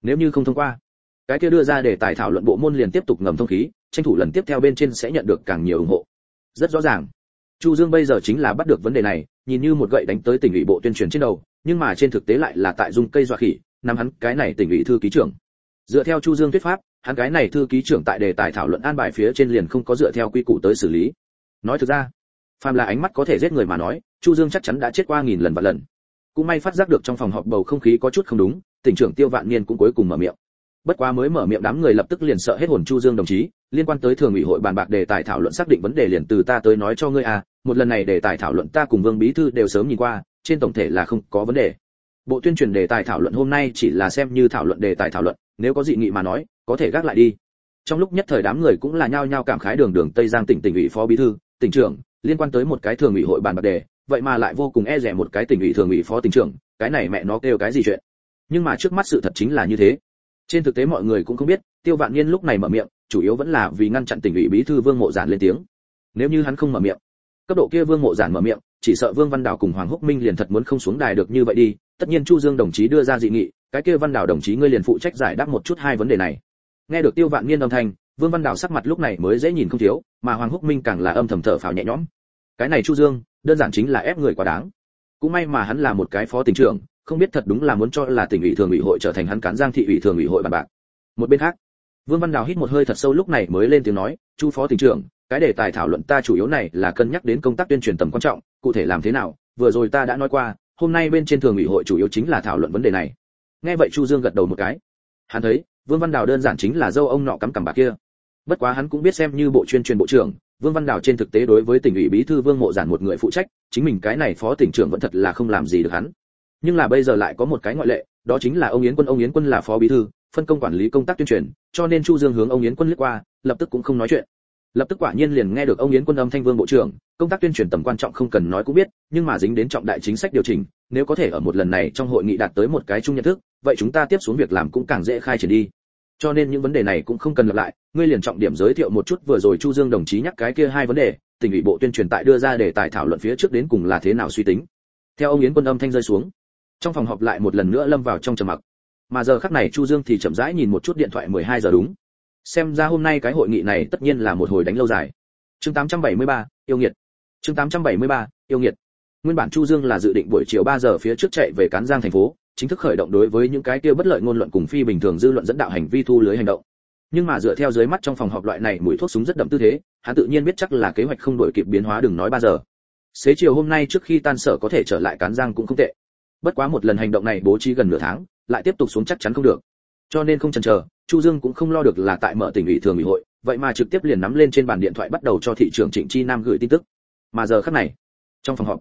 Nếu như không thông qua, cái kia đưa ra đề tài thảo luận bộ môn liền tiếp tục ngầm thông khí, tranh thủ lần tiếp theo bên trên sẽ nhận được càng nhiều ủng hộ. Rất rõ ràng. Chu dương bây giờ chính là bắt được vấn đề này, nhìn như một gậy đánh tới tỉnh ủy bộ tuyên truyền trên đầu, nhưng mà trên thực tế lại là tại dung cây dọa khỉ, nắm hắn cái này tỉnh ủy thư ký trưởng. Dựa theo chu dương thuyết pháp hắn cái này thư ký trưởng tại đề tài thảo luận an bài phía trên liền không có dựa theo quy củ tới xử lý. Nói thực ra, phàm là ánh mắt có thể giết người mà nói, chu dương chắc chắn đã chết qua nghìn lần và lần. Cũng may phát giác được trong phòng họp bầu không khí có chút không đúng, tỉnh trưởng tiêu vạn niên cũng cuối cùng mở miệng. Bất quá mới mở miệng đám người lập tức liền sợ hết hồn chu dương đồng chí, liên quan tới thường ủy hội bàn bạc đề tài thảo luận xác định vấn đề liền từ ta tới nói cho ngươi à một lần này đề tài thảo luận ta cùng vương bí thư đều sớm nhìn qua, trên tổng thể là không có vấn đề bộ tuyên truyền đề tài thảo luận hôm nay chỉ là xem như thảo luận đề tài thảo luận, nếu có dị nghị mà nói, có thể gác lại đi. Trong lúc nhất thời đám người cũng là nhao nhao cảm khái đường đường tây giang tỉnh tỉnh ủy phó bí thư, tỉnh trưởng, liên quan tới một cái thường ủy hội bàn bạc đề, vậy mà lại vô cùng e rẻ một cái tỉnh ủy thường ủy phó tỉnh trưởng, cái này mẹ nó kêu cái gì chuyện? Nhưng mà trước mắt sự thật chính là như thế. Trên thực tế mọi người cũng không biết, tiêu vạn niên lúc này mở miệng, chủ yếu vẫn là vì ngăn chặn tỉnh ủy bí thư vương mộ giản lên tiếng. Nếu như hắn không mở miệng, cấp độ kia vương mộ giản mở miệng, chỉ sợ vương văn đào cùng hoàng húc minh liền thật muốn không xuống đài được như vậy đi tất nhiên chu dương đồng chí đưa ra dị nghị, cái kia văn Đảo đồng chí ngươi liền phụ trách giải đáp một chút hai vấn đề này. Nghe được tiêu vạn niên âm thanh, vương văn Đảo sắc mặt lúc này mới dễ nhìn không thiếu, mà hoàng húc minh càng là âm thầm thở phào nhẹ nhõm. Cái này chu dương, đơn giản chính là ép người quá đáng. Cũng may mà hắn là một cái phó tỉnh trưởng, không biết thật đúng là muốn cho là tỉnh ủy thường ủy hội trở thành hắn cán giang thị ủy thường ủy hội bàn bạc. Một bên khác, vương văn đào hít một hơi thật sâu lúc này mới lên tiếng nói, chu phó tỉnh trưởng, cái đề tài thảo luận ta chủ yếu này là cân nhắc đến công tác tuyên truyền tầm quan trọng, cụ thể làm thế nào, vừa rồi ta đã nói qua hôm nay bên trên thường ủy hội chủ yếu chính là thảo luận vấn đề này. Nghe vậy chu dương gật đầu một cái. Hắn thấy, vương văn đào đơn giản chính là dâu ông nọ cắm cằm bà kia. Bất quá hắn cũng biết xem như bộ chuyên truyền bộ trưởng, vương văn đào trên thực tế đối với tỉnh ủy bí thư vương mộ giản một người phụ trách, chính mình cái này phó tỉnh trưởng vẫn thật là không làm gì được hắn. Nhưng là bây giờ lại có một cái ngoại lệ, đó chính là ông yến quân. Ông yến quân là phó bí thư, phân công quản lý công tác tuyên truyền, cho nên chu dương hướng ông yến quân liếc qua, lập tức cũng không nói chuyện lập tức quả nhiên liền nghe được ông yến quân âm thanh vương bộ trưởng, công tác tuyên truyền tầm quan trọng không cần nói cũng biết, nhưng mà dính đến trọng đại chính sách điều chỉnh, nếu có thể ở một lần này trong hội nghị đạt tới một cái chung nhận thức, vậy chúng ta tiếp xuống việc làm cũng càng dễ khai triển đi. Cho nên những vấn đề này cũng không cần lặp lại, ngươi liền trọng điểm giới thiệu một chút vừa rồi chu dương đồng chí nhắc cái kia hai vấn đề, tỉnh ủy bộ tuyên truyền tại đưa ra để tài thảo luận phía trước đến cùng là thế nào suy tính. Theo ông yến quân âm thanh rơi xuống, trong phòng họp lại một lần nữa lâm vào trong trầm mặc. Mà giờ khắc này chu dương thì chậm rãi nhìn một chút điện thoại 12 giờ đúng xem ra hôm nay cái hội nghị này tất nhiên là một hồi đánh lâu dài. Chương 873, yêu nghiệt. Chương 873, yêu nghiệt. Nguyên bản chu dương là dự định buổi chiều 3 giờ phía trước chạy về cán giang thành phố chính thức khởi động đối với những cái kia bất lợi ngôn luận cùng phi bình thường dư luận dẫn đạo hành vi thu lưới hành động. Nhưng mà dựa theo dưới mắt trong phòng họp loại này mùi thuốc súng rất đậm tư thế hắn tự nhiên biết chắc là kế hoạch không đổi kịp biến hóa đừng nói 3 giờ. Xế chiều hôm nay trước khi tan sở có thể trở lại cán giang cũng không tệ. Bất quá một lần hành động này bố trí gần nửa tháng lại tiếp tục xuống chắc chắn không được cho nên không chần chờ, chu dương cũng không lo được là tại mở tỉnh ủy thường ủy hội, vậy mà trực tiếp liền nắm lên trên bàn điện thoại bắt đầu cho thị trưởng trịnh chi nam gửi tin tức. Mà giờ khắc này, trong phòng họp,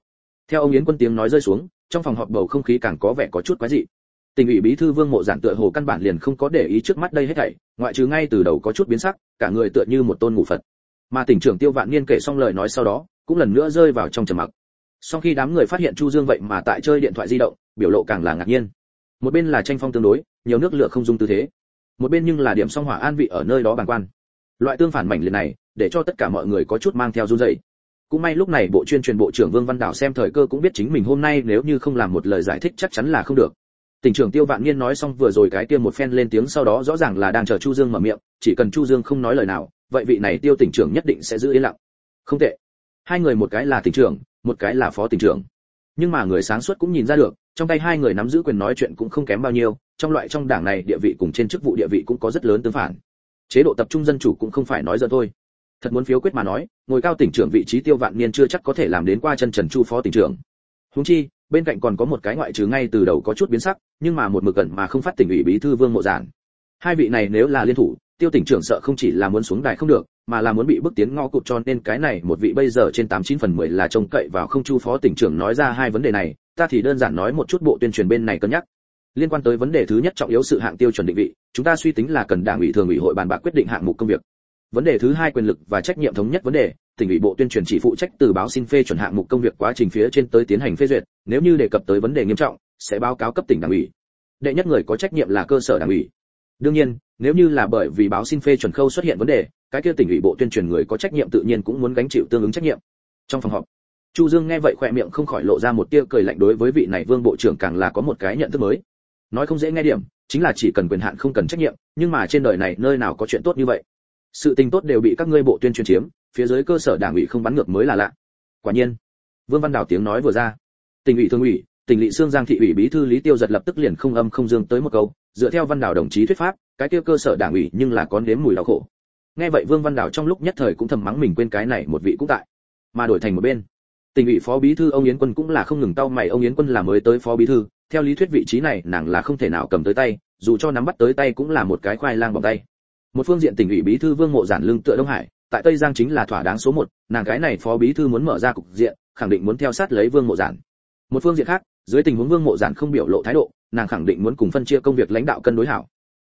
theo ông yến quân tiếng nói rơi xuống, trong phòng họp bầu không khí càng có vẻ có chút quái dị. Tỉnh ủy bí thư vương mộ giản tựa hồ căn bản liền không có để ý trước mắt đây hết thảy, ngoại trừ ngay từ đầu có chút biến sắc, cả người tựa như một tôn ngủ phật. Mà tỉnh trưởng tiêu vạn niên kể xong lời nói sau đó, cũng lần nữa rơi vào trong trầm mặc. Sau khi đám người phát hiện chu dương vậy mà tại chơi điện thoại di động, biểu lộ càng là ngạc nhiên. Một bên là tranh phong tương đối nhiều nước lửa không dung tư thế. Một bên nhưng là điểm song hỏa an vị ở nơi đó bàn quan. Loại tương phản mảnh liệt này, để cho tất cả mọi người có chút mang theo run rẩy. Cũng may lúc này bộ chuyên truyền bộ trưởng vương văn đảo xem thời cơ cũng biết chính mình hôm nay nếu như không làm một lời giải thích chắc chắn là không được. Tỉnh trưởng tiêu vạn niên nói xong vừa rồi cái kia một phen lên tiếng sau đó rõ ràng là đang chờ chu dương mở miệng, chỉ cần chu dương không nói lời nào, vậy vị này tiêu tỉnh trưởng nhất định sẽ giữ yên lặng. Không tệ. Hai người một cái là tỉnh trưởng, một cái là phó tỉnh trưởng. Nhưng mà người sáng suốt cũng nhìn ra được, trong tay hai người nắm giữ quyền nói chuyện cũng không kém bao nhiêu trong loại trong đảng này địa vị cùng trên chức vụ địa vị cũng có rất lớn tương phản. Chế độ tập trung dân chủ cũng không phải nói giỡn thôi. Thật muốn phiếu quyết mà nói, ngồi cao tỉnh trưởng vị trí tiêu vạn niên chưa chắc có thể làm đến qua chân trần chu phó tỉnh trưởng. Huống chi, bên cạnh còn có một cái ngoại trừ ngay từ đầu có chút biến sắc, nhưng mà một mực gần mà không phát tỉnh ủy bí thư vương mộ giản. Hai vị này nếu là liên thủ, tiêu tỉnh trưởng sợ không chỉ là muốn xuống đài không được, mà là muốn bị bước tiến ngõ cụt cho nên cái này một vị bây giờ trên tám chín phần mười là trông cậy vào không chu phó tỉnh trưởng nói ra hai vấn đề này, ta thì đơn giản nói một chút bộ tuyên truyền bên này cân nhắc liên quan tới vấn đề thứ nhất trọng yếu sự hạng tiêu chuẩn định vị, chúng ta suy tính là cần đảng ủy thường ủy hội bàn bạc quyết định hạng mục công việc. Vấn đề thứ hai quyền lực và trách nhiệm thống nhất vấn đề, tỉnh ủy bộ tuyên truyền chỉ phụ trách từ báo xin phê chuẩn hạng mục công việc quá trình phía trên tới tiến hành phê duyệt, nếu như đề cập tới vấn đề nghiêm trọng, sẽ báo cáo cấp tỉnh đảng ủy. Đệ nhất người có trách nhiệm là cơ sở đảng ủy. Đương nhiên, nếu như là bởi vì báo xin phê chuẩn khâu xuất hiện vấn đề, cái kia tỉnh ủy bộ tuyên truyền người có trách nhiệm tự nhiên cũng muốn gánh chịu tương ứng trách nhiệm. Trong phòng họp, chu dương nghe vậy khỏe miệng không khỏi lộ ra một tia cười lạnh đối với vị này vương bộ trưởng càng là có một cái nhận thức mới nói không dễ nghe điểm, chính là chỉ cần quyền hạn không cần trách nhiệm, nhưng mà trên đời này nơi nào có chuyện tốt như vậy? Sự tình tốt đều bị các ngươi bộ tuyên truyền chiếm, phía dưới cơ sở đảng ủy không bắn ngược mới là lạ. Quả nhiên, vương văn đào tiếng nói vừa ra. Tỉnh ủy thường ủy, tỉnh lỵ xương giang thị ủy bí thư lý tiêu giật lập tức liền không âm không dương tới một câu, dựa theo văn đào đồng chí thuyết pháp, cái kia cơ sở đảng ủy nhưng là có nếm mùi đau khổ. Nghe vậy vương văn đào trong lúc nhất thời cũng thầm mắng mình quên cái này một vị cũng tại, mà đổi thành một bên. Tỉnh ủy phó bí thư ông yến quân cũng là không ngừng tao mày, ông yến quân là mới tới phó bí thư theo lý thuyết vị trí này, nàng là không thể nào cầm tới tay, dù cho nắm bắt tới tay cũng là một cái khoai lang bằng tay. Một phương diện tỉnh ủy bí thư vương mộ giản lưng tựa đông hải, tại tây giang chính là thỏa đáng số một, nàng cái này phó bí thư muốn mở ra cục diện, khẳng định muốn theo sát lấy vương mộ giản. Một phương diện khác, dưới tình huống vương mộ giản không biểu lộ thái độ, nàng khẳng định muốn cùng phân chia công việc lãnh đạo cân đối hảo.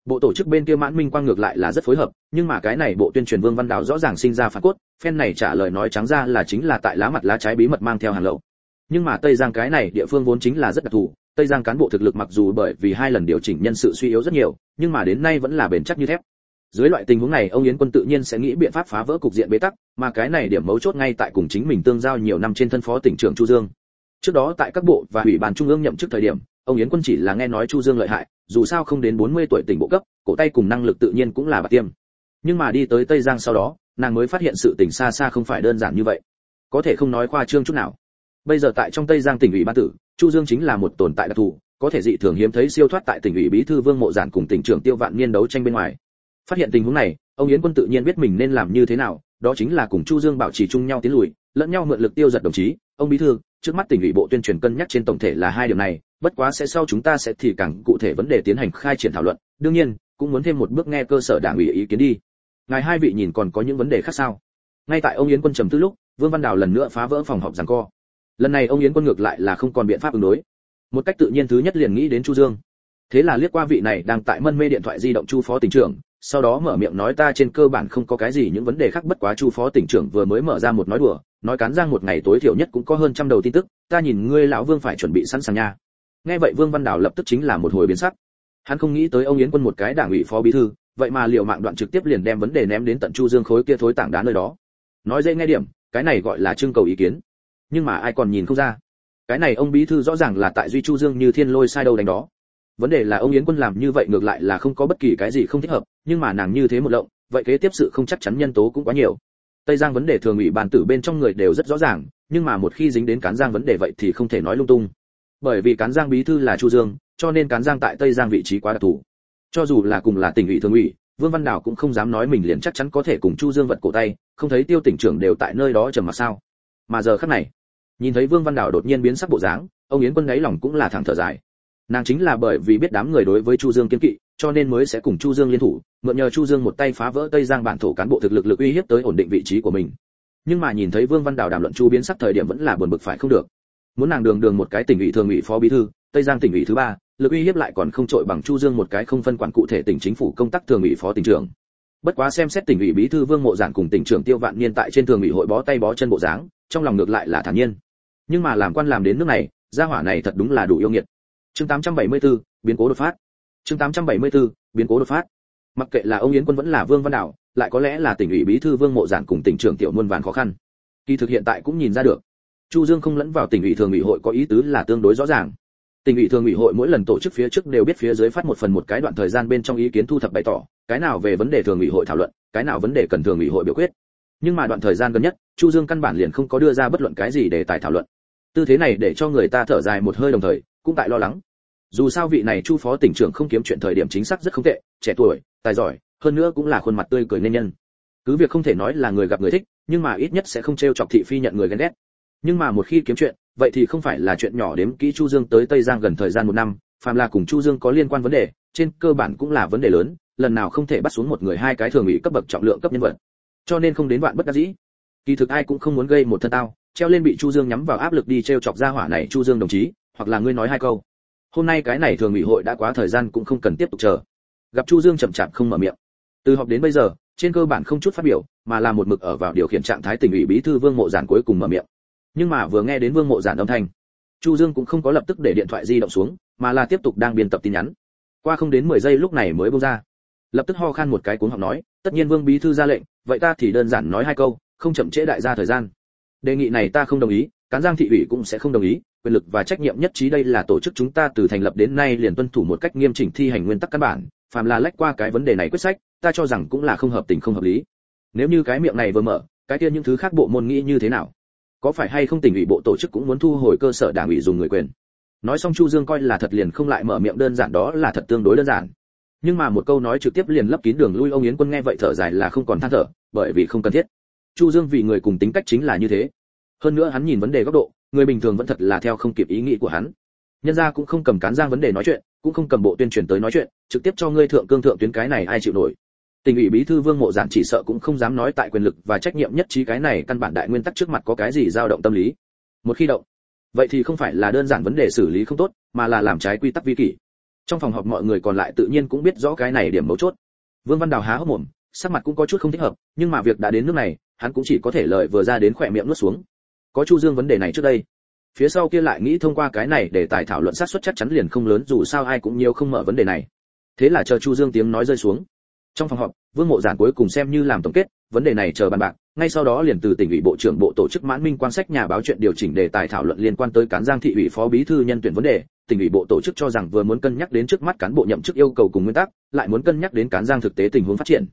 Bộ tổ chức bên kia mãn minh quang ngược lại là rất phối hợp, nhưng mà cái này bộ tuyên truyền vương văn đào rõ ràng sinh ra phản cốt, phen này trả lời nói trắng ra là chính là tại lá mặt lá trái bí mật mang theo hàng lậu. Nhưng mà tây giang cái này địa phương vốn chính là rất đặc thù tây giang cán bộ thực lực mặc dù bởi vì hai lần điều chỉnh nhân sự suy yếu rất nhiều, nhưng mà đến nay vẫn là bền chắc như thép. Dưới loại tình huống này, ông yến quân tự nhiên sẽ nghĩ biện pháp phá vỡ cục diện bế tắc, mà cái này điểm mấu chốt ngay tại cùng chính mình tương giao nhiều năm trên thân phó tỉnh trưởng chu dương. Trước đó tại các bộ và ủy ban trung ương nhậm chức thời điểm, ông yến quân chỉ là nghe nói chu dương lợi hại, dù sao không đến 40 tuổi tỉnh bộ cấp, cổ tay cùng năng lực tự nhiên cũng là bạc tiêm. Nhưng mà đi tới tây giang sau đó, nàng mới phát hiện sự tình xa xa không phải đơn giản như vậy. Có thể không nói khoa trương chút nào bây giờ tại trong tây giang tỉnh ủy ban tử, chu dương chính là một tồn tại đặc thù, có thể dị thường hiếm thấy siêu thoát tại tỉnh ủy bí thư vương mộ giản cùng tỉnh trưởng tiêu vạn niên đấu tranh bên ngoài. Phát hiện tình huống này, ông yến quân tự nhiên biết mình nên làm như thế nào, đó chính là cùng chu dương bảo trì chung nhau tiến lùi, lẫn nhau mượn lực tiêu giật đồng chí. Ông bí thư, trước mắt tỉnh ủy bộ tuyên truyền cân nhắc trên tổng thể là hai điều này, bất quá sẽ sau chúng ta sẽ thì càng cụ thể vấn đề tiến hành khai triển thảo luận. Đương nhiên, cũng muốn thêm một bước nghe cơ sở đảng ủy ý kiến đi. Ngài hai vị nhìn còn có những vấn đề khác sao? Ngay tại ông yến quân trầm tư lúc, vương văn đào lần nữa phá vỡ phòng họp giằng co lần này ông yến quân ngược lại là không còn biện pháp ứng đối. Một cách tự nhiên thứ nhất liền nghĩ đến chu dương. Thế là liếc qua vị này đang tại mân mê điện thoại di động chu phó tỉnh trưởng, sau đó mở miệng nói ta trên cơ bản không có cái gì những vấn đề khác bất quá chu phó tỉnh trưởng vừa mới mở ra một nói đùa, nói cán giang một ngày tối thiểu nhất cũng có hơn trăm đầu tin tức, ta nhìn ngươi lão vương phải chuẩn bị sẵn sàng nha. Nghe vậy vương văn đào lập tức chính là một hồi biến sắc. Hắn không nghĩ tới ông yến quân một cái đảng ủy phó bí thư, vậy mà liệu mạng đoạn trực tiếp liền đem vấn đề ném đến tận chu dương khối kia thối tảng đá nơi đó. Nói dễ nghe điểm, cái này gọi là trưng cầu ý kiến nhưng mà ai còn nhìn không ra. Cái này ông bí thư rõ ràng là tại duy chu dương như thiên lôi sai đâu đánh đó. Vấn đề là ông yến quân làm như vậy ngược lại là không có bất kỳ cái gì không thích hợp, nhưng mà nàng như thế một lộng, vậy kế tiếp sự không chắc chắn nhân tố cũng quá nhiều. Tây giang vấn đề thường ủy bàn tử bên trong người đều rất rõ ràng, nhưng mà một khi dính đến cán giang vấn đề vậy thì không thể nói lung tung. Bởi vì cán giang bí thư là chu dương, cho nên cán giang tại tây giang vị trí quá đặc thù. Cho dù là cùng là tỉnh ủy thường ủy, vương văn đào cũng không dám nói mình liền chắc chắn có thể cùng chu dương vật cổ tay, không thấy tiêu tỉnh trưởng đều tại nơi đó trầm mặc sao. Mà giờ khắc này nhìn thấy vương văn đào đột nhiên biến sắc bộ dáng, ông yến quân đáy lòng cũng là thẳng thở dài. Nàng chính là bởi vì biết đám người đối với chu dương kiên kỵ, cho nên mới sẽ cùng chu dương liên thủ, mượn nhờ chu dương một tay phá vỡ tây giang bản thổ cán bộ thực lực lực uy hiếp tới ổn định vị trí của mình. Nhưng mà nhìn thấy vương văn đào đàm luận chu biến sắc thời điểm vẫn là buồn bực phải không được. Muốn nàng đường đường một cái tỉnh ủy thường ủy phó bí thư, tây giang tỉnh ủy thứ ba, lực uy hiếp lại còn không trội bằng chu dương một cái không phân quản cụ thể tỉnh chính phủ công tác thường ủy phó tỉnh trưởng. Bất quá xem xét tỉnh ủy bí thư vương mộ giản cùng tỉnh trưởng tiêu vạn niên tại trên thường ủy hội bó tay bó chân bộ dáng, trong lòng ngược lại là thản nhiên nhưng mà làm quan làm đến nước này gia hỏa này thật đúng là đủ yêu nghiệt. Chương 874, biến cố đột phát. Chương 874, biến cố đột phát. Mặc kệ là ông yến quân vẫn là vương văn đảo lại có lẽ là tỉnh ủy bí thư vương mộ giản cùng tỉnh trưởng tiểu muôn vàn khó khăn. Kỳ thực hiện tại cũng nhìn ra được. Chu dương không lẫn vào tỉnh ủy thường ủy hội có ý tứ là tương đối rõ ràng. Tỉnh ủy thường ủy hội mỗi lần tổ chức phía trước đều biết phía dưới phát một phần một cái đoạn thời gian bên trong ý kiến thu thập bày tỏ cái nào về vấn đề thường ủy hội thảo luận cái nào vấn đề cần thường ủy hội biểu quyết. Nhưng mà đoạn thời gian gần nhất chu dương căn bản liền không có đưa ra bất luận cái gì để tài thảo luận. Tư thế này để cho người ta thở dài một hơi đồng thời, cũng tại lo lắng. Dù sao vị này chu phó tỉnh trưởng không kiếm chuyện thời điểm chính xác rất không tệ, trẻ tuổi, tài giỏi, hơn nữa cũng là khuôn mặt tươi cười nên nhân. Cứ việc không thể nói là người gặp người thích, nhưng mà ít nhất sẽ không trêu chọc thị phi nhận người ghen ghét. Nhưng mà một khi kiếm chuyện, vậy thì không phải là chuyện nhỏ đếm kỹ chu dương tới tây giang gần thời gian một năm, phàm là cùng chu dương có liên quan vấn đề, trên cơ bản cũng là vấn đề lớn, lần nào không thể bắt xuống một người hai cái thường ủy cấp bậc trọng lượng cấp nhân vật. Cho nên không đến vạn bất đắc dĩ kỳ thực ai cũng không muốn gây một thân tao, treo lên bị chu dương nhắm vào áp lực đi treo chọc ra hỏa này chu dương đồng chí, hoặc là ngươi nói hai câu. Hôm nay cái này thường ủy hội đã quá thời gian cũng không cần tiếp tục chờ. Gặp chu dương chậm chạp không mở miệng. Từ họp đến bây giờ, trên cơ bản không chút phát biểu, mà là một mực ở vào điều khiển trạng thái tỉnh ủy bí thư vương mộ giản cuối cùng mở miệng. Nhưng mà vừa nghe đến vương mộ giản âm thanh, chu dương cũng không có lập tức để điện thoại di động xuống, mà là tiếp tục đang biên tập tin nhắn. Qua không đến 10 giây lúc này mới buông ra. Lập tức ho khan một cái cuốn học nói, tất nhiên vương bí thư ra lệnh, vậy ta thì đơn giản nói hai câu không chậm trễ đại gia thời gian. Đề nghị này ta không đồng ý, cán giang thị ủy cũng sẽ không đồng ý, quyền lực và trách nhiệm nhất trí đây là tổ chức chúng ta từ thành lập đến nay liền tuân thủ một cách nghiêm chỉnh thi hành nguyên tắc căn bản, phàm là lách qua cái vấn đề này quyết sách, ta cho rằng cũng là không hợp tình không hợp lý. Nếu như cái miệng này vừa mở, cái kia những thứ khác bộ môn nghĩ như thế nào? Có phải hay không tỉnh ủy bộ tổ chức cũng muốn thu hồi cơ sở đảng ủy dùng người quyền? Nói xong chu dương coi là thật liền không lại mở miệng đơn giản, đó là thật tương đối đơn giản. Nhưng mà một câu nói trực tiếp liền lấp kín đường lui, ông yến quân nghe vậy thở dài là không còn than thở, bởi vì không cần thiết chu dương vì người cùng tính cách chính là như thế. Hơn nữa hắn nhìn vấn đề góc độ, người bình thường vẫn thật là theo không kịp ý nghĩ của hắn. Nhân gia cũng không cầm cán giang vấn đề nói chuyện, cũng không cầm bộ tuyên truyền tới nói chuyện, trực tiếp cho ngươi thượng cương thượng tuyến cái này ai chịu nổi. Tỉnh ủy bí thư vương mộ giản chỉ sợ cũng không dám nói tại quyền lực và trách nhiệm nhất trí cái này căn bản đại nguyên tắc trước mặt có cái gì dao động tâm lý. Một khi động, vậy thì không phải là đơn giản vấn đề xử lý không tốt, mà là làm trái quy tắc vi kỷ. Trong phòng họp mọi người còn lại tự nhiên cũng biết rõ cái này điểm mấu chốt. Vương văn đào há hốc mồm, sắc mặt cũng có chút không thích hợp, nhưng mà việc đã đến nước này hắn cũng chỉ có thể lợi vừa ra đến khỏe miệng nuốt xuống. Có chu dương vấn đề này trước đây. Phía sau kia lại nghĩ thông qua cái này để tài thảo luận sát suất chắc chắn liền không lớn, dù sao ai cũng nhiều không mở vấn đề này. Thế là chờ chu dương tiếng nói rơi xuống. Trong phòng họp, vương mộ giản cuối cùng xem như làm tổng kết, vấn đề này chờ bàn bạc, ngay sau đó liền từ tỉnh ủy bộ trưởng bộ tổ chức mãn minh quan sách nhà báo chuyện điều chỉnh đề tài thảo luận liên quan tới cán giang thị ủy phó bí thư nhân tuyển vấn đề. Tỉnh ủy bộ tổ chức cho rằng vừa muốn cân nhắc đến trước mắt cán bộ nhậm chức yêu cầu cùng nguyên tắc, lại muốn cân nhắc đến cán giang thực tế tình huống phát triển.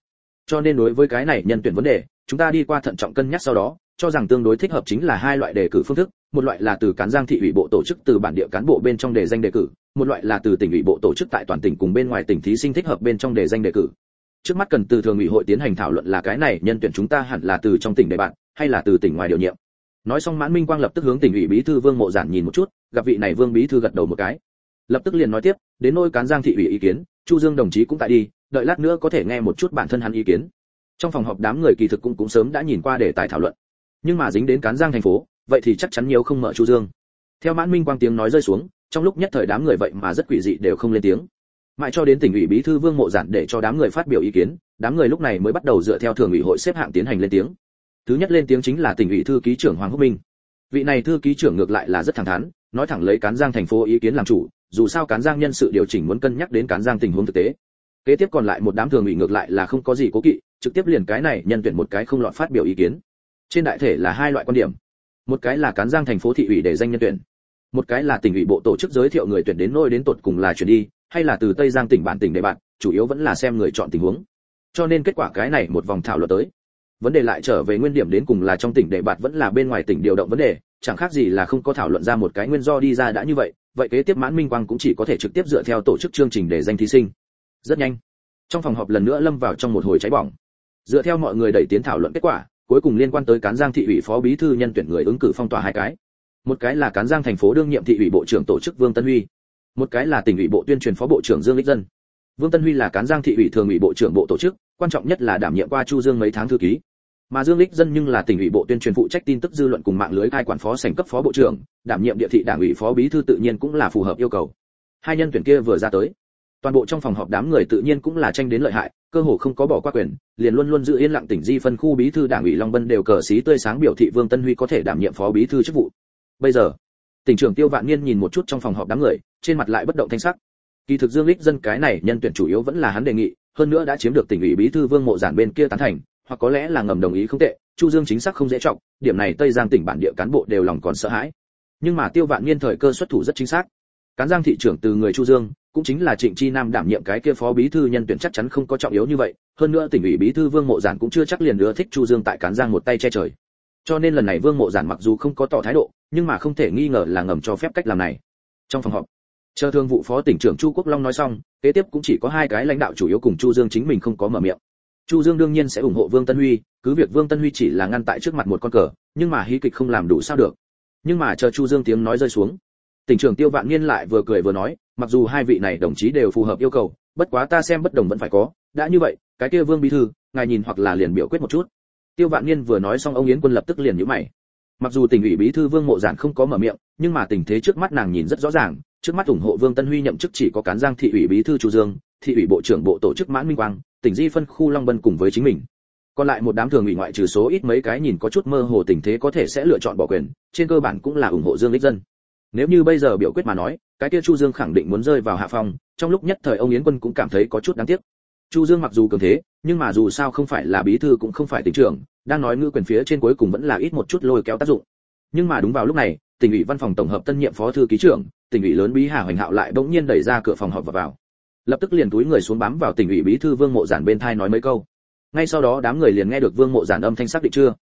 Cho nên đối với cái này nhân tuyển vấn đề chúng ta đi qua thận trọng cân nhắc sau đó, cho rằng tương đối thích hợp chính là hai loại đề cử phương thức, một loại là từ cán giang thị ủy bộ tổ chức từ bản địa cán bộ bên trong đề danh đề cử, một loại là từ tỉnh ủy bộ tổ chức tại toàn tỉnh cùng bên ngoài tỉnh thí sinh thích hợp bên trong đề danh đề cử. Trước mắt cần từ thường ủy hội tiến hành thảo luận là cái này, nhân tuyển chúng ta hẳn là từ trong tỉnh đề bạn, hay là từ tỉnh ngoài điều nhiệm. Nói xong mãn minh quang lập tức hướng tỉnh ủy bí thư vương mộ giản nhìn một chút, gặp vị này vương bí thư gật đầu một cái. Lập tức liền nói tiếp, đến nôi cán giang thị ủy ý kiến, chu dương đồng chí cũng tại đi, đợi lát nữa có thể nghe một chút bản thân hắn ý kiến trong phòng họp đám người kỳ thực cũng cũng sớm đã nhìn qua để tài thảo luận. Nhưng mà dính đến cán giang thành phố, vậy thì chắc chắn nhiều không mở chu dương. Theo mãn minh quang tiếng nói rơi xuống, trong lúc nhất thời đám người vậy mà rất quỷ dị đều không lên tiếng. Mãi cho đến tỉnh ủy bí thư vương mộ giản để cho đám người phát biểu ý kiến, đám người lúc này mới bắt đầu dựa theo thường ủy hội xếp hạng tiến hành lên tiếng. Thứ nhất lên tiếng chính là tỉnh ủy thư ký trưởng hoàng húc minh. Vị này thư ký trưởng ngược lại là rất thẳng thắn, nói thẳng lấy cán giang thành phố ý kiến làm chủ, dù sao cán giang nhân sự điều chỉnh muốn cân nhắc đến cán giang tình huống thực tế. Kế tiếp còn lại một đám thường ủy ngược lại là không có gì cố kỵ trực tiếp liền cái này nhân tuyển một cái không lọt phát biểu ý kiến. Trên đại thể là hai loại quan điểm. Một cái là cán giang thành phố thị ủy để danh nhân tuyển. Một cái là tỉnh ủy bộ tổ chức giới thiệu người tuyển đến nơi đến tột cùng là chuyển đi, hay là từ tây giang tỉnh bản tỉnh để bạn, chủ yếu vẫn là xem người chọn tình huống. Cho nên kết quả cái này một vòng thảo luận tới. Vấn đề lại trở về nguyên điểm đến cùng là trong tỉnh để bạt vẫn là bên ngoài tỉnh điều động vấn đề, chẳng khác gì là không có thảo luận ra một cái nguyên do đi ra đã như vậy vậy kế tiếp mãn minh quang cũng chỉ có thể trực tiếp dựa theo tổ chức chương trình để danh thí sinh. Rất nhanh. Trong phòng họp lần nữa lâm vào trong một hồi cháy bỏng dựa theo mọi người đẩy tiến thảo luận kết quả, cuối cùng liên quan tới cán giang thị ủy phó bí thư nhân tuyển người ứng cử phong tỏa hai cái. Một cái là cán giang thành phố đương nhiệm thị ủy bộ trưởng tổ chức vương tân huy. Một cái là tỉnh ủy bộ tuyên truyền phó bộ trưởng dương lích dân. Vương tân huy là cán giang thị ủy thường ủy bộ trưởng bộ tổ chức, quan trọng nhất là đảm nhiệm qua chu dương mấy tháng thư ký. Mà dương lích dân nhưng là tỉnh ủy bộ tuyên truyền phụ trách tin tức dư luận cùng mạng lưới cai quản phó sành cấp phó bộ trưởng, đảm nhiệm địa thị đảng ủy phó bí thư tự nhiên cũng là phù hợp yêu cầu. Hai nhân tuyển kia vừa ra tới toàn bộ trong phòng họp đám người tự nhiên cũng là tranh đến lợi hại, cơ hồ không có bỏ qua quyền, liền luôn luôn giữ yên lặng tỉnh di phân khu bí thư đảng ủy long bân đều cờ xí tươi sáng biểu thị vương tân huy có thể đảm nhiệm phó bí thư chức vụ. Bây giờ, tỉnh trưởng tiêu vạn niên nhìn một chút trong phòng họp đám người, trên mặt lại bất động thanh sắc. Kỳ thực dương lích dân cái này nhân tuyển chủ yếu vẫn là hắn đề nghị, hơn nữa đã chiếm được tỉnh ủy bí thư vương mộ giản bên kia tán thành, hoặc có lẽ là ngầm đồng ý không tệ, chu dương chính xác không dễ trọng, điểm này tây giang tỉnh bản địa cán bộ đều lòng còn sợ hãi. Nhưng mà tiêu vạn niên thời cơ xuất thủ rất chính xác. Cán giang thị trưởng từ người chu dương cũng chính là trịnh chi nam đảm nhiệm cái kia phó bí thư nhân tuyển chắc chắn không có trọng yếu như vậy, hơn nữa tỉnh ủy bí thư vương mộ giản cũng chưa chắc liền nữa thích chu dương tại cán giang một tay che trời. Cho nên lần này vương mộ giản mặc dù không có tỏ thái độ, nhưng mà không thể nghi ngờ là ngầm cho phép cách làm này. Trong phòng họp, chờ thương vụ phó tỉnh trưởng chu quốc long nói xong, kế tiếp cũng chỉ có hai cái lãnh đạo chủ yếu cùng chu dương chính mình không có mở miệng. Chu dương đương nhiên sẽ ủng hộ vương tân huy, cứ việc vương tân huy chỉ là ngăn tại trước mặt một con cờ, nhưng mà hí kịch không làm đủ sao được. Nhưng mà chờ chu dương tiếng nói rơi xuống, tỉnh trưởng tiêu vạn niên lại vừa cười vừa nói mặc dù hai vị này đồng chí đều phù hợp yêu cầu, bất quá ta xem bất đồng vẫn phải có. Đã như vậy, cái kia vương bí thư, ngài nhìn hoặc là liền biểu quyết một chút. Tiêu vạn niên vừa nói xong ông yến quân lập tức liền nhíu mày. Mặc dù tỉnh ủy bí thư vương mộ giản không có mở miệng, nhưng mà tình thế trước mắt nàng nhìn rất rõ ràng, trước mắt ủng hộ vương tân huy nhậm chức chỉ có cán giang thị ủy bí thư chu dương, thị ủy bộ trưởng bộ tổ chức mãn minh quang, tỉnh di phân khu long bân cùng với chính mình. Còn lại một đám thường ủy ngoại trừ số ít mấy cái nhìn có chút mơ hồ tình thế có thể sẽ lựa chọn bỏ quyền, trên cơ bản cũng là ủng hộ dương lích dân nếu như bây giờ biểu quyết mà nói, cái kia chu dương khẳng định muốn rơi vào hạ phong, trong lúc nhất thời ông yến quân cũng cảm thấy có chút đáng tiếc. Chu dương mặc dù cường thế, nhưng mà dù sao không phải là bí thư cũng không phải tỉnh trưởng, đang nói ngữ quyền phía trên cuối cùng vẫn là ít một chút lôi kéo tác dụng. Nhưng mà đúng vào lúc này, tỉnh ủy văn phòng tổng hợp tân nhiệm phó thư ký trưởng, tỉnh ủy lớn bí hà hoành hạo lại bỗng nhiên đẩy ra cửa phòng họp và vào. Lập tức liền túi người xuống bám vào tỉnh ủy bí thư vương mộ giản bên thai nói mấy câu. Ngay sau đó đám người liền nghe được vương mộ giản âm thanh xác định chưa?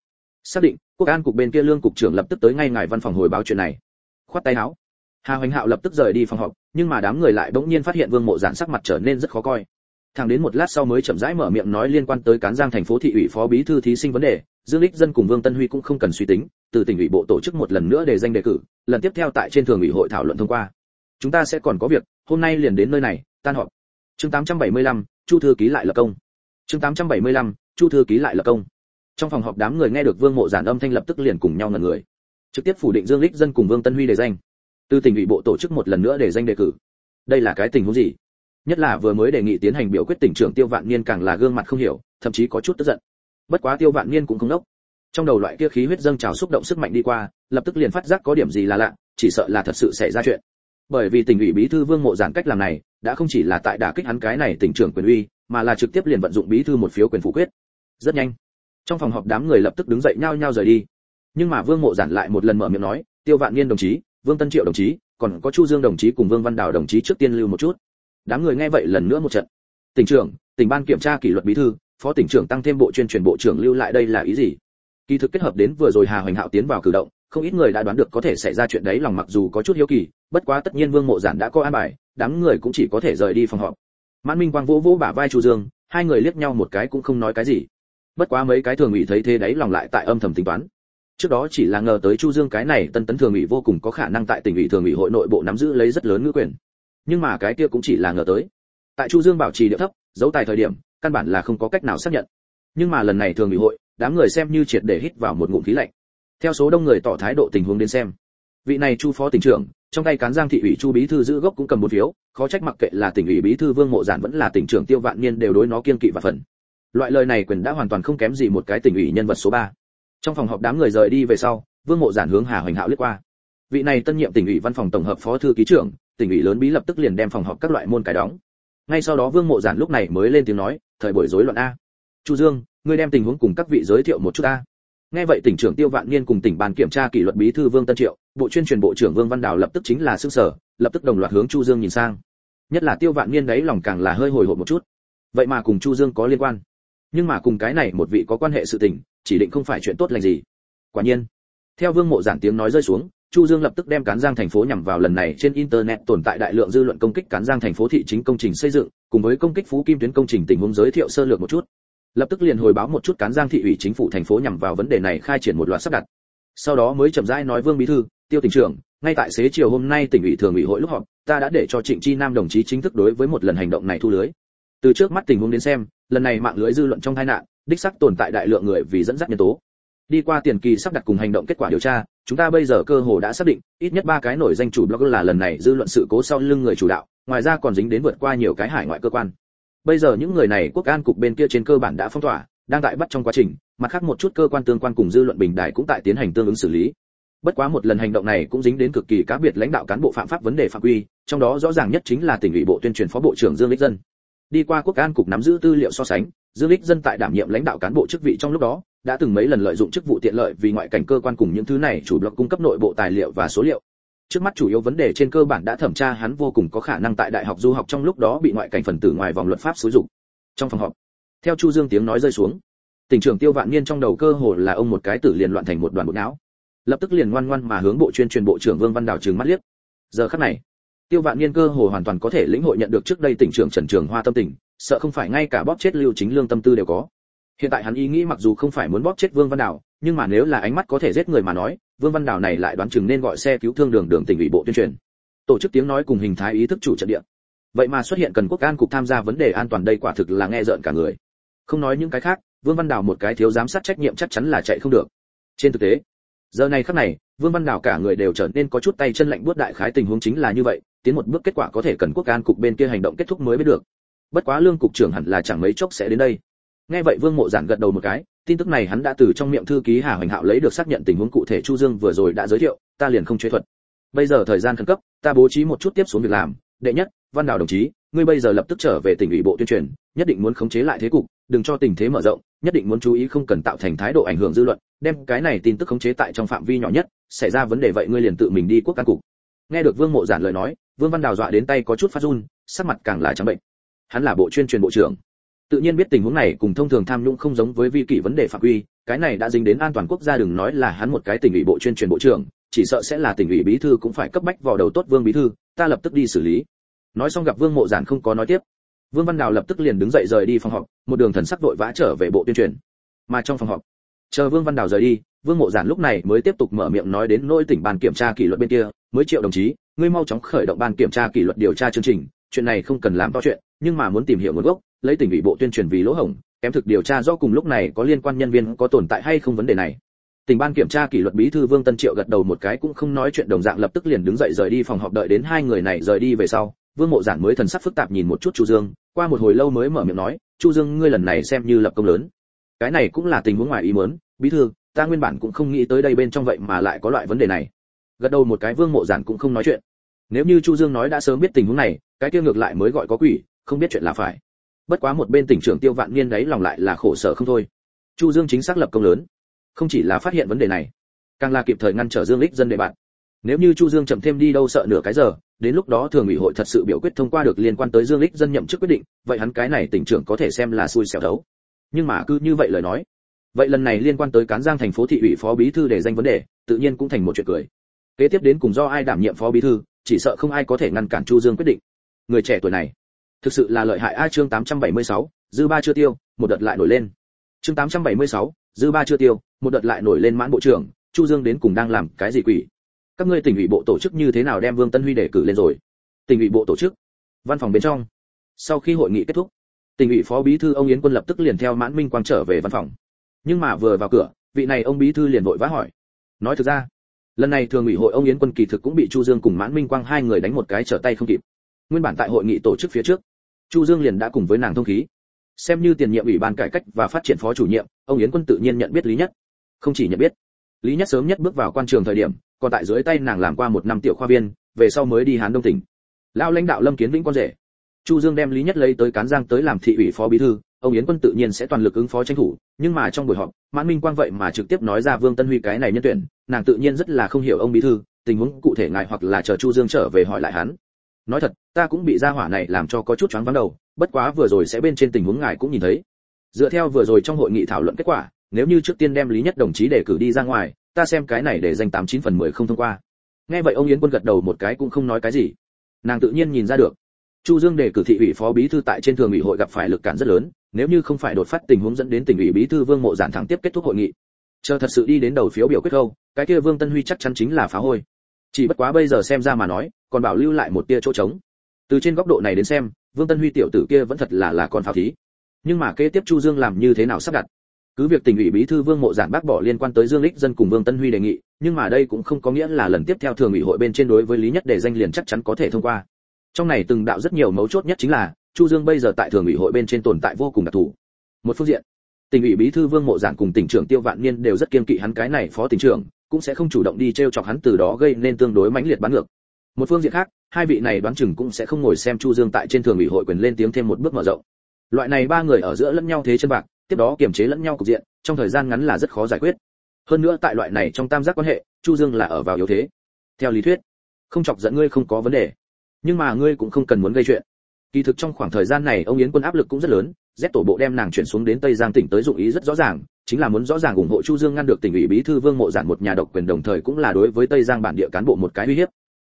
Xác định, quốc an cục bên kia lương cục trưởng lập tức tới ngay ngài văn phòng hồi báo chuyện này khoát tay áo. Hà hoành hạo lập tức rời đi phòng họp nhưng mà đám người lại bỗng nhiên phát hiện vương mộ giản sắc mặt trở nên rất khó coi. Thẳng đến một lát sau mới chậm rãi mở miệng nói liên quan tới cán giang thành phố thị ủy phó bí thư thí sinh vấn đề dương lích dân cùng vương tân huy cũng không cần suy tính từ tỉnh ủy bộ tổ chức một lần nữa để danh đề cử lần tiếp theo tại trên thường ủy hội thảo luận thông qua. Chúng ta sẽ còn có việc hôm nay liền đến nơi này tan họp. Chương 875, chu thư ký lại lập công. Chương 875, chu thư ký lại lập công. Trong phòng họp đám người nghe được vương mộ giản âm thanh lập tức liền cùng nhau ngẩn người trực tiếp phủ định dương lích dân cùng vương tân huy đề danh. Từ tỉnh ủy bộ tổ chức một lần nữa để danh đề cử. Đây là cái tình huống gì? Nhất là vừa mới đề nghị tiến hành biểu quyết tỉnh trưởng tiêu vạn niên càng là gương mặt không hiểu, thậm chí có chút tức giận. Bất quá tiêu vạn niên cũng không đốc. Trong đầu loại kia khí huyết dâng trào xúc động sức mạnh đi qua, lập tức liền phát giác có điểm gì là lạ, chỉ sợ là thật sự xảy ra chuyện. Bởi vì tỉnh ủy bí thư vương mộ giản cách làm này, đã không chỉ là tại đả kích hắn cái này tỉnh trưởng quyền uy, mà là trực tiếp liền vận dụng bí thư một phiếu quyền phủ quyết. Rất nhanh. Trong phòng họp đám người lập tức đứng dậy nhao nhao rời đi nhưng mà vương mộ giản lại một lần mở miệng nói, tiêu vạn niên đồng chí, vương tân triệu đồng chí, còn có chu dương đồng chí cùng vương văn đào đồng chí trước tiên lưu một chút. Đám người nghe vậy lần nữa một trận. Tỉnh trưởng, tỉnh ban kiểm tra kỷ luật bí thư, phó tỉnh trưởng tăng thêm bộ chuyên truyền bộ trưởng lưu lại đây là ý gì? Kỳ thực kết hợp đến vừa rồi hà hoành hạo tiến vào cử động, không ít người đã đoán được có thể xảy ra chuyện đấy, lòng mặc dù có chút hiếu kỳ, bất quá tất nhiên vương mộ giản đã có an bài, đám người cũng chỉ có thể rời đi phòng họp. Mãn minh quang vỗ vỗ bả vai chu dương, hai người liếc nhau một cái cũng không nói cái gì. Bất quá mấy cái thường ủy thấy thế đấy, lòng lại tại âm thầm tính toán trước đó chỉ là ngờ tới chu dương cái này tân tấn thường ủy vô cùng có khả năng tại tỉnh ủy thường ủy hội nội bộ nắm giữ lấy rất lớn ngữ quyền. Nhưng mà cái kia cũng chỉ là ngờ tới. Tại chu dương bảo trì địa thấp, giấu tài thời điểm, căn bản là không có cách nào xác nhận. Nhưng mà lần này thường ủy hội, đám người xem như triệt để hít vào một ngụm khí lạnh. Theo số đông người tỏ thái độ tình huống đến xem. Vị này chu phó tỉnh trưởng, trong tay cán giang thị ủy chu bí thư giữ gốc cũng cầm một phiếu, khó trách mặc kệ là tỉnh ủy bí thư vương mộ giản vẫn là tỉnh trưởng tiêu vạn niên đều đối nó kiên kỵ và phần loại lời này quyền đã hoàn toàn không kém gì một cái tỉnh ủy nhân vật số 3 trong phòng họp đám người rời đi về sau, vương mộ giản hướng hà hoành hạo lướt qua. Vị này tân nhiệm tỉnh ủy văn phòng tổng hợp phó thư ký trưởng, tỉnh ủy lớn bí lập tức liền đem phòng họp các loại môn cải đóng. Ngay sau đó vương mộ giản lúc này mới lên tiếng nói, thời buổi rối loạn a. Chu dương, ngươi đem tình huống cùng các vị giới thiệu một chút a. Nghe vậy tỉnh trưởng tiêu vạn niên cùng tỉnh ban kiểm tra kỷ luật bí thư vương tân triệu, bộ chuyên truyền bộ trưởng vương văn đào lập tức chính là xương sở lập tức đồng loạt hướng chu dương nhìn sang. Nhất là tiêu vạn niên đấy lòng càng là hơi hồi hộp một chút. Vậy mà cùng chu dương có liên quan nhưng mà cùng cái này một vị có quan hệ sự tình, chỉ định không phải chuyện tốt lành gì. Quả nhiên, theo vương mộ giản tiếng nói rơi xuống, chu dương lập tức đem cán giang thành phố nhằm vào lần này trên internet tồn tại đại lượng dư luận công kích cán giang thành phố thị chính công trình xây dựng, cùng với công kích phú kim tuyến công trình tình huống giới thiệu sơ lược một chút. Lập tức liền hồi báo một chút cán giang thị ủy chính phủ thành phố nhằm vào vấn đề này khai triển một loạt sắp đặt. Sau đó mới chậm rãi nói vương bí thư, tiêu tỉnh trưởng, ngay tại xế chiều hôm nay tỉnh ủy thường ủy hội lúc họp, ta đã để cho trịnh chi nam đồng chí chính thức đối với một lần hành động này thu lưới từ trước mắt tình huống đến xem, lần này mạng lưới dư luận trong tai nạn, đích xác tồn tại đại lượng người vì dẫn dắt nhân tố. Đi qua tiền kỳ sắp đặt cùng hành động kết quả điều tra, chúng ta bây giờ cơ hồ đã xác định, ít nhất ba cái nổi danh chủ blog là lần này dư luận sự cố sau lưng người chủ đạo, ngoài ra còn dính đến vượt qua nhiều cái hải ngoại cơ quan. Bây giờ những người này quốc an cục bên kia trên cơ bản đã phong tỏa, đang tại bắt trong quá trình, mặt khác một chút cơ quan tương quan cùng dư luận bình đại cũng tại tiến hành tương ứng xử lý. Bất quá một lần hành động này cũng dính đến cực kỳ cá biệt lãnh đạo cán bộ phạm pháp vấn đề phạm quy, trong đó rõ ràng nhất chính là tỉnh ủy bộ tuyên truyền phó bộ trưởng dương lích dân đi qua quốc an cục nắm giữ tư liệu so sánh, dương lích dân tại đảm nhiệm lãnh đạo cán bộ chức vị trong lúc đó, đã từng mấy lần lợi dụng chức vụ tiện lợi vì ngoại cảnh cơ quan cùng những thứ này chủ động cung cấp nội bộ tài liệu và số liệu. Trước mắt chủ yếu vấn đề trên cơ bản đã thẩm tra hắn vô cùng có khả năng tại đại học du học trong lúc đó bị ngoại cảnh phần tử ngoài vòng luật pháp sử dụng trong phòng họp, theo chu dương tiếng nói rơi xuống, tỉnh trưởng tiêu vạn niên trong đầu cơ hồ là ông một cái tử liền loạn thành một đoàn bộ não. Lập tức liền ngoan ngoan mà hướng bộ chuyên truyền bộ trưởng vương văn đào trừng mắt liếc. Giờ khắc này tiêu vạn niên cơ hồ hoàn toàn có thể lĩnh hội nhận được trước đây tỉnh trưởng trần trường hoa tâm tình, sợ không phải ngay cả bóp chết lưu chính lương tâm tư đều có. Hiện tại hắn ý nghĩ mặc dù không phải muốn bóp chết vương văn đào, nhưng mà nếu là ánh mắt có thể giết người mà nói, vương văn đào này lại đoán chừng nên gọi xe cứu thương đường đường tỉnh ủy bộ tuyên truyền. Tổ chức tiếng nói cùng hình thái ý thức chủ trận địa. Vậy mà xuất hiện cần quốc an cục tham gia vấn đề an toàn đây quả thực là nghe rợn cả người. Không nói những cái khác, vương văn đào một cái thiếu giám sát trách nhiệm chắc chắn là chạy không được. Trên thực tế, giờ này khắc này, vương văn đào cả người đều trở nên có chút tay chân lạnh buốt đại khái tình huống chính là như vậy tiến một bước kết quả có thể cần quốc an cục bên kia hành động kết thúc mới biết được. Bất quá lương cục trưởng hẳn là chẳng mấy chốc sẽ đến đây. Nghe vậy vương mộ giản gật đầu một cái, tin tức này hắn đã từ trong miệng thư ký hà hoành hạo lấy được xác nhận tình huống cụ thể chu dương vừa rồi đã giới thiệu, ta liền không chế thuật. Bây giờ thời gian khẩn cấp, ta bố trí một chút tiếp xuống việc làm. Đệ nhất, văn đào đồng chí, ngươi bây giờ lập tức trở về tỉnh ủy bộ tuyên truyền, nhất định muốn khống chế lại thế cục, đừng cho tình thế mở rộng, nhất định muốn chú ý không cần tạo thành thái độ ảnh hưởng dư luận, đem cái này tin tức khống chế tại trong phạm vi nhỏ nhất, xảy ra vấn đề vậy ngươi liền tự mình đi quốc can cục nghe được vương mộ giản lời nói, vương văn đào dọa đến tay có chút phát run, sắc mặt càng là trắng bệnh. Hắn là bộ chuyên truyền bộ trưởng. Tự nhiên biết tình huống này cùng thông thường tham nhũng không giống với vi kỷ vấn đề phạm quy, cái này đã dính đến an toàn quốc gia đừng nói là hắn một cái tỉnh ủy bộ chuyên truyền bộ trưởng, chỉ sợ sẽ là tỉnh ủy bí thư cũng phải cấp bách vào đầu tốt vương bí thư, ta lập tức đi xử lý. Nói xong gặp vương mộ giản không có nói tiếp. Vương văn đào lập tức liền đứng dậy rời đi phòng họp, một đường thần sắc vội vã trở về bộ tuyên truyền. Mà trong phòng họp, chờ vương văn đào rời đi vương mộ giản lúc này mới tiếp tục mở miệng nói đến nỗi tỉnh ban kiểm tra kỷ luật bên kia, mới triệu đồng chí, ngươi mau chóng khởi động ban kiểm tra kỷ luật điều tra chương trình, chuyện này không cần làm to chuyện, nhưng mà muốn tìm hiểu nguồn gốc, lấy tỉnh ủy bộ tuyên truyền vì lỗ hổng, kém thực điều tra do cùng lúc này có liên quan nhân viên có tồn tại hay không vấn đề này. Tỉnh ban kiểm tra kỷ luật bí thư vương tân triệu gật đầu một cái cũng không nói chuyện đồng dạng lập tức liền đứng dậy rời đi phòng họp đợi đến hai người này rời đi về sau. Vương mộ giản mới thần sắc phức tạp nhìn một chút chu dương, qua một hồi lâu mới mở miệng nói, chu dương, ngươi lần này xem như lập công lớn. Cái này cũng là tình huống ngoài ý muốn, bí thư ta nguyên bản cũng không nghĩ tới đây bên trong vậy mà lại có loại vấn đề này. Gật đầu một cái vương mộ giản cũng không nói chuyện. Nếu như chu dương nói đã sớm biết tình huống này, cái kia ngược lại mới gọi có quỷ, không biết chuyện là phải. Bất quá một bên tỉnh trưởng tiêu vạn niên đấy lòng lại là khổ sở không thôi. Chu dương chính xác lập công lớn. Không chỉ là phát hiện vấn đề này, càng là kịp thời ngăn trở dương lích dân đệ bạn nếu như chu dương chậm thêm đi đâu sợ nửa cái giờ, đến lúc đó thường ủy hội thật sự biểu quyết thông qua được liên quan tới dương lích dân nhậm chức quyết định, vậy hắn cái này tỉnh trưởng có thể xem là xui xẻo đấu. nhưng mà cứ như vậy lời nói vậy lần này liên quan tới cán giang thành phố thị ủy phó bí thư để danh vấn đề tự nhiên cũng thành một chuyện cười. Kế tiếp đến cùng do ai đảm nhiệm phó bí thư chỉ sợ không ai có thể ngăn cản chu dương quyết định. Người trẻ tuổi này thực sự là lợi hại a chương 876, dư ba chưa tiêu một đợt lại nổi lên. Chương 876, dư ba chưa tiêu một đợt lại nổi lên mãn bộ trưởng chu dương đến cùng đang làm cái gì quỷ? Các ngươi tỉnh ủy bộ tổ chức như thế nào đem vương tân huy đề cử lên rồi? Tỉnh ủy bộ tổ chức văn phòng bên trong. Sau khi hội nghị kết thúc tỉnh ủy phó bí thư ông yến quân lập tức liền theo mãn minh quang trở về văn phòng nhưng mà vừa vào cửa, vị này ông bí thư liền vội vã hỏi. Nói thực ra, lần này thường ủy hội ông yến quân kỳ thực cũng bị chu dương cùng mãn minh quang hai người đánh một cái trở tay không kịp. Nguyên bản tại hội nghị tổ chức phía trước, chu dương liền đã cùng với nàng thông khí. Xem như tiền nhiệm ủy ban cải cách và phát triển phó chủ nhiệm, ông yến quân tự nhiên nhận biết lý nhất. Không chỉ nhận biết, lý nhất sớm nhất bước vào quan trường thời điểm, còn tại dưới tay nàng làm qua một năm tiểu khoa viên, về sau mới đi hán đông tỉnh. Lao lãnh đạo lâm kiến vĩnh con rể. Chu dương đem lý nhất lấy tới cán giang tới làm thị ủy phó bí thư ông yến quân tự nhiên sẽ toàn lực ứng phó tranh thủ, nhưng mà trong buổi họp, mãn minh quang vậy mà trực tiếp nói ra vương tân huy cái này nhân tuyển, nàng tự nhiên rất là không hiểu ông bí thư, tình huống cụ thể ngại hoặc là chờ chu dương trở về hỏi lại hắn. Nói thật, ta cũng bị gia hỏa này làm cho có chút choáng váng đầu, bất quá vừa rồi sẽ bên trên tình huống ngài cũng nhìn thấy. Dựa theo vừa rồi trong hội nghị thảo luận kết quả, nếu như trước tiên đem lý nhất đồng chí đề cử đi ra ngoài, ta xem cái này để danh tám chín phần mười không thông qua. Nghe vậy ông yến quân gật đầu một cái cũng không nói cái gì. Nàng tự nhiên nhìn ra được. Chu dương đề cử thị ủy phó bí thư tại trên thường ủy hội gặp phải lực cản rất lớn nếu như không phải đột phát tình huống dẫn đến tỉnh ủy bí thư vương mộ giản thẳng tiếp kết thúc hội nghị. Chờ thật sự đi đến đầu phiếu biểu quyết câu, cái kia vương tân huy chắc chắn chính là phá hôi. Chỉ bất quá bây giờ xem ra mà nói, còn bảo lưu lại một tia chỗ trống. Từ trên góc độ này đến xem, vương tân huy tiểu tử kia vẫn thật là là con pháo thí. Nhưng mà kế tiếp chu dương làm như thế nào sắp đặt? Cứ việc tỉnh ủy bí thư vương mộ giản bác bỏ liên quan tới dương lích dân cùng vương tân huy đề nghị, nhưng mà đây cũng không có nghĩa là lần tiếp theo thường ủy hội bên trên đối với lý nhất để danh liền chắc chắn có thể thông qua. Trong này từng đạo rất nhiều mấu chốt nhất chính là chu dương bây giờ tại thường ủy hội bên trên tồn tại vô cùng đặc thù. Một phương diện, tỉnh ủy bí thư vương mộ giản cùng tỉnh trưởng tiêu vạn niên đều rất kiên kỵ hắn cái này phó tỉnh trưởng, cũng sẽ không chủ động đi treo chọc hắn từ đó gây nên tương đối mãnh liệt bắn ngược. Một phương diện khác, hai vị này đoán chừng cũng sẽ không ngồi xem chu dương tại trên thường ủy hội quyền lên tiếng thêm một bước mở rộng. Loại này ba người ở giữa lẫn nhau thế chân bạc, tiếp đó kiềm chế lẫn nhau cục diện, trong thời gian ngắn là rất khó giải quyết. Hơn nữa tại loại này trong tam giác quan hệ, chu dương là ở vào yếu thế. Theo lý thuyết, không chọc giận ngươi không có vấn đề, nhưng mà ngươi cũng không cần muốn gây chuyện kỳ thực trong khoảng thời gian này ông yến quân áp lực cũng rất lớn Z tổ bộ đem nàng chuyển xuống đến Tây Giang tỉnh tới dụng ý rất rõ ràng, chính là muốn rõ ràng ủng hộ Chu Dương ngăn được tỉnh ủy bí thư Vương Mộ Giản một nhà độc quyền đồng thời cũng là đối với Tây Giang bản địa cán bộ một cái uy hiếp.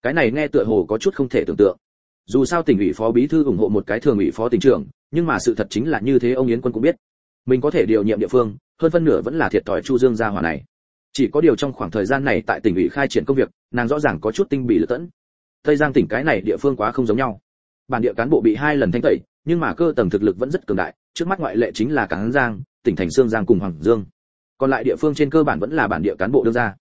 Cái này nghe tựa hồ có chút không thể tưởng tượng. Dù sao tỉnh ủy phó bí thư ủng hộ một cái thường ủy phó tỉnh trưởng, nhưng mà sự thật chính là như thế ông Yến Quân cũng biết. Mình có thể điều nhiệm địa phương, hơn phân nửa vẫn là thiệt thòi Chu Dương gia hỏa này. Chỉ có điều trong khoảng thời gian này tại tỉnh ủy khai triển công việc, nàng rõ ràng có chút tinh bị lựa tẫn. Tây Giang tỉnh cái này địa phương quá không giống nhau. Bản địa cán bộ bị hai lần thanh tẩy, nhưng mà cơ tầng thực lực vẫn rất cường đại, trước mắt ngoại lệ chính là Cảng Giang, tỉnh thành Sương Giang cùng Hoàng Dương. Còn lại địa phương trên cơ bản vẫn là bản địa cán bộ đưa ra.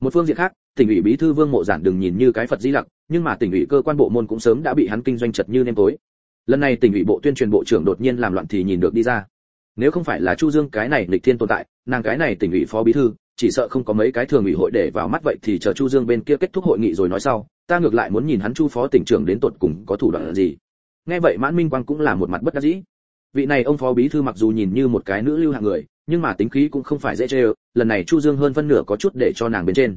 Một phương diện khác, tỉnh ủy bí thư Vương Mộ Giản đừng nhìn như cái Phật di lặc, nhưng mà tỉnh ủy cơ quan bộ môn cũng sớm đã bị hắn kinh doanh chật như nêm tối. Lần này tỉnh ủy bộ tuyên truyền bộ trưởng đột nhiên làm loạn thì nhìn được đi ra. Nếu không phải là Chu Dương cái này lịch thiên tồn tại, nàng cái này tỉnh ủy phó bí thư, chỉ sợ không có mấy cái thường ủy hội để vào mắt vậy thì chờ Chu Dương bên kia kết thúc hội nghị rồi nói sau, ta ngược lại muốn nhìn hắn Chu phó tỉnh trưởng đến tột cùng có thủ đoạn gì. Nghe vậy Mãn Minh Quang cũng là một mặt bất đắc dĩ. Vị này ông phó bí thư mặc dù nhìn như một cái nữ lưu hạng người nhưng mà tính khí cũng không phải dễ chơi lần này chu dương hơn phân nửa có chút để cho nàng bên trên.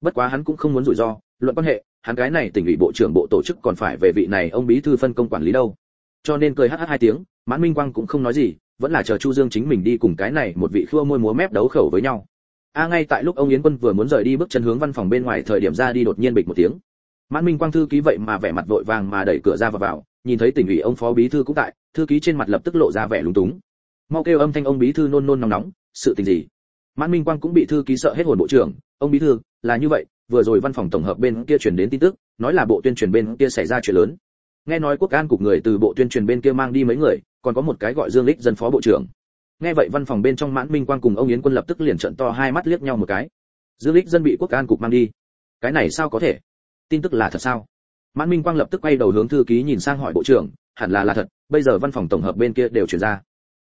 Bất quá hắn cũng không muốn rủi ro luận quan hệ hắn cái này tỉnh ủy bộ trưởng bộ tổ chức còn phải về vị này ông bí thư phân công quản lý đâu. Cho nên cười hắt hai tiếng mãn minh quang cũng không nói gì vẫn là chờ chu dương chính mình đi cùng cái này một vị khua môi múa mép đấu khẩu với nhau a ngay tại lúc ông yến quân vừa muốn rời đi bước chân hướng văn phòng bên ngoài thời điểm ra đi đột nhiên bịch một tiếng. Mãn minh quang thư ký vậy mà vẻ mặt vội vàng mà đẩy cửa ra và vào, nhìn thấy tỉnh ủy ông phó bí thư cũng tại, thư ký trên mặt lập tức lộ ra vẻ lúng túng. Mau kêu âm thanh ông bí thư nôn nôn nóng nóng, sự tình gì? Mãn minh quang cũng bị thư ký sợ hết hồn bộ trưởng, ông bí thư, là như vậy, vừa rồi văn phòng tổng hợp bên kia truyền đến tin tức, nói là bộ tuyên truyền bên kia xảy ra chuyện lớn. Nghe nói quốc an cục người từ bộ tuyên truyền bên kia mang đi mấy người, còn có một cái gọi dương lích dân phó bộ trưởng nghe vậy văn phòng bên trong mãn minh quang cùng ông yến quân lập tức liền trận to hai mắt liếc nhau một cái. Dương lích dân bị quốc an cục mang đi. Cái này sao có thể? Tin tức là thật sao? Mãn minh quang lập tức quay đầu hướng thư ký nhìn sang hỏi bộ trưởng, hẳn là là thật, bây giờ văn phòng tổng hợp bên kia đều chuyển ra.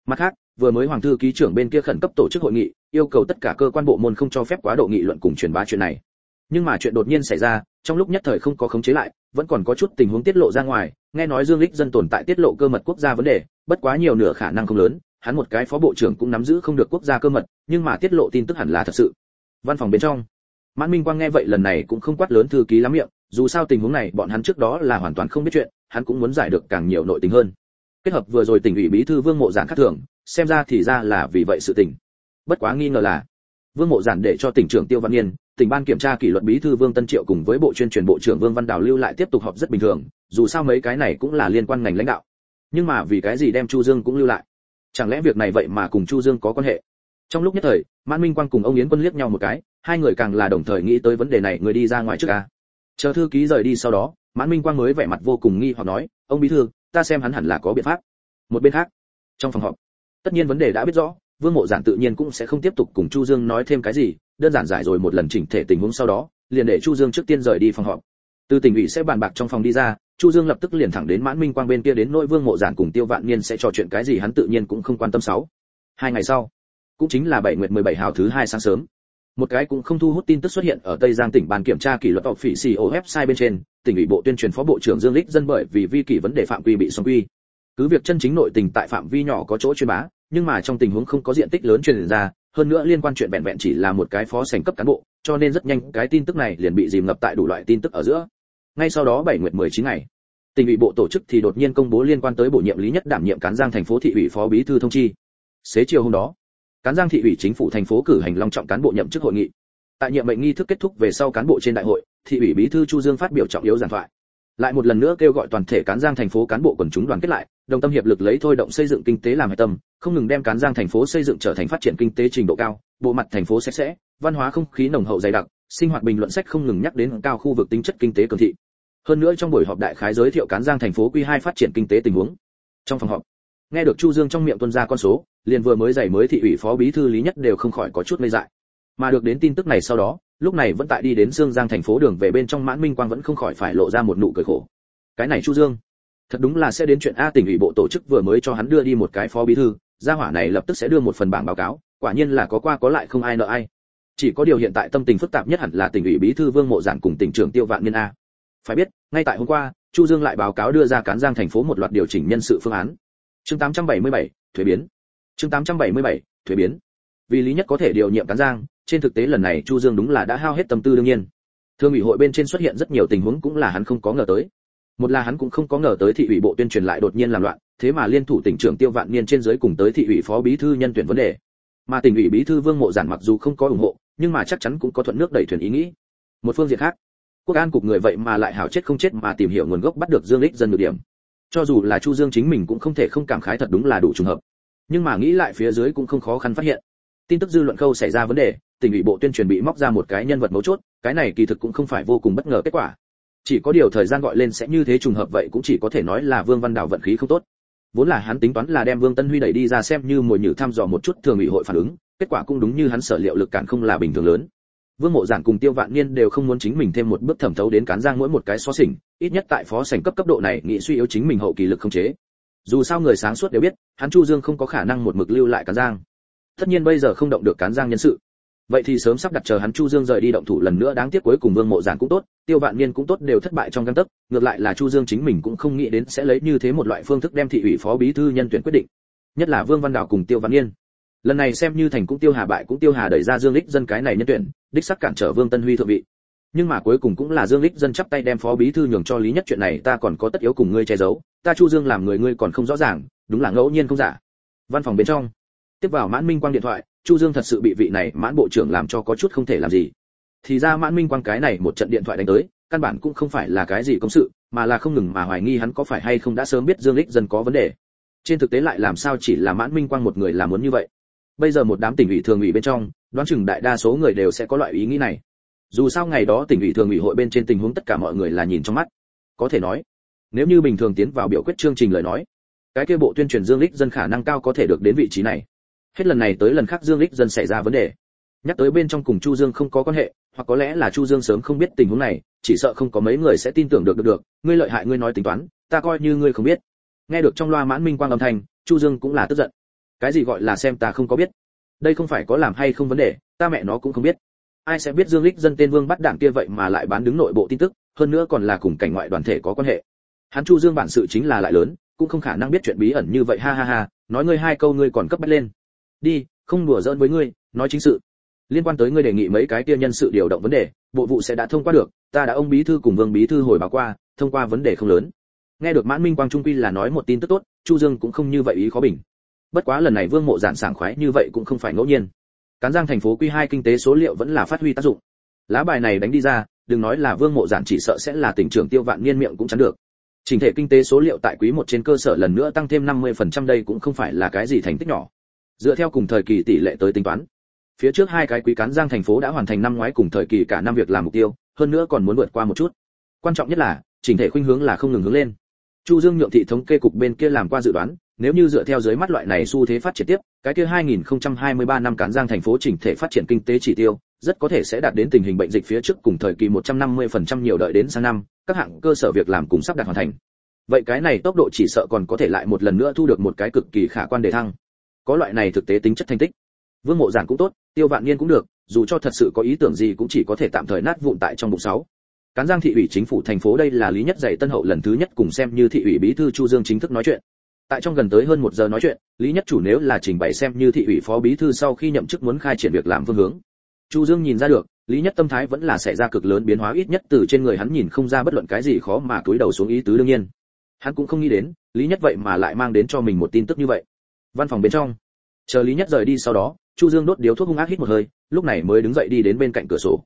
Mặt khác, vừa mới hoàng thư ký trưởng bên kia khẩn cấp tổ chức hội nghị, yêu cầu tất cả cơ quan bộ môn không cho phép quá độ nghị luận cùng truyền bá chuyện này. Nhưng mà chuyện đột nhiên xảy ra, trong lúc nhất thời không có khống chế lại, vẫn còn có chút tình huống tiết lộ ra ngoài, nghe nói dương lích dân tồn tại tiết lộ cơ mật quốc gia vấn đề, bất quá nhiều nửa khả năng không lớn hắn một cái phó bộ trưởng cũng nắm giữ không được quốc gia cơ mật, nhưng mà tiết lộ tin tức hẳn là thật sự. Văn phòng bên trong, mãn minh quang nghe vậy lần này cũng không quát lớn thư ký lắm miệng, dù sao tình huống này bọn hắn trước đó là hoàn toàn không biết chuyện, hắn cũng muốn giải được càng nhiều nội tình hơn. Kết hợp vừa rồi tỉnh ủy bí thư vương mộ giản khác thường, xem ra thì ra là vì vậy sự tình. Bất quá nghi ngờ là, vương mộ giản để cho tỉnh trưởng tiêu văn niên tỉnh ban kiểm tra kỷ luật bí thư vương tân triệu cùng với bộ chuyên truyền bộ trưởng vương văn đào lưu lại tiếp tục họp rất bình thường, dù sao mấy cái này cũng là liên quan ngành lãnh đạo. Nhưng mà vì cái gì đem chu dương cũng lưu lại? Chẳng lẽ việc này vậy mà cùng chu dương có quan hệ? Trong lúc nhất thời, mãn minh quang cùng ông yến quân liếc nhau một cái, hai người càng là đồng thời nghĩ tới vấn đề này, người đi ra ngoài trước ca chờ thư ký rời đi sau đó, mãn minh quang mới vẻ mặt vô cùng nghi hoặc nói, ông bí thư, ta xem hắn hẳn là có biện pháp. Một bên khác, trong phòng họp, tất nhiên vấn đề đã biết rõ, vương mộ giản tự nhiên cũng sẽ không tiếp tục cùng chu dương nói thêm cái gì, đơn giản giải rồi một lần chỉnh thể tình huống sau đó, liền để chu dương trước tiên rời đi phòng họp. Từ tỉnh ủy sẽ bàn bạc trong phòng đi ra chu dương lập tức liền thẳng đến mãn minh quang bên kia đến nội vương mộ giản cùng tiêu vạn niên sẽ trò chuyện cái gì hắn tự nhiên cũng không quan tâm sáu. Hai ngày sau, cũng chính là bảy nguyệt 17 hào thứ hai sáng sớm. Một cái cũng không thu hút tin tức xuất hiện ở tây giang tỉnh ban kiểm tra kỷ luật tộc phỉ xì website bên trên, tỉnh ủy bộ tuyên truyền phó bộ trưởng dương lích dân bởi vì vi kỷ vấn đề phạm quy bị xong quy. Cứ việc chân chính nội tình tại phạm vi nhỏ có chỗ truyền bá, nhưng mà trong tình huống không có diện tích lớn truyền ra, hơn nữa liên quan chuyện vẹn vẹn chỉ là một cái phó sành cấp cán bộ, cho nên rất nhanh cái tin tức này liền bị dìm ngập tại đủ loại tin tức ở giữa ngay sau đó bảy nguyệt 19 ngày, tỉnh ủy bộ tổ chức thì đột nhiên công bố liên quan tới bổ nhiệm lý nhất đảm nhiệm cán giang thành phố thị ủy phó bí thư thông chi. Xế chiều hôm đó, cán giang thị ủy chính phủ thành phố cử hành long trọng cán bộ nhậm chức hội nghị. Tại nhiệm mệnh nghi thức kết thúc về sau cán bộ trên đại hội, thị ủy bí thư chu dương phát biểu trọng yếu giảng thoại. Lại một lần nữa kêu gọi toàn thể cán giang thành phố cán bộ quần chúng đoàn kết lại, đồng tâm hiệp lực lấy thôi động xây dựng kinh tế làm hệ tâm, không ngừng đem cán giang thành phố xây dựng trở thành phát triển kinh tế trình độ cao, bộ mặt thành phố sạch sẽ, văn hóa không khí nồng hậu dày đặc sinh hoạt bình luận sách không ngừng nhắc đến cao khu vực tính chất kinh tế cường thị. Hơn nữa trong buổi họp đại khái giới thiệu cán giang thành phố quy 2 phát triển kinh tế tình huống. Trong phòng họp, nghe được chu dương trong miệng tuân ra con số, liền vừa mới giải mới thị ủy phó bí thư lý nhất đều không khỏi có chút mê dại. Mà được đến tin tức này sau đó, lúc này vẫn tại đi đến dương giang thành phố đường về bên trong mãn minh quang vẫn không khỏi phải lộ ra một nụ cười khổ. Cái này chu dương, thật đúng là sẽ đến chuyện a tỉnh ủy bộ tổ chức vừa mới cho hắn đưa đi một cái phó bí thư, gia hỏa này lập tức sẽ đưa một phần bảng báo cáo, quả nhiên là có qua có lại không ai nợ ai chỉ có điều hiện tại tâm tình phức tạp nhất hẳn là tỉnh ủy bí thư vương mộ giản cùng tỉnh trưởng tiêu vạn niên a. Phải biết ngay tại hôm qua chu dương lại báo cáo đưa ra cán giang thành phố một loạt điều chỉnh nhân sự phương án. Chương 877, thuế biến. Chương 877, thuế biến. Vì lý nhất có thể điều nhiệm cán giang trên thực tế lần này chu dương đúng là đã hao hết tâm tư đương nhiên. Thương ủy hội bên trên xuất hiện rất nhiều tình huống cũng là hắn không có ngờ tới. Một là hắn cũng không có ngờ tới thị ủy bộ tuyên truyền lại đột nhiên làm loạn thế mà liên thủ tỉnh trưởng tiêu vạn niên trên dưới cùng tới thị ủy phó bí thư nhân tuyển vấn đề. Mà tỉnh ủy bí thư vương mộ giản mặc dù không có ủng hộ nhưng mà chắc chắn cũng có thuận nước đẩy thuyền ý nghĩ. Một phương diện khác, quốc an cục người vậy mà lại hảo chết không chết mà tìm hiểu nguồn gốc bắt được dương lích dân được điểm. Cho dù là chu dương chính mình cũng không thể không cảm khái thật đúng là đủ trùng hợp. Nhưng mà nghĩ lại phía dưới cũng không khó khăn phát hiện. Tin tức dư luận khâu xảy ra vấn đề, tỉnh ủy bộ tuyên truyền bị móc ra một cái nhân vật mấu chốt, cái này kỳ thực cũng không phải vô cùng bất ngờ kết quả. Chỉ có điều thời gian gọi lên sẽ như thế trùng hợp vậy cũng chỉ có thể nói là vương văn đào vận khí không tốt. Vốn là hắn tính toán là đem vương tân huy đẩy đi ra xem như mồi nhử thăm dò một chút thường ủy hội phản ứng kết quả cũng đúng như hắn sở liệu lực cản không là bình thường lớn. Vương mộ giản cùng tiêu vạn niên đều không muốn chính mình thêm một bước thẩm thấu đến cán giang mỗi một cái xó xỉnh, ít nhất tại phó sảnh cấp cấp độ này nghĩ suy yếu chính mình hậu kỳ lực không chế. Dù sao người sáng suốt đều biết, hắn chu dương không có khả năng một mực lưu lại cán giang. Tất nhiên bây giờ không động được cán giang nhân sự. Vậy thì sớm sắp đặt chờ hắn chu dương rời đi động thủ lần nữa đáng tiếc cuối cùng vương mộ giản cũng tốt, tiêu vạn niên cũng tốt đều thất bại trong căn tấc, ngược lại là chu dương chính mình cũng không nghĩ đến sẽ lấy như thế một loại phương thức đem thị ủy phó bí thư nhân tuyển quyết định. Nhất là vương văn đảo cùng tiêu vạn niên lần này xem như thành cũng tiêu hà bại cũng tiêu hà đẩy ra dương lích dân cái này nhân tuyển, đích sắc cản trở vương tân huy thượng vị. Nhưng mà cuối cùng cũng là dương lích dân chắp tay đem phó bí thư nhường cho lý nhất chuyện này, ta còn có tất yếu cùng ngươi che giấu, ta chu dương làm người ngươi còn không rõ ràng, đúng là ngẫu nhiên không giả. Văn phòng bên trong, tiếp vào mãn minh quang điện thoại, chu dương thật sự bị vị này mãn bộ trưởng làm cho có chút không thể làm gì. Thì ra mãn minh quang cái này một trận điện thoại đánh tới, căn bản cũng không phải là cái gì công sự, mà là không ngừng mà hoài nghi hắn có phải hay không đã sớm biết dương lích dân có vấn đề. Trên thực tế lại làm sao chỉ là mãn minh quang một người làm muốn như vậy bây giờ một đám tỉnh ủy thường ủy bên trong, đoán chừng đại đa số người đều sẽ có loại ý nghĩ này. Dù sao ngày đó tỉnh ủy thường ủy hội bên trên tình huống tất cả mọi người là nhìn trong mắt. Có thể nói, nếu như bình thường tiến vào biểu quyết chương trình lời nói, cái kia bộ tuyên truyền dương lích dân khả năng cao có thể được đến vị trí này. Hết lần này tới lần khác dương lích dân xảy ra vấn đề. Nhắc tới bên trong cùng chu dương không có quan hệ, hoặc có lẽ là chu dương sớm không biết tình huống này, chỉ sợ không có mấy người sẽ tin tưởng được được được. Ngươi lợi hại, ngươi nói tính toán, ta coi như ngươi không biết. Nghe được trong loa mãn minh quang âm thanh, chu dương cũng là tức giận cái gì gọi là xem ta không có biết? Đây không phải có làm hay không vấn đề, ta mẹ nó cũng không biết. Ai sẽ biết dương lích dân tên vương bắt đảng kia vậy mà lại bán đứng nội bộ tin tức, hơn nữa còn là cùng cảnh ngoại đoàn thể có quan hệ. Hắn chu dương bản sự chính là lại lớn, cũng không khả năng biết chuyện bí ẩn như vậy, ha ha ha, nói ngươi hai câu ngươi còn cấp bách lên. Đi, không đùa giỡn với ngươi, nói chính sự. Liên quan tới ngươi đề nghị mấy cái kia nhân sự điều động vấn đề, bộ vụ sẽ đã thông qua được, ta đã ông bí thư cùng vương bí thư hồi báo qua, thông qua vấn đề không lớn. Nghe được mãn minh quang trung quy là nói một tin tức tốt, chu dương cũng không như vậy ý khó bình bất quá lần này vương mộ giản sảng khoái như vậy cũng không phải ngẫu nhiên. Cán giang thành phố quy hai kinh tế số liệu vẫn là phát huy tác dụng. Lá bài này đánh đi ra, đừng nói là vương mộ giản chỉ sợ sẽ là tỉnh trưởng tiêu vạn niên miệng cũng chắn được. Trình thể kinh tế số liệu tại quý một trên cơ sở lần nữa tăng thêm 50% đây cũng không phải là cái gì thành tích nhỏ. Dựa theo cùng thời kỳ tỷ lệ tới tính toán, phía trước hai cái quý cán giang thành phố đã hoàn thành năm ngoái cùng thời kỳ cả năm việc làm mục tiêu, hơn nữa còn muốn vượt qua một chút. Quan trọng nhất là chỉnh thể khuynh hướng là không ngừng hướng lên. Chu dương nhượng thị thống kê cục bên kia làm qua dự đoán nếu như dựa theo dưới mắt loại này xu thế phát triển tiếp, cái kia 2023 năm cán giang thành phố chỉnh thể phát triển kinh tế chỉ tiêu, rất có thể sẽ đạt đến tình hình bệnh dịch phía trước cùng thời kỳ 150% nhiều đợi đến sang năm, các hạng cơ sở việc làm cùng sắp đạt hoàn thành. Vậy cái này tốc độ chỉ sợ còn có thể lại một lần nữa thu được một cái cực kỳ khả quan đề thăng. Có loại này thực tế tính chất thành tích. Vương mộ giản cũng tốt, tiêu vạn niên cũng được, dù cho thật sự có ý tưởng gì cũng chỉ có thể tạm thời nát vụn tại trong bụng sáu. Cán giang thị ủy chính phủ thành phố đây là lý nhất dạy tân hậu lần thứ nhất cùng xem như thị ủy bí thư chu dương chính thức nói chuyện tại trong gần tới hơn một giờ nói chuyện, lý nhất chủ nếu là trình bày xem như thị ủy phó bí thư sau khi nhậm chức muốn khai triển việc làm phương hướng. Chu dương nhìn ra được, lý nhất tâm thái vẫn là xảy ra cực lớn biến hóa ít nhất từ trên người hắn nhìn không ra bất luận cái gì khó mà cúi đầu xuống ý tứ đương nhiên. Hắn cũng không nghĩ đến, lý nhất vậy mà lại mang đến cho mình một tin tức như vậy. Văn phòng bên trong, chờ lý nhất rời đi sau đó, chu dương đốt điếu thuốc hung ác hít một hơi, lúc này mới đứng dậy đi đến bên cạnh cửa sổ.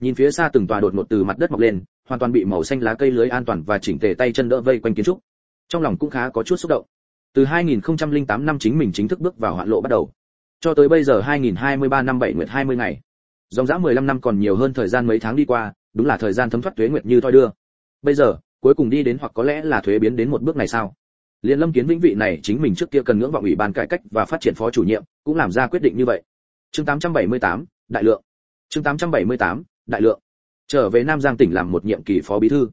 Nhìn phía xa từng tòa đột ngột từ mặt đất mọc lên, hoàn toàn bị màu xanh lá cây lưới an toàn và chỉnh tề tay chân đỡ vây quanh kiến trúc. Trong lòng cũng khá có chút xúc động từ 2008 năm chính mình chính thức bước vào hoạn lộ bắt đầu cho tới bây giờ 2023 năm 7 nguyệt 20 ngày dòng dã 15 năm còn nhiều hơn thời gian mấy tháng đi qua đúng là thời gian thấm thoát tuế nguyệt như thoi đưa bây giờ cuối cùng đi đến hoặc có lẽ là thuế biến đến một bước này sao Liên Lâm Kiến Vĩnh vị này chính mình trước kia cần ngưỡng vọng ủy ban cải cách và phát triển phó chủ nhiệm, cũng làm ra quyết định như vậy. Chương 878, đại lượng. Chương 878, đại lượng. Trở về Nam Giang tỉnh làm một nhiệm kỳ phó bí thư.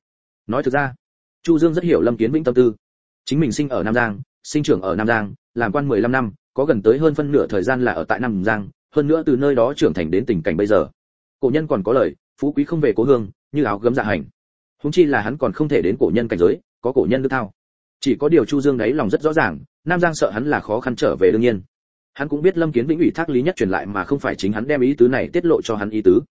Nói thực ra, Chu Dương rất hiểu Lâm Kiến Vĩnh tâm tư. Chính mình sinh ở Nam Giang, sinh trưởng ở Nam Giang, làm quan 15 năm, có gần tới hơn phân nửa thời gian là ở tại Nam Giang, hơn nữa từ nơi đó trưởng thành đến tình cảnh bây giờ. Cổ nhân còn có lời, phú quý không về cố hương, như áo gấm dạ hành. Huống chi là hắn còn không thể đến cổ nhân cảnh giới, có cổ nhân đức thao chỉ có điều chu dương đấy lòng rất rõ ràng nam giang sợ hắn là khó khăn trở về đương nhiên hắn cũng biết lâm kiến vĩnh ủy thác lý nhất truyền lại mà không phải chính hắn đem ý tứ này tiết lộ cho hắn ý tứ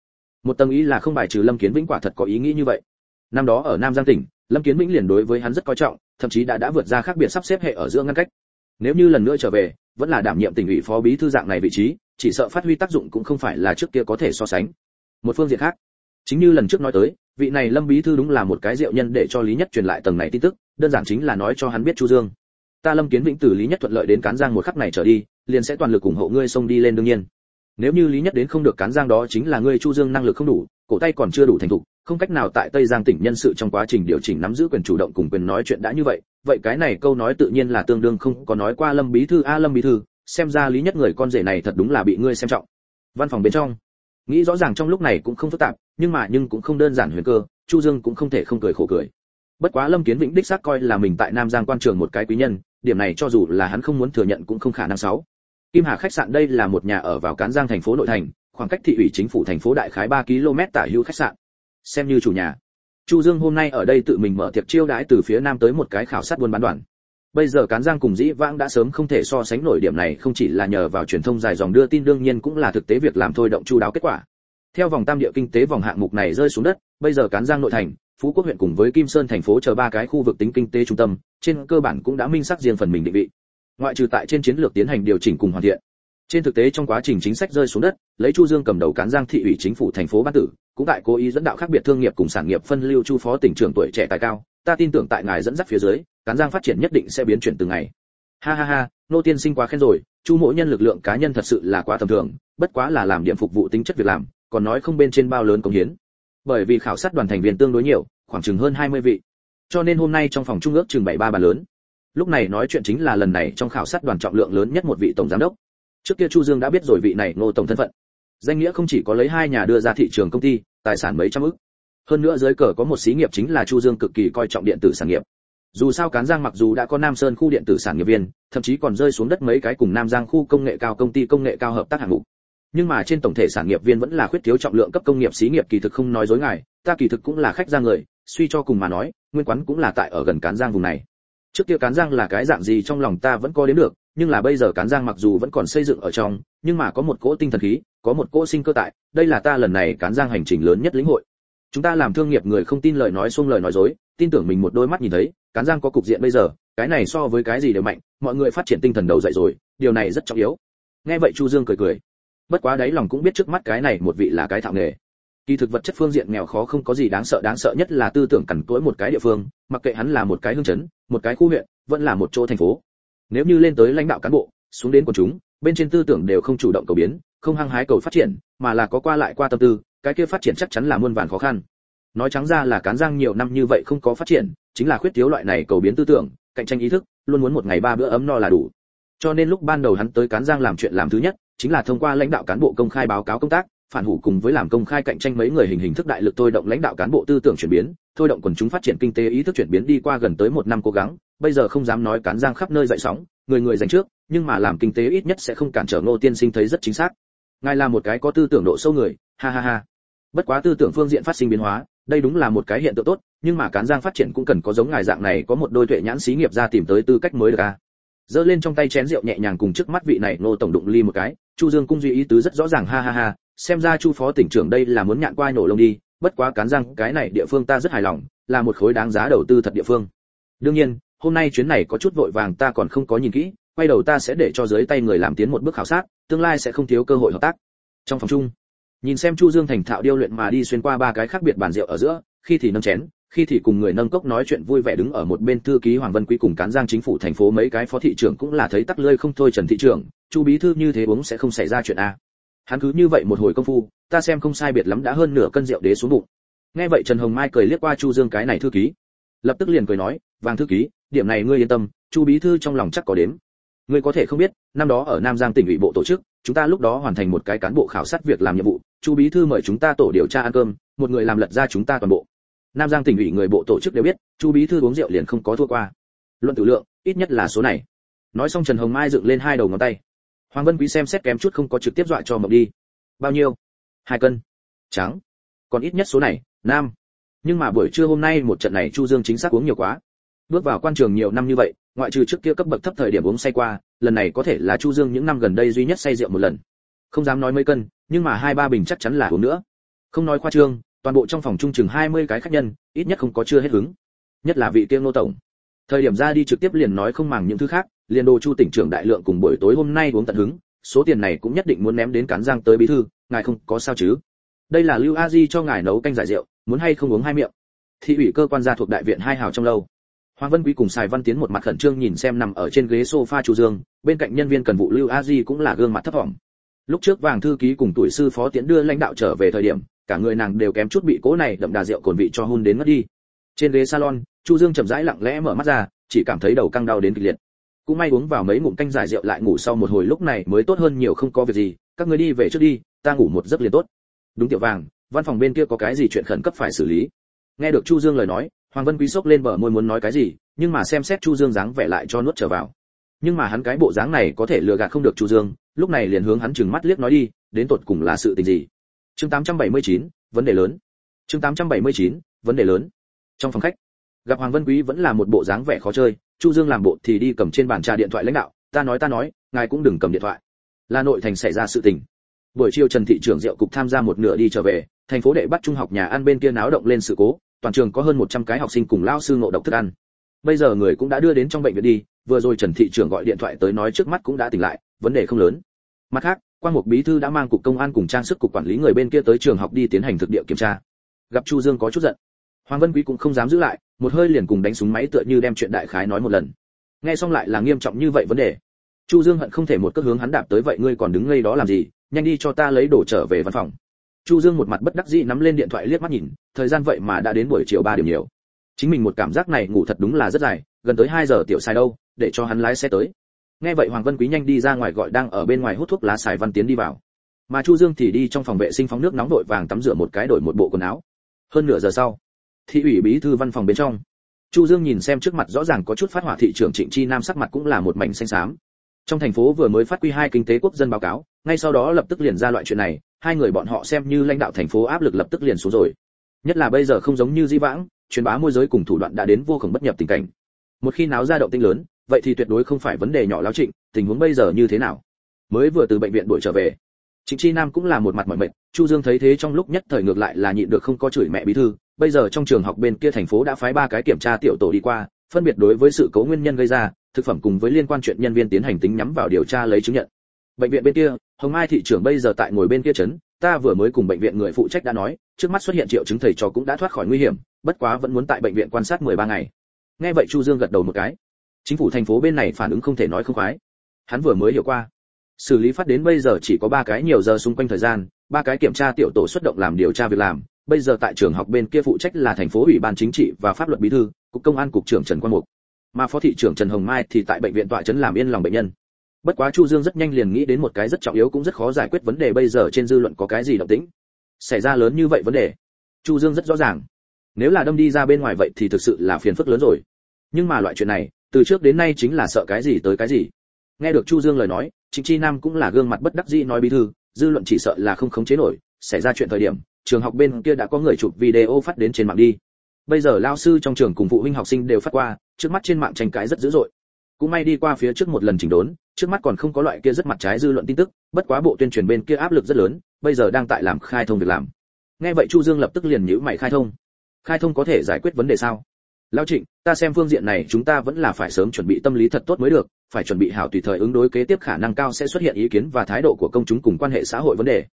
một tầng ý là không bài trừ lâm kiến vĩnh quả thật có ý nghĩ như vậy năm đó ở nam giang tỉnh lâm kiến vĩnh liền đối với hắn rất coi trọng thậm chí đã đã vượt ra khác biệt sắp xếp hệ ở giữa ngăn cách. Nếu như lần nữa trở về, vẫn là đảm nhiệm tỉnh ủy phó bí thư dạng này vị trí, chỉ sợ phát huy tác dụng cũng không phải là trước kia có thể so sánh. Một phương diện khác, chính như lần trước nói tới, vị này lâm bí thư đúng là một cái diệu nhân để cho lý nhất truyền lại tầng này tin tức, đơn giản chính là nói cho hắn biết chu dương. Ta lâm kiến vĩnh từ lý nhất thuận lợi đến cán giang một khắc này trở đi, liền sẽ toàn lực ủng hộ ngươi xông đi lên đương nhiên. Nếu như lý nhất đến không được cán giang đó chính là ngươi chu dương năng lực không đủ cổ tay còn chưa đủ thành thục, không cách nào tại tây giang tỉnh nhân sự trong quá trình điều chỉnh nắm giữ quyền chủ động cùng quyền nói chuyện đã như vậy vậy cái này câu nói tự nhiên là tương đương không có nói qua lâm bí thư, a, lâm bí thư, xem ra lý nhất người con rể này thật đúng là bị ngươi xem trọng. Văn phòng bên trong, nghĩ rõ ràng trong lúc này cũng không phức tạp, nhưng mà nhưng cũng không đơn giản huyền cơ, chu dương cũng không thể không cười khổ cười. Bất quá lâm kiến vĩnh đích xác coi là mình tại nam giang quan trường một cái quý nhân, điểm này cho dù là hắn không muốn thừa nhận cũng không khả năng sáu kim hà khách sạn đây là một nhà ở vào cán giang thành phố nội thành khoảng cách thị ủy chính phủ thành phố đại khái 3 km tả hữu khách sạn. Xem như chủ nhà. Chu dương hôm nay ở đây tự mình mở tiệc chiêu đãi từ phía nam tới một cái khảo sát buôn bán đoàn. Bây giờ cán giang cùng dĩ vãng đã sớm không thể so sánh nổi điểm này, không chỉ là nhờ vào truyền thông dài dòng đưa tin đương nhiên cũng là thực tế việc làm thôi động chu đáo kết quả. Theo vòng tam địa kinh tế vòng hạng mục này rơi xuống đất, bây giờ cán giang nội thành, phú quốc huyện cùng với kim sơn thành phố chờ ba cái khu vực tính kinh tế trung tâm, trên cơ bản cũng đã minh xác riêng phần mình định vị. Ngoại trừ tại trên chiến lược tiến hành điều chỉnh cùng hoàn thiện trên thực tế trong quá trình chính sách rơi xuống đất, lấy chu dương cầm đầu cán giang thị ủy chính phủ thành phố ban tử, cũng tại cố ý dẫn đạo khác biệt thương nghiệp cùng sản nghiệp phân lưu chu phó tỉnh trưởng tuổi trẻ tài cao. Ta tin tưởng tại ngài dẫn dắt phía dưới, cán giang phát triển nhất định sẽ biến chuyển từng ngày. Ha ha ha, nô tiên sinh quá khen rồi, chu mỗi nhân lực lượng cá nhân thật sự là quá tầm thường, bất quá là làm điểm phục vụ tính chất việc làm, còn nói không bên trên bao lớn công hiến. Bởi vì khảo sát đoàn thành viên tương đối nhiều, khoảng chừng hơn 20 vị. Cho nên hôm nay trong phòng trung ước chừng 73 bàn lớn. Lúc này nói chuyện chính là lần này trong khảo sát đoàn trọng lượng lớn nhất một vị tổng giám đốc trước kia chu dương đã biết rồi vị này ngô tổng thân phận. Danh nghĩa không chỉ có lấy hai nhà đưa ra thị trường công ty, tài sản mấy trăm ức. Hơn nữa dưới cờ có một xí nghiệp chính là chu dương cực kỳ coi trọng điện tử sản nghiệp. Dù sao cán giang mặc dù đã có nam sơn khu điện tử sản nghiệp viên, thậm chí còn rơi xuống đất mấy cái cùng nam giang khu công nghệ cao công ty công nghệ cao hợp tác hạng mục. Nhưng mà trên tổng thể sản nghiệp viên vẫn là khuyết thiếu trọng lượng cấp công nghiệp xí nghiệp kỳ thực không nói dối ngài, ta kỳ thực cũng là khách ra người, suy cho cùng mà nói, nguyên quán cũng là tại ở gần cán giang vùng này. Trước kia cán giang là cái dạng gì trong lòng ta vẫn có đến được nhưng là bây giờ cán giang mặc dù vẫn còn xây dựng ở trong, nhưng mà có một cỗ tinh thần khí, có một cỗ sinh cơ tại, đây là ta lần này cán giang hành trình lớn nhất lĩnh hội. Chúng ta làm thương nghiệp người không tin lời nói xuông lời nói dối, tin tưởng mình một đôi mắt nhìn thấy, cán giang có cục diện bây giờ, cái này so với cái gì đều mạnh, mọi người phát triển tinh thần đầu dậy rồi, điều này rất trọng yếu. Nghe vậy chu dương cười cười. Bất quá đấy lòng cũng biết trước mắt cái này một vị là cái thạo nghề. Kỳ thực vật chất phương diện nghèo khó không có gì đáng sợ đáng sợ nhất là tư tưởng cằn cỗi một cái địa phương, mặc kệ hắn là một cái hương chấn, một cái khu huyện, vẫn là một chỗ thành phố nếu như lên tới lãnh đạo cán bộ, xuống đến quần chúng, bên trên tư tưởng đều không chủ động cầu biến, không hăng hái cầu phát triển, mà là có qua lại qua tâm tư, cái kia phát triển chắc chắn là muôn vàn khó khăn. Nói trắng ra là cán giang nhiều năm như vậy không có phát triển, chính là khuyết thiếu loại này cầu biến tư tưởng, cạnh tranh ý thức, luôn muốn một ngày ba bữa ấm no là đủ. Cho nên lúc ban đầu hắn tới cán giang làm chuyện làm thứ nhất, chính là thông qua lãnh đạo cán bộ công khai báo cáo công tác phản hủ cùng với làm công khai cạnh tranh mấy người hình hình thức đại lực thôi động lãnh đạo cán bộ tư tưởng chuyển biến, thôi động quần chúng phát triển kinh tế ý thức chuyển biến đi qua gần tới một năm cố gắng, bây giờ không dám nói cán giang khắp nơi dậy sóng, người người giành trước, nhưng mà làm kinh tế ít nhất sẽ không cản trở ngô tiên sinh thấy rất chính xác. Ngài là một cái có tư tưởng độ sâu người, ha ha ha. Bất quá tư tưởng phương diện phát sinh biến hóa, đây đúng là một cái hiện tượng tốt, nhưng mà cán giang phát triển cũng cần có giống ngài dạng này có một đôi tuệ nhãn xí nghiệp ra tìm tới tư cách mới được a. giơ lên trong tay chén rượu nhẹ nhàng cùng trước mắt vị này Ngô tổng đụng ly một cái, chu dương cung duy ý tứ rất rõ ràng, ha ha ha xem ra chu phó tỉnh trưởng đây là muốn nhạn qua nổ lông đi, bất quá cán răng, cái này địa phương ta rất hài lòng, là một khối đáng giá đầu tư thật địa phương. Đương nhiên, hôm nay chuyến này có chút vội vàng, ta còn không có nhìn kỹ, quay đầu ta sẽ để cho dưới tay người làm tiến một bước khảo sát, tương lai sẽ không thiếu cơ hội hợp tác. Trong phòng chung, nhìn xem chu dương thành thạo điêu luyện mà đi xuyên qua ba cái khác biệt bàn rượu ở giữa, khi thì nâng chén, khi thì cùng người nâng cốc nói chuyện vui vẻ đứng ở một bên thư ký hoàng vân quý cùng cán giang chính phủ thành phố mấy cái phó thị trưởng cũng là thấy tắc lơi không thôi trần thị trưởng, chu bí thư như thế uống sẽ không xảy ra chuyện a hắn cứ như vậy một hồi công phu, ta xem không sai biệt lắm đã hơn nửa cân rượu đế xuống bụng. Nghe vậy trần hồng mai cười liếc qua chu dương cái này thư ký. Lập tức liền cười nói, vàng thư ký, điểm này ngươi yên tâm, chu bí thư trong lòng chắc có đếm. Ngươi có thể không biết, năm đó ở nam giang tỉnh ủy bộ tổ chức, chúng ta lúc đó hoàn thành một cái cán bộ khảo sát việc làm nhiệm vụ, chu bí thư mời chúng ta tổ điều tra ăn cơm, một người làm lật ra chúng ta toàn bộ. Nam giang tỉnh ủy người bộ tổ chức đều biết, chu bí thư uống rượu liền không có thua qua. Luận tử lượng, ít nhất là số này. Nói xong trần hồng mai dựng lên hai đầu ngón tay hoàng vân quý xem xét kém chút không có trực tiếp dọa cho mộng đi. Bao nhiêu? Hai cân. Trắng. Còn ít nhất số này, nam. Nhưng mà buổi trưa hôm nay một trận này chu dương chính xác uống nhiều quá. Bước vào quan trường nhiều năm như vậy, ngoại trừ trước kia cấp bậc thấp thời điểm uống say qua, lần này có thể là chu dương những năm gần đây duy nhất say rượu một lần. Không dám nói mấy cân, nhưng mà hai ba bình chắc chắn là uống nữa. Không nói khoa trương, toàn bộ trong phòng trung chừng 20 cái khách nhân, ít nhất không có chưa hết hứng. Nhất là vị Tiêu nô tổng. Thời điểm ra đi trực tiếp liền nói không màng những thứ khác liền đồ chu tỉnh trưởng đại lượng cùng buổi tối hôm nay uống tận hứng, số tiền này cũng nhất định muốn ném đến cán giang tới bí thư, ngài không có sao chứ? Đây là lưu a di cho ngài nấu canh giải rượu, muốn hay không uống hai miệng? Thị ủy cơ quan gia thuộc đại viện hai hào trong lâu. Hoàng vân quý cùng sài văn tiến một mặt khẩn trương nhìn xem nằm ở trên ghế sofa chu dương, bên cạnh nhân viên cần vụ lưu a di cũng là gương mặt thấp thỏm. Lúc trước vàng thư ký cùng tuổi sư phó tiến đưa lãnh đạo trở về thời điểm, cả người nàng đều kém chút bị cố này đậm đà rượu cồn vị cho hôn đến mất đi. Trên ghế salon, chu dương chậm rãi lặng lẽ mở mắt ra, chỉ cảm thấy đầu căng đau đến kịch liệt cũng may uống vào mấy ngụm canh giải rượu lại ngủ sau một hồi lúc này mới tốt hơn nhiều không có việc gì các người đi về trước đi ta ngủ một giấc liền tốt. Đúng tiểu vàng văn phòng bên kia có cái gì chuyện khẩn cấp phải xử lý. Nghe được chu dương lời nói hoàng vân quý sốc lên bờ môi muốn nói cái gì nhưng mà xem xét chu dương dáng vẻ lại cho nuốt trở vào. Nhưng mà hắn cái bộ dáng này có thể lừa gạt không được chu dương lúc này liền hướng hắn chừng mắt liếc nói đi đến tột cùng là sự tình gì? Chương 879, vấn đề lớn. Chương 879, vấn đề lớn. Trong phòng khách gặp hoàng vân quý vẫn là một bộ dáng vẻ khó chơi chu dương làm bộ thì đi cầm trên bàn trà điện thoại lãnh đạo, ta nói ta nói, ngài cũng đừng cầm điện thoại. Là nội thành xảy ra sự tình. Buổi chiều trần thị trưởng rượu cục tham gia một nửa đi trở về, thành phố đệ bắt trung học nhà ăn bên kia náo động lên sự cố, toàn trường có hơn 100 cái học sinh cùng lao sư ngộ độc thức ăn. Bây giờ người cũng đã đưa đến trong bệnh viện đi, vừa rồi trần thị trưởng gọi điện thoại tới nói trước mắt cũng đã tỉnh lại, vấn đề không lớn. Mặt khác quan mục bí thư đã mang cục công an cùng trang sức cục quản lý người bên kia tới trường học đi tiến hành thực địa kiểm tra. Gặp chu dương có chút giận hoàng vân quý cũng không dám giữ lại, một hơi liền cùng đánh súng máy tựa như đem chuyện đại khái nói một lần. Nghe xong lại là nghiêm trọng như vậy vấn đề. Chu dương hận không thể một cước hướng hắn đạp tới vậy ngươi còn đứng ngây đó làm gì, nhanh đi cho ta lấy đồ trở về văn phòng. Chu dương một mặt bất đắc dĩ nắm lên điện thoại liếc mắt nhìn, thời gian vậy mà đã đến buổi chiều ba điểm nhiều. Chính mình một cảm giác này ngủ thật đúng là rất dài, gần tới 2 giờ tiểu sai đâu, để cho hắn lái xe tới. Nghe vậy hoàng vân quý nhanh đi ra ngoài gọi đang ở bên ngoài hút thuốc lá xài văn tiến đi vào. Mà chu dương thì đi trong phòng vệ sinh phóng nước nóng đội vàng tắm rửa một cái đổi một bộ quần áo. Hơn nửa giờ sau thị ủy bí thư văn phòng bên trong. Chu dương nhìn xem trước mặt rõ ràng có chút phát hỏa thị trưởng trịnh chi nam sắc mặt cũng là một mảnh xanh xám. Trong thành phố vừa mới phát quy hai kinh tế quốc dân báo cáo, ngay sau đó lập tức liền ra loại chuyện này, hai người bọn họ xem như lãnh đạo thành phố áp lực lập tức liền xuống rồi. Nhất là bây giờ không giống như di vãng, truyền bá môi giới cùng thủ đoạn đã đến vô cùng bất nhập tình cảnh. Một khi náo ra động tinh lớn, vậy thì tuyệt đối không phải vấn đề nhỏ lao trịnh, tình huống bây giờ như thế nào? Mới vừa từ bệnh viện đuổi trở về, trịnh chi nam cũng là một mặt mỏi mệt, chu dương thấy thế trong lúc nhất thời ngược lại là nhịn được không có chửi mẹ bí thư bây giờ trong trường học bên kia thành phố đã phái ba cái kiểm tra tiểu tổ đi qua, phân biệt đối với sự cố nguyên nhân gây ra, thực phẩm cùng với liên quan chuyện nhân viên tiến hành tính nhắm vào điều tra lấy chứng nhận. Bệnh viện bên kia, hồng mai thị trưởng bây giờ tại ngồi bên kia chấn ta vừa mới cùng bệnh viện người phụ trách đã nói, trước mắt xuất hiện triệu chứng thầy trò cũng đã thoát khỏi nguy hiểm, bất quá vẫn muốn tại bệnh viện quan sát 13 ngày. Nghe vậy chu dương gật đầu một cái. Chính phủ thành phố bên này phản ứng không thể nói không khoái. Hắn vừa mới hiểu qua. Xử lý phát đến bây giờ chỉ có ba cái nhiều giờ xung quanh thời gian, ba cái kiểm tra tiểu tổ xuất động làm điều tra việc làm bây giờ tại trường học bên kia phụ trách là thành phố ủy ban chính trị và pháp luật bí thư, cục công an cục trưởng trần quang mục. Mà phó thị trưởng trần hồng mai thì tại bệnh viện tọa trấn làm yên lòng bệnh nhân. Bất quá chu dương rất nhanh liền nghĩ đến một cái rất trọng yếu cũng rất khó giải quyết vấn đề bây giờ trên dư luận có cái gì động tĩnh. Xảy ra lớn như vậy vấn đề. Chu dương rất rõ ràng. Nếu là đâm đi ra bên ngoài vậy thì thực sự là phiền phức lớn rồi. Nhưng mà loại chuyện này, từ trước đến nay chính là sợ cái gì tới cái gì. Nghe được chu dương lời nói, trịnh chi nam cũng là gương mặt bất đắc dĩ nói bí thư, dư luận chỉ sợ là không khống chế nổi, xảy ra chuyện thời điểm trường học bên kia đã có người chụp video phát đến trên mạng đi. Bây giờ lao sư trong trường cùng phụ huynh học sinh đều phát qua, trước mắt trên mạng tranh cãi rất dữ dội. Cũng may đi qua phía trước một lần chỉnh đốn, trước mắt còn không có loại kia rất mặt trái dư luận tin tức, bất quá bộ tuyên truyền bên kia áp lực rất lớn, bây giờ đang tại làm khai thông việc làm. Nghe vậy chu dương lập tức liền nhíu mày khai thông. Khai thông có thể giải quyết vấn đề sao? Lão trịnh, ta xem phương diện này chúng ta vẫn là phải sớm chuẩn bị tâm lý thật tốt mới được, phải chuẩn bị hảo tùy thời ứng đối kế tiếp khả năng cao sẽ xuất hiện ý kiến và thái độ của công chúng cùng quan hệ xã hội vấn đề.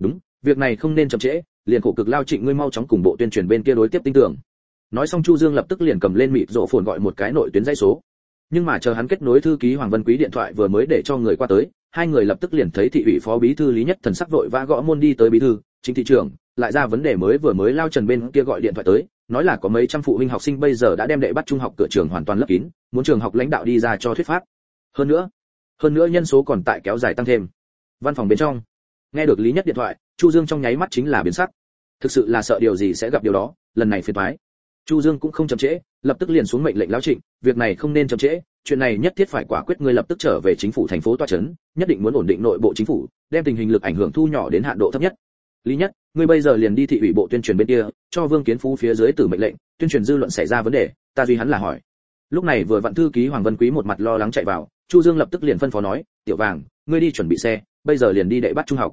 Đúng, việc này không nên chậm trễ liền khổ cực lao trịnh ngươi mau chóng cùng bộ tuyên truyền bên kia đối tiếp tin tưởng. Nói xong chu dương lập tức liền cầm lên mịt rộ phồn gọi một cái nội tuyến dây số. Nhưng mà chờ hắn kết nối thư ký hoàng Văn quý điện thoại vừa mới để cho người qua tới, hai người lập tức liền thấy thị ủy phó bí thư lý nhất thần sắc vội vã gõ môn đi tới bí thư chính thị trưởng, lại ra vấn đề mới vừa mới lao trần bên kia gọi điện thoại tới, nói là có mấy trăm phụ huynh học sinh bây giờ đã đem đệ bắt trung học cửa trường hoàn toàn lấp kín, muốn trường học lãnh đạo đi ra cho thuyết pháp. Hơn nữa hơn nữa nhân số còn tại kéo dài tăng thêm. Văn phòng bên trong, nghe được lý nhất điện thoại, chu dương trong nháy mắt chính là biến sắc thực sự là sợ điều gì sẽ gặp điều đó, lần này phiền toái. Chu dương cũng không chậm trễ, lập tức liền xuống mệnh lệnh lão trịnh, việc này không nên chậm trễ, chuyện này nhất thiết phải quả quyết ngươi lập tức trở về chính phủ thành phố toa chấn nhất định muốn ổn định nội bộ chính phủ, đem tình hình lực ảnh hưởng thu nhỏ đến hạn độ thấp nhất. Lý nhất, ngươi bây giờ liền đi thị ủy bộ tuyên truyền bên kia, cho vương kiến phú phía dưới tử mệnh lệnh, tuyên truyền dư luận xảy ra vấn đề, ta duy hắn là hỏi. Lúc này vừa vặn thư ký hoàng Văn quý một mặt lo lắng chạy vào, chu dương lập tức liền phân phó nói, tiểu vàng, ngươi đi chuẩn bị xe, bây giờ liền đi đệ bắt trung học.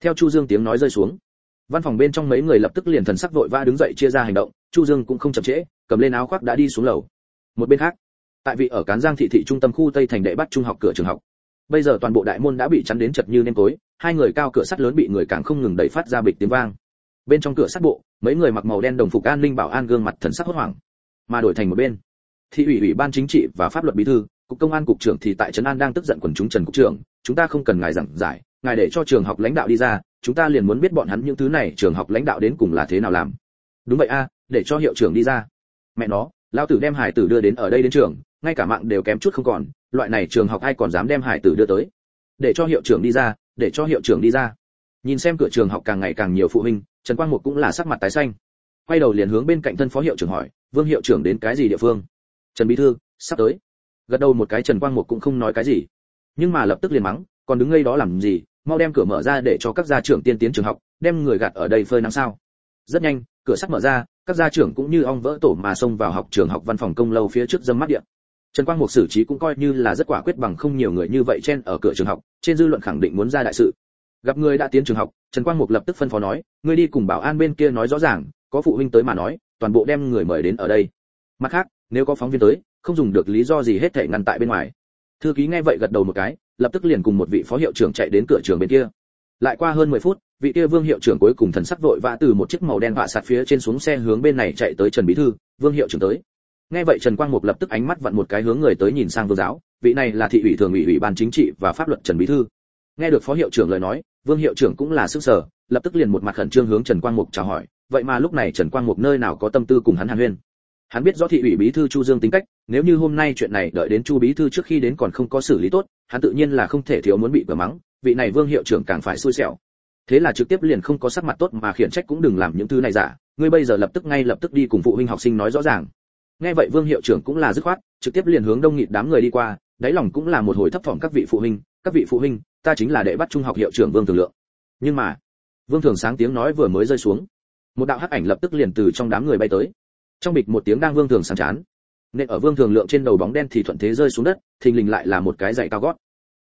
Theo chu dương tiếng nói rơi xuống văn phòng bên trong mấy người lập tức liền thần sắc vội vã đứng dậy chia ra hành động, chu dương cũng không chậm trễ, cầm lên áo khoác đã đi xuống lầu. Một bên khác, tại vị ở cán giang thị thị trung tâm khu tây thành đệ bắt trung học cửa trường học. Bây giờ toàn bộ đại môn đã bị chắn đến chật như nêm tối, hai người cao cửa sắt lớn bị người càng không ngừng đẩy phát ra bịch tiếng vang. Bên trong cửa sắt bộ, mấy người mặc màu đen đồng phục an ninh bảo an gương mặt thần sắc hốt hoảng, mà đổi thành một bên, thị ủy ủy ban chính trị và pháp luật bí thư, cục công an cục trưởng thì tại trấn an đang tức giận quần chúng trần cục trưởng, chúng ta không cần ngài giảng giải ngài để cho trường học lãnh đạo đi ra, chúng ta liền muốn biết bọn hắn những thứ này trường học lãnh đạo đến cùng là thế nào làm. Đúng vậy a, để cho hiệu trưởng đi ra. Mẹ nó lao tử đem hải tử đưa đến ở đây đến trường, ngay cả mạng đều kém chút không còn, loại này trường học ai còn dám đem hải tử đưa tới. Để cho hiệu trưởng đi ra, để cho hiệu trưởng đi ra. Nhìn xem cửa trường học càng ngày càng nhiều phụ huynh, trần quang mục cũng là sắc mặt tái xanh. Quay đầu liền hướng bên cạnh thân phó hiệu trưởng hỏi, vương hiệu trưởng đến cái gì địa phương? Trần bí thư, sắp tới. Gật đầu một cái, trần quang mục cũng không nói cái gì. Nhưng mà lập tức liền mắng, còn đứng ngây đó làm gì? Mau đem cửa mở ra để cho các gia trưởng tiên tiến trường học, đem người gạt ở đây phơi nắng sao. Rất nhanh, cửa sắt mở ra, các gia trưởng cũng như ong vỡ tổ mà xông vào học trường học văn phòng công lâu phía trước dâm mắt điện trần quang mục xử trí cũng coi như là rất quả quyết bằng không nhiều người như vậy chen ở cửa trường học, trên dư luận khẳng định muốn ra đại sự. Gặp người đã tiến trường học, trần quang mục lập tức phân phó nói, ngươi đi cùng bảo an bên kia nói rõ ràng, có phụ huynh tới mà nói, toàn bộ đem người mời đến ở đây. Mặt khác, nếu có phóng viên tới, không dùng được lý do gì hết thể ngăn tại bên ngoài. Thư ký nghe vậy gật đầu một cái lập tức liền cùng một vị phó hiệu trưởng chạy đến cửa trường bên kia. Lại qua hơn 10 phút, vị kia vương hiệu trưởng cuối cùng thần sắc vội vã từ một chiếc màu đen vạ sạt phía trên xuống xe hướng bên này chạy tới trần bí thư, vương hiệu trưởng tới. Nghe vậy trần quang mục lập tức ánh mắt vặn một cái hướng người tới nhìn sang vương giáo, vị này là thị ủy thường ủy ủy ban chính trị và pháp luật trần bí thư. Nghe được phó hiệu trưởng lời nói, vương hiệu trưởng cũng là sức sở, lập tức liền một mặt khẩn trương hướng trần quang mục chào hỏi, vậy mà lúc này trần quang mục nơi nào có tâm tư cùng hắn hàn huyên? Hắn biết rõ thị ủy bí thư chu dương tính cách, nếu như hôm nay chuyện này đợi đến chu bí thư trước khi đến còn không có xử lý tốt, hắn tự nhiên là không thể thiếu muốn bị bờ mắng, vị này vương hiệu trưởng càng phải xui xẻo. Thế là trực tiếp liền không có sắc mặt tốt mà khiển trách cũng đừng làm những thứ này giả, ngươi bây giờ lập tức ngay lập tức đi cùng phụ huynh học sinh nói rõ ràng. Nghe vậy vương hiệu trưởng cũng là dứt khoát, trực tiếp liền hướng đông nghịt đám người đi qua, đáy lòng cũng là một hồi thấp thỏm các vị phụ huynh, các vị phụ huynh, ta chính là đệ bắt trung học hiệu trưởng vương thường lượng. Nhưng mà, vương thường sáng tiếng nói vừa mới rơi xuống, một đạo hắc ảnh lập tức liền từ trong đám người bay tới trong bịch một tiếng đang vương thường sáng chán. Nên ở vương thường lượng trên đầu bóng đen thì thuận thế rơi xuống đất, thình lình lại là một cái giày cao gót.